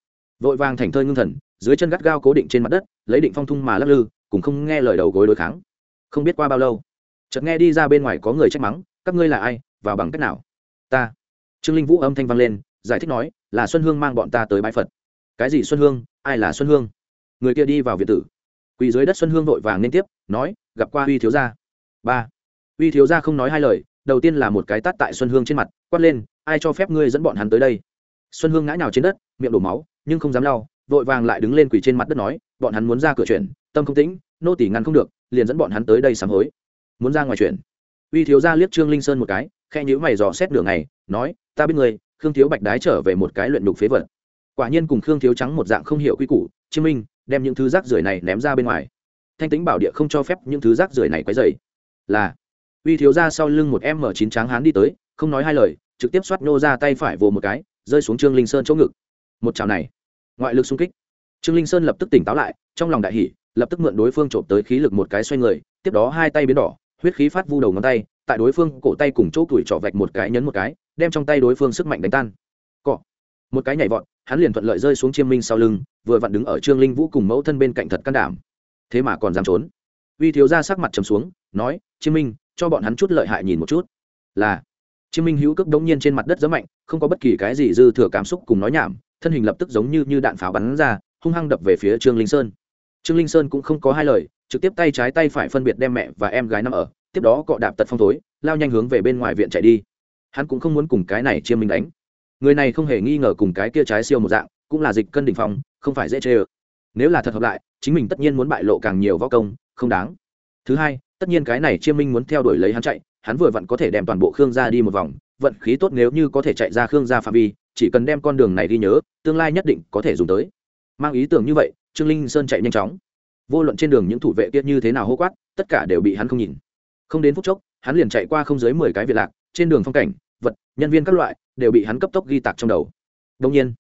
Speaker 1: Vội vàng thành thơi ngưng thần, dưới chân gắt gao cố định trên mặt đất, lấy định phong thung mà lắc lư, cùng không nghe lời đầu gối đối kháng. Không biết qua bao lâu, chợt nghe đi ra bên ngoài có người trách mắng, các ngươi là ai, vào bằng cách nào? Ta. Trương linh vũ âm thanh vang lên, giải thích nói, là xuân hương mang bọn ta tới bãi phật. Cái gì xuân hương? Ai là xuân hương? Người kia đi vào việt tử. Quỳ dưới đất xuân hương vội vàng liên tiếp, nói, gặp qua uy thiếu gia. Ba. Uy thiếu gia không nói hai lời đầu tiên là một cái tát tại xuân hương trên mặt, quát lên, ai cho phép ngươi dẫn bọn hắn tới đây? Xuân hương ngã nhào trên đất, miệng đổ máu, nhưng không dám lau, vội vàng lại đứng lên quỳ trên mặt đất nói, bọn hắn muốn ra cửa chuyển tâm không tĩnh, nô tỷ ngăn không được, liền dẫn bọn hắn tới đây sám hối. Muốn ra ngoài chuyển uy thiếu gia liếc trương linh sơn một cái khe nhữ mày dò xét đường này nói, ta biết ngươi, khương thiếu bạch đái trở về một cái luyện đục phế vật. Quả nhiên cùng khương thiếu trắng một dạng không hiểu quy củ, chiêm minh, đem những thứ rác rưởi này ném ra bên ngoài. Thanh tính bảo địa không cho phép những thứ rác rưởi này quấy dày là uy thiếu ra sau lưng một em m chín tráng hán đi tới, không nói hai lời, trực tiếp xoát nhô ra tay phải vồ một cái, rơi xuống trương linh sơn chỗ ngực. Một chảo này, ngoại lực xung kích. Trương linh sơn lập tức tỉnh táo lại, trong lòng đại hỷ lập tức mượn đối phương trộm tới khí lực một cái xoay người, tiếp đó hai tay biến đỏ, huyết khí phát vu đầu ngón tay, tại đối phương cổ tay cùng chỗ tuổi trọ vạch một cái nhấn một cái, đem trong tay đối phương sức mạnh đánh tan. Cọ. Một cái nhảy vọt, hắn liền thuận lợi rơi xuống chiêm minh sau lưng, vừa vặn đứng ở trương linh vũ cùng mẫu thân bên cạnh thật can đảm. Thế mà còn dám trốn. Uy thiếu ra sắc mặt trầm xuống, nói, chiêm minh cho bọn hắn chút lợi hại nhìn một chút. Là chiêm minh hữu cước đống nhiên trên mặt đất rất mạnh không có bất kỳ cái gì dư thừa cảm xúc cùng nói nhảm thân hình lập tức giống như, như đạn pháo bắn ra hung hăng đập về phía trương linh sơn. Trương linh sơn cũng không có hai lời trực tiếp tay trái tay phải phân biệt đem mẹ và em gái nằm ở tiếp đó cọ đạp tật phong thối lao nhanh hướng về bên ngoài viện chạy đi. Hắn cũng không muốn cùng cái này chiêm minh đánh. Người này không hề nghi ngờ cùng cái kia trái siêu một dạng cũng là dịch cân đỉnh phong không phải dễ chê ơ. Nếu là thật hợp lại chính mình tất nhiên muốn bại lộ càng nhiều võ công không đáng. Thứ hai tất nhiên cái này chiêm minh muốn theo đuổi lấy hắn chạy, hắn vừa vặn có thể đem toàn bộ khương gia đi một vòng, vận khí tốt nếu như có thể chạy ra khương gia phạm vi, chỉ cần đem con đường này đi nhớ, tương lai nhất định có thể dùng tới. Mang ý tưởng như vậy, trương linh sơn chạy nhanh chóng. Vô luận trên đường những thủ vệ kia như thế nào hô quát, tất cả đều bị hắn không nhìn. Không đến phút chốc, hắn liền chạy qua không dưới mười cái việt lạc, trên đường phong cảnh, vật, nhân viên các loại, đều bị hắn cấp tốc ghi tạc trong đầu. Đông nhiên,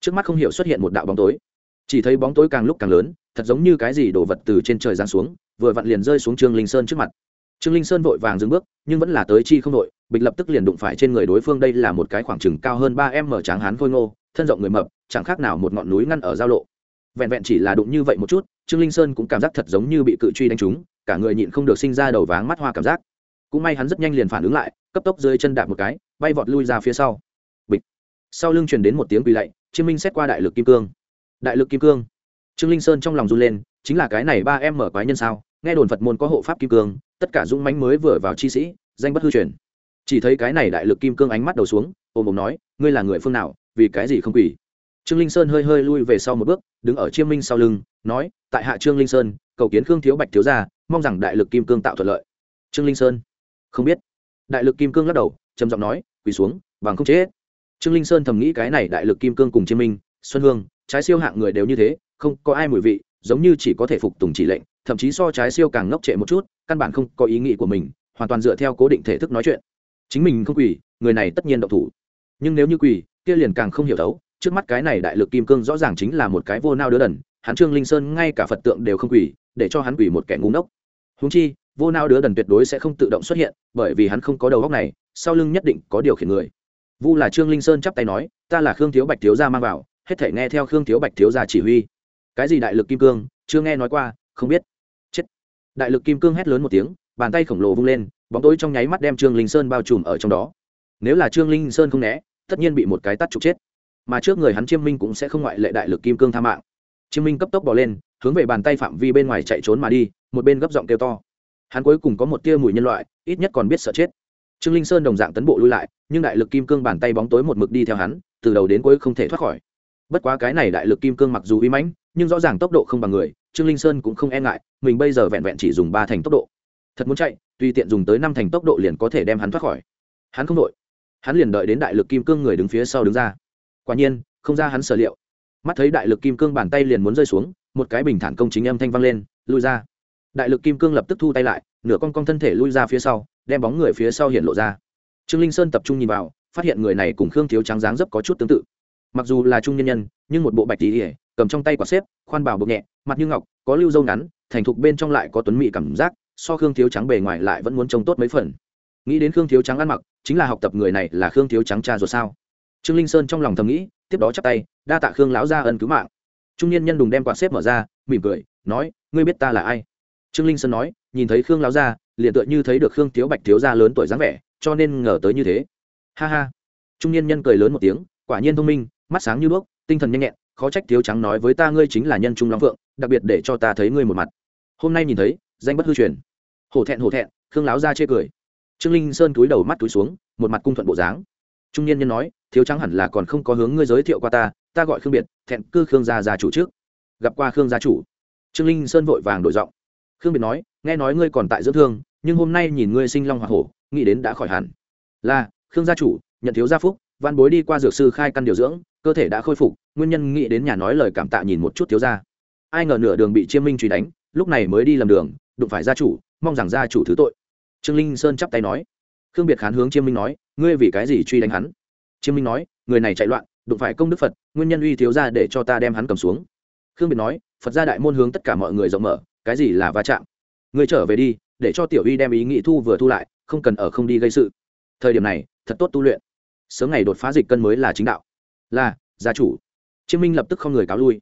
Speaker 1: trước mắt không hiểu xuất hiện một đạo bóng tối. Chỉ thấy bóng tối càng lúc càng lớn, thật giống như cái gì đổ vật từ trên trời giáng xuống vừa vặn liền rơi xuống trương linh sơn trước mặt. Trương linh sơn vội vàng dừng bước, nhưng vẫn là tới chi không đội, bịch lập tức liền đụng phải trên người đối phương đây là một cái khoảng trừng cao hơn ba m mở tráng hán khôi ngô, thân rộng người mập, chẳng khác nào một ngọn núi ngăn ở giao lộ. Vẹn vẹn chỉ là đụng như vậy một chút, trương linh sơn cũng cảm giác thật giống như bị cự truy đánh trúng, cả người nhịn không được sinh ra đầu váng mắt hoa cảm giác. Cũng may hắn rất nhanh liền phản ứng lại, cấp tốc dưới chân đạp một cái, bay vọt lui ra phía sau. Bịch. Sau lưng truyền đến một tiếng quỳ lạy, chiêm minh xét qua đại lực kim cương. Đại lực kim cương. Trương linh sơn trong lòng run lên chính là cái này ba em mở quái nhân sao? Nghe đồn phật môn có hộ pháp kim cương, tất cả dũng mánh mới vừa vào chi sĩ, danh bất hư truyền. Chỉ thấy cái này đại lực kim cương ánh mắt đầu xuống, ôm ôm nói, ngươi là người phương nào, vì cái gì không quỷ trương linh sơn hơi hơi lui về sau một bước, đứng ở chiêm minh sau lưng, nói, tại hạ trương linh sơn, cầu kiến khương thiếu bạch thiếu gia, mong rằng đại lực kim cương tạo thuận lợi. Trương linh sơn, không biết. Đại lực kim cương lắc đầu, trầm giọng nói, quỳ xuống, bằng không chết. Trương linh sơn thầm nghĩ cái này đại lực kim cương cùng chiêm minh, xuân hương, trái siêu hạng người đều như thế, không có ai mùi vị giống như chỉ có thể phục tùng chỉ lệnh, thậm chí so trái siêu càng ngốc trệ một chút, căn bản không có ý nghĩ của mình, hoàn toàn dựa theo cố định thể thức nói chuyện. Chính mình không quỳ, người này tất nhiên độc thủ. Nhưng nếu như quỳ, kia liền càng không hiểu thấu, trước mắt cái này đại lực kim cương rõ ràng chính là một cái vô nao đứa đần, hắn trương linh sơn ngay cả phật tượng đều không quỳ, để cho hắn quỳ một kẻ ngu ngốc. Húng chi, vô nao đứa đần tuyệt đối sẽ không tự động xuất hiện, bởi vì hắn không có đầu góc này, sau lưng nhất định có điều khiển người. Vu là trương linh sơn chắp tay nói, ta là khương thiếu bạch thiếu gia mang vào, hết thể nghe theo khương thiếu bạch thiếu gia chỉ huy cái gì đại lực kim cương? Chưa nghe nói qua, không biết. Chết. Đại lực kim cương hét lớn một tiếng, bàn tay khổng lồ vung lên, bóng tối trong nháy mắt đem trương linh sơn bao trùm ở trong đó. Nếu là trương linh sơn không né, tất nhiên bị một cái tắt trục chết. Mà trước người hắn chiêm minh cũng sẽ không ngoại lệ đại lực kim cương tha mạng. Chiêm minh cấp tốc bỏ lên, hướng về bàn tay phạm vi bên ngoài chạy trốn mà đi, một bên gấp giọng kêu to. Hắn cuối cùng có một tia mùi nhân loại, ít nhất còn biết sợ chết. Trương linh sơn đồng dạng tấn bộ lui lại, nhưng đại lực kim cương bàn tay bóng tối một mực đi theo hắn, từ đầu đến cuối không thể thoát khỏi. Bất quá cái này đại lực kim cương mặc dù uy mãnh nhưng rõ ràng tốc độ không bằng người, trương linh sơn cũng không e ngại, mình bây giờ vẹn vẹn chỉ dùng ba thành tốc độ. Thật muốn chạy, tùy tiện dùng tới năm thành tốc độ liền có thể đem hắn thoát khỏi. Hắn không đội. Hắn liền đợi đến đại lực kim cương người đứng phía sau đứng ra. Quả nhiên, không ra hắn sở liệu. Mắt thấy đại lực kim cương bàn tay liền muốn rơi xuống, một cái bình thản công chính âm thanh vang lên, lui ra. Đại lực kim cương lập tức thu tay lại, nửa con con thân thể lui ra phía sau, đem bóng người phía sau hiện lộ ra. Trương linh sơn tập trung nhìn vào, phát hiện người này cùng khương thiếu trắng dáng dấp có chút tương tự. Mặc dù là trung nhân nhân, nhưng một bộ bạch tỉ ỉa cầm trong tay quả xếp, khoan bảo bột nhẹ, mặt như ngọc, có lưu dâu ngắn, thành thục bên trong lại có tuấn mỹ cảm giác, so khương thiếu trắng bề ngoài lại vẫn muốn trông tốt mấy phần. Nghĩ đến khương thiếu trắng ăn mặc, chính là học tập người này là khương thiếu trắng cha rồi sao? Trương linh sơn trong lòng thầm nghĩ, tiếp đó chắp tay, đa tạ khương lão gia ân cứu mạng. Trung niên nhân đùng đem quạt xếp mở ra, mỉm cười, nói, ngươi biết ta là ai? Trương linh sơn nói, nhìn thấy khương lão gia, liền tựa như thấy được khương thiếu bạch thiếu gia lớn tuổi dáng vẻ, cho nên ngờ tới như thế. Ha ha. Trung niên nhân cười lớn một tiếng, quả nhiên thông minh, mắt sáng như đuốc, tinh thần nhanh nhẹn khó trách thiếu trắng nói với ta ngươi chính là nhân trung long phượng, đặc biệt để cho ta thấy ngươi một mặt. Hôm nay nhìn thấy, danh bất hư truyền. Hổ thẹn hổ thẹn, khương láo ra chê cười. Trương linh sơn túi đầu mắt túi xuống, một mặt cung thuận bộ dáng. Trung niên nhân nói, thiếu trắng hẳn là còn không có hướng ngươi giới thiệu qua ta ta gọi khương biệt, thẹn cư khương gia gia chủ trước. Gặp qua khương gia chủ. Trương linh sơn vội vàng đổi giọng. Khương biệt nói, nghe nói ngươi còn tại dưỡng thương, nhưng hôm nay nhìn ngươi sinh long hoa hổ, nghĩ đến đã khỏi hẳn. Là, khương gia chủ, nhận thiếu gia phúc văn bối đi qua dược sư khai căn điều dưỡng, cơ thể đã khôi phục, nguyên nhân nghĩ đến nhà nói lời cảm tạ nhìn một chút thiếu gia. Ai ngờ nửa đường bị chiêm minh truy đánh, lúc này mới đi lầm đường, đụng phải gia chủ, mong rằng gia chủ thứ tội. Trương linh sơn chắp tay nói. Khương biệt khán hướng chiêm minh nói, ngươi vì cái gì truy đánh hắn? Chiêm minh nói, người này chạy loạn, đụng phải công đức phật, nguyên nhân uy thiếu ra để cho ta đem hắn cầm xuống. Khương biệt nói, phật gia đại môn hướng tất cả mọi người rộng mở, cái gì là va chạm? Ngươi trở về đi, để cho tiểu uy đem ý nghị thu vừa thu lại, không cần ở không đi gây sự. Thời điểm này, thật tốt tu luyện sớm ngày đột phá dịch cân mới là chính đạo. Là, gia chủ. Chiêm minh lập tức không người cáo lui.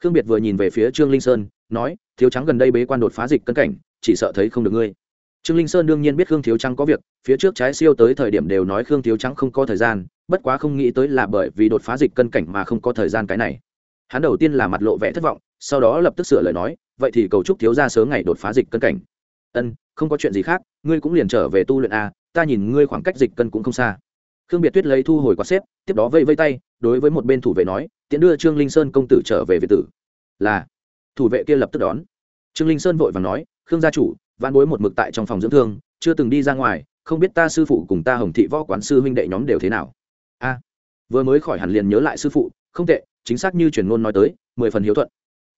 Speaker 1: Khương biệt vừa nhìn về phía trương linh sơn, nói, thiếu trắng gần đây bế quan đột phá dịch cân cảnh, chỉ sợ thấy không được ngươi. Trương linh sơn đương nhiên biết khương thiếu trắng có việc, phía trước trái siêu tới thời điểm đều nói khương thiếu trắng không có thời gian, bất quá không nghĩ tới là bởi vì đột phá dịch cân cảnh mà không có thời gian cái này. Hắn đầu tiên là mặt lộ vẻ thất vọng, sau đó lập tức sửa lời nói, vậy thì cầu chúc thiếu ra sớm ngày đột phá dịch cân cảnh. Ân, không có chuyện gì khác, ngươi cũng liền trở về tu luyện a, ta nhìn ngươi khoảng cách dịch cân cũng không xa khương biệt tuyết lấy thu hồi quạt xếp, tiếp đó vây vây tay, đối với một bên thủ vệ nói, tiễn đưa trương linh sơn công tử trở về việt tử. Là, thủ vệ kia lập tức đón. Trương linh sơn vội và nói, khương gia chủ văn bối một mực tại trong phòng dưỡng thương, chưa từng đi ra ngoài, không biết ta sư phụ cùng ta hồng thị võ quán sư huynh đệ nhóm đều thế nào? A, vừa mới khỏi hẳn liền nhớ lại sư phụ, không tệ, chính xác như truyền ngôn nói tới, mười phần hiếu thuận.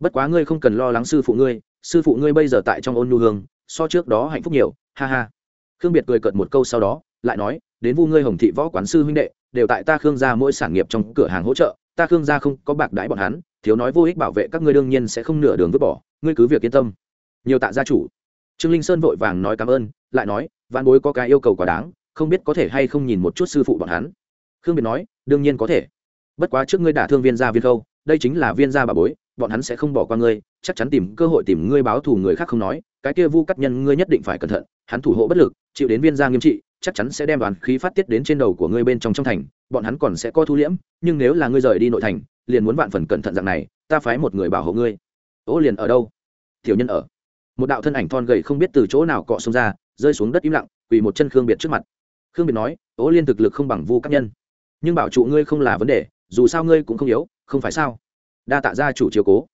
Speaker 1: Bất quá ngươi không cần lo lắng sư phụ ngươi, sư phụ ngươi bây giờ tại trong ôn nhu hương, so trước đó hạnh phúc nhiều, ha ha. Khương biệt cười cợt một câu sau đó, lại nói đến vu ngươi hồng thị võ quán sư huynh đệ, đều tại ta khương gia mỗi sản nghiệp trong cửa hàng hỗ trợ, ta khương gia không có bạc đãi bọn hắn, thiếu nói vô ích bảo vệ các ngươi đương nhiên sẽ không nửa đường vứt bỏ, ngươi cứ việc yên tâm. Nhiều tạ gia chủ. Trương linh sơn vội vàng nói cảm ơn, lại nói văn bối có cái yêu cầu quá đáng, không biết có thể hay không nhìn một chút sư phụ bọn hắn. Khương biệt nói, đương nhiên có thể. Bất quá trước ngươi đả thương viên gia viên khâu, đây chính là viên gia bà bối, bọn hắn sẽ không bỏ qua ngươi, chắc chắn tìm cơ hội tìm ngươi báo thù người khác không nói, cái kia vu cắt nhân ngươi nhất định phải cẩn thận, hắn thủ hộ bất lực, chịu đến viên gia nghiêm trị chắc chắn sẽ đem đoàn khí phát tiết đến trên đầu của ngươi bên trong trong thành, bọn hắn còn sẽ có thu liễm, nhưng nếu là ngươi rời đi nội thành, liền muốn vạn phần cẩn thận dạng này, ta phái một người bảo hộ ngươi. Ô liền ở đâu? Tiểu nhân ở. Một đạo thân ảnh thon gầy không biết từ chỗ nào cọ xông ra, rơi xuống đất im lặng, quỳ một chân khương biệt trước mặt. Khương biệt nói ố liên thực lực không bằng vu các nhân. Nhưng bảo trụ ngươi không là vấn đề, dù sao ngươi cũng không yếu, không phải sao? Đa tạ gia chủ chiếu cố.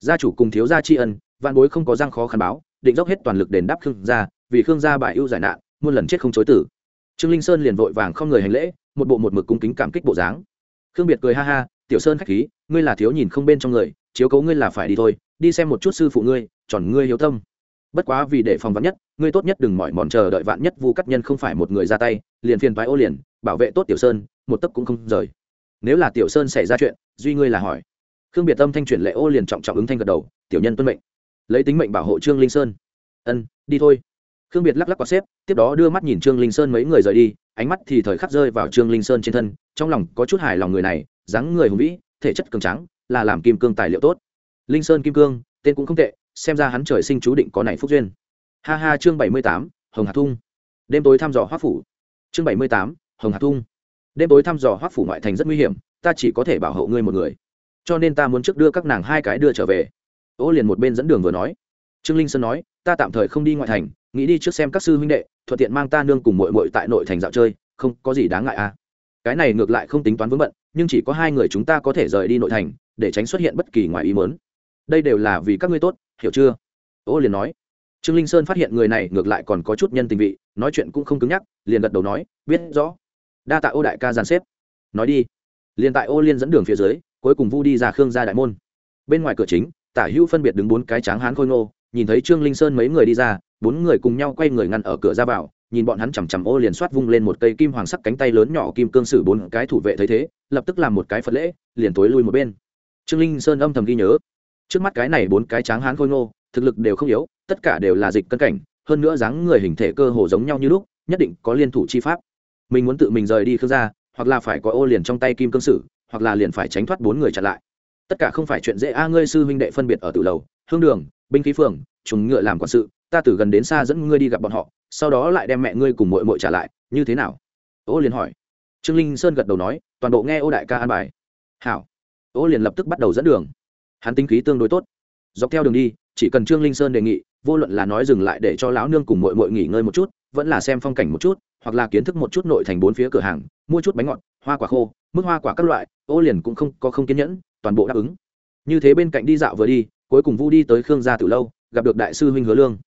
Speaker 1: Gia chủ cùng thiếu gia tri ân, vạn bối không có răng khó khăn báo, định dốc hết toàn lực đền đáp khương gia, vì khương gia bại ưu giải nạn muôn lần chết không chối tử. Trương linh sơn liền vội vàng không người hành lễ, một bộ một mực cung kính cảm kích bộ dáng. Khương biệt cười ha ha, tiểu sơn khách khí, ngươi là thiếu nhìn không bên trong người, chiếu cấu ngươi là phải đi thôi, đi xem một chút sư phụ ngươi tròn ngươi hiếu tâm. Bất quá vì để phòng vắn nhất, ngươi tốt nhất đừng mỏi mòn chờ đợi vạn nhất vu cắt nhân không phải một người ra tay, liền phiền toái ô liền, bảo vệ tốt tiểu sơn, một tấc cũng không rời. Nếu là tiểu sơn xảy ra chuyện, duy ngươi là hỏi. Khương biệt tâm thanh chuyển lệ ô liền trọng trọng ứng thanh gật đầu, tiểu nhân tuân mệnh. Lấy tính mệnh bảo hộ trương linh sơn. Ân, đi thôi khương biệt lắc lắc quạt xếp, tiếp đó đưa mắt nhìn trương linh sơn mấy người rời đi, ánh mắt thì thời khắc rơi vào trương linh sơn trên thân, trong lòng có chút hài lòng người này, dáng người hùng vĩ, thể chất cường trắng là làm kim cương tài liệu tốt. Linh sơn kim cương, tên cũng không tệ, xem ra hắn trời sinh chú định có này phúc duyên. Ha ha, chương bảy mươi tám, hồng hạt thung. Đêm tối thăm dò hoác phủ. Chương bảy mươi tám, hồng hạt thung. Đêm tối thăm dò hoác phủ ngoại thành rất nguy hiểm, ta chỉ có thể bảo hộ ngươi một người. Cho nên ta muốn trước đưa các nàng hai cái đưa trở về. Ô liền một bên dẫn đường vừa nói. Trương linh sơn nói, ta tạm thời không đi ngoại thành nghĩ đi trước xem các sư huynh đệ, thuận tiện mang ta nương cùng mội mội tại nội thành dạo chơi, không có gì đáng ngại à. Cái này ngược lại không tính toán vướng bận, nhưng chỉ có hai người chúng ta có thể rời đi nội thành, để tránh xuất hiện bất kỳ ngoài ý mớn đây đều là vì các ngươi tốt, hiểu chưa? Ô liền nói. Trương linh sơn phát hiện người này ngược lại còn có chút nhân tình vị, nói chuyện cũng không cứng nhắc, liền gật đầu nói, biết rõ. Đa tạ ô đại ca giàn xếp. Nói đi. Liền tại ô liên dẫn đường phía dưới, cuối cùng vu đi ra khương gia đại môn. Bên ngoài cửa chính, tả hữu phân biệt đứng bốn cái tráng hán khôi ngô nhìn thấy trương linh sơn mấy người đi ra, bốn người cùng nhau quay người ngăn ở cửa ra vào, nhìn bọn hắn chằm chằm ô liền soát vung lên một cây kim hoàng sắc cánh tay lớn nhỏ kim cương sử bốn cái thủ vệ thấy thế, lập tức làm một cái phật lễ, liền tối lui một bên. Trương linh sơn âm thầm ghi nhớ. Trước mắt cái này bốn cái tráng hán khôi ngô, thực lực đều không yếu, tất cả đều là dịch cân cảnh, hơn nữa dáng người hình thể cơ hồ giống nhau như lúc, nhất định có liên thủ chi pháp. Mình muốn tự mình rời đi khương gia, hoặc là phải có ô liền trong tay kim cương sử, hoặc là liền phải tránh thoát bốn người chặn lại. Tất cả không phải chuyện dễ, a, ngươi sư huynh đệ phân biệt ở tự lầu, hương đường binh khí phường chúng ngựa làm quản sự, ta từ gần đến xa dẫn ngươi đi gặp bọn họ, sau đó lại đem mẹ ngươi cùng mội mội trả lại, như thế nào? Ô liền hỏi. Trương linh sơn gật đầu nói, toàn bộ nghe ô đại ca an bài. Hảo. Ô liền lập tức bắt đầu dẫn đường. Hắn tính khí tương đối tốt. Dọc theo đường đi, chỉ cần trương linh sơn đề nghị, vô luận là nói dừng lại để cho lão nương cùng mội mội nghỉ ngơi một chút, vẫn là xem phong cảnh một chút, hoặc là kiến thức một chút nội thành bốn phía cửa hàng, mua chút bánh ngọt, hoa quả khô, mức hoa quả các loại, ô liền cũng không có không kiên nhẫn, toàn bộ đáp ứng. Như thế bên cạnh đi dạo vừa đi cuối cùng vu đi tới khương gia tiểu lâu, gặp được đại sư huynh hứa lương.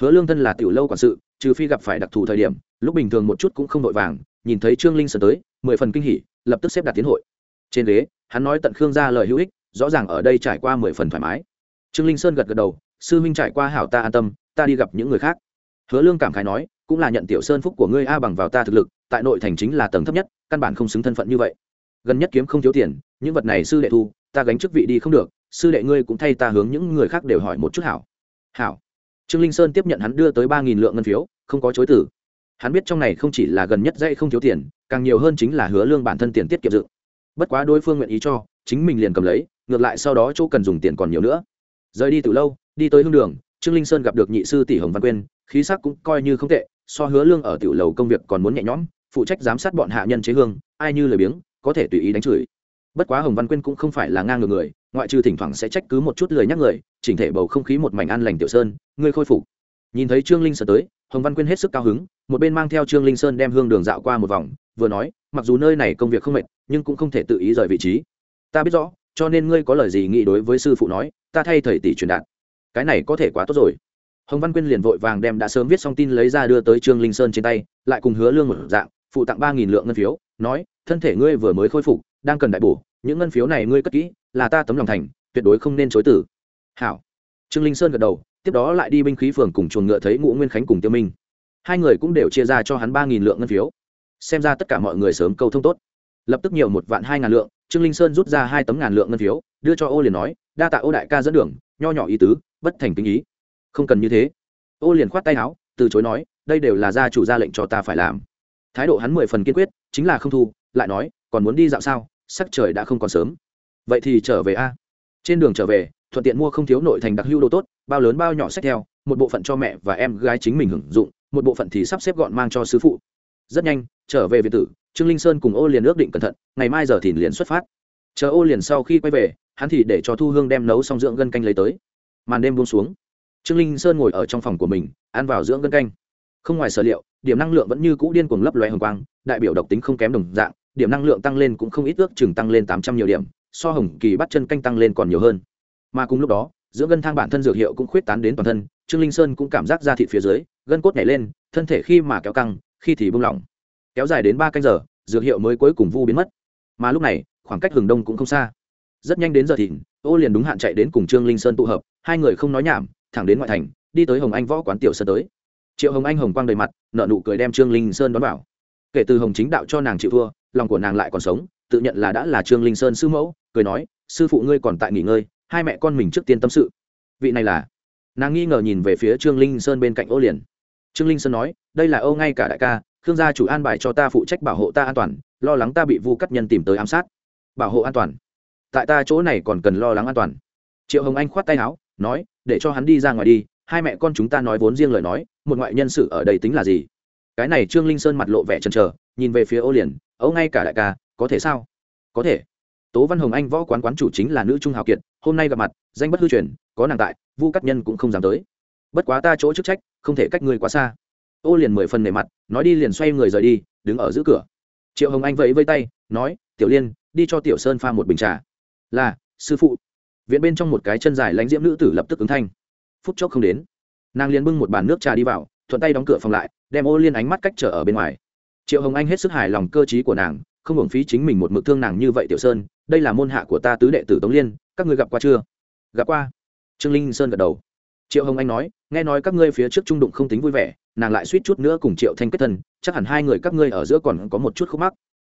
Speaker 1: Hứa lương thân là tiểu lâu quản sự, trừ phi gặp phải đặc thù thời điểm, lúc bình thường một chút cũng không vội vàng, nhìn thấy trương linh sơn tới, mười phần kinh hỉ, lập tức xếp đặt tiến hội. Trên ghế, hắn nói tận khương gia lời hữu ích, rõ ràng ở đây trải qua mười phần thoải mái. Trương linh sơn gật gật đầu, sư huynh trải qua hảo ta an tâm, ta đi gặp những người khác. Hứa lương cảm khái nói, cũng là nhận tiểu sơn phúc của ngươi a bằng vào ta thực lực, tại nội thành chính là tầng thấp nhất, căn bản không xứng thân phận như vậy. Gần nhất kiếm không thiếu tiền, những vật này sư đệ thu ta gánh chức vị đi không được, sư đệ ngươi cũng thay ta hướng những người khác đều hỏi một chút hảo. Hảo. Trương linh sơn tiếp nhận hắn đưa tới ba nghìn lượng ngân phiếu, không có chối tử hắn biết trong này không chỉ là gần nhất dây không thiếu tiền, càng nhiều hơn chính là hứa lương bản thân tiền tiết kiệm dự. bất quá đối phương nguyện ý cho, chính mình liền cầm lấy, ngược lại sau đó chỗ cần dùng tiền còn nhiều nữa. Rời đi từ lâu, đi tới hương đường, trương linh sơn gặp được nhị sư tỷ hồng văn quyên, khí sắc cũng coi như không tệ, so hứa lương ở tiểu lầu công việc còn muốn nhẹ nhõm, phụ trách giám sát bọn hạ nhân chế hương, ai như lời biếng, có thể tùy ý đánh chửi bất quá hồng văn quyên cũng không phải là ngang ngược người, ngoại trừ thỉnh thoảng sẽ trách cứ một chút lời nhắc người, chỉnh thể bầu không khí một mảnh an lành tiểu sơn ngươi khôi phục. Nhìn thấy trương linh sơn tới, hồng văn quyên hết sức cao hứng, một bên mang theo trương linh sơn đem hương đường dạo qua một vòng, vừa nói, mặc dù nơi này công việc không mệt, nhưng cũng không thể tự ý rời vị trí. Ta biết rõ, cho nên ngươi có lời gì nghĩ đối với sư phụ nói, ta thay thầy tỷ truyền đạt. Cái này có thể quá tốt rồi. Hồng văn quyên liền vội vàng đem đã sớm viết xong tin lấy ra đưa tới trương linh sơn trên tay, lại cùng hứa lương một dạng, phụ tặng ba nghìn lượng ngân phiếu, nói, thân thể ngươi vừa mới khôi phục đang cần đại bổ, những ngân phiếu này ngươi cất kỹ, là ta tấm lòng thành, tuyệt đối không nên chối tử hảo. Trương linh sơn gật đầu, tiếp đó lại đi binh khí phường cùng chuồng ngựa thấy ngũ nguyên khánh cùng tiêu minh. Hai người cũng đều chia ra cho hắn ba nghìn lượng ngân phiếu. Xem ra tất cả mọi người sớm câu thông tốt. Lập tức nhiều một vạn hai ngàn lượng, trương linh sơn rút ra hai tấm ngàn lượng ngân phiếu, đưa cho ô liền nói, đa tạ ô đại ca dẫn đường, nho nhỏ ý tứ, bất thành kinh ý. Không cần như thế. Ô liền khoát tay áo, từ chối nói, đây đều là gia chủ ra lệnh cho ta phải làm. Thái độ hắn mười phần kiên quyết, chính là không thu, lại nói, còn muốn đi dạo sao? Sắc trời đã không còn sớm. Vậy thì trở về a. Trên đường trở về, thuận tiện mua không thiếu nội thành đặc hưu đồ tốt, bao lớn bao nhỏ sách theo, một bộ phận cho mẹ và em gái chính mình hưởng dụng, một bộ phận thì sắp xếp gọn mang cho sứ phụ. Rất nhanh, trở về việt tử, trương linh sơn cùng ô liền ước định cẩn thận, ngày mai giờ thì liền xuất phát. Chờ ô liền sau khi quay về, hắn thì để cho thu hương đem nấu xong dưỡng gân canh lấy tới. Màn đêm buông xuống. Trương linh sơn ngồi ở trong phòng của mình, ăn vào dưỡng gân canh. Không ngoài sở liệu, điểm năng lượng vẫn như cũ điên cuồng lấp loe hồng quang, đại biểu độc tính không kém đồng dạng điểm năng lượng tăng lên cũng không ít ước chừng tăng lên tám trăm nhiều điểm, so hồng kỳ bắt chân canh tăng lên còn nhiều hơn. Mà cùng lúc đó, giữa gân thang bản thân dược hiệu cũng khuyết tán đến toàn thân, trương linh sơn cũng cảm giác ra thịt phía dưới, gân cốt nhảy lên, thân thể khi mà kéo căng, khi thì bung lỏng. Kéo dài đến ba canh giờ, dược hiệu mới cuối cùng vu biến mất. Mà lúc này, khoảng cách hừng đông cũng không xa. Rất nhanh đến giờ thìn ô liền đúng hạn chạy đến cùng trương linh sơn tụ hợp, hai người không nói nhảm, thẳng đến ngoại thành, đi tới hồng anh võ quán tiểu sơn tới. Triệu hồng anh hồng quang đầy mặt nợ nụ cười đem trương linh sơn đón vào. Kể từ hồng chính đạo cho nàng chịu thua lòng của nàng lại còn sống, tự nhận là đã là trương linh sơn sư mẫu, cười nói, sư phụ ngươi còn tại nghỉ ngơi, hai mẹ con mình trước tiên tâm sự. Vị này là? Nàng nghi ngờ nhìn về phía trương linh sơn bên cạnh ô liền. Trương linh sơn nói, đây là ô ngay cả đại ca, khương gia chủ an bài cho ta phụ trách bảo hộ ta an toàn, lo lắng ta bị vu cắt nhân tìm tới ám sát. Bảo hộ an toàn? Tại ta chỗ này còn cần lo lắng an toàn. Triệu hồng anh khoát tay áo, nói, để cho hắn đi ra ngoài đi, hai mẹ con chúng ta nói vốn riêng lời nói, một ngoại nhân sự ở đây tính là gì? Cái này trương linh sơn mặt lộ vẻ chần chờ, nhìn về phía ô liền ấu ngay cả đại ca, có thể sao? Có thể. Tố văn hồng anh võ quán quán chủ chính là nữ trung hào kiệt, hôm nay gặp mặt, danh bất hư truyền, có nàng tại, vu cắt nhân cũng không dám tới. Bất quá ta chỗ chức trách, không thể cách ngươi quá xa. Ô liền mười phần nề mặt, nói đi liền xoay người rời đi, đứng ở giữa cửa. Triệu hồng anh vẫy vây tay, nói, tiểu liên, đi cho tiểu sơn pha một bình trà. Là, sư phụ. Viện bên trong một cái chân dài lánh diễm nữ tử lập tức ứng thanh. Phút chốc không đến, nàng liền bưng một bàn nước trà đi vào, thuận tay đóng cửa phòng lại, đem ô liên ánh mắt cách trở ở bên ngoài triệu hồng anh hết sức hài lòng cơ t của nàng, không hưởng phí chính mình một mực thương nàng như vậy tiểu sơn, đây là môn hạ của ta tứ đệ tử tống liên, các ngươi gặp qua chưa? Gặp qua. Trương linh sơn gật đầu. Triệu hồng anh nói, nghe nói các ngươi phía trước trung đụng không tính vui vẻ, nàng lại suýt chút nữa cùng triệu thanh kết thân, chắc hẳn hai người các ngươi ở giữa còn có một chút khúc mắc.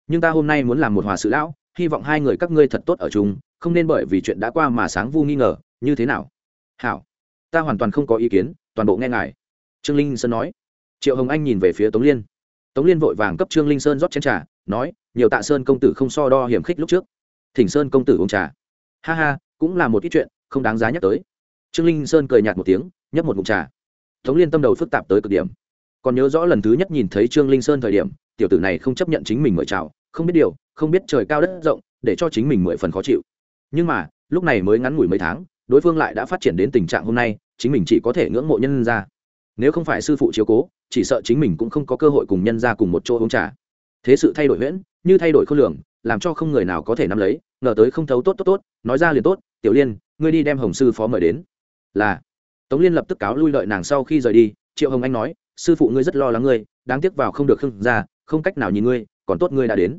Speaker 1: Nhưng ta hôm nay muốn làm một hòa sự lão, hy vọng hai người các ngươi thật tốt ở chung, không nên bởi vì chuyện đã qua mà sáng vu nghi ngờ, như thế nào? Hảo. Ta hoàn toàn không có ý kiến, toàn bộ nghe ngài. Trương linh sơn nói. Triệu hồng anh nhìn về phía tống liên tống liên vội vàng cấp trương linh sơn rót chén trà, nói, nhiều tạ sơn công tử không so đo hiểm khích lúc trước. Thỉnh sơn công tử uống trà. Ha ha, cũng là một ít chuyện, không đáng giá nhắc tới. Trương linh sơn cười nhạt một tiếng, nhấp một mụn trà. Tống liên tâm đầu phức tạp tới cực điểm. Còn nhớ rõ lần thứ nhất nhìn thấy trương linh sơn thời điểm, tiểu tử này không chấp nhận chính mình mời chào, không biết điều, không biết trời cao đất rộng, để cho chính mình mười phần khó chịu. Nhưng mà, lúc này mới ngắn ngủi mấy tháng, đối phương lại đã phát triển đến tình trạng hôm nay, chính mình chỉ có thể ngưỡng mộ nhân ra. Nếu không phải sư phụ chiếu cố chỉ sợ chính mình cũng không có cơ hội cùng nhân ra cùng một chỗ uống trà. Thế sự thay đổi huyễn, như thay đổi khối lượng làm cho không người nào có thể nắm lấy, ngờ tới không thấu tốt tốt tốt, nói ra liền tốt, tiểu liên, ngươi đi đem hồng sư phó mời đến. Là. Tống liên lập tức cáo lui lợi nàng sau khi rời đi, triệu hồng anh nói, sư phụ ngươi rất lo lắng ngươi, đáng tiếc vào không được khưng ra không cách nào nhìn ngươi, còn tốt ngươi đã đến.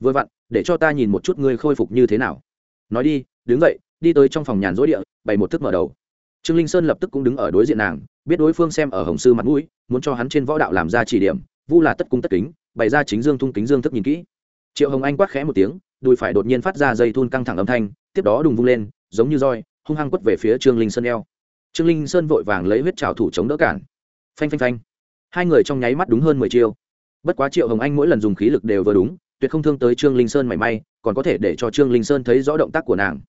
Speaker 1: Vừa vặn, để cho ta nhìn một chút ngươi khôi phục như thế nào. Nói đi, đứng dậy, đi tới trong phòng nhàn rỗi địa, bày một thức mở đầu trương linh sơn lập tức cũng đứng ở đối diện nàng, biết đối phương xem ở hồng sư mặt mũi, muốn cho hắn trên võ đạo làm ra chỉ điểm, vu là tất cung tất kính, bày ra chính dương thung kính dương thức nhìn kỹ. Triệu hồng anh quát khẽ một tiếng, đùi phải đột nhiên phát ra dây thun căng thẳng âm thanh, tiếp đó đùng vung lên, giống như roi, hung hăng quất về phía trương linh sơn eo. Trương linh sơn vội vàng lấy huyết trào thủ chống đỡ cản. Phanh phanh phanh. Hai người trong nháy mắt đúng hơn mười chiêu. Bất quá triệu hồng anh mỗi lần dùng khí lực đều vừa đúng, tuyệt không thương tới trương linh sơn mảy may, còn có thể để cho trương linh sơn thấy rõ động tác của nàng.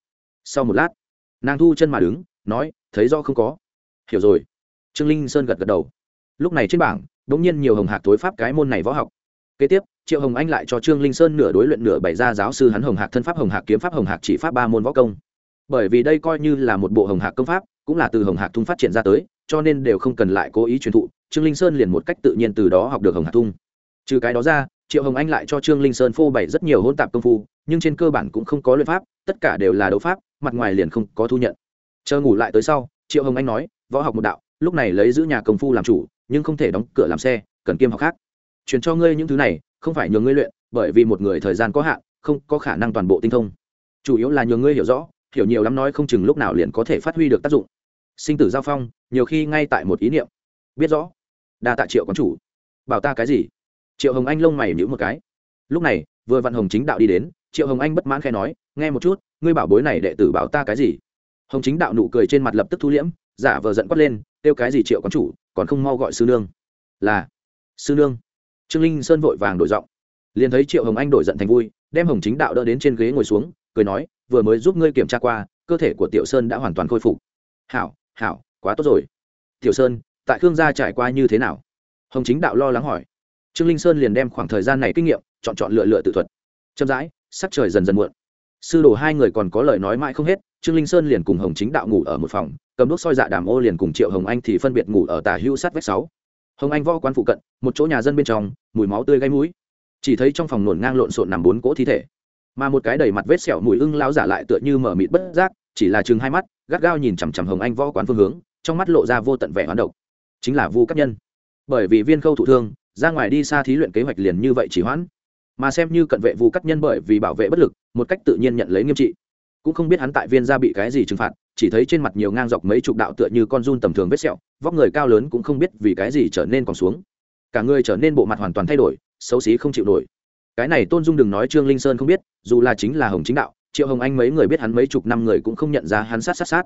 Speaker 1: Sau một lát, nàng thu chân mà đứng, nói thấy rõ không có. Hiểu rồi. Trương linh sơn gật gật đầu. Lúc này trên bảng đ ỗ n g nhiên nhiều hồng hạc tối pháp cái môn này võ học. Kế tiếp, triệu hồng anh lại cho trương linh sơn nửa đối luyện nửa bày ra giáo sư hắn hồng hạc thân pháp, hồng hạc kiếm pháp, hồng hạc chỉ pháp ba môn võ công. Bởi vì đây coi như là một bộ hồng hạc công pháp, cũng là từ hồng hạc thung phát triển ra tới, cho nên đều không cần lại cố ý truyền thụ. Trương linh sơn liền một cách tự nhiên từ đó học được hồng hạc thung. Trừ cái đó ra, triệu hồng anh lại cho trương linh sơn phô bày rất nhiều hôn tạp công phu, nhưng trên cơ bản cũng không có luyện pháp, tất cả đều là đấu pháp, mặt ngoài liền không có thu nhận chờ ngủ lại tới sau, triệu hồng anh nói, võ học một đạo, lúc này lấy giữ nhà công phu làm chủ, nhưng không thể đóng cửa làm xe, cần kiêm học khác. Truyền cho ngươi những thứ này, không phải nhường ngươi luyện, bởi vì một người thời gian có hạn, không có khả năng toàn bộ tinh thông. Chủ yếu là nhường ngươi hiểu rõ, hiểu nhiều lắm nói không chừng lúc nào liền có thể phát huy được tác dụng. Sinh tử giao phong, nhiều khi ngay tại một ý niệm. Biết rõ, đa tạ triệu quán chủ. Bảo ta cái gì? Triệu hồng anh lông mày nhữ một cái. Lúc này, vừa văn hồng chính đạo đi đến, triệu hồng anh bất mãn khai nói, nghe một chút, ngươi bảo bối này đệ tử bảo ta cái gì? Hồng chính đạo nụ cười trên mặt lập tức thu liễm, giả vờ giận quát lên kêu cái gì triệu quán chủ, còn không mau gọi sư nương. Là, sư nương. Trương linh sơn vội vàng đổi giọng. Liền thấy triệu hồng anh đổi giận thành vui, đem hồng chính đạo đỡ đến trên ghế ngồi xuống, cười nói, vừa mới giúp ngươi kiểm tra qua, cơ thể của tiểu sơn đã hoàn toàn khôi phục. Hảo hảo, quá tốt rồi. Tiểu sơn, tại khương gia trải qua như thế nào? Hồng chính đạo lo lắng hỏi. Trương linh sơn liền đem khoảng thời gian này kinh nghiệm, chọn chọn lựa lựa tự thuật. Chậm rãi, sắc trời dần dần muộn sư đồ hai người còn có lời nói mãi không hết, trương linh sơn liền cùng hồng chính đạo ngủ ở một phòng, cầm đốt soi dạ đàm ô liền cùng triệu hồng anh thì phân biệt ngủ ở tà hưu sát vách sáu. Hồng anh võ quán phụ cận, một chỗ nhà dân bên trong, mùi máu tươi gây mũi. Chỉ thấy trong phòng nổn ngang lộn xộn nằm bốn cỗ thi thể. Mà một cái đầy mặt vết sẹo mùi ưng lao giả lại tựa như mở mịt bất giác, chỉ là chừng hai mắt, gắt gao nhìn chằm chằm hồng anh võ quán phương hướng, trong mắt lộ ra vô tận vẻ hoán độc. Chính là vu cát nhân. Bởi vì viên khâu thụ thương, ra ngoài đi xa thí luyện kế hoạch liền như vậy chỉ hoãn mà xem như cận vệ vu cắt nhân bởi vì bảo vệ bất lực, một cách tự nhiên nhận lấy nghiêm trị. Cũng không biết hắn tại viên ra bị cái gì trừng phạt, chỉ thấy trên mặt nhiều ngang dọc mấy chục đạo tựa như con run tầm thường vết sẹo, vóc người cao lớn cũng không biết vì cái gì trở nên còn xuống. Cả người trở nên bộ mặt hoàn toàn thay đổi, xấu xí không chịu nổi. Cái này tôn dung đừng nói trương linh sơn không biết, dù là chính là hồng chính đạo, triệu hồng anh mấy người biết hắn mấy chục năm người cũng không nhận ra hắn sát sát sát.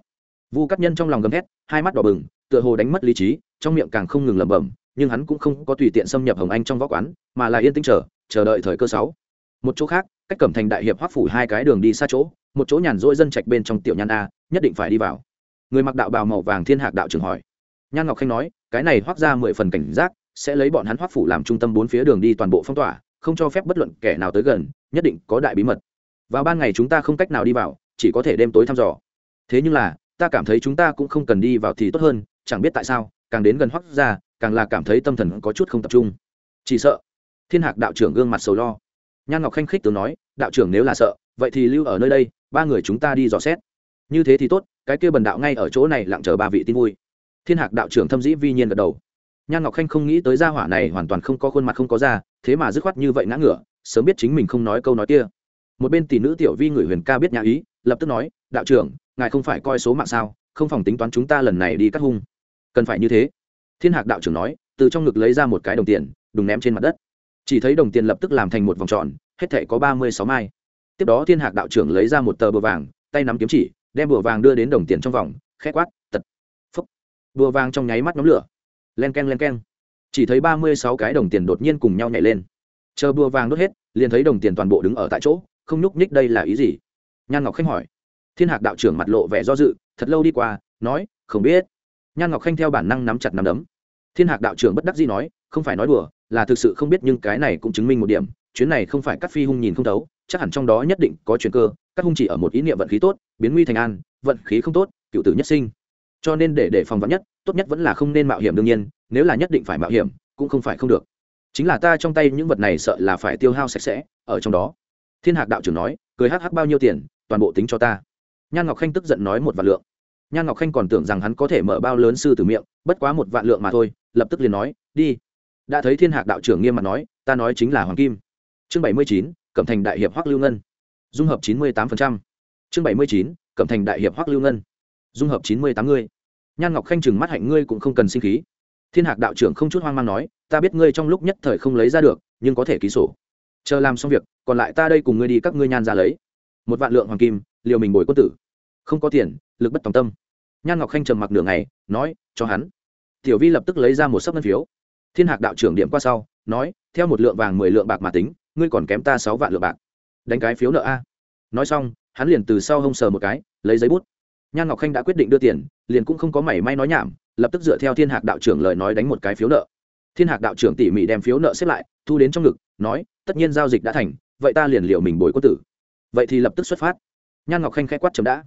Speaker 1: Vu cắt nhân trong lòng gầm thét, hai mắt đỏ bừng, tựa hồ đánh mất lý trí, trong miệng càng không ngừng lẩm bẩm, nhưng hắn cũng không có tùy tiện xâm nhập hồng anh trong võ quán, mà là yên tĩnh chờ chờ đợi thời cơ sáu. Một chỗ khác, cách cẩm thành đại hiệp hoắc phủ hai cái đường đi xa chỗ, một chỗ nhàn rỗi dân trạch bên trong tiểu nhan a, nhất định phải đi vào. Người mặc đạo bào màu vàng thiên hạc đạo trưởng hỏi. Nhan ngọc khanh nói, cái này hoắc ra mười phần cảnh giác, sẽ lấy bọn hắn hoắc phủ làm trung tâm bốn phía đường đi toàn bộ phong tỏa, không cho phép bất luận kẻ nào tới gần, nhất định có đại bí mật. Vào ban ngày chúng ta không cách nào đi vào, chỉ có thể đêm tối thăm dò. Thế nhưng là, ta cảm thấy chúng ta cũng không cần đi vào thì tốt hơn, chẳng biết tại sao, càng đến gần hoắc ra, càng là cảm thấy tâm thần có chút không tập trung. Chỉ sợ thiên hạc đạo trưởng gương mặt sầu lo. Nhan ngọc khanh khích tướng nói, đạo trưởng nếu là sợ, vậy thì lưu ở nơi đây, ba người chúng ta đi dò xét. Như thế thì tốt, cái kia bần đạo ngay ở chỗ này lặng chờ ba vị tin vui. Thiên hạc đạo trưởng thâm dĩ vi nhiên gật đầu. Nhan ngọc khanh không nghĩ tới gia hỏa này hoàn toàn không có khuôn mặt không có da, thế mà dứt khoát như vậy ngã ngửa, sớm biết chính mình không nói câu nói kia. Một bên tỷ nữ tiểu vi người huyền ca biết nhà ý, lập tức nói, đạo trưởng, ngài không phải coi số mạng sao, không phòng tính toán chúng ta lần này đi cắt hung. Cần phải như thế. Thiên hạc đạo trưởng nói, từ trong ngực lấy ra một cái đồng tiền, đùng ném trên mặt đất chỉ thấy đồng tiền lập tức làm thành một vòng tròn, hết thể có ba mươi sáu mai. Tiếp đó thiên hạc đạo trưởng lấy ra một tờ bùa vàng, tay nắm kiếm chỉ, đem bùa vàng đưa đến đồng tiền trong vòng khét quát, tật. Phúc. Bùa vàng trong nháy mắt nóng lửa. Len k e n len k e n chỉ thấy ba mươi sáu cái đồng tiền đột nhiên cùng nhau nhảy lên. Chờ bùa vàng đốt hết, liền thấy đồng tiền toàn bộ đứng ở tại chỗ, không nhúc nhích đây là ý gì? Nhan ngọc khanh hỏi. Thiên hạc đạo trưởng mặt lộ vẻ do dự, thật lâu đi qua, nói, không biết. Nhan ngọc khanh theo bản năng nắm chặt nắm đấm. Thiên hạc đạo trưởng bất đắc dĩ nói, không phải nói đùa là thực sự không biết nhưng cái này cũng chứng minh một điểm, chuyến này không phải cắt phi hung nhìn không thấu, chắc hẳn trong đó nhất định có chuyện cơ các hung chỉ ở một ý niệm vận khí tốt, biến nguy thành an, vận khí không tốt, cựu tử nhất sinh. Cho nên để để phòng vắn nhất, tốt nhất vẫn là không nên mạo hiểm đương nhiên, nếu là nhất định phải mạo hiểm, cũng không phải không được. Chính là ta trong tay những vật này sợ là phải tiêu hao sạch sẽ, ở trong đó. Thiên hạc đạo trưởng nói, cười hắc hắc bao nhiêu tiền, toàn bộ tính cho ta. Nhan ngọc khanh tức giận nói một vạn lượng. Nhan ngọc khanh còn tưởng rằng hắn có thể mở bao lớn sư từ miệng, bất quá một vạn lượng mà thôi, lập tức liền nói, đi đã thấy thiên hạc đạo trưởng nghiêm mặt nói, ta nói chính là hoàng kim. Chương bảy mươi chín, cẩm thành đại hiệp hoắc lưu ngân. Dung hợp chín mươi tám chương bảy mươi chín, cẩm thành đại hiệp hoắc lưu ngân. Dung hợp chín mươi tám ngươi nhan ngọc khanh chừng mắt hạnh ngươi cũng không cần sinh khí. Thiên hạc đạo trưởng không chút hoang mang nói, ta biết ngươi trong lúc nhất thời không lấy ra được, nhưng có thể ký sổ. Chờ làm xong việc, còn lại ta đây cùng ngươi đi các ngươi nhan ra lấy. Một vạn lượng hoàng kim, liều mình bồi quân tử. Không có tiền, lực bất tòng tâm. Nhan ngọc khanh trầm mặc nửa ngày, nói, cho hắn. Tiểu vi lập tức lấy ra một sấp ngân phiếu thiên hạc đạo trưởng điểm qua sau, nói, theo một lượng vàng mười lượng bạc mà tính, ngươi còn kém ta sáu vạn lượng bạc. Đánh cái phiếu nợ a. Nói xong, hắn liền từ sau hông sờ một cái, lấy giấy bút. Nhan ngọc khanh đã quyết định đưa tiền, liền cũng không có mảy may nói nhảm, lập tức dựa theo thiên hạc đạo trưởng lời nói đánh một cái phiếu nợ. Thiên hạc đạo trưởng tỉ mỉ đem phiếu nợ xếp lại, thu đến trong ngực, nói, tất nhiên giao dịch đã thành, vậy ta liền liệu mình bồi quân tử. Vậy thì lập tức xuất phát. Nhan ngọc khanh khẽ quát chấm đã.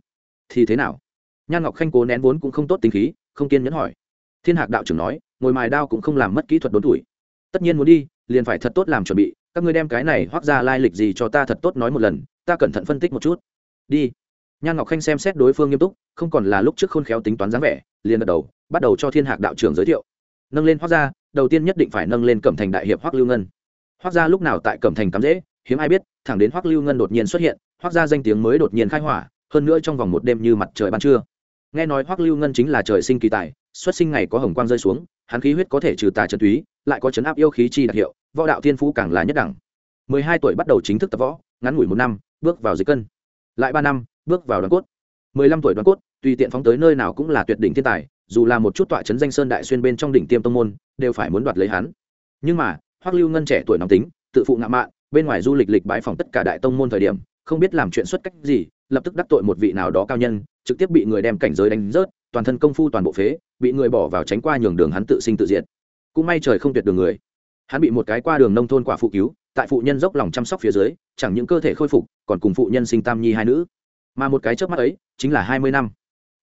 Speaker 1: Thì thế nào? Nhan ngọc khanh cố nén vốn cũng không tốt tính khí, không kiên nhẫn hỏi. Thiên hạc đạo trưởng nói ngồi mài đao cũng không làm mất kỹ thuật đốn tuổi. Tất nhiên muốn đi, liền phải thật tốt làm chuẩn bị, các ngươi đem cái này hoác ra lai lịch gì cho ta thật tốt nói một lần, ta cẩn thận phân tích một chút. Đi. Nhan ngọc khanh xem xét đối phương nghiêm túc, không còn là lúc trước khôn khéo tính toán dáng vẻ, liền gật đầu, bắt đầu cho thiên hạc đạo trưởng giới thiệu. Nâng lên hoác gia đầu tiên nhất định phải nâng lên cẩm thành đại hiệp hoác lưu ngân. Hoác gia lúc nào tại cẩm thành cắm dễ, hiếm ai biết, thẳng đến hoác lưu ngân đột nhiên xuất hiện, hoác gia danh tiếng mới đột nhiên khai hỏa, hơn nữa trong vòng một đêm như mặt trời ban trưa. Nghe nói hoác lưu ngân chính là trời sinh kỳ tài xuất sinh ngày có hồng quang rơi xuống, hắn khí huyết có thể trừ tà trần túy, lại có chấn áp yêu khí chi đặc hiệu, võ đạo thiên phú càng là nhất đẳng. Mười hai tuổi bắt đầu chính thức tập võ, ngắn ngủi một năm, bước vào dịch cân. Lại ba năm, bước vào đoàn cốt. Mười lăm tuổi đoàn cốt, tùy tiện phóng tới nơi nào cũng là tuyệt đỉnh thiên tài, dù là một chút tọa trấn danh sơn đại xuyên bên trong đỉnh tiêm tông môn, đều phải muốn đoạt lấy hắn. Nhưng mà, hoắc lưu ngân trẻ tuổi nóng tính, tự phụ ngạo mạn, bên ngoài du lịch lịch bái phòng tất cả đại tông môn thời điểm, không biết làm chuyện xuất cách gì, lập tức đắc tội một vị nào đó cao nhân, trực tiếp bị người đem cảnh giới đánh rớt toàn thân công phu toàn bộ phế, bị người bỏ vào tránh qua nhường đường hắn tự sinh tự diệt. Cũng may trời không tuyệt đường người. Hắn bị một cái qua đường nông thôn quả phụ cứu, tại phụ nhân dốc lòng chăm sóc phía dưới, chẳng những cơ thể khôi phục, còn cùng phụ nhân sinh tam nhi hai nữ. Mà một cái trước mắt ấy, chính là hai mươi năm.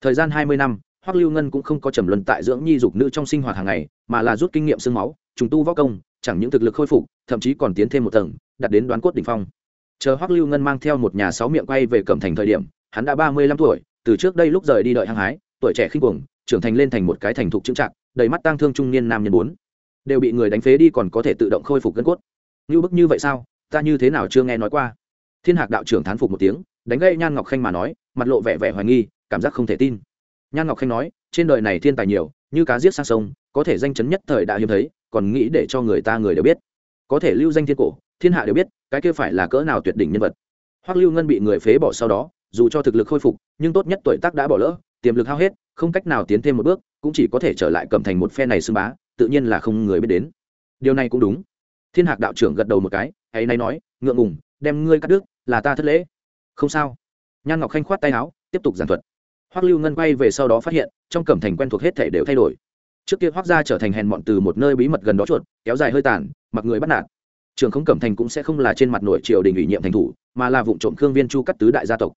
Speaker 1: Thời gian hai mươi năm, hoắc lưu ngân cũng không có trầm luân tại dưỡng nhi dục nữ trong sinh hoạt hàng ngày, mà là rút kinh nghiệm sương máu, trùng tu võ công, chẳng những thực lực khôi phục, thậm chí còn tiến thêm một tầng đặt đến đoán cốt đỉnh phong. Chờ hoắc lưu ngân mang theo một nhà sáu miệng quay về cẩm thành thời điểm, hắn đã ba mươi lăm tuổi, từ trước đây lúc rời đi đợi hăng hái tuổi trẻ khinh cuồng, trưởng thành lên thành một cái thành thục trưng trạng đầy mắt tang thương trung niên nam nhân bốn. Đều bị người đánh phế đi còn có thể tự động khôi phục gân cốt. Như bức như vậy sao? Ta như thế nào chưa nghe nói qua? Thiên hạc đạo trưởng thán phục một tiếng, đánh gây nhan ngọc khanh mà nói, mặt lộ vẻ vẻ hoài nghi, cảm giác không thể tin. Nhan ngọc khanh nói, trên đời này thiên tài nhiều, như cá giết sang sông, có thể danh chấn nhất thời đã hiếm thấy, còn nghĩ để cho người ta người đều biết. Có thể lưu danh thiên cổ, thiên hạ đều biết, cái kia phải là cỡ nào tuyệt đỉnh nhân vật. Hoắc lưu ngân bị người phế bỏ sau đó, dù cho thực lực khôi phục, nhưng tốt nhất tuổi tác đã bỏ lỡ tiềm lực hao hết, không cách nào tiến thêm một bước, cũng chỉ có thể trở lại cầm thành một phe này xưng bá, tự nhiên là không người biết đến. Điều này cũng đúng. Thiên hạc đạo trưởng gật đầu một cái hay nay nói, ngượng ngùng, đem ngươi cắt đứt, là ta thất lễ. Không sao. Nhan ngọc khanh khoát tay áo, tiếp tục giảng thuật. Hoắc lưu ngân quay về sau đó phát hiện, trong cẩm thành quen thuộc hết thể đều thay đổi. Trước kia hoắc gia trở thành hèn mọn từ một nơi bí mật gần đó chuột, kéo dài hơi tàn, mặc người bắt nạt. Trường không cẩm thành cũng sẽ không là trên mặt nội triều đình ủy nhiệm thành thủ, mà là vụ trộm khương viên chu cắt tứ đại gia tộc.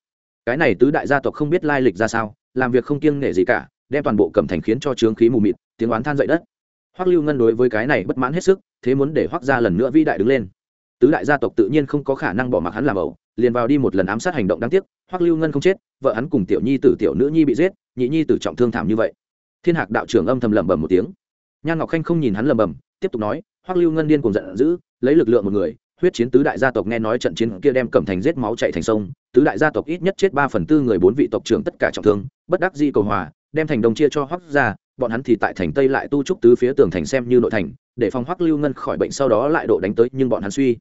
Speaker 1: Cái này tứ đại gia tộc không biết lai lịch ra sao làm việc không kiêng nể gì cả, đem toàn bộ cẩm thành khiến cho trướng khí mù mịt, tiếng oán than dậy đất. Hoắc lưu ngân đối với cái này bất mãn hết sức, thế muốn để hoắc gia lần nữa vĩ đại đứng lên. Tứ đại gia tộc tự nhiên không có khả năng bỏ mặc hắn làm ẩu, liền vào đi một lần ám sát hành động đáng tiếc, hoắc lưu ngân không chết, vợ hắn cùng tiểu nhi tử, tiểu nữ nhi bị giết, nhị nhi tử trọng thương thảm như vậy. Thiên hạc đạo trưởng âm thầm lẩm bẩm một tiếng. Nhan ngọc khanh không nhìn hắn lẩm bẩm, tiếp tục nói, hoắc lưu ngân điên cùng giận dữ, lấy lực lượng một người huyết chiến tứ đại gia tộc nghe nói trận chiến kia đem cẩm thành giết máu chạy thành sông, tứ đại gia tộc ít nhất chết ba phần tư người bốn vị tộc trưởng tất cả trọng thương, bất đắc di cầu hòa, đem thành đồng chia cho hoắc gia, bọn hắn thì tại thành tây lại tu trúc tứ phía tường thành xem như nội thành, để phòng hoắc lưu ngân khỏi bệnh sau đó lại độ đánh tới, nhưng bọn hắn suy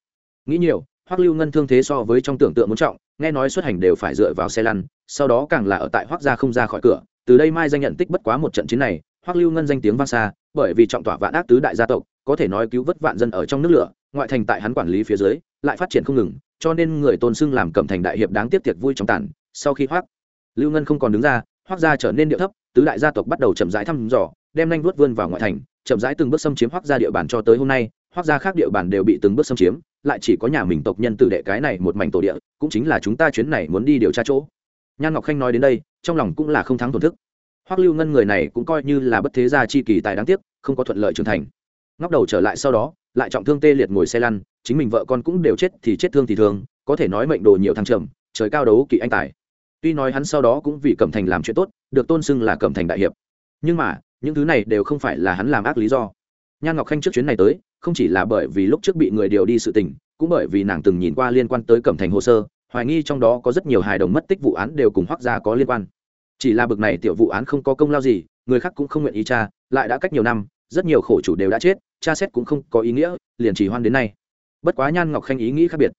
Speaker 1: nghĩ nhiều, hoắc lưu ngân thương thế so với trong tưởng tượng muốn trọng, nghe nói xuất hành đều phải dựa vào xe lăn, sau đó càng là ở tại hoắc gia không ra khỏi cửa, từ đây mai danh nhận tích bất quá một trận chiến này, hoắc lưu ngân danh tiếng vang xa, bởi vì trọng tỏa vạn ác tứ đại gia tộc có thể nói cứu vớt vạn dân ở trong nước lửa, ngoại thành tại hắn quản lý phía dưới, lại phát triển không ngừng, cho nên người tôn xưng làm cẩm thành đại hiệp đáng tiếp tiệc vui trong tàn, sau khi hoác lưu ngân không còn đứng ra hoác gia trở nên địa thấp, tứ đại gia tộc bắt đầu chậm rãi thăm dò, đem nhanh vuốt vươn vào ngoại thành, chậm rãi từng bước xâm chiếm hoác gia địa bàn cho tới hôm nay hoác gia khác địa bàn đều bị từng bước xâm chiếm, lại chỉ có nhà mình tộc nhân tử đệ cái này một mảnh tổ địa, cũng chính là chúng ta chuyến này muốn đi điều tra chỗ. Nhan ngọc khanh nói đến đây, trong lòng cũng là không thắng thổn thức. Hoác lưu ngân người này cũng coi như là bất thế gia chi kỳ tài đáng tiếc, không có thuận lợi trưởng thành ngóc đầu trở lại sau đó, lại trọng thương tê liệt ngồi xe lăn, chính mình vợ con cũng đều chết thì chết thương thì thương, có thể nói mệnh đồ nhiều thăng trầm, trời cao đấu kỵ anh tài. Tuy nói hắn sau đó cũng vì cẩm thành làm chuyện tốt, được tôn xưng là cẩm thành đại hiệp. Nhưng mà, những thứ này đều không phải là hắn làm ác lý do. Nhan ngọc khanh trước chuyến này tới, không chỉ là bởi vì lúc trước bị người điều đi sự tình, cũng bởi vì nàng từng nhìn qua liên quan tới cẩm thành hồ sơ, hoài nghi trong đó có rất nhiều hài đồng mất tích vụ án đều cùng hoác gia có liên quan. Chỉ là bực này tiểu vụ án không có công lao gì, người khác cũng không nguyện ý tra, lại đã cách nhiều năm rất nhiều khổ chủ đều đã chết tra xét cũng không có ý nghĩa, liền chỉ hoan đến nay. Bất quá nhan ngọc khanh ý nghĩ khác biệt.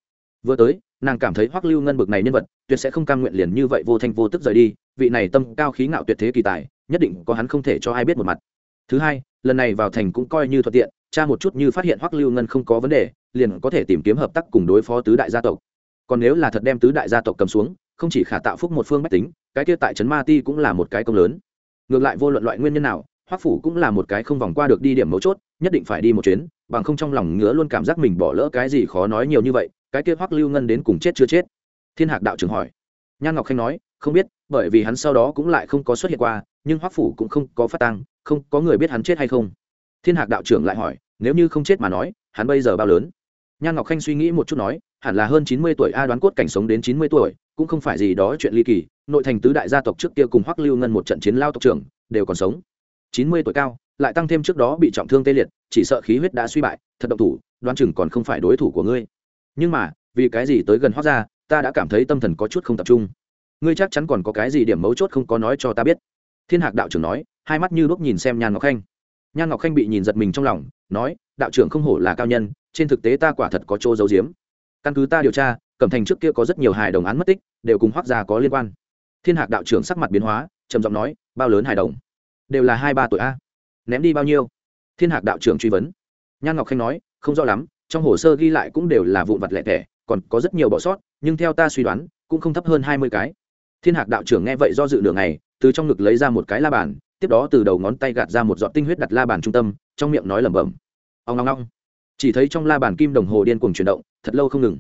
Speaker 1: Vừa tới, nàng cảm thấy hoắc lưu ngân bực này nhân vật, tuyệt sẽ không cam nguyện liền như vậy vô thanh vô tức rời đi, vị này tâm cao khí ngạo tuyệt thế kỳ tài, nhất định có hắn không thể cho ai biết một mặt. Thứ hai, lần này vào thành cũng coi như thuận tiện tra một chút như phát hiện hoắc lưu ngân không có vấn đề, liền có thể tìm kiếm hợp tác cùng đối phó tứ đại gia tộc. Còn nếu là thật đem tứ đại gia tộc cầm xuống, không chỉ khả tạo phúc một phương bách tính, cái kia tại trấn ma ti cũng là một cái công lớn. Ngược lại vô luận loại nguyên nhân nào hoắc phủ cũng là một cái không vòng qua được đi điểm mấu chốt, nhất định phải đi một chuyến, bằng không trong lòng ngứa luôn cảm giác mình bỏ lỡ cái gì khó nói nhiều như vậy, cái kia hoắc lưu ngân đến cùng chết chưa chết. Thiên hạc đạo trưởng hỏi. Nhan ngọc khanh nói, không biết, bởi vì hắn sau đó cũng lại không có xuất hiện qua, nhưng hoắc phủ cũng không có phát tăng không có người biết hắn chết hay không. Thiên hạc đạo trưởng lại hỏi, nếu như không chết mà nói, hắn bây giờ bao lớn? Nhan ngọc khanh suy nghĩ một chút nói, hẳn là hơn chín mươi tuổi, a đoán cốt cảnh sống đến chín mươi tuổi, cũng không phải gì đó chuyện ly kỳ, nội thành tứ đại gia tộc trước kia cùng hoắc lưu ngân một trận chiến lao tộc trưởng, đều còn sống chín mươi tuổi cao, lại tăng thêm trước đó bị trọng thương tê liệt, chỉ sợ khí huyết đã suy bại, thật độc thủ đoan chừng còn không phải đối thủ của ngươi. Nhưng mà, vì cái gì tới gần hóa ra ta đã cảm thấy tâm thần có chút không tập trung. Ngươi chắc chắn còn có cái gì điểm mấu chốt không có nói cho ta biết. Thiên hạc đạo trưởng nói, hai mắt như đốt nhìn xem nhan ngọc khanh. Nhan ngọc khanh bị nhìn giật mình trong lòng, nói, đạo trưởng không hổ là cao nhân, trên thực tế ta quả thật có chỗ giấu giếm. Căn cứ ta điều tra, cẩm thành trước kia có rất nhiều hài đồng án mất tích, đều cùng hoác gia có liên quan. Thiên hạc đạo trưởng sắc mặt biến hóa, trầm giọng nói, bao lớn hài đồng? Đều là hai ba tuổi a. Ném đi bao nhiêu? Thiên hạc đạo trưởng truy vấn. Nhan ngọc khanh nói, không rõ lắm, trong hồ sơ ghi lại cũng đều là vụn vặt lẻ tẻ, còn có rất nhiều bỏ sót, nhưng theo ta suy đoán, cũng không thấp hơn hai mươi cái. Thiên hạc đạo trưởng nghe vậy do dự đường này từ trong ngực lấy ra một cái la bàn, tiếp đó từ đầu ngón tay gạt ra một giọt tinh huyết đặt la bàn trung tâm, trong miệng nói lẩm bẩm. Ông ngong ngong chỉ thấy trong la bàn kim đồng hồ điên cuồng chuyển động, thật lâu không ngừng.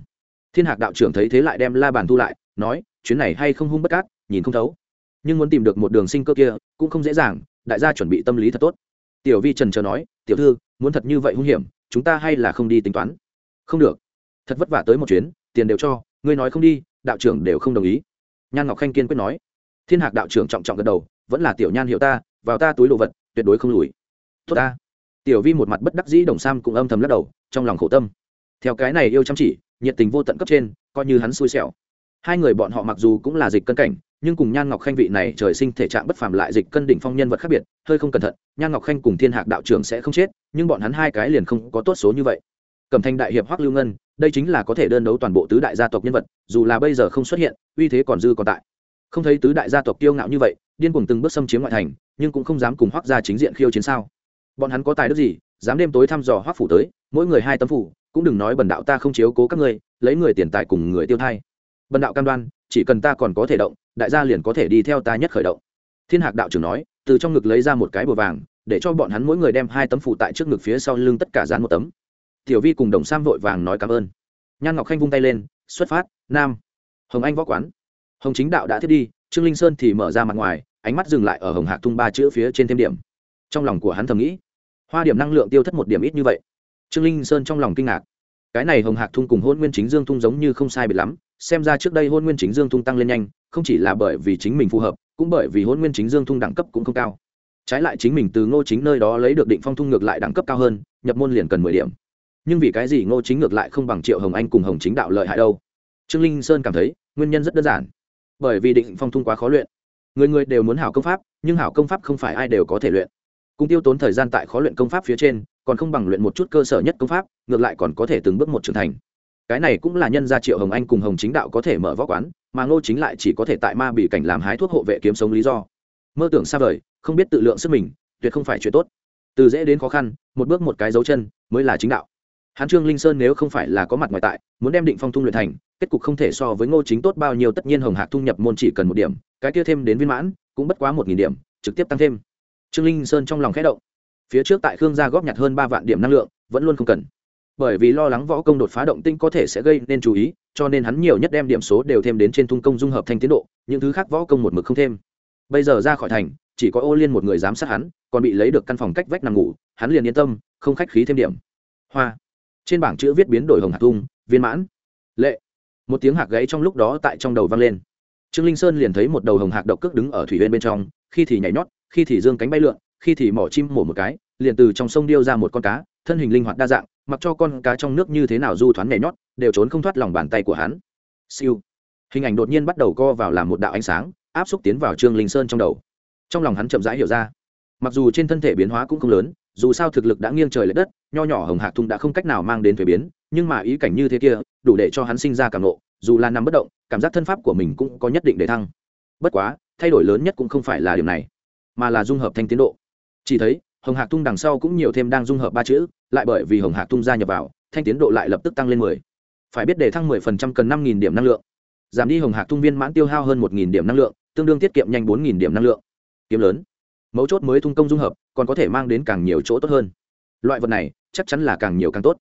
Speaker 1: Thiên hạc đạo trưởng thấy thế lại đem la bàn thu lại, nói, chuyến này hay không hung bất cát nhìn không thấu. Nhưng muốn tìm được một đường sinh cơ kia, cũng không dễ dàng đại gia chuẩn bị tâm lý thật tốt. Tiểu vi trần chờ nói, tiểu thư, muốn thật như vậy hung hiểm, chúng ta hay là không đi tính toán? Không được. Thật vất vả tới một chuyến, tiền đều cho, ngươi nói không đi, đạo trưởng đều không đồng ý. Nhan ngọc khanh kiên quyết nói. Thiên hạc đạo trưởng trọng trọng gật đầu, vẫn là tiểu nhan hiệu ta, vào ta túi đồ vật, tuyệt đối không lùi. Tốt ta. Tiểu vi một mặt bất đắc dĩ đồng sam cũng âm thầm lắc đầu, trong lòng khổ tâm. Theo cái này yêu chăm chỉ, nhiệt tình vô tận cấp trên, coi như hắn xui xẻo. Hai người bọn họ mặc dù cũng là dịch cân cảnh nhưng cùng nhan ngọc khanh vị này trời sinh thể trạng bất phàm lại dịch cân đỉnh phong nhân vật khác biệt, hơi không cẩn thận, nhan ngọc khanh cùng thiên hạc đạo trưởng sẽ không chết, nhưng bọn hắn hai cái liền không có tốt số như vậy. Cẩm thanh đại hiệp hoắc lưu ngân, đây chính là có thể đơn đấu toàn bộ tứ đại gia tộc nhân vật, dù là bây giờ không xuất hiện, uy thế còn dư còn tại. Không thấy tứ đại gia tộc kiêu ngạo như vậy, điên cuồng từng bước xâm chiếm ngoại thành, nhưng cũng không dám cùng hoắc gia chính diện khiêu chiến sao? Bọn hắn có tài đức gì, dám đêm tối thăm dò hoắc phủ tới, mỗi người hai tấm phủ, cũng đừng nói bần đạo ta không chiếu cố các ngươi, lấy người tiền tài cùng người tiêu thay bần đạo cam đoan chỉ cần ta còn có thể động, đại gia liền có thể đi theo ta nhất khởi động. Thiên hạc đạo trưởng nói, từ trong ngực lấy ra một cái bùa vàng, để cho bọn hắn mỗi người đem hai tấm phụ tại trước ngực phía sau lưng tất cả dán một tấm. Tiểu vi cùng đồng sam vội vàng nói cảm ơn. Nhan ngọc khanh vung tay lên, xuất phát, nam. Hồng anh võ quán. Hồng chính đạo đã thiết đi, trương linh sơn thì mở ra mặt ngoài, ánh mắt dừng lại ở hồng hạc tung ba chữ phía trên thêm điểm. Trong lòng của hắn thầm nghĩ, hoa điểm năng lượng tiêu thất một điểm ít như vậy. Trương linh sơn trong lòng kinh ngạc. Cái này hồng hạc thung cùng hôn nguyên chính dương thung giống như không sai biệt lắm xem ra trước đây hôn nguyên chính dương thung tăng lên nhanh, không chỉ là bởi vì chính mình phù hợp, cũng bởi vì hôn nguyên chính dương thung đẳng cấp cũng không cao. Trái lại chính mình từ ngô chính nơi đó lấy được định phong thung ngược lại đẳng cấp cao hơn, nhập môn liền cần mười điểm. Nhưng vì cái gì ngô chính ngược lại không bằng triệu hồng anh cùng hồng chính đạo lợi hại đâu? Trương linh sơn cảm thấy, nguyên nhân rất đơn giản. Bởi vì định phong thung quá khó luyện. Người người đều muốn hảo công pháp, nhưng hảo công pháp không phải ai đều có thể luyện. Cũng tiêu tốn thời gian tại khó luyện công pháp phía trên, còn không bằng luyện một chút cơ sở nhất công pháp, ngược lại còn có thể từng bước một trưởng thành cái này cũng là nhân gia triệu hồng anh cùng hồng chính đạo có thể mở võ quán, mà ngô chính lại chỉ có thể tại ma bị cảnh làm hái thuốc hộ vệ kiếm sống lý do. Mơ tưởng xa vời, không biết tự lượng sức mình, tuyệt không phải chuyện tốt. Từ dễ đến khó khăn, một bước một cái dấu chân mới là chính đạo. Hán trương linh sơn nếu không phải là có mặt ngoài tại, muốn đem định phong thung luyện thành, kết cục không thể so với ngô chính tốt bao nhiêu, tất nhiên hồng hạc thu nhập môn chỉ cần một điểm, cái kia thêm đến viên mãn, cũng bất quá một nghìn điểm, trực tiếp tăng thêm. Trương linh sơn trong lòng khẽ động. Phía trước tại khương gia góp nhặt hơn ba vạn điểm năng lượng, vẫn luôn không cần bởi vì lo lắng võ công đột phá động tinh có thể sẽ gây nên chú ý, cho nên hắn nhiều nhất đem điểm số đều thêm đến trên thung công dung hợp thanh tiến độ, những thứ khác võ công một mực không thêm. Bây giờ ra khỏi thành, chỉ có ô liên một người giám sát hắn, còn bị lấy được căn phòng cách vách nằm ngủ, hắn liền yên tâm, không khách khí thêm điểm. Hoa. Trên bảng chữ viết biến đổi hồng hạt thung viên mãn. Lệ. Một tiếng hạc gãy trong lúc đó tại trong đầu vang lên. Trương linh sơn liền thấy một đầu hồng hạc độc cước đứng ở thủy bên bên trong, khi thì nhảy nhót, khi thì dương cánh bay lượn, khi thì mỏ chim mổ một cái, liền từ trong sông điêu ra một con cá, thân hình linh hoạt đa dạng mặc cho con cá trong nước như thế nào du thoáng nhảy nhót, đều trốn không thoát lòng bàn tay của hắn. Siêu. Hình ảnh đột nhiên bắt đầu co vào làm một đạo ánh sáng, áp xúc tiến vào trương linh sơn trong đầu. Trong lòng hắn chậm rãi hiểu ra. Mặc dù trên thân thể biến hóa cũng không lớn, dù sao thực lực đã nghiêng trời l ệ đất, nho nhỏ hồng hạc thung đã không cách nào mang đến thuế biến, nhưng mà ý cảnh như thế kia, đủ để cho hắn sinh ra cảm nộ dù là nằm bất động, cảm giác thân pháp của mình cũng có nhất định để thăng. Bất quá, thay đổi lớn nhất cũng không phải là điểm này, mà là dung hợp thanh tiến độ. Chỉ thấy, hồng hạc tung đằng sau cũng nhiều thêm đang dung hợp ba chữ lại bởi vì hồng hạc tung gia nhập vào, thanh tiến độ lại lập tức tăng lên mười. Phải biết để thăng mười phần trăm cần năm nghìn điểm năng lượng. Giảm đi hồng hạc tung viên mãn tiêu hao hơn một nghìn điểm năng lượng, tương đương tiết kiệm nhanh bốn nghìn điểm năng lượng. Kiếm lớn. Mấu chốt mới thung công dung hợp, còn có thể mang đến càng nhiều chỗ tốt hơn. Loại vật này, chắc chắn là càng nhiều càng tốt.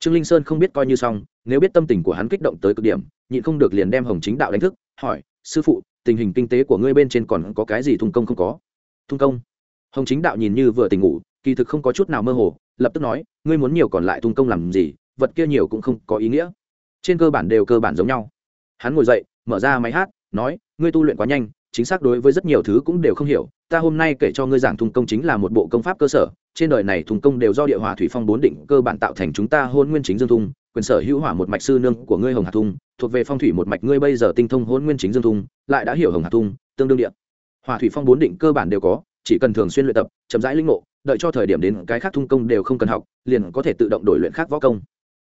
Speaker 1: Trương linh sơn không biết coi như xong, nếu biết tâm tình của hắn kích động tới cực điểm, nhịn không được liền đem hồng chính đạo đánh thức, hỏi, sư phụ, tình hình kinh tế của ngươi bên trên còn có cái gì thung công không có? Thung công? Hồng chính đạo nhìn như vừa tỉnh ngủ kỳ thực không có chút nào mơ hồ, lập tức nói, ngươi muốn nhiều còn lại thung công làm gì, vật kia nhiều cũng không có ý nghĩa. Trên cơ bản đều cơ bản giống nhau. Hắn ngồi dậy, mở ra máy hát, nói, ngươi tu luyện quá nhanh, chính xác đối với rất nhiều thứ cũng đều không hiểu. Ta hôm nay kể cho ngươi giảng thung công chính là một bộ công pháp cơ sở. Trên đời này thung công đều do địa hòa thủy phong bốn định cơ bản tạo thành chúng ta hôn nguyên chính dương thung, quyền sở hữu hỏa một mạch sư nương của ngươi hồng hạt thung, thuộc về phong thủy một mạch ngươi bây giờ tinh thông hôn nguyên chính dương thung, lại đã hiểu hồng hạt thung, tương đương địa. Hỏa thủy phong bốn định cơ bản đều có, chỉ cần thường xuyên luyện tập, chậm rãi linh ngộ đợi cho thời điểm đến cái khác thung công đều không cần học, liền có thể tự động đổi luyện khác võ công.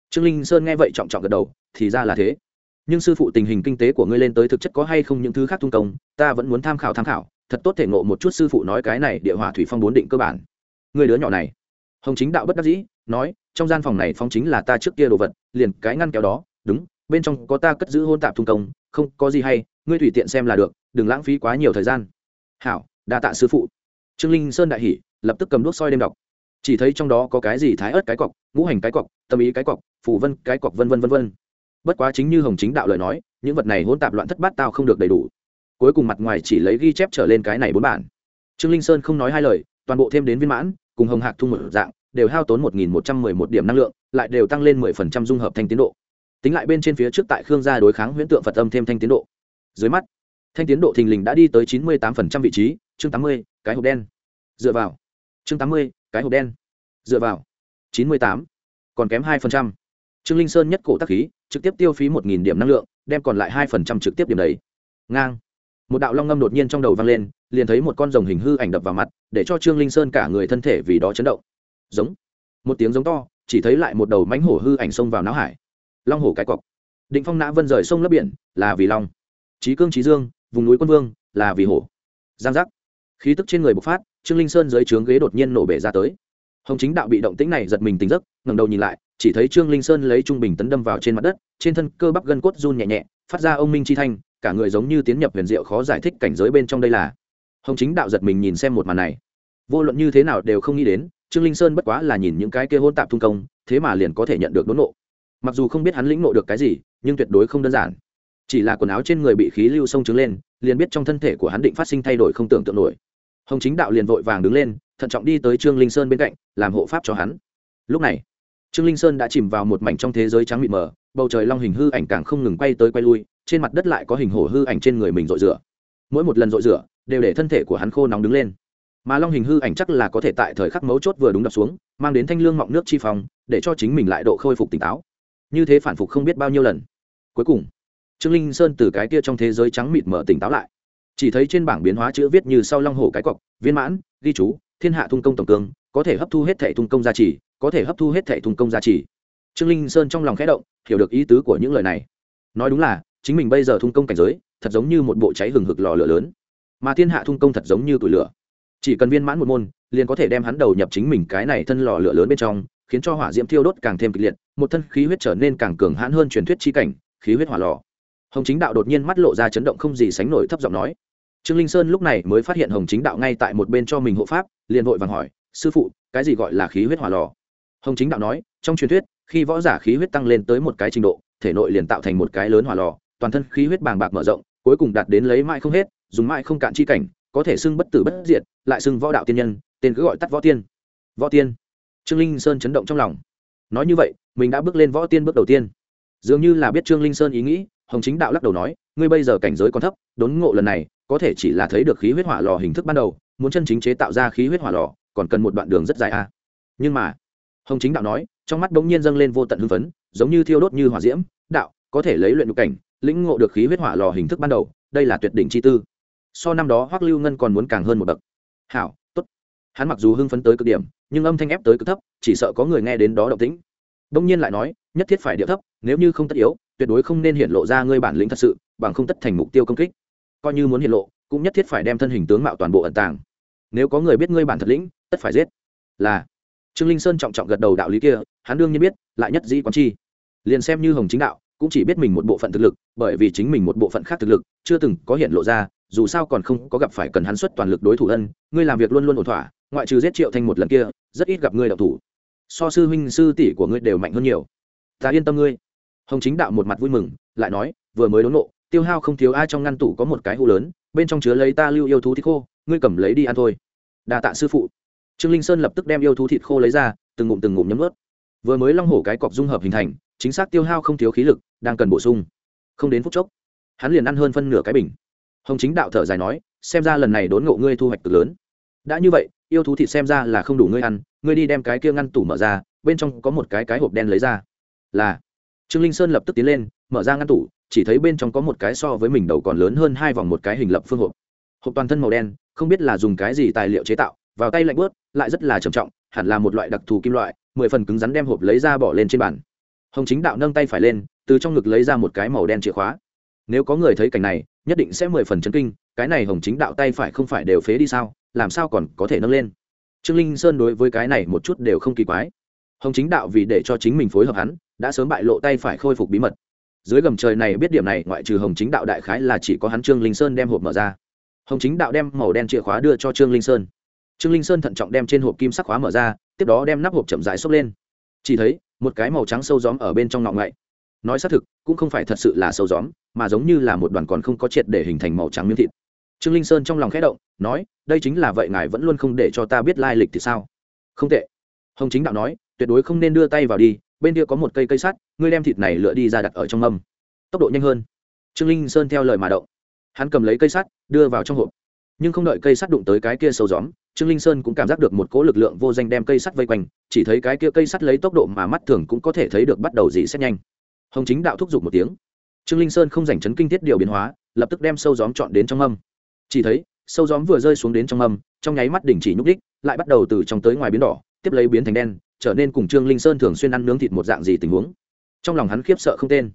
Speaker 1: Trương linh sơn nghe vậy trọng trọng gật đầu, thì ra là thế. Nhưng sư phụ tình hình kinh tế của ngươi lên tới thực chất có hay không những thứ khác thung công, ta vẫn muốn tham khảo tham khảo, thật tốt thể ngộ một chút sư phụ nói cái này địa hỏa thủy phong bốn định cơ bản. Người đứa nhỏ này. Hồng chính đạo bất đắc dĩ, nói, trong gian phòng này phong chính là ta trước kia đồ vật, liền cái ngăn kéo đó, đúng, bên trong có ta cất giữ hôn tạp thung công, không, có gì hay, ngươi tùy tiện xem là được, đừng lãng phí quá nhiều thời gian. Hảo, đa tạ sư phụ. Trương linh sơn đại hỉ lập tức cầm đuốc soi đêm đọc. Chỉ thấy trong đó có cái gì thái ớt cái cọc, ngũ hành cái cọc, tâm ý cái cọc phủ vân cái cọc, vân vân vân vân. Bất quá chính như hồng chính đạo lời nói, những vật này hỗn tạp loạn thất bát tao không được đầy đủ. Cuối cùng mặt ngoài chỉ lấy ghi chép trở lên cái này bốn bản. Trương linh sơn không nói hai lời, toàn bộ thêm đến viên mãn, cùng hồng hạc thu một dạng, đều hao tốn một nghìn một trăm mười một điểm năng lượng, lại đều tăng lên mười phần trăm dung hợp thanh tiến độ. Tính lại bên trên phía trước tại khương gia đối kháng huyễn tượng phật âm thêm thanh tiến độ. Dưới mắt, thanh tiến độ thình lình đã đi tới chín mươi tám phần trăm vị trí, chương tám mươi, cái hộp đen. Dựa vào chương tám mươi, cái hộp đen. Dựa vào. chín mươi tám, còn kém hai phần trăm. Trương linh sơn nhất cổ tắc khí, trực tiếp tiêu phí một nghìn điểm năng lượng, đem còn lại hai phần trăm trực tiếp điểm đấy. Ngang. Một đạo long ngâm đột nhiên trong đầu vang lên, liền thấy một con rồng hình hư ảnh đập vào mặt, để cho trương linh sơn cả người thân thể vì đó chấn động. Giống. Một tiếng giống to, chỉ thấy lại một đầu mánh hổ hư ảnh xông vào não hải. Long hổ cái cọc. Định phong nã vân rời sông lấp biển, là vì long. Trí cương trí dương, vùng núi quân vương, là vì hổ. Giang giác. Khí tức trên người bộc phát trương linh sơn dưới trướng ghế đột nhiên nổ bể ra tới. Hồng chính đạo bị động tĩnh này giật mình tỉnh giấc, ngẩng đầu nhìn lại, chỉ thấy trương linh sơn lấy trung bình tấn đâm vào trên mặt đất, trên thân cơ bắp gân cốt run nhẹ nhẹ, phát ra ông minh chi thanh, cả người giống như tiến nhập huyền diệu khó giải thích cảnh giới bên trong đây là. Hồng chính đạo giật mình nhìn xem một màn này. Vô luận như thế nào đều không nghĩ đến, trương linh sơn bất quá là nhìn những cái kia hôn tạp thung công, thế mà liền có thể nhận được đốn nộ mặc dù không biết hắn lĩnh nộ được cái gì, nhưng tuyệt đối không đơn giản. Chỉ là quần áo trên người bị khí lưu sông trứng lên, liền biết trong thân thể của hắn định phát sinh thay đổi không tưởng tượng nổi hồng chính đạo liền vội vàng đứng lên, thận trọng đi tới trương linh sơn bên cạnh, làm hộ pháp cho hắn. Lúc này, trương linh sơn đã chìm vào một mảnh trong thế giới trắng mịt mờ, bầu trời long hình hư ảnh càng không ngừng quay tới quay lui, trên mặt đất lại có hình hổ hư ảnh trên người mình rội rửa. Mỗi một lần rội rửa, đều để thân thể của hắn khô nóng đứng lên. Mà long hình hư ảnh chắc là có thể tại thời khắc mấu chốt vừa đúng đập xuống, mang đến thanh lương mọng nước chi phòng để cho chính mình lại độ khôi phục tỉnh táo. Như thế phản phục không biết bao nhiêu lần. Cuối cùng, trương linh sơn từ cái kia trong thế giới trắng mịt mở tỉnh táo lại chỉ thấy trên bảng biến hóa chữ viết như sau long hổ cái cọc, viên mãn, ghi chú, thiên hạ thung công tổng cương, có thể hấp thu hết thẻ thung công gia trì, có thể hấp thu hết thẻ thung công gia trì. Trương linh sơn trong lòng khẽ động, hiểu được ý tứ của những lời này. Nói đúng là, chính mình bây giờ thung công cảnh giới, thật giống như một bộ cháy hừng hực lò lửa lớn. Mà thiên hạ thung công thật giống như tủi lửa. Chỉ cần viên mãn một môn, liền có thể đem hắn đầu nhập chính mình cái này thân lò lửa lớn bên trong, khiến cho hỏa diễm thiêu đốt càng thêm kịch liệt, một thân khí huyết trở nên càng cường hãn hơn truyền thuyết chi cảnh, khí huyết hỏa lò. Hồng chính đạo đột nhiên mắt lộ ra chấn động không gì sánh nổi thấp giọng nói trương linh sơn lúc này mới phát hiện hồng chính đạo ngay tại một bên cho mình hộ pháp, liền vội vàng hỏi, sư phụ, cái gì gọi là khí huyết hỏa lò? Hồng chính đạo nói, trong truyền thuyết, khi võ giả khí huyết tăng lên tới một cái trình độ, thể nội liền tạo thành một cái lớn hỏa lò, toàn thân khí huyết bàng bạc mở rộng, cuối cùng đạt đến lấy mãi không hết, dùng mãi không cạn chi cảnh, có thể xưng bất tử bất diệt, lại xưng võ đạo tiên nhân, tên cứ gọi tắt võ tiên. Võ tiên? Trương linh sơn chấn động trong lòng. Nói như vậy, mình đã bước lên võ tiên bước đầu tiên. Dường như là biết trương linh sơn ý nghĩ, hồng chính đạo lắc đầu nói ngươi bây giờ cảnh giới còn thấp, đốn ngộ lần này, có thể chỉ là thấy được khí huyết hỏa lò hình thức ban đầu, muốn chân chính chế tạo ra khí huyết hỏa lò, còn cần một đoạn đường rất dài a. À. nhưng mà, hồng chính đạo nói, trong mắt bỗng nhiên dâng lên vô tận hưng phấn, giống như thiêu đốt như hỏa diễm, đạo, có thể lấy luyện nhục cảnh, lĩnh ngộ được khí huyết hỏa lò hình thức ban đầu, đây là tuyệt đỉnh chi tư. So năm đó hoắc lưu ngân còn muốn càng hơn một bậc. Hảo, tốt. Hắn mặc dù hưng phấn tới cực điểm, nhưng âm thanh ép tới cực thấp, chỉ sợ có người nghe đến đó động tĩnh. Đông nhiên lại nói, nhất thiết phải điệu thấp, nếu như không tất yếu tuyệt đối không nên hiện lộ ra ngươi bản lĩnh thật sự, bằng không tất thành mục tiêu công kích. Coi như muốn hiện lộ, cũng nhất thiết phải đem thân hình tướng mạo toàn bộ ẩn tàng. Nếu có người biết ngươi bản thật lĩnh, tất phải giết. Là. Trương linh sơn trọng trọng gật đầu đạo lý kia, hắn đương nhiên biết, lại nhất dĩ quán chi. Liền xem như hồng chính đạo, cũng chỉ biết mình một bộ phận thực lực, bởi vì chính mình một bộ phận khác thực lực, chưa từng có hiện lộ ra, dù sao còn không có gặp phải cần hắn xuất toàn lực đối thủ ân, ngươi làm việc luôn luôn ổn thỏa, ngoại trừ giết triệu thanh một lần kia, rất ít gặp ngươi đạo thủ. So sư huynh sư tỷ của ngươi đều mạnh hơn nhiều. Ta yên tâm ngươi hồng chính đạo một mặt vui mừng, lại nói, vừa mới đốn nộ tiêu hao không thiếu ai trong ngăn tủ có một cái hũ lớn, bên trong chứa lấy ta lưu yêu thú thịt khô, ngươi cầm lấy đi ăn thôi. Đa tạ sư phụ. Trương linh sơn lập tức đem yêu thú thịt khô lấy ra, từng ngụm từng ngụm nhấm ướt vừa mới long hổ cái cọc dung hợp hình thành, chính xác tiêu hao không thiếu khí lực, đang cần bổ sung. Không đến phút chốc, hắn liền ăn hơn phân nửa cái bình. Hồng chính đạo thở dài nói, xem ra lần này đốn ngộ ngươi thu hoạch cực lớn. Đã như vậy, yêu thú thịt xem ra là không đủ ngươi ăn, ngươi đi đem cái kia ngăn tủ mở ra, bên trong có một cái cái hộp đen lấy ra. Là trương linh sơn lập tức tiến lên, mở ra ngăn tủ, chỉ thấy bên trong có một cái so với mình đầu còn lớn hơn hai vòng một cái hình lập phương hộp. Hộp toàn thân màu đen, không biết là dùng cái gì tài liệu chế tạo, vào tay lạnh bớt, lại rất là trầm trọng, hẳn là một loại đặc thù kim loại, mười phần cứng rắn đem hộp lấy ra bỏ lên trên bàn. Hồng chính đạo nâng tay phải lên, từ trong ngực lấy ra một cái màu đen chìa khóa. Nếu có người thấy cảnh này, nhất định sẽ mười phần chấn kinh, cái này hồng chính đạo tay phải không phải đều phế đi sao, làm sao còn có thể nâng lên? Trương linh sơn đối với cái này một chút đều không kỳ quái. Hồng chính đạo vì để cho chính mình phối hợp hắn đã sớm bại lộ tay phải khôi phục bí mật. Dưới gầm trời này biết điểm này, ngoại trừ hồng chính đạo đại khái là chỉ có hắn trương linh sơn đem hộp mở ra. Hồng chính đạo đem màu đen chìa khóa đưa cho trương linh sơn. Trương linh sơn thận trọng đem trên hộp kim sắc khóa mở ra, tiếp đó đem nắp hộp chậm rãi xốc lên. Chỉ thấy, một cái màu trắng sâu gióm ở bên trong ngọng ngậy nói xác thực, cũng không phải thật sự là sâu gióm, mà giống như là một đoàn còn không có triệt để hình thành màu trắng miếng thịt. Trương linh sơn trong lòng khẽ động, nói, đây chính là vậy, ngài vẫn luôn không để cho ta biết lai lịch thì sao? Không tệ. Hồng chính đạo nói, tuyệt đối không nên đưa tay vào đi bên kia có một cây cây sắt, ngươi đem thịt này lựa đi ra đặt ở trong mâm. Tốc độ nhanh hơn. Trương linh sơn theo lời mà động. Hắn cầm lấy cây sắt, đưa vào trong hộp. Nhưng không đợi cây sắt đụng tới cái kia sâu gióm, trương linh sơn cũng cảm giác được một cỗ lực lượng vô danh đem cây sắt vây quanh, chỉ thấy cái kia cây sắt lấy tốc độ mà mắt thường cũng có thể thấy được bắt đầu dị xét nhanh. Hồng chính đạo thúc giục một tiếng. Trương linh sơn không dành chấn kinh thiết điều biến hóa, lập tức đem sâu gióm chọn đến trong âm chỉ thấy, sâu gióm vừa rơi xuống đến trong âm trong nháy mắt đỉnh chỉ nhúc đích, lại bắt đầu từ trong tới ngoài biến đỏ, tiếp lấy biến thành đen trở nên cùng trương linh sơn thường xuyên ăn nướng thịt một dạng gì tình huống. Trong lòng hắn khiếp sợ không tên.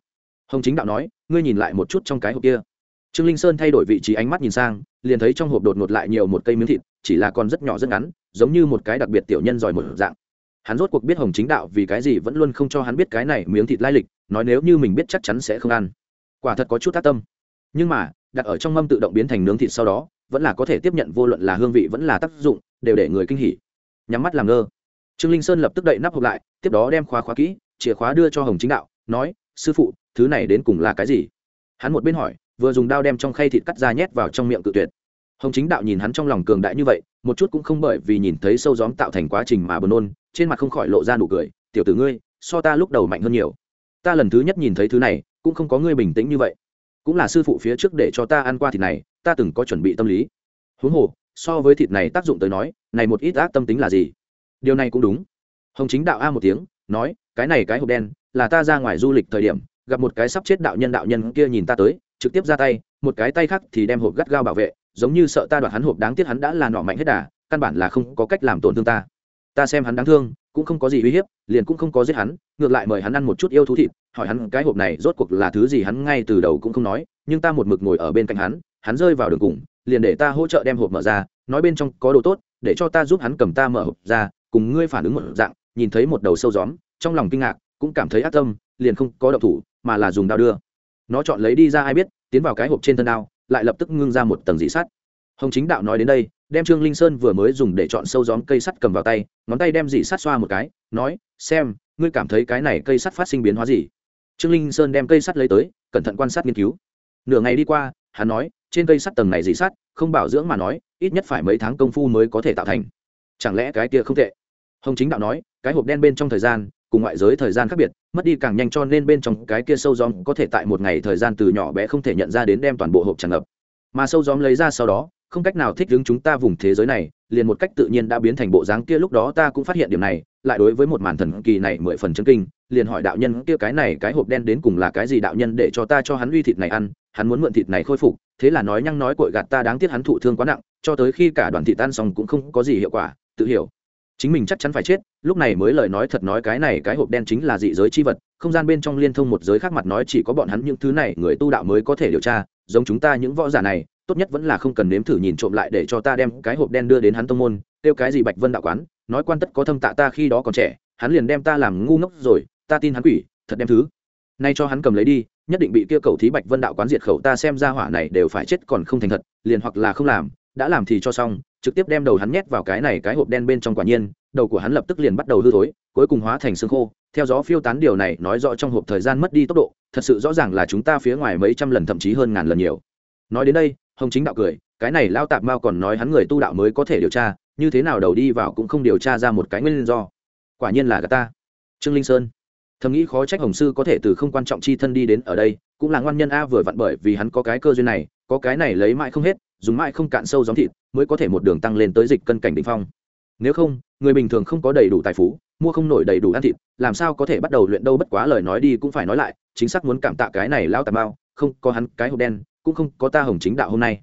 Speaker 1: Hồng chính đạo nói, ngươi nhìn lại một chút trong cái hộp kia. Trương linh sơn thay đổi vị trí ánh mắt nhìn sang, liền thấy trong hộp đột ngột lại nhiều một cây miếng thịt, chỉ là còn rất nhỏ rất ngắn, giống như một cái đặc biệt tiểu nhân giỏi một dạng. Hắn rốt cuộc biết hồng chính đạo vì cái gì vẫn luôn không cho hắn biết cái này miếng thịt lai lịch, nói nếu như mình biết chắc chắn sẽ không ăn. Quả thật có chút tác tâm. Nhưng mà, đặt ở trong mâm tự động biến thành nướng thịt sau đó, vẫn là có thể tiếp nhận vô luận là hương vị vẫn là tác dụng, đều để người kinh hỉ. Nhắm mắt làm ngơ trương linh sơn lập tức đậy nắp hộp lại, tiếp đó đem khóa khóa kỹ, chìa khóa đưa cho hồng chính đạo, nói, sư phụ, thứ này đến cùng là cái gì? Hắn một bên hỏi, vừa dùng dao đem trong khay thịt cắt ra nhét vào trong miệng cự tuyệt. Hồng chính đạo nhìn hắn trong lòng cường đại như vậy, một chút cũng không bởi vì nhìn thấy sâu gióm tạo thành quá trình mà buồn nôn, trên mặt không khỏi lộ ra nụ cười, tiểu tử ngươi, so ta lúc đầu mạnh hơn nhiều. Ta lần thứ nhất nhìn thấy thứ này, cũng không có ngươi bình tĩnh như vậy. Cũng là sư phụ phía trước để cho ta ăn qua thịt này, ta từng có chuẩn bị tâm lý. Huống hồ, so với thịt này tác dụng tới nói, này một ít ác tâm tính là gì? Điều này cũng đúng. Hồng chính đạo a một tiếng, nói, cái này cái hộp đen, là ta ra ngoài du lịch thời điểm, gặp một cái sắp chết đạo nhân đạo nhân kia nhìn ta tới, trực tiếp ra tay, một cái tay khác thì đem hộp gắt gao bảo vệ, giống như sợ ta đoạt hắn hộp đáng tiếc hắn đã là nọ mạnh hết đà, căn bản là không có cách làm tổn thương ta. Ta xem hắn đáng thương, cũng không có gì uy hiếp, liền cũng không có giết hắn, ngược lại mời hắn ăn một chút yêu thú thịt, hỏi hắn cái hộp này rốt cuộc là thứ gì hắn ngay từ đầu cũng không nói, nhưng ta một mực ngồi ở bên cạnh hắn hắn rơi vào đường cùng, liền để ta hỗ trợ đem hộp mở ra, nói bên trong có đồ tốt, để cho ta giúp hắn cầm ta mở hộp ra cùng ngươi phản ứng một dạng, nhìn thấy một đầu sâu gióm, trong lòng kinh ngạc, cũng cảm thấy ác tâm, liền không có động thủ, mà là dùng đao đưa. Nó chọn lấy đi ra ai biết, tiến vào cái hộp trên thân đao, lại lập tức ngưng ra một tầng dị sắt. Hồng chính đạo nói đến đây, đem trương linh sơn vừa mới dùng để chọn sâu gióm cây sắt cầm vào tay, ngón tay đem dị sắt xoa một cái, nói, xem, ngươi cảm thấy cái này cây sắt phát sinh biến hóa gì? Trương linh sơn đem cây sắt lấy tới, cẩn thận quan sát nghiên cứu. Nửa ngày đi qua, hắn nói, trên cây sắt tầng này dị sắt, không bảo dưỡng mà nói, ít nhất phải mấy tháng công phu mới có thể tạo thành. Chẳng lẽ cái kia không tệ? Hồng chính đạo nói, cái hộp đen bên trong thời gian, cùng ngoại giới thời gian khác biệt, mất đi càng nhanh cho nên bên trong cái kia sâu gióm có thể tại một ngày thời gian từ nhỏ bé không thể nhận ra đến đem toàn bộ hộp tràn ngập. Mà sâu gióm lấy ra sau đó, không cách nào thích ứng chúng ta vùng thế giới này, liền một cách tự nhiên đã biến thành bộ dáng kia lúc đó ta cũng phát hiện điểm này, lại đối với một màn thần kỳ này mười phần chân kinh, liền hỏi đạo nhân kia cái này cái hộp đen đến cùng là cái gì đạo nhân để cho ta cho hắn uy thịt này ăn, hắn muốn mượn thịt này khôi phục, thế là nói nhăng nói cội gạt ta đáng tiếc hắn thụ thương quá nặng, cho tới khi cả đoàn thịt tan xong cũng không có gì hiệu quả, tự hiểu chính mình chắc chắn phải chết, lúc này mới lời nói thật nói cái này cái hộp đen chính là dị giới chi vật, không gian bên trong liên thông một giới khác mặt nói chỉ có bọn hắn những thứ này người tu đạo mới có thể điều tra, giống chúng ta những võ giả này, tốt nhất vẫn là không cần nếm thử nhìn trộm lại để cho ta đem cái hộp đen đưa đến hắn tông môn, kêu cái gì bạch vân đạo quán, nói quan tất có thâm tạ ta khi đó còn trẻ, hắn liền đem ta làm ngu ngốc rồi, ta tin hắn quỷ, thật đem thứ. Nay cho hắn cầm lấy đi, nhất định bị kia cầu thí bạch vân đạo quán diệt khẩu, ta xem ra hỏa này đều phải chết còn không thành thật, liền hoặc là không làm, đã làm thì cho xong trực tiếp đem đầu hắn nhét vào cái này cái hộp đen bên trong quả nhiên, đầu của hắn lập tức liền bắt đầu hư thối, cuối cùng hóa thành xương khô. Theo gió phiêu tán điều này, nói rõ trong hộp thời gian mất đi tốc độ, thật sự rõ ràng là chúng ta phía ngoài mấy trăm lần thậm chí hơn ngàn lần nhiều. Nói đến đây, hồng chính đạo cười, cái này lao tạp mao còn nói hắn người tu đạo mới có thể điều tra, như thế nào đầu đi vào cũng không điều tra ra một cái nguyên do. Quả nhiên là gà ta. Trương linh sơn. Thầm nghĩ khó trách hồng sư có thể từ không quan trọng chi thân đi đến ở đây, cũng là ngoan nhân a vừa vặn bởi vì hắn có cái cơ duyên này, có cái này lấy mãi không hết dùng mãi không cạn sâu gióng thịt mới có thể một đường tăng lên tới dịch cân cảnh đ ỉ n h phong. Nếu không, người bình thường không có đầy đủ tài phú, mua không nổi đầy đủ ăn thịt, làm sao có thể bắt đầu luyện đâu bất quá lời nói đi cũng phải nói lại, chính xác muốn cảm tạ cái này lao tà mao, không có hắn cái hộp đen, cũng không có ta hồng chính đạo hôm nay.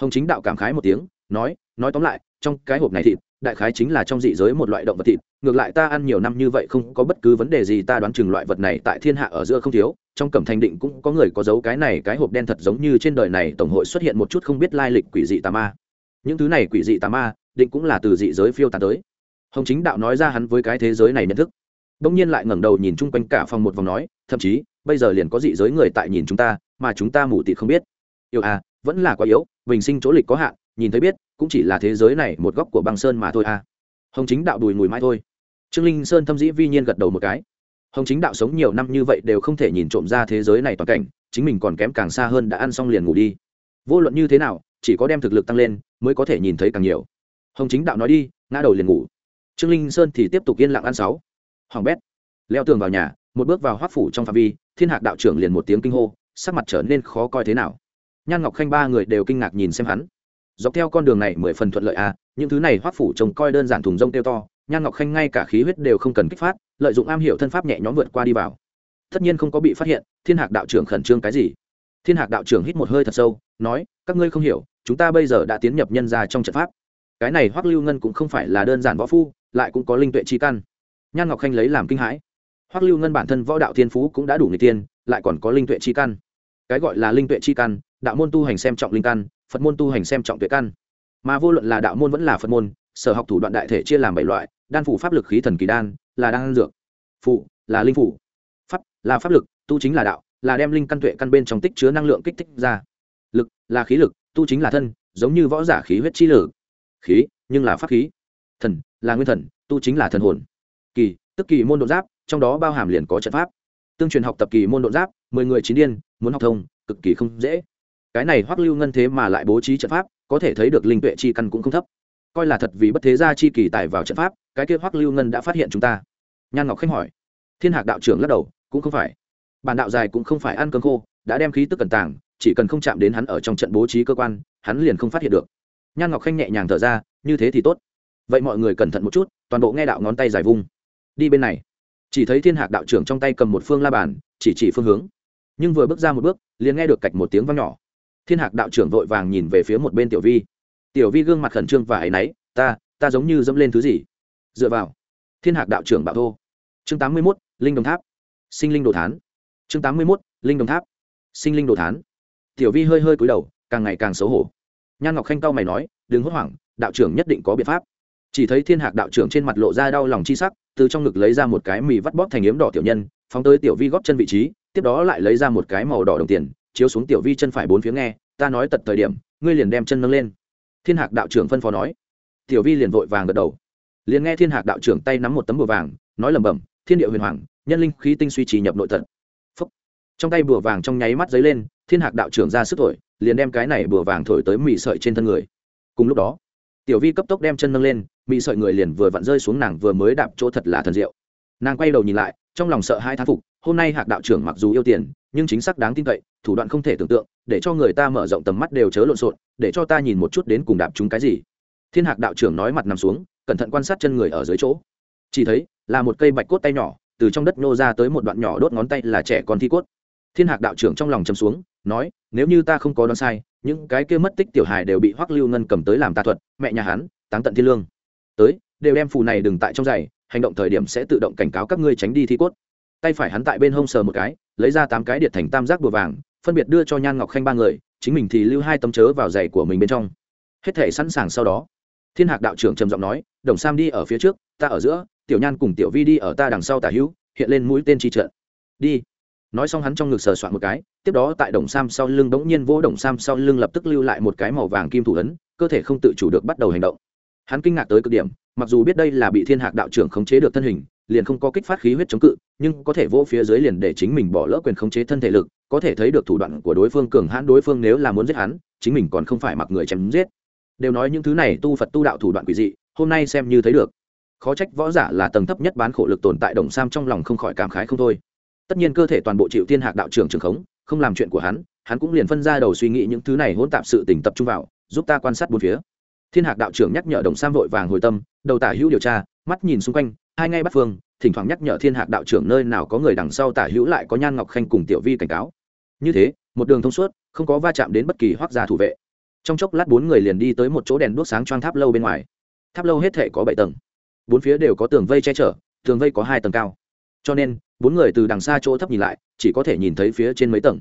Speaker 1: Hồng chính đạo cảm khái một tiếng, nói nói tóm lại, trong cái hộp này thịt đại khái chính là trong dị giới một loại động vật thịt, ngược lại ta ăn nhiều năm như vậy không có bất cứ vấn đề gì, ta đoán chừng loại vật này tại thiên hạ ở giữa không thiếu, trong cẩm thành định cũng có người có dấu cái này cái hộp đen thật giống như trên đời này tổng hội xuất hiện một chút không biết lai lịch quỷ dị tà ma. Những thứ này quỷ dị tà ma, định cũng là từ dị giới phiêu tàn tới. Hồng chính đạo nói ra hắn với cái thế giới này nhận thức. Bỗng nhiên lại ngẩng đầu nhìn chung quanh cả phòng một vòng nói, thậm chí, bây giờ liền có dị giới người tại nhìn chúng ta, mà chúng ta mù tịt không biết. Yêu à vẫn là quá yếu, bình sinh chỗ lịch có hạn nhìn thấy biết, cũng chỉ là thế giới này một góc của băng sơn mà thôi à. Hồng chính đạo đùi mùi mãi thôi. Trương linh sơn thâm dĩ vi nhiên gật đầu một cái. Hồng chính đạo sống nhiều năm như vậy đều không thể nhìn trộm ra thế giới này toàn cảnh, chính mình còn kém càng xa hơn đã ăn xong liền ngủ đi. Vô luận như thế nào, chỉ có đem thực lực tăng lên mới có thể nhìn thấy càng nhiều. Hồng chính đạo nói đi, ngã đầu liền ngủ. Trương linh sơn thì tiếp tục yên lặng ăn sáu. Hoàng bét. Leo tường vào nhà, một bước vào hoác phủ trong phạm vi, thiên hạc đạo trưởng liền một tiếng kinh hô, sắc mặt trở nên khó coi thế nào. Nhan ngọc khanh ba người đều kinh ngạc nhìn xem hắn dọc theo con đường này mười phần thuận lợi à những thứ này hoác phủ trông coi đơn giản thùng rông tiêu to, nhan ngọc khanh ngay cả khí huyết đều không cần kích phát, lợi dụng am hiểu thân pháp nhẹ nhõm vượt qua đi vào. Tất nhiên không có bị phát hiện, thiên hạc đạo trưởng khẩn trương cái gì? Thiên hạc đạo trưởng hít một hơi thật sâu, nói, các ngươi không hiểu, chúng ta bây giờ đã tiến nhập nhân ra trong trận pháp. Cái này hoắc lưu ngân cũng không phải là đơn giản võ phu, lại cũng có linh tuệ chi căn. Nhan ngọc khanh lấy làm kinh hãi. Hoắc lưu ngân bản thân võ đạo thiên phú cũng đã đủ người tiên lại còn có linh tuệ chi căn. Cái gọi là linh tuệ chi căn, đạo môn tu hành xem trọng linh căn phật môn tu hành xem trọng tuệ căn. Mà vô luận là đạo môn vẫn là phật môn, sở học thủ đoạn đại thể chia làm bảy loại, đan phủ pháp lực khí thần kỳ đan, là đan dược phụ là linh phủ. Pháp, là pháp lực, tu chính là đạo, là đem linh căn tuệ căn bên trong tích chứa năng lượng kích thích ra. Lực, là khí lực, tu chính là thân, giống như võ giả khí huyết chi lử khí, nhưng là pháp khí. Thần, là nguyên thần, tu chính là thần hồn. Kỳ, tức kỳ môn độ giáp, trong đó bao hàm liền có trận pháp. Tương truyền học tập kỳ môn độ giáp, mười người chín điên, muốn học thông, cực kỳ không dễ cái này hoắc lưu ngân thế mà lại bố trí trận pháp, có thể thấy được linh tuệ chi căn cũng không thấp. Coi là thật vì bất thế gia chi kỳ tài vào trận pháp, cái kia hoắc lưu ngân đã phát hiện chúng ta. Nhan ngọc khanh hỏi. Thiên hạc đạo trưởng lắc đầu, cũng không phải. Bản đạo dài cũng không phải ăn cơm khô, đã đem khí tức cần tàng, chỉ cần không chạm đến hắn ở trong trận bố trí cơ quan, hắn liền không phát hiện được. Nhan ngọc khanh nhẹ nhàng thở ra, như thế thì tốt. Vậy mọi người cẩn thận một chút, toàn bộ nghe đạo ngón tay dài vung. Đi bên này. Chỉ thấy thiên hạc đạo trưởng trong tay cầm một phương la bàn, chỉ chỉ phương hướng. Nhưng vừa bước ra một bước, liền nghe được cạch một tiếng văng nhỏ thiên hạc đạo trưởng vội vàng nhìn về phía một bên tiểu vi. Tiểu vi gương mặt khẩn trương và áy náy, ta ta giống như dẫm lên thứ gì? Dựa vào. Thiên hạc đạo trưởng bảo thô. Chương tám mươi mốt, linh đồng tháp. Sinh linh đồ thán. Chương tám mươi mốt, linh đồng tháp. Sinh linh đồ thán. Tiểu vi hơi hơi cúi đầu, càng ngày càng xấu hổ. Nhan ngọc khanh cao mày nói, đừng hốt hoảng, đạo trưởng nhất định có biện pháp. Chỉ thấy thiên hạc đạo trưởng trên mặt lộ ra đau lòng chi sắc, từ trong ngực lấy ra một cái mì vắt bóp thành yếm đỏ tiểu nhân, phóng tới tiểu vi góp chân vị trí, tiếp đó lại lấy ra một cái màu đỏ đồng tiền chiếu xuống tiểu vi chân phải bốn phía nghe, ta nói tật thời điểm, ngươi liền đem chân nâng lên. Thiên hạc đạo trưởng phân phó nói. Tiểu vi liền vội vàng gật đầu. Liền nghe thiên hạc đạo trưởng tay nắm một tấm bùa vàng, nói lẩm bẩm, thiên địa huyền hoàng, nhân linh khí tinh suy trì nhập nội tận. Phúc. trong tay bùa vàng trong nháy mắt dấy lên, thiên hạc đạo trưởng ra sức thổi, liền đem cái này bùa vàng thổi tới mị sợi trên thân người. Cùng lúc đó, tiểu vi cấp tốc đem chân nâng lên, mị sợi người liền vừa vặn rơi xuống nàng vừa mới đạp chỗ thật là thần diệu. Nàng quay đầu nhìn lại, trong lòng sợ hai thán phục, hôm nay hạc đạo trưởng mặc dù yêu tiền, nhưng chính xác đáng tin cậy thủ đoạn không thể tưởng tượng, để cho người ta mở rộng tầm mắt đều chớ lộn xộn, để cho ta nhìn một chút đến cùng đạp chúng cái gì. Thiên hạc đạo trưởng nói mặt nằm xuống, cẩn thận quan sát chân người ở dưới chỗ. Chỉ thấy, là một cây bạch cốt tay nhỏ, từ trong đất nô ra tới một đoạn nhỏ đốt ngón tay là trẻ con thi cốt. Thiên hạc đạo trưởng trong lòng châm xuống, nói, nếu như ta không có đoán sai, những cái kia mất tích tiểu hài đều bị hoắc lưu ngân cầm tới làm tà thuật, mẹ nhà hắn, táng tận thiên lương. Tới, đều đem phù này đừng tại trong giày, hành động thời điểm sẽ tự động cảnh cáo các ngươi tránh đi thi cốt tay phải hắn tại bên hông sờ một cái, lấy ra tám cái điện thành tam giác bùa vàng, phân biệt đưa cho nhan ngọc khanh ba người, chính mình thì lưu hai tấm chớ vào giày của mình bên trong. Hết thể sẵn sàng sau đó. Thiên hạc đạo trưởng trầm giọng nói, đồng sam đi ở phía trước, ta ở giữa, tiểu nhan cùng tiểu vi đi ở ta đằng sau tả hữu, hiện lên mũi tên chi trận. Đi. Nói xong hắn trong ngực sờ soạn một cái, tiếp đó tại đồng sam sau lưng bỗng nhiên vỗ đồng sam sau lưng lập tức lưu lại một cái màu vàng kim thủ ấn, cơ thể không tự chủ được bắt đầu hành động. Hắn kinh ngạc tới cực điểm, mặc dù biết đây là bị thiên hạc đạo trưởng khống chế được thân hình liền không có kích phát khí huyết chống cự, nhưng có thể vỗ phía dưới liền để chính mình bỏ lỡ quyền khống chế thân thể lực, có thể thấy được thủ đoạn của đối phương cường hãn, đối phương nếu là muốn giết hắn, chính mình còn không phải mặc người chém giết. Đều nói những thứ này tu phật tu đạo thủ đoạn quỷ dị, hôm nay xem như thấy được. Khó trách võ giả là tầng thấp nhất bán khổ lực tồn tại đồng sam trong lòng không khỏi cảm khái không thôi. Tất nhiên cơ thể toàn bộ chịu thiên hạc đạo trưởng trường khống, không làm chuyện của hắn hắn cũng liền phân ra đầu suy nghĩ những thứ này hỗn tạp sự tỉnh tập trung vào, giúp ta quan sát bốn phía. Thiên hạc đạo trưởng nhắc nhở đồng sam vội vàng hồi tâm, đầu tả hữu điều tra, mắt nhìn xung quanh hai ngay bắt phương, thỉnh thoảng nhắc nhở thiên hạc đạo trưởng nơi nào có người đằng sau tả hữu lại có nhan ngọc khanh cùng tiểu vi cảnh cáo. Như thế, một đường thông suốt, không có va chạm đến bất kỳ hoác gia thủ vệ. Trong chốc lát bốn người liền đi tới một chỗ đèn đuốc sáng choang tháp lâu bên ngoài. Tháp lâu hết thể có bảy tầng. Bốn phía đều có tường vây che chở, tường vây có hai tầng cao. Cho nên, bốn người từ đằng xa chỗ thấp nhìn lại, chỉ có thể nhìn thấy phía trên mấy tầng.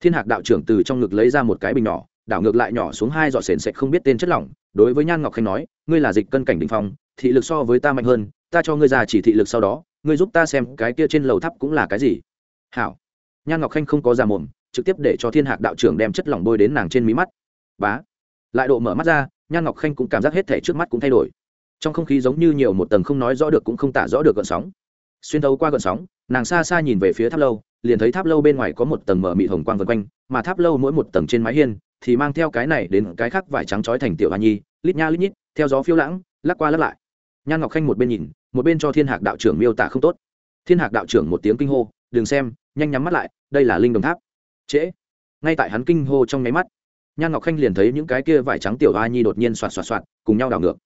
Speaker 1: Thiên hạc đạo trưởng từ trong ngực lấy ra một cái bình nhỏ, đảo ngược lại nhỏ xuống hai giọt sền sệt không biết tên chất lỏng, đối với nhan ngọc khanh nói, ngươi là dịch cân cảnh đình phong, thị lực so với ta mạnh hơn ta cho ngươi già chỉ thị lực sau đó, ngươi giúp ta xem cái kia trên lầu tháp cũng là cái gì. Hảo. Nhan ngọc khanh không có ra mồm, trực tiếp để cho thiên hạc đạo trưởng đem chất lỏng bôi đến nàng trên mí mắt. Bá. Lại độ mở mắt ra, nhan ngọc khanh cũng cảm giác hết thể trước mắt cũng thay đổi. Trong không khí giống như nhiều một tầng không nói rõ được cũng không tả rõ được gợn sóng. Xuyên thấu qua gợn sóng, nàng xa xa nhìn về phía tháp lâu, liền thấy tháp lâu bên ngoài có một tầng mở mị hồng quang vân quanh, mà tháp lâu mỗi một tầng trên mái hiên thì mang theo cái này đến cái khác vải trắng trói thành tiểu hoa nhi, lít nha lít nhít, theo gió phiêu lãng, lắc qua lắc lại nhan ngọc khanh một bên nhìn, một bên cho thiên hạc đạo trưởng miêu tả không tốt. Thiên hạc đạo trưởng một tiếng kinh hô, đừng xem, nhanh nhắm mắt lại, đây là linh đồng tháp. Trễ. Ngay tại hắn kinh hô trong nháy mắt, nhan ngọc khanh liền thấy những cái kia vải trắng tiểu hoa nhi đột nhiên xoạt xoạt xoạt, cùng nhau đảo ngược.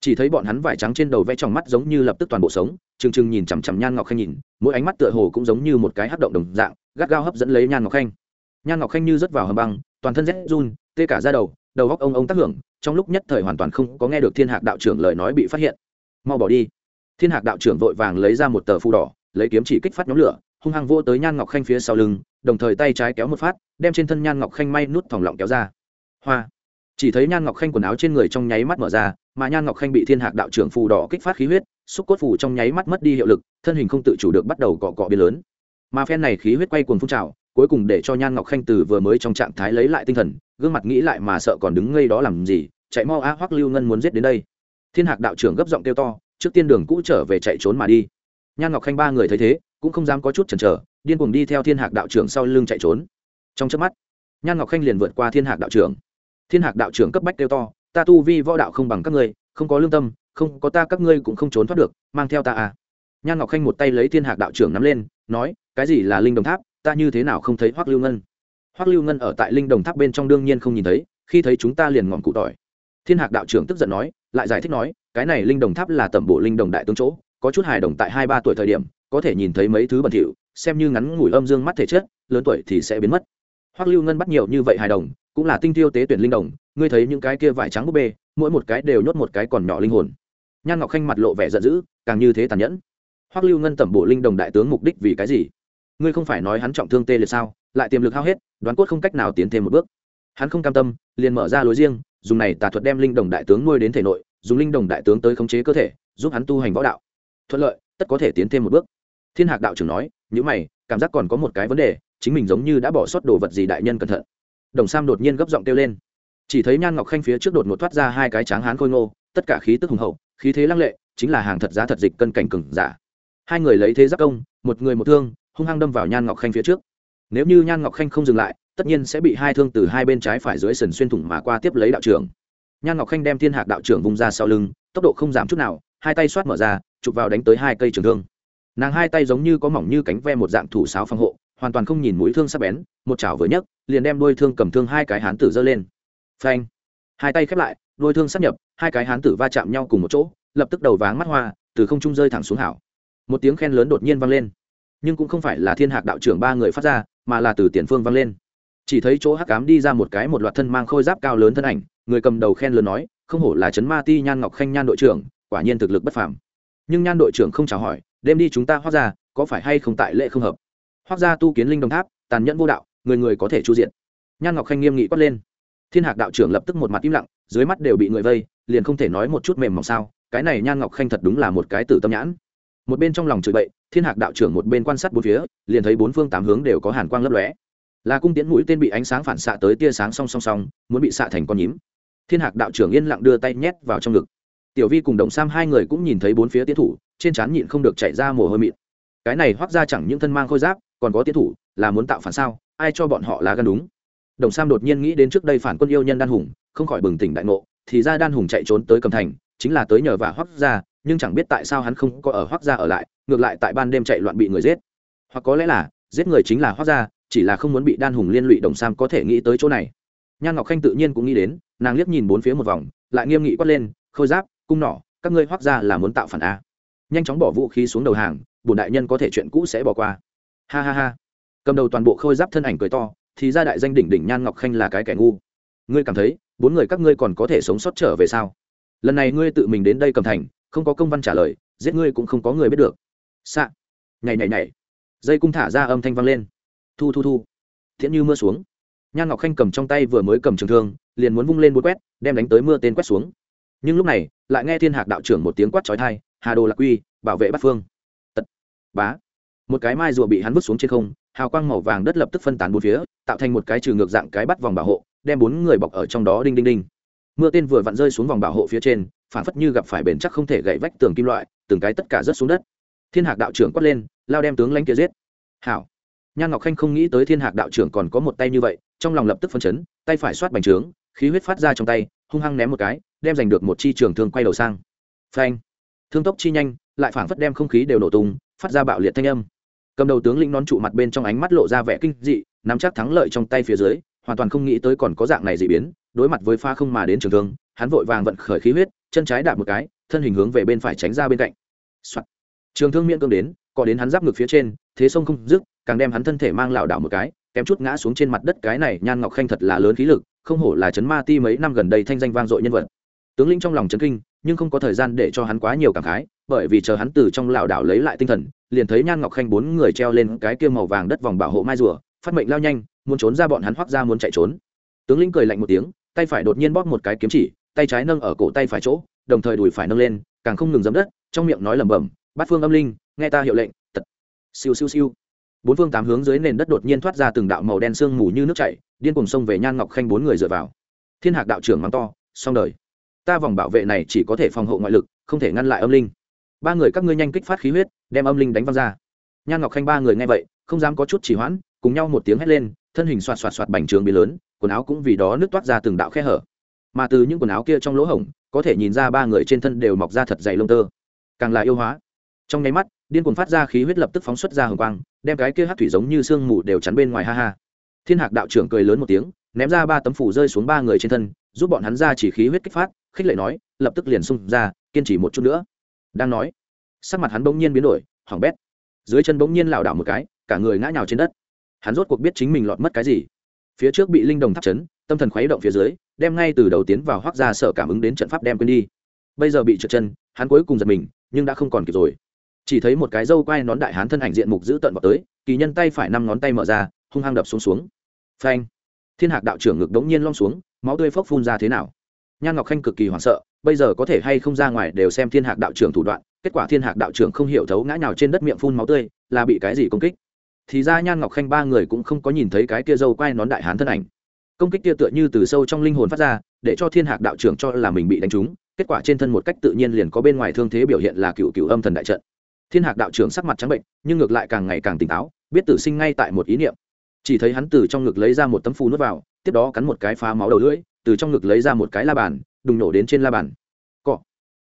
Speaker 1: Chỉ thấy bọn hắn vải trắng trên đầu vẽ trong mắt giống như lập tức toàn bộ sống, trừng trừng nhìn chằm chằm nhan ngọc khanh nhìn, mỗi ánh mắt tựa hồ cũng giống như một cái hấp động đồng dạng, gắt gao hấp dẫn lấy nhan ngọc khanh. Nhan ngọc khanh như rớt vào hầm băng, toàn thân rét run, tê cả ra đầu đầu góc ông ông tác hưởng, trong lúc nhất thời hoàn toàn không có nghe được thiên hạc đạo trưởng lời nói bị phát hiện mau bỏ đi. Thiên hạc đạo trưởng vội vàng lấy ra một tờ phù đỏ, lấy kiếm chỉ kích phát nhóm lửa, hung hăng vô tới nhan ngọc khanh phía sau lưng, đồng thời tay trái kéo một phát, đem trên thân nhan ngọc khanh may nút thòng lọng kéo ra. Hoa! Chỉ thấy nhan ngọc khanh quần áo trên người trong nháy mắt mở ra, mà nhan ngọc khanh bị thiên hạc đạo trưởng phù đỏ kích phát khí huyết, xúc cốt phù trong nháy mắt mất đi hiệu lực, thân hình không tự chủ được bắt đầu cọ cọ biến lớn. Mà phen này khí huyết quay cuồng phun trào, cuối cùng để cho nhan ngọc khanh từ vừa mới trong trạng thái lấy lại tinh thần, gương mặt nghĩ lại mà sợ còn đứng ngây đó làm gì, chạy mau a hoắc lưu ngân muốn giết đến đây thiên hạc đạo trưởng gấp giọng kêu to, trước tiên đường cũ trở về chạy trốn mà đi. Nhan ngọc khanh ba người thấy thế, cũng không dám có chút chần chờ, điên cuồng đi theo thiên hạc đạo trưởng sau lưng chạy trốn. Trong chớp mắt, nhan ngọc khanh liền vượt qua thiên hạc đạo trưởng. Thiên hạc đạo trưởng cấp bách kêu to, ta tu vi võ đạo không bằng các ngươi, không có lương tâm, không có ta các ngươi cũng không trốn thoát được, mang theo ta à. Nhan ngọc khanh một tay lấy thiên hạc đạo trưởng nắm lên, nói, cái gì là linh đồng tháp, ta như thế nào không thấy hoắc lưu ngân? Hoắc lưu ngân ở tại linh đồng tháp bên trong đương nhiên không nhìn thấy, khi thấy chúng ta liền ngọn cụ tỏi. Thiên hạc đạo trưởng tức giận nói lại giải thích nói, cái này linh đồng tháp là tẩm bộ linh đồng đại tướng chỗ, có chút hài đồng tại hai ba tuổi thời điểm, có thể nhìn thấy mấy thứ bẩn thỉu, xem như ngắn ngủi âm dương mắt thể chất, lớn tuổi thì sẽ biến mất. Hoắc lưu ngân bắt nhiều như vậy hài đồng, cũng là tinh tiêu tế tuyển linh đồng, ngươi thấy những cái kia vải trắng búp bê, mỗi một cái đều nhốt một cái còn nhỏ linh hồn. Nhan ngọc khanh mặt lộ vẻ giận dữ, càng như thế tàn nhẫn. Hoắc lưu ngân tẩm bộ linh đồng đại tướng mục đích vì cái gì? Ngươi không phải nói hắn trọng thương tê liệt sao? Lại tiềm lực hao hết, đoán cốt không cách nào tiến thêm một bước. Hắn không cam tâm, liền mở ra lối riêng dùng này tà thuật đem linh đồng đại tướng nuôi đến thể nội, dùng linh đồng đại tướng tới khống chế cơ thể, giúp hắn tu hành võ đạo. Thuận lợi, tất có thể tiến thêm một bước. Thiên hạc đạo trưởng nói những mày, cảm giác còn có một cái vấn đề, chính mình giống như đã bỏ sót đồ vật gì đại nhân cẩn thận. Đồng sam đột nhiên gấp giọng kêu lên. Chỉ thấy nhan ngọc khanh phía trước đột một thoát ra hai cái tráng hán khôi ngô, tất cả khí tức hùng hậu, khí thế lăng lệ, chính là hàng thật giá thật dịch cân cảnh cừng giả. Hai người lấy thế giáp công, một người một thương, hung hăng đâm vào nhan ngọc khanh phía trước. Nếu như nhan ngọc khanh không dừng lại tất nhiên sẽ bị hai thương từ hai bên trái phải dưới sần xuyên thủng mà qua tiếp lấy đạo trưởng. Nhan ngọc khanh đem thiên hạc đạo trưởng vùng ra sau lưng, tốc độ không giảm chút nào, hai tay xoát mở ra, chụp vào đánh tới hai cây trường thương. Nàng hai tay giống như có mỏng như cánh ve một dạng thủ sáo phòng hộ, hoàn toàn không nhìn mũi thương sắp bén, một chảo vừa nhấc, liền đem đôi thương cầm thương hai cái hán tử giơ lên. Phanh! Hai tay khép lại đôi thương sắp nhập, hai cái hán tử va chạm nhau cùng một chỗ, lập tức đầu váng mắt hoa, từ không trung rơi thẳng xuống hảo. Một tiếng khen lớn đột nhiên vang lên. Nhưng cũng không phải là thiên hạc đạo trưởng ba người phát ra, mà là từ tiền phương vang lên chỉ thấy chỗ hắc cám đi ra một cái một loạt thân mang khôi giáp cao lớn thân ảnh, người cầm đầu khen lớn nói, không hổ là trấn ma ti nhan ngọc khanh nhan đội trưởng, quả nhiên thực lực bất phàm. Nhưng nhan đội trưởng không chào hỏi, đêm đi chúng ta hoác ra có phải hay không tại lệ không hợp? Hoác ra tu kiến linh đồng tháp, tàn nhẫn vô đạo, người người có thể chu diện. Nhan ngọc khanh nghiêm nghị quát lên. Thiên hạc đạo trưởng lập tức một mặt im lặng, dưới mắt đều bị người vây, liền không thể nói một chút mềm mỏng sao, cái này nhan ngọc khanh thật đúng là một cái tử tâm nhãn. Một bên trong lòng chửi bậy, thiên hạc đạo trưởng một bên quan sát bốn phía, liền thấy bốn phương tám hướng đều có hàn quang lấp lóe là cung tiễn mũi tên bị ánh sáng phản xạ tới tia sáng song song song, muốn bị xạ thành con nhím. Thiên hạc đạo trưởng yên lặng đưa tay nhét vào trong ngực. Tiểu vi cùng đồng sam hai người cũng nhìn thấy bốn phía tiến thủ, trên trán nhịn không được chạy ra mồ hôi mịn. Cái này hoác ra chẳng những thân mang khôi giáp, còn có tiến thủ, là muốn tạo phản sao? Ai cho bọn họ là gan đúng? Đồng sam đột nhiên nghĩ đến trước đây phản quân yêu nhân đan hùng, không khỏi bừng tỉnh đại ngộ, thì ra đan hùng chạy trốn tới cầm thành, chính là tới nhờ vả hoác ra, nhưng chẳng biết tại sao hắn không có ở hoác ra ở lại, ngược lại tại ban đêm chạy loạn bị người giết. Hoặc có lẽ là, giết người chính là hoác ra chỉ là không muốn bị đan hùng liên lụy đồng sam có thể nghĩ tới chỗ này. Nhan ngọc khanh tự nhiên cũng nghĩ đến, nàng liếc nhìn bốn phía một vòng, lại nghiêm nghị quát lên, khôi giáp, cung nỏ, các ngươi hoác ra là muốn tạo phản a. Nhanh chóng bỏ vũ khí xuống đầu hàng bùn đại nhân có thể chuyện cũ sẽ bỏ qua. Ha ha ha. Cầm đầu toàn bộ khôi giáp thân ảnh cười to, thì ra đại danh đỉnh đỉnh nhan ngọc khanh là cái kẻ ngu. Ngươi cảm thấy, bốn người các ngươi còn có thể sống sót trở về sao? Lần này ngươi tự mình đến đây cầm thành, không có công văn trả lời, giết ngươi cũng không có người biết được. Xạ. Nhảy nhảy nhảy. Dây cung thả ra âm thanh vang lên thu thu thu. Thiện như mưa xuống. Nhan ngọc khanh cầm trong tay vừa mới cầm trường thương, liền muốn vung lên bút quét, đem đánh tới mưa tên quét xuống. Nhưng lúc này, lại nghe thiên hạc đạo trưởng một tiếng quát trói thai hà đồ lạc quy, bảo vệ bát phương. Tật. Bá. Một cái mai rùa bị hắn vứt xuống trên không, hào quang màu vàng đất lập tức phân tán bốn phía, tạo thành một cái trừ ngược dạng cái bắt vòng bảo hộ, đem bốn người bọc ở trong đó đinh đinh đinh. Mưa tên vừa vặn rơi xuống vòng bảo hộ phía trên, phản phất như gặp phải bền chắc không thể gậy vách tường kim loại, từng cái tất cả rớt xuống đất. Thiên hạc đạo trưởng quát lên, lao đem tướng lãnh kia giết. Hảo nhan ngọc khanh không nghĩ tới thiên hạc đạo trưởng còn có một tay như vậy, trong lòng lập tức phân chấn, tay phải xoát bành trướng, khí huyết phát ra trong tay, hung hăng ném một cái, đem giành được một chi trường thương quay đầu sang. Phanh! Thương tốc chi nhanh, lại phảng phất đem không khí đều nổ tung, phát ra bạo liệt thanh âm. Cầm đầu tướng lĩnh nón trụ mặt bên trong ánh mắt lộ ra vẻ kinh dị, nắm chắc thắng lợi trong tay phía dưới, hoàn toàn không nghĩ tới còn có dạng này dị biến, đối mặt với pha không mà đến trường thương, hắn vội vàng vận khởi khí huyết, chân trái đạp một cái, thân hình hướng về bên phải tránh ra bên cạnh、Soạn. trường thương miễn cương đến, cọ đến hắn giáp ngực phía trên, thế sông không dứt càng đem hắn thân thể mang lảo đảo một cái, kém chút ngã xuống trên mặt đất. Cái này, nhan ngọc khanh thật là lớn khí lực, không hổ là chấn ma ti mấy năm gần đây thanh danh vang dội nhân vật. Tướng lĩnh trong lòng chấn kinh, nhưng không có thời gian để cho hắn quá nhiều cảm khái, bởi vì chờ hắn từ trong lảo đảo lấy lại tinh thần, liền thấy nhan ngọc khanh bốn người treo lên cái kia màu vàng đất vòng bảo hộ mai rùa, phát mệnh lao nhanh, muốn trốn ra bọn hắn hoắc ra muốn chạy trốn. Tướng lĩnh cười lạnh một tiếng, tay phải đột nhiên bóp một cái kiếm chỉ, tay trái nâng ở cổ tay phải chỗ, đồng thời đùi phải nâng lên, càng không ngừng giấm đất, trong miệng nói lẩm bẩm, bát phương âm linh, nghe ta hiệu lệnh, tật. Siêu siêu siêu bốn phương tám hướng dưới nền đất đột nhiên thoát ra từng đạo màu đen sương mù như nước chảy, điên cùng xông về nhan ngọc khanh bốn người dựa vào. Thiên hạc đạo trưởng mắng to, xong đời. Ta vòng bảo vệ này chỉ có thể phòng hộ ngoại lực, không thể ngăn lại âm linh. Ba người các ngươi nhanh kích phát khí huyết, đem âm linh đánh văng ra. Nhan ngọc khanh ba người nghe vậy, không dám có chút chỉ hoãn, cùng nhau một tiếng hét lên, thân hình xoạt xoạt xoạt bành trường bị lớn, quần áo cũng vì đó nước toát ra từng đạo khe hở. Mà từ những quần áo kia trong lỗ hổng, có thể nhìn ra ba người trên thân đều mọc ra thật dày lông tơ. Càng là yêu hóa. Trong nháy mắt, điên cuồng phát ra khí huyết lập tức phóng xuất ra hồng quang đem cái kia hát thủy giống như sương mù đều chắn bên ngoài, ha ha. Thiên hạc đạo trưởng cười lớn một tiếng, ném ra ba tấm phủ rơi xuống ba người trên thân, giúp bọn hắn ra chỉ khí huyết kích phát, khích lệ nói, lập tức liền xung ra, kiên trì một chút nữa. Đang nói, sắc mặt hắn bỗng nhiên biến đổi hỏng bét. Dưới chân bỗng nhiên lảo đảo một cái, cả người ngã nhào trên đất. Hắn rốt cuộc biết chính mình lọt mất cái gì. Phía trước bị linh đồng thắp chấn, tâm thần khuấy động phía dưới, đem ngay từ đầu tiến vào hoác ra sợ cảm ứng đến trận pháp đem quên đi. Bây giờ bị trượt chân, hắn cuối cùng giật mình, nhưng đã không còn kịp rồi chỉ thấy một cái dâu quai nón đại hán thân ảnh diện mục giữ tận vào tới, kỳ nhân tay phải năm ngón tay mở ra, hung hăng đập xuống xuống. Phanh! Thiên hạc đạo trưởng ngực đống nhiên lom xuống, máu tươi phốc phun ra thế nào? Nhan ngọc khanh cực kỳ hoảng sợ, bây giờ có thể hay không ra ngoài đều xem thiên hạc đạo trưởng thủ đoạn, kết quả thiên hạc đạo trưởng không hiểu thấu ngã nào trên đất miệng phun máu tươi, là bị cái gì công kích? Thì ra nhan ngọc khanh ba người cũng không có nhìn thấy cái kia dâu quai nón đại hán thân ảnh. Công kích kia tựa như từ sâu trong linh hồn phát ra, để cho thiên hạc đạo trưởng cho là mình bị đánh trúng, kết quả trên thân một cách tự nhiên liền có bên ngoài thương thế biểu hiện là cựu cựu âm thần đại trận thiên hạc đạo trưởng sắc mặt trắng bệnh, nhưng ngược lại càng ngày càng tỉnh táo, biết tử sinh ngay tại một ý niệm. Chỉ thấy hắn từ trong ngực lấy ra một tấm phù nuốt vào, tiếp đó cắn một cái phá máu đầu lưỡi, từ trong ngực lấy ra một cái la bàn, đùng nổ đến trên la bàn. Cọ.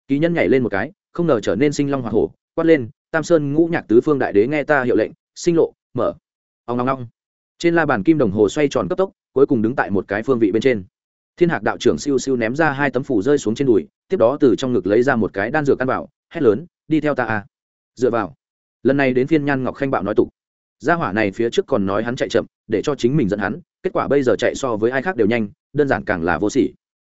Speaker 1: Ký nhân nhảy lên một cái, không ngờ trở nên sinh long hoa hổ, quát lên, tam sơn ngũ nhạc tứ phương đại đế nghe ta hiệu lệnh, sinh lộ, mở. Ông ngong ngong trên la bàn kim đồng hồ xoay tròn cấp tốc, cuối cùng đứng tại một cái phương vị bên trên. Thiên hạc đạo trưởng siêu siêu ném ra hai tấm phủ rơi xuống trên đùi, tiếp đó từ trong ngực lấy ra một cái đan dược căn bảo hét lớn, đi theo ta à dựa vào. Lần này đến phiên nhan ngọc khanh bạo nói tục. Gia hỏa này phía trước còn nói hắn chạy chậm, để cho chính mình dẫn hắn, kết quả bây giờ chạy so với ai khác đều nhanh, đơn giản càng là vô sỉ.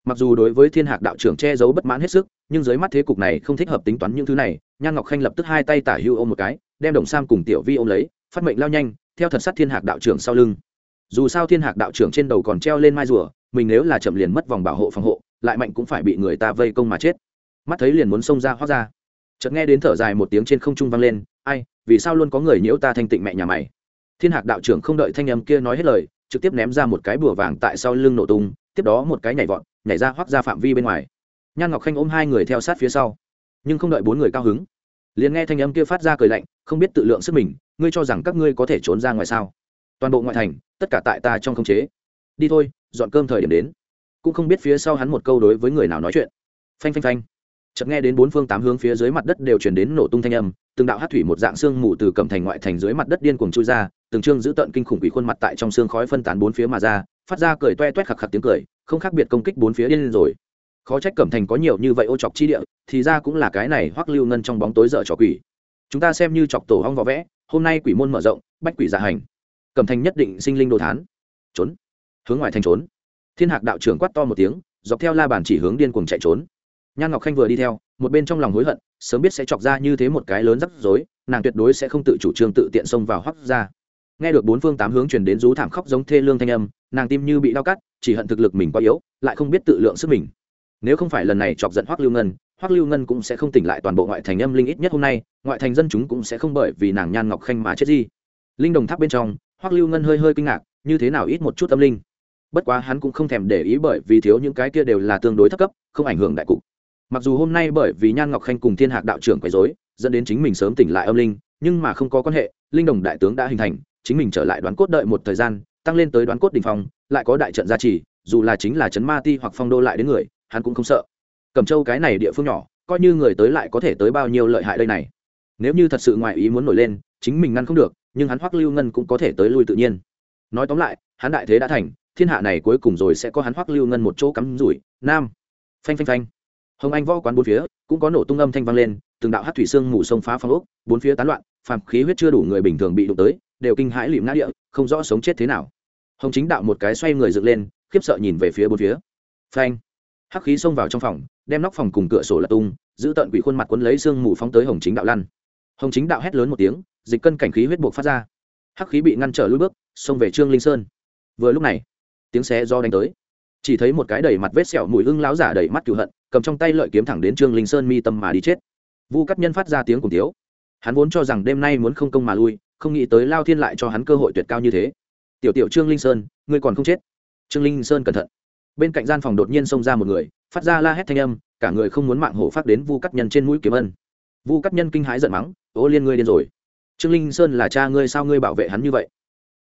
Speaker 1: Mặc dù đối với thiên hạc đạo trưởng che giấu bất mãn hết sức, nhưng dưới mắt thế cục này không thích hợp tính toán những thứ này, nhan ngọc khanh lập tức hai tay tả hưu ôm một cái, đem đồng sam cùng tiểu vi ôm lấy, phát mệnh lao nhanh, theo thật sát thiên hạc đạo trưởng sau lưng. Dù sao thiên hạc đạo trưởng trên đầu còn treo lên mai rùa, mình nếu là chậm liền mất vòng bảo hộ phòng hộ, lại mạnh cũng phải bị người ta vây công mà chết. Mắt thấy liền muốn xông ra hoác ra chợt nghe đến thở dài một tiếng trên không trung vang lên, ai, vì sao luôn có người nhiễu ta thanh tịnh mẹ nhà mày? Thiên hạc đạo trưởng không đợi thanh âm kia nói hết lời, trực tiếp ném ra một cái bùa vàng tại sau lưng nổ tung, tiếp đó một cái nhảy vọt, nhảy ra hoác ra phạm vi bên ngoài. Nhan ngọc khanh ôm hai người theo sát phía sau, nhưng không đợi bốn người cao hứng. Liền nghe thanh âm kia phát ra cười lạnh, không biết tự lượng sức mình, ngươi cho rằng các ngươi có thể trốn ra ngoài sao? Toàn bộ ngoại thành, tất cả tại ta trong khống chế. Đi thôi, dọn cơm thời điểm đến. Cũng không biết phía sau hắn một câu đối với người nào nói chuyện. Phanh phanh phanh chợt nghe đến bốn phương tám hướng phía dưới mặt đất đều chuyển đến nổ tung thanh âm, từng đạo hát thủy một dạng xương mù từ cầm thành ngoại thành dưới mặt đất điên cuồng chui ra, từng trương giữ tận kinh khủng quỷ khuôn mặt tại trong xương khói phân tán bốn phía mà ra, phát ra cười toe toét khạc khạc tiếng cười, không khác biệt công kích bốn phía điên lên rồi. Khó trách cẩm thành có nhiều như vậy ô chọc chi địa, thì ra cũng là cái này hoắc lưu ngân trong bóng tối dở trò quỷ. Chúng ta xem như chọc tổ hong võ vẽ, hôm nay quỷ môn mở rộng, bách quỷ dạ hành. Cẩm thành nhất định sinh linh đồ thán. Trốn. Hướng ngoài thành trốn. Thiên hạc đạo trưởng quát to một tiếng, dọc theo la bàn chỉ hướng điên cuồng chạy trốn nhan ngọc khanh vừa đi theo, một bên trong lòng hối hận, sớm biết sẽ chọc ra như thế một cái lớn rắc rối, nàng tuyệt đối sẽ không tự chủ trương tự tiện xông vào hoắc ra nghe được bốn phương tám hướng chuyển đến rú thảm khóc giống thê lương thanh âm, nàng tim như bị đau cắt, chỉ hận thực lực mình quá yếu, lại không biết tự lượng sức mình. Nếu không phải lần này chọc giận hoắc lưu ngân, hoắc lưu ngân cũng sẽ không tỉnh lại toàn bộ ngoại thành âm linh ít nhất hôm nay, ngoại thành dân chúng cũng sẽ không bởi vì nàng nhan ngọc khanh mà chết gì linh đồng tháp bên trong, hoắc lưu ngân hơi hơi kinh ngạc, như thế nào ít một chút âm linh. Bất quá hắn cũng không thèm để ý bởi vì thiếu những cái kia đều là tương đối thấp cấp, không ảnh hưởng đại cục mặc dù hôm nay bởi vì nhan ngọc khanh cùng thiên hạc đạo trưởng quấy dối dẫn đến chính mình sớm tỉnh lại âm linh, nhưng mà không có quan hệ, linh đồng đại tướng đã hình thành, chính mình trở lại đoán cốt đợi một thời gian, tăng lên tới đoán cốt đình phong, lại có đại trận gia trì, dù là chính là trấn ma ti hoặc phong đô lại đến người, hắn cũng không sợ. Cầm châu cái này địa phương nhỏ, coi như người tới lại có thể tới bao nhiêu lợi hại đây này. Nếu như thật sự ngoài ý muốn nổi lên, chính mình ngăn không được, nhưng hắn hoắc lưu ngân cũng có thể tới lui tự nhiên. Nói tóm lại, hắn đại thế đã thành, thiên hạ này cuối cùng rồi sẽ có hắn hoắc lưu ngân một chỗ cắm rủi, nam. Phanh phanh phanh hồng anh võ quán bốn phía cũng có nổ tung âm thanh vang lên, từng đạo hát thủy sương mù sông phá phong ốc, bốn phía tán loạn, phàm khí huyết chưa đủ người bình thường bị đụng tới, đều kinh hãi lịm ngã địa, không rõ sống chết thế nào. Hồng chính đạo một cái xoay người dựng lên, khiếp sợ nhìn về phía bốn phía. Phanh! Hắc khí xông vào trong phòng, đem nóc phòng cùng cửa sổ lật tung, giữ tận quỷ khuôn mặt quấn lấy sương mù phóng tới hồng chính đạo lăn. Hồng chính đạo hét lớn một tiếng, dịch cân cảnh khí huyết buộc phát ra. Hắc khí bị ngăn trở lùi bước, xông về trương linh sơn. Vừa lúc này, tiếng xé do đánh tới. Chỉ thấy một cái đầy mặt vết sẹo mùi hưng láo giả đầy mắt cựu hận cầm trong tay lợi kiếm thẳng đến trương linh sơn mi tâm mà đi chết. Vu cắt nhân phát ra tiếng cùng tiếu. Hắn vốn cho rằng đêm nay muốn không công mà lui, không nghĩ tới lao thiên lại cho hắn cơ hội tuyệt cao như thế. Tiểu tiểu trương linh sơn, ngươi còn không chết? Trương linh sơn cẩn thận. Bên cạnh gian phòng đột nhiên xông ra một người, phát ra la hét thanh âm, cả người không muốn mạng hổ phát đến vu cắt nhân trên mũi kiếm ân. Vu cắt nhân kinh hãi giận mắng, ô liên ngươi điên rồi. Trương linh sơn là cha ngươi sao ngươi bảo vệ hắn như vậy?